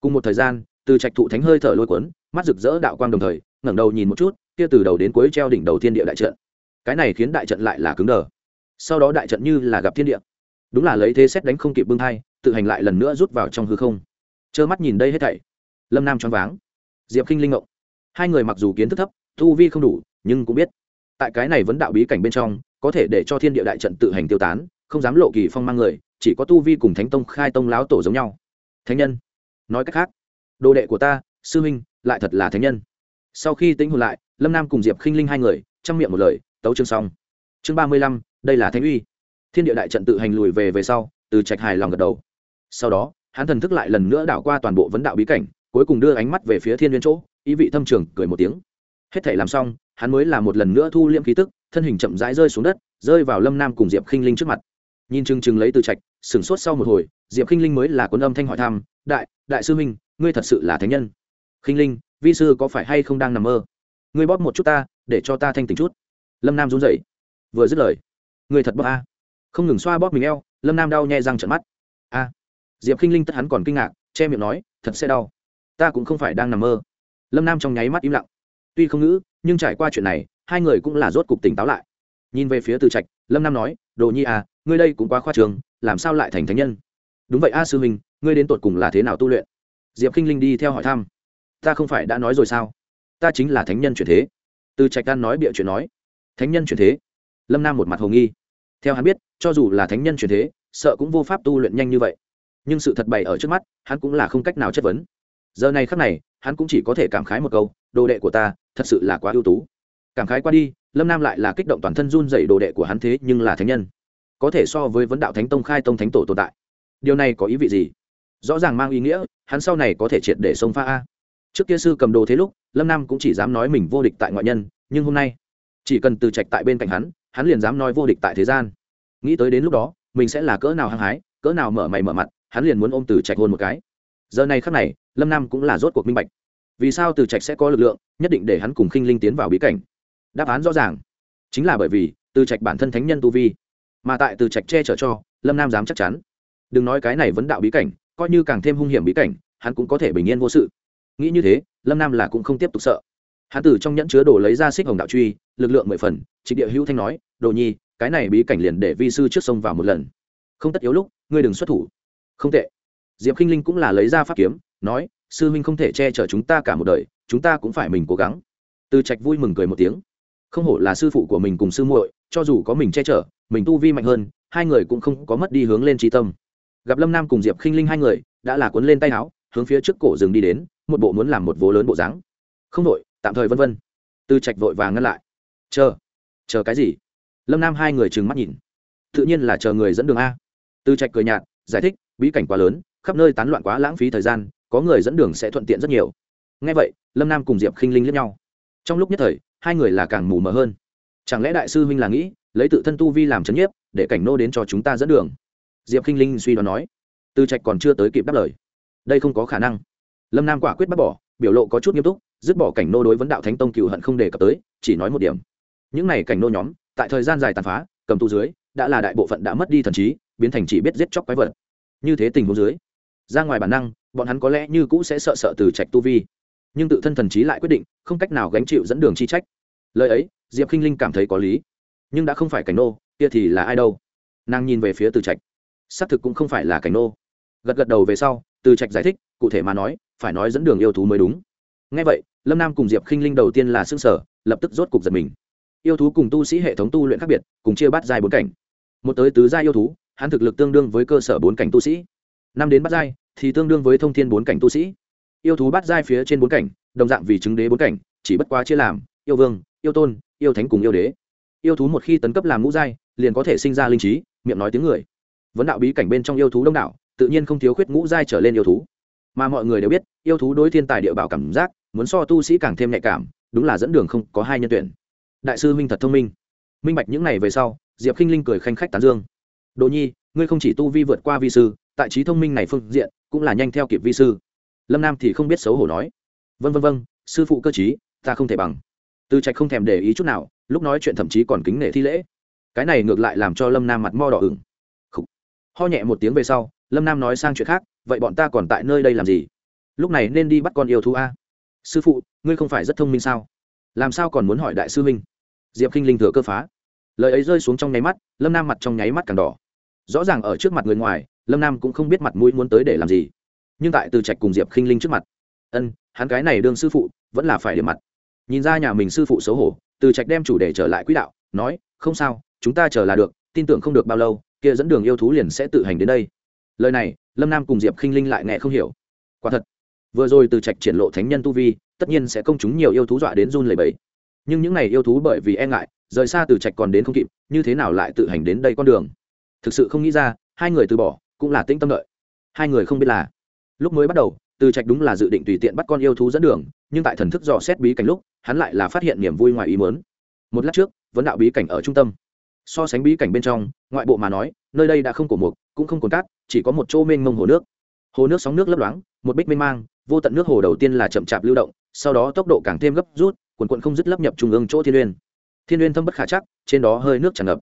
Cùng một thời gian từ trạch thụ thánh hơi thở lôi cuốn, mắt rực rỡ đạo quang đồng thời, ngẩng đầu nhìn một chút, kia từ đầu đến cuối treo đỉnh đầu thiên địa đại trận. Cái này khiến đại trận lại là cứng đờ. Sau đó đại trận như là gặp thiên địa. Đúng là lấy thế xét đánh không kịp bưng thai, tự hành lại lần nữa rút vào trong hư không. Trơ mắt nhìn đây hết thảy. Lâm nam choáng váng. Diệp khinh linh ngộng. Hai người mặc dù kiến thức thấp thu vi không đủ, nhưng cũng biết. Tại cái này vẫn đạo bí cảnh bên trong, có thể để cho thiên địa đại trận tự hành tiêu tán, không dám lộ kỳ phong mang người, chỉ có tu vi cùng thánh tông khai tông láo tổ giống nhau. Thánh nhân. Nói cách khác đồ đệ của ta, sư huynh, lại thật là thánh nhân. Sau khi tính hồn lại, lâm nam cùng diệp khinh linh hai người chăm miệng một lời, tấu chương xong. Chương ba mươi lăm, đây là thánh uy. Thiên địa đại trận tự hành lùi về về sau, từ trạch hài lòng gật đầu. Sau đó, hắn thần thức lại lần nữa đảo qua toàn bộ vấn đạo bí cảnh, cuối cùng đưa ánh mắt về phía thiên liên chỗ, ý vị thâm trường, cười một tiếng. Hết thể làm xong, hắn mới là một lần nữa thu liễm khí tức, thân hình chậm rãi rơi xuống đất, rơi vào lâm nam cùng diệp khinh linh trước mặt. Nhìn chừng chừng lấy từ trạch sửng sốt sau một hồi, diệp khinh linh mới là cuốn âm thanh hỏi thăm, đại đại sư huynh, ngươi thật sự là thánh nhân. Khinh linh, vi sư có phải hay không đang nằm mơ? Ngươi bóp một chút ta, để cho ta thanh tỉnh chút. Lâm nam run rẩy. Vừa dứt lời, ngươi thật bóp a. Không ngừng xoa bóp mình eo, lâm nam đau nhẹ răng trận mắt. A. Diệp k i n h linh tất hắn còn kinh ngạc, che miệng nói, thật sẽ đau. Ta cũng không phải đang nằm mơ. Lâm nam trong nháy mắt im lặng. Tuy không ngữ, nhưng trải qua chuyện này, hai người cũng là rốt cục tỉnh táo lại. Nhìn về phía từ trạch, lâm nam nói đồ nhi à ngươi đây cũng quá khoa trường làm sao lại thành thánh nhân? Đúng vậy a sư huynh, ngươi đến tột cùng là thế nào tu luyện? Diệp k i n h linh đi theo hỏi thăm. Ta không phải đã nói rồi sao? Ta chính là thánh nhân chuyển thế. Từ trạch đan nói bịa chuyện nói. Thánh nhân chuyển thế? Lâm nam một mặt hồ nghi. Theo hắn biết, cho dù là thánh nhân chuyển thế, sợ cũng vô pháp tu luyện nhanh như vậy. Nhưng sự thật bày ở trước mắt, hắn cũng là không cách nào chất vấn. Giờ này khắc này, hắn cũng chỉ có thể cảm khái một câu, đồ đệ của ta, thật sự là quá ưu tú cảm khái qua đi, lâm nam lại là kích động toàn thân run dậy đồ đệ của hắn thế, nhưng là thánh nhân. Có thể so với vấn đạo thánh tông khai tông thánh tổ tồn tại. Điều này có ý vị gì? Rõ ràng mang ý nghĩa, hắn sau này có thể triệt để sông pha a. Trước kia sư cầm đồ thế lúc, lâm nam cũng chỉ dám nói mình vô địch tại ngoại nhân, nhưng hôm nay, chỉ cần từ trạch tại bên cạnh hắn hắn liền dám nói vô địch tại thế gian. Nghĩ tới đến lúc đó, mình sẽ là cỡ nào hăng hái, cỡ nào mở mày mở mặt, hắn liền muốn ôm từ trạch hôn một cái. Giờ này khắc này, lâm nam cũng là rốt cuộc minh bạch. Vì sao từ trạch sẽ có lực lượng, nhất định để hắn cùng khinh linh tiến vào bí cảnh đáp án rõ ràng. Chính là bởi vì, từ trạch bản thân thánh nhân tu vi, mà tại từ trạch che chở cho, lâm nam dám chắc chắn. Đừng nói cái này vấn đạo bí cảnh, coi như càng thêm hung hiểm bí cảnh, hắn cũng có thể bình yên vô sự. Nghĩ như thế, lâm nam là cũng không tiếp tục sợ. Hắn từ trong nhẫn chứa đồ lấy ra xích hồng đạo truy, lực lượng mười phần, trịnh địa hữu thanh nói, đồ nhi, cái này bí cảnh liền để vi sư trước sông vào một lần. Không tất yếu lúc, ngươi đừng xuất thủ. Không tệ. Diệp k i n h linh cũng là lấy ra pháp kiếm, nói, sư huynh không thể che chở chúng ta cả một đời, chúng ta cũng phải mình cố gắng. Từ trạch vui mừng cười một tiếng không hổ là sư phụ của mình cùng sư muội, cho dù có mình che chở, mình tu vi mạnh hơn, hai người cũng không có mất đi hướng lên trí tâm. Gặp lâm nam cùng diệp k i n h linh hai người, đã là cuốn lên tay áo, hướng phía trước cổ rừng đi đến, một bộ muốn làm một vố lớn bộ dáng. Không đội tạm thời vân vân. Tư trạch vội vàng ngăn lại. Chờ chờ cái gì? Lâm nam hai người trừng mắt nhìn. Tự nhiên là chờ người dẫn đường a. Tư trạch cười nhạt, giải thích, bí cảnh quá lớn, khắp nơi tán loạn quá lãng phí thời gian, có người dẫn đường sẽ thuận tiện rất nhiều. Ngay vậy, lâm nam cùng diệp khinh linh lẫn nhau. Trong lúc nhất thời hai người là càng mù mờ hơn. Chẳng lẽ đại sư huynh là nghĩ, lấy tự thân tu vi làm trấn nhiếp, để cảnh nô đến cho chúng ta dẫn đường? Diệp khinh linh suy đoán nói. Tư trạch còn chưa tới kịp đáp lời. Đây không có khả năng. Lâm nam quả quyết bắt bỏ, biểu lộ có chút nghiêm túc, dứt bỏ cảnh nô đối vấn đạo thánh tông cựu hận không đề cập tới, chỉ nói một điểm. Những này cảnh nô nhóm, tại thời gian dài tàn phá, cầm tu dưới, đã là đại bộ phận đã mất đi thần trí, biến thành chỉ biết giết chóc quái vật. Như thế tình huống dưới, ra ngoài bản năng, bọn hắn có lẽ như cũ sẽ sợ sợ từ trạch tu vi. Nhưng tự thân thần trí lại quyết định, không cách nào gánh chịu dẫn đường chi trách lời ấy, diệp k i n h linh cảm thấy có lý. Nhưng đã không phải cảnh nô, kia thì là ai đâu? Nàng nhìn về phía từ trạch. Xác thực cũng không phải là cảnh nô. Gật gật đầu về sau, từ trạch giải thích, cụ thể mà nói, phải nói dẫn đường yêu thú mới đúng. Ngay vậy, lâm nam cùng diệp k i n h linh đầu tiên là xương sở lập tức rốt cục giật mình. Yêu thú cùng tu sĩ hệ thống tu luyện khác biệt, cùng chia bát dài bốn cảnh. Một tới tứ giai yêu thú, hắn thực lực tương đương với cơ sở bốn cảnh tu sĩ. Năm đến bát giai, thì tương đương với thông thiên bốn cảnh tu sĩ. Yêu thú bát giai phía trên bốn cảnh, đồng dạng vì chứng đế bốn cảnh, chỉ bất quá chia làm, yêu vương yêu tôn, yêu thánh cùng yêu đế. Yêu thú một khi tấn cấp làm ngũ giai, liền có thể sinh ra linh trí, miệng nói tiếng người. Vấn đạo bí cảnh bên trong yêu thú đông đảo, tự nhiên không thiếu khuyết ngũ giai trở lên yêu thú. Mà mọi người đều biết, yêu thú đối thiên tài địa bảo cảm giác, muốn so tu sĩ càng thêm nhạy cảm, đúng là dẫn đường không có hai nhân tuyển. Đại sư minh thật thông minh. Minh bạch những này về sau, diệp k i n h linh cười khanh khách tán dương. Đồ nhi, ngươi không chỉ tu vi vượt qua vi sư, tại trí thông minh này phương diện, cũng là nhanh theo kịp vi sư. Lâm nam thì không biết xấu hổ nói. Vân vân vân sư phụ cơ chí ta không thể bằng từ trạch không thèm để ý chút nào, lúc nói chuyện thậm chí còn kính nể thi lễ. Cái này ngược lại làm cho lâm nam mặt mo đỏ ửng. Ho nhẹ một tiếng về sau, lâm nam nói sang chuyện khác, vậy bọn ta còn tại nơi đây làm gì? Lúc này nên đi bắt con yêu thú a. Sư phụ, ngươi không phải rất thông minh sao? Làm sao còn muốn hỏi đại sư minh diệp k i n h linh thừa cơ phá. Lời ấy rơi xuống trong nháy mắt, lâm nam mặt trong nháy mắt càng đỏ. Rõ ràng ở trước mặt người ngoài, lâm nam cũng không biết mặt mũi muốn tới để làm gì. Nhưng tại từ trạch cùng diệp k i n h linh trước mặt, ân, hắn cái này đương sư phụ, vẫn là phải để mặt nhìn ra nhà mình sư phụ xấu hổ, từ trạch đem chủ đề trở lại quỹ đạo, nói, không sao, chúng ta chờ là được, tin tưởng không được bao lâu, kia dẫn đường yêu thú liền sẽ tự hành đến đây. Lời này, lâm nam cùng diệp k i n h linh lại nghe không hiểu. Quả thật, vừa rồi từ trạch triển lộ thánh nhân tu vi, tất nhiên sẽ công chúng nhiều yêu thú dọa đến run lầy bẫy nhưng những n à y yêu thú bởi vì e ngại, rời xa từ trạch còn đến không kịp, như thế nào lại tự hành đến đây con đường? Thực sự không nghĩ ra, hai người từ bỏ, cũng là tĩnh tâm đợi. Hai người không biết là, lúc mới bắt đầu, từ trạch đúng là dự định tùy tiện bắt con yêu thú dẫn đường, nhưng tại thần thức dò xét bí cảnh lúc hắn lại là phát hiện niềm vui ngoài ý mớn một lát trước, vấn đạo bí cảnh ở trung tâm. So sánh bí cảnh bên trong, ngoại bộ mà nói, nơi đây đã không cổ mục, cũng không cồn cát, chỉ có một chỗ mênh mông hồ nước. Hồ nước sóng nước lấp loáng, một bích mênh mang, vô tận nước hồ đầu tiên là chậm chạp lưu động, sau đó tốc độ càng thêm gấp rút quần quận không dứt lấp nhập trung ương chỗ thiên uyên thiên uyên thâm bất khả chắc, trên đó hơi nước tràn ngập.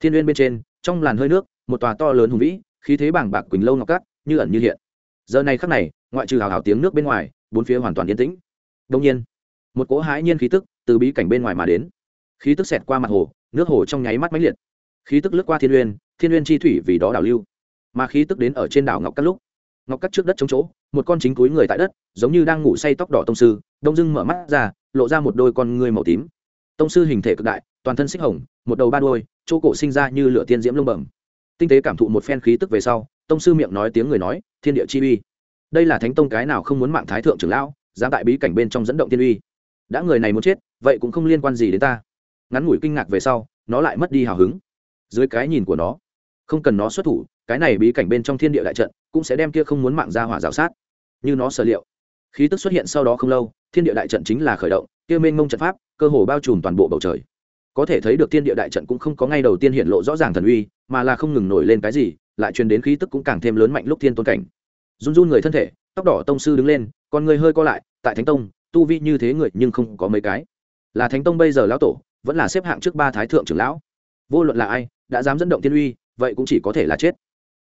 Thiên uyên bên trên, trong làn hơi nước, một tòa to lớn hùng vĩ, khí thế bảng bạc quỳnh lâu ngọc cát, như ẩn như hiện. Giờ này khắc này, ngoại trừ hào hào tiếng nước bên ngoài, bốn phía hoàn toàn yên tĩnh. Đông nhiên một cỗ hãi nhiên khí tức từ bí cảnh bên ngoài mà đến. Khí tức xẹt qua mặt hồ, nước hồ trong nháy mắt máy liệt. Khí tức lướt qua thiên uyên thiên uyên chi thủy vì đó đảo lưu. Mà khí tức đến ở trên đảo ngọc cắt lúc, ngọc cắt trước đất chống chỗ, một con chính túi người tại đất, giống như đang ngủ say tóc đỏ tông sư, đông dưng mở mắt ra, lộ ra một đôi con người màu tím. Tông sư hình thể cực đại, toàn thân xích hồng, một đầu ba đôi chỗ cổ sinh ra như lửa tiên diễm lông bẩm. Tinh tế cảm thụ một phen khí tức về sau, tông sư miệng nói tiếng người nói, thiên địa chi uy. Đây là thánh tông cái nào không muốn mạng thái thượng trưởng lão, dám tại bí cảnh bên trong dẫn động tiên uy đã người này muốn chết, vậy cũng không liên quan gì đến ta. Ngắn ngủi kinh ngạc về sau, nó lại mất đi hào hứng. Dưới cái nhìn của nó, không cần nó xuất thủ, cái này bí cảnh bên trong thiên địa đại trận cũng sẽ đem kia không muốn mạng ra hỏa rào sát. Như nó sở liệu, khí tức xuất hiện sau đó không lâu, thiên địa đại trận chính là khởi động, kia mênh mông trận pháp, cơ hồ bao trùm toàn bộ bầu trời. Có thể thấy được thiên địa đại trận cũng không có ngay đầu tiên hiện lộ rõ ràng thần uy, mà là không ngừng nổi lên cái gì, lại truyền đến khí tức cũng càng thêm lớn mạnh lúc thiên tôn cảnh. Run run người thân thể, tóc đỏ tông sư đứng lên, con người hơi co lại, tại thánh tông tu vi như thế người nhưng không có mấy cái. Là thánh tông bây giờ lão tổ, vẫn là xếp hạng trước ba thái thượng trưởng lão. Vô luận là ai, đã dám dẫn động thiên uy, vậy cũng chỉ có thể là chết.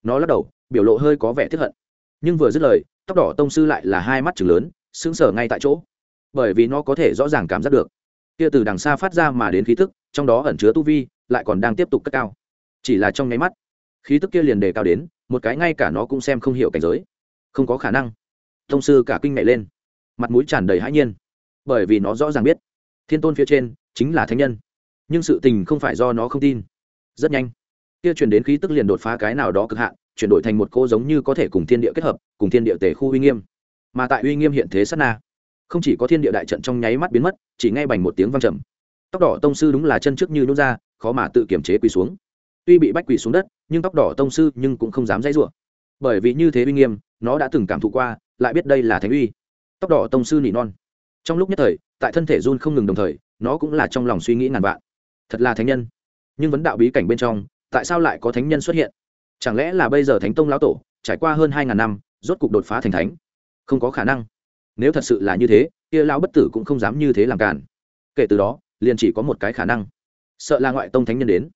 Nó lắc đầu, biểu lộ hơi có vẻ tiếp hận. Nhưng vừa dứt lời, tóc đỏ tông sư lại là hai mắt chừng lớn, sững sờ ngay tại chỗ. Bởi vì nó có thể rõ ràng cảm giác được, kia từ đằng xa phát ra mà đến khí tức, trong đó ẩn chứa tu vi, lại còn đang tiếp tục cất cao. Chỉ là trong nháy mắt, khí tức kia liền đề cao đến, một cái ngay cả nó cũng xem không hiểu cảnh giới. Không có khả năng. Tông sư cả kinh nhảy lên mặt mũi tràn đầy hãi nhiên. Bởi vì nó rõ ràng biết, thiên tôn phía trên chính là thánh nhân. Nhưng sự tình không phải do nó không tin. Rất nhanh, kia truyền đến khí tức liền đột phá cái nào đó cực hạn, chuyển đổi thành một cô giống như có thể cùng thiên địa kết hợp, cùng thiên địa tề khu uy nghiêm. Mà tại uy nghiêm hiện thế sát na, không chỉ có thiên địa đại trận trong nháy mắt biến mất, chỉ ngay bành một tiếng vang trầm. Tóc đỏ tông sư đúng là chân trước như nhún ra, khó mà tự kiểm chế quỳ xuống. Tuy bị bách quỳ xuống đất, nhưng tóc đỏ tông sư nhưng cũng không dám dãy rủa. Bởi vì như thế uy nghiêm, nó đã từng cảm thụ qua, lại biết đây là thánh uy tóc đỏ tông sư nỉ non. Trong lúc nhất thời, tại thân thể run không ngừng đồng thời, nó cũng là trong lòng suy nghĩ ngàn vạn. Thật là thánh nhân. Nhưng vấn đạo bí cảnh bên trong, tại sao lại có thánh nhân xuất hiện? Chẳng lẽ là bây giờ thánh tông lão tổ, trải qua hơn hai ngàn năm, rốt cục đột phá thành thánh? Không có khả năng. Nếu thật sự là như thế, kia lão bất tử cũng không dám như thế làm cản kể từ đó, liền chỉ có một cái khả năng. Sợ là ngoại tông thánh nhân đến.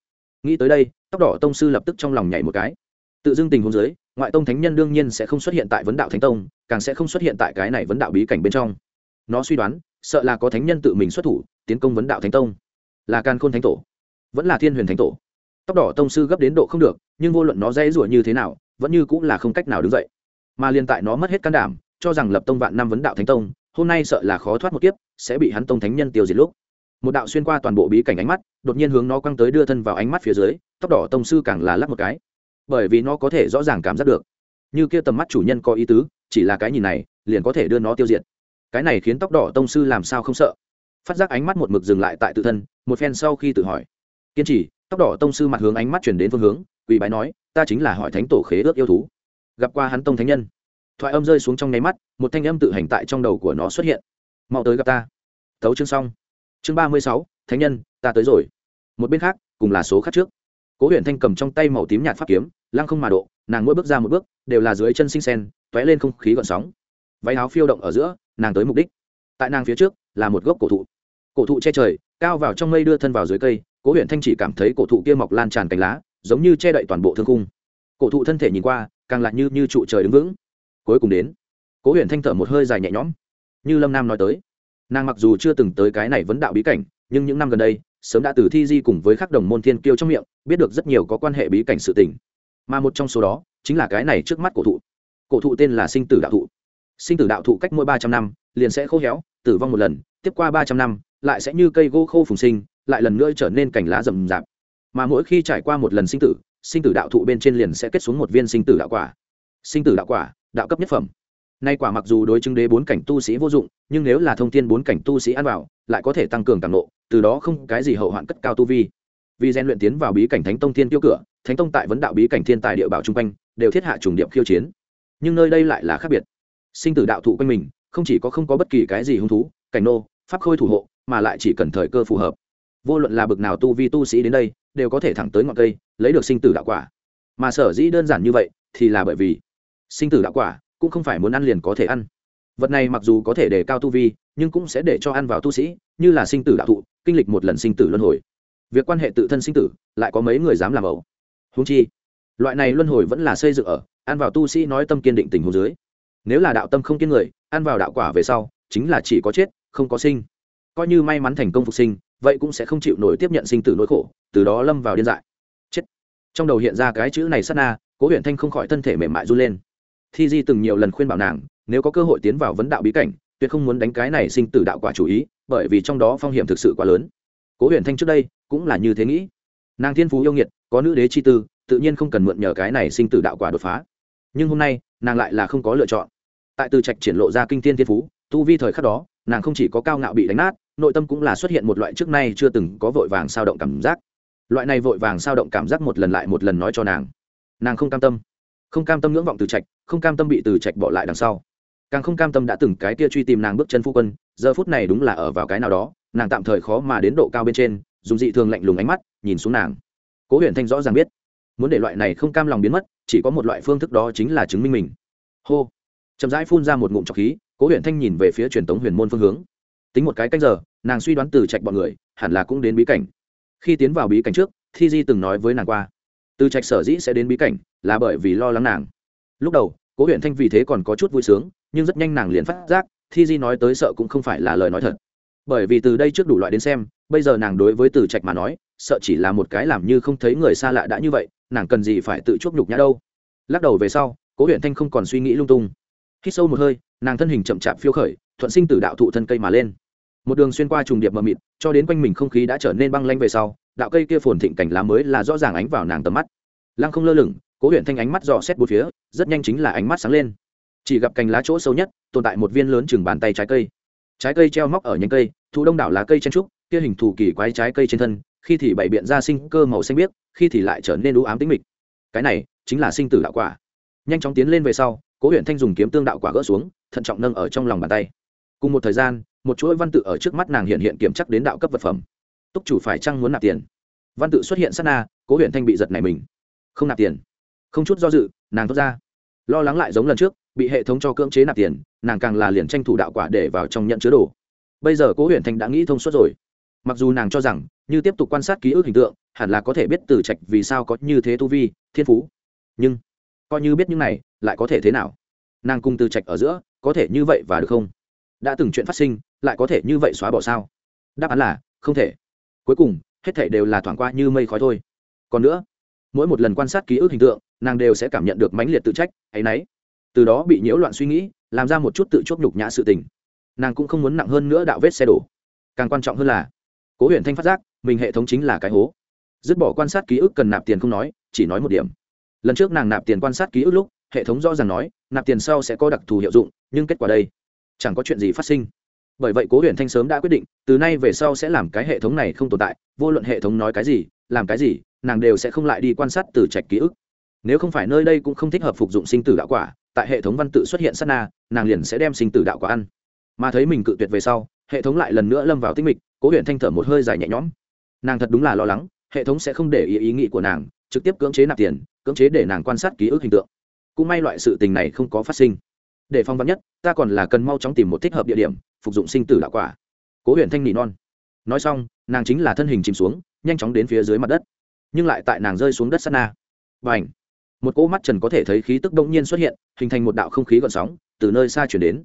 Nghĩ tới đây, tóc đỏ tông sư lập tức trong lòng nhảy một cái. Tự dưng tình huống dưới ngoại tông thánh nhân đương nhiên sẽ không xuất hiện tại vấn đạo thánh tông, càng sẽ không xuất hiện tại cái này vấn đạo bí cảnh bên trong. Nó suy đoán, sợ là có thánh nhân tự mình xuất thủ, tiến công vấn đạo thánh tông. Là càn khôn thánh tổ. Vẫn là thiên huyền thánh tổ. Tóc đỏ tông sư gấp đến độ không được, nhưng vô luận nó dễ rủa như thế nào, vẫn như cũng là không cách nào đứng dậy. Mà liên tại nó mất hết can đảm, cho rằng lập tông vạn năm vấn đạo thánh tông, hôm nay sợ là khó thoát một kiếp, sẽ bị hắn tông thánh nhân tiêu diệt lúc. Một đạo xuyên qua toàn bộ bí cảnh ánh mắt, đột nhiên hướng nó quăng tới đưa thân vào ánh mắt phía dưới, tóc đỏ tông sư càng là lắp một cái bởi vì nó có thể rõ ràng cảm giác được. Như kia tầm mắt chủ nhân có ý tứ, chỉ là cái nhìn này, liền có thể đưa nó tiêu diệt. Cái này khiến tóc đỏ tông sư làm sao không sợ? Phát giác ánh mắt một mực dừng lại tại tự thân, một phen sau khi tự hỏi. Kiên trì, tóc đỏ tông sư mặt hướng ánh mắt chuyển đến phương hướng, quỳ bái nói, ta chính là hỏi thánh tổ khế ước yêu thú. Gặp qua hắn tông thánh nhân, thoại âm rơi xuống trong nháy mắt, một thanh âm tự hành tại trong đầu của nó xuất hiện. Mau tới gặp ta. Thấu chương xong. Chương ba mươi sáu, thánh nhân, ta tới rồi. Một bên khác, cùng là số khác trước cố huyện thanh cầm trong tay màu tím nhạt pháp kiếm, lăng không mà độ, nàng mỗi bước ra một bước, đều là dưới chân sinh sen t ó é lên không khí gọn sóng. Váy áo phiêu động ở giữa, nàng tới mục đích. Tại nàng phía trước, là một gốc cổ thụ. Cổ thụ che trời, cao vào trong mây đưa thân vào dưới cây, cố huyện thanh chỉ cảm thấy cổ thụ kia mọc lan tràn cành lá, giống như che đậy toàn bộ thương cung cổ thụ thân thể nhìn qua, càng lại như như trụ trời đứng vững. Cuối cùng đến, cố huyện thanh thở một hơi dài nhẹ nhõm. Như lâm nam nói tới, nàng mặc dù chưa từng tới cái này vấn đạo bí cảnh, nhưng những năm gần đây sớm đã từ thi di cùng với các đồng môn thiên kiêu trong miệng, biết được rất nhiều có quan hệ bí cảnh sự tình. Mà một trong số đó, chính là cái này trước mắt cổ thụ. Cổ thụ tên là sinh tử đạo thụ. Sinh tử đạo thụ cách mỗi ba trăm năm, liền sẽ khô héo, tử vong một lần, tiếp qua ba trăm năm, lại sẽ như cây gỗ khô phùng sinh, lại lần nữa trở nên cành lá rậm rạp. Mà mỗi khi trải qua một lần sinh tử sinh tử đạo thụ bên trên liền sẽ kết xuống một viên sinh tử đạo quả. Sinh tử đạo quả, đạo cấp nhất phẩm. Nay quả mặc dù đối chứng đế bốn cảnh tu sĩ vô dụng, nhưng nếu là thông tin bốn cảnh tu sĩ ăn vào, lại có thể tăng cường càng nộ từ đó không cái gì hậu hoạn cất cao tu vi. Vì rèn luyện tiến vào bí cảnh thánh tông thiên tiêu cửa, thánh tông tại vấn đạo bí cảnh thiên tài địa bảo chung quanh, đều thiết hạ trùng điệp khiêu chiến. Nhưng nơi đây lại là khác biệt. Sinh tử đạo thụ quanh mình, không chỉ có không có bất kỳ cái gì hung thú, cảnh nô, pháp khôi thủ hộ, mà lại chỉ cần thời cơ phù hợp. Vô luận là bực nào tu vi tu sĩ đến đây, đều có thể thẳng tới ngọn cây, lấy được sinh tử đạo quả. Mà sở dĩ đơn giản như vậy, thì là bởi vì sinh tử đạo quả cũng không phải muốn ăn liền có thể ăn. Vật này mặc dù có thể để cao tu vi, nhưng cũng sẽ để cho ăn vào tu sĩ, như là sinh tử đạo thụ kinh lịch một lần sinh tử luân hồi. Việc quan hệ tự thân sinh tử, lại có mấy người dám làm ẩu? Húng chi, loại này luân hồi vẫn là xây dựng ở, ăn vào tu sĩ nói tâm kiên định tình hồ dưới. Nếu là đạo tâm không kiên người, ăn vào đạo quả về sau, chính là chỉ có chết, không có sinh. Coi như may mắn thành công phục sinh, vậy cũng sẽ không chịu nổi tiếp nhận sinh tử nỗi khổ, từ đó lâm vào điên dại. Chết. Trong đầu hiện ra cái chữ này sát na, cố huyện thanh không khỏi thân thể mềm mại run lên. Thi di từng nhiều lần khuyên bảo nàng, nếu có cơ hội tiến vào vấn đạo bí cảnh tuyệt không muốn đánh cái này sinh tử đạo quả chủ ý, bởi vì trong đó phong hiểm thực sự quá lớn. Cố Huyền thanh trước đây cũng là như thế nghĩ. Nàng thiên phú yêu nghiệt, có nữ đế chi tư, tự nhiên không cần mượn nhờ cái này sinh tử đạo quả đột phá. Nhưng hôm nay, nàng lại là không có lựa chọn. Tại từ trạch triển lộ ra kinh thiên thiên phú, tu vi thời khắc đó, nàng không chỉ có cao ngạo bị đánh nát, nội tâm cũng là xuất hiện một loại trước nay chưa từng có vội vàng sao động cảm giác. Loại này vội vàng sao động cảm giác một lần lại một lần nói cho nàng. Nàng không cam tâm. Không cam tâm ngưỡng vọng từ trạch, không cam tâm bị từ trạch bỏ lại đằng sau càng không cam tâm đã từng cái kia truy tìm nàng bước chân phu quân, giờ phút này đúng là ở vào cái nào đó, nàng tạm thời khó mà đến độ cao bên trên, dùng dị thường lạnh lùng ánh mắt, nhìn xuống nàng. Cố huyền thanh rõ ràng biết, muốn để loại này không cam lòng biến mất, chỉ có một loại phương thức đó chính là chứng minh mình. Hô. Chậm rãi phun ra một ngụm trọc khí, cố huyền thanh nhìn về phía truyền tống huyền môn phương hướng. Tính một cái canh giờ, nàng suy đoán từ trạch bọn người, hẳn là cũng đến bí cảnh. Khi tiến vào bí cảnh trước, thi di từng nói với nàng qua, từ trạch sở dĩ sẽ đến bí cảnh là bởi vì lo lắng nàng. Lúc đầu, cố huyện thanh vì thế còn có chút vui sướng nhưng rất nhanh nàng liền phát giác, thi di nói tới sợ cũng không phải là lời nói thật. Bởi vì từ đây trước đủ loại đến xem, bây giờ nàng đối với từ trạch mà nói, sợ chỉ là một cái làm như không thấy người xa lạ đã như vậy, nàng cần gì phải tự chuốc nhục nhã đâu. Lắc đầu về sau, cố huyện thanh không còn suy nghĩ lung tung. Khi sâu một hơi, nàng thân hình chậm chạp phiêu khởi, thuận sinh từ đạo thụ thân cây mà lên. Một đường xuyên qua trùng điệp mờ mịt, cho đến quanh mình không khí đã trở nên băng lanh về sau, đạo cây kia phồn thịnh cảnh lá mới là rõ ràng ánh vào nàng tầm mắt. Lăng không lơ lửng, cố huyện thanh ánh mắt dò xét bốn phía, rất nhanh chính là ánh mắt sáng lên chỉ gặp cành lá chỗ sâu nhất, tồn tại một viên lớn chừng bàn tay trái cây. Trái cây treo móc ở nhánh cây, thụ đông đảo lá cây chen trúc, kia hình thù kỳ quái trái cây trên thân, khi thì bày biện ra sinh cơ màu xanh biếc, khi thì lại trở nên đũ ám tính mịch. Cái này chính là sinh tử đạo quả. Nhanh chóng tiến lên về sau, cố huyện thanh dùng kiếm tương đạo quả gỡ xuống, thận trọng nâng ở trong lòng bàn tay. Cùng một thời gian, một chuỗi văn tự ở trước mắt nàng hiện hiện kiểm chắc đến đạo cấp vật phẩm. Túc chủ phải chăng muốn nạp tiền? Văn tự xuất hiện sát na, cố huyện thanh bị giật này mình. Không nạp tiền. Không chút do dự, nàng thốt ra lo lắng lại giống lần trước, bị hệ thống cho cưỡng chế nạp tiền, nàng càng là liền tranh thủ đạo quả để vào trong nhận chứa đồ. Bây giờ cố huyện thanh đã nghĩ thông suốt rồi. Mặc dù nàng cho rằng, như tiếp tục quan sát ký ức hình tượng, hẳn là có thể biết từ trạch vì sao có như thế tu vi, thiên phú. Nhưng, coi như biết những này, lại có thể thế nào? Nàng cùng từ trạch ở giữa, có thể như vậy và được không? Đã từng chuyện phát sinh, lại có thể như vậy xóa bỏ sao? Đáp án là, không thể. Cuối cùng, hết thể đều là thoảng qua như mây khói thôi. Còn nữa, mỗi một lần quan sát ký ức hình tượng nàng đều sẽ cảm nhận được mãnh liệt tự trách hay nấy, từ đó bị nhiễu loạn suy nghĩ làm ra một chút tự chốt nhục nhã sự tình. Nàng cũng không muốn nặng hơn nữa đạo vết xe đổ. Càng quan trọng hơn là cố huyện thanh phát giác mình hệ thống chính là cái hố. Dứt bỏ quan sát ký ức cần nạp tiền không nói chỉ nói một điểm. Lần trước nàng nạp tiền quan sát ký ức lúc hệ thống rõ ràng nói nạp tiền sau sẽ có đặc thù hiệu dụng nhưng kết quả đây chẳng có chuyện gì phát sinh. Bởi vậy cố huyền thanh sớm đã quyết định từ nay về sau sẽ làm cái hệ thống này không tồn tại vô luận hệ thống nói cái gì làm cái gì nàng đều sẽ không lại đi quan sát từ trạch ký ức nếu không phải nơi đây cũng không thích hợp phục dụng sinh tử đạo quả, tại hệ thống văn tự xuất hiện sát na, nàng liền sẽ đem sinh tử đạo quả ăn. Mà thấy mình cự tuyệt về sau, hệ thống lại lần nữa lâm vào tinh mịch, cố huyện thanh thở một hơi dài nhẹ nhõm. Nàng thật đúng là lo lắng, hệ thống sẽ không để ý ý nghĩ của nàng, trực tiếp cưỡng chế nạp tiền, cưỡng chế để nàng quan sát ký ức hình tượng. Cũng may loại sự tình này không có phát sinh. Để phong vắn nhất, ta còn là cần mau chóng tìm một thích hợp địa điểm, phục dụng sinh tử đạo quả. Cố huyện thanh nỉ non. Nói xong, nàng chính là thân hình chìm xuống, nhanh chóng đến phía dưới mặt đất. Nhưng lại tại nàng rơi xuống đất sắt na. Và ảnh một cỗ mắt trần có thể thấy khí tức đông nhiên xuất hiện, hình thành một đạo không khí gọn sóng, từ nơi xa chuyển đến.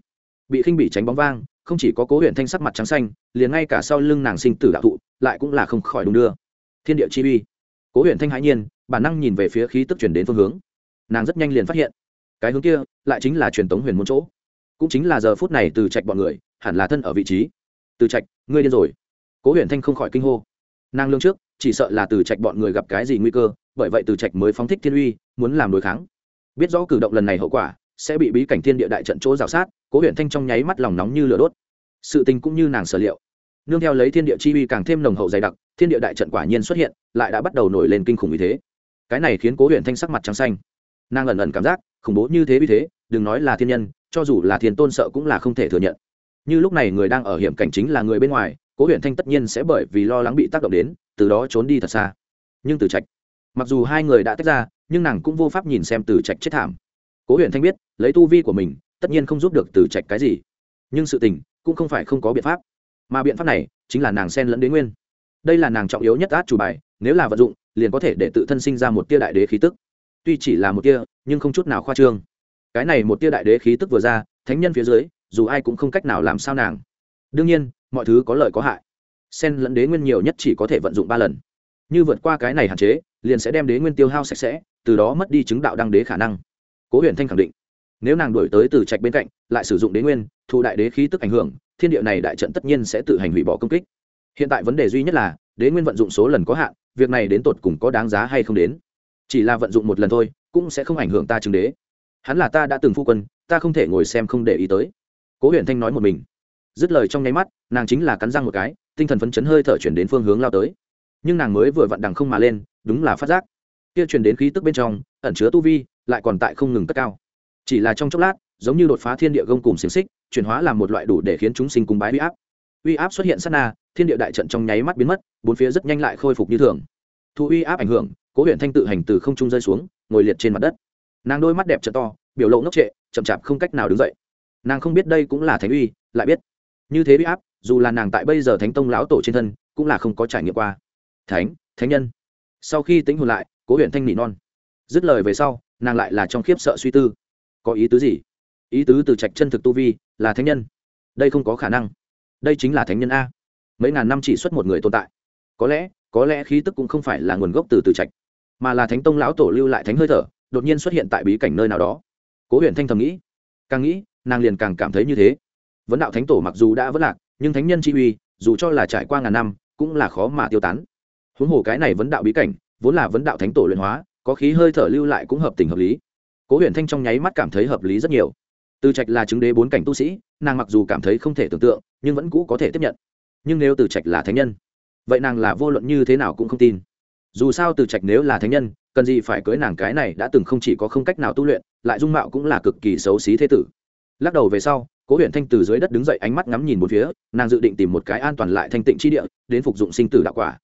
Bị khinh bị tránh bóng vang, không chỉ có cố huyện thanh sắc mặt trắng xanh, liền ngay cả sau lưng nàng sinh tử đạo thụ, lại cũng là không khỏi đung đưa. Thiên địa chi uy. Cố huyện thanh hãi nhiên, bản năng nhìn về phía khí tức chuyển đến phương hướng. Nàng rất nhanh liền phát hiện, cái hướng kia lại chính là truyền tống huyền môn chỗ. Cũng chính là giờ phút này từ trạch bọn người, hẳn là thân ở vị trí. Từ trạch, ngươi điên rồi. Cố huyện thanh không khỏi kinh hô. Nàng lương trước, chỉ sợ là từ trạch bọn người gặp cái gì nguy cơ bởi vậy từ trạch mới phóng thích thiên uy, muốn làm đối kháng. Biết rõ cử động lần này hậu quả, sẽ bị bí cảnh thiên địa đại trận chỗ rào sát, cố huyện thanh trong nháy mắt lòng nóng như lửa đốt. Sự tình cũng như nàng sở liệu. Nương theo lấy thiên địa chi uy càng thêm nồng hậu dày đặc, thiên địa đại trận quả nhiên xuất hiện, lại đã bắt đầu nổi lên kinh khủng như thế. Cái này khiến cố huyện thanh sắc mặt trắng xanh. Nàng ẩn ẩn cảm giác, khủng bố như thế uy thế, đừng nói là thiên nhân, cho dù là thiên tôn sợ cũng là không thể thừa nhận. Như lúc này người đang ở hiểm cảnh chính là người bên ngoài, cố huyện thanh tất nhiên sẽ bởi vì lo lắng bị tác động đến, từ đó trốn đi thật xa. Nhưng từ trạch mặc dù hai người đã tách ra, nhưng nàng cũng vô pháp nhìn xem từ trạch chết thảm. Cố huyện thanh biết, lấy tu vi của mình, tất nhiên không giúp được từ trạch cái gì. Nhưng sự tình cũng không phải không có biện pháp. Mà biện pháp này chính là nàng sen lẫn đế nguyên. Đây là nàng trọng yếu nhất át chủ bài, nếu là vận dụng, liền có thể để tự thân sinh ra một tia đại đế khí tức. Tuy chỉ là một tia, nhưng không chút nào khoa trương. Cái này một tia đại đế khí tức vừa ra, thánh nhân phía dưới, dù ai cũng không cách nào làm sao nàng. Đương nhiên, mọi thứ có lợi có hại. Sen lẫn đế nguyên nhiều nhất chỉ có thể vận dụng ba lần như vượt qua cái này hạn chế, liền sẽ đem đế nguyên tiêu hao sạch sẽ, từ đó mất đi chứng đạo đăng đế khả năng. Cố huyền thanh khẳng định, nếu nàng đổi tới từ trạch bên cạnh, lại sử dụng đế nguyên, thu đại đế khí tức ảnh hưởng, thiên địa này đại trận tất nhiên sẽ tự hành hủy bỏ công kích. Hiện tại vấn đề duy nhất là, đế nguyên vận dụng số lần có hạn, việc này đến tột cùng có đáng giá hay không đến? Chỉ là vận dụng một lần thôi, cũng sẽ không ảnh hưởng ta chứng đế. Hắn là ta đã từng phu quân, ta không thể ngồi xem không để ý tới. Cố huyền thanh nói một mình. Dứt lời trong nháy mắt, nàng chính là cắn răng một cái, tinh thần phấn chấn hơi thở chuyển đến phương hướng lao tới nhưng nàng mới vừa vặn đằng không mà lên, đúng là phát giác. Kia truyền đến khí tức bên trong, ẩn chứa tu vi, lại còn tại không ngừng cất cao. Chỉ là trong chốc lát, giống như đột phá thiên địa gông cùng xiềng xích, chuyển hóa làm một loại đủ để khiến chúng sinh cùng bái uy áp. Uy áp xuất hiện sát na, thiên địa đại trận trong nháy mắt biến mất, bốn phía rất nhanh lại khôi phục như thường. Thu uy áp ảnh hưởng, cố huyện thanh tự hành từ không trung rơi xuống, ngồi liệt trên mặt đất. Nàng đôi mắt đẹp trợ to, biểu lộ ngốc trệ, chậm chạp không cách nào đứng dậy. Nàng không biết đây cũng là thánh uy, lại biết. Như thế uy áp, dù là nàng tại bây giờ thánh tông lão tổ trên thân, cũng là không có trải nghiệm qua thánh thánh nhân. Sau khi tính hồn lại, cố huyện thanh nỉ non. Dứt lời về sau, nàng lại là trong khiếp sợ suy tư. Có ý tứ gì? Ý tứ từ trạch chân thực tu vi, là thánh nhân. Đây không có khả năng. Đây chính là thánh nhân a. Mấy ngàn năm chỉ xuất một người tồn tại. Có lẽ có lẽ khí tức cũng không phải là nguồn gốc từ từ trạch, mà là thánh tông lão tổ lưu lại thánh hơi thở, đột nhiên xuất hiện tại bí cảnh nơi nào đó. Cố huyện thanh thầm nghĩ. Càng nghĩ, nàng liền càng cảm thấy như thế. Vấn đạo thánh tổ mặc dù đã vất lạc, nhưng thánh nhân chi uy, dù cho là trải qua ngàn năm, cũng là khó mà tiêu tán huống hồ cái này vấn đạo bí cảnh, vốn là vấn đạo thánh tổ luyện hóa, có khí hơi thở lưu lại cũng hợp tình hợp lý. Cố huyền thanh trong nháy mắt cảm thấy hợp lý rất nhiều. Từ trạch là chứng đế bốn cảnh tu sĩ, nàng mặc dù cảm thấy không thể tưởng tượng, nhưng vẫn cũ có thể tiếp nhận. Nhưng nếu từ trạch là thánh nhân, vậy nàng là vô luận như thế nào cũng không tin. Dù sao từ trạch nếu là thánh nhân, cần gì phải cưới nàng cái này đã từng không chỉ có không cách nào tu luyện, lại dung mạo cũng là cực kỳ xấu xí thế tử. Lắc đầu về sau, cố huyện thanh từ dưới đất đứng dậy ánh mắt ngắm nhìn một phía, nàng dự định tìm một cái an toàn lại thanh tịnh chi địa, đến phục dụng sinh tử đạo quả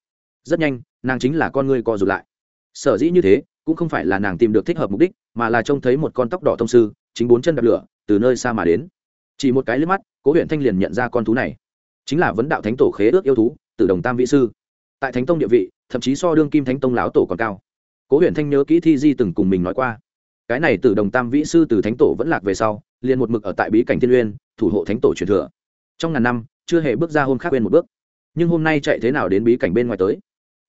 rất nhanh, nàng chính là con ngươi co rụt lại. Sở dĩ như thế, cũng không phải là nàng tìm được thích hợp mục đích, mà là trông thấy một con tóc đỏ thông sư, chính bốn chân đập lửa, từ nơi xa mà đến. Chỉ một cái liếc mắt, cố huyện thanh liền nhận ra con thú này. Chính là vấn đạo thánh tổ khế ước yêu thú từ đồng tam vị sư. Tại thánh tông địa vị, thậm chí so đương kim thánh tông láo tổ còn cao. Cố huyện thanh nhớ kỹ thi di từng cùng mình nói qua. Cái này từ đồng tam vĩ sư từ thánh tổ vẫn lạc về sau, liền một mực ở tại bí cảnh thiên uyên thủ hộ thánh tổ truyền thừa. Trong ngàn năm, chưa hề bước ra hôn khác bên một bước. Nhưng hôm nay chạy thế nào đến bí cảnh bên ngoài tới?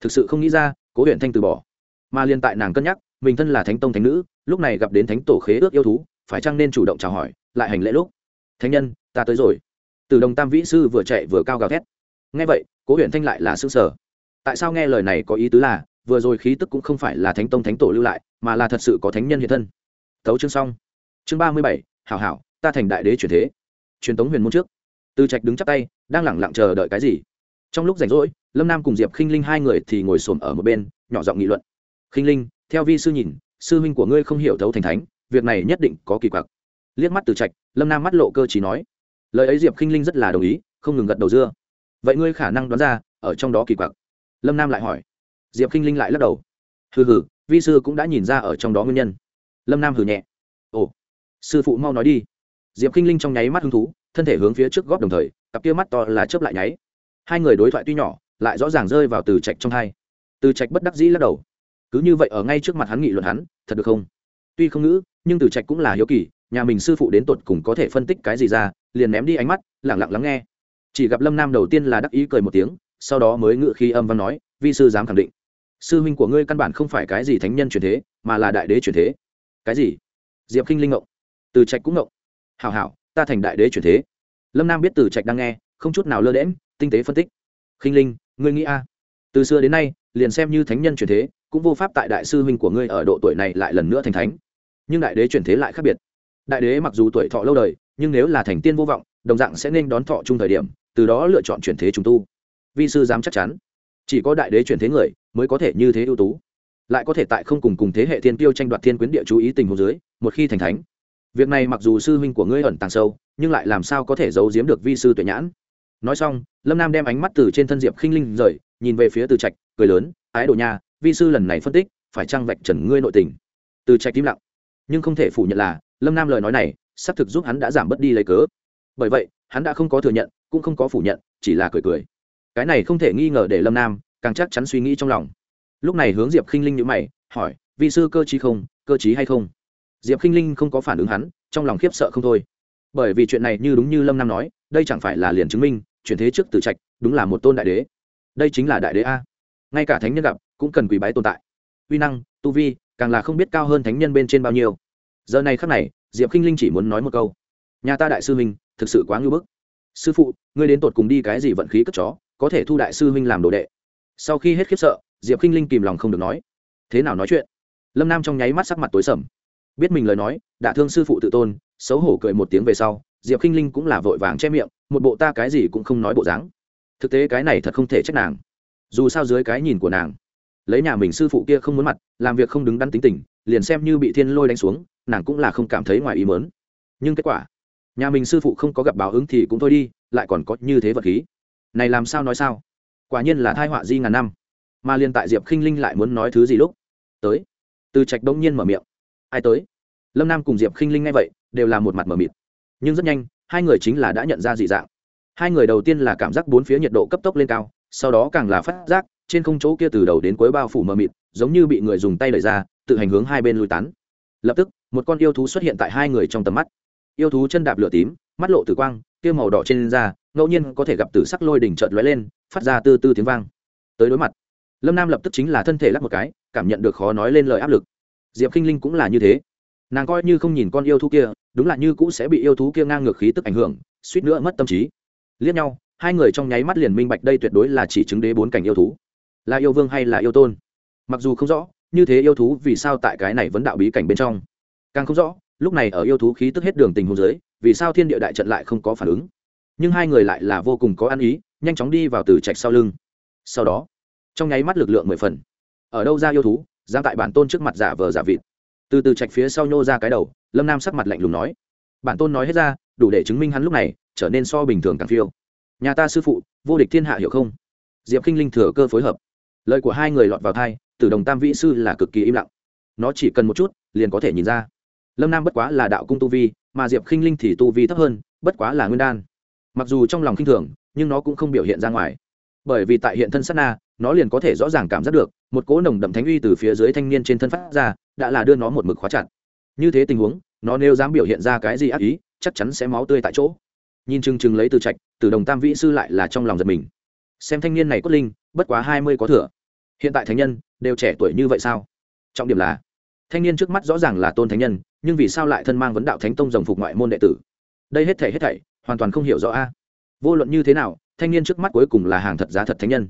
Thực sự không nghĩ ra, cố huyện thanh từ bỏ. Mà liên tại nàng cân nhắc, mình thân là thánh tông thánh nữ, lúc này gặp đến thánh tổ khế ước yêu thú, phải chăng nên chủ động chào hỏi, lại hành lễ lúc. Thánh nhân, ta tới rồi. Từ đồng tam vĩ sư vừa chạy vừa cao gào thét. Nghe vậy, cố huyện thanh lại là xương sở tại sao nghe lời này có ý tứ là, vừa rồi khí tức cũng không phải là thánh tông thánh tổ lưu lại, mà là thật sự có thánh nhân hiện thân. Tấu chương xong. Chương ba mươi bảy, hảo hảo, ta thành đại đế truyền thế. Truyền tống huyền môn trước. Từ trạch đứng chắp tay, đang lẳng lặng chờ đợi cái gì? Trong lúc rảnh rỗi, lâm nam cùng diệp khinh linh hai người thì ngồi xổm ở một bên, nhỏ giọng nghị luận. Khinh linh, theo vi sư nhìn, sư huynh của ngươi không hiểu thấu thành thánh, việc này nhất định có kỳ quặc. Liếc mắt từ trạch, lâm nam mắt lộ cơ chỉ nói. Lời ấy diệp khinh linh rất là đồng ý, không ngừng gật đầu dưa. Vậy ngươi khả năng đoán ra, ở trong đó kỳ quặc. Lâm nam lại hỏi. Diệp khinh linh lại lắc đầu. Hừ hừ, vi sư cũng đã nhìn ra ở trong đó nguyên nhân. Lâm nam hừ nhẹ. Ồ, sư phụ mau nói đi. Diệp khinh linh trong nháy mắt hứng thú, thân thể hướng phía trước góp đồng thời, cặp kia mắt to là chớp lại nháy hai người đối thoại tuy nhỏ, lại rõ ràng rơi vào từ trạch trong hai. Từ trạch bất đắc dĩ lắc đầu. Cứ như vậy ở ngay trước mặt hắn nghị luận hắn, thật được không? Tuy không ngữ, nhưng từ trạch cũng là hiếu kỳ, nhà mình sư phụ đến tột cùng có thể phân tích cái gì ra, liền ném đi ánh mắt lẳng lặng lắng nghe. Chỉ gặp lâm nam đầu tiên là đắc ý cười một tiếng, sau đó mới ngự khi âm văn nói, vi sư dám khẳng định. Sư huynh của ngươi căn bản không phải cái gì thánh nhân truyền thế, mà là đại đế truyền thế. Cái gì? Diệp k i n h linh ngộng. Từ trạch cũng ngộng. Hảo hảo, ta thành đại đế truyền thế. Lâm nam biết từ trạch đang nghe, không chút nào lơ đễm tinh tế phân tích. Khinh linh, ngươi nghĩ a? Từ xưa đến nay, liền xem như thánh nhân chuyển thế, cũng vô pháp tại đại sư huynh của ngươi ở độ tuổi này lại lần nữa thành thánh. Nhưng đại đế chuyển thế lại khác biệt. Đại đế mặc dù tuổi thọ lâu đời, nhưng nếu là thành tiên vô vọng, đồng dạng sẽ nên đón thọ chung thời điểm, từ đó lựa chọn chuyển thế trùng tu. Vi sư dám chắc chắn. Chỉ có đại đế chuyển thế người, mới có thể như thế ưu tú. Lại có thể tại không cùng cùng thế hệ thiên tiêu tranh đoạt thiên quyến địa chú ý tình hồ dưới, một khi thành thánh. Việc này mặc dù sư huynh của ngươi ẩn tàng sâu, nhưng lại làm sao có thể giấu giếm được vi sư tuệ nhãn? Nói xong, lâm nam đem ánh mắt từ trên thân diệp khinh linh rời, nhìn về phía từ trạch, cười lớn, ái đồ nha, vi sư lần này phân tích, phải trăng vạch trần ngươi nội tình? Từ trạch im lặng. Nhưng không thể phủ nhận là, lâm nam lời nói này, xác thực giúp hắn đã giảm bớt đi lấy cớ. Bởi vậy, hắn đã không có thừa nhận, cũng không có phủ nhận, chỉ là cười cười. Cái này không thể nghi ngờ để lâm nam càng chắc chắn suy nghĩ trong lòng. Lúc này hướng diệp khinh linh nhữ mày, hỏi vị sư cơ chí không, cơ chí hay không? Diệp khinh linh không có phản ứng hắn, trong lòng khiếp sợ không thôi. Bởi vì chuyện này như đúng như lâm nam nói, đây chẳng phải là liền chứng minh chuyển thế trước từ trạch, đúng là một tôn đại đế. Đây chính là đại đế a. Ngay cả thánh nhân gặp, cũng cần quỳ bái tồn tại. Uy năng, tu vi, càng là không biết cao hơn thánh nhân bên trên bao nhiêu. Giờ này khắc này, diệp k i n h linh chỉ muốn nói một câu. Nhà ta đại sư huynh, thực sự quá ngưỡng bức. Sư phụ, ngươi đến tột cùng đi cái gì vận khí cất chó, có thể thu đại sư huynh làm đồ đệ. Sau khi hết khiếp sợ, diệp k i n h linh kìm lòng không được nói. Thế nào nói chuyện? Lâm nam trong nháy mắt sắc mặt tối sầm. Biết mình lời nói, đã thương sư phụ tự tôn, xấu hổ cười một tiếng về sau diệp k i n h linh cũng là vội vàng che miệng, một bộ ta cái gì cũng không nói bộ dáng. Thực tế cái này thật không thể trách nàng. Dù sao dưới cái nhìn của nàng, lấy nhà mình sư phụ kia không muốn mặt, làm việc không đứng đắn tính tình, liền xem như bị thiên lôi đánh xuống, nàng cũng là không cảm thấy ngoài ý mớn nhưng kết quả, nhà mình sư phụ không có gặp báo ứng thì cũng thôi đi, lại còn có như thế vật khí. Này làm sao nói sao? Quả nhiên là thai họa di ngàn năm. Mà liền tại diệp khinh linh lại muốn nói thứ gì lúc? Tới. Từ trạch đông nhiên mở miệng. Ai tới? Lâm nam cùng diệp khinh linh ngay vậy, đều là một mặt mở mịt nhưng rất nhanh, hai người chính là đã nhận ra dị dạng. Hai người đầu tiên là cảm giác bốn phía nhiệt độ cấp tốc lên cao, sau đó càng là phát giác, trên không chỗ kia từ đầu đến cuối bao phủ mờ mịt, giống như bị người dùng tay đẩy ra, tự hành hướng hai bên lùi tán. Lập tức, một con yêu thú xuất hiện tại hai người trong tầm mắt. Yêu thú chân đạp lửa tím, mắt lộ tử quang, kia màu đỏ trên da, ngẫu nhiên có thể gặp tử sắc lôi đỉnh trợt lóe lên, phát ra tư tư tiếng vang. Tới đối mặt, lâm nam lập tức chính là thân thể lắc một cái, cảm nhận được khó nói lên lời áp lực. Diệp k i n h linh cũng là như thế nàng coi như không nhìn con yêu thú kia, đúng là như cũ sẽ bị yêu thú kia ngang ngược khí tức ảnh hưởng, suýt nữa mất tâm trí. Liếc nhau, hai người trong nháy mắt liền minh bạch đây tuyệt đối là chỉ chứng đế bốn cảnh yêu thú. Là yêu vương hay là yêu tôn? Mặc dù không rõ, như thế yêu thú vì sao tại cái này vẫn đạo bí cảnh bên trong? Càng không rõ, lúc này ở yêu thú khí tức hết đường tình hồ dưới, vì sao thiên địa đại trận lại không có phản ứng? Nhưng hai người lại là vô cùng có ăn ý, nhanh chóng đi vào từ trạch sau lưng. Sau đó, trong nháy mắt lực lượng mười phần. Ở đâu ra yêu thú giang tại bản tôn trước mặt giả vờ giả vịt từ từ trạch phía sau nhô ra cái đầu, lâm nam sắc mặt lạnh lùng nói. Bản tôn nói hết ra, đủ để chứng minh hắn lúc này trở nên so bình thường càng phiêu. Nhà ta sư phụ, vô địch thiên hạ hiểu không? Diệp k i n h linh thừa cơ phối hợp. Lời của hai người lọt vào thai từ đồng tam vĩ sư là cực kỳ im lặng. Nó chỉ cần một chút, liền có thể nhìn ra. Lâm nam bất quá là đạo cung tu vi, mà diệp khinh linh thì tu vi thấp hơn, bất quá là nguyên đan. Mặc dù trong lòng khinh thường, nhưng nó cũng không biểu hiện ra ngoài. Bởi vì tại hiện thân sát na, nó liền có thể rõ ràng cảm giác được, một cỗ nồng đậm thánh uy từ phía dưới thanh niên trên thân phát ra đã là đưa nó một mực khóa chặt. Như thế tình huống, nó nếu dám biểu hiện ra cái gì ác ý, chắc chắn sẽ máu tươi tại chỗ. Nhìn chừng chừng lấy từ trạch, từ đồng tam vĩ sư lại là trong lòng giật mình. Xem thanh niên này cốt linh, bất quá hai mươi có thừa. Hiện tại thánh nhân, đều trẻ tuổi như vậy sao? Trọng điểm là, thanh niên trước mắt rõ ràng là tôn thánh nhân, nhưng vì sao lại thân mang vấn đạo thánh tông dòng phục ngoại môn đệ tử? Đây hết thể hết thảy, hoàn toàn không hiểu rõ a. Vô luận như thế nào, thanh niên trước mắt cuối cùng là hàng thật giá thật thánh nhân.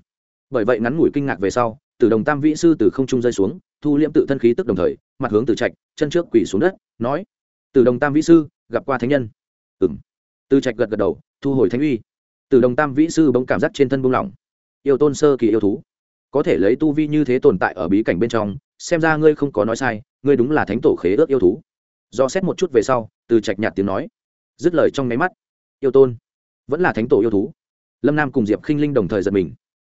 Bởi vậy ngắn ngủi kinh ngạc về sau, từ đồng tam vĩ sư từ không trung rơi xuống thu liễm tự thân khí tức đồng thời, mặt hướng từ trạch, chân trước quỳ xuống đất, nói, từ đồng tam vĩ sư, gặp qua thánh nhân. Ừng từ trạch gật gật đầu, thu hồi thánh uy. Từ đồng tam vĩ sư bỗng cảm giác trên thân buông lỏng. Yêu tôn sơ kỳ yêu thú. Có thể lấy tu vi như thế tồn tại ở bí cảnh bên trong, xem ra ngươi không có nói sai, ngươi đúng là thánh tổ khế ước yêu thú. Do xét một chút về sau, từ trạch nhạt tiếng nói, dứt lời trong máy mắt, yêu tôn, vẫn là thánh tổ yêu thú. Lâm nam cùng diệp khinh linh đồng thời giật mình.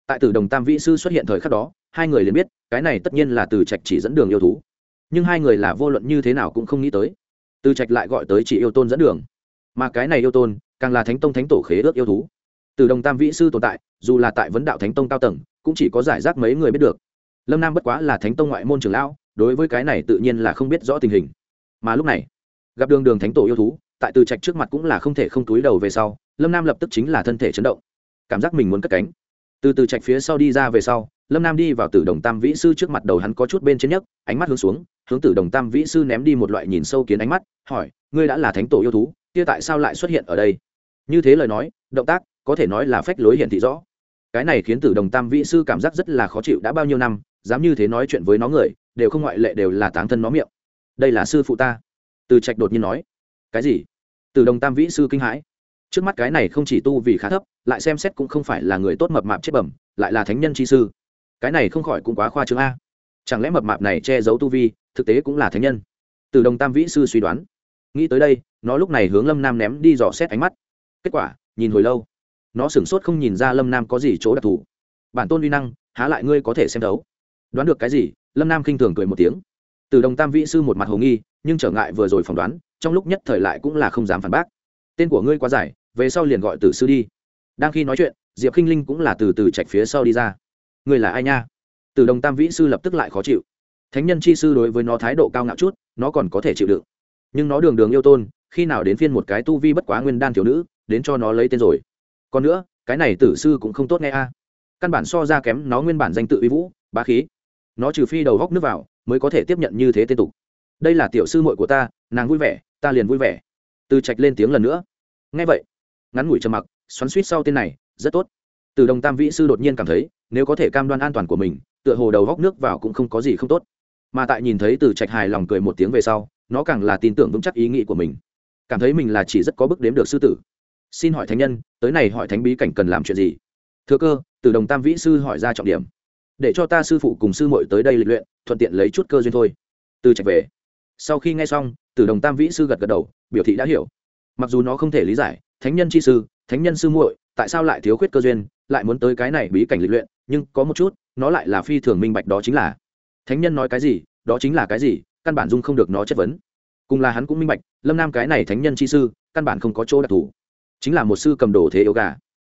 Tại từ đồng tam vĩ sư xuất hiện thời khắc đó hai người liền biết, cái này tất nhiên là từ trạch chỉ dẫn đường yêu thú. Nhưng hai người là vô luận như thế nào cũng không nghĩ tới. Từ trạch lại gọi tới chỉ yêu tôn dẫn đường. Mà cái này yêu tôn, càng là thánh tông thánh tổ khế ước yêu thú. Từ đồng tam vĩ sư tồn tại, dù là tại vấn đạo thánh tông cao tầng, cũng chỉ có giải rác mấy người biết được. Lâm nam bất quá là thánh tông ngoại môn trường lão, đối với cái này tự nhiên là không biết rõ tình hình. Mà lúc này, gặp đường đường thánh tổ yêu thú, tại từ trạch trước mặt cũng là không thể không túi đầu về sau, lâm nam lập tức chính là thân thể chấn động. Cảm giác mình muốn cất cánh. Từ từ trạch phía sau đi ra về sau lâm nam đi vào tử đồng tam vĩ sư trước mặt đầu hắn có chút bên trên nhất ánh mắt hướng xuống, hướng tử đồng tam vĩ sư ném đi một loại nhìn sâu kiến ánh mắt, hỏi, ngươi đã là thánh tổ yêu thú, kia tại sao lại xuất hiện ở đây? Như thế lời nói, động tác, có thể nói là phách lối hiển thị rõ. Cái này khiến tử đồng tam vĩ sư cảm giác rất là khó chịu đã bao nhiêu năm, dám như thế nói chuyện với nó người, đều không ngoại lệ đều là táng thân nó miệng. Đây là sư phụ ta. Từ trạch đột nhiên nói. Cái gì? Tử đồng tam vĩ sư kinh hãi. Trước mắt cái này không chỉ tu vì khá thấp, lại xem xét cũng không phải là người tốt mập mạp chết bẩm, lại là thánh nhân chi sư cái này không khỏi cũng quá khoa trương a. Chẳng lẽ mập mạp này che giấu tu vi, thực tế cũng là thánh nhân? Từ đồng tam vĩ sư suy đoán. Nghĩ tới đây, nó lúc này hướng lâm nam ném đi dò xét ánh mắt. Kết quả, nhìn hồi lâu, nó sửng sốt không nhìn ra lâm nam có gì chỗ đặc thù. Bản tôn uy năng, há lại ngươi có thể xem đấu đoán được cái gì? Lâm nam khinh thường cười một tiếng. Từ đồng tam vĩ sư một mặt hồ nghi, nhưng trở ngại vừa rồi phỏng đoán, trong lúc nhất thời lại cũng là không dám phản bác. Tên của ngươi quá dài, về sau liền gọi tử sư đi. Đang khi nói chuyện, diệp k i n h linh cũng là từ từ chạch phía sau đi ra người là ai nha? Từ đồng tam vĩ sư lập tức lại khó chịu. Thánh nhân chi sư đối với nó thái độ cao ngạo chút, nó còn có thể chịu đựng. Nhưng nó đường đường yêu tôn, khi nào đến phiên một cái tu vi bất quá nguyên đan thiếu nữ, đến cho nó lấy tên rồi. Còn nữa, cái này tử sư cũng không tốt nghe a. Căn bản so ra kém nó nguyên bản danh tự uy vũ, bá khí. Nó trừ phi đầu góc nước vào, mới có thể tiếp nhận như thế tên tục. Đây là tiểu sư muội của ta, nàng vui vẻ, ta liền vui vẻ. Từ trạch lên tiếng lần nữa. Nghe vậy, ngắn ngủi trầm mặc, xoắn suýt sau tên này, rất tốt từ đồng tam vĩ sư đột nhiên cảm thấy, nếu có thể cam đoan an toàn của mình, tựa hồ đầu góc nước vào cũng không có gì không tốt. Mà tại nhìn thấy từ trạch hài lòng cười một tiếng về sau, nó càng là tin tưởng vững chắc ý nghĩ của mình. Cảm thấy mình là chỉ rất có bước đếm được sư tử. Xin hỏi thánh nhân, tới này hỏi thánh bí cảnh cần làm chuyện gì? Thưa cơ, từ đồng tam vĩ sư hỏi ra trọng điểm. Để cho ta sư phụ cùng sư muội tới đây lịch luyện, thuận tiện lấy chút cơ duyên thôi. Từ trạch về. Sau khi nghe xong, từ đồng tam vĩ sư gật gật đầu, biểu thị đã hiểu. Mặc dù nó không thể lý giải, thánh nhân chi sư, thánh nhân sư muội, tại sao lại thiếu khuyết cơ duyên lại muốn tới cái này bí cảnh lịch luyện, nhưng có một chút, nó lại là phi thường minh bạch đó chính là, thánh nhân nói cái gì, đó chính là cái gì, căn bản dung không được nó chất vấn. Cùng là hắn cũng minh bạch, lâm nam cái này thánh nhân chi sư, căn bản không có chỗ đặc thù, chính là một sư cầm đồ thế yếu gà.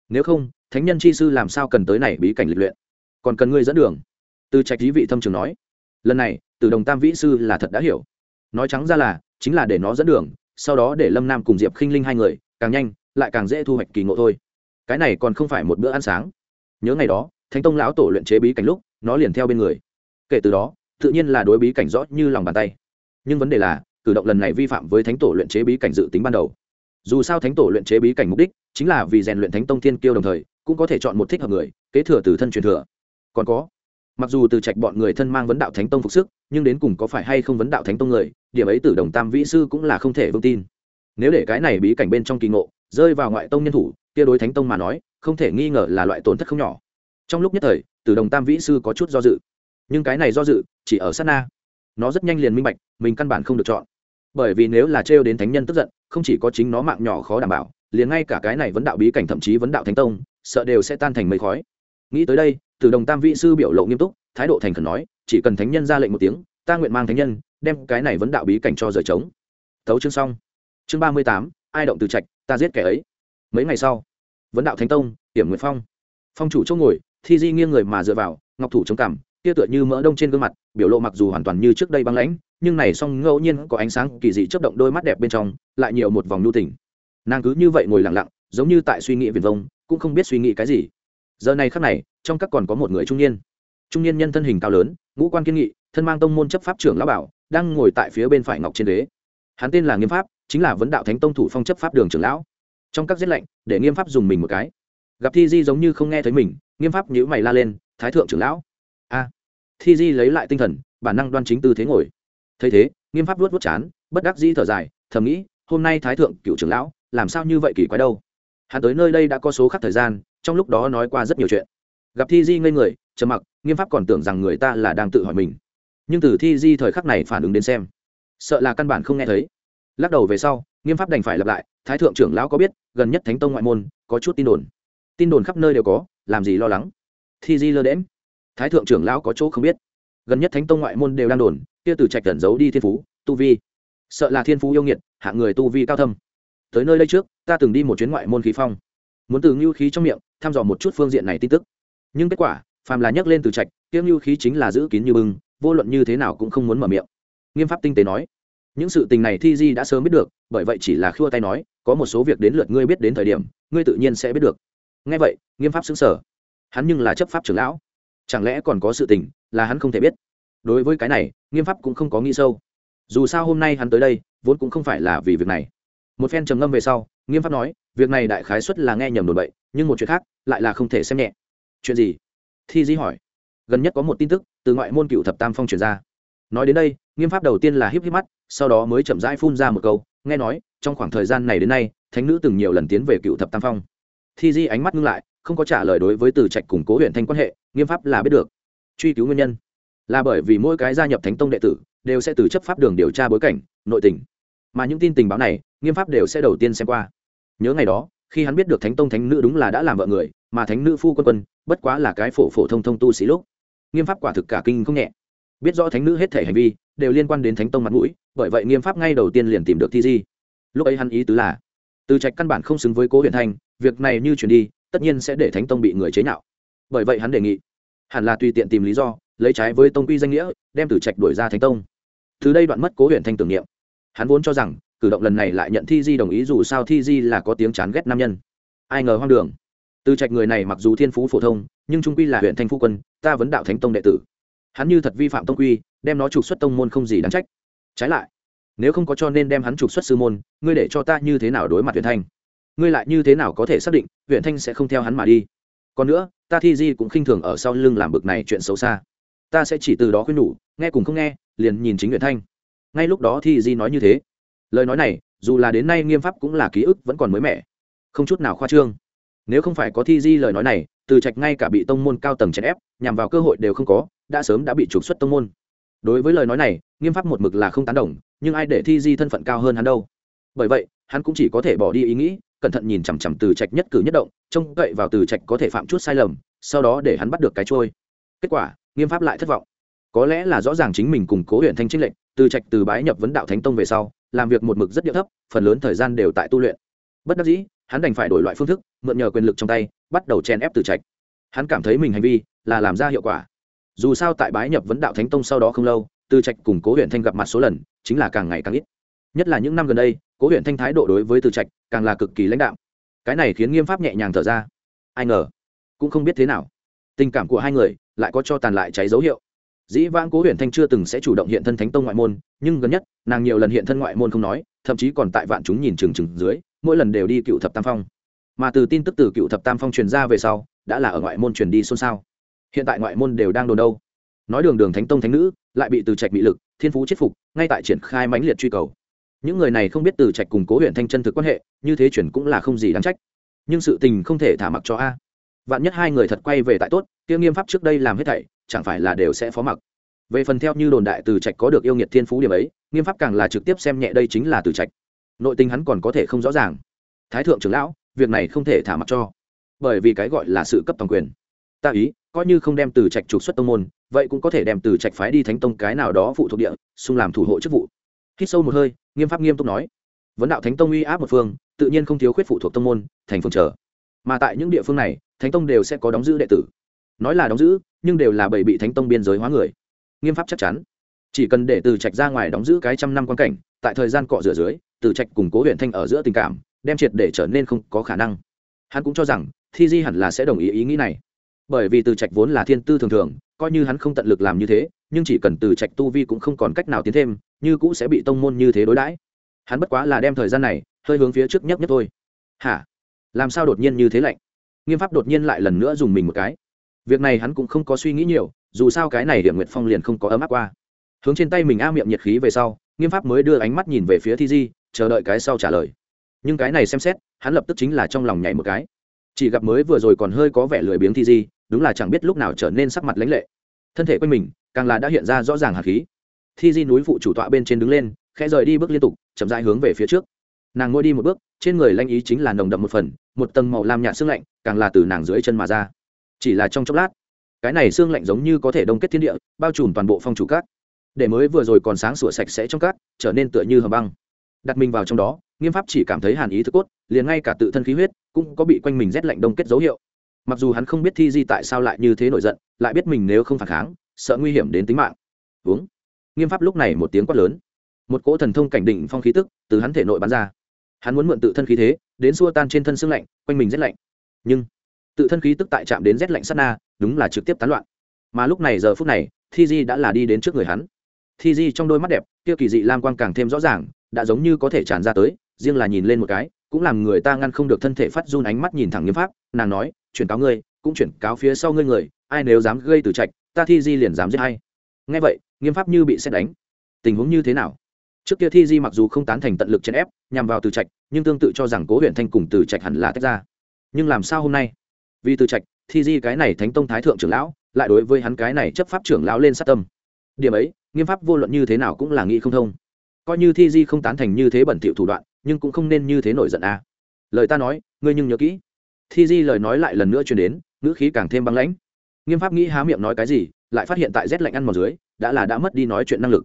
Nếu không, thánh nhân chi sư làm sao cần tới này bí cảnh lịch luyện? Còn cần ngươi dẫn đường. Từ trạch dí vị thâm trường nói, lần này, từ đồng tam vĩ sư là thật đã hiểu. Nói trắng ra là, chính là để nó dẫn đường, sau đó để lâm nam cùng diệp khinh linh hai người, càng nhanh, lại càng dễ thu hoạch kỳ ngộ thôi cái này còn không phải một bữa ăn sáng. Nhớ ngày đó, thánh tông lão tổ luyện chế bí cảnh lúc, nó liền theo bên người. Kể từ đó, tự nhiên là đối bí cảnh rõ như lòng bàn tay. Nhưng vấn đề là, cử động lần này vi phạm với thánh tổ luyện chế bí cảnh dự tính ban đầu. Dù sao thánh tổ luyện chế bí cảnh mục đích chính là vì rèn luyện thánh tông thiên kiêu đồng thời, cũng có thể chọn một thích hợp người, kế thừa từ thân truyền thừa. Còn có, mặc dù từ trạch bọn người thân mang vấn đạo thánh tông phục sức, nhưng đến cùng có phải hay không vấn đạo thánh tông người, điểm ấy từ đồng tam vĩ sư cũng là không thể vững tin. Nếu để cái này bí cảnh bên trong kỳ ngộ, rơi vào ngoại tông nhân thủ kia đối thánh tông mà nói, không thể nghi ngờ là loại tổn thất không nhỏ. Trong lúc nhất thời từ đồng tam vĩ sư có chút do dự. Nhưng cái này do dự, chỉ ở sát na. Nó rất nhanh liền minh bạch, mình căn bản không được chọn. Bởi vì nếu là trêu đến thánh nhân tức giận, không chỉ có chính nó mạng nhỏ khó đảm bảo, liền ngay cả cái này vấn đạo bí cảnh thậm chí vấn đạo thánh tông, sợ đều sẽ tan thành mây khói. Nghĩ tới đây từ đồng tam vĩ sư biểu lộ nghiêm túc, thái độ thành khẩn nói, chỉ cần thánh nhân ra lệnh một tiếng, ta nguyện mang thánh nhân, đem cái này vấn đạo bí cảnh cho rời trống. Thấu chương xong. Chương ba mươi tám, ai động từ trạch, ta giết kẻ ấy mấy ngày sau, vấn đạo thánh tông hiểm nguyệt phong phong chủ chỗ ngồi, thi di nghiêng người mà dựa vào, ngọc thủ chống cằm, kia tựa như mỡ đông trên gương mặt, biểu lộ mặc dù hoàn toàn như trước đây băng lãnh, nhưng này song ngẫu nhiên có ánh sáng kỳ dị chớp động đôi mắt đẹp bên trong, lại nhiều một vòng nhu tỉnh nàng cứ như vậy ngồi lặng lặng, giống như tại suy nghĩ viền vông, cũng không biết suy nghĩ cái gì. Giờ này khắc này, trong các còn có một người trung niên. Trung niên nhân thân hình cao lớn, ngũ quan kiên nghị, thân mang tông môn chấp pháp trưởng lão bảo, đang ngồi tại phía bên phải ngọc trên đế. Hắn tên là nghiêm pháp, chính là vấn đạo thánh tông thủ phong chấp pháp đường trưởng lão trong các giết lệnh để nghiêm pháp dùng mình một cái. Gặp thi di giống như không nghe thấy mình, nghiêm pháp nhữ mày la lên, thái thượng trưởng lão. A. Thi di lấy lại tinh thần, bản năng đoan chính tư thế ngồi. Thấy thế, nghiêm pháp luốt vút chán, bất đắc dĩ thở dài, thầm nghĩ, hôm nay thái thượng cựu trưởng lão, làm sao như vậy kỳ quái đâu? Hắn tới nơi đây đã có số khắc thời gian, trong lúc đó nói qua rất nhiều chuyện. Gặp thi di ngây người, trầm mặc, nghiêm pháp còn tưởng rằng người ta là đang tự hỏi mình. Nhưng từ thi di thời khắc này phản ứng đến xem, sợ là căn bản không nghe thấy. Lắc đầu về sau nghiêm pháp đành phải lặp lại, thái thượng trưởng lão có biết, gần nhất thánh tông ngoại môn, có chút tin đồn. Tin đồn khắp nơi đều có, làm gì lo lắng? Thi di lơ đễm thái thượng trưởng lão có chỗ không biết. Gần nhất thánh tông ngoại môn đều đang đồn, kia từ trạch cẩn giấu đi thiên phú, tu vi. Sợ là thiên phú yêu nghiệt hạng người tu vi cao thâm. Tới nơi đây trước, ta từng đi một chuyến ngoại môn khí phong. Muốn từ ngưu khí trong miệng, thăm dò một chút phương diện này tin tức. Nhưng kết quả, phàm là nhắc lên từ trạch tiêu ngưu khí chính là giữ kín như bưng, vô luận như thế nào cũng không muốn mở miệng. Nghiêm pháp tinh tế nói những sự tình này thi di đã sớm biết được, bởi vậy chỉ là khua tay nói, có một số việc đến lượt ngươi biết đến thời điểm, ngươi tự nhiên sẽ biết được. Ngay vậy, nghiêm pháp xứng sở hắn nhưng là chấp pháp trưởng lão. Chẳng lẽ còn có sự tình là hắn không thể biết? Đối với cái này, nghiêm pháp cũng không có nghĩ sâu. Dù sao hôm nay hắn tới đây, vốn cũng không phải là vì việc này. Một phen trầm ngâm về sau, nghiêm pháp nói, việc này đại khái xuất là nghe nhầm đồn bậy, nhưng một chuyện khác, lại là không thể xem nhẹ. Chuyện gì? Thi di hỏi. Gần nhất có một tin tức từ ngoại môn cựu thập tam phong truyền ra nói đến đây, nghiêm pháp đầu tiên là híp híp mắt, sau đó mới chậm rãi phun ra một câu, nghe nói, trong khoảng thời gian này đến nay, thánh nữ từng nhiều lần tiến về cựu thập tam phong. Thi di ánh mắt ngưng lại, không có trả lời đối với từ trạch củng cố huyện thanh quan hệ, nghiêm pháp là biết được. Truy cứu nguyên nhân. Là bởi vì mỗi cái gia nhập thánh tông đệ tử, đều sẽ từ chấp pháp đường điều tra bối cảnh, nội tình. Mà những tin tình báo này, nghiêm pháp đều sẽ đầu tiên xem qua. Nhớ ngày đó, khi hắn biết được thánh tông thánh nữ đúng là đã làm vợ người, mà thánh nữ phu quân quân, bất quá là cái phổ phổ thông thông tu sĩ lúc. Nghiêm pháp quả thực cả kinh không nhẹ biết rõ thánh nữ hết thể hành vi, đều liên quan đến thánh tông mặt mũi, bởi vậy nghiêm pháp ngay đầu tiên liền tìm được thi di. Lúc ấy hắn ý tứ là, từ trạch căn bản không xứng với cố huyện thanh việc này như chuyển đi, tất nhiên sẽ để thánh tông bị người chế nhạo. Bởi vậy hắn đề nghị, hẳn là tùy tiện tìm lý do, lấy trái với tông quy danh nghĩa, đem từ trạch đuổi ra thánh tông. Từ đây đoạn mất cố huyện thanh tưởng niệm. Hắn vốn cho rằng, cử động lần này lại nhận thi di đồng ý dù sao thi di là có tiếng chán ghét nam nhân. Ai ngờ hoang đường. Từ trạch người này mặc dù thiên phú phổ thông, nhưng trung quy là huyện thanh phu quân, ta vẫn đạo thánh tông đệ tử hắn như thật vi phạm tông quy, đem nó trục xuất tông môn không gì đáng trách. Trái lại, nếu không có cho nên đem hắn trục xuất sư môn, ngươi để cho ta như thế nào đối mặt huyện thanh? Ngươi lại như thế nào có thể xác định huyện thanh sẽ không theo hắn mà đi? Còn nữa, ta thi di cũng khinh thường ở sau lưng làm bực này chuyện xấu xa. Ta sẽ chỉ từ đó khuyên nhủ, nghe cùng không nghe, liền nhìn chính huyện thanh. Ngay lúc đó thi di nói như thế. Lời nói này, dù là đến nay nghiêm pháp cũng là ký ức vẫn còn mới mẻ. Không chút nào khoa trương. Nếu không phải có thi di lời nói này, từ trạch ngay cả bị tông môn cao tầng chèn ép, nhằm vào cơ hội đều không có đã sớm đã bị trục xuất tông môn. Đối với lời nói này, nghiêm pháp một mực là không tán đồng, nhưng ai để thi di thân phận cao hơn hắn đâu? Bởi vậy, hắn cũng chỉ có thể bỏ đi ý nghĩ, cẩn thận nhìn chằm chằm từ trạch nhất cử nhất động, trông cậy vào từ trạch có thể phạm chút sai lầm, sau đó để hắn bắt được cái trôi kết quả, nghiêm pháp lại thất vọng. Có lẽ là rõ ràng chính mình cùng cố huyện thanh trinh lệnh từ trạch từ bái nhập vấn đạo thánh tông về sau, làm việc một mực rất điệu thấp, phần lớn thời gian đều tại tu luyện. Bất đắc dĩ, hắn đành phải đổi loại phương thức, mượn nhờ quyền lực trong tay, bắt đầu chèn ép từ trạch. Hắn cảm thấy mình hành vi là làm ra hiệu quả dù sao tại bái nhập vấn đạo thánh tông sau đó không lâu, từ trạch cùng cố huyện thanh gặp mặt số lần, chính là càng ngày càng ít. Nhất là những năm gần đây, cố huyện thanh thái độ đối với từ trạch càng là cực kỳ lãnh đạo cái này khiến nghiêm pháp nhẹ nhàng thở ra. Ai ngờ, cũng không biết thế nào. Tình cảm của hai người lại có cho tàn lại cháy dấu hiệu. Dĩ vãng cố huyện thanh chưa từng sẽ chủ động hiện thân thánh tông ngoại môn, nhưng gần nhất, nàng nhiều lần hiện thân ngoại môn không nói, thậm chí còn tại vạn chúng nhìn trừng trừng dưới, mỗi lần đều đi cựu thập tam phong. Mà từ tin tức từ cựu thập tam phong truyền ra về sau, đã là ở ngoại môn truyền đi xôn xao hiện tại ngoại môn đều đang đồn đâu. Nói đường đường thánh tông thánh nữ, lại bị từ trạch bị lực, thiên phú chết phục, ngay tại triển khai mãnh liệt truy cầu. Những người này không biết từ trạch cùng cố huyện thanh chân thực quan hệ, như thế chuyển cũng là không gì đáng trách. Nhưng sự tình không thể thả mặc cho a. Vạn nhất hai người thật quay về tại tốt tiêu nghiêm pháp trước đây làm hết thảy, chẳng phải là đều sẽ phó mặc. Về phần theo như đồn đại từ trạch có được yêu nghiệt thiên phú điểm ấy, nghiêm pháp càng là trực tiếp xem nhẹ đây chính là từ trạch. Nội tình hắn còn có thể không rõ ràng. Thái thượng trưởng lão, việc này không thể thả mặc cho. Bởi vì cái gọi là sự cấp toàn quyền. Ta ý coi như không đem từ trạch trục xuất tông môn, vậy cũng có thể đem từ trạch phái đi thánh tông cái nào đó phụ thuộc địa, xung làm thủ hộ chức vụ. Hít sâu một hơi, nghiêm pháp nghiêm túc nói, vấn đạo thánh tông uy áp một phương, tự nhiên không thiếu khuyết phụ thuộc tông môn, thành phương trở. Mà tại những địa phương này, thánh tông đều sẽ có đóng giữ đệ tử. Nói là đóng giữ, nhưng đều là bởi bị thánh tông biên giới hóa người. Nghiêm pháp chắc chắn. Chỉ cần để từ trạch ra ngoài đóng giữ cái trăm năm quan cảnh, tại thời gian cọ rửa dưới, từ trạch củng cố huyện thanh ở giữa tình cảm, đem triệt để trở nên không có khả năng. Hắn cũng cho rằng, thi di hẳn là sẽ đồng ý ý nghĩ này bởi vì từ trạch vốn là thiên tư thường thường, coi như hắn không tận lực làm như thế, nhưng chỉ cần từ trạch tu vi cũng không còn cách nào tiến thêm, như cũ sẽ bị tông môn như thế đối đãi. Hắn bất quá là đem thời gian này hơi hướng phía trước nhất nhất thôi. Hả? Làm sao đột nhiên như thế lạnh? Nghiêm pháp đột nhiên lại lần nữa dùng mình một cái. Việc này hắn cũng không có suy nghĩ nhiều, dù sao cái này điểm nguyệt phong liền không có ấm áp qua. Hướng trên tay mình a miệng nhiệt khí về sau, nghiêm pháp mới đưa ánh mắt nhìn về phía thi di, chờ đợi cái sau trả lời. Nhưng cái này xem xét, hắn lập tức chính là trong lòng nhảy một cái. Chỉ gặp mới vừa rồi còn hơi có vẻ lười biếng thi di đúng là chẳng biết lúc nào trở nên sắc mặt lãnh lệ. Thân thể quanh mình, càng là đã hiện ra rõ ràng hạt khí. Thi di núi phụ chủ tọa bên trên đứng lên, khẽ rời đi bước liên tục, chậm rãi hướng về phía trước. Nàng ngồi đi một bước, trên người lanh ý chính là nồng đậm một phần, một tầng màu lam nhạt xương lạnh, càng là từ nàng dưới chân mà ra. Chỉ là trong chốc lát, cái này xương lạnh giống như có thể đông kết thiên địa, bao trùm toàn bộ phong chủ cát để mới vừa rồi còn sáng sủa sạch sẽ trong cát trở nên tựa như hầm băng. Đặt mình vào trong đó, nghiêm pháp chỉ cảm thấy hàn ý thức cốt, liền ngay cả tự thân khí huyết cũng có bị quanh mình rét lạnh đông kết dấu hiệu mặc dù hắn không biết thi di tại sao lại như thế nổi giận, lại biết mình nếu không phản kháng, sợ nguy hiểm đến tính mạng. Uống. Nghiêm pháp lúc này một tiếng quát lớn. Một cỗ thần thông cảnh định phong khí tức từ hắn thể nội bắn ra. Hắn muốn mượn tự thân khí thế, đến xua tan trên thân xương lạnh, quanh mình rét lạnh. Nhưng, tự thân khí tức tại chạm đến rét lạnh sát na, đúng là trực tiếp tán loạn. Mà lúc này giờ phút này, thi di đã là đi đến trước người hắn. Thi di trong đôi mắt đẹp, kia kỳ dị lam quang càng thêm rõ ràng, đã giống như có thể tràn ra tới, riêng là nhìn lên một cái cũng làm người ta ngăn không được thân thể phát run ánh mắt nhìn thẳng nghiêm pháp, nàng nói, chuyển cáo ngươi, cũng chuyển cáo phía sau ngươi người, ai nếu dám gây từ trạch, ta thi di liền dám giết hay nghe vậy, nghiêm pháp như bị xét đánh. Tình huống như thế nào? Trước kia thi di mặc dù không tán thành tận lực chèn ép, nhằm vào từ trạch, nhưng tương tự cho rằng cố huyện thanh cùng từ trạch hẳn là tách ra. Nhưng làm sao hôm nay? Vì từ trạch, thi di cái này thánh tông thái thượng trưởng lão, lại đối với hắn cái này chấp pháp trưởng lão lên sát tâm. Điểm ấy, nghiêm pháp vô luận như thế nào cũng là nghĩ không thông. Coi như thi di không tán thành như thế bẩn thiệu thủ đoạn nhưng cũng không nên như thế nổi giận a à. lời ta nói, ngươi nhưng nhớ kỹ. Thi di lời nói lại lần nữa truyền đến, ngữ khí càng thêm băng lãnh. Nghiêm pháp nghĩ há miệng nói cái gì, lại phát hiện tại rét lạnh ăn mòn dưới, đã là đã mất đi nói chuyện năng lực.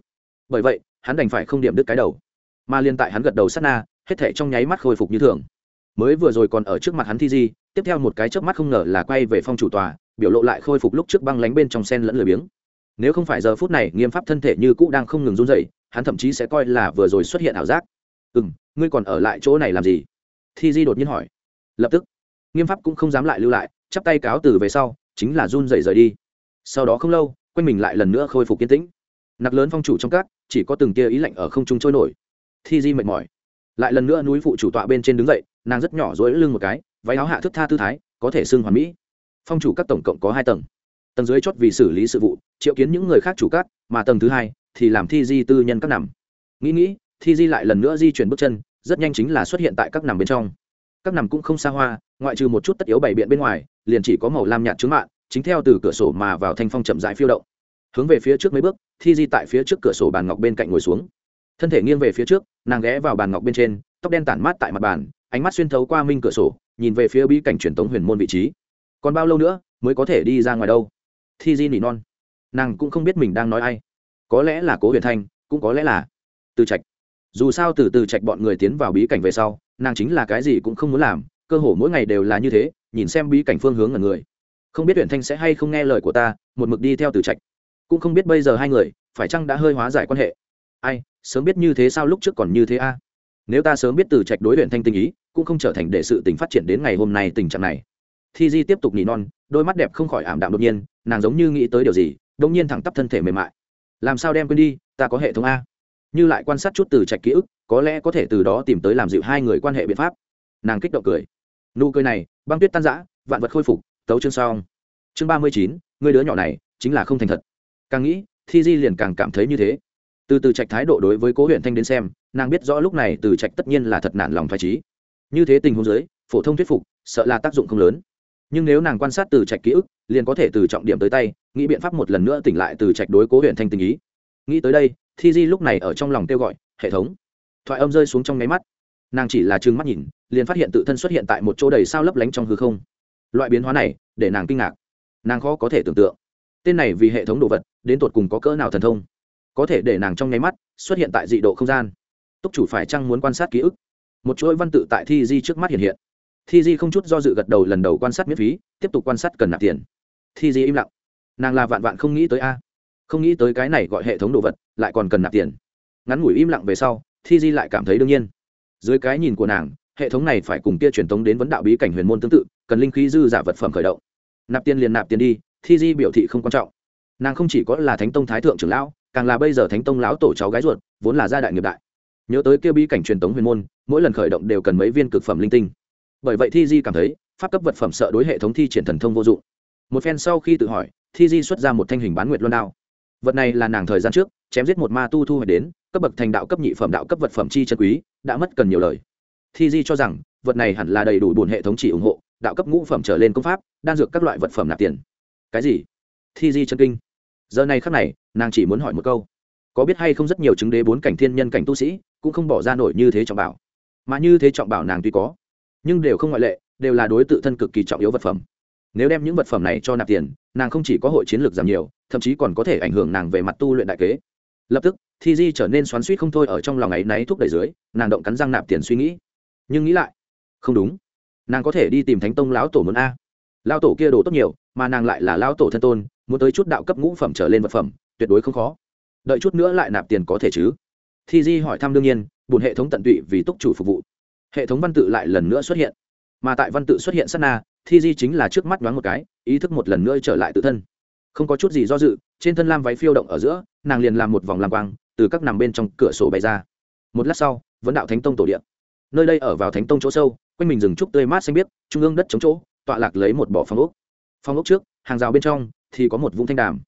Bởi vậy, hắn đành phải không điểm đứt cái đầu. Mà liên tại hắn gật đầu sát na, hết thể trong nháy mắt khôi phục như thường. Mới vừa rồi còn ở trước mặt hắn thi di, tiếp theo một cái chớp mắt không ngờ là quay về phong chủ tòa, biểu lộ lại khôi phục lúc trước băng lánh bên trong sen lẫn lười biếng. Nếu không phải giờ phút này, nghiêm pháp thân thể như cũ đang không ngừng run dậy hắn thậm chí sẽ coi là vừa rồi xuất hiện ảo giác. Ừ m ngươi còn ở lại chỗ này làm gì? Thi di đột nhiên hỏi. Lập tức, nghiêm pháp cũng không dám lại lưu lại, chắp tay cáo từ về sau, chính là run dậy rời đi. Sau đó không lâu, quanh mình lại lần nữa khôi phục kiên tĩnh. Nặc lớn phong chủ trong các, chỉ có từng tia ý lạnh ở không trung trôi nổi. Thi di mệt mỏi, lại lần nữa núi phụ chủ tọa bên trên đứng dậy, nàng rất nhỏ dối lưng một cái, váy áo hạ thức tha tư thái, có thể xưng hoàn mỹ. Phong chủ các tổng cộng có hai tầng. Tầng dưới chót vì xử lý sự vụ, triệu kiến những người khác chủ các, mà tầng thứ hai thì làm thi di tư nhân các nằm. Nghĩ nghĩ thi di lại lần nữa di chuyển bước chân, rất nhanh chính là xuất hiện tại các nằm bên trong. Các nằm cũng không xa hoa, ngoại trừ một chút tất yếu bày biện bên ngoài, liền chỉ có màu lam nhạt trứng mạng chính theo từ cửa sổ mà vào thanh phong chậm rãi phiêu động. Hướng về phía trước mấy bước, thi di tại phía trước cửa sổ bàn ngọc bên cạnh ngồi xuống. Thân thể nghiêng về phía trước, nàng ghé vào bàn ngọc bên trên, tóc đen tản mát tại mặt bàn, ánh mắt xuyên thấu qua minh cửa sổ, nhìn về phía bí cảnh truyền tống huyền môn vị trí. Còn bao lâu nữa mới có thể đi ra ngoài đâu? Thi di nỉ non. Nàng cũng không biết mình đang nói ai. Có lẽ là cố huyền thanh, cũng có lẽ là từ trạch dù sao từ từ trạch bọn người tiến vào bí cảnh về sau, nàng chính là cái gì cũng không muốn làm, cơ hồ mỗi ngày đều là như thế, nhìn xem bí cảnh phương hướng là người. Không biết huyền thanh sẽ hay không nghe lời của ta, một mực đi theo từ trạch. Cũng không biết bây giờ hai người, phải chăng đã hơi hóa giải quan hệ? Ai, sớm biết như thế sao lúc trước còn như thế a? Nếu ta sớm biết từ trạch đối luyện thanh tình ý, cũng không trở thành để sự tình phát triển đến ngày hôm nay tình trạng này. Thi di tiếp tục nỉ non, đôi mắt đẹp không khỏi ảm đạm đột nhiên, nàng giống như nghĩ tới điều gì đông nhiên thẳng tắp thân thể mềm mại. Làm sao đem quên đi, ta có hệ thống a? Như lại quan sát chút từ trạch ký ức, có lẽ có thể từ đó tìm tới làm dịu hai người quan hệ biện pháp. Nàng kích động cười. Nụ cười này, băng tuyết tan giã vạn vật khôi phục, tấu chương xong chương ba mươi chín, người đứa nhỏ này, chính là không thành thật. Càng nghĩ, thi di liền càng cảm thấy như thế. Từ từ trạch thái độ đối với cố huyện thanh đến xem, nàng biết rõ lúc này từ trạch tất nhiên là thật nản lòng phải trí như thế tình huống giới phổ thông thuyết phục, sợ là tác dụng không lớn. Nhưng nếu nàng quan sát từ trạch ký ức, liền có thể từ trọng điểm tới tay, nghĩ biện pháp một lần nữa tỉnh lại từ trạch đối cố huyện thanh tình ý. Nghĩ tới đây thi di lúc này ở trong lòng kêu gọi, hệ thống. Thoại âm rơi xuống trong nháy mắt. Nàng chỉ là trừng mắt nhìn, liền phát hiện tự thân xuất hiện tại một chỗ đầy sao lấp lánh trong hư không. Loại biến hóa này, để nàng kinh ngạc. Nàng khó có thể tưởng tượng. Tên này vì hệ thống đồ vật, đến tột cùng có cỡ nào thần thông? Có thể để nàng trong nháy mắt, xuất hiện tại dị độ không gian. Túc chủ phải chăng muốn quan sát ký ức? Một chuỗi văn tự tại thi di trước mắt hiện hiện. Thi di không chút do dự gật đầu lần đầu quan sát miễn phí, tiếp tục quan sát cần nạp tiền. Thi di im lặng. Nàng là vạn vạn không nghĩ tới a không nghĩ tới cái này gọi hệ thống đồ vật, lại còn cần nạp tiền. Ngắn ngủi im lặng về sau, thi di lại cảm thấy đương nhiên. Dưới cái nhìn của nàng, hệ thống này phải cùng kia truyền thống đến vấn đạo bí cảnh huyền môn tương tự, cần linh khí dư giả vật phẩm khởi động. Nạp tiền liền nạp tiền đi, thi di biểu thị không quan trọng. Nàng không chỉ có là thánh tông thái thượng trưởng lão, càng là bây giờ thánh tông lão tổ cháu gái ruột, vốn là gia đại nghiệp đại. Nhớ tới kia bí cảnh truyền thống huyền môn, mỗi lần khởi động đều cần mấy viên cực phẩm linh tinh. Bởi vậy thi di cảm thấy, pháp cấp vật phẩm sợ đối hệ thống thi triển thần thông vô dụng. Một phen sau khi tự hỏi, thi di xuất ra một thanh hình bán nguyệt luân đao vật này là nàng thời gian trước, chém giết một ma tu thu hoạch đến, cấp bậc thành đạo cấp nhị phẩm đạo cấp vật phẩm chi chân quý, đã mất cần nhiều lời. Thi di cho rằng, vật này hẳn là đầy đủ bổn hệ thống chỉ ủng hộ, đạo cấp ngũ phẩm trở lên công pháp, đan dược các loại vật phẩm nạp tiền. Cái gì? Thi di chân kinh. Giờ này khắc này, nàng chỉ muốn hỏi một câu. Có biết hay không rất nhiều chứng đế bốn cảnh thiên nhân cảnh tu sĩ, cũng không bỏ ra nổi như thế trọng bảo. Mà như thế trọng bảo nàng tuy có, nhưng đều không ngoại lệ, đều là đối tự thân cực kỳ trọng yếu vật phẩm nếu đem những vật phẩm này cho nạp tiền, nàng không chỉ có hội chiến lược giảm nhiều, thậm chí còn có thể ảnh hưởng nàng về mặt tu luyện đại kế. Lập tức, thi di trở nên xoắn suýt không thôi ở trong lòng ấy náy thúc đẩy dưới, nàng động cắn răng nạp tiền suy nghĩ. Nhưng nghĩ lại, không đúng. Nàng có thể đi tìm thánh tông lão tổ muốn a. Lao tổ kia đồ tốt nhiều, mà nàng lại là lao tổ thân tôn, muốn tới chút đạo cấp ngũ phẩm trở lên vật phẩm, tuyệt đối không khó. Đợi chút nữa lại nạp tiền có thể chứ? Thi di hỏi thăm đương nhiên bùn hệ thống tận tụy vì túc chủ phục vụ. Hệ thống văn tự lại lần nữa xuất hiện. Mà tại văn tự xuất hiện sát na thi di chính là trước mắt đoán một cái, ý thức một lần nữa trở lại tự thân. Không có chút gì do dự, trên thân lam váy phiêu động ở giữa, nàng liền làm một vòng lam quang, từ các nằm bên trong cửa sổ bay ra. Một lát sau vấn đạo thánh tông tổ điện nơi đây ở vào thánh tông chỗ sâu, quanh mình rừng trúc tươi mát xanh biếc, trung ương đất chống chỗ, tọa lạc lấy một bỏ phong ốc. Phong ốc trước, hàng rào bên trong thì có một vũng thanh đàm.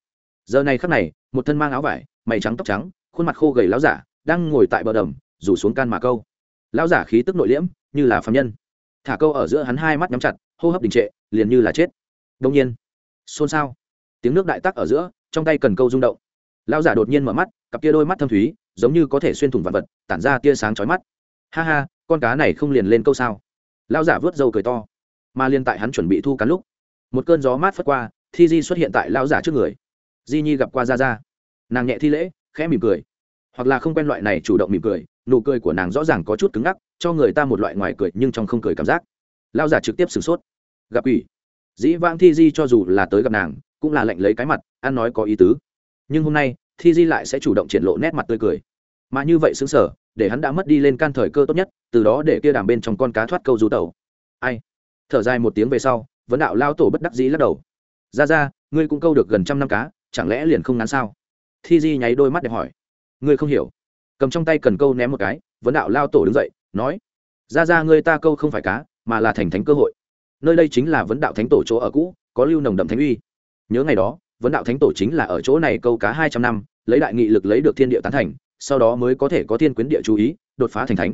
Giờ này khắc này, một thân mang áo vải, mày trắng tóc trắng, khuôn mặt khô gầy láo giả đang ngồi tại bờ đầm, rủ xuống can mà câu. Lão giả khí tức nội liễm, như là phạm nhân. Thả câu ở giữa hắn hai mắt nhắm chặt hô hấp đình trệ, liền như là chết. Đông nhiên, xôn xao. Tiếng nước đại tắc ở giữa, trong tay cần câu rung động. Lão giả đột nhiên mở mắt, cặp kia đôi mắt thâm thúy, giống như có thể xuyên thủng vật vật, tản ra tia sáng chói mắt. Ha ha, con cá này không liền lên câu sao? Lão giả vớt râu cười to. Mà liên tại hắn chuẩn bị thu cắn lúc, một cơn gió mát phất qua, thi di xuất hiện tại lão giả trước người. Di nhi gặp qua ra ra nàng nhẹ thi lễ, khẽ mỉm cười. Hoặc là không quen loại này chủ động mỉm cười, nụ cười của nàng rõ ràng có chút cứng ngắc, cho người ta một loại ngoài cười nhưng trong không cười cảm giác lao giả trực tiếp sửng sốt. Gặp ủy dĩ vãng thi di cho dù là tới gặp nàng, cũng là lệnh lấy cái mặt, ăn nói có ý tứ. Nhưng hôm nay, thi di lại sẽ chủ động triển lộ nét mặt tươi cười. Mà như vậy xứng sở, để hắn đã mất đi lên can thời cơ tốt nhất, từ đó để kia đàm bên trong con cá thoát câu rú tẩu. ai? Thở dài một tiếng về sau, vấn đạo lao tổ bất đắc dĩ lắc đầu. Ra ra, ngươi cũng câu được gần trăm năm cá, chẳng lẽ liền không ngắn sao? Thi di nháy đôi mắt để hỏi. Ngươi không hiểu. Cầm trong tay cần câu ném một cái, vấn đạo lao tổ đứng dậy, nói. Ra ra, ngươi ta câu không phải cá mà là thành thánh cơ hội. Nơi đây chính là vấn đạo thánh tổ chỗ ở cũ, có lưu nồng đậm thánh uy. Nhớ ngày đó, vấn đạo thánh tổ chính là ở chỗ này câu cá hai trăm năm, lấy đại nghị lực lấy được thiên địa tán thành, sau đó mới có thể có thiên quyến địa chú ý, đột phá thành thánh.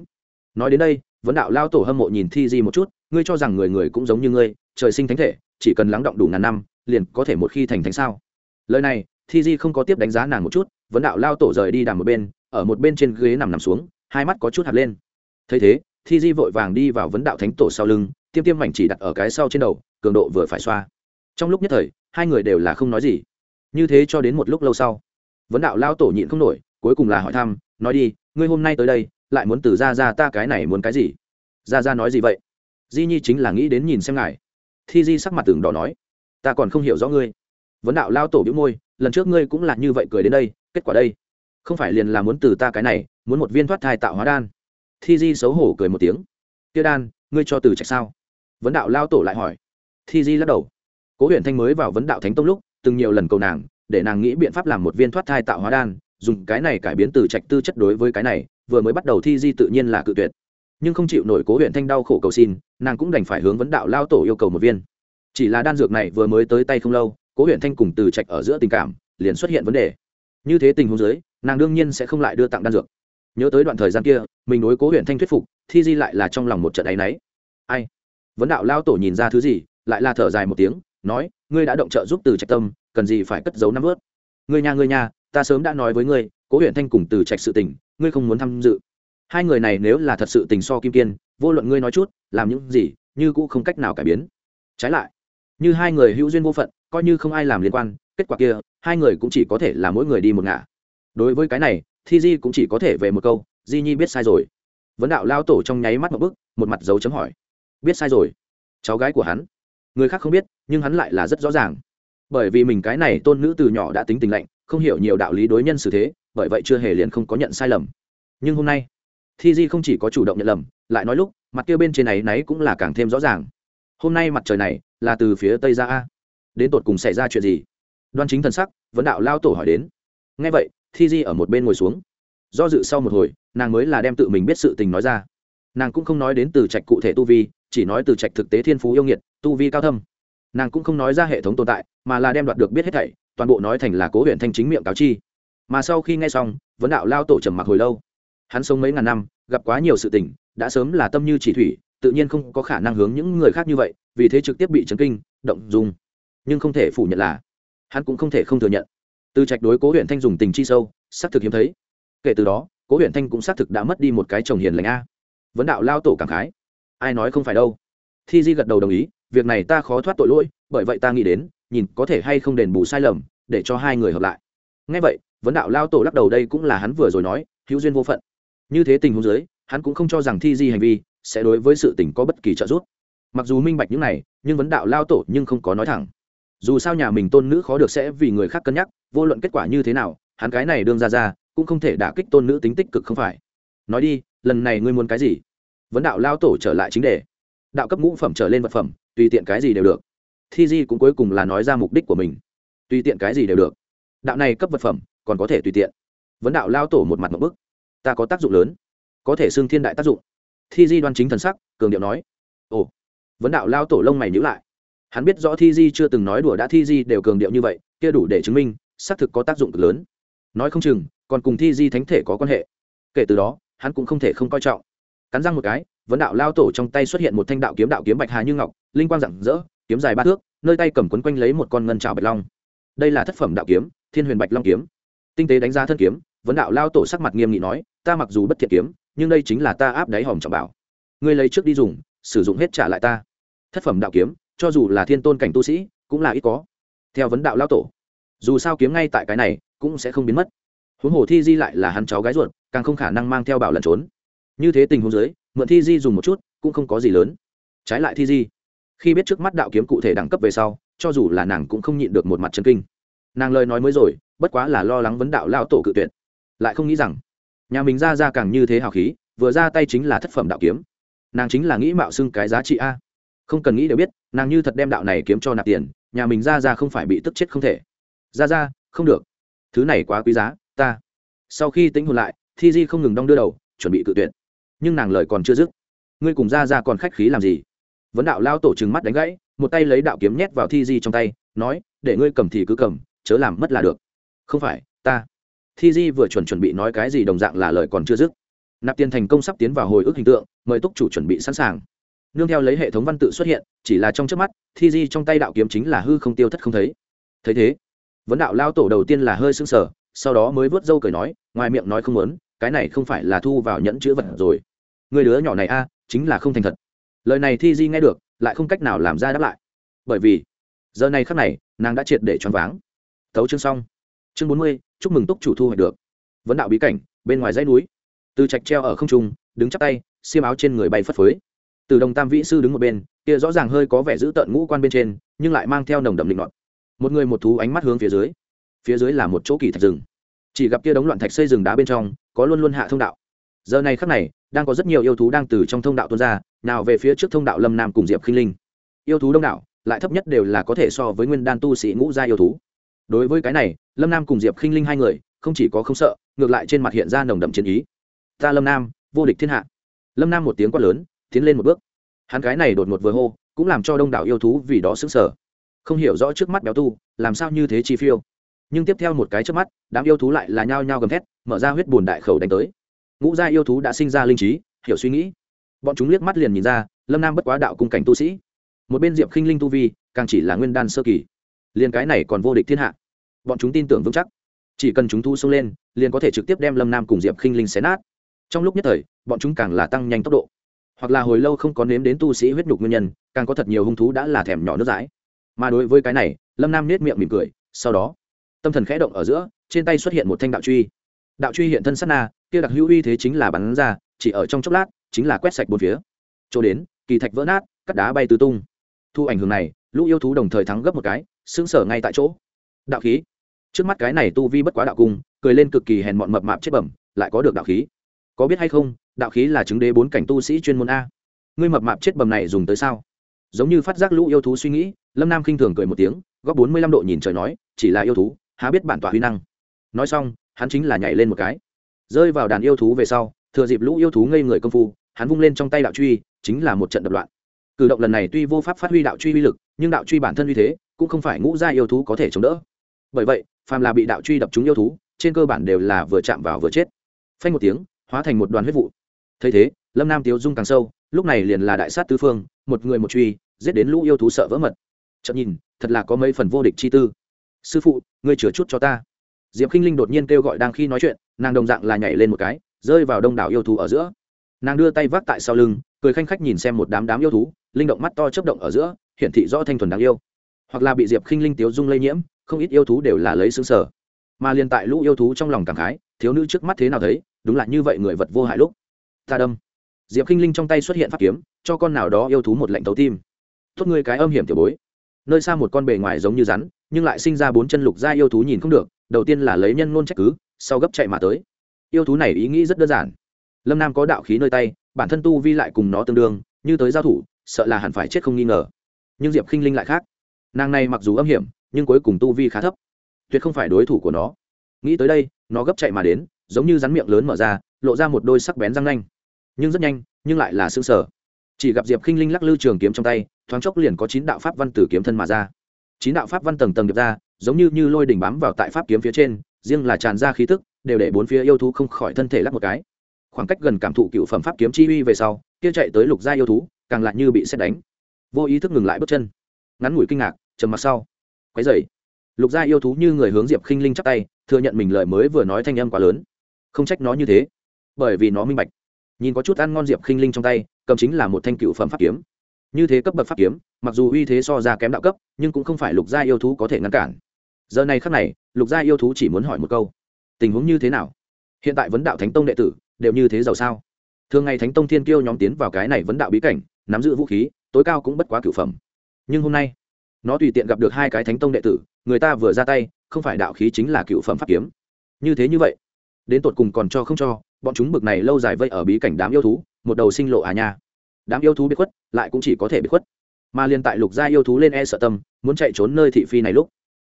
Nói đến đây, vấn đạo lao tổ hâm mộ nhìn thi di một chút, ngươi cho rằng người người cũng giống như ngươi, trời sinh thánh thể, chỉ cần lắng động đủ ngàn năm, liền có thể một khi thành thánh sao? Lời này, thi di không có tiếp đánh giá nàng một chút, vấn đạo lao tổ rời đi đàm một bên, ở một bên trên ghế nằm nằm xuống, hai mắt có chút hạt lên. Thấy thế thi di vội vàng đi vào vấn đạo thánh tổ sau lưng, tiêm tiêm mảnh chỉ đặt ở cái sau trên đầu, cường độ vừa phải xoa. Trong lúc nhất thời, hai người đều là không nói gì. Như thế cho đến một lúc lâu sau, vấn đạo lao tổ nhịn không nổi, cuối cùng là hỏi thăm, nói đi, ngươi hôm nay tới đây, lại muốn từ ra ra ta cái này muốn cái gì? Ra ra nói gì vậy? Di nhi chính là nghĩ đến nhìn xem ngài. Thi di sắc mặt tường đỏ nói, ta còn không hiểu rõ ngươi. Vấn đạo lao tổ biếu môi, lần trước ngươi cũng là như vậy cười đến đây, kết quả đây, không phải liền là muốn từ ta cái này, muốn một viên thoát thai tạo hóa đan thi di xấu hổ cười một tiếng. Tiêu đan, ngươi cho từ trạch sao? Vấn đạo lao tổ lại hỏi. Thi di lắc đầu. Cố huyện thanh mới vào vấn đạo thánh tông lúc, từng nhiều lần cầu nàng, để nàng nghĩ biện pháp làm một viên thoát thai tạo hóa đan, dùng cái này cải biến từ trạch tư chất đối với cái này, vừa mới bắt đầu thi di tự nhiên là cự tuyệt. Nhưng không chịu nổi cố huyện thanh đau khổ cầu xin, nàng cũng đành phải hướng vấn đạo lao tổ yêu cầu một viên. Chỉ là đan dược này vừa mới tới tay không lâu, cố huyện thanh cùng từ trạch ở giữa tình cảm, liền xuất hiện vấn đề. Như thế tình huống dưới, nàng đương nhiên sẽ không lại đưa tặng đan dược nhớ tới đoạn thời gian kia, mình đối cố huyện thanh thuyết phục, thi di lại là trong lòng một trận áy náy. Ai? Vấn đạo lao tổ nhìn ra thứ gì, lại là thở dài một tiếng, nói, ngươi đã động trợ giúp từ trạch tâm, cần gì phải cất giấu năm ướt. ngươi nhà ngươi nhà ta sớm đã nói với ngươi, cố huyện thanh cùng từ trạch sự tình, ngươi không muốn tham dự. Hai người này nếu là thật sự tình so kim kiên, vô luận ngươi nói chút, làm những gì, như cũng không cách nào cải biến. Trái lại, như hai người hữu duyên vô phận, coi như không ai làm liên quan, kết quả kia, hai người cũng chỉ có thể là mỗi người đi một ngả. Đối với cái này thi di cũng chỉ có thể về một câu, di nhi biết sai rồi. Vấn đạo lao tổ trong nháy mắt một bức một mặt dấu chấm hỏi, biết sai rồi. Cháu gái của hắn? Người khác không biết, nhưng hắn lại là rất rõ ràng. Bởi vì mình cái này tôn nữ từ nhỏ đã tính tình lạnh, không hiểu nhiều đạo lý đối nhân xử thế, bởi vậy chưa hề liền không có nhận sai lầm. Nhưng hôm nay, thi di không chỉ có chủ động nhận lầm, lại nói lúc, mặt kia bên trên này náy cũng là càng thêm rõ ràng. Hôm nay mặt trời này là từ phía tây ra a. Đến tột cùng xảy ra chuyện gì? Đoan chính thần sắc, vấn đạo lao tổ hỏi đến. Ngay vậy thi di ở một bên ngồi xuống. Do dự sau một hồi, nàng mới là đem tự mình biết sự tình nói ra. Nàng cũng không nói đến từ trạch cụ thể tu vi, chỉ nói từ trạch thực tế thiên phú yêu nghiệt, tu vi cao thâm. Nàng cũng không nói ra hệ thống tồn tại, mà là đem đoạt được biết hết thảy, toàn bộ nói thành là cố huyện thanh chính miệng cáo chi. Mà sau khi nghe xong, vấn đạo lao tổ trầm mặc hồi lâu. Hắn sống mấy ngàn năm, gặp quá nhiều sự tình, đã sớm là tâm như chỉ thủy, tự nhiên không có khả năng hướng những người khác như vậy, vì thế trực tiếp bị chấn kinh, động dung. Nhưng không thể phủ nhận là, hắn cũng không thể không thừa nhận từ trạch đối cố huyện thanh dùng tình chi sâu, xác thực hiếm thấy. Kể từ đó, cố huyện thanh cũng xác thực đã mất đi một cái chồng hiền lành a. Vấn đạo lao tổ cảm khái. Ai nói không phải đâu. Thi di gật đầu đồng ý, việc này ta khó thoát tội lỗi, bởi vậy ta nghĩ đến, nhìn có thể hay không đền bù sai lầm, để cho hai người hợp lại. Ngay vậy, vấn đạo lao tổ lắc đầu đây cũng là hắn vừa rồi nói, hữu duyên vô phận. Như thế tình huống giới hắn cũng không cho rằng thi di hành vi sẽ đối với sự tình có bất kỳ trợ giúp. Mặc dù minh bạch những này, nhưng vấn đạo lao tổ nhưng không có nói thẳng dù sao nhà mình tôn nữ khó được sẽ vì người khác cân nhắc, vô luận kết quả như thế nào, hắn cái này đương ra ra, cũng không thể đả kích tôn nữ tính tích cực không phải. Nói đi, lần này ngươi muốn cái gì? Vấn đạo lao tổ trở lại chính đề. Đạo cấp ngũ phẩm trở lên vật phẩm, tùy tiện cái gì đều được. Thi di cũng cuối cùng là nói ra mục đích của mình. Tùy tiện cái gì đều được. Đạo này cấp vật phẩm, còn có thể tùy tiện. Vấn đạo lao tổ một mặt một bức. Ta có tác dụng lớn. Có thể xưng thiên đại tác dụng. Thi di đoan chính thần sắc, cường điệu nói. Ồ. Vấn đạo lao tổ lông mày nhữ lại hắn biết rõ thi di chưa từng nói đùa đã thi di đều cường điệu như vậy, kia đủ để chứng minh, xác thực có tác dụng cực lớn. Nói không chừng, còn cùng thi di thánh thể có quan hệ. Kể từ đó, hắn cũng không thể không coi trọng. Cắn răng một cái, vấn đạo lao tổ trong tay xuất hiện một thanh đạo kiếm đạo kiếm bạch hà như ngọc, linh quang rạng rỡ, kiếm dài ba thước, nơi tay cầm quấn quanh lấy một con ngân trào bạch long. Đây là thất phẩm đạo kiếm, thiên huyền bạch long kiếm. Tinh tế đánh giá thân kiếm, vấn đạo lao tổ sắc mặt nghiêm nghị nói, ta mặc dù bất thiện kiếm, nhưng đây chính là ta áp đáy hòm trọng bảo. Ngươi lấy trước đi dùng, sử dụng hết trả lại ta. Thất phẩm đạo kiếm cho dù là thiên tôn cảnh tu sĩ, cũng là ít có. Theo vấn đạo lao tổ, dù sao kiếm ngay tại cái này, cũng sẽ không biến mất. Huống hồ thi di lại là hắn cháu gái ruột, càng không khả năng mang theo bảo lẩn trốn. Như thế tình huống dưới, mượn thi di dùng một chút, cũng không có gì lớn. Trái lại thi di, khi biết trước mắt đạo kiếm cụ thể đẳng cấp về sau, cho dù là nàng cũng không nhịn được một mặt chân kinh. Nàng lời nói mới rồi, bất quá là lo lắng vấn đạo lao tổ cự tuyệt. Lại không nghĩ rằng, nhà mình ra ra càng như thế hào khí, vừa ra tay chính là thất phẩm đạo kiếm. Nàng chính là nghĩ mạo xưng cái giá trị a. Không cần nghĩ đều biết nàng như thật đem đạo này kiếm cho nạp tiền, nhà mình ra ra không phải bị tức chết không thể. Ra ra, không được. Thứ này quá quý giá, ta. Sau khi tính hồn lại, thi di không ngừng đong đưa đầu, chuẩn bị cự tuyệt. Nhưng nàng lời còn chưa dứt. Ngươi cùng ra ra còn khách khí làm gì? Vấn đạo lao tổ trừng mắt đánh gãy, một tay lấy đạo kiếm nhét vào thi di trong tay, nói, để ngươi cầm thì cứ cầm, chớ làm mất là được. Không phải, ta. Thi di vừa chuẩn chuẩn bị nói cái gì đồng dạng là lời còn chưa dứt. Nạp tiền thành công sắp tiến vào hồi ức hình tượng, mời túc chủ chuẩn bị sẵn sàng nương theo lấy hệ thống văn tự xuất hiện, chỉ là trong trước mắt, thi di trong tay đạo kiếm chính là hư không tiêu thất không thấy. Thấy thế, vấn đạo lao tổ đầu tiên là hơi sững sờ, sau đó mới vớt dâu cười nói, ngoài miệng nói không muốn, cái này không phải là thu vào nhẫn chữ vật rồi. Người đứa nhỏ này a, chính là không thành thật. Lời này thi di nghe được, lại không cách nào làm ra đáp lại. Bởi vì, giờ này khắc này, nàng đã triệt để choáng váng. Thấu chương xong. Chương bốn mươi, chúc mừng túc chủ thu hoạch được. Vấn đạo bí cảnh, bên ngoài dãy núi. Từ trạch treo ở không trung, đứng chắp tay, xiêm áo trên người bay phất phới từ đồng tam vĩ sư đứng một bên, kia rõ ràng hơi có vẻ giữ tợn ngũ quan bên trên, nhưng lại mang theo nồng đậm định loạn một người một thú ánh mắt hướng phía dưới. Phía dưới là một chỗ kỳ thạch rừng. Chỉ gặp kia đống loạn thạch xây rừng đá bên trong, có luôn luôn hạ thông đạo. Giờ này khắc này, đang có rất nhiều yêu thú đang từ trong thông đạo tuôn ra, nào về phía trước thông đạo lâm nam cùng diệp khinh linh. Yêu thú đông đảo lại thấp nhất đều là có thể so với nguyên đan tu sĩ ngũ gia yêu thú. Đối với cái này, lâm nam cùng diệp khinh linh hai người, không chỉ có không sợ, ngược lại trên mặt hiện ra nồng đậm chiến ý. Ta lâm nam, vô địch thiên hạ. Lâm nam một tiếng quát lớn tiến lên một bước. Hắn cái này đột ngột vừa hô, cũng làm cho đông đảo yêu thú vì đó xứng sở không hiểu rõ trước mắt béo tu, làm sao như thế chi phiêu. Nhưng tiếp theo một cái trước mắt, đám yêu thú lại là nhao nhao gầm thét, mở ra huyết bùn đại khẩu đánh tới. Ngũ gia yêu thú đã sinh ra linh trí, hiểu suy nghĩ. Bọn chúng liếc mắt liền nhìn ra, lâm nam bất quá đạo cung cảnh tu sĩ. Một bên diệp khinh linh tu vi, càng chỉ là nguyên đan sơ kỳ. Liền cái này còn vô địch thiên hạ. Bọn chúng tin tưởng vững chắc. Chỉ cần chúng thu xông lên, liền có thể trực tiếp đem lâm nam cùng diệp khinh linh xé nát. Trong lúc nhất thời, bọn chúng càng là tăng nhanh tốc độ hoặc là hồi lâu không có nếm đến tu sĩ huyết nhục nguyên nhân, càng có thật nhiều hung thú đã là thèm nhỏ nước dãi. Mà đối với cái này, lâm nam nết miệng mỉm cười, sau đó, tâm thần khẽ động ở giữa, trên tay xuất hiện một thanh đạo truy. Đạo truy hiện thân sát na, kia đặc hữu uy thế chính là bắn ra, chỉ ở trong chốc lát, chính là quét sạch bốn phía. Chỗ đến, kỳ thạch vỡ nát, cắt đá bay tứ tung. Thu ảnh hưởng này, lũ yêu thú đồng thời thắng gấp một cái xứng sở ngay tại chỗ. Đạo khí. Trước mắt cái này tu vi bất quá đạo cung, cười lên cực kỳ hèn mọn mập mạp chết bẩm, lại có được đạo khí. Có biết hay không đạo khí là chứng đế bốn cảnh tu sĩ chuyên môn a. Ngươi mập mạp chết bầm này dùng tới sao? Giống như phát giác lũ yêu thú suy nghĩ, lâm nam khinh thường cười một tiếng góp bốn mươi lăm độ nhìn trời nói, chỉ là yêu thú, há biết bản tỏa huy năng. Nói xong, hắn chính là nhảy lên một cái. Rơi vào đàn yêu thú về sau, thừa dịp lũ yêu thú ngây người công phu, hắn vung lên trong tay đạo truy, chính là một trận đập loạn. Cử động lần này tuy vô pháp phát huy đạo truy uy lực, nhưng đạo truy bản thân uy thế, cũng không phải ngũ gia yêu thú có thể chống đỡ. Bởi vậy, phàm là bị đạo truy đập trúng yêu thú, trên cơ bản đều là vừa chạm vào vừa chết. Phanh một tiếng, hóa thành một đoàn huyết vụ thấy thế, lâm nam tiếu dung càng sâu, lúc này liền là đại sát tứ phương, một người một truy, giết đến lũ yêu thú sợ vỡ mật. Chậm nhìn, thật là có mấy phần vô địch chi tư. Sư phụ, ngươi chừa chút cho ta. Diệp k i n h linh đột nhiên kêu gọi đang khi nói chuyện, nàng đồng dạng là nhảy lên một cái, rơi vào đông đảo yêu thú ở giữa. Nàng đưa tay vác tại sau lưng, cười khanh khách nhìn xem một đám đám yêu thú, linh động mắt to chấp động ở giữa, hiển thị rõ thanh thuần đáng yêu. Hoặc là bị diệp khinh linh tiếu dung lây nhiễm, không ít yêu thú đều là lấy xứng sở. Mà liền tại lũ yêu thú trong lòng cảm khái, thiếu nữ trước mắt thế nào thấy, đúng là như vậy người vật vô hại lúc ta đâm. Diệp khinh linh trong tay xuất hiện pháp kiếm, cho con nào đó yêu thú một lệnh tấu tim. Tốt ngươi cái âm hiểm tiểu bối. Nơi xa một con bề ngoài giống như rắn, nhưng lại sinh ra bốn chân lục gia yêu thú nhìn không được, đầu tiên là lấy nhân ngôn trách cứ, sau gấp chạy mà tới. Yêu thú này ý nghĩ rất đơn giản. Lâm nam có đạo khí nơi tay, bản thân tu vi lại cùng nó tương đương, như tới giao thủ, sợ là hẳn phải chết không nghi ngờ. Nhưng diệp khinh linh lại khác. Nàng này mặc dù âm hiểm, nhưng cuối cùng tu vi khá thấp. Tuyệt không phải đối thủ của nó. Nghĩ tới đây, nó gấp chạy mà đến, giống như rắn miệng lớn mở ra, lộ ra một đôi sắc bén răng nanh nhưng rất nhanh, nhưng lại là xương sở chỉ gặp diệp khinh linh lắc lư trường kiếm trong tay, thoáng chốc liền có chín đạo pháp văn từ kiếm thân mà ra. Chín đạo pháp văn tầng tầng điệp ra, giống như như lôi đỉnh bám vào tại pháp kiếm phía trên, riêng là tràn ra khí tức, đều để bốn phía yêu thú không khỏi thân thể lắc một cái. Khoảng cách gần cảm thụ cựu phẩm pháp kiếm chi uy về sau, kia chạy tới lục gia yêu thú, càng lại như bị xét đánh. Vô ý thức ngừng lại bước chân. Ngắn ngủi kinh ngạc, trầm mặc sau, quấy dày lục gia yêu thú như người hướng diệp khinh linh chắp tay, thừa nhận mình lời mới vừa nói thanh âm quá lớn. Không trách nó như thế. Bởi vì nó minh bạch nhìn có chút ăn ngon diệp khinh linh trong tay, cầm chính là một thanh cựu phẩm pháp kiếm. Như thế cấp bậc pháp kiếm, mặc dù uy thế so ra kém đạo cấp, nhưng cũng không phải lục gia yêu thú có thể ngăn cản. Giờ này khắc này, lục gia yêu thú chỉ muốn hỏi một câu. Tình huống như thế nào? Hiện tại vấn đạo thánh tông đệ tử, đều như thế giàu sao? Thường ngày thánh tông thiên kiêu nhóm tiến vào cái này vấn đạo bí cảnh, nắm giữ vũ khí, tối cao cũng bất quá cửu phẩm. Nhưng hôm nay, nó tùy tiện gặp được hai cái thánh tông đệ tử, người ta vừa ra tay, không phải đạo khí chính là cựu phẩm pháp kiếm. Như thế như vậy, đến tột cùng còn cho không cho bọn chúng bực này lâu dài vây ở bí cảnh đám yêu thú, một đầu sinh lộ à nha. Đám yêu thú bị khuất, lại cũng chỉ có thể bị khuất. Mà liền tại lục gia yêu thú lên e sợ tâm, muốn chạy trốn nơi thị phi này lúc.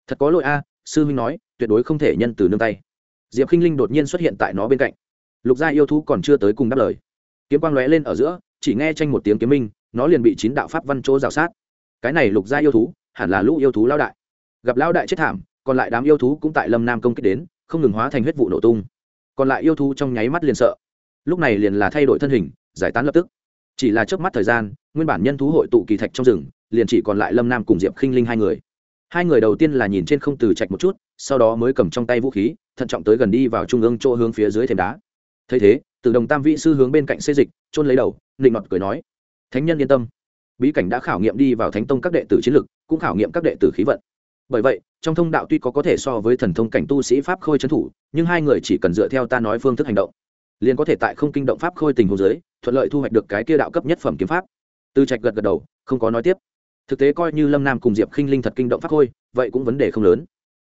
Thật có lỗi a, sư huynh nói, tuyệt đối không thể nhân từ nương tay. Diệp k i n h linh đột nhiên xuất hiện tại nó bên cạnh. Lục gia yêu thú còn chưa tới cùng đáp lời. Kiếm quang lóe lên ở giữa, chỉ nghe tranh một tiếng kiếm minh, nó liền bị chín đạo pháp văn chỗ rào sát. Cái này lục gia yêu thú, hẳn là lũ yêu thú lao đại. Gặp lao đại chết thảm, còn lại đám yêu thú cũng tại lâm nam công kích đến, không ngừng hóa thành huyết vụ nổ tung còn lại yêu thú trong nháy mắt liền sợ. Lúc này liền là thay đổi thân hình, giải tán lập tức. Chỉ là trước mắt thời gian, nguyên bản nhân thú hội tụ kỳ thạch trong rừng, liền chỉ còn lại lâm nam cùng diệp khinh linh hai người. Hai người đầu tiên là nhìn trên không từ chạch một chút, sau đó mới cầm trong tay vũ khí, thận trọng tới gần đi vào trung ương chỗ hướng phía dưới thềm đá. Thấy thế, từ đồng tam vị sư hướng bên cạnh xê dịch trôn lấy đầu, nịnh ngọt cười nói, thánh nhân yên tâm. Bí cảnh đã khảo nghiệm đi vào thánh tông các đệ tử chiến lực, cũng khảo nghiệm các đệ tử khí vận. Bởi vậy trong thông đạo tuy có có thể so với thần thông cảnh tu sĩ pháp khôi trấn thủ, nhưng hai người chỉ cần dựa theo ta nói phương thức hành động, liền có thể tại không kinh động pháp khôi tình hồ dưới, thuận lợi thu hoạch được cái kia đạo cấp nhất phẩm kiếm pháp. Tư trạch gật gật đầu, không có nói tiếp. Thực tế coi như lâm nam cùng diệp khinh linh thật kinh động pháp khôi, vậy cũng vấn đề không lớn.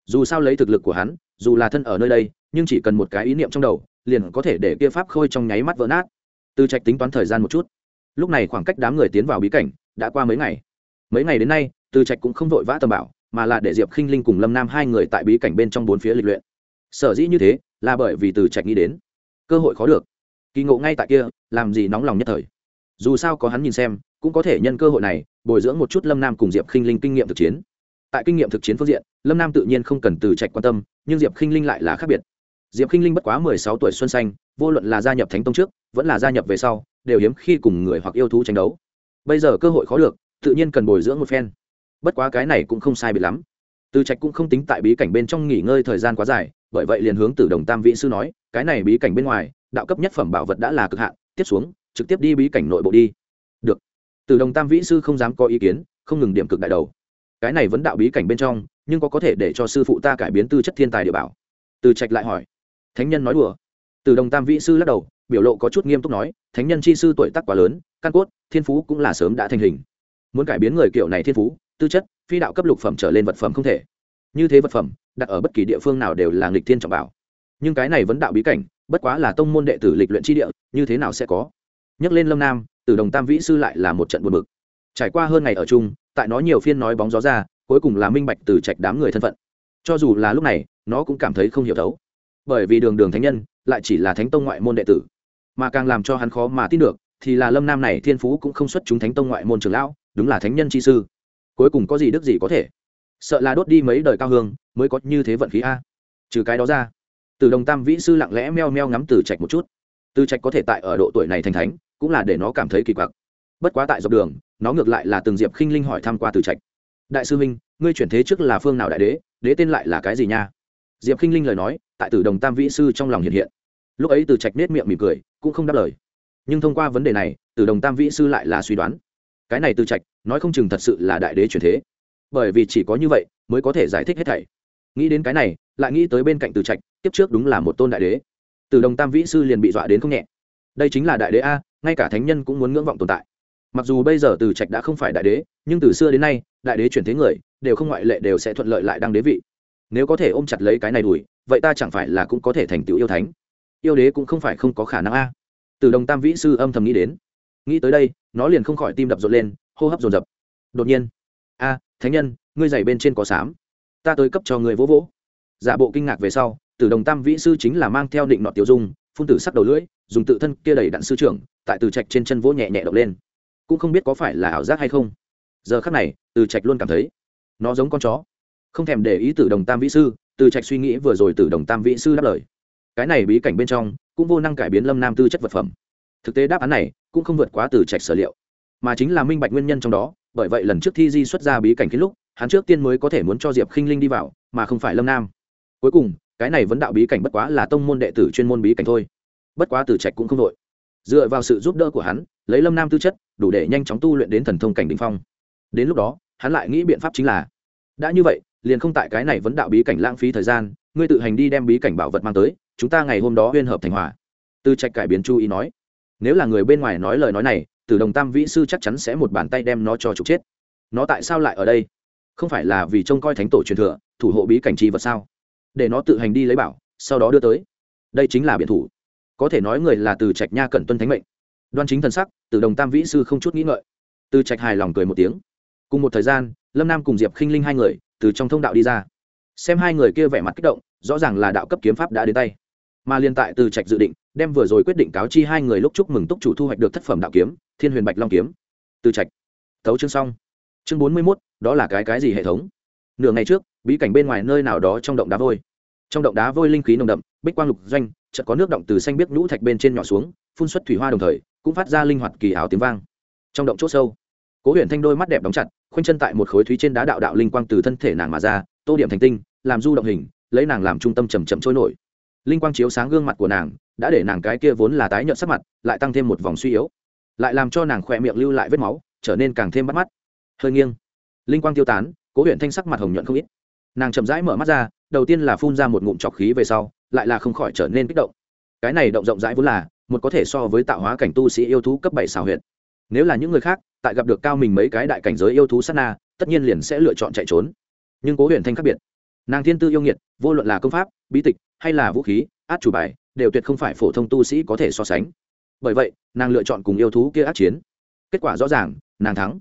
Dù sao lấy thực lực của hắn, dù là thân ở nơi đây, nhưng chỉ cần một cái ý niệm trong đầu, liền có thể để kia pháp khôi trong nháy mắt vỡ nát. Từ trạch tính toán thời gian một chút. Lúc này khoảng cách đám người tiến vào bí cảnh, đã qua mấy ngày. Mấy ngày đến nay, từ trạch cũng không vội vã tầm bảo mà là để diệp khinh linh cùng lâm nam hai người tại bí cảnh bên trong bốn phía lịch luyện. Sở dĩ như thế, là bởi vì từ trạch nghĩ đến, cơ hội khó được. Kỳ ngộ ngay tại kia, làm gì nóng lòng nhất thời. Dù sao có hắn nhìn xem, cũng có thể nhân cơ hội này, bồi dưỡng một chút lâm nam cùng diệp khinh linh kinh nghiệm thực chiến. Tại kinh nghiệm thực chiến phương diện, lâm nam tự nhiên không cần từ trạch quan tâm, nhưng diệp khinh linh lại là khác biệt. Diệp khinh linh bất quá mười sáu tuổi xuân xanh, vô luận là gia nhập thánh tông trước, vẫn là gia nhập về sau, đều hiếm khi cùng người hoặc yêu thú tranh đấu. Bây giờ cơ hội khó được, tự nhiên cần bồi dưỡng một phen bất quá cái này cũng không sai bị lắm. Từ trạch cũng không tính tại bí cảnh bên trong nghỉ ngơi thời gian quá dài, bởi vậy liền hướng từ đồng tam vị sư nói, cái này bí cảnh bên ngoài, đạo cấp nhất phẩm bảo vật đã là cực hạn, tiếp xuống, trực tiếp đi bí cảnh nội bộ đi. Được. Từ đồng tam vĩ sư không dám có ý kiến, không ngừng điểm cực đại đầu. Cái này vẫn đạo bí cảnh bên trong, nhưng có có thể để cho sư phụ ta cải biến tư chất thiên tài địa bảo. Từ trạch lại hỏi. Thánh nhân nói đùa. Từ đồng tam vĩ sư lắc đầu, biểu lộ có chút nghiêm túc nói, thánh nhân chi sư tuổi tác quá lớn, căn cốt, thiên phú cũng là sớm đã thành hình. Muốn cải biến người kiểu này thiên phú tư chất, phi đạo cấp lục phẩm trở lên vật phẩm không thể. Như thế vật phẩm, đặt ở bất kỳ địa phương nào đều là nghịch thiên trọng bảo. Nhưng cái này vẫn đạo bí cảnh, bất quá là tông môn đệ tử lịch luyện tri địa, như thế nào sẽ có? Nhắc lên lâm nam từ đồng tam vĩ sư lại là một trận buồn bực. Trải qua hơn ngày ở chung, tại nó nhiều phiên nói bóng gió ra, cuối cùng là minh bạch từ trạch đám người thân phận. Cho dù là lúc này, nó cũng cảm thấy không hiểu thấu. Bởi vì đường đường thánh nhân, lại chỉ là thánh tông ngoại môn đệ tử. Mà càng làm cho hắn khó mà tin được, thì là lâm nam này thiên phú cũng không xuất chúng thánh tông ngoại môn trường lão, đúng là thánh nhân chi sư cuối cùng có gì đức gì có thể. Sợ là đốt đi mấy đời cao hương, mới có như thế vận khí a. Trừ cái đó ra, từ đồng tam vĩ sư lặng lẽ meo meo ngắm từ trạch một chút. Từ trạch có thể tại ở độ tuổi này thành thánh, cũng là để nó cảm thấy kỳ quặc. Bất quá tại dọc đường, nó ngược lại là từng diệp khinh linh hỏi thăm qua từ trạch. Đại sư minh ngươi chuyển thế trước là phương nào đại đế đế tên lại là cái gì nha? Diệp khinh linh lời nói, tại từ đồng tam vĩ sư trong lòng hiện hiện. Lúc ấy từ trạch nết miệng mỉm cười, cũng không đáp lời. Nhưng thông qua vấn đề này, từ đồng tam vĩ sư lại là suy đoán. Cái này từ trạch nói không chừng thật sự là đại đế chuyển thế. Bởi vì chỉ có như vậy mới có thể giải thích hết thảy. Nghĩ đến cái này, lại nghĩ tới bên cạnh từ trạch, tiếp trước đúng là một tôn đại đế. Từ đồng tam vĩ sư liền bị dọa đến không nhẹ. Đây chính là đại đế a, ngay cả thánh nhân cũng muốn ngưỡng vọng tồn tại. Mặc dù bây giờ từ trạch đã không phải đại đế, nhưng từ xưa đến nay, đại đế chuyển thế người, đều không ngoại lệ đều sẽ thuận lợi lại đăng đế vị. Nếu có thể ôm chặt lấy cái này đùi, vậy ta chẳng phải là cũng có thể thành tựu yêu thánh? Yêu đế cũng không phải không có khả năng a. Từ đồng tam vĩ sư âm thầm nghĩ đến. Nghĩ tới đây, nó liền không khỏi tim đập rộn lên hô hấp dồn dập. Đột nhiên, a, thánh nhân, ngươi giày bên trên có sám. Ta tới cấp cho người vỗ vỗ. Giả bộ kinh ngạc về sau, tử đồng tam vĩ sư chính là mang theo định nọ tiểu dung, phun tử sắc đầu lưỡi, dùng tự thân kia đầy đạn sư trưởng, tại từ trạch trên chân vỗ nhẹ nhẹ động lên. Cũng không biết có phải là ảo giác hay không. Giờ khắc này, từ trạch luôn cảm thấy, nó giống con chó. Không thèm để ý tử đồng tam vĩ sư, từ trạch suy nghĩ vừa rồi tử đồng tam vĩ sư đáp lời. Cái này bí cảnh bên trong, cũng vô năng cải biến lâm nam tư chất vật phẩm. Thực tế đáp án này, cũng không vượt quá từ trạch sở liệu mà chính là minh bạch nguyên nhân trong đó, bởi vậy lần trước thi di xuất ra bí cảnh khiến lúc, hắn trước tiên mới có thể muốn cho diệp khinh linh đi vào, mà không phải lâm nam. Cuối cùng, cái này vẫn đạo bí cảnh bất quá là tông môn đệ tử chuyên môn bí cảnh thôi. Bất quá từ trạch cũng không đội dựa vào sự giúp đỡ của hắn, lấy lâm nam tư chất, đủ để nhanh chóng tu luyện đến thần thông cảnh đình phong. Đến lúc đó, hắn lại nghĩ biện pháp chính là, đã như vậy, liền không tại cái này vẫn đạo bí cảnh lãng phí thời gian, ngươi tự hành đi đem bí cảnh bảo vật mang tới, chúng ta ngày hôm đó huyên hợp thành hòa. Tư trạch cải biến chu ý nói nếu là người bên ngoài nói lời nói này từ đồng tam vĩ sư chắc chắn sẽ một bàn tay đem nó cho trục chết. Nó tại sao lại ở đây? Không phải là vì trông coi thánh tổ truyền thừa, thủ hộ bí cảnh chi vật sao? Để nó tự hành đi lấy bảo, sau đó đưa tới. Đây chính là biện thủ. Có thể nói người là từ trạch nha cẩn tuân thánh mệnh. Đoan chính thần sắc từ đồng tam vĩ sư không chút nghĩ ngợi. Từ trạch hài lòng cười một tiếng. Cùng một thời gian, lâm nam cùng diệp khinh linh hai người, từ trong thông đạo đi ra. Xem hai người kia vẻ mặt kích động, rõ ràng là đạo cấp kiếm pháp đã đến tay. Mà liên tại từ trạch dự định đem vừa rồi quyết định cáo chi hai người lúc chúc mừng túc chủ thu hoạch được thất phẩm đạo kiếm, thiên huyền bạch long kiếm. Từ trạch. Tấu chương xong. Chương bốn mươi mốt, đó là cái cái gì hệ thống? Nửa ngày trước, bí cảnh bên ngoài nơi nào đó trong động đá vôi. Trong động đá vôi linh khí nồng đậm, bích quang lục doanh, chợt có nước động từ xanh biếc nhũ thạch bên trên nhỏ xuống, phun xuất thủy hoa đồng thời, cũng phát ra linh hoạt kỳ ảo tiếng vang. Trong động c h ỗ sâu, cố huyện thanh đôi mắt đẹp đóng chặt, khoanh chân tại một khối thúy trên đá đạo đạo linh quang từ thân thể nàng mà ra, tô điểm thành tinh, làm du động hình, lấy nàng làm trung tâm chầm chậm trôi nổi linh quang chiếu sáng gương mặt của nàng, đã để nàng cái kia vốn là tái nhợt sắc mặt, lại tăng thêm một vòng suy yếu. Lại làm cho nàng khỏe miệng lưu lại vết máu, trở nên càng thêm bắt mắt. Hơi nghiêng. Linh quang tiêu tán, cố huyện thanh sắc mặt hồng nhuận không ít. Nàng chậm rãi mở mắt ra, đầu tiên là phun ra một ngụm trọc khí về sau, lại là không khỏi trở nên kích động. Cái này động rộng rãi vốn là, một có thể so với tạo hóa cảnh tu sĩ yêu thú cấp bảy xào huyện nếu là những người khác, tại gặp được cao mình mấy cái đại cảnh giới yêu thú sát na, tất nhiên liền sẽ lựa chọn chạy trốn. Nhưng cố huyền thanh khác biệt nàng thiên tư yêu nghiệt, vô luận là công pháp, bí tịch, hay là vũ khí, át chủ bài, đều tuyệt không phải phổ thông tu sĩ có thể so sánh. Bởi vậy, nàng lựa chọn cùng yêu thú kia át chiến. Kết quả rõ ràng, nàng thắng.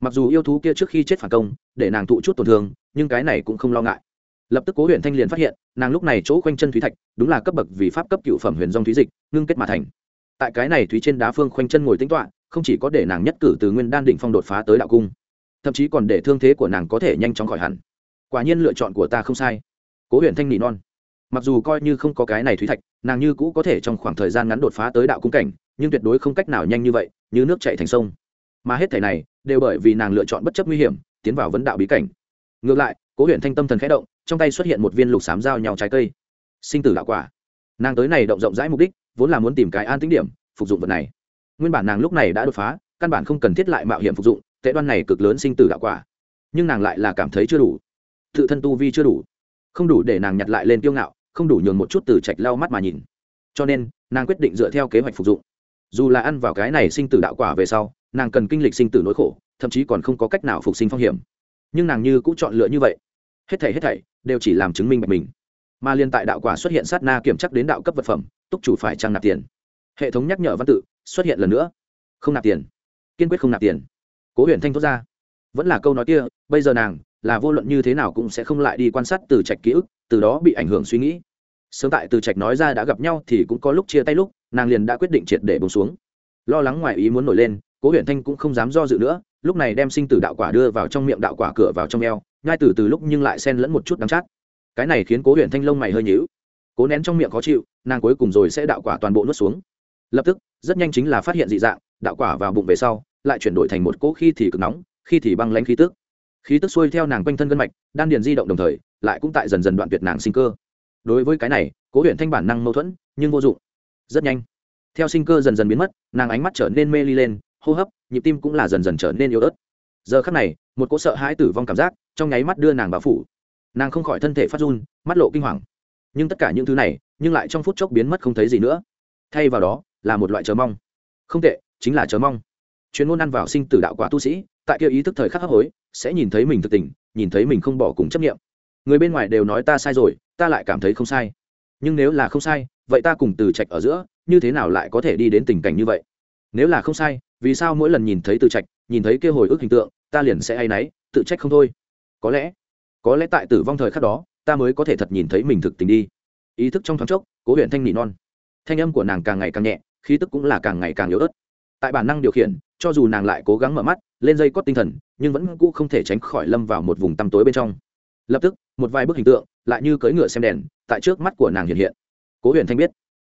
Mặc dù yêu thú kia trước khi chết phản công, để nàng thụ chút tổn thương, nhưng cái này cũng không lo ngại. Lập tức cố huyện thanh liền phát hiện, nàng lúc này chỗ quanh chân thúy thạch, đúng là cấp bậc vì pháp cấp cựu phẩm huyền dòng thúy dịch, ngưng kết mà thành. Tại cái này thúy trên đá phương khoanh chân ngồi tính toạ không chỉ có để nàng nhất cử từ nguyên đan định phong đột phá tới đạo cung, thậm chí còn để thương thế của nàng có thể nhanh chóng khỏi hẳn quả nhiên lựa chọn của ta không sai. Cố huyện thanh nỉ non. Mặc dù coi như không có cái này thúy thạch, nàng như cũ có thể trong khoảng thời gian ngắn đột phá tới đạo cung cảnh, nhưng tuyệt đối không cách nào nhanh như vậy, như nước chạy thành sông. Mà hết thể này, đều bởi vì nàng lựa chọn bất chấp nguy hiểm, tiến vào vấn đạo bí cảnh. Ngược lại, cố huyện thanh tâm thần khẽ động, trong tay xuất hiện một viên lục sám dao nhau trái cây. Sinh tử đạo quả. Nàng tới này động rộng rãi mục đích, vốn là muốn tìm cái an tính điểm, phục dụng vật này. Nguyên bản nàng lúc này đã đột phá, căn bản không cần thiết lại mạo hiểm phục dụng, tệ đoan này cực lớn sinh tử đạo quả. Nhưng nàng lại là cảm thấy chưa đủ tự thân tu vi chưa đủ, không đủ để nàng nhặt lại lên kiêu ngạo, không đủ nhường một chút từ trạch lau mắt mà nhìn. Cho nên, nàng quyết định dựa theo kế hoạch phục dụng. Dù là ăn vào cái này sinh tử đạo quả về sau, nàng cần kinh lịch sinh tử nỗi khổ, thậm chí còn không có cách nào phục sinh phong hiểm. Nhưng nàng như cũng chọn lựa như vậy. Hết thảy hết thảy đều chỉ làm chứng minh bạch mình. Mà liên tại đạo quả xuất hiện sát na kiểm chắc đến đạo cấp vật phẩm, túc chủ phải trang nạp tiền? Hệ thống nhắc nhở văn tự, xuất hiện lần nữa. Không nạp tiền. Kiên quyết không nạp tiền. Cố huyền thanh thốt ra. Vẫn là câu nói kia, bây giờ nàng là vô luận như thế nào cũng sẽ không lại đi quan sát từ trạch ký ức, từ đó bị ảnh hưởng suy nghĩ. Sớm tại từ trạch nói ra đã gặp nhau thì cũng có lúc chia tay lúc, nàng liền đã quyết định triệt để bông xuống. Lo lắng ngoài ý muốn nổi lên, cố huyện thanh cũng không dám do dự nữa, lúc này đem sinh tử đạo quả đưa vào trong miệng đạo quả cửa vào trong eo, ngay từ từ lúc nhưng lại xen lẫn một chút đắng chát. Cái này khiến cố huyện thanh lông mày hơi nhíu. Cố nén trong miệng khó chịu, nàng cuối cùng rồi sẽ đạo quả toàn bộ nuốt xuống. Lập tức, rất nhanh chính là phát hiện dị dạng, đạo quả vào bụng về sau, lại chuyển đổi thành một cỗ khi thì cực nóng, khi thì băng lãnh khí tức khí tức xuôi theo nàng quanh thân gân mạch, đan điền di động đồng thời, lại cũng tại dần dần đoạn tuyệt nàng sinh cơ. Đối với cái này, cố huyện thanh bản năng mâu thuẫn, nhưng vô dụng. Rất nhanh, theo sinh cơ dần dần biến mất, nàng ánh mắt trở nên mê ly lên, hô hấp, nhịp tim cũng là dần dần trở nên yếu ớt. Giờ khắc này, một cỗ sợ hãi tử vong cảm giác trong nháy mắt đưa nàng vào phủ. Nàng không khỏi thân thể phát run, mắt lộ kinh hoàng. Nhưng tất cả những thứ này, nhưng lại trong phút chốc biến mất không thấy gì nữa. Thay vào đó, là một loại chờ mong. Không tệ, chính là chờ mong chuyên môn ăn vào sinh tử đạo quả tu sĩ, tại kia ý thức thời khắc hấp hối, sẽ nhìn thấy mình thực tình, nhìn thấy mình không bỏ cùng chấp nghiệm người bên ngoài đều nói ta sai rồi, ta lại cảm thấy không sai. Nhưng nếu là không sai, vậy ta cùng từ trạch ở giữa, như thế nào lại có thể đi đến tình cảnh như vậy? Nếu là không sai, vì sao mỗi lần nhìn thấy từ trạch, nhìn thấy kia hồi ức hình tượng, ta liền sẽ hay náy, tự trách không thôi? Có lẽ có lẽ tại tử vong thời khắc đó, ta mới có thể thật nhìn thấy mình thực tình đi. Ý thức trong thoáng chốc, cố huyện thanh nỉ non. Thanh âm của nàng càng ngày càng nhẹ, khí tức cũng là càng ngày càng yếu ớt. Tại bản năng điều khiển cho dù nàng lại cố gắng mở mắt, lên dây cót tinh thần, nhưng vẫn cũ không thể tránh khỏi lâm vào một vùng tăm tối bên trong. Lập tức, một vài bức hình tượng, lại như cưỡi ngựa xem đèn, tại trước mắt của nàng hiện hiện. Cố huyền thanh biết,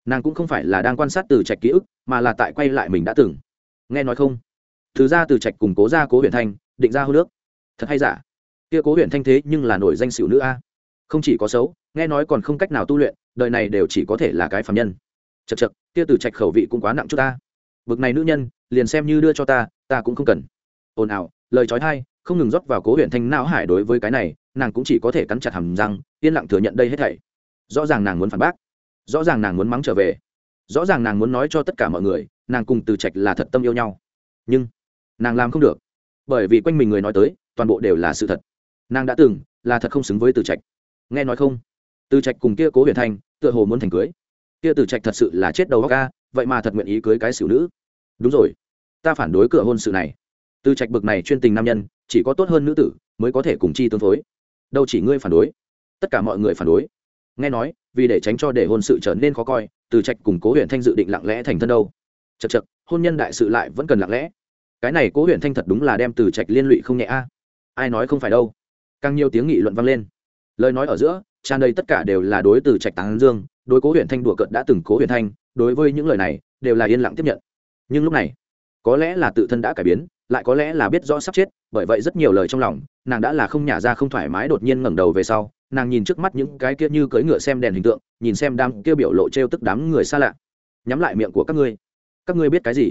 nàng cũng không phải là đang quan sát từ trạch ký ức, mà là tại quay lại mình đã từng. Nghe nói không? Thứ ra từ trạch cùng cố ra cố huyền thanh, định ra hô nước thật hay giả? Kia cố huyền thanh thế nhưng là nổi danh xỉu nữ a. Không chỉ có xấu, nghe nói còn không cách nào tu luyện, đời này đều chỉ có thể là cái phạm nhân. Chật chật kia từ trạch khẩu vị cũng quá nặng cho ta. Bực này nữ nhân liền xem như đưa cho ta ta cũng không cần. Ồn ào, lời trói thai không ngừng rót vào cố huyện thanh não hải đối với cái này, nàng cũng chỉ có thể cắn chặt hầm răng, yên lặng thừa nhận đây hết thảy. Rõ ràng nàng muốn phản bác, rõ ràng nàng muốn mắng trở về, rõ ràng nàng muốn nói cho tất cả mọi người, nàng cùng từ trạch là thật tâm yêu nhau. Nhưng, nàng làm không được. Bởi vì quanh mình người nói tới, toàn bộ đều là sự thật. Nàng đã từng là thật không xứng với từ trạch. Nghe nói không? Từ trạch cùng kia cố huyền thanh, tựa hồ muốn thành cưới. Kia từ trạch thật sự là chết đầu góc ca vậy mà thật nguyện ý cưới cái xử nữ đúng rồi. Ta phản đối cửa hôn sự này. Từ trạch bực này chuyên tình nam nhân, chỉ có tốt hơn nữ tử mới có thể cùng chi tương phối. Đâu chỉ ngươi phản đối, tất cả mọi người phản đối. Nghe nói, vì để tránh cho để hôn sự trở nên khó coi, từ trạch cùng cố huyện thanh dự định lặng lẽ thành thân đâu. Chật chật hôn nhân đại sự lại vẫn cần lặng lẽ. Cái này cố huyện thanh thật đúng là đem từ trạch liên lụy không nhẹ a. Ai nói không phải đâu. Càng nhiều tiếng nghị luận vang lên. Lời nói ở giữa, tràn đầy tất cả đều là đối từ trạch tán dương, đối cố huyện thanh đùa cợt đã từng cố huyện thanh, đối với những lời này, đều là yên lặng tiếp nhận nhưng lúc này, có lẽ là tự thân đã cải biến, lại có lẽ là biết rõ sắp chết, bởi vậy rất nhiều lời trong lòng, nàng đã là không nhả ra không thoải mái đột nhiên ngẩng đầu về sau, nàng nhìn trước mắt những cái kia như cưỡi ngựa xem đèn hình tượng, nhìn xem đám kia biểu lộ t r e o tức đám người xa lạ. Nhắm lại miệng của các ngươi. Các ngươi biết cái gì?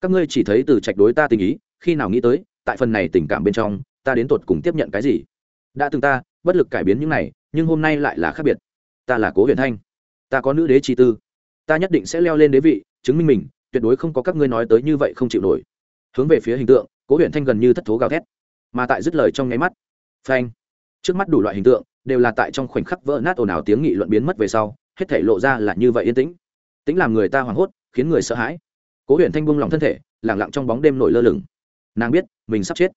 Các ngươi chỉ thấy từ trạch đối ta tình ý, khi nào nghĩ tới, tại phần này tình cảm bên trong, ta đến tột cùng tiếp nhận cái gì? Đã từng ta, bất lực cải biến những này, nhưng hôm nay lại là khác biệt. Ta là cố huyền thanh. Ta có nữ đế chi tư. Ta nhất định sẽ leo lên đế vị, chứng minh mình tuyệt đối không có các ngươi nói tới như vậy không chịu nổi. Hướng về phía hình tượng, cố huyện thanh gần như thất thố gào thét, mà tại dứt lời trong nháy mắt, phanh, trước mắt đủ loại hình tượng đều là tại trong khoảnh khắc vỡ nát ồn ào tiếng nghị luận biến mất về sau, hết thể lộ ra là như vậy yên tĩnh. Tính làm người ta hoảng hốt, khiến người sợ hãi. Cố huyện thanh buông lòng thân thể lẳng lặng trong bóng đêm nổi lơ lửng. Nàng biết, mình sắp chết.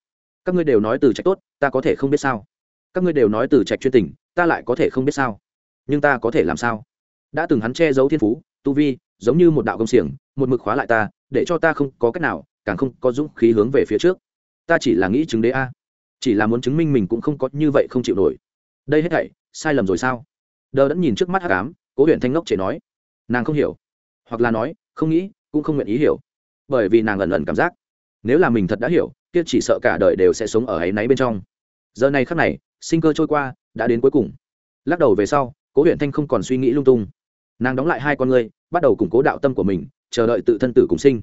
Các ngươi đều nói từ trạch tốt, ta có thể không biết sao. Các ngươi đều nói từ trạch chuyên tình, ta lại có thể không biết sao. Nhưng ta có thể làm sao? Đã từng hắn che giấu thiên phú, tu vi giống như một đạo công xiềng, một mực khóa lại ta, để cho ta không có cách nào, càng không có dũng khí hướng về phía trước. Ta chỉ là nghĩ chứng đế a. Chỉ là muốn chứng minh mình cũng không có như vậy không chịu nổi. Đây hết thảy, sai lầm rồi sao? Đờ đẫn nhìn trước mắt hắc ám, cố huyện thanh ngốc chỉ nói. Nàng không hiểu. Hoặc là nói, không nghĩ, cũng không nguyện ý hiểu. Bởi vì nàng ẩn ẩn cảm giác, nếu là mình thật đã hiểu, kia chỉ sợ cả đời đều sẽ sống ở ấy náy bên trong. Giờ này khắc này, sinh cơ trôi qua, đã đến cuối cùng. Lắc đầu về sau, cố huyện thanh không còn suy nghĩ lung tung. Nàng đóng lại hai con ngươi bắt đầu củng cố đạo tâm của mình, chờ đợi tự thân tử cùng sinh.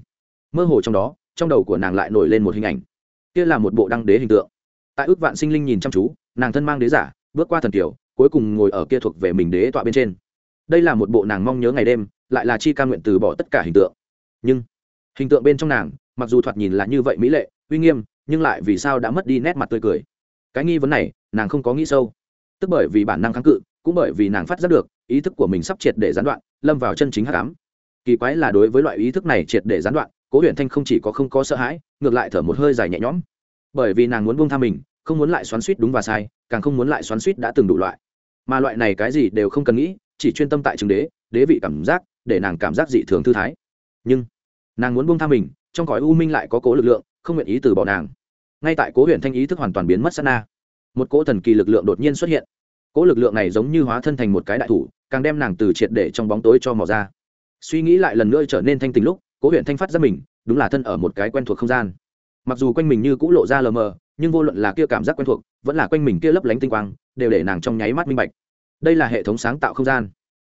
Mơ hồ trong đó, trong đầu của nàng lại nổi lên một hình ảnh. Kia là một bộ đăng đế hình tượng. Tại ước vạn sinh linh nhìn chăm chú, nàng thân mang đế giả, bước qua thần kiểu, cuối cùng ngồi ở kia thuộc về mình đế tọa bên trên. Đây là một bộ nàng mong nhớ ngày đêm, lại là chi ca nguyện từ bỏ tất cả hình tượng. Nhưng, hình tượng bên trong nàng, mặc dù thoạt nhìn là như vậy mỹ lệ, uy nghiêm, nhưng lại vì sao đã mất đi nét mặt tươi cười. Cái nghi vấn này, nàng không có nghĩ sâu. Tức bởi vì bản năng kháng cự, cũng bởi vì nàng phát giác được, ý thức của mình sắp triệt để gián đoạn lâm vào chân chính hắc ám. Kỳ quái là đối với loại ý thức này triệt để gián đoạn, cố huyện thanh không chỉ có không có sợ hãi, ngược lại thở một hơi dài nhẹ nhõm. Bởi vì nàng muốn buông tha mình, không muốn lại xoắn suýt đúng và sai, càng không muốn lại xoắn suýt đã từng đủ loại. Mà loại này cái gì đều không cần nghĩ, chỉ chuyên tâm tại trường đế đế vị cảm giác, để nàng cảm giác dị thường thư thái. Nhưng, nàng muốn buông tha mình, trong cõi u minh lại có cố lực lượng, không nguyện ý từ bỏ nàng. Ngay tại cố huyện thanh ý thức hoàn toàn biến mất sát na, một cỗ thần kỳ lực lượng đột nhiên xuất hiện. Cỗ lực lượng này giống như hóa thân thành một cái đại thủ càng đem nàng từ triệt để trong bóng tối cho mò ra. Suy nghĩ lại lần nữa trở nên thanh tình lúc, cố huyện thanh phát ra mình, đúng là thân ở một cái quen thuộc không gian. Mặc dù quanh mình như cũ lộ ra lờ mờ, nhưng vô luận là kia cảm giác quen thuộc, vẫn là quanh mình kia lấp lánh tinh quang, đều để nàng trong nháy mắt minh bạch. Đây là hệ thống sáng tạo không gian.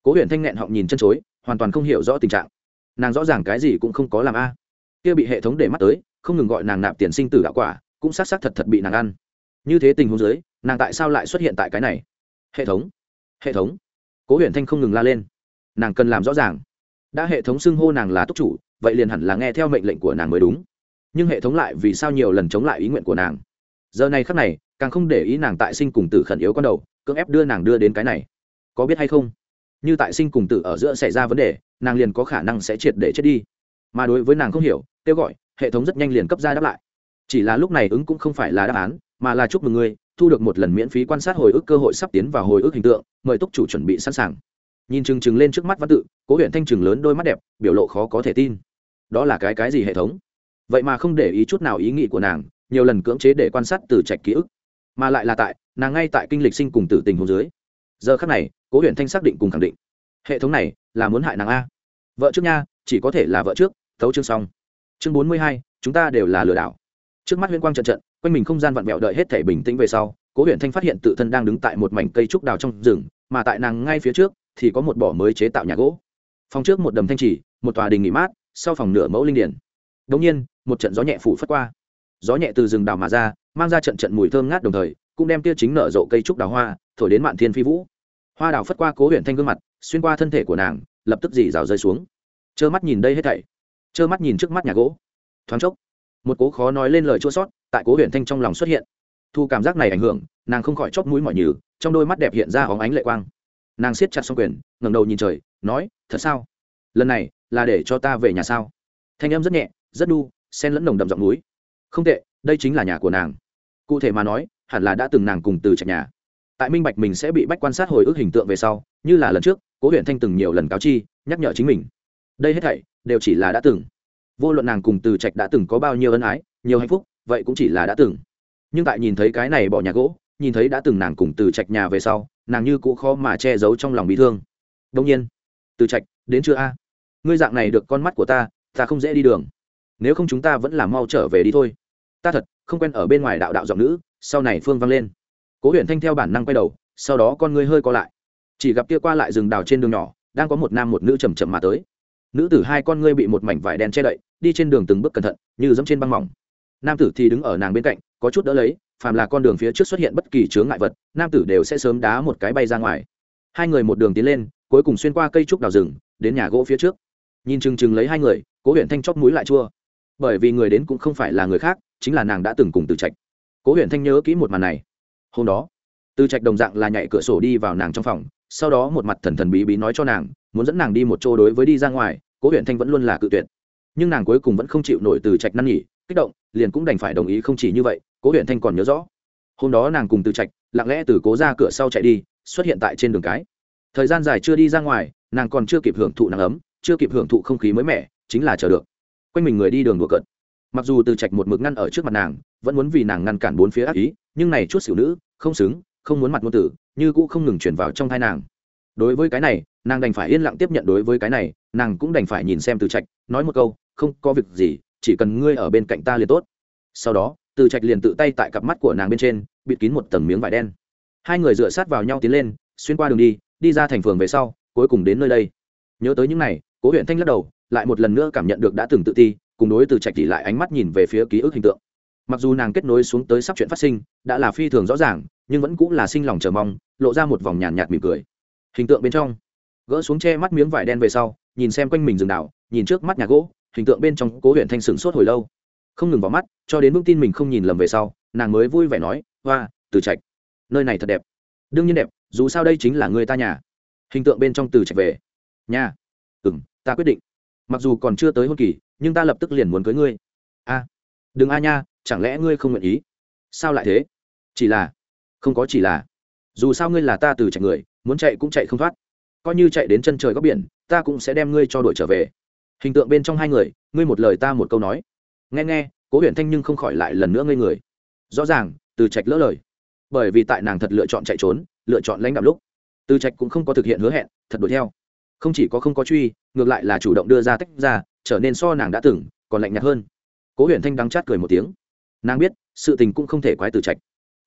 Cố huyện thanh nghẹn họng nhìn chân chối, hoàn toàn không hiểu rõ tình trạng. Nàng rõ ràng cái gì cũng không có làm a. À. Kia bị hệ thống để mắt tới, không ngừng gọi nàng nạp tiền sinh tử đạo quả, cũng xác xác thật thật bị nàng ăn. Như thế tình huống dưới, nàng tại sao lại xuất hiện tại cái này? Hệ thống. Hệ thống cố huyện thanh không ngừng la lên. Nàng cần làm rõ ràng. Đã hệ thống xưng hô nàng là túc chủ, vậy liền hẳn là nghe theo mệnh lệnh của nàng mới đúng. Nhưng hệ thống lại vì sao nhiều lần chống lại ý nguyện của nàng? Giờ này khắc này, càng không để ý nàng tại sinh cùng tử khẩn yếu con đầu, cưỡng ép đưa nàng đưa đến cái này. Có biết hay không? Như tại sinh cùng tử ở giữa xảy ra vấn đề, nàng liền có khả năng sẽ triệt để chết đi. Mà đối với nàng không hiểu, kêu gọi, hệ thống rất nhanh liền cấp ra đáp lại. Chỉ là lúc này ứng cũng không phải là đáp án, mà là chúc mừng ngươi thu được một lần miễn phí quan sát hồi ức cơ hội sắp tiến vào hồi ức hình tượng, mời túc chủ chuẩn bị sẵn sàng. Nhìn chừng chừng lên trước mắt văn tự, cố huyện thanh chừng lớn đôi mắt đẹp, biểu lộ khó có thể tin. Đó là cái cái gì hệ thống? Vậy mà không để ý chút nào ý nghĩ của nàng, nhiều lần cưỡng chế để quan sát từ trạch ký ức. Mà lại là tại, nàng ngay tại kinh lịch sinh cùng tử tình hồ dưới giờ khắc này, cố huyện thanh xác định cùng khẳng định. Hệ thống này là muốn hại nàng a. Vợ trước nha, chỉ có thể là vợ trước tấu chương xong. Chương bốn mươi hai, chúng ta đều là lừa đảo. Trước mắt huyên quang trận trận quanh mình không gian vặn vẹo đợi hết thể bình tĩnh về sau, cố huyện thanh phát hiện tự thân đang đứng tại một mảnh cây trúc đào trong rừng, mà tại nàng ngay phía trước thì có một bỏ mới chế tạo nhà gỗ. Phòng trước một đầm thanh trì, một tòa đình nghỉ mát, sau phòng nửa mẫu linh điển. Đ nhiên, một trận gió nhẹ phủ phất qua. Gió nhẹ từ rừng đào mà ra, mang ra trận trận mùi thơm ngát đồng thời, cũng đem tia chính nở rộ cây trúc đào hoa thổi đến mạn thiên phi vũ. Hoa đào phất qua cố huyện thanh gương mặt, xuyên qua thân thể của nàng, lập tức dì rào rơi xuống. Trơ mắt nhìn đây hết thảy. Trơ mắt nhìn trước mắt nhà gỗ. Thoáng chốc, một cố khó nói lên lời chua sót tại cố huyện thanh trong lòng xuất hiện. Thu cảm giác này ảnh hưởng, nàng không khỏi chóp mũi mọi nhừ, trong đôi mắt đẹp hiện ra óng ánh lệ quang. Nàng siết chặt xong quyền, ngẩng đầu nhìn trời, nói, thật sao? Lần này là để cho ta về nhà sao? Thanh em rất nhẹ, rất đu sen lẫn nồng đậm giọng núi. Không tệ, đây chính là nhà của nàng. Cụ thể mà nói, hẳn là đã từng nàng cùng từ trạch nhà. Tại minh bạch mình sẽ bị bách quan sát hồi ức hình tượng về sau, như là lần trước, cố huyện thanh từng nhiều lần cáo chi, nhắc nhở chính mình. Đây hết thảy đều chỉ là đã từng. Vô luận nàng cùng từ trạch đã từng có bao nhiêu ân ái, nhiều hạnh phúc vậy cũng chỉ là đã từng. Nhưng tại nhìn thấy cái này bỏ nhà gỗ, nhìn thấy đã từng nàng cùng từ trạch nhà về sau, nàng như cũ khó mà che giấu trong lòng bị thương. Đông nhiên, từ trạch, đến chưa a? Ngươi dạng này được con mắt của ta ta không dễ đi đường. Nếu không chúng ta vẫn là mau trở về đi thôi. Ta thật, không quen ở bên ngoài đạo đạo giọng nữ, sau này phương vang lên. Cố huyện thanh theo bản năng quay đầu, sau đó con ngươi hơi co lại. Chỉ gặp kia qua lại rừng đào trên đường nhỏ, đang có một nam một nữ chầm chậm mà tới. Nữ tử hai con ngươi bị một mảnh vải đen che đậy, đi trên đường từng bước cẩn thận, như dẫm trên băng mỏng nam tử thì đứng ở nàng bên cạnh, có chút đỡ lấy, phàm là con đường phía trước xuất hiện bất kỳ chướng ngại vật, nam tử đều sẽ sớm đá một cái bay ra ngoài. Hai người một đường tiến lên, cuối cùng xuyên qua cây trúc đào rừng, đến nhà gỗ phía trước. Nhìn chừng chừng lấy hai người, cố huyện thanh chót mũi lại chua. Bởi vì người đến cũng không phải là người khác, chính là nàng đã từng cùng từ trạch. Cố huyện thanh nhớ kỹ một màn này. Hôm đó, từ trạch đồng dạng là nhảy cửa sổ đi vào nàng trong phòng, sau đó một mặt thần thần bí bí nói cho nàng, muốn dẫn nàng đi một chỗ đối với đi ra ngoài, cố huyện thanh vẫn luôn là cự tuyệt. Nhưng nàng cuối cùng vẫn không chịu nổi từ trạch năn nghỉ kích động, liền cũng đành phải đồng ý không chỉ như vậy, cố huyện thanh còn nhớ rõ. Hôm đó nàng cùng từ trạch, lặng lẽ từ cố ra cửa sau chạy đi, xuất hiện tại trên đường cái. Thời gian dài chưa đi ra ngoài, nàng còn chưa kịp hưởng thụ nắng ấm, chưa kịp hưởng thụ không khí mới mẻ, chính là chờ được. Quanh mình người đi đường đùa cợt. Mặc dù từ trạch một mực ngăn ở trước mặt nàng, vẫn muốn vì nàng ngăn cản bốn phía ác ý, nhưng này chút xỉu nữ, không xứng, không muốn mặt ngôn tử, như cũ không ngừng chuyển vào trong thai nàng. Đối với cái này, nàng đành phải yên lặng tiếp nhận đối với cái này, nàng cũng đành phải nhìn xem từ trạch, nói một câu, không có việc gì chỉ cần ngươi ở bên cạnh ta liền tốt. Sau đó, từ trạch liền tự tay tại cặp mắt của nàng bên trên, bịt kín một tầng miếng vải đen. Hai người dựa sát vào nhau tiến lên, xuyên qua đường đi đi ra thành phường về sau, cuối cùng đến nơi đây. Nhớ tới những này, cố huyện thanh lắc đầu, lại một lần nữa cảm nhận được đã từng tự ti, cùng đối từ trạch tỷ lại ánh mắt nhìn về phía ký ức hình tượng. Mặc dù nàng kết nối xuống tới sắp chuyện phát sinh, đã là phi thường rõ ràng, nhưng vẫn cũng là sinh lòng chờ mong, lộ ra một vòng nhàn nhạt mỉm cười. Hình tượng bên trong, gỡ xuống che mắt miếng vải đen về sau, nhìn xem quanh mình rừng đảo, nhìn trước mắt nhà gỗ hình tượng bên trong cố huyện thanh sửng sốt hồi lâu. Không ngừng vào mắt, cho đến vững tin mình không nhìn lầm về sau, nàng mới vui vẻ nói, hoa, từ trạch, nơi này thật đẹp. Đương nhiên đẹp, dù sao đây chính là người ta nhà. Hình tượng bên trong từ trạch về. Nhà ừ m ta quyết định. Mặc dù còn chưa tới hôn kỳ, nhưng ta lập tức liền muốn cưới ngươi. A, đừng a nha, chẳng lẽ ngươi không nguyện ý? Sao lại thế? Chỉ là, không có chỉ là. Dù sao ngươi là ta từ chạy người, muốn chạy cũng chạy không thoát. Coi như chạy đến chân trời góc biển, ta cũng sẽ đem ngươi cho đội trở về hình tượng bên trong hai người, ngươi một lời ta một câu nói. Nghe nghe, cố huyện thanh nhưng không khỏi lại lần nữa ngây người. Rõ ràng, từ trạch lỡ lời. Bởi vì tại nàng thật lựa chọn chạy trốn, lựa chọn lãnh đạo lúc, từ trạch cũng không có thực hiện hứa hẹn, thật đuổi theo. Không chỉ có không có truy, ngược lại là chủ động đưa ra tách ra, trở nên so nàng đã từng còn lạnh nhạt hơn. Cố huyện thanh đắng chát cười một tiếng. Nàng biết, sự tình cũng không thể quái từ trạch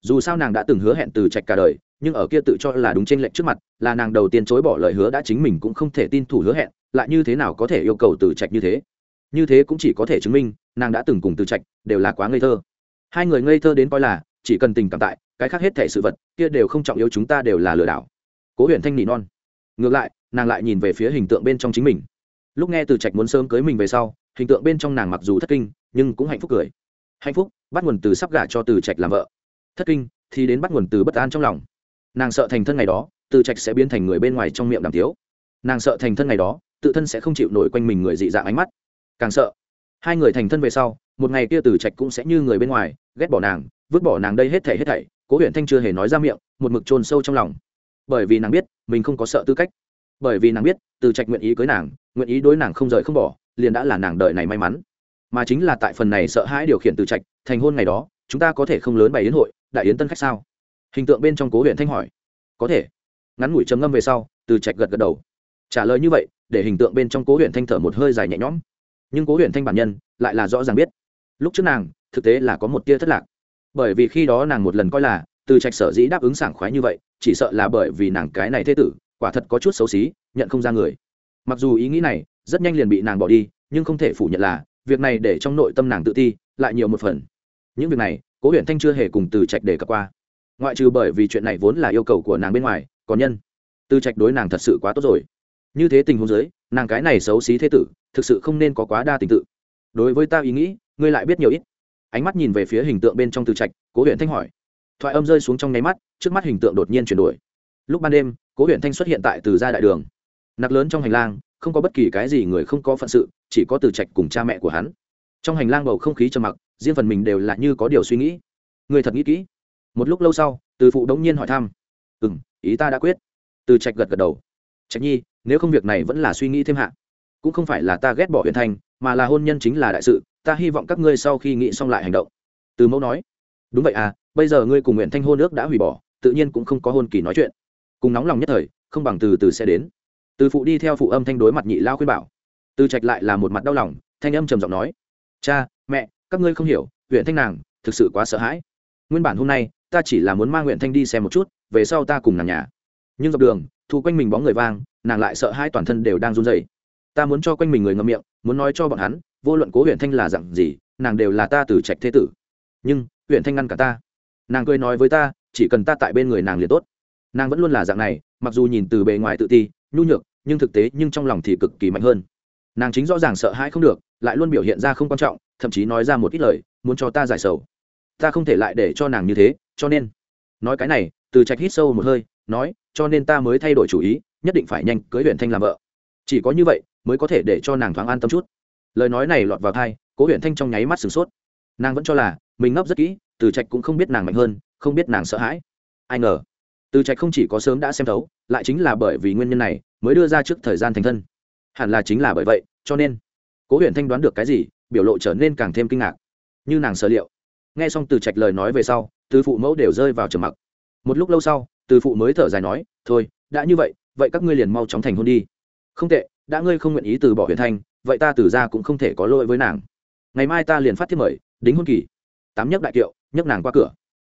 dù sao nàng đã từng hứa hẹn từ trạch cả đời, nhưng ở kia tự cho là đúng trên lệnh trước mặt, là nàng đầu tiên chối bỏ lời hứa đã chính mình cũng không thể tin thủ hứa hẹn, lại như thế nào có thể yêu cầu từ trạch như thế? Như thế cũng chỉ có thể chứng minh, nàng đã từng cùng từ trạch đều là quá ngây thơ. Hai người ngây thơ đến coi là, chỉ cần tình cảm tại, cái khác hết thể sự vật, kia đều không trọng yếu chúng ta đều là lừa đảo. Cố huyền thanh nỉ non. Ngược lại, nàng lại nhìn về phía hình tượng bên trong chính mình. Lúc nghe từ trạch muốn sớm cưới mình về sau, hình tượng bên trong nàng mặc dù thất kinh, nhưng cũng hạnh phúc cười. Hạnh phúc, bắt nguồn từ sắp gả cho từ trạch làm vợ thất kinh, thì đến bắt nguồn từ bất an trong lòng. Nàng sợ thành thân ngày đó từ trạch sẽ biến thành người bên ngoài trong miệng đàm tiếu. Nàng sợ thành thân ngày đó, tự thân sẽ không chịu nổi quanh mình người dị dạng ánh mắt. Càng sợ, hai người thành thân về sau, một ngày kia từ trạch cũng sẽ như người bên ngoài, ghét bỏ nàng, vứt bỏ nàng đây hết thảy hết thảy, cố huyện thanh chưa hề nói ra miệng, một mực trôn sâu trong lòng. Bởi vì nàng biết, mình không có sợ tư cách. Bởi vì nàng biết, từ trạch nguyện ý cưới nàng, nguyện ý đối nàng không rời không bỏ, liền đã là nàng đợi này may mắn. Mà chính là tại phần này sợ hãi điều khiển từ trạch, thành hôn ngày đó, chúng ta có thể không lớn bày yến hội đại yến tân khách sao? Hình tượng bên trong cố huyện thanh hỏi. Có thể. Ngắn ngủi chấm ngâm về sau, từ trạch gật gật đầu. Trả lời như vậy, để hình tượng bên trong cố huyện thanh thở một hơi dài nhẹ nhõm. Nhưng cố huyện thanh bản nhân, lại là rõ ràng biết. Lúc trước nàng, thực tế là có một tia thất lạc. Bởi vì khi đó nàng một lần coi là, từ trạch sở dĩ đáp ứng sảng khoái như vậy, chỉ sợ là bởi vì nàng cái này thế tử, quả thật có chút xấu xí, nhận không ra người. Mặc dù ý nghĩ này, rất nhanh liền bị nàng bỏ đi, nhưng không thể phủ nhận là, việc này để trong nội tâm nàng tự ti, lại nhiều một phần. Những việc này cố huyện thanh chưa hề cùng từ trạch để cập qua. Ngoại trừ bởi vì chuyện này vốn là yêu cầu của nàng bên ngoài, còn nhân. Từ trạch đối nàng thật sự quá tốt rồi. Như thế tình huống giới nàng cái này xấu xí thế tử, thực sự không nên có quá đa tình tự. Đối với ta ý nghĩ, ngươi lại biết nhiều ít. Ánh mắt nhìn về phía hình tượng bên trong từ trạch, cố huyện thanh hỏi. Thoại âm rơi xuống trong nháy mắt, trước mắt hình tượng đột nhiên chuyển đổi. Lúc ban đêm, cố huyện thanh xuất hiện tại từ gia đại đường. Nặc lớn trong hành lang, không có bất kỳ cái gì người không có phận sự, chỉ có từ trạch cùng cha mẹ của hắn. Trong hành lang bầu không khí trầm mặc riêng phần mình đều là như có điều suy nghĩ. Người thật nghĩ kỹ. Một lúc lâu sau, từ phụ đống nhiên hỏi thăm. Ừ m ý ta đã quyết. Từ trạch gật gật đầu. Trạch nhi, nếu không việc này vẫn là suy nghĩ thêm hạ. Cũng không phải là ta ghét bỏ huyện thanh, mà là hôn nhân chính là đại sự, ta hy vọng các ngươi sau khi nghĩ xong lại hành động. Từ mẫu nói. Đúng vậy à bây giờ ngươi cùng nguyện thanh hôn ước đã hủy bỏ, tự nhiên cũng không có hôn kỳ nói chuyện. Cùng nóng lòng nhất thời, không bằng từ từ sẽ đến. Từ phụ đi theo phụ âm thanh đối mặt nhị lao khuyên bảo. Từ trạch lại là một mặt đau lòng, thanh âm trầm giọng nói. Cha, mẹ các ngươi không hiểu huyện thanh nàng thực sự quá sợ hãi. Nguyên bản hôm nay, ta chỉ là muốn mang nguyện thanh đi xem một chút, về sau ta cùng nàng nhà. Nhưng dọc đường, thu quanh mình bóng người vang, nàng lại sợ hai toàn thân đều đang run dày ta muốn cho quanh mình người ngậm miệng, muốn nói cho bọn hắn, vô luận cố huyện thanh là dặn gì, nàng đều là ta từ trạch thế tử. Nhưng huyện thanh ngăn cả ta. Nàng cười nói với ta, chỉ cần ta tại bên người nàng liền tốt. Nàng vẫn luôn là dạng này, mặc dù nhìn từ bề ngoài tự ti, nhu nhược, nhưng thực tế nhưng trong lòng thì cực kỳ mạnh hơn. Nàng chính rõ ràng sợ hãi không được, lại luôn biểu hiện ra không quan trọng thậm chí nói ra một ít lời, muốn cho ta giải sầu. Ta không thể lại để cho nàng như thế, cho nên. Nói cái này, từ trạch hít sâu một hơi, nói, cho nên ta mới thay đổi chủ ý, nhất định phải nhanh cưới huyện thanh làm vợ. Chỉ có như vậy, mới có thể để cho nàng thoáng an tâm chút. Lời nói này lọt vào thai cố huyện thanh trong nháy mắt sửng sốt. Nàng vẫn cho là, mình ngấp rất kỹ, từ trạch cũng không biết nàng mạnh hơn, không biết nàng sợ hãi. Ai ngờ, từ trạch không chỉ có sớm đã xem thấu, lại chính là bởi vì nguyên nhân này, mới đưa ra trước thời gian thành thân. Hẳn là chính là bởi vậy, cho nên, cố huyện thanh đoán được cái gì biểu lộ trở nên càng thêm kinh ngạc. Như nàng sở liệu. Nghe xong từ trạch lời nói về sau từ phụ mẫu đều rơi vào trầm mặc. Một lúc lâu sau từ phụ mới thở dài nói, thôi, đã như vậy vậy các ngươi liền mau chóng thành hôn đi. Không tệ, đã ngươi không nguyện ý từ bỏ huyền thanh, vậy ta từ ra cũng không thể có lỗi với nàng. Ngày mai ta liền phát thiết mời, đính hôn kỳ. Tám nhắc đại kiệu nhắc nàng qua cửa.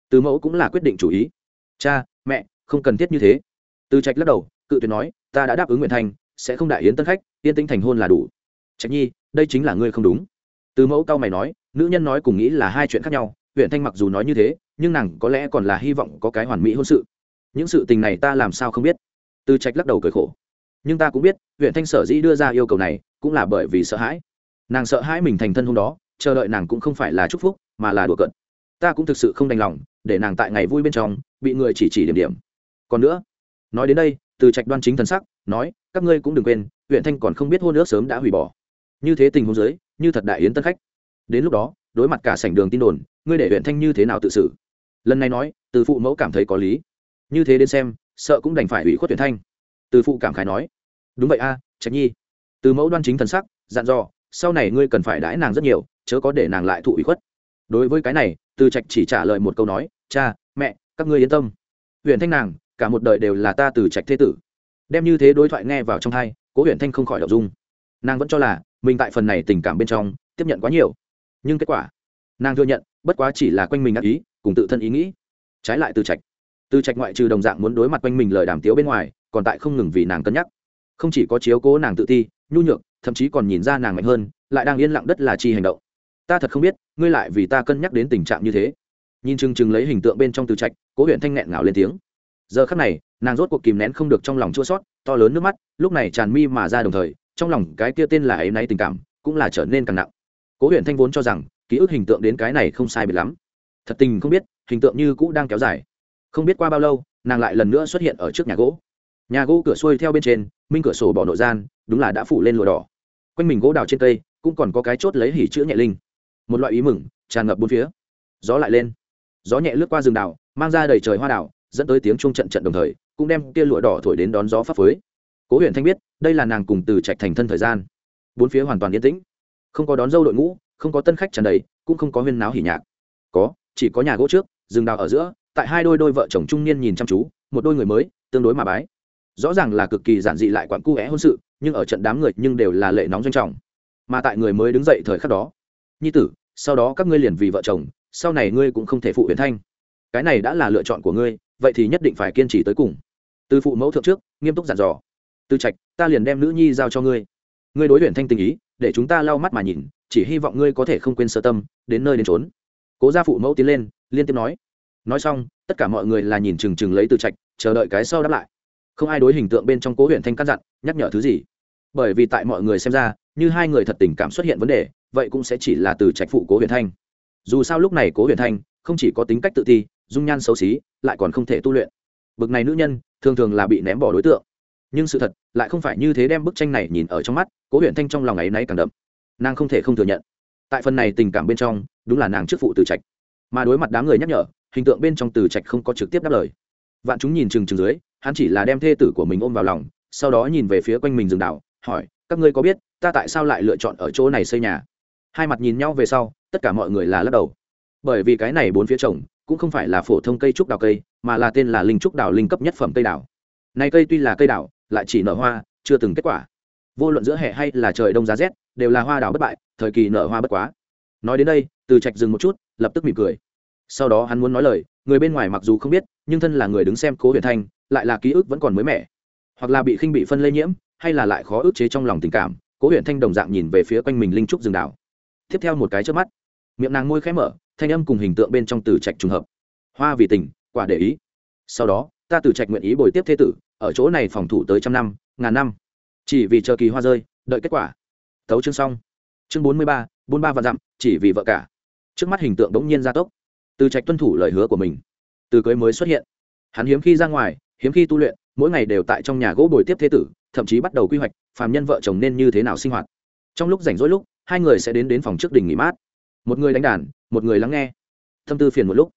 Từ mẫu cũng là quyết định chủ ý. Cha, mẹ, không cần thiết như thế. Từ trạch lắc đầu, cự tuyệt nói, ta đã đáp ứng nguyện thanh, sẽ không đại yến tân khách yên tĩnh thành hôn là đủ. Trạch nhi, đây chính là ngươi không đúng từ mẫu cao mày nói, nữ nhân nói cùng nghĩ là hai chuyện khác nhau huyện thanh mặc dù nói như thế, nhưng nàng có lẽ còn là hy vọng có cái hoàn mỹ hôn sự. Những sự tình này ta làm sao không biết? Từ trạch lắc đầu cười khổ. Nhưng ta cũng biết huyện thanh sở dĩ đưa ra yêu cầu này, cũng là bởi vì sợ hãi. Nàng sợ hãi mình thành thân hôm đó, chờ đợi nàng cũng không phải là chúc phúc, mà là đùa cận ta cũng thực sự không đành lòng, để nàng tại ngày vui bên trong, bị người chỉ chỉ điểm điểm. Còn nữa, nói đến đây, từ trạch đoan chính thần sắc, nói, các ngươi cũng đừng quên huyện thanh còn không biết hôn ước sớm đã hủy bỏ. Như thế tình huống giới như thật đại yến tân khách. Đến lúc đó, đối mặt cả sảnh đường tin đồn, ngươi để huyện thanh như thế nào tự xử? Lần này nói, từ phụ mẫu cảm thấy có lý. Như thế đến xem, sợ cũng đành phải ủy khuất tuyển thanh. Từ phụ cảm khái nói, đúng vậy a, trạch nhi. Từ mẫu đoan chính thần sắc, dặn dò, sau này ngươi cần phải đãi nàng rất nhiều, chớ có để nàng lại thụ ủy khuất. Đối với cái này, từ trạch chỉ trả lời một câu nói, cha, mẹ, các ngươi yên tâm. Huyện thanh nàng, cả một đời đều là ta từ trạch thế tử. Đem như thế đối thoại nghe vào trong thai cố huyện thanh không khỏi đọc dung. Nàng vẫn cho là mình tại phần này tình cảm bên trong tiếp nhận quá nhiều. Nhưng kết quả, nàng thừa nhận, bất quá chỉ là quanh mình ác ý, cùng tự thân ý nghĩ. Trái lại từ trạch từ trạch ngoại trừ đồng dạng muốn đối mặt quanh mình lời đàm tiếu bên ngoài, còn tại không ngừng vì nàng cân nhắc. Không chỉ có chiếu cố nàng tự ti, nhu nhược, thậm chí còn nhìn ra nàng mạnh hơn, lại đang yên lặng đất là chi hành động. Ta thật không biết, ngươi lại vì ta cân nhắc đến tình trạng như thế. Nhìn chừng chừng lấy hình tượng bên trong từ trạch, cố huyện thanh nghẹn ngào lên tiếng. Giờ khắc này, nàng rốt cuộc kìm nén không được trong lòng chua sót to lớn nước mắt, lúc này tràn mi mà ra đồng thời trong lòng cái kia tên là ấy náy tình cảm cũng là trở nên càng nặng. Cố huyện thanh vốn cho rằng, ký ức hình tượng đến cái này không sai biệt lắm. Thật tình không biết, hình tượng như cũ đang kéo dài. Không biết qua bao lâu, nàng lại lần nữa xuất hiện ở trước nhà gỗ. Nhà gỗ cửa xuôi theo bên trên, minh cửa sổ bỏ nội gian, đúng là đã phủ lên lụa đỏ. Quanh mình gỗ đào trên cây, cũng còn có cái chốt lấy hỉ chữ nhẹ linh. Một loại ý mừng, tràn ngập bốn phía. Gió lại lên. Gió nhẹ lướt qua rừng đào, mang ra đầy trời hoa đào, dẫn tới tiếng chuông trận trận đồng thời, cũng đem tia lụa đỏ thổi đến đón gió phấp phới cố huyện thanh biết, đây là nàng cùng từ trạch thành thân thời gian. Bốn phía hoàn toàn yên tĩnh. Không có đón dâu đội ngũ, không có tân khách tràn đầy, cũng không có huyên náo hỉ nhạc. Có, chỉ có nhà gỗ trước, rừng đào ở giữa, tại hai đôi đôi vợ chồng trung niên nhìn chăm chú, một đôi người mới, tương đối mà bái. Rõ ràng là cực kỳ giản dị lại quặn cu é hôn sự, nhưng ở trận đám người nhưng đều là lệ nóng doanh trọng. Mà tại người mới đứng dậy thời khắc đó, nhi tử, sau đó các ngươi liền vì vợ chồng, sau này ngươi cũng không thể phụ huyền thanh. Cái này đã là lựa chọn của ngươi, vậy thì nhất định phải kiên trì tới cùng. Từ phụ mẫu thượng trước, nghiêm túc dặn dò từ trạch, ta liền đem nữ nhi giao cho ngươi. Ngươi đối huyền thanh tình ý, để chúng ta lau mắt mà nhìn, chỉ hy vọng ngươi có thể không quên sơ tâm, đến nơi đến trốn cố gia phụ mẫu tiến lên, liên tiếp nói. Nói xong, tất cả mọi người là nhìn chừng chừng lấy từ trạch, chờ đợi cái sau đáp lại. Không ai đối hình tượng bên trong cố huyện thanh căn dặn, nhắc nhở thứ gì. Bởi vì tại mọi người xem ra, như hai người thật tình cảm xuất hiện vấn đề, vậy cũng sẽ chỉ là từ trạch phụ cố huyện thanh. Dù sao lúc này cố huyện thanh không chỉ có tính cách tự ti, dung nhan xấu xí, lại còn không thể tu luyện. Bực này nữ nhân, thường thường là bị ném bỏ đối tượng nhưng sự thật lại không phải như thế đem bức tranh này nhìn ở trong mắt, cố huyện thanh trong lòng ấy náy càng đậm. Nàng không thể không thừa nhận, tại phần này tình cảm bên trong, đúng là nàng trước phụ từ trạch. Mà đối mặt đám người nhắc nhở, hình tượng bên trong từ trạch không có trực tiếp đáp lời. Vạn chúng nhìn chừng chừng dưới, hắn chỉ là đem thê tử của mình ôm vào lòng, sau đó nhìn về phía quanh mình rừng đảo, hỏi, các ngươi có biết, ta tại sao lại lựa chọn ở chỗ này xây nhà? Hai mặt nhìn nhau về sau, tất cả mọi người là lắc đầu. Bởi vì cái này bốn phía trồng, cũng không phải là phổ thông cây trúc đào cây, mà là tên là linh trúc đào linh cấp nhất phẩm cây đào. Này cây tuy là cây đào lại chỉ nở hoa, chưa từng kết quả. Vô luận giữa hè hay là trời đông giá rét, đều là hoa đào bất bại, thời kỳ nở hoa bất quá. Nói đến đây, từ trạch dừng một chút, lập tức mỉm cười. Sau đó hắn muốn nói lời, người bên ngoài mặc dù không biết, nhưng thân là người đứng xem cố huyền thanh, lại là ký ức vẫn còn mới mẻ. Hoặc là bị khinh bị phân lây nhiễm, hay là lại khó ức chế trong lòng tình cảm, cố huyền thanh đồng dạng nhìn về phía quanh mình linh trúc rừng đảo. Tiếp theo một cái trước mắt, miệng nàng môi khẽ mở, thanh âm cùng hình tượng bên trong từ trạch trùng hợp. Hoa vì tình, quả để ý. Sau đó, ta từ trạch nguyện ý bồi tiếp thế tử ở chỗ này phòng thủ tới trăm năm, ngàn năm. Chỉ vì chờ kỳ hoa rơi, đợi kết quả. Tấu chương xong. Chương bốn mươi ba bốn ba vạn dặm, chỉ vì vợ cả. Trước mắt hình tượng đ ố n g nhiên gia tốc. Từ trạch tuân thủ lời hứa của mình, từ cưới mới xuất hiện. Hắn hiếm khi ra ngoài, hiếm khi tu luyện, mỗi ngày đều tại trong nhà gỗ bồi tiếp thế tử, thậm chí bắt đầu quy hoạch, phàm nhân vợ chồng nên như thế nào sinh hoạt. Trong lúc rảnh rỗi lúc, hai người sẽ đến đến phòng trước đình nghỉ mát. Một người đánh đàn, một người lắng nghe. Tâm tư phiền một lúc.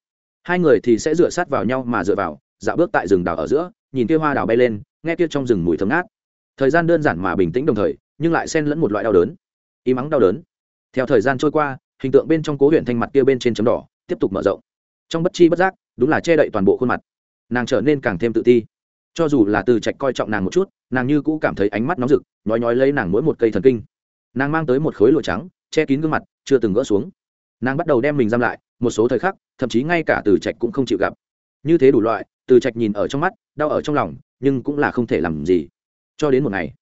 Hai người thì sẽ dựa sát vào nhau mà dựa vào, dạo bước tại rừng đào ở giữa nhìn kia hoa đào bay lên, nghe kia trong rừng mùi thơm ngát. Thời gian đơn giản mà bình tĩnh đồng thời, nhưng lại xen lẫn một loại đau đớn. Y mắng đau đớn. Theo thời gian trôi qua, hình tượng bên trong cố huyện thanh mặt kia bên trên chấm đỏ, tiếp tục mở rộng. Trong bất chi bất giác, đúng là che đậy toàn bộ khuôn mặt. Nàng trở nên càng thêm tự ti. Cho dù là từ trạch coi trọng nàng một chút, nàng như cũ cảm thấy ánh mắt nóng rực, nhói nhói lấy nàng mỗi một cây thần kinh. Nàng mang tới một khối lụa trắng, che kín gương mặt, chưa từng gỡ xuống. Nàng bắt đầu đem mình giam lại, một số thời khắc, thậm chí ngay cả từ trạch cũng không chịu gặp. Như thế đủ loại từ trạch nhìn ở trong mắt, đau ở trong lòng, nhưng cũng là không thể làm gì. Cho đến một ngày,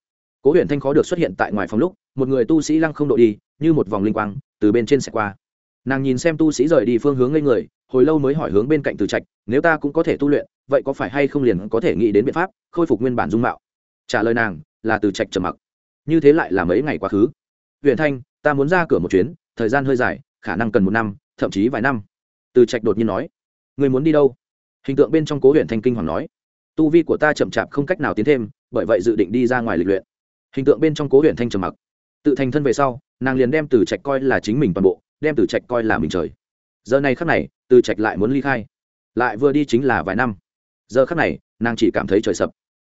cố huyện thanh khó được xuất hiện tại ngoài phòng lúc, một người tu sĩ lăng không độ đi, như một vòng linh quang, từ bên trên xe qua. Nàng nhìn xem tu sĩ rời đi phương hướng ngây người, hồi lâu mới hỏi hướng bên cạnh từ trạch, nếu ta cũng có thể tu luyện, vậy có phải hay không liền có thể nghĩ đến biện pháp khôi phục nguyên bản dung mạo? Trả lời nàng, là từ trạch trầm mặc. Như thế lại là mấy ngày quá khứ. Huyện thanh, ta muốn ra cửa một chuyến, thời gian hơi dài, khả năng cần một năm, thậm chí vài năm. Từ trạch đột nhiên nói. Người muốn đi đâu? Hình tượng bên trong cố huyện thanh kinh hoàng nói, tu vi của ta chậm chạp không cách nào tiến thêm, bởi vậy dự định đi ra ngoài lịch luyện. Hình tượng bên trong cố huyện thanh trầm mặc. Tự thành thân về sau, nàng liền đem từ trạch coi là chính mình toàn bộ, đem từ trạch coi là mình trời. Giờ này khắc này, từ trạch lại muốn ly khai. Lại vừa đi chính là vài năm. Giờ khắc này, nàng chỉ cảm thấy trời sập.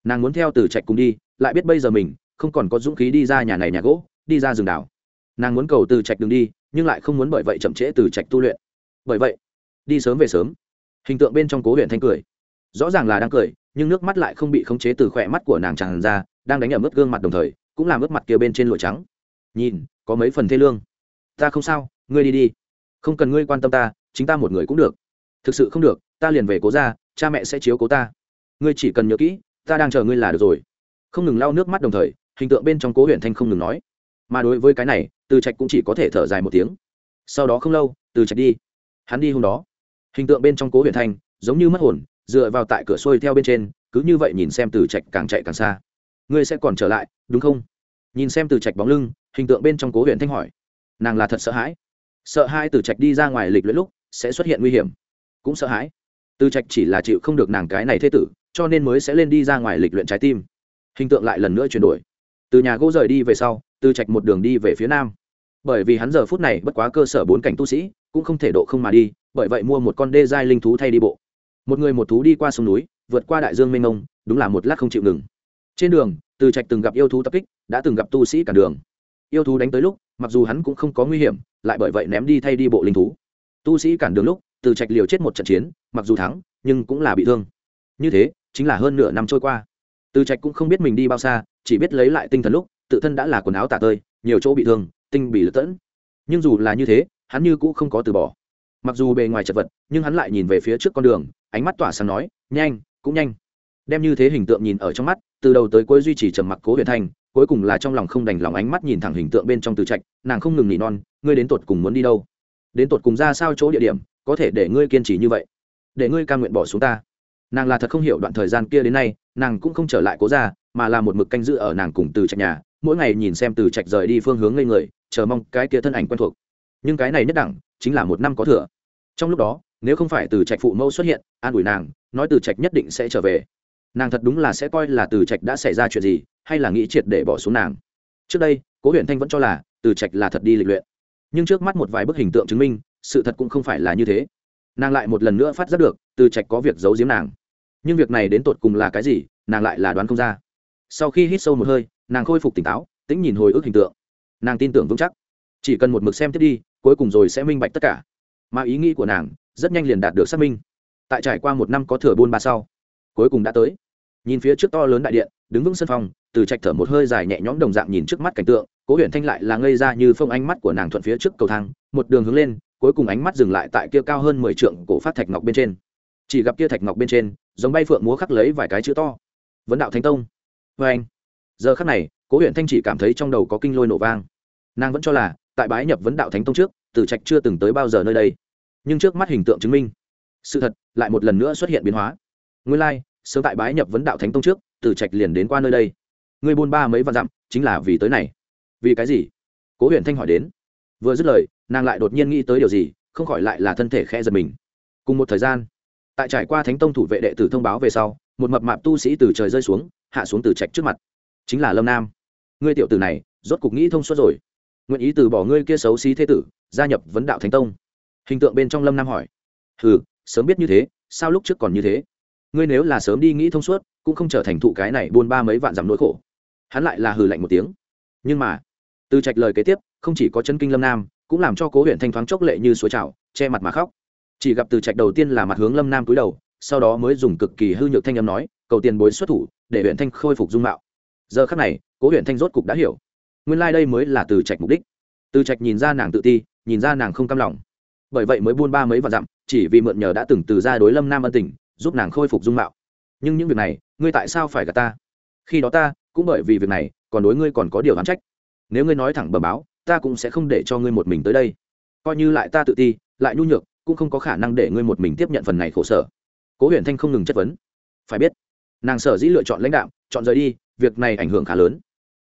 Nàng muốn theo từ trạch cùng đi, lại biết bây giờ mình không còn có dũng khí đi ra nhà này nhà gỗ, đi ra rừng đảo. Nàng muốn cầu từ trạch đường đi, nhưng lại không muốn bởi vậy chậm trễ từ trạch tu luyện. Bởi vậy, đi sớm về sớm hình tượng bên trong cố huyện thanh cười. Rõ ràng là đang cười, nhưng nước mắt lại không bị khống chế từ khỏe mắt của nàng tràn ra, đang đánh ở mức gương mặt đồng thời, cũng làm ướt mặt kia bên trên lụa trắng. Nhìn, có mấy phần thê lương. Ta không sao, ngươi đi đi. Không cần ngươi quan tâm ta, chính ta một người cũng được. Thực sự không được, ta liền về cố ra cha mẹ sẽ chiếu cố ta. Ngươi chỉ cần nhớ kỹ, ta đang chờ ngươi là được rồi. Không ngừng lau nước mắt đồng thời, hình tượng bên trong cố huyện thanh không ngừng nói. Mà đối với cái này, từ trạch cũng chỉ có thể thở dài một tiếng. Sau đó không lâu, từ trạch đi. Hắn đi hôm đó hình tượng bên trong cố huyện thanh, giống như mất hồn, dựa vào tại cửa xuôi theo bên trên, cứ như vậy nhìn xem từ trạch càng chạy càng xa. Ngươi sẽ còn trở lại, đúng không? Nhìn xem từ trạch bóng lưng, hình tượng bên trong cố huyện thanh hỏi. Nàng là thật sợ hãi. Sợ hai từ trạch đi ra ngoài lịch luyện lúc, sẽ xuất hiện nguy hiểm. Cũng sợ hãi. Từ trạch chỉ là chịu không được nàng cái này thế tử, cho nên mới sẽ lên đi ra ngoài lịch luyện trái tim. Hình tượng lại lần nữa chuyển đổi. Từ nhà gỗ rời đi về sau, từ trạch một đường đi về phía nam. Bởi vì hắn giờ phút này bất quá cơ sở bốn cảnh tu sĩ, cũng không thể độ không mà đi bởi vậy mua một con đê giai linh thú thay đi bộ. Một người một thú đi qua sông núi, vượt qua đại dương mênh mông, đúng là một lát không chịu ngừng. Trên đường, từ trạch từng gặp yêu thú tập kích, đã từng gặp tu sĩ cản đường. Yêu thú đánh tới lúc, mặc dù hắn cũng không có nguy hiểm, lại bởi vậy ném đi thay đi bộ linh thú. Tu sĩ cản đường lúc, từ trạch liều chết một trận chiến, mặc dù thắng, nhưng cũng là bị thương. Như thế, chính là hơn nửa năm trôi qua. Từ trạch cũng không biết mình đi bao xa, chỉ biết lấy lại tinh thần lúc, tự thân đã là quần áo tả tơi, nhiều chỗ bị thương, tinh bị lật tẫn. Nhưng dù là như thế, hắn như cũng không có từ bỏ mặc dù bề ngoài chật vật, nhưng hắn lại nhìn về phía trước con đường, ánh mắt tỏa sáng nói, nhanh, cũng nhanh. Đem như thế hình tượng nhìn ở trong mắt, từ đầu tới cuối duy trì trầm mặc cố huyền thanh cuối cùng là trong lòng không đành lòng ánh mắt nhìn thẳng hình tượng bên trong từ trạch, nàng không ngừng nỉ non, ngươi đến tột cùng muốn đi đâu? Đến tột cùng ra sao chỗ địa điểm, có thể để ngươi kiên trì như vậy? Để ngươi ca nguyện bỏ xuống ta? Nàng là thật không hiểu đoạn thời gian kia đến nay, nàng cũng không trở lại cố ra mà là một mực canh giữ ở nàng cùng từ trạch nhà, mỗi ngày nhìn xem từ trạch rời đi phương hướng ngây người, chờ mong cái kia thân ảnh quen thuộc nhưng cái này nhất đẳng chính là một năm có thừa. Trong lúc đó, nếu không phải từ trạch phụ mẫu xuất hiện, an ủi nàng, nói từ trạch nhất định sẽ trở về. Nàng thật đúng là sẽ coi là từ trạch đã xảy ra chuyện gì, hay là nghĩ triệt để bỏ xuống nàng. Trước đây, cố huyện thanh vẫn cho là từ trạch là thật đi lịch luyện. Nhưng trước mắt một vài bức hình tượng chứng minh, sự thật cũng không phải là như thế. Nàng lại một lần nữa phát giác được, từ trạch có việc giấu giếm nàng. Nhưng việc này đến tột cùng là cái gì, nàng lại là đoán không ra. Sau khi hít sâu một hơi, nàng khôi phục tỉnh táo tính nhìn hồi ức hình tượng. Nàng tin tưởng vững chắc. Chỉ cần một mực xem tiếp đi cuối cùng rồi sẽ minh bạch tất cả. Mà ý nghĩ của nàng rất nhanh liền đạt được xác minh. Tại trải qua một năm có thừa buôn ba sau, cuối cùng đã tới. Nhìn phía trước to lớn đại điện, đứng vững sân phòng, từ trạch thở một hơi dài nhẹ nhõm đồng dạng nhìn trước mắt cảnh tượng, cố huyện thanh lại là ngây ra như phông ánh mắt của nàng thuận phía trước cầu thang, một đường hướng lên, cuối cùng ánh mắt dừng lại tại kia cao hơn mười trượng cổ phát thạch ngọc bên trên. Chỉ gặp kia thạch ngọc bên trên, giống bay phượng múa khắc lấy vài cái chữ to. Vấn đạo thánh tông. Vê anh giờ khắc này, cố huyện thanh chỉ cảm thấy trong đầu có kinh lôi nổ vang. Nàng vẫn cho là tại bái nhập vấn đạo thánh tông trước tử trạch chưa từng tới bao giờ nơi đây. Nhưng trước mắt hình tượng chứng minh, sự thật lại một lần nữa xuất hiện biến hóa. Nguyên lai, sớm tại bái nhập vấn đạo thánh tông trước tử trạch liền đến qua nơi đây. Người buôn ba mấy vạn dặm, chính là vì tới này. Vì cái gì? Cố Huyền thanh hỏi đến. Vừa dứt lời, nàng lại đột nhiên nghĩ tới điều gì, không khỏi lại là thân thể khẽ giật mình. Cùng một thời gian, tại trải qua thánh tông thủ vệ đệ tử thông báo về sau, một mập mạp tu sĩ từ trời rơi xuống, hạ xuống từ trạch trước mặt. Chính là lâm nam. Ngươi tiểu tử này, rốt cục nghĩ thông suốt rồi nguyện ý từ bỏ ngươi kia xấu xí thế tử, gia nhập vấn đạo thánh tông. Hình tượng bên trong lâm nam hỏi. Hừ, sớm biết như thế, sao lúc trước còn như thế? Ngươi nếu là sớm đi nghĩ thông suốt, cũng không trở thành thụ cái này buôn ba mấy vạn dặm nỗi khổ. Hắn lại là hừ lạnh một tiếng. Nhưng mà, từ trạch lời kế tiếp, không chỉ có chân kinh lâm nam, cũng làm cho cố huyện thanh thoáng chốc lệ như suối trào, che mặt mà khóc. Chỉ gặp từ trạch đầu tiên là mặt hướng lâm nam túi đầu, sau đó mới dùng cực kỳ hư nhược thanh âm nói, cầu tiền bối xuất thủ, để huyện thanh khôi phục dung mạo. Giờ khắc này, cố huyện thanh rốt cục đã hiểu nguyên lai、like、đây mới là từ trạch mục đích. Từ trạch nhìn ra nàng tự ti, nhìn ra nàng không cam lòng. Bởi vậy mới buôn ba mấy và dặm, chỉ vì mượn nhờ đã từng từ ra đối lâm nam ân tình, giúp nàng khôi phục dung mạo. Nhưng những việc này, ngươi tại sao phải gặp ta? Khi đó ta, cũng bởi vì việc này, còn đối ngươi còn có điều đoán trách. Nếu ngươi nói thẳng bờ báo, ta cũng sẽ không để cho ngươi một mình tới đây. Coi như lại ta tự ti, lại nhu nhược, cũng không có khả năng để ngươi một mình tiếp nhận phần này khổ sở. Cố huyền thanh không ngừng chất vấn. Phải biết, nàng sở dĩ lựa chọn lãnh đạo, chọn rời đi, việc này ảnh hưởng khá lớn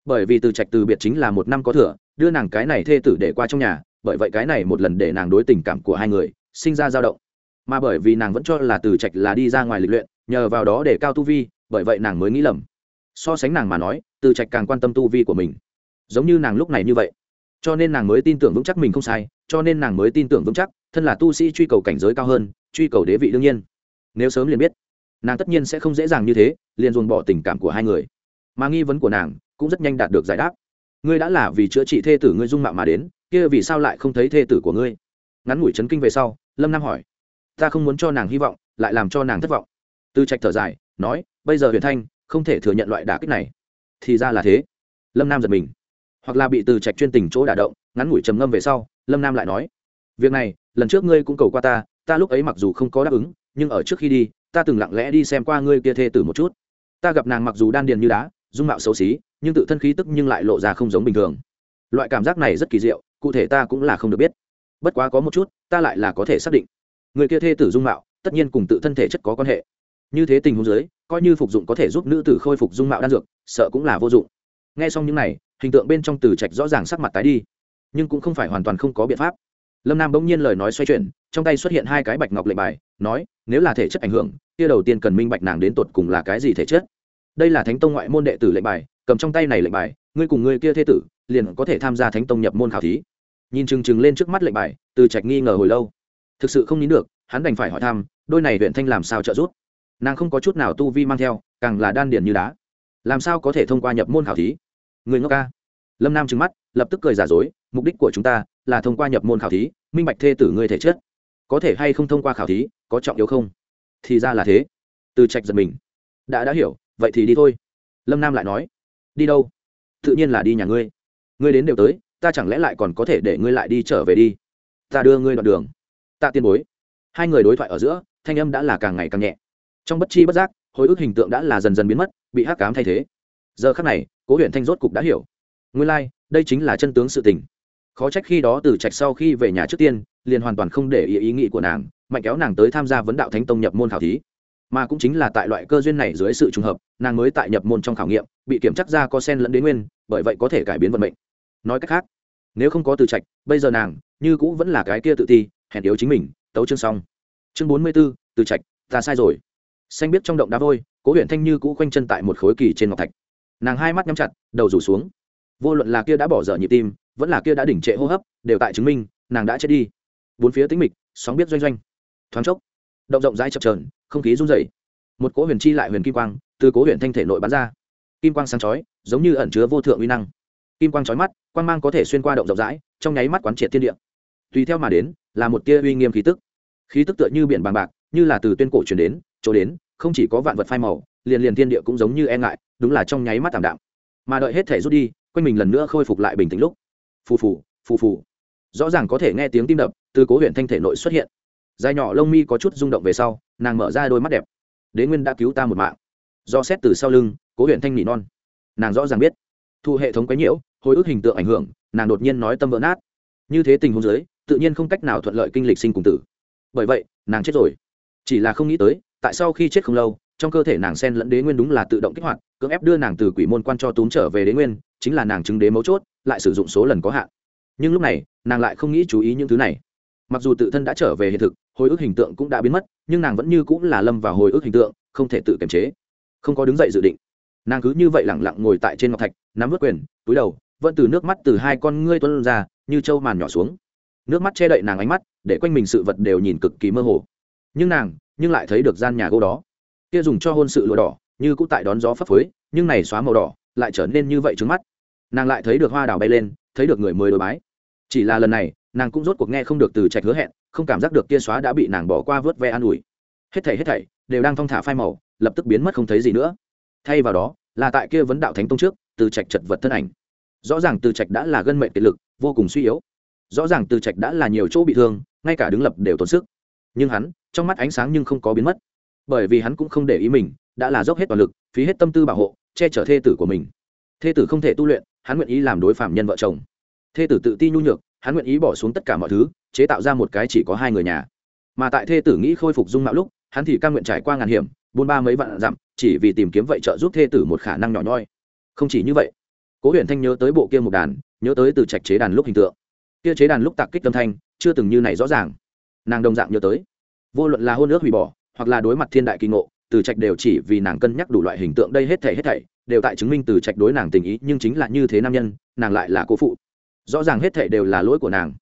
bởi vì từ trạch từ biệt chính là một năm có thừa, đưa nàng cái này thê tử để qua trong nhà, bởi vậy cái này một lần để nàng đối tình cảm của hai người sinh ra dao động. Mà bởi vì nàng vẫn cho là từ trạch là đi ra ngoài lịch luyện, nhờ vào đó để cao tu vi, bởi vậy nàng mới nghĩ lầm. So sánh nàng mà nói, từ trạch càng quan tâm tu vi của mình. Giống như nàng lúc này như vậy. Cho nên nàng mới tin tưởng vững chắc mình không sai, cho nên nàng mới tin tưởng vững chắc, thân là tu sĩ truy cầu cảnh giới cao hơn, truy cầu đế vị đương nhiên. Nếu sớm liền biết, nàng tất nhiên sẽ không dễ dàng như thế, liền dồn bỏ tình cảm của hai người mà nghi vấn của nàng cũng rất nhanh đạt được giải đáp. Ngươi đã là vì chữa trị thê tử ngươi dung mạo mà đến, kia vì sao lại không thấy thê tử của ngươi? Ngắn ngủi chấn kinh về sau, lâm nam hỏi. Ta không muốn cho nàng hy vọng, lại làm cho nàng thất vọng. Tư trạch thở dài, nói, bây giờ huyền thanh không thể thừa nhận loại đả kích này. Thì ra là thế. Lâm nam giật mình. Hoặc là bị từ trạch chuyên tình chỗ đả động, ngắn ngủi trầm ngâm về sau, lâm nam lại nói. Việc này, lần trước ngươi cũng cầu qua ta ta lúc ấy mặc dù không có đáp ứng, nhưng ở trước khi đi, ta từng lặng lẽ đi xem qua ngươi kia thê tử một chút. Ta gặp nàng mặc dù đan điền như đá dung mạo xấu xí, nhưng tự thân khí tức nhưng lại lộ ra không giống bình thường. Loại cảm giác này rất kỳ diệu, cụ thể ta cũng là không được biết. Bất quá có một chút, ta lại là có thể xác định. Người kia thê tử dung mạo, tất nhiên cùng tự thân thể chất có quan hệ. Như thế tình huống dưới, coi như phục dụng có thể giúp nữ tử khôi phục dung mạo đan dược, sợ cũng là vô dụng. Nghe xong những này, hình tượng bên trong từ trạch rõ ràng sắc mặt tái đi. Nhưng cũng không phải hoàn toàn không có biện pháp. Lâm nam bỗng nhiên lời nói xoay chuyển, trong tay xuất hiện hai cái bạch ngọc lệnh bài, nói, nếu là thể chất ảnh hưởng, kia đầu tiên cần minh bạch nàng đến tột cùng là cái gì thể chất đây là thánh tông ngoại môn đệ tử lệnh bài, cầm trong tay này lệnh bài, ngươi cùng ngươi kia thế tử, liền có thể tham gia thánh tông nhập môn khảo thí. Nhìn chừng chừng lên trước mắt lệnh bài, từ trạch nghi ngờ hồi lâu. Thực sự không nín được, hắn đành phải hỏi thăm, đôi này huyện thanh làm sao trợ giúp? Nàng không có chút nào tu vi mang theo, càng là đan điền như đá. Làm sao có thể thông qua nhập môn khảo thí? Người ngốc ca. Lâm nam trừng mắt, lập tức cười giả dối, mục đích của chúng ta là thông qua nhập môn khảo thí, minh bạch thê tử ngươi thể chất. Có thể hay không thông qua khảo thí, có trọng yếu không? Thì ra là thế. Từ trạch giật mình. Đã đã hiểu vậy thì đi thôi. Lâm nam lại nói đi đâu? Tự nhiên là đi nhà ngươi. Ngươi đến đều tới ta chẳng lẽ lại còn có thể để ngươi lại đi trở về đi? Ta đưa ngươi đoạn đường. Tạ tiên bối. Hai người đối thoại ở giữa thanh âm đã là càng ngày càng nhẹ. Trong bất chi bất giác hồi ức hình tượng đã là dần dần biến mất bị hắc cám thay thế. Giờ khắc này cố huyện thanh rốt cục đã hiểu. Nguyên lai、like, đây chính là chân tướng sự tình. Khó trách khi đó từ trạch sau khi về nhà trước tiên liền hoàn toàn không để ý ý nghĩ của nàng mạnh kéo nàng tới tham gia vấn đạo thánh tông nhập môn khảo thí mà cũng chính là tại loại cơ duyên này dưới sự trùng hợp, nàng mới tại nhập môn trong khảo nghiệm, bị kiểm chắc ra có sen lẫn đến nguyên, bởi vậy có thể cải biến vận mệnh. Nói cách khác, nếu không có từ trạch, bây giờ nàng như cũ vẫn là cái kia tự ti, hèn yếu chính mình, tấu chương xong. Chương bốn mươi b ố từ trạch, ta sai rồi. Xanh biết trong động đá vôi, cố huyện thanh như cũ khoanh chân tại một khối kỳ trên ngọc thạch. Nàng hai mắt nhắm chặt, đầu rủ xuống. Vô luận là kia đã bỏ dở nhịp tim, vẫn là kia đã đỉnh trệ hô hấp, đều tại chứng minh, nàng đã chết đi. Bốn phía tính mịch, sóng biết doanh doanh. Thoáng chốc động rộng rãi chập trờn không khí run rẩy. Một cỗ huyền chi lại huyền kim quang từ cố huyền thanh thể nội bắn ra. Kim quang sáng chói, giống như ẩn chứa vô thượng uy năng. Kim quang chói mắt, quang mang có thể xuyên qua động rộng rãi, trong nháy mắt quán triệt thiên địa. Tùy theo mà đến, là một tia uy nghiêm khí tức. Khí tức tựa như biển bàng bạc, như là từ tuyên cổ truyền đến, chỗ đến, không chỉ có vạn vật phai màu, liền liền thiên địa cũng giống như e ngại, đúng là trong nháy mắt tạm đạm. Mà đợi hết thể rút đi, quanh mình lần nữa khôi phục lại bình tĩnh lúc. Phù phù phù phù. Rõ ràng có thể nghe tiếng tim đập từ cố huyện thanh thể nội xuất hiện dài nhỏ lông mi có chút rung động về sau, nàng mở ra đôi mắt đẹp. Đế nguyên đã cứu ta một mạng. Do xét từ sau lưng, cố huyện thanh nỉ non. Nàng rõ ràng biết, thu hệ thống quấy nhiễu, hồi ức hình tượng ảnh hưởng, nàng đột nhiên nói tâm vỡ nát. Như thế tình huống giới tự nhiên không cách nào thuận lợi kinh lịch sinh cùng tử. Bởi vậy, nàng chết rồi. Chỉ là không nghĩ tới, tại sau khi chết không lâu, trong cơ thể nàng sen lẫn đế nguyên đúng là tự động kích hoạt, cưỡng ép đưa nàng từ quỷ môn quan cho túm trở về đế nguyên, chính là nàng chứng đế mấu chốt, lại sử dụng số lần có hạn. Nhưng lúc này, nàng lại không nghĩ chú ý những thứ này mặc dù tự thân đã trở về hiện thực, hồi ức hình tượng cũng đã biến mất, nhưng nàng vẫn như cũng là lâm vào hồi ức hình tượng, không thể tự kiềm chế, không có đứng dậy dự định. Nàng cứ như vậy lẳng lặng ngồi tại trên ngọc thạch, nắm vớt quyền, túi đầu, vẫn từ nước mắt từ hai con ngươi tuân ra, như trâu màn nhỏ xuống. Nước mắt che đậy nàng ánh mắt, để quanh mình sự vật đều nhìn cực kỳ mơ hồ. Nhưng nàng, nhưng lại thấy được gian nhà gỗ đó. Kia dùng cho hôn sự lụa đỏ, như cũng tại đón gió phấp phới, nhưng này xóa màu đỏ, lại trở nên như vậy trước mắt. Nàng lại thấy được hoa đào bay lên, thấy được người mới đối bái. Chỉ là lần này nàng cũng rốt cuộc nghe không được từ trạch hứa hẹn, không cảm giác được kia xóa đã bị nàng bỏ qua vớt ve an ủi. Hết thảy hết thảy đều đang thong thả phai màu, lập tức biến mất không thấy gì nữa. Thay vào đó, là tại kia vấn đạo thánh tông trước, từ trạch chật vật thân ảnh. Rõ ràng từ trạch đã là gân mệnh kiệt lực, vô cùng suy yếu. Rõ ràng từ trạch đã là nhiều chỗ bị thương, ngay cả đứng lập đều tốn sức. Nhưng hắn, trong mắt ánh sáng nhưng không có biến mất. Bởi vì hắn cũng không để ý mình, đã là dốc hết toàn lực, phí hết tâm tư bảo hộ, che chở thê tử của mình. Thê tử không thể tu luyện, hắn nguyện ý làm đối phạm nhân vợ chồng. Thê tử tự ti nhu nhược hắn nguyện ý bỏ xuống tất cả mọi thứ, chế tạo ra một cái chỉ có hai người nhà. Mà tại thê tử nghĩ khôi phục dung mạo lúc, hắn thì cam nguyện trải qua ngàn hiểm, buôn ba mấy vạn dặm, chỉ vì tìm kiếm vậy trợ giúp thê tử một khả năng nhỏ nhoi. Không chỉ như vậy, cố huyện thanh nhớ tới bộ kia một đàn, nhớ tới từ trạch chế đàn lúc hình tượng. Kia chế đàn lúc tạc kích tâm thanh, chưa từng như này rõ ràng. Nàng đồng dạng nhớ tới, vô luận là hôn ước hủy bỏ, hoặc là đối mặt thiên đại kỳ ngộ, từ trạch đều chỉ vì nàng cân nhắc đủ loại hình tượng đây hết thảy hết thảy, đều tại chứng minh từ trạch đối nàng tình ý, nhưng chính là như thế nam nhân, nàng lại là cô phụ rõ ràng hết thảy đều là lỗi của nàng.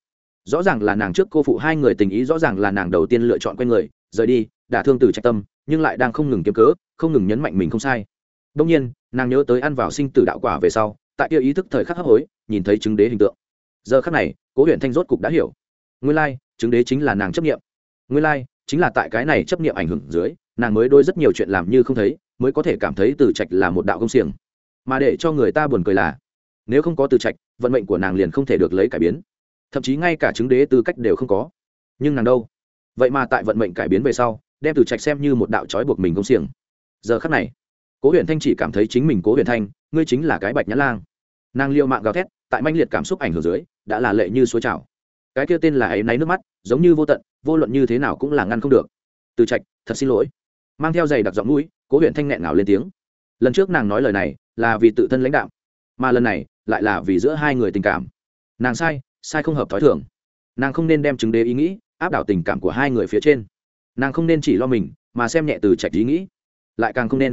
Rõ ràng là nàng trước cô phụ hai người tình ý, rõ ràng là nàng đầu tiên lựa chọn quen người, rời đi đã thương từ trạch tâm, nhưng lại đang không ngừng kiếm cớ, không ngừng nhấn mạnh mình không sai. Đông nhiên, nàng nhớ tới ăn vào sinh tử đạo quả về sau, tại kia ý thức thời khắc hấp hối, nhìn thấy chứng đế hình tượng. Giờ khắc này, cố huyện thanh rốt cục đã hiểu. Nguyên lai, chứng đế chính là nàng chấp nghiệm nguyên lai, chính là tại cái này chấp nghiệm ảnh hưởng dưới, nàng mới đôi rất nhiều chuyện làm như không thấy, mới có thể cảm thấy từ trạch là một đạo công xiềng. Mà để cho người ta buồn cười là nếu không có từ trạch, vận mệnh của nàng liền không thể được lấy cải biến. Thậm chí ngay cả chứng đế tư cách đều không có. Nhưng nàng đâu? Vậy mà tại vận mệnh cải biến về sau, đem từ trạch xem như một đạo trói buộc mình công xiềng. Giờ khắc này, cố huyền thanh chỉ cảm thấy chính mình cố huyền thanh, ngươi chính là cái bạch nhã lang. Nàng liệu mạng gào thét, tại manh liệt cảm xúc ảnh hưởng dưới, đã là lệ như suối trào. Cái kia tên là ấy náy nước mắt, giống như vô tận, vô luận như thế nào cũng là ngăn không được. Từ trạch, thật xin lỗi. Mang theo giày đặc giọng mũi, cố huyện thanh nghẹn ngào lên tiếng. Lần trước nàng nói lời này là vì tự thân lãnh đạo mà lần này lại là vì giữa hai người tình cảm. Nàng sai sai không hợp t h ó i thường. Nàng không nên đem chứng đế ý nghĩ áp đảo tình cảm của hai người phía trên. Nàng không nên chỉ lo mình, mà xem nhẹ từ trạch ý nghĩ. Lại càng không nên.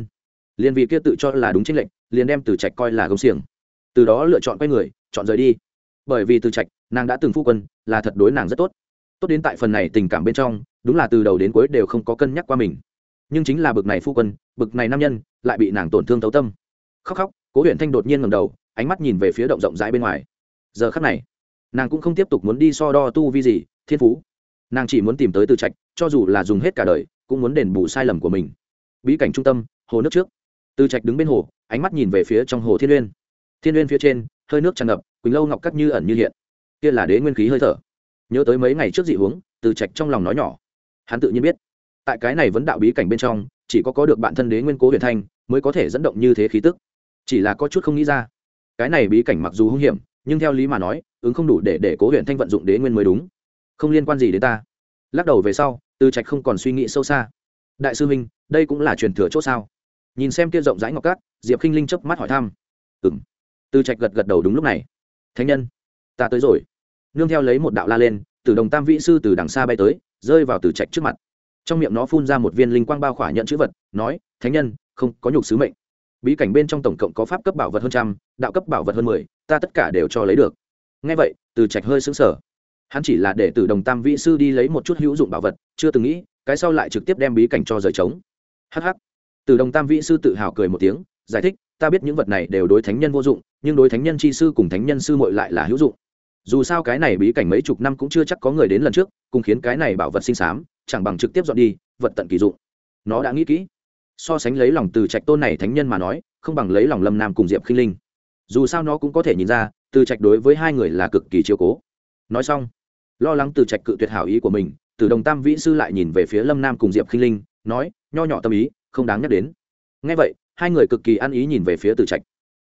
Liền vì kia tự cho là đúng chính lệnh, liền đem từ trạch coi là gông xiềng. Từ đó lựa chọn quay người, chọn rời đi. Bởi vì từ trạch, nàng đã từng phu quân, là thật đối nàng rất tốt. Tốt đến tại phần này tình cảm bên trong, đúng là từ đầu đến cuối đều không có cân nhắc qua mình. Nhưng chính là bực này phu quân, bực này nam nhân, lại bị nàng tổn thương thấu tâm. Khóc khóc cố huyện thanh đột nhiên ngầm đầu, ánh mắt nhìn về phía động rộng rãi bên ngoài. Giờ khắc này, nàng cũng không tiếp tục muốn đi so đo tu vi gì, thiên phú. Nàng chỉ muốn tìm tới từ trạch, cho dù là dùng hết cả đời, cũng muốn đền bù sai lầm của mình. Bí cảnh trung tâm, hồ nước trước. Từ trạch đứng bên hồ, ánh mắt nhìn về phía trong hồ thiên uyên thiên uyên phía trên, hơi nước tràn ngập, quỳnh lâu ngọc cắt như ẩn như hiện. Kia là đế nguyên khí hơi thở. Nhớ tới mấy ngày trước dị huống, từ trạch trong lòng nói nhỏ. Hắn tự nhiên biết, tại cái này vấn đạo bí cảnh bên trong, chỉ có có được bạn thân đế nguyên cố huyền thanh, mới có thể dẫn động như thế khí tức chỉ là có chút không nghĩ ra. Cái này bí cảnh mặc dù hung hiểm, nhưng theo lý mà nói, ứng không đủ để để cố huyện thanh vận dụng đế nguyên mới đúng. Không liên quan gì đến ta. Lắc đầu về sau, từ trạch không còn suy nghĩ sâu xa. Đại sư huynh đây cũng là truyền thừa c h ỗ sao? Nhìn xem kia rộng rãi ngọc cát, diệp k i n h linh chớp mắt hỏi thăm. Ừng từ trạch gật gật đầu đúng lúc này. Thánh nhân, ta tới rồi. Nương theo lấy một đạo la lên, từ đồng tam vĩ sư từ đằng xa bay tới, rơi vào từ trạch trước mặt. Trong miệng nó phun ra một viên linh quang bao khỏa nhận chữ vật, nói, thánh nhân, không có nhục sứ mệnh bí cảnh bên trong tổng cộng có pháp cấp bảo vật hơn trăm, đạo cấp bảo vật hơn mười, ta tất cả đều cho lấy được. Ngay vậy, từ trạch hơi xứng sở hắn chỉ là để từ đồng tam vĩ sư đi lấy một chút hữu dụng bảo vật, chưa từng nghĩ, cái sau lại trực tiếp đem bí cảnh cho rời trống. Hh từ đồng tam vĩ sư tự hào cười một tiếng, giải thích, ta biết những vật này đều đối thánh nhân vô dụng, nhưng đối thánh nhân chi sư cùng thánh nhân sư mội lại là hữu dụng. Dù sao cái này bí cảnh mấy chục năm cũng chưa chắc có người đến lần trước, cùng khiến cái này bảo vật sinh sám, chẳng bằng trực tiếp dọn đi, vật tận kỳ dụng. Nó đã nghĩ kỹ so sánh lấy lòng từ trạch tôn này thánh nhân mà nói, không bằng lấy lòng lâm nam cùng diệp khinh linh. Dù sao nó cũng có thể nhìn ra, từ trạch đối với hai người là cực kỳ chiều cố. Nói xong, lo lắng từ trạch cự tuyệt hảo ý của mình, từ đồng tam vĩ sư lại nhìn về phía lâm nam cùng diệp khinh linh, nói, nho nhỏ tâm ý, không đáng nhắc đến. Ngay vậy, hai người cực kỳ ăn ý nhìn về phía từ trạch.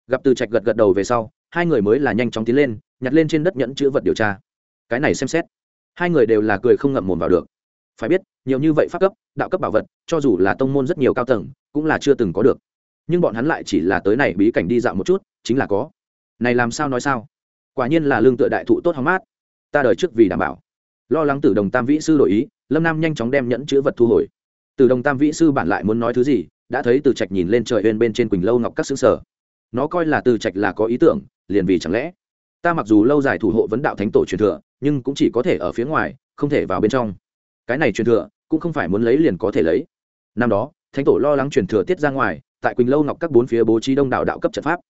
Gặp từ trạch gật gật đầu về sau, hai người mới là nhanh chóng tiến lên, nhặt lên trên đất nhẫn chữ vật điều tra. Cái này xem xét, hai người đều là cười không ngậm mồm vào được phải biết, nhiều như vậy pháp cấp, đạo cấp bảo vật, cho dù là tông môn rất nhiều cao tầng, cũng là chưa từng có được. Nhưng bọn hắn lại chỉ là tới này bí cảnh đi dạo một chút, chính là có. Này làm sao nói sao? Quả nhiên là lương tựa đại thụ tốt hóng mát. Ta đời trước vì đảm bảo. Lo lắng tử đồng tam vĩ sư đổi ý, lâm nam nhanh chóng đem nhẫn chữ vật thu hồi. Tử đồng tam vĩ sư bản lại muốn nói thứ gì, đã thấy từ trạch nhìn lên trời bên bên trên quỳnh lâu ngọc các xứ sở. Nó coi là từ trạch là có ý tưởng, liền vì chẳng lẽ. Ta mặc dù lâu dài thủ hộ vấn đạo thánh tổ truyền thừa, nhưng cũng chỉ có thể ở phía ngoài, không thể vào bên trong cái này truyền thừa cũng không phải muốn lấy liền có thể lấy. Năm đó, thánh tổ lo lắng truyền thừa tiết ra ngoài, tại quỳnh lâu ngọc các bốn phía bố trí đông đảo đạo cấp trận pháp.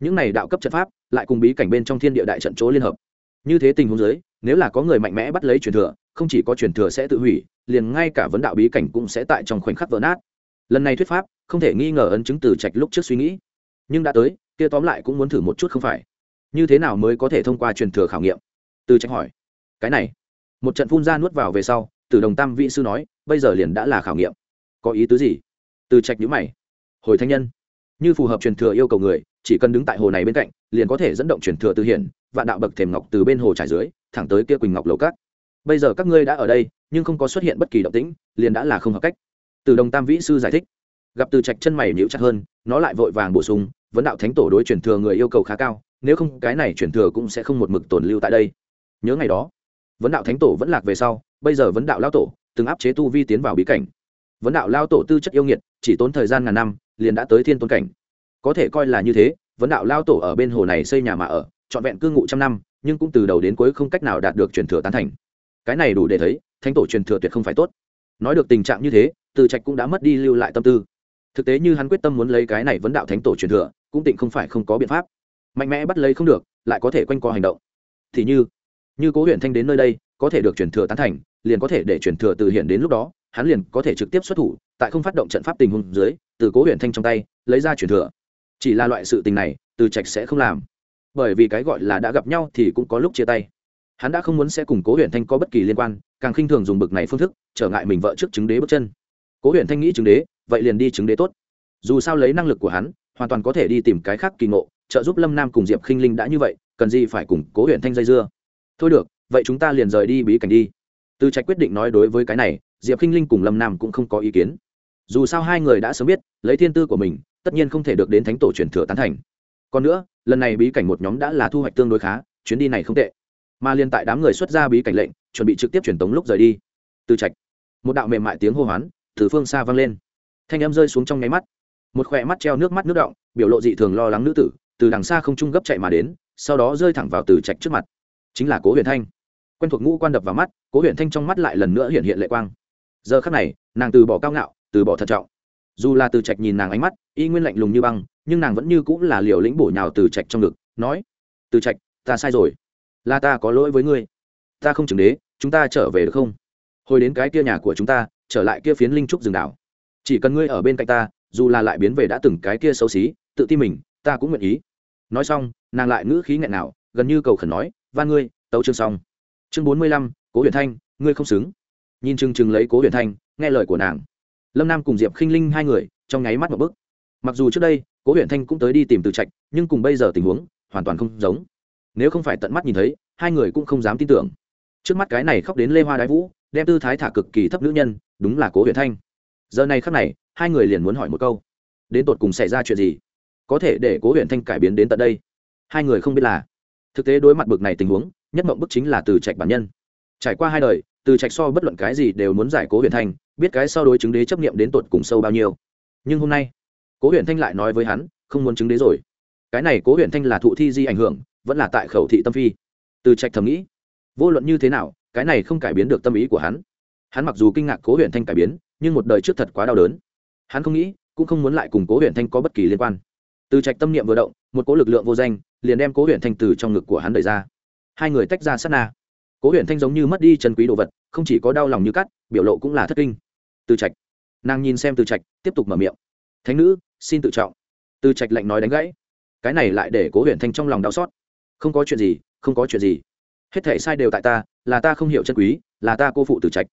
Những này đạo cấp trận pháp lại cùng bí cảnh bên trong thiên địa đại trận chỗ liên hợp. Như thế tình huống giới nếu là có người mạnh mẽ bắt lấy truyền thừa, không chỉ có truyền thừa sẽ tự hủy, liền ngay cả vấn đạo bí cảnh cũng sẽ tại trong khoảnh khắc vỡ nát. Lần này thuyết pháp, không thể nghi ngờ ấn chứng từ trạch lúc trước suy nghĩ. Nhưng đã tới, kia tóm lại cũng muốn thử một chút không phải. Như thế nào mới có thể thông qua truyền thừa khảo nghiệm? Từ trạch hỏi. Cái này, một trận phun ra nuốt vào về sau từ đồng tam vị sư nói, bây giờ liền đã là khảo nghiệm. Có ý tứ gì? Từ trạch nhữ mày. Hồi thanh nhân. Như phù hợp truyền thừa yêu cầu người, chỉ cần đứng tại hồ này bên cạnh, liền có thể dẫn động truyền thừa từ hiển và đạo bậc thềm ngọc từ bên hồ trải dưới, thẳng tới kia quỳnh ngọc lầu cát. Bây giờ các ngươi đã ở đây, nhưng không có xuất hiện bất kỳ động tĩnh, liền đã là không hợp cách. Từ đồng tam vĩ sư giải thích. Gặp từ trạch chân mày nhịu chặt hơn, nó lại vội vàng bổ sung, vấn đạo thánh tổ đối truyền thừa người yêu cầu khá cao, nếu không, cái này truyền thừa cũng sẽ không một mực tồn lưu tại đây. Nhớ ngày đó, vấn đạo thánh tổ vẫn lạc về sau bây giờ vấn đạo lao tổ từng áp chế tu vi tiến vào bí cảnh. Vấn đạo lao tổ tư chất yêu nghiệt, chỉ tốn thời gian ngàn năm, liền đã tới thiên tôn cảnh. Có thể coi là như thế, vấn đạo lao tổ ở bên hồ này xây nhà mà ở, trọn vẹn cư ngụ trăm năm, nhưng cũng từ đầu đến cuối không cách nào đạt được truyền thừa tán thành. Cái này đủ để thấy, thánh tổ truyền thừa tuyệt không phải tốt. Nói được tình trạng như thế, từ trạch cũng đã mất đi lưu lại tâm tư. Thực tế như hắn quyết tâm muốn lấy cái này vấn đạo thánh tổ truyền thừa, cũng tịnh không phải không có biện pháp. Mạnh mẽ bắt lấy không được, lại có thể quanh co hành động. Thì như như cố huyện thanh đến nơi đây có thể được truyền thừa tán thành, liền có thể để truyền thừa từ hiện đến lúc đó, hắn liền có thể trực tiếp xuất thủ, tại không phát động trận pháp tình huống dưới, từ cố huyện thanh trong tay, lấy ra truyền thừa. Chỉ là loại sự tình này, từ trạch sẽ không làm. Bởi vì cái gọi là đã gặp nhau thì cũng có lúc chia tay. Hắn đã không muốn sẽ cùng cố huyện thanh có bất kỳ liên quan, càng khinh thường dùng bực này phương thức, trở ngại mình vợ trước chứng đế bước chân. Cố huyện thanh nghĩ chứng đế, vậy liền đi chứng đế tốt. Dù sao lấy năng lực của hắn, hoàn toàn có thể đi tìm cái khác kỳ ngộ, trợ giúp lâm nam cùng diệp khinh linh đã như vậy, cần gì phải cùng cố huyện thanh dây dưa. Thôi được vậy chúng ta liền rời đi bí cảnh đi. Từ trạch quyết định nói đối với cái này, diệp khinh linh cùng lâm nam cũng không có ý kiến. Dù sao hai người đã sớm biết, lấy thiên tư của mình, tất nhiên không thể được đến thánh tổ truyền thừa tán thành. Còn nữa, lần này bí cảnh một nhóm đã là thu hoạch tương đối khá, chuyến đi này không tệ. Mà liên tại đám người xuất ra bí cảnh lệnh, chuẩn bị trực tiếp truyền tống lúc rời đi. Từ trạch, một đạo mềm mại tiếng hô hoán, từ phương xa vang lên. Thanh em rơi xuống trong nháy mắt. Một khỏe mắt treo nước mắt nước động biểu lộ dị thường lo lắng nữ tử, từ đằng xa không trung gấp chạy mà đến, sau đó rơi thẳng vào từ trạch trước mặt. Chính là cố huyền thanh quen thuộc ngũ quan đập vào mắt, cố huyện thanh trong mắt lại lần nữa hiện hiện lệ quang. Giờ khắc này, nàng từ bỏ cao ngạo, từ bỏ thận trọng. Dù là từ trạch nhìn nàng ánh mắt, y nguyên lạnh lùng như băng, nhưng nàng vẫn như cũng là liều lĩnh bổ nhào từ trạch trong ngực, nói, từ trạch, ta sai rồi. Là ta có lỗi với ngươi. Ta không chừng đế, chúng ta trở về được không? Hồi đến cái kia nhà của chúng ta, trở lại kia phiến linh trúc rừng đảo. Chỉ cần ngươi ở bên cạnh ta, dù là lại biến về đã từng cái kia xấu xí, tự ti mình, ta cũng nguyện ý. Nói xong, nàng lại ngữ khí nghẹn nào gần như cầu khẩn nói, van ngươi, tấu chương xong chương bốn mươi lăm, cố huyền thanh, ngươi không xứng. Nhìn chừng chừng lấy cố huyền thanh, nghe lời của nàng. Lâm nam cùng diệp khinh linh hai người, trong nháy mắt một bức mặc dù trước đây, cố huyền thanh cũng tới đi tìm từ trạch, nhưng cùng bây giờ tình huống, hoàn toàn không giống. Nếu không phải tận mắt nhìn thấy, hai người cũng không dám tin tưởng. Trước mắt cái này khóc đến lê hoa đái vũ, đem tư thái thả cực kỳ thấp nữ nhân, đúng là cố huyền thanh. Giờ này khắc này, hai người liền muốn hỏi một câu. Đến tột cùng xảy ra chuyện gì? Có thể để cố huyền thanh cải biến đến tận đây. Hai người không biết là. Thực tế đối mặt bực này tình huống nhất mộng bức chính là từ trạch bản nhân. Trải qua hai đời, từ trạch so bất luận cái gì đều muốn giải cố huyền thanh, biết cái so đối chứng đế chấp nghiệm đến tột cùng sâu bao nhiêu. Nhưng hôm nay, cố huyền thanh lại nói với hắn, không muốn chứng đế rồi. Cái này cố huyền thanh là thụ thi di ảnh hưởng, vẫn là tại khẩu thị tâm phi. Từ trạch thầm nghĩ, vô luận như thế nào, cái này không cải biến được tâm ý của hắn. Hắn mặc dù kinh ngạc cố huyền thanh cải biến, nhưng một đời trước thật quá đau đớn. Hắn không nghĩ, cũng không muốn lại cùng cố huyền thanh có bất kỳ liên quan. Từ trạch tâm niệm vừa động, một cố lực lượng vô danh, liền đem cố huyền thanh từ trong ngực của hắn đẩy ra hai người tách ra sát na. Cố huyện thanh giống như mất đi chân quý đồ vật, không chỉ có đau lòng như cắt, biểu lộ cũng là thất kinh. Từ trạch. Nàng nhìn xem từ trạch, tiếp tục mở miệng. Thánh nữ, xin tự trọng. Từ trạch lạnh nói đánh gãy. Cái này lại để cố huyện thanh trong lòng đau xót. Không có chuyện gì, không có chuyện gì. Hết thể sai đều tại ta, là ta không hiểu chân quý, là ta cô phụ từ trạch.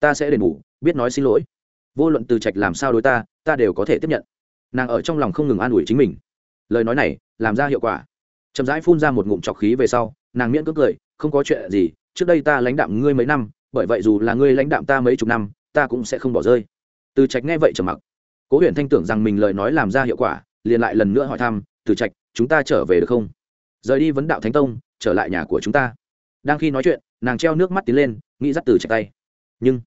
Ta sẽ đền bù, biết nói xin lỗi. Vô luận từ trạch làm sao đối ta ta đều có thể tiếp nhận. Nàng ở trong lòng không ngừng an ủi chính mình. Lời nói này, làm ra hiệu quả. Chậm rãi phun ra một ngụm trọc khí về sau nàng miễn cưỡng cười, không có chuyện gì, trước đây ta lãnh đạm ngươi mấy năm, bởi vậy dù là ngươi lãnh đạm ta mấy chục năm, ta cũng sẽ không bỏ rơi. Từ trạch nghe vậy trầm mặc. Cố huyền thanh tưởng rằng mình lời nói làm ra hiệu quả, liền lại lần nữa hỏi thăm, từ trạch, chúng ta trở về được không? Rời đi vấn đạo thánh tông, trở lại nhà của chúng ta. Đang khi nói chuyện, nàng treo nước mắt tiến lên, nghĩ dắt từ trạch tay. Nhưng,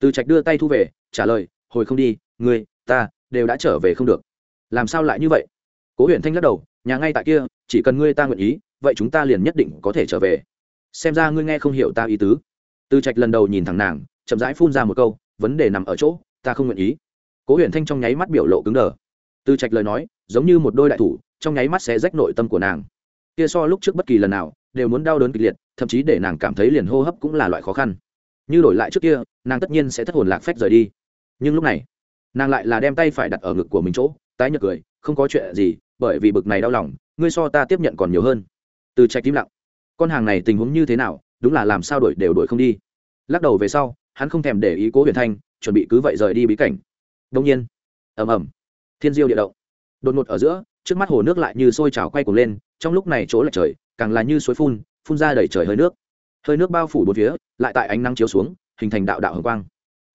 từ trạch đưa tay thu về, trả lời, hồi không đi, ngươi, ta đều đã trở về không được. Làm sao lại như vậy? Cố huyện thanh lắc đầu, nhà ngay tại kia, chỉ cần ngươi ta nguyện ý vậy chúng ta liền nhất định có thể trở về. Xem ra ngươi nghe không hiểu ta ý tứ. Từ trạch lần đầu nhìn thẳng nàng, chậm rãi phun ra một câu, vấn đề nằm ở chỗ, ta không nguyện ý. Cố huyền thanh trong nháy mắt biểu lộ cứng đờ. Từ trạch lời nói, giống như một đôi đại thủ, trong nháy mắt sẽ rách nội tâm của nàng. Kia so lúc trước bất kỳ lần nào, đều muốn đau đớn kịch liệt, thậm chí để nàng cảm thấy liền hô hấp cũng là loại khó khăn. Như đổi lại trước kia, nàng tất nhiên sẽ thất hồn lạc phách rời đi. Nhưng lúc này, nàng lại là đem tay phải đặt ở ngực của mình chỗ, tái nhợt cười, không có chuyện gì, bởi vì bực này đau lòng, ngươi so ta tiếp nhận còn nhiều hơn từ trạch tim lặng. Con hàng này tình huống như thế nào, đúng là làm sao đổi đều đổi không đi. Lắc đầu về sau, hắn không thèm để ý cố huyền thanh, chuẩn bị cứ vậy rời đi bí cảnh. Đông nhiên, ầm ầm, thiên diêu địa động. Đột ngột ở giữa, trước mắt hồ nước lại như sôi trào quay cuồng lên, trong lúc này chỗ lại trời, càng là như suối phun phun ra đầy trời hơi nước. Hơi nước bao phủ bốn phía, lại tại ánh nắng chiếu xuống, hình thành đạo đạo hồng quang.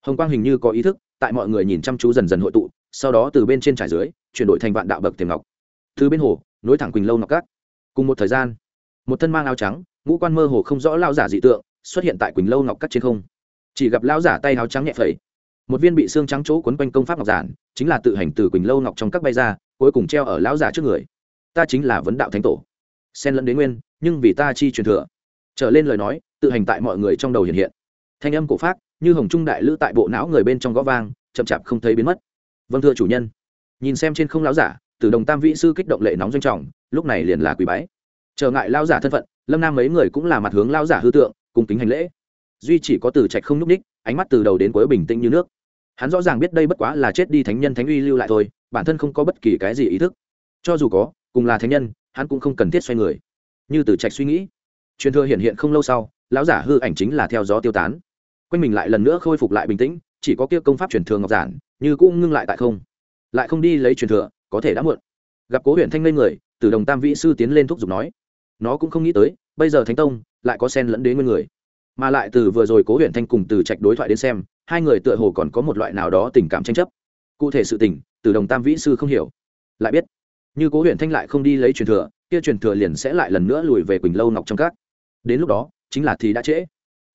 Hồng quang hình như có ý thức, tại mọi người nhìn chăm chú dần dần hội tụ, sau đó từ bên trên trải dưới, chuyển đổi thành vạn đạo bậc tiềm ngọc. Thứ bên hồ, nối thẳng quỳnh lâu ngọc cát. Cùng một thời gian một thân mang áo trắng, ngũ quan mơ hồ không rõ lao giả dị tượng, xuất hiện tại quỳnh lâu ngọc cát trên không. Chỉ gặp lao giả tay áo trắng nhẹ phẩy. Một viên bị xương trắng chỗ quấn quanh công pháp ngọc giản, chính là tự hành từ quỳnh lâu ngọc trong các bay ra, cuối cùng treo ở lão giả trước người. Ta chính là vấn đạo thánh tổ. Xen lẫn đến nguyên, nhưng vì ta chi truyền thừa. Trở lên lời nói, tự hành tại mọi người trong đầu hiện hiện. Thanh âm cổ pháp như hồng trung đại lữ tại bộ não người bên trong gõ vang, chậm chạp không thấy biến mất. Vâng thưa chủ nhân. Nhìn xem trên không lão giả từ đồng tam vĩ sư kích động lệ nóng doanh trọng, lúc này liền là quý bái trở ngại lao giả thân phận, lâm nam mấy người cũng là mặt hướng lao giả hư tượng cùng kính hành lễ. Duy chỉ có từ trạch không nhúc ních ánh mắt từ đầu đến cuối bình tĩnh như nước. Hắn rõ ràng biết đây bất quá là chết đi thánh nhân thánh uy lưu lại thôi, bản thân không có bất kỳ cái gì ý thức. Cho dù có, cùng là thánh nhân, hắn cũng không cần thiết xoay người. Như từ trạch suy nghĩ, truyền thừa hiện hiện không lâu sau, lão giả hư ảnh chính là theo gió tiêu tán. Quanh mình lại lần nữa khôi phục lại bình tĩnh, chỉ có kia công pháp truyền thừa ngọc giản, như cũng ngưng lại tại không. Lại không đi lấy truyền thừa, có thể đã muộn. Gặp cố huyện thanh lên người, từ đồng tam vĩ sư tiến lên thúc giục nói nó cũng không nghĩ tới, bây giờ thánh tông lại có sen lẫn đến nguyên người. Mà lại từ vừa rồi cố huyện thanh cùng từ trạch đối thoại đến xem, hai người tựa hồ còn có một loại nào đó tình cảm tranh chấp. Cụ thể sự tình, từ đồng tam vĩ sư không hiểu. Lại biết, như cố huyện thanh lại không đi lấy truyền thừa, kia truyền thừa liền sẽ lại lần nữa lùi về quỳnh lâu ngọc trong các. Đến lúc đó, chính là thì đã trễ.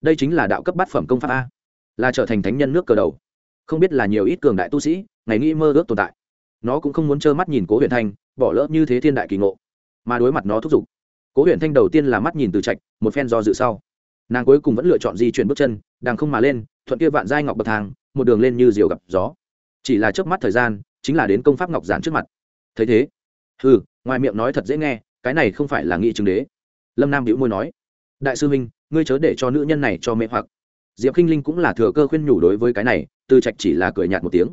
Đây chính là đạo cấp bát phẩm công pháp a. Là trở thành thánh nhân nước cờ đầu. Không biết là nhiều ít cường đại tu sĩ, ngày nghĩ mơ ước tồn tại. Nó cũng không muốn trơ mắt nhìn cố huyện thanh, bỏ lỡ như thế thiên đại kỳ ngộ. Mà đối mặt nó thúc giục cố huyện thanh đầu tiên là mắt nhìn từ trạch, một phen do dự sau. Nàng cuối cùng vẫn lựa chọn di chuyển bước chân, đang không mà lên, thuận kia vạn giai ngọc bậc thang, một đường lên như diều gặp gió. Chỉ là trước mắt thời gian, chính là đến công pháp ngọc giản trước mặt. Thấy thế ừ ngoài miệng nói thật dễ nghe, cái này không phải là nghị chứng đế. Lâm nam hữu môi nói, đại sư huynh, ngươi chớ để cho nữ nhân này cho mẹ hoặc. Diệp k i n h linh cũng là thừa cơ khuyên nhủ đối với cái này, từ trạch chỉ là cười nhạt một tiếng.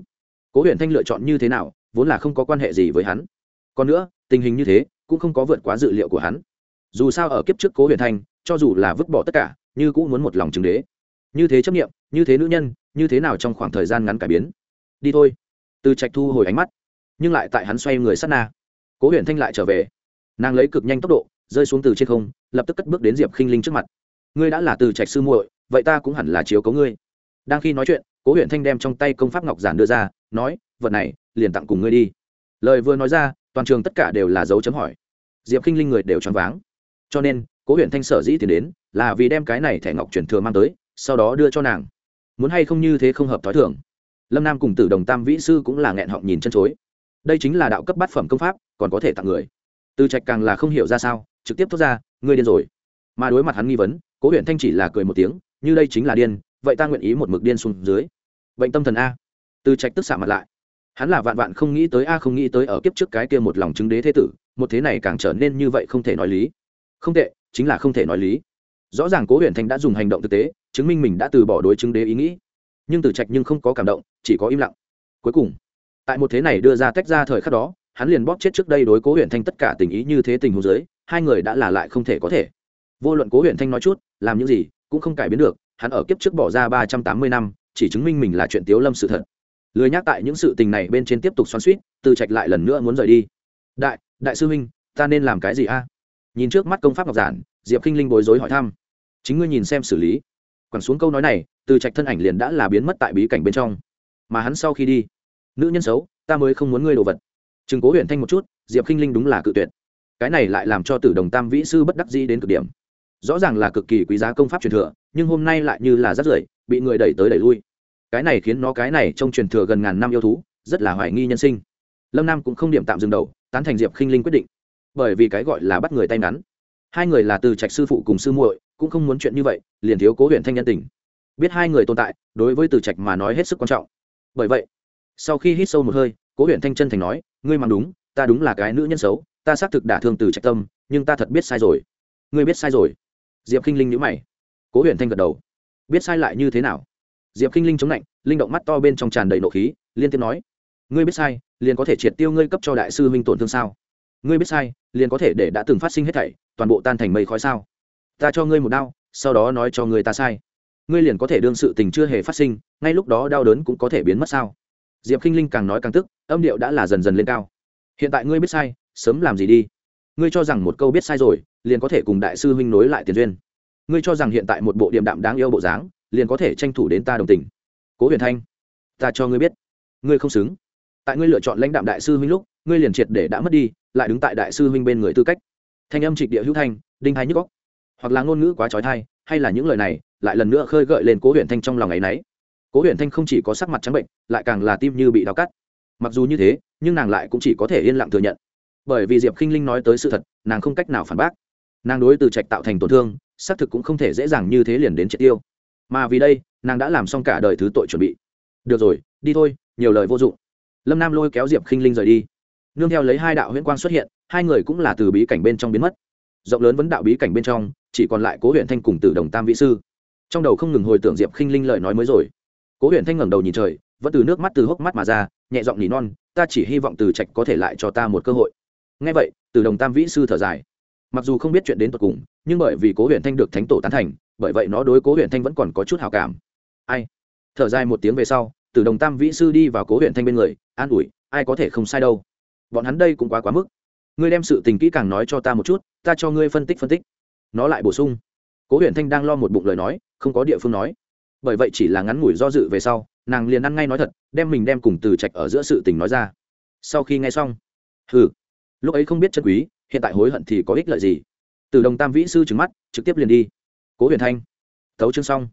Cố huyện thanh lựa chọn như thế nào, vốn là không có quan hệ gì với hắn. Còn nữa, tình hình như thế, cũng không có vượt quá dự liệu của hắn dù sao ở kiếp trước cố Huyền thanh, cho dù là vứt bỏ tất cả, như cũng muốn một lòng chứng đế. Như thế chấp nghiệm như thế nữ nhân, như thế nào trong khoảng thời gian ngắn cải biến? Đi thôi. Từ trạch thu hồi ánh mắt, nhưng lại tại hắn xoay người sát na. Cố Huyền thanh lại trở về. Nàng lấy cực nhanh tốc độ, rơi xuống từ trên không, lập tức cất bước đến diệp khinh linh trước mặt. Ngươi đã là từ trạch sư muội, vậy ta cũng hẳn là chiếu cấu ngươi. Đang khi nói chuyện, cố huyện thanh đem trong tay công pháp ngọc giản đưa ra, nói, vật này, liền tặng cùng ngươi đi. Lời vừa nói ra, toàn trường tất cả đều là dấu chấm hỏi. Diệp khinh linh người đều choáng váng cho nên, cố huyện thanh sở dĩ tiến đến, là vì đem cái này thẻ ngọc truyền thừa mang tới, sau đó đưa cho nàng. Muốn hay không như thế không hợp t h ó i thưởng lâm nam cùng tử đồng tam vĩ sư cũng là nghẹn họng nhìn chân chối. Đây chính là đạo cấp bát phẩm công pháp, còn có thể tặng người. Từ trạch càng là không hiểu ra sao, trực tiếp thốt ra, ngươi điên rồi. Mà đối mặt hắn nghi vấn, cố huyện thanh chỉ là cười một tiếng, như đây chính là điên, vậy ta nguyện ý một mực điên xuống dưới. Bệnh tâm thần a. Từ trạch tức xạ mặt lại. Hắn là vạn vạn không nghĩ tới a, không nghĩ tới ở kiếp trước cái kia một lòng chứng đế thế tử, một thế này càng trở nên như vậy không thể nói lý không tệ, chính là không thể nói lý. Rõ ràng cố huyện thanh đã dùng hành động thực tế, chứng minh mình đã từ bỏ đối chứng đế ý nghĩ. Nhưng từ trạch nhưng không có cảm động, chỉ có im lặng. Cuối cùng, tại một thế này đưa ra tách ra thời khắc đó, hắn liền bóp chết trước đây đối cố huyện thanh tất cả tình ý như thế tình huống giới hai người đã là lại không thể có thể. Vô luận cố huyện thanh nói chút, làm những gì, cũng không cải biến được, hắn ở kiếp trước bỏ ra ba trăm tám mươi năm, chỉ chứng minh mình là chuyện tiếu lâm sự thật. Lười nhắc tại những sự tình này bên trên tiếp tục xoắn suýt, từ trạch lại lần nữa muốn rời đi. Đại đại sư huynh, ta nên làm cái gì a? Nhìn trước mắt công pháp ngọc giản, diệp k i n h linh bối rối hỏi thăm. Chính ngươi nhìn xem xử lý. Quẳng xuống câu nói này, từ trạch thân ảnh liền đã là biến mất tại bí cảnh bên trong. Mà hắn sau khi đi, nữ nhân xấu, ta mới không muốn ngươi đồ vật. Chừng cố huyện thanh một chút, diệp k i n h linh đúng là cự tuyệt. Cái này lại làm cho tử đồng tam vĩ sư bất đắc dĩ đến cực điểm. Rõ ràng là cực kỳ quý giá công pháp truyền thừa, nhưng hôm nay lại như là rắt rưởi, bị người đẩy tới đẩy lui. Cái này khiến nó cái này trong truyền thừa gần ngàn năm yêu thú, rất là hoài nghi nhân sinh. Lâm nam cũng không điểm tạm dừng đầu, tán thành diệp khinh linh quyết định bởi vì cái gọi là bắt người tay ngắn. Hai người là từ trạch sư phụ cùng sư muội, cũng không muốn chuyện như vậy, liền thiếu cố huyện thanh nhân tình. Biết hai người tồn tại, đối với từ trạch mà nói hết sức quan trọng. Bởi vậy, sau khi hít sâu một hơi, cố huyện thanh chân thành nói, ngươi mang đúng, ta đúng là cái nữ nhân xấu, ta xác thực đả thương từ trạch tâm, nhưng ta thật biết sai rồi. Ngươi biết sai rồi? Diệp k i n h linh nhữ mày. Cố huyện thanh gật đầu. Biết sai lại như thế nào? Diệp k i n h linh chống lạnh, linh động mắt to bên trong tràn đầy nộ khí, liên tiếp nói, ngươi biết sai, liền có thể triệt tiêu ngươi cấp cho đại sư huynh tổn thương sao? Ngươi biết sai, liền có thể để đã từng phát sinh hết thảy, toàn bộ tan thành mây khói sao? Ta cho ngươi một đau, sau đó nói cho ngươi ta sai. Ngươi liền có thể đương sự tình chưa hề phát sinh, ngay lúc đó đau đớn cũng có thể biến mất sao? Diệp k i n h linh càng nói càng tức, âm điệu đã là dần dần lên cao. Hiện tại ngươi biết sai, sớm làm gì đi? Ngươi cho rằng một câu biết sai rồi, liền có thể cùng đại sư huynh nối lại tiền duyên. Ngươi cho rằng hiện tại một bộ điềm đạm đáng yêu bộ dáng, liền có thể tranh thủ đến ta đồng tình. Cố huyền thanh, ta cho ngươi biết. Ngươi không xứng. Tại ngươi lựa chọn lãnh đạm đại sư huynh lúc ngươi liền triệt để đã mất đi, lại đứng tại đại sư huynh bên người tư cách. Thanh âm trịch địa hữu thanh, đinh hai nhức góc hoặc là ngôn ngữ quá trói thai hay là những lời này, lại lần nữa khơi gợi lên cố huyện thanh trong lòng ngày nấy. Cố huyện thanh không chỉ có sắc mặt trắng bệnh, lại càng là tim như bị đau cắt. Mặc dù như thế, nhưng nàng lại cũng chỉ có thể yên lặng thừa nhận. Bởi vì diệp khinh linh nói tới sự thật, nàng không cách nào phản bác. Nàng đối từ trạch tạo thành tổn thương, xác thực cũng không thể dễ dàng như thế liền đến triệt tiêu. Mà vì đây, nàng đã làm xong cả đời thứ tội chuẩn bị. Được rồi, đi thôi, nhiều lời vô dụng. Lâm nam lôi kéo diệp khinh linh rời đi nương theo lấy hai đạo huyễn quang xuất hiện, hai người cũng là từ bí cảnh bên trong biến mất. Rộng lớn vấn đạo bí cảnh bên trong, chỉ còn lại cố huyện thanh cùng tử đồng tam vị sư. Trong đầu không ngừng hồi tưởng diệp khinh linh lời nói mới rồi. Cố huyện thanh ngẩng đầu nhìn trời, vẫn từ nước mắt từ hốc mắt mà ra, nhẹ giọng nỉ non, ta chỉ hy vọng từ trạch có thể lại cho ta một cơ hội. Ngay vậy từ đồng tam vĩ sư thở dài. Mặc dù không biết chuyện đến tột cùng, nhưng bởi vì cố huyện thanh được thánh tổ tán thành, bởi vậy nó đối cố huyện thanh vẫn còn có chút hào cảm. Ai? Thở dài một tiếng về sau từ đồng tam vĩ sư đi vào cố huyện thanh bên người, an ủi, ai có thể không sai đâu? Bọn hắn đây cũng quá quá mức. Ngươi đem sự tình kỹ càng nói cho ta một chút, ta cho ngươi phân tích phân tích. Nó lại bổ sung. Cố huyện thanh đang lo một bụng lời nói, không có địa phương nói. Bởi vậy chỉ là ngắn ngủi do dự về sau, nàng liền ăn ngay nói thật, đem mình đem cùng từ trạch ở giữa sự tình nói ra. Sau khi nghe xong, hừ, lúc ấy không biết chân quý, hiện tại hối hận thì có ích lợi gì? Từ đồng tam vĩ sư trứng mắt, trực tiếp liền đi. Cố huyền thanh, thấu chương xong.